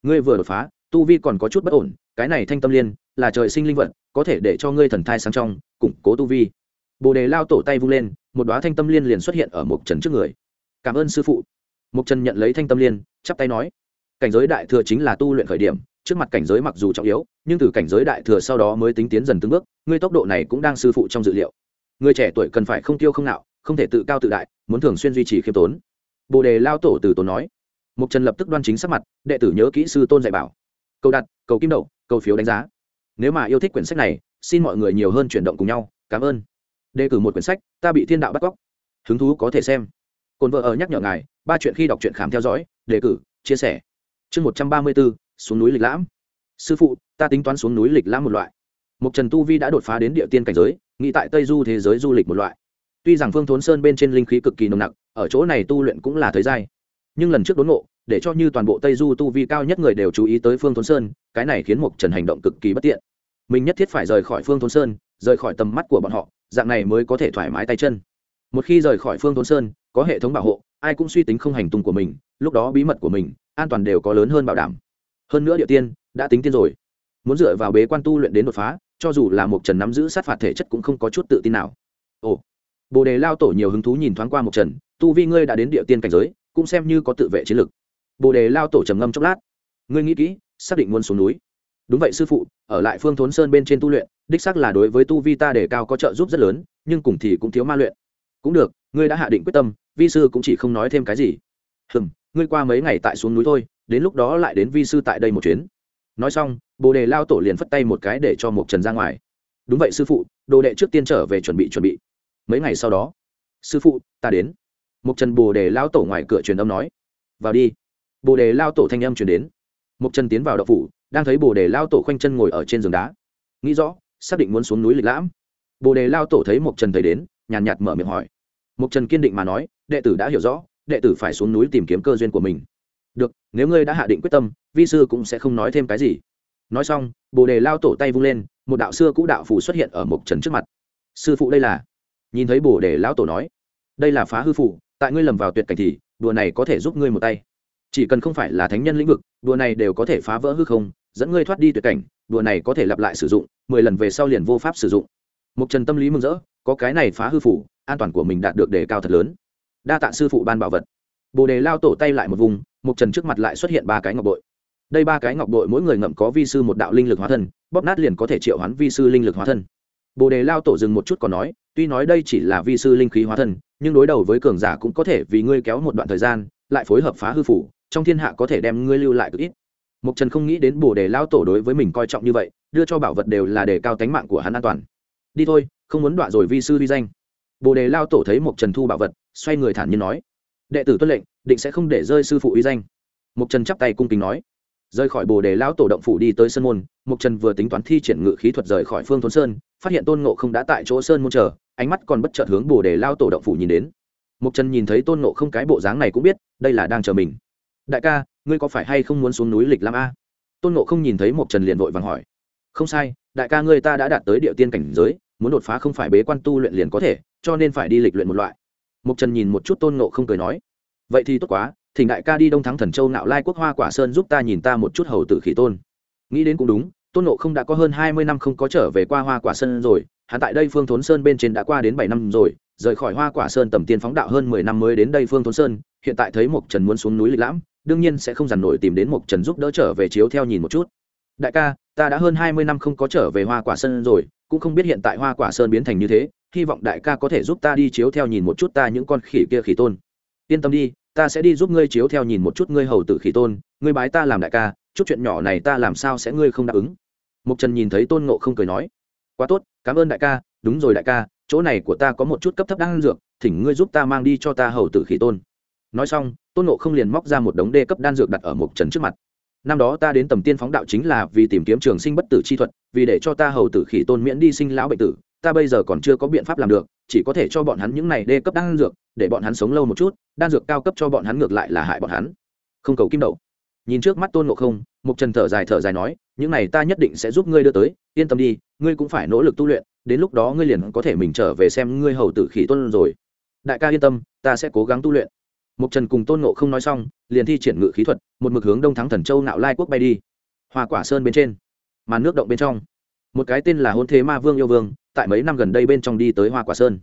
Ngươi vừa đột phá, tu vi còn có chút bất ổn, cái này thanh tâm liên, là trời sinh linh vật có thể để cho ngươi thần thai sáng trong, củng cố tu vi. Bồ đề lao tổ tay vung lên một đoá thanh tâm liên liền xuất hiện ở mục trần trước người. Cảm ơn sư phụ. Mục trần nhận lấy thanh tâm liên, chắp tay nói, cảnh giới đại thừa chính là tu luyện khởi điểm, trước mặt cảnh giới mặc dù trọng yếu, nhưng từ cảnh giới đại thừa sau đó mới tính tiến dần từng bước, ngươi tốc độ này cũng đang sư phụ trong dự liệu. Người trẻ tuổi cần phải không tiêu không nạo, không thể tự cao tự đại, muốn thường xuyên duy trì khiêm tốn. Bồ đề lao tổ từ tốn nói. Mục trần lập tức đoan chính sắc mặt, đệ tử nhớ kỹ sư tôn dạy bảo. Câu đặt, cầu kim đậu, cầu phiếu đánh giá. Nếu mà yêu thích quyển sách này, xin mọi người nhiều hơn chuyển động cùng nhau. Cảm ơn đề cử một quyển sách, ta bị thiên đạo bắt cóc. Hứng thú có thể xem. Cồn vợ ở nhắc nhở ngài, ba chuyện khi đọc truyện khám theo dõi, đề cử, chia sẻ. Chương một trăm ba mươi bốn xuống núi lịch lãm. Sư phụ, ta tính toán xuống núi lịch lãm một loại. Mục trần tu vi đã đột phá đến địa tiên cảnh giới, nghĩ tại tây du thế giới du lịch một loại. Tuy rằng phương thốn sơn bên trên linh khí cực kỳ nồng nặc, ở chỗ này tu luyện cũng là thời gian nhưng lần trước đốn ngộ, để cho như toàn bộ tây du tu vi cao nhất người đều chú ý tới phương thốn sơn, cái này khiến mục trần hành động cực kỳ bất tiện. Mình nhất thiết phải rời khỏi phương thốn sơn, rời khỏi tầm mắt của bọn họ dạng này mới có thể thoải mái tay chân. Một khi rời khỏi phương thôn sơn, có hệ thống bảo hộ, ai cũng suy tính không hành tung của mình, lúc đó bí mật của mình, an toàn đều có lớn hơn bảo đảm. Hơn nữa địa tiên, đã tính tiên rồi. Muốn dựa vào bế quan tu luyện đến đột phá, cho dù là một trần nắm giữ sát phạt thể chất cũng không có chút tự tin nào. Ồ, bồ đề lao tổ nhiều hứng thú nhìn thoáng qua một trần tu vi ngươi đã đến địa tiên cảnh giới, cũng xem như có tự vệ chiến lực. Bồ đề lao tổ trầm ngâm chốc lát. Ngươi nghĩ kỹ, xác định muốn xuống núi đúng vậy sư phụ, ở lại phương thốn sơn bên trên tu luyện, đích xác là đối với tu vi ta đề cao có trợ giúp rất lớn, nhưng cùng thì cũng thiếu ma luyện. Cũng được, ngươi đã hạ định quyết tâm, vi sư cũng chỉ không nói thêm cái gì. Hừm, ngươi qua mấy ngày tại xuống núi thôi, đến lúc đó lại đến vi sư tại đây một chuyến. Nói xong, bồ đề lao tổ liền phất tay một cái để cho mộc trần ra ngoài. Đúng vậy sư phụ, đồ đệ trước tiên trở về chuẩn bị chuẩn bị. Mấy ngày sau đó, sư phụ, ta đến. Mộc trần bồ đề lao tổ ngoài cửa truyền âm nói. Vào đi. Bồ đề lao tổ thanh âm truyền đến. Mộc trần tiến vào đậu phủ đang thấy bồ đề lao tổ khoanh chân ngồi ở trên giường đá. Nghĩ rõ, xác định muốn xuống núi lịch lãm. Bồ đề lao tổ thấy mộc trần thấy đến, nhàn nhạt mở miệng hỏi. Mộc trần kiên định mà nói, đệ tử đã hiểu rõ, đệ tử phải xuống núi tìm kiếm cơ duyên của mình. Được, nếu ngươi đã hạ định quyết tâm, vi sư cũng sẽ không nói thêm cái gì. Nói xong, bồ đề lao tổ tay vung lên, một đạo xưa cũ đạo phủ xuất hiện ở mộc trần trước mặt. Sư phụ đây là? Nhìn thấy bồ đề lao tổ nói. Đây là phá hư phủ tại ngươi lầm vào tuyệt cảnh thì, đùa này có thể giúp ngươi một tay. Chỉ cần không phải là thánh nhân lĩnh vực, đùa này đều có thể phá vỡ hư không dẫn ngươi thoát đi tuyệt cảnh, đùa này có thể lặp lại sử dụng, mười lần về sau liền vô pháp sử dụng. Mục trần tâm lý mừng rỡ, có cái này phá hư phủ, an toàn của mình đạt được đề cao thật lớn. Đa tạ sư phụ ban bảo vật. Bồ đề lao tổ tay lại một vùng, mục trần trước mặt lại xuất hiện ba cái ngọc bội. Đây ba cái ngọc bội mỗi người ngậm có vi sư một đạo linh lực hóa thân, bóp nát liền có thể triệu hoán vi sư linh lực hóa thân. Bồ đề lao tổ dừng một chút còn nói, tuy nói đây chỉ là vi sư linh khí hóa thân, nhưng đối đầu với cường giả cũng có thể vì ngươi kéo một đoạn thời gian, lại phối hợp phá hư phủ, trong thiên hạ có thể đem ngươi lưu lại cực ít mục trần không nghĩ đến bồ đề lao tổ đối với mình coi trọng như vậy, đưa cho bảo vật đều là để cao tánh mạng của hắn an toàn. Đi thôi, không muốn đọa rồi vi sư vi danh. Bồ đề lao tổ thấy mục trần thu bảo vật, xoay người thản nhiên nói, đệ tử tuân lệnh, định sẽ không để rơi sư phụ uy danh. Mục trần chắp tay cung kính nói. Rời khỏi bồ đề lão tổ động phủ đi tới sơn môn mục trần vừa tính toán thi triển ngự khí thuật rời khỏi phương thôn sơn, phát hiện tôn ngộ không đã tại chỗ sơn môn chờ, ánh mắt còn bất chợt hướng bồ đề lao tổ động phủ nhìn đến. Mục trần nhìn thấy tôn ngộ không cái bộ dáng này cũng biết, đây là đang chờ mình đại ca, ngươi có phải hay không muốn xuống núi lịch lam a? Tôn ngộ không nhìn thấy mục trần liền vội vàng hỏi. Không sai, đại ca ngươi ta đã đạt tới địa tiên cảnh giới, muốn đột phá không phải bế quan tu luyện liền có thể, cho nên phải đi lịch luyện một loại. Mục trần nhìn một chút tôn ngộ không cười nói. Vậy thì tốt quá, thỉnh đại ca đi đông thắng thần châu nạo lai quốc hoa quả sơn giúp ta nhìn ta một chút hầu tử khỉ tôn. Nghĩ đến cũng đúng, tôn nộ không đã có hơn hai mươi năm không có trở về qua hoa quả sơn rồi, hắn tại đây phương thốn sơn bên trên đã qua đến bảy năm rồi, rời khỏi hoa quả sơn tầm tiên phóng đạo hơn mười năm mới đến đây phương thốn sơn, hiện tại thấy mộc trần muốn xuống núi lịch lãm đương nhiên sẽ không dằn nổi tìm đến mộc trần giúp đỡ trở về chiếu theo nhìn một chút. Đại ca, ta đã hơn hai mươi năm không có trở về hoa quả sơn rồi, cũng không biết hiện tại hoa quả sơn biến thành như thế, hy vọng đại ca có thể giúp ta đi chiếu theo nhìn một chút ta những con khỉ kia khỉ tôn. Yên tâm đi, ta sẽ đi giúp ngươi chiếu theo nhìn một chút ngươi hầu tử khỉ tôn, ngươi bái ta làm đại ca, chút chuyện nhỏ này ta làm sao sẽ ngươi không đáp ứng? Mục trần nhìn thấy tôn ngộ không cười nói, quá tốt, cảm ơn đại ca, đúng rồi đại ca, chỗ này của ta có một chút cấp thấp đang dược, thỉnh ngươi giúp ta mang đi cho ta hầu tử khỉ tôn. Nói xong tôn Nộ không liền móc ra một đống đê cấp đan dược đặt ở mục trần trước mặt. Năm đó ta đến tầm tiên phóng đạo chính là vì tìm kiếm trường sinh bất tử chi thuật, vì để cho ta hầu tử khỉ tôn miễn đi sinh lão bệnh tử, ta bây giờ còn chưa có biện pháp làm được, chỉ có thể cho bọn hắn những này đê cấp đan dược, để bọn hắn sống lâu một chút, đan dược cao cấp cho bọn hắn ngược lại là hại bọn hắn. Không cầu kim đậu. Nhìn trước mắt tôn ngộ không, mục trần thở dài thở dài nói, những này ta nhất định sẽ giúp ngươi đưa tới, yên tâm đi, ngươi cũng phải nỗ lực tu luyện, đến lúc đó ngươi liền có thể mình trở về xem ngươi hầu tử khỉ tôn rồi. Đại ca yên tâm, ta sẽ cố gắng tu luyện mục trần cùng tôn ngộ không nói xong, liền thi triển ngự khí thuật, một mực hướng đông thắng thần châu nạo lai quốc bay đi. Hoa quả sơn bên trên, màn nước động bên trong. Một cái tên là hôn thế ma vương yêu vương, tại mấy năm gần đây bên trong đi tới hoa quả sơn.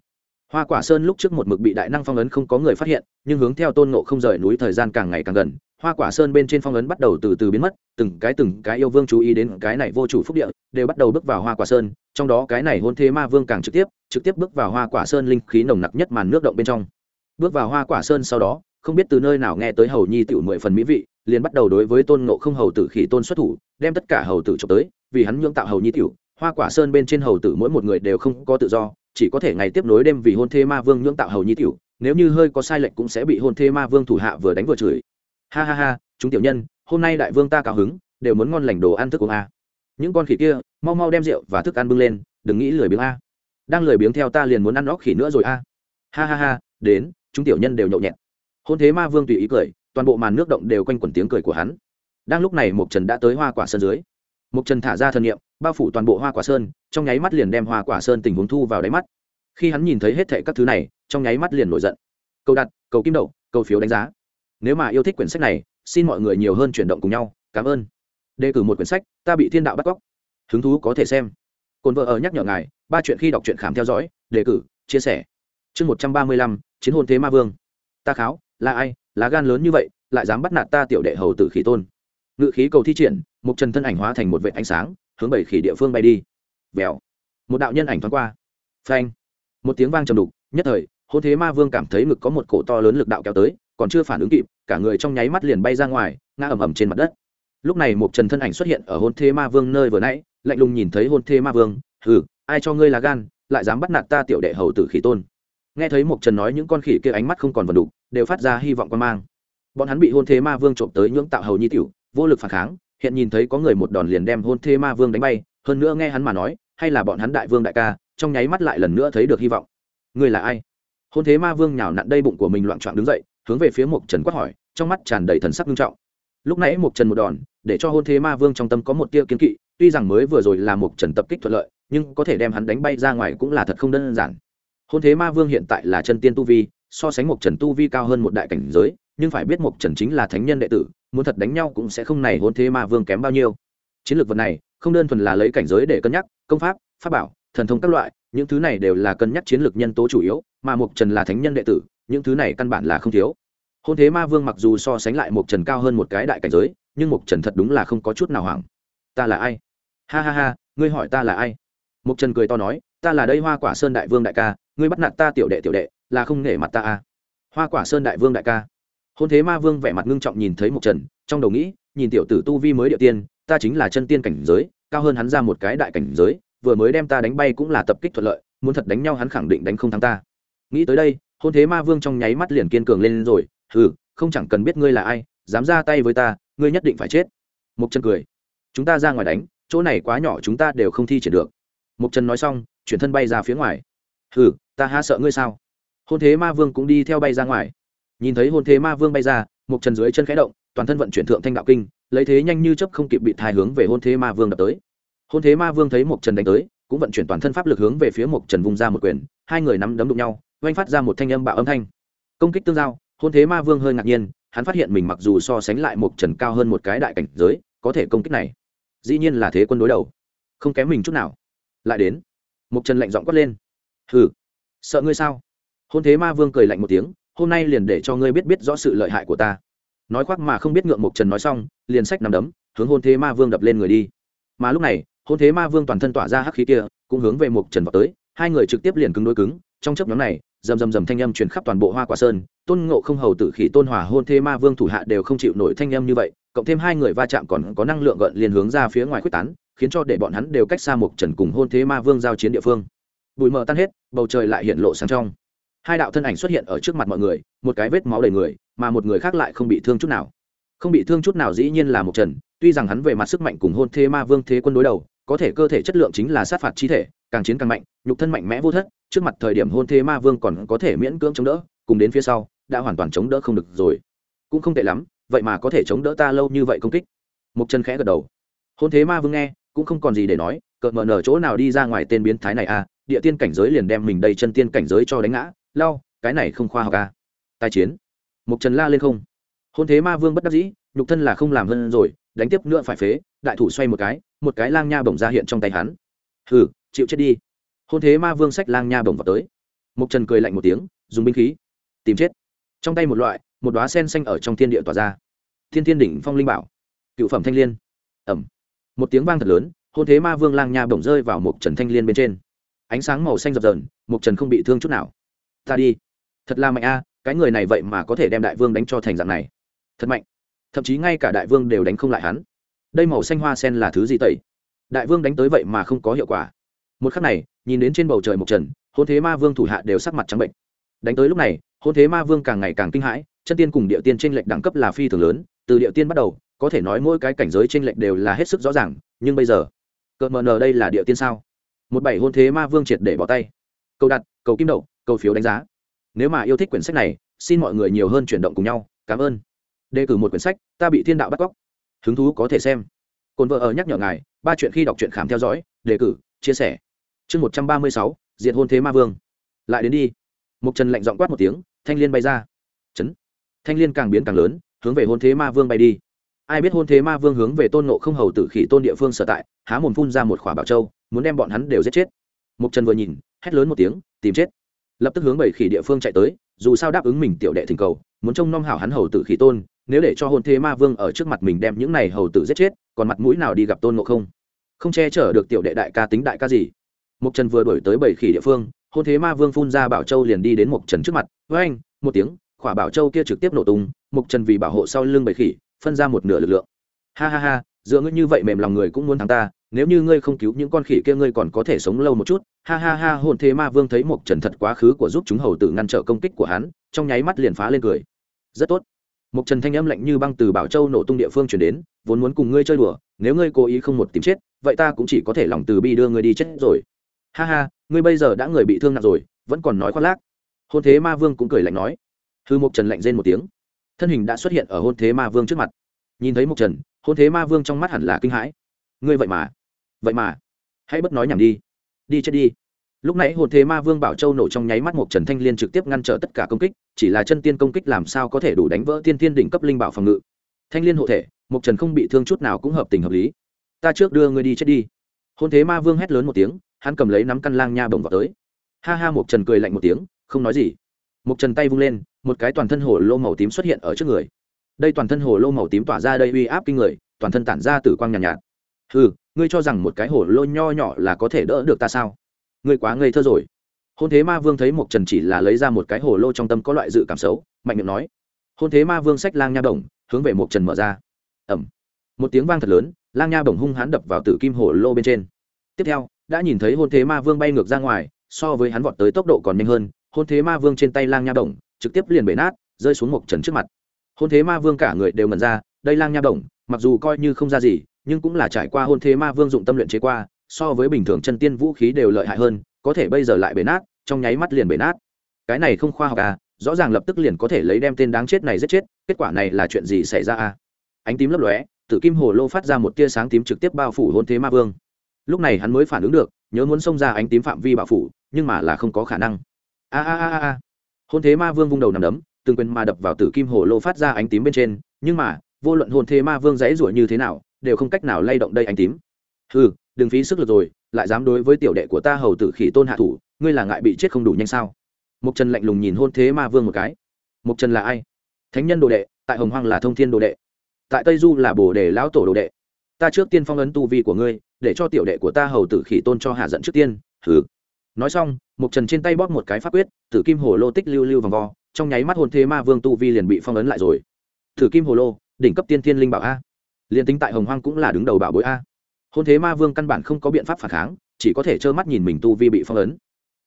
Hoa quả sơn lúc trước một mực bị đại năng phong ấn không có người phát hiện, nhưng hướng theo tôn ngộ không rời núi thời gian càng ngày càng gần, hoa quả sơn bên trên phong ấn bắt đầu từ từ biến mất, từng cái từng cái yêu vương chú ý đến cái này vô chủ phúc địa, đều bắt đầu bước vào hoa quả sơn, trong đó cái này hôn thế ma vương càng trực tiếp trực tiếp bước vào hoa quả sơn linh khí nồng nặc nhất màn nước động bên trong bước vào hoa quả sơn sau đó, không biết từ nơi nào nghe tới hầu nhi tiểu mười phần mỹ vị, liền bắt đầu đối với tôn ngộ không hầu tử khỉ tôn xuất thủ, đem tất cả hầu tử trộm tới, vì hắn nhưỡng tạo hầu nhi tiểu. Hoa quả sơn bên trên hầu tử mỗi một người đều không có tự do, chỉ có thể ngày tiếp nối đêm vì hôn thê ma vương nhưỡng tạo hầu nhi tiểu, nếu như hơi có sai lệch cũng sẽ bị hôn thê ma vương thủ hạ vừa đánh vừa chửi. Ha ha ha, chúng tiểu nhân, hôm nay đại vương ta cao hứng, đều muốn ngon lành đồ ăn thức uống a. Những con khỉ kia, mau mau đem rượu và thức ăn bưng lên, đừng nghĩ lười biếng a. Đang lười biếng theo ta liền muốn ăn óc khỉ nữa rồi a. Ha ha ha, đến chúng tiểu nhân đều nhậu nhẹt. Hôn thế ma vương tùy ý cười, toàn bộ màn nước động đều quanh quẩn tiếng cười của hắn. Đang lúc này mộc trần đã tới hoa quả sơn dưới. Mộc trần thả ra thân nhiệm bao phủ toàn bộ hoa quả sơn, trong nháy mắt liền đem hoa quả sơn tình huống thu vào đáy mắt. Khi hắn nhìn thấy hết thệ các thứ này, trong nháy mắt liền nổi giận. Cầu đặt, cầu kim đậu, cầu phiếu đánh giá. Nếu mà yêu thích quyển sách này, xin mọi người nhiều hơn chuyển động cùng nhau. Cảm ơn. Đề cử một quyển sách, ta bị thiên đạo bắt cóc. Hứng thú có thể xem. Cồn vợ ở nhắc nhở ngài, ba chuyện khi đọc truyện khám theo dõi, đề cử, chia sẻ. Chương một trăm ba mươi lăm chiến hồn thế ma vương. Ta kháo, là ai, lá gan lớn như vậy, lại dám bắt nạt ta tiểu đệ hầu tử khí tôn? Ngự khí cầu thi triển một trần thân ảnh hóa thành một vệ ánh sáng, hướng bảy khỉ địa phương bay đi. Vèo. Một đạo nhân ảnh thoáng qua. Phanh. Một tiếng vang trầm đục, nhất thời, hôn thế ma vương cảm thấy ngực có một cổ to lớn lực đạo kéo tới, còn chưa phản ứng kịp, cả người trong nháy mắt liền bay ra ngoài, ngã ầm ầm trên mặt đất. Lúc này một trần thân ảnh xuất hiện ở hôn thế ma vương nơi vừa nãy, lạnh lùng nhìn thấy hôn thế ma vương, hừ, ai cho ngươi là gan, lại dám bắt nạt ta tiểu đệ hầu tử khỉ tôn? Nghe thấy một trần nói những con khỉ kia ánh mắt không còn vần đục, đều phát ra hy vọng quan mang. Bọn hắn bị hôn thế ma vương trộm tới nhưỡng tạo hầu nhi tiểu, vô lực phản kháng, hiện nhìn thấy có người một đòn liền đem hôn thế ma vương đánh bay, hơn nữa nghe hắn mà nói, hay là bọn hắn đại vương đại ca, trong nháy mắt lại lần nữa thấy được hy vọng. Người là ai? Hôn thế ma vương nhào nặn đây bụng của mình loạn trọn đứng dậy, hướng về phía mộc trần quát hỏi, trong mắt tràn đầy thần sắc nghiêm trọng. Lúc nãy mộc trần một đòn, để cho hôn thế ma vương trong tâm có một tia kiến kỵ, tuy rằng mới vừa rồi là mộc trần tập kích thuận lợi, nhưng có thể đem hắn đánh bay ra ngoài cũng là thật không đơn giản hôn thế ma vương hiện tại là chân tiên tu vi, so sánh mộc trần tu vi cao hơn một đại cảnh giới, nhưng phải biết mộc trần chính là thánh nhân đệ tử, muốn thật đánh nhau cũng sẽ không này hôn thế ma vương kém bao nhiêu. Chiến lược vật này, không đơn thuần là lấy cảnh giới để cân nhắc, công pháp pháp bảo, thần thông các loại, những thứ này đều là cân nhắc chiến lược nhân tố chủ yếu, mà mộc trần là thánh nhân đệ tử, những thứ này căn bản là không thiếu. Hôn thế ma vương mặc dù so sánh lại mộc trần cao hơn một cái đại cảnh giới, nhưng mộc trần thật đúng là không có chút nào hoảng. Ta là ai? Ha ha ha, ngươi hỏi ta là ai? Mộc trần cười to nói, ta là đây hoa quả sơn đại vương đại ca ngươi bắt nạt ta tiểu đệ tiểu đệ, là không nể mặt ta à. Hoa quả sơn đại vương đại ca. Hôn thế ma vương vẻ mặt ngưng trọng nhìn thấy mộc trần, trong đầu nghĩ, nhìn tiểu tử tu vi mới địa tiên, ta chính là chân tiên cảnh giới, cao hơn hắn ra một cái đại cảnh giới, vừa mới đem ta đánh bay cũng là tập kích thuận lợi, muốn thật đánh nhau hắn khẳng định đánh không thắng ta. Nghĩ tới đây, hôn thế ma vương trong nháy mắt liền kiên cường lên rồi, hừ, không chẳng cần biết ngươi là ai, dám ra tay với ta, ngươi nhất định phải chết. Mục trần cười. Chúng ta ra ngoài đánh, chỗ này quá nhỏ chúng ta đều không thi triển được. Mục trần nói xong, chuyển thân bay ra phía ngoài hừ, ta ha sợ ngươi sao? Hôn thế ma vương cũng đi theo bay ra ngoài. Nhìn thấy hôn thế ma vương bay ra mục trần dưới chân khẽ động, toàn thân vận chuyển thượng thanh đạo kinh, lấy thế nhanh như chấp không kịp bị thai hướng về hôn thế ma vương đập tới. Hôn thế ma vương thấy mục trần đánh tới, cũng vận chuyển toàn thân pháp lực hướng về phía mục trần vung ra một quyền, hai người nắm đấm đụng nhau oanh phát ra một thanh âm bạo âm thanh. Công kích tương giao, hôn thế ma vương hơi ngạc nhiên, hắn phát hiện mình mặc dù so sánh lại mục trần cao hơn một cái đại cảnh giới, có thể công kích này. Dĩ nhiên là thế quân đối đầu. Không kém mình chút nào. Lại đến mục trần lạnh giọng quát lên hừ. Sợ ngươi sao? Hôn thế ma vương cười lạnh một tiếng, hôm nay liền để cho ngươi biết biết rõ sự lợi hại của ta. Nói khoác mà không biết ngượng mục trần nói xong, liền sách nằm đấm, hướng hôn thế ma vương đập lên người đi. Mà lúc này, hôn thế ma vương toàn thân tỏa ra hắc khí kia, cũng hướng về mục trần vào tới, hai người trực tiếp liền cứng đối cứng, trong chấp nhóm này, rầm rầm rầm thanh âm truyền khắp toàn bộ hoa quả sơn, tôn ngộ không hầu tử khỉ tôn hòa hôn thế ma vương thủ hạ đều không chịu nổi thanh âm như vậy, cộng thêm hai người va chạm còn có năng lượng gợn liền hướng ra phía ngoài quyết tán, khiến cho để bọn hắn đều cách xa mục trần cùng hôn thế ma vương giao chiến địa phương bụi mờ tan hết, bầu trời lại hiện lộ sáng trong. Hai đạo thân ảnh xuất hiện ở trước mặt mọi người, một cái vết máu đầy người, mà một người khác lại không bị thương chút nào. Không bị thương chút nào dĩ nhiên là một trần, tuy rằng hắn về mặt sức mạnh cùng hôn thế ma vương thế quân đối đầu, có thể cơ thể chất lượng chính là sát phạt chi thể, càng chiến càng mạnh, nhục thân mạnh mẽ vô thất, trước mặt thời điểm hôn thế ma vương còn có thể miễn cưỡng chống đỡ, cùng đến phía sau, đã hoàn toàn chống đỡ không được rồi. Cũng không tệ lắm, vậy mà có thể chống đỡ ta lâu như vậy công kích. Mục chân khẽ gật đầu. Hôn thế ma vương nghe, cũng không còn gì để nói, cợt mờ nở chỗ nào đi ra ngoài tên biến thái này à địa tiên cảnh giới liền đem mình đây chân tiên cảnh giới cho đánh ngã, lao, cái này không khoa học à. Tai chiến. Mục trần la lên không. Hôn thế ma vương bất đắc dĩ, nhục thân là không làm hơn rồi, đánh tiếp nữa phải phế, đại thủ xoay một cái một cái lang nha bổng ra hiện trong tay hắn. Hừ, chịu chết đi. Hôn thế ma vương sách lang nha bổng vào tới. Mục trần cười lạnh một tiếng, dùng binh khí, tìm chết. Trong tay một loại, một đóa sen xanh ở trong thiên địa tỏa ra. Thiên thiên đỉnh phong linh bảo. Cựu phẩm thanh liên. ẩm. Một tiếng vang thật lớn, hôn thế ma vương lang nha bổng rơi vào mục trần thanh liên bên trên ánh sáng màu xanh dập dờn mục trần không bị thương chút nào. Ta đi. Thật là mạnh a, cái người này vậy mà có thể đem đại vương đánh cho thành dạng này. Thật mạnh. Thậm chí ngay cả đại vương đều đánh không lại hắn. Đây màu xanh hoa sen là thứ gì tẩy? Đại vương đánh tới vậy mà không có hiệu quả. Một khắc này, nhìn đến trên bầu trời mộc trần, hôn thế ma vương thủ hạ đều sắc mặt trắng bệnh. Đánh tới lúc này, hôn thế ma vương càng ngày càng kinh hãi, chân tiên cùng địa tiên t r ê n lệch đẳng cấp là phi thường lớn, từ địa tiên bắt đầu, có thể nói mỗi cái cảnh giới t r ê n lệch đều là hết sức rõ ràng, nhưng bây giờ, cợt mờ nờ đây là địa tiên sao? Một bảy hôn thế ma vương triệt để bỏ tay. Câu đặt, cầu kim đậu, cầu phiếu đánh giá. Nếu mà yêu thích quyển sách này, xin mọi người nhiều hơn chuyển động cùng nhau. Cảm ơn. Đề cử một quyển sách, ta bị thiên đạo bắt cóc. Hứng thú có thể xem. Cồn vợ ở nhắc nhở ngài, ba chuyện khi đọc truyện khám theo dõi, đề cử, chia sẻ. Chương một trăm ba mươi sáu, diệt hôn thế ma vương. Lại đến đi. Mục trần lạnh giọng quát một tiếng, thanh liên bay ra. Chấn. Thanh liên càng biến càng lớn, hướng về hôn thế ma vương bay đi. Ai biết hôn thế ma vương hướng về tôn nộ không hầu tử khỉ tôn địa phương sở tại, há mồm phun ra một khỏa bảo châu muốn đem bọn hắn đều giết chết. Mục trần vừa nhìn, hét lớn một tiếng, tìm chết. Lập tức hướng bảy khỉ địa phương chạy tới, dù sao đáp ứng mình tiểu đệ thỉnh cầu, muốn trông nom hảo hắn hầu tử khỉ tôn, nếu để cho hôn thế ma vương ở trước mặt mình đem những này hầu tử giết chết, còn mặt mũi nào đi gặp tôn nộ không? Không che chở được tiểu đệ đại ca tính đại ca gì? Mục trần vừa đổi tới bảy khỉ địa phương, hôn thế ma vương phun ra bảo châu liền đi đến mục trần trước mặt với anh một tiếng, khỏa bảo châu kia trực tiếp nổ tung mục trần vì bảo hộ sau lưng bảy khỉ, phân ra một nửa lực lượng. Ha ha ha dựa ngươi như vậy mềm lòng người cũng muốn thắng ta nếu như ngươi không cứu những con khỉ kia ngươi còn có thể sống lâu một chút. Ha ha ha, hồn thế ma vương thấy mục trần thật quá khứ của giúp chúng hầu tử ngăn trở công kích của hắn, trong nháy mắt liền phá lên cười. Rất tốt. Mục trần thanh âm lạnh như băng từ bảo châu nổ tung địa phương chuyển đến, vốn muốn cùng ngươi chơi đùa, nếu ngươi cố ý không một tìm chết, vậy ta cũng chỉ có thể lòng từ bi đưa ngươi đi chết rồi. Ha ha, ngươi bây giờ đã người bị thương nặng rồi, vẫn còn nói khoác lác. Hôn thế ma vương cũng cười lạnh nói. Hư mục trần lạnh rên một tiếng. Thân hình đã xuất hiện ở hôn thế ma vương trước mặt. Nhìn thấy mục trần hôn thế ma vương trong mắt hẳn là kinh hãi. Ngươi vậy mà vậy mà hãy bất nói nhảm đi đi chết đi. Lúc nãy hồn thế ma vương bảo châu nổ trong nháy mắt một trần thanh liên trực tiếp ngăn trở tất cả công kích chỉ là chân tiên công kích làm sao có thể đủ đánh vỡ tiên tiên đỉnh cấp linh bảo phòng ngự. Thanh liên hộ thể một trần không bị thương chút nào cũng hợp tình hợp lý. Ta trước đưa ngươi đi chết đi. Hôn thế ma vương hét lớn một tiếng hắn cầm lấy nắm căn lang nha bồng vào tới. Ha ha một trần cười lạnh một tiếng không nói gì. Một trần tay vung lên một cái toàn thân hồ lô màu tím xuất hiện ở trước người. Đây toàn thân hồ lô màu tím tỏa ra đây uy áp kinh người toàn thân tản ra tử quang nhàn nhạt, nhạt. Ừ ngươi cho rằng một cái hồ lô nho nhỏ là có thể đỡ được ta sao? Ngươi quá ngây thơ rồi. Hôn thế ma vương thấy một trần chỉ là lấy ra một cái hồ lô trong tâm có loại dự cảm xấu, mạnh miệng nói, hôn thế ma vương sách lang nha đồng hướng về một trần mở ra. Ẩm một tiếng vang thật lớn, lang nha bổng hung hãn đập vào tử kim hồ lô bên trên. Tiếp theo, đã nhìn thấy hôn thế ma vương bay ngược ra ngoài, so với hắn vọt tới tốc độ còn nhanh hơn, hôn thế ma vương trên tay lang nha bổng trực tiếp liền bể nát, rơi xuống một trần trước mặt. Hôn thế ma vương cả người đều ngẩn ra, đây lang nha bổng, mặc dù coi như không ra gì nhưng cũng là trải qua hôn thế ma vương dụng tâm luyện chế qua, so với bình thường chân tiên vũ khí đều lợi hại hơn, có thể bây giờ lại bể nát, trong nháy mắt liền bể nát. Cái này không khoa học à rõ ràng lập tức liền có thể lấy đem tên đáng chết này giết chết, kết quả này là chuyện gì xảy ra à? Ánh tím lấp lóe, tử kim hồ lô phát ra một tia sáng tím trực tiếp bao phủ hôn thế ma vương. Lúc này hắn mới phản ứng được, nhớ muốn xông ra ánh tím phạm vi bạo phủ, nhưng mà là không có khả năng. A a a a hôn thế ma vương vung đầu nằm đấm, từng quyền ma đập vào tử kim hồ lô phát ra ánh tím bên trên, nhưng mà, vô luận hôn thế ma vương dãy rủa như thế nào đều không cách nào lay động đây ánh tím. Ừ đừng phí sức lực rồi, lại dám đối với tiểu đệ của ta hầu tử khỉ tôn hạ thủ, ngươi là ngại bị chết không đủ nhanh sao? Mục trần lạnh lùng nhìn hôn thế ma vương một cái. Mục trần là ai? Thánh nhân đồ đệ, tại hồng hoang là thông thiên đồ đệ. Tại tây du là bồ đề lão tổ đồ đệ. Ta trước tiên phong ấn tu vi của ngươi, để cho tiểu đệ của ta hầu tử khỉ tôn cho hạ giận trước tiên. Hừ. Nói xong mục trần trên tay bóp một cái pháp quyết, tử kim hồ lô tích lưu lưu vòng vo, trong nháy mắt hôn thế ma vương tu vi liền bị phong ấn lại rồi. Tử kim hồ lô, đỉnh cấp tiên thiên linh bảo a liền tính tại hồng hoang cũng là đứng đầu bảo bối a. Hôn thế ma vương căn bản không có biện pháp phản kháng, chỉ có thể trơ mắt nhìn mình tu vi bị phong ấn.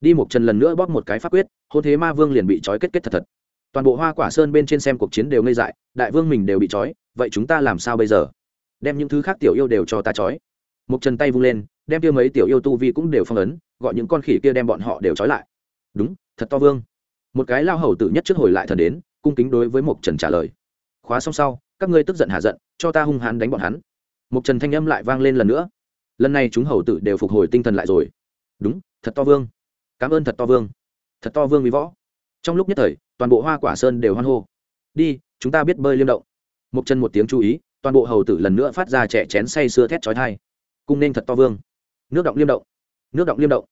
Đi một trần lần nữa bóp một cái pháp quyết, hôn thế ma vương liền bị trói kết kết thật thật. Toàn bộ hoa quả sơn bên trên xem cuộc chiến đều ngây dại, đại vương mình đều bị trói, vậy chúng ta làm sao bây giờ? Đem những thứ khác tiểu yêu đều cho ta trói. Một trần tay vung lên, đem kia mấy tiểu yêu tu vi cũng đều phong ấn, gọi những con khỉ kia đem bọn họ đều trói lại. Đúng, thật to vương. Một cái lao hầu tử nhất trước hồi lại thần đến, cung kính đối với một trần trả lời. Khóa xong sau các ngươi tức giận hạ giận, cho ta hung hãn đánh bọn hắn. Một trần thanh âm lại vang lên lần nữa. Lần này chúng hầu tử đều phục hồi tinh thần lại rồi. Đúng, thật to vương. Cảm ơn thật to vương. Thật to vương vì võ. Trong lúc nhất thời, toàn bộ hoa quả sơn đều hoan hô. Đi, chúng ta biết bơi liêm động. Một chân một tiếng chú ý, toàn bộ hầu tử lần nữa phát ra trẻ chén say sưa thét chói thai cung nên thật to vương. Nước động liêm động. Nước động liêm động.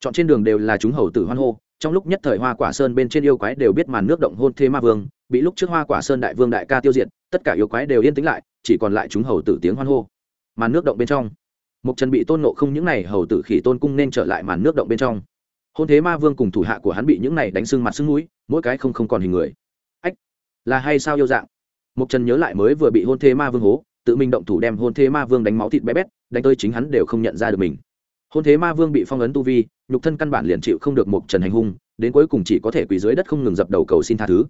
Chọn trên đường đều là chúng hầu tử hoan hô trong lúc nhất thời hoa quả sơn bên trên yêu quái đều biết màn nước động hôn thế ma vương, bị lúc trước hoa quả sơn đại vương đại ca tiêu diệt, tất cả yêu quái đều yên tĩnh lại, chỉ còn lại chúng hầu tử tiếng hoan hô. Màn nước động bên trong mục trần bị tôn nộ không những này hầu tử khỉ tôn cung nên trở lại màn nước động bên trong. Hôn thế ma vương cùng thủ hạ của hắn bị những này đánh sưng mặt sưng mũi mỗi cái không không còn hình người. Ách, là hay sao yêu dạng? Mục trần nhớ lại mới vừa bị hôn thế ma vương hố, tự mình động thủ đem hôn thế ma vương đánh máu thịt bé bét, đánh tới chính hắn đều không nhận ra được mình hôn thế ma vương bị phong ấn tu vi, nhục thân căn bản liền chịu không được một trần hành hung, đến cuối cùng chỉ có thể quỳ dưới đất không ngừng dập đầu cầu xin tha thứ.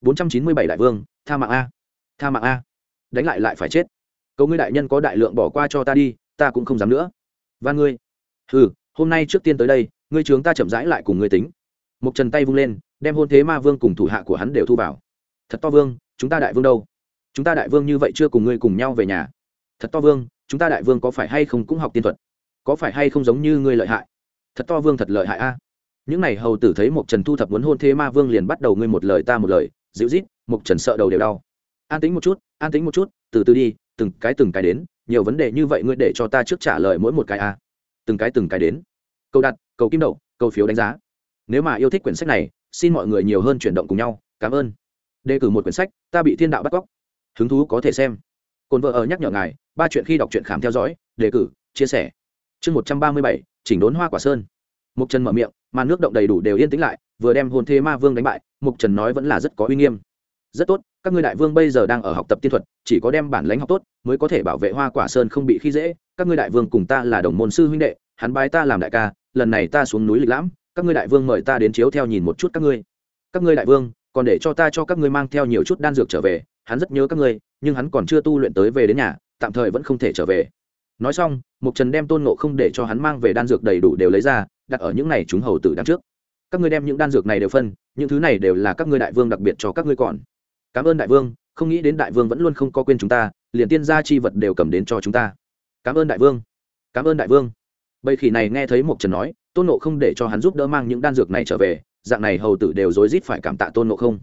497 đại vương, tha mạng a. Tha mạng a. Đánh lại lại phải chết. Cầu ngươi đại nhân có đại lượng bỏ qua cho ta đi, ta cũng không dám nữa. Và ngươi. Ừ hôm nay trước tiên tới đây, ngươi trướng ta chậm rãi lại cùng ngươi tính. Một trần tay vung lên, đem hôn thế ma vương cùng thủ hạ của hắn đều thu vào. Thật to vương, chúng ta đại vương đâu? Chúng ta đại vương như vậy chưa cùng ngươi cùng nhau về nhà. Thật to vương, chúng ta đại vương có phải hay không cũng học tiên thuật? Có phải hay không giống như ngươi lợi hại? Thật to vương thật lợi hại a. Những n à y hầu tử thấy một trần thu thập muốn hôn thế ma vương liền bắt đầu ngươi một lời ta một lời, dịu rít một trần sợ đầu đều đau. An tính một chút, an tính một chút, từ từ đi, từng cái từng cái đến, nhiều vấn đề như vậy ngươi để cho ta trước trả lời mỗi một cái a. Từng cái từng cái đến. Câu đặt, cầu kim đậu, cầu phiếu đánh giá. Nếu mà yêu thích quyển sách này, xin mọi người nhiều hơn chuyển động cùng nhau. Cảm ơn. Đề cử một quyển sách, ta bị thiên đạo bắt cóc. Hứng thú có thể xem. Cồn vợ ở nhắc nhở ngài, ba chuyện khi đọc truyện khám theo dõi, đề cử, chia sẻ chương một trăm ba mươi bảy, chỉnh đốn hoa quả sơn. Mục trần mở miệng, mà nước động đầy đủ đều yên tĩnh lại, vừa đem hồn thế ma vương đánh bại mục trần nói vẫn là rất có uy nghiêm. Rất tốt, các ngươi đại vương bây giờ đang ở học tập tiên thuật, chỉ có đem bản lãnh học tốt, mới có thể bảo vệ hoa quả sơn không bị khi dễ. Các ngươi đại vương cùng ta là đồng môn sư huynh đệ, hắn bái ta làm đại ca, lần này ta xuống núi lịch lãm, các ngươi đại vương mời ta đến chiếu theo nhìn một chút các ngươi. Các ngươi đại vương, còn để cho ta cho các ngươi mang theo nhiều chút đan dược trở về, hắn rất nhớ các ngươi, nhưng hắn còn chưa tu luyện tới về đến nhà, tạm thời vẫn không thể trở về nói xong, mục trần đem tôn ngộ không để cho hắn mang về đan dược đầy đủ đều lấy ra, đặt ở những này chúng hầu tử đằng trước. Các ngươi đem những đan dược này đều phân, những thứ này đều là các ngươi đại vương đặc biệt cho các ngươi còn. Cảm ơn đại vương, không nghĩ đến đại vương vẫn luôn không có quên chúng ta, liền tiên gia chi vật đều cầm đến cho chúng ta. Cảm ơn đại vương. Cảm ơn đại vương. Bầy khỉ này nghe thấy mục trần nói, tôn nộ không để cho hắn giúp đỡ mang những đan dược này trở về, dạng này hầu tử đều rối rít phải cảm tạ tôn nộ không.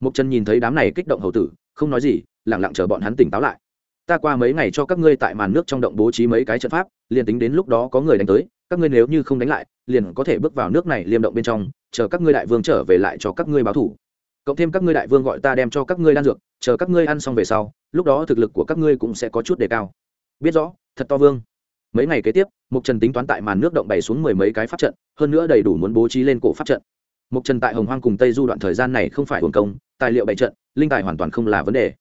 Mục trần nhìn thấy đám này kích động hầu tử, không nói gì lẳng lặng chờ bọn hắn tỉnh táo lại ta qua mấy ngày cho các ngươi tại màn nước trong động bố trí mấy cái trận pháp, liền tính đến lúc đó có người đánh tới, các ngươi nếu như không đánh lại, liền có thể bước vào nước này liêm động bên trong, chờ các ngươi đại vương trở về lại cho các ngươi báo thủ. Cộng thêm các ngươi đại vương gọi ta đem cho các ngươi đan dược, chờ các ngươi ăn xong về sau, lúc đó thực lực của các ngươi cũng sẽ có chút đề cao. Biết rõ, thật to vương. Mấy ngày kế tiếp, mục trần tính toán tại màn nước động bày xuống mười mấy cái pháp trận, hơn nữa đầy đủ muốn bố trí lên cổ pháp trận. Mục trần tại hồng hoang cùng tây du đoạn thời gian này không phải hồn công, tài liệu bày trận, linh tài hoàn toàn không là vấn đề.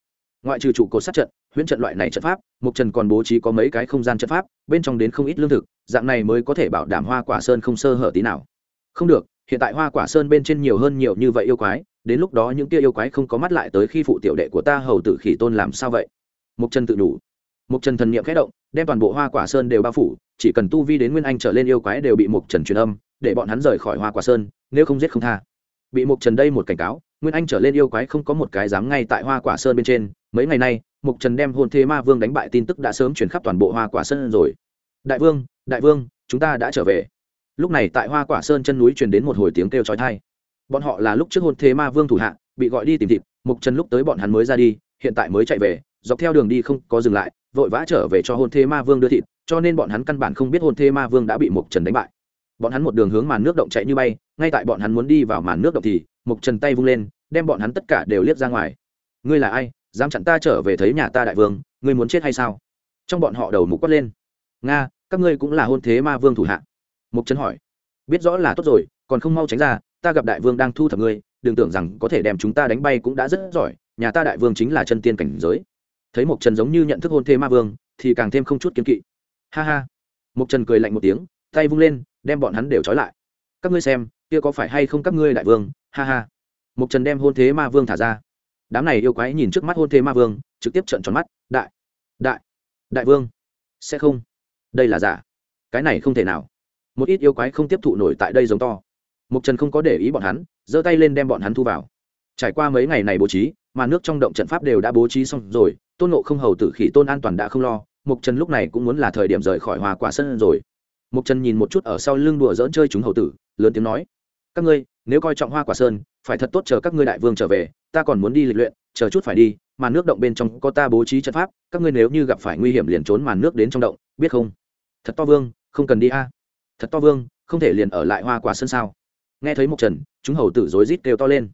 Ngoại trừ trụ cột sát trận huyễn trận loại này trận pháp mục trần còn bố trí có mấy cái không gian trận pháp, bên trong đến không ít lương thực, dạng này mới có thể bảo đảm hoa quả sơn không sơ hở tí nào. Không được, hiện tại hoa quả sơn bên trên nhiều hơn nhiều như vậy yêu quái, đến lúc đó những kia yêu quái không có mắt lại tới khi phụ tiểu đệ của ta hầu tử khỉ tôn làm sao vậy? Mục trần tự đủ. Mục trần thần niệm khẽ động, đem toàn bộ hoa quả sơn đều bao phủ, chỉ cần tu vi đến nguyên anh trở lên yêu quái đều bị mục trần truyền âm, để bọn hắn rời khỏi hoa quả sơn, nếu không giết không tha. Bị mục trần đây một cảnh cáo, nguyên anh trở lên yêu quái không có một cái dám ngay tại hoa quả sơn bên trên mấy ngày nay, mục trần đem hôn thế ma vương đánh bại tin tức đã sớm chuyển khắp toàn bộ hoa quả sơn rồi. Đại vương đại vương, chúng ta đã trở về. Lúc này tại hoa quả sơn chân núi truyền đến một hồi tiếng kêu trói thai bọn họ là lúc trước hôn thế ma vương thủ hạ, bị gọi đi tìm thịt, mục trần lúc tới bọn hắn mới ra đi, hiện tại mới chạy về, dọc theo đường đi không có dừng lại, vội vã trở về cho hôn thế ma vương đưa thịt, cho nên bọn hắn căn bản không biết hôn thế ma vương đã bị mục trần đánh bại. Bọn hắn một đường hướng màn nước động chạy như bay, ngay tại bọn hắn muốn đi vào màn nước động thì, mục trần tay vung lên, đem bọn hắn tất cả đều liếc ra ngoài. Ngươi là ai? Dám chặn ta trở về thấy nhà ta đại vương, ngươi muốn chết hay sao? Trong bọn họ đầu mục quát lên. Nga, các ngươi cũng là hôn thế ma vương thủ hạ. Mục trần hỏi. Biết rõ là tốt rồi, còn không mau tránh ra, ta gặp đại vương đang thu thập ngươi, đừng tưởng rằng có thể đem chúng ta đánh bay cũng đã rất giỏi, nhà ta đại vương chính là chân tiên cảnh giới. Thấy mục trần giống như nhận thức hôn thế ma vương, thì càng thêm không chút kiên kỵ. Ha ha. Mục trần cười lạnh một tiếng, tay vung lên, đem bọn hắn đều trói lại. Các ngươi xem, kia có phải hay không các ngươi đại vương? Ha ha. Mục trần đem hôn thế ma vương thả ra đám này yêu quái nhìn trước mắt hôn thế ma vương, trực tiếp trợn tròn mắt, đại đại đại vương, sẽ không. Đây là giả. Cái này không thể nào. Một ít yêu quái không tiếp thụ nổi tại đây giống to. Mục trần không có để ý bọn hắn, giơ tay lên đem bọn hắn thu vào. Trải qua mấy ngày này bố trí, mà nước trong động trận pháp đều đã bố trí xong rồi, tôn nộ không hầu tử khỉ tôn an toàn đã không lo, mục trần lúc này cũng muốn là thời điểm rời khỏi hòa quả sân rồi. Mục trần nhìn một chút ở sau lưng đùa dỡn chơi chúng hầu tử, lớn tiếng nói, các ngươi, nếu coi trọng hoa quả sơn phải thật tốt chờ các ngươi đại vương trở về, ta còn muốn đi lịch luyện, chờ chút phải đi, mà nước động bên trong có ta bố trí trận pháp, các ngươi nếu như gặp phải nguy hiểm liền trốn màn nước đến trong động, biết không? Thật to vương, không cần đi a. Thật to vương, không thể liền ở lại hoa quả sơn sao? Nghe thấy mộc trần, chúng hầu tử rối rít kêu to lên.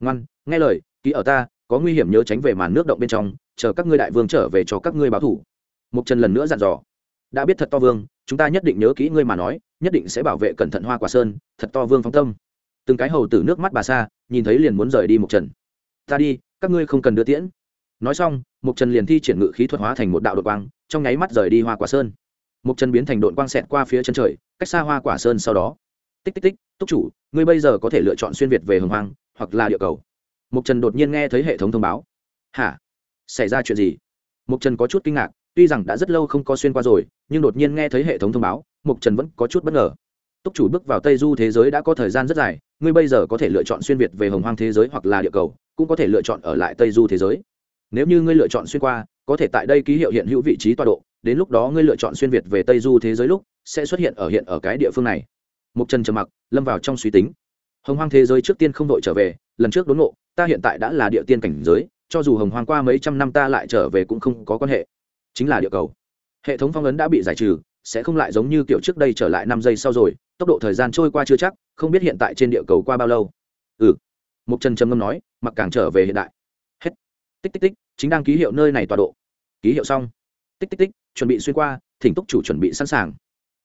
Ngoan, nghe lời, ký ở ta, có nguy hiểm nhớ tránh về màn nước động bên trong, chờ các ngươi đại vương trở về cho các ngươi báo thủ. Mộc trần lần nữa dặn dò. Đã biết thật to vương, chúng ta nhất định nhớ kỹ ngươi mà nói, nhất định sẽ bảo vệ cẩn thận hoa quả sơn, thật to vương phóng tâm từng cái hầu tử nước mắt bà xa, nhìn thấy liền muốn rời đi mục trần. Ta đi, các ngươi không cần đưa tiễn. Nói xong mục trần liền thi triển ngự khí thuật hóa thành một đạo đội quang, trong nháy mắt rời đi hoa quả sơn. Mục trần biến thành đội quang xẹt qua phía chân trời, cách xa hoa quả sơn sau đó. Tích tích tích, túc chủ, ngươi bây giờ có thể lựa chọn xuyên việt về hồng hoang, hoặc là địa cầu. Mục trần đột nhiên nghe thấy hệ thống thông báo. Hả? Xảy ra chuyện gì? Mục trần có chút kinh ngạc, tuy rằng đã rất lâu không có xuyên qua rồi, nhưng đột nhiên nghe thấy hệ thống thông báo mục trần vẫn có chút bất ngờ. Túc chủ bước vào tây du thế giới đã có thời gian rất dài ngươi bây giờ có thể lựa chọn xuyên việt về hồng hoang thế giới hoặc là địa cầu, cũng có thể lựa chọn ở lại tây du thế giới. Nếu như ngươi lựa chọn xuyên qua, có thể tại đây ký hiệu hiện hữu vị trí tọa độ, đến lúc đó ngươi lựa chọn xuyên việt về tây du thế giới lúc, sẽ xuất hiện ở hiện ở cái địa phương này. Mục trần trầm mặc, lâm vào trong suy tính. Hồng hoang thế giới trước tiên không đội trở về, lần trước đốn ngộ, ta hiện tại đã là địa tiên cảnh giới, cho dù hồng hoang qua mấy trăm năm ta lại trở về cũng không có quan hệ. Chính là địa cầu. Hệ thống phong ấn đã bị giải trừ, sẽ không lại giống như kiểu trước đây trở lại năm giây sau rồi tốc độ thời gian trôi qua chưa chắc, không biết hiện tại trên địa cầu qua bao lâu. Ừ. Mục trần trầm ngâm nói, mặc càng trở về hiện đại. Hết. Tích tích tích, chính đang ký hiệu nơi này tọa độ. Ký hiệu xong. Tích tích tích, chuẩn bị xuyên qua, thỉnh túc chủ chuẩn bị sẵn sàng.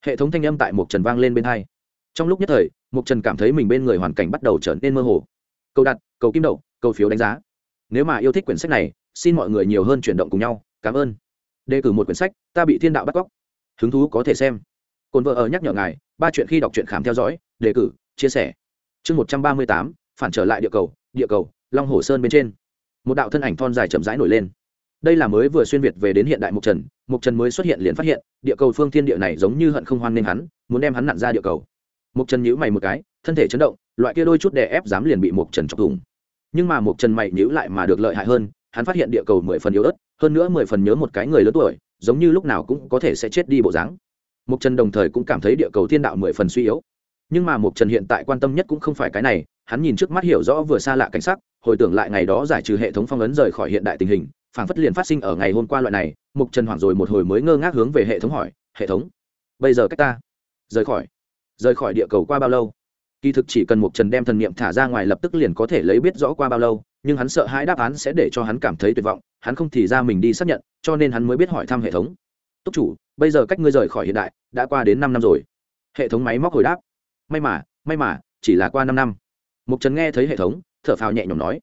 Hệ thống thanh âm tại mục trần vang lên bên hai. Trong lúc nhất thời, mục trần cảm thấy mình bên người hoàn cảnh bắt đầu trở nên mơ hồ. Câu đặt, cầu kim đậu, cầu phiếu đánh giá. Nếu mà yêu thích quyển sách này, xin mọi người nhiều hơn chuyển động cùng nhau. Cảm ơn. Đề cử một quyển sách, ta bị thiên đạo bắt cóc. Hứng thú có thể xem cồn vợ ở nhắc nhở ngài, ba chuyện khi đọc truyện khám theo dõi, đề cử, chia sẻ. Chương một trăm ba mươi tám, phản trở lại địa cầu địa cầu, long hồ sơn bên trên. Một đạo thân ảnh thon dài chậm rãi nổi lên. Đây là mới vừa xuyên việt về đến hiện đại mục trần mục trần mới xuất hiện liền phát hiện, địa cầu phương thiên địa này giống như hận không hoan nên hắn, muốn đem hắn nặn ra địa cầu. Mục trần nhíu mày một cái, thân thể chấn động, loại kia đôi chút đè ép dám liền bị mục trần chọc thủng. Nhưng mà mục trần mày nhíu lại mà được lợi hại hơn, hắn phát hiện địa cầu mười phần yếu ớt, hơn nữa mười phần nhớ một cái người lớn tuổi, giống như lúc nào cũng có thể sẽ chết đi bộ dáng mục trần đồng thời cũng cảm thấy địa cầu thiên đạo mười phần suy yếu. Nhưng mà mục trần hiện tại quan tâm nhất cũng không phải cái này, hắn nhìn trước mắt hiểu rõ vừa xa lạ cảnh sắc, hồi tưởng lại ngày đó giải trừ hệ thống phong ấn rời khỏi hiện đại tình hình phản phất liền phát sinh ở ngày hôm qua loại này mục trần hoảng rồi một hồi mới ngơ ngác hướng về hệ thống hỏi, hệ thống, bây giờ cách ta rời khỏi rời khỏi địa cầu qua bao lâu? Kỳ thực chỉ cần mục trần đem thần niệm thả ra ngoài lập tức liền có thể lấy biết rõ qua bao lâu, nhưng hắn sợ hãi đáp án sẽ để cho hắn cảm thấy tuyệt vọng, hắn không thì ra mình đi xác nhận, cho nên hắn mới biết hỏi thăm hệ thống. Túc chủ bây giờ cách ngươi rời khỏi hiện đại, đã qua đến năm năm rồi. Hệ thống máy móc hồi đáp. May mà may mà, chỉ là qua năm năm. Mục trần nghe thấy hệ thống, thở phào nhẹ nhõm nói.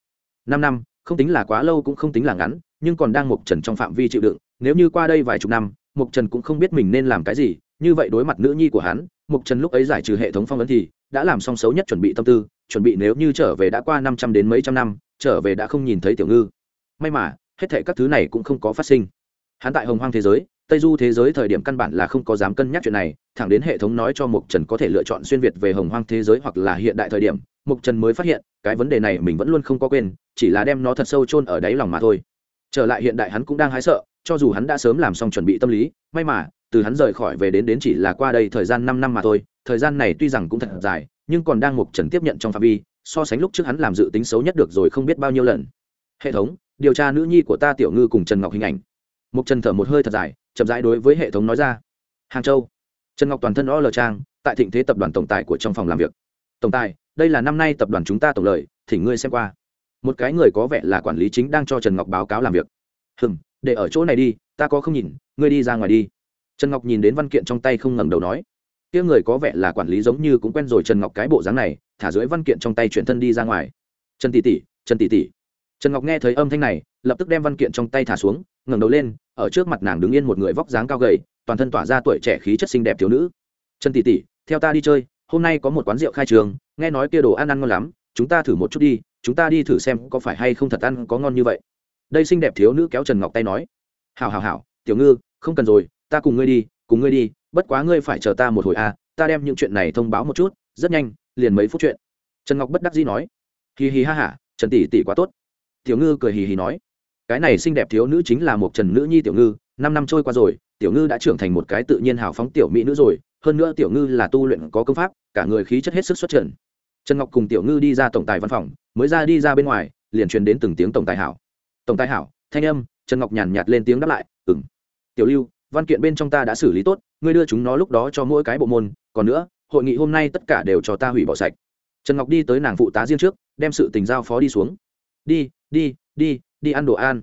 Năm năm, không tính là quá lâu cũng không tính là ngắn, nhưng còn đang mục trần trong phạm vi chịu đựng, nếu như qua đây vài chục năm, mục trần cũng không biết mình nên làm cái gì. Như vậy đối mặt nữ nhi của hắn, mục trần lúc ấy giải trừ hệ thống phong ấn thì đã làm xong xấu nhất chuẩn bị tâm tư, chuẩn bị nếu như trở về đã qua năm trăm đến mấy trăm năm, trở về đã không nhìn thấy tiểu ngư. May mà, hết thệ các thứ này cũng không có phát sinh. Hắn tại hồng hoang thế giới tây du thế giới thời điểm căn bản là không có dám cân nhắc chuyện này, thẳng đến hệ thống nói cho mục trần có thể lựa chọn xuyên việt về hồng hoang thế giới hoặc là hiện đại thời điểm mục trần mới phát hiện, cái vấn đề này mình vẫn luôn không có quên, chỉ là đem nó thật sâu chôn ở đáy lòng mà thôi. Trở lại hiện đại hắn cũng đang hái sợ, cho dù hắn đã sớm làm xong chuẩn bị tâm lý, may mà, từ hắn rời khỏi về đến đến chỉ là qua đây thời gian năm năm mà thôi, thời gian này tuy rằng cũng thật dài, nhưng còn đang mục trần tiếp nhận trong phạm vi, so sánh lúc trước hắn làm dự tính xấu nhất được rồi không biết bao nhiêu lần. Hệ thống, điều tra nữ nhi của ta tiểu ngư cùng trần ngọc hình ảnh. Mục trần thở một hơi thật dài chậm rãi đối với hệ thống nói ra. Hàng châu, trần ngọc toàn thân o lờ trang, tại thịnh thế tập đoàn tổng tài của trong phòng làm việc. Tổng tài, đây là năm nay tập đoàn chúng ta tổng lợi thỉnh ngươi xem qua. Một cái người có vẻ là quản lý chính đang cho trần ngọc báo cáo làm việc. Hừng để ở chỗ này đi, ta có không nhìn, ngươi đi ra ngoài đi. Trần ngọc nhìn đến văn kiện trong tay không ngẩng đầu nói. Kia người có vẻ là quản lý giống như cũng quen rồi trần ngọc cái bộ dáng này, thả dưới văn kiện trong tay chuyển thân đi ra ngoài. Trần tỷ tỷ, trần tỷ tỷ trần ngọc nghe thấy âm thanh này, lập tức đem văn kiện trong tay thả xuống, ngẩng đầu lên, ở trước mặt nàng đứng yên một người vóc dáng cao gầy, toàn thân tỏa ra tuổi trẻ khí chất xinh đẹp thiếu nữ. Trần tỷ tỷ, theo ta đi chơi, hôm nay có một quán rượu khai trường, nghe nói kia đồ ăn ăn ngon lắm, chúng ta thử một chút đi, chúng ta đi thử xem có phải hay không thật ăn có ngon như vậy. Đây xinh đẹp thiếu nữ kéo trần ngọc tay nói. Hào hào hào tiểu ngư, không cần rồi, ta cùng ngươi đi, cùng ngươi đi, bất quá ngươi phải chờ ta một hồi à ta đem những chuyện này thông báo một chút, rất nhanh, liền mấy phút chuyện. Trần ngọc bất đắc dĩ nói. Hì hì ha hả trần tỷ tỷ quá tốt tiểu ngư cười hì hì nói, cái này xinh đẹp thiếu nữ chính là một trần nữ nhi tiểu ngư, năm năm trôi qua rồi, tiểu ngư đã trưởng thành một cái tự nhiên hào phóng tiểu mỹ nữ rồi, hơn nữa tiểu ngư là tu luyện có công pháp, cả người khí chất hết sức xuất trần. Trần ngọc cùng tiểu ngư đi ra tổng tài văn phòng, mới ra đi ra bên ngoài, liền truyền đến từng tiếng tổng tài hảo. Tổng tài hảo, thanh âm, trần ngọc nhàn nhạt lên tiếng đáp lại ừng tiểu lưu, văn kiện bên trong ta đã xử lý tốt, ngươi đưa chúng nó lúc đó cho mỗi cái bộ môn, còn nữa, hội nghị hôm nay tất cả đều cho ta hủy bỏ sạch. Trần ngọc đi tới nàng phụ tá riêng trước, đem sự tình giao phó đi xuống. Đi đi đi đi ăn đồ ăn.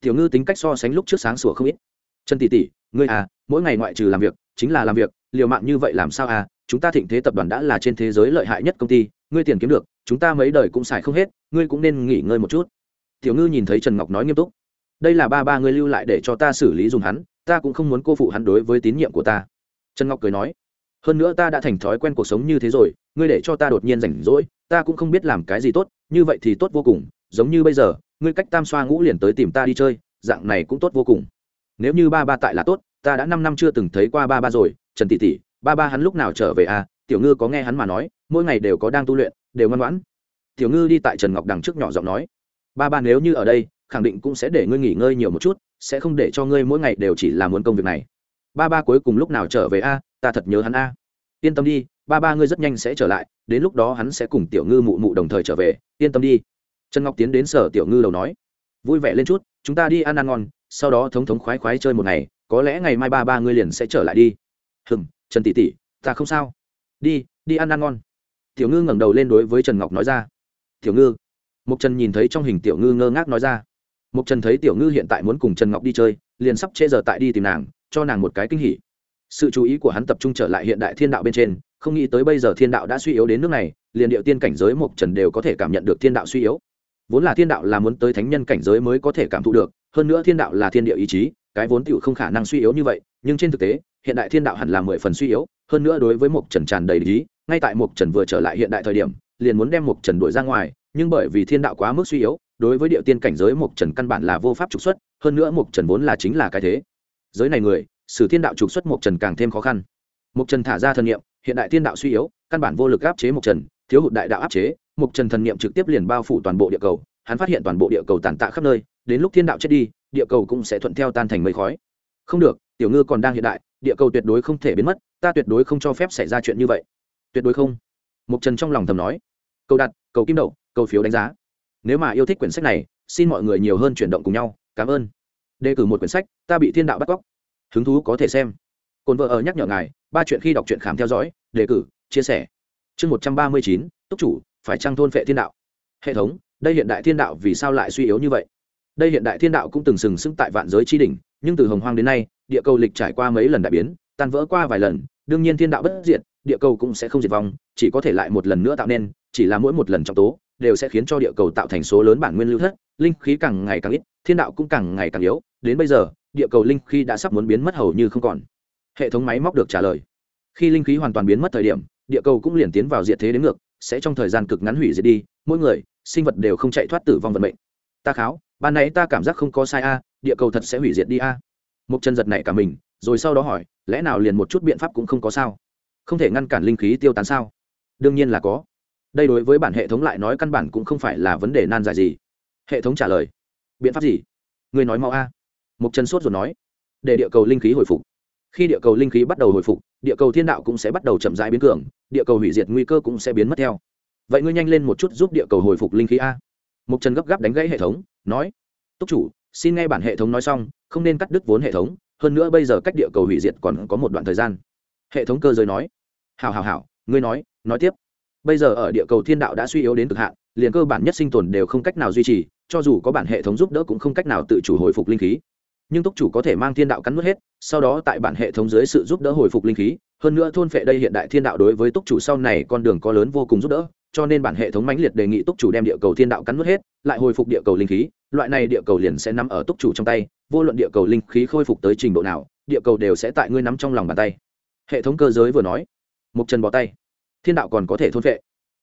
Tiểu ngư tính cách so sánh lúc trước sáng sủa không ít. Trần tỷ tỷ, ngươi à mỗi ngày ngoại trừ làm việc, chính là làm việc, liều mạng như vậy làm sao à? Chúng ta thịnh thế tập đoàn đã là trên thế giới lợi hại nhất công ty, ngươi tiền kiếm được, chúng ta mấy đời cũng xài không hết, ngươi cũng nên nghỉ ngơi một chút. Tiểu ngư nhìn thấy trần ngọc nói nghiêm túc. Đây là ba ba ngươi lưu lại để cho ta xử lý dùng hắn, ta cũng không muốn cô phụ hắn đối với tín nhiệm của ta. Trần ngọc cười nói. Hơn nữa ta đã thành thói quen cuộc sống như thế rồi, ngươi để cho ta đột nhiên rảnh rỗi, ta cũng không biết làm cái gì tốt, như vậy thì tốt vô cùng giống như bây giờ, ngươi cách tam xoa ngũ liền tới tìm ta đi chơi, dạng này cũng tốt vô cùng. Nếu như ba ba tại là tốt, ta đã năm năm chưa từng thấy qua ba ba rồi, trần tỷ tỷ, ba ba hắn lúc nào trở về à? Tiểu ngư có nghe hắn mà nói, mỗi ngày đều có đang tu luyện, đều ngoan ngoãn. Tiểu ngư đi tại trần ngọc đằng trước nhỏ giọng nói, ba ba nếu như ở đây, khẳng định cũng sẽ để ngươi nghỉ ngơi nhiều một chút, sẽ không để cho ngươi mỗi ngày đều chỉ làm muốn công việc này. Ba ba cuối cùng lúc nào trở về a? Ta thật nhớ hắn a. Yên tâm đi, ba ba ngươi rất nhanh sẽ trở lại, đến lúc đó hắn sẽ cùng tiểu ngư mụ mụ đồng thời trở về. Yên tâm đi trần ngọc tiến đến sở tiểu ngư đầu nói, vui vẻ lên chút, chúng ta đi ăn ăn ngon, sau đó thống thống khoái khoái chơi một ngày, có lẽ ngày mai ba ba ngươi liền sẽ trở lại đi. Hừm, trần tỷ tỷ, ta không sao. Đi đi ăn ăn ngon. Tiểu ngư ngẩng đầu lên đối với trần ngọc nói ra. Tiểu ngư. Mục trần nhìn thấy trong hình tiểu ngư ngơ ngác nói ra. Mục trần thấy tiểu ngư hiện tại muốn cùng trần ngọc đi chơi, liền sắp chê giờ tại đi tìm nàng, cho nàng một cái kinh hỉ. Sự chú ý của hắn tập trung trở lại hiện đại thiên đạo bên trên, không nghĩ tới bây giờ thiên đạo đã suy yếu đến nước này, liền điệu tiên cảnh giới mục trần đều có thể cảm nhận được thiên đạo suy yếu vốn là thiên đạo là muốn tới thánh nhân cảnh giới mới có thể cảm thụ được, hơn nữa thiên đạo là thiên địa ý chí, cái vốn tựu không khả năng suy yếu như vậy, nhưng trên thực tế, hiện đại thiên đạo hẳn là mười phần suy yếu, hơn nữa đối với mục trần tràn đầy lý, ngay tại mục trần vừa trở lại hiện đại thời điểm, liền muốn đem mục trần đuổi ra ngoài, nhưng bởi vì thiên đạo quá mức suy yếu, đối với địa tiên cảnh giới mục trần căn bản là vô pháp trục xuất, hơn nữa mục trần vốn là chính là cái thế. Giới này người sử thiên đạo trục xuất mục trần càng thêm khó khăn. Mục trần thả ra thân nhiệm hiện đại thiên đạo suy yếu, căn bản vô lực áp chế mục trần, thiếu hụt đại đạo áp chế mục trần thần niệm trực tiếp liền bao phủ toàn bộ địa cầu, hắn phát hiện toàn bộ địa cầu tàn tạ khắp nơi, đến lúc thiên đạo chết đi, địa cầu cũng sẽ thuận theo tan thành mây khói. Không được, tiểu ngư còn đang hiện đại, địa cầu tuyệt đối không thể biến mất, ta tuyệt đối không cho phép xảy ra chuyện như vậy. Tuyệt đối không? Mục trần trong lòng thầm nói. Cầu đặt, cầu kim đậu, cầu phiếu đánh giá. Nếu mà yêu thích quyển sách này, xin mọi người nhiều hơn chuyển động cùng nhau, cảm ơn. Đề cử một quyển sách, ta bị thiên đạo bắt cóc. Hứng thú có thể xem. Cồn vợ ở nhắc nhở ngài, ba chuyện khi đọc truyện khám theo dõi, đề cử, chia sẻ. Chương một trăm ba mươi chín, túc chủ phải trăng thôn phệ thiên đạo? Hệ thống, đây hiện đại thiên đạo vì sao lại suy yếu như vậy? Đây hiện đại thiên đạo cũng từng sừng sững tại vạn giới tri đỉnh, nhưng từ hồng hoang đến nay, địa cầu lịch trải qua mấy lần đại biến, tan vỡ qua vài lần, đương nhiên thiên đạo bất diệt, địa cầu cũng sẽ không diệt vong, chỉ có thể lại một lần nữa tạo nên, chỉ là mỗi một lần trọng tố, đều sẽ khiến cho địa cầu tạo thành số lớn bản nguyên lưu thất, linh khí càng ngày càng ít, thiên đạo cũng càng ngày càng yếu, đến bây giờ, địa cầu linh khí đã sắp muốn biến mất hầu như không còn. Hệ thống máy móc được trả lời. Khi linh khí hoàn toàn biến mất thời điểm, địa cầu cũng liền tiến vào diệt thế đến ngược sẽ trong thời gian cực ngắn hủy diệt đi, mỗi người, sinh vật đều không chạy thoát tử vong vận mệnh. Ta kháo, ban nãy ta cảm giác không có sai a, địa cầu thật sẽ hủy diệt đi a. Mục chân giật này cả mình, rồi sau đó hỏi, lẽ nào liền một chút biện pháp cũng không có sao? Không thể ngăn cản linh khí tiêu tán sao? Đương nhiên là có. Đây đối với bản hệ thống lại nói căn bản cũng không phải là vấn đề nan giải gì. Hệ thống trả lời. Biện pháp gì? Người nói mau a. Mục chân sốt rồi nói. Để địa cầu linh khí hồi phục khi địa cầu linh khí bắt đầu hồi phục, địa cầu thiên đạo cũng sẽ bắt đầu chậm rãi biến cường, địa cầu hủy diệt nguy cơ cũng sẽ biến mất theo. Vậy ngươi nhanh lên một chút giúp địa cầu hồi phục linh khí a. Mục Trần gấp gáp đánh gãy hệ thống, nói, túc chủ, xin nghe bản hệ thống nói xong, không nên cắt đứt vốn hệ thống, hơn nữa bây giờ cách địa cầu hủy diệt còn có một đoạn thời gian. Hệ thống cơ giới nói hào hào hào ngươi nói nói tiếp. Bây giờ ở địa cầu thiên đạo đã suy yếu đến cực hạn, liền cơ bản nhất sinh tồn đều không cách nào duy trì, cho dù có bản hệ thống giúp đỡ cũng không cách nào tự chủ hồi phục linh khí nhưng túc chủ có thể mang thiên đạo cắn nuốt hết, sau đó tại bản hệ thống dưới sự giúp đỡ hồi phục linh khí, hơn nữa thôn phệ đây hiện đại thiên đạo đối với túc chủ sau này con đường có lớn vô cùng giúp đỡ, cho nên bản hệ thống mãnh liệt đề nghị túc chủ đem địa cầu thiên đạo cắn nuốt hết, lại hồi phục địa cầu linh khí, loại này địa cầu liền sẽ nằm ở túc chủ trong tay, vô luận địa cầu linh khí khôi phục tới trình độ nào, địa cầu đều sẽ tại ngươi nắm trong lòng bàn tay. Hệ thống cơ giới vừa nói mục trần bỏ tay, thiên đạo còn có thể thôn vệ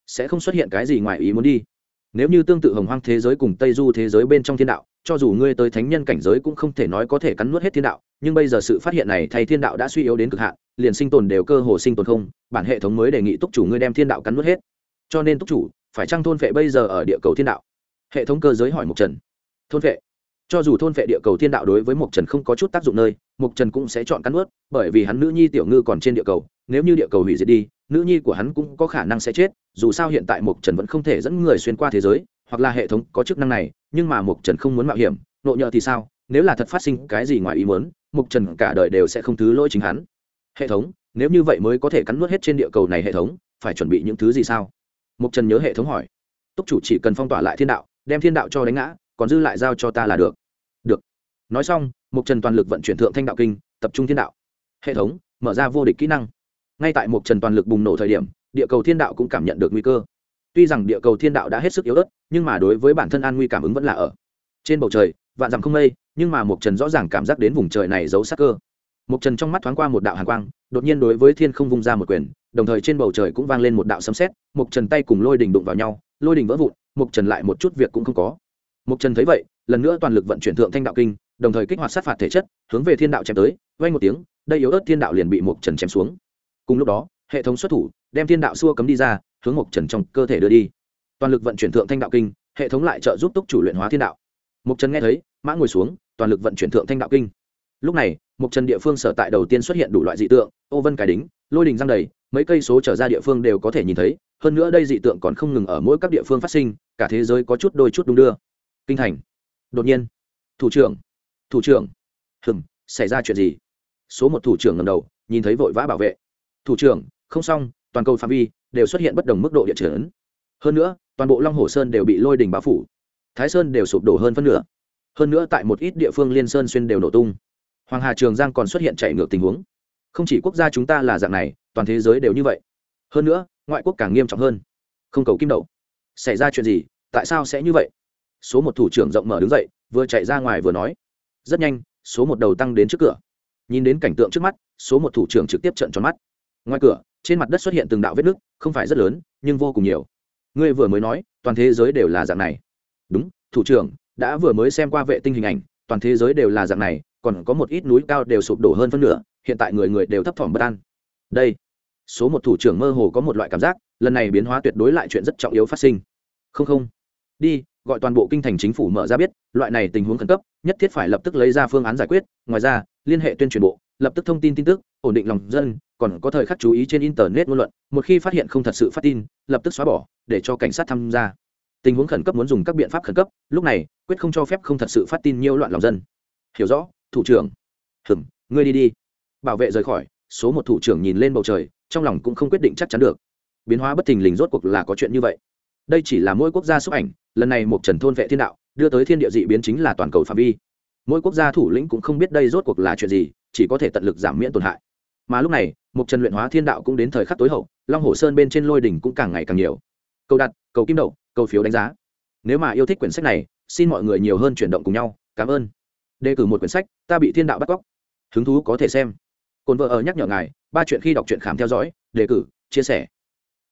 sẽ không xuất hiện cái gì ngoài ý muốn đi nếu như tương tự hồng hoang thế giới cùng tây du thế giới bên trong thiên đạo, cho dù ngươi tới thánh nhân cảnh giới cũng không thể nói có thể cắn nuốt hết thiên đạo, nhưng bây giờ sự phát hiện này thay thiên đạo đã suy yếu đến cực hạn, liền sinh tồn đều cơ hồ sinh tồn không, bản hệ thống mới đề nghị túc chủ ngươi đem thiên đạo cắn nuốt hết. Cho nên túc chủ, phải trăng thôn vệ bây giờ ở địa cầu thiên đạo? Hệ thống cơ giới hỏi mục trần. Thôn vệ cho dù thôn vệ địa cầu thiên đạo đối với mục trần không có chút tác dụng nơi mục trần cũng sẽ chọn cắn nuốt, bởi vì hắn nữ nhi tiểu ngư còn trên địa cầu, nếu như địa cầu hủy diệt đi, nữ nhi của hắn cũng có khả năng sẽ chết, dù sao hiện tại mục trần vẫn không thể dẫn người xuyên qua thế giới, hoặc là hệ thống có chức năng này, nhưng mà mục trần không muốn mạo hiểm, nộ nhờ thì sao, nếu là thật phát sinh cái gì ngoài ý muốn mục trần cả đời đều sẽ không thứ lỗi chính hắn. Hệ thống, nếu như vậy mới có thể cắn nuốt hết trên địa cầu này hệ thống, phải chuẩn bị những thứ gì sao? Mục trần nhớ hệ thống hỏi. Túc chủ chỉ cần phong tỏa lại thiên đạo, đem thiên đạo cho đánh ngã, còn dư lại giao cho ta là được nói xong mục trần toàn lực vận chuyển thượng thanh đạo kinh, tập trung thiên đạo. Hệ thống, mở ra vô địch kỹ năng. Ngay tại mục trần toàn lực bùng nổ thời điểm, địa cầu thiên đạo cũng cảm nhận được nguy cơ. Tuy rằng địa cầu thiên đạo đã hết sức yếu ớt, nhưng mà đối với bản thân an nguy cảm ứng vẫn là ở. Trên bầu trời, vạn dặm không mây, nhưng mà mục trần rõ ràng cảm giác đến vùng trời này giấu sắc cơ. Mục trần trong mắt thoáng qua một đạo hàn quang, đột nhiên đối với thiên không vung ra một quyền, đồng thời trên bầu trời cũng vang lên một đạo sấm sét mục trần tay cùng lôi đình đụng vào nhau, lôi đình vỡ vụn mục trần lại một chút việc cũng không có. Mục trần thấy vậy, lần nữa toàn lực vận chuyển thượng thanh đạo kinh đồng thời kích hoạt sát phạt thể chất, hướng về thiên đạo chém tới vay một tiếng, đây yếu ớt thiên đạo liền bị mục trần chém xuống. Cùng lúc đó, hệ thống xuất thủ, đem thiên đạo xua cấm đi ra, hướng mục trần trong cơ thể đưa đi. Toàn lực vận chuyển thượng thanh đạo kinh, hệ thống lại trợ giúp túc chủ luyện hóa thiên đạo. Mục trần nghe thấy, mã ngồi xuống, toàn lực vận chuyển thượng thanh đạo kinh. Lúc này mục trần địa phương sở tại đầu tiên xuất hiện đủ loại dị tượng, ô vân cái đính, lôi đình răng đầy, mấy cây số trở ra địa phương đều có thể nhìn thấy, hơn nữa đây dị tượng còn không ngừng ở mỗi các địa phương phát sinh, cả thế giới có chút đôi chút đung đưa. Kinh thành. Đột nhiên, thủ trưởng thủ trưởng. Hừm, xảy ra chuyện gì? Số một thủ trưởng ngầm đầu, nhìn thấy vội vã bảo vệ. Thủ trưởng, không xong, toàn cầu phạm vi đều xuất hiện bất đồng mức độ địa chấn. Hơn nữa, toàn bộ long hồ sơn đều bị lôi đình bao phủ. Thái sơn đều sụp đổ hơn phân nửa. Hơn nữa tại một ít địa phương liên sơn xuyên đều nổ tung. Hoàng hà trường giang còn xuất hiện chạy ngược tình huống. Không chỉ quốc gia chúng ta là dạng này, toàn thế giới đều như vậy. Hơn nữa, ngoại quốc càng nghiêm trọng hơn. Không cầu kim đậu. Xảy ra chuyện gì? Tại sao sẽ như vậy? Số một thủ trưởng rộng mở đứng dậy, vừa chạy ra ngoài vừa nói rất nhanh, số một đầu tăng đến trước cửa. Nhìn đến cảnh tượng trước mắt, số một thủ trưởng trực tiếp trận tròn mắt. Ngoài cửa, trên mặt đất xuất hiện từng đạo vết nứt, không phải rất lớn, nhưng vô cùng nhiều. Ngươi vừa mới nói, toàn thế giới đều là dạng này. Đúng, thủ trưởng, đã vừa mới xem qua vệ tinh hình ảnh, toàn thế giới đều là dạng này, còn có một ít núi cao đều sụp đổ hơn phân nửa, hiện tại người người đều thấp thỏm bất an. Đây, số một thủ trưởng mơ hồ có một loại cảm giác, lần này biến hóa tuyệt đối lại chuyện rất trọng yếu phát sinh. Không không. Đi gọi toàn bộ kinh thành chính phủ mở ra biết, loại này tình huống khẩn cấp, nhất thiết phải lập tức lấy ra phương án giải quyết. Ngoài ra, liên hệ tuyên truyền bộ, lập tức thông tin tin tức, ổn định lòng dân, còn có thời khắc chú ý trên internet ngôn luận, một khi phát hiện không thật sự phát tin, lập tức xóa bỏ, để cho cảnh sát tham gia. Tình huống khẩn cấp muốn dùng các biện pháp khẩn cấp, lúc này, quyết không cho phép không thật sự phát tin nhiễu loạn lòng dân. Hiểu rõ, thủ trưởng. Hừm, ngươi đi đi. Bảo vệ rời khỏi, số một thủ trưởng nhìn lên bầu trời, trong lòng cũng không quyết định chắc chắn được. Biến hóa bất thình lình rốt cuộc là có chuyện như vậy đây chỉ là mỗi quốc gia xúc ảnh, lần này một trần thôn vệ thiên đạo đưa tới thiên địa dị biến chính là toàn cầu phạm vi. Mỗi quốc gia thủ lĩnh cũng không biết đây rốt cuộc là chuyện gì, chỉ có thể tận lực giảm miễn tổn hại. Mà lúc này, một trần luyện hóa thiên đạo cũng đến thời khắc tối hậu, long hồ sơn bên trên lôi đỉnh cũng càng ngày càng nhiều. Cầu đặt, cầu kim đậu câu phiếu đánh giá. Nếu mà yêu thích quyển sách này, xin mọi người nhiều hơn chuyển động cùng nhau. Cảm ơn. Đề cử một quyển sách, ta bị thiên đạo bắt cóc. Hứng thú có thể xem. Cồn vợ ở nhắc nhở ngài, ba chuyện khi đọc truyện khám theo dõi, đề cử, chia sẻ.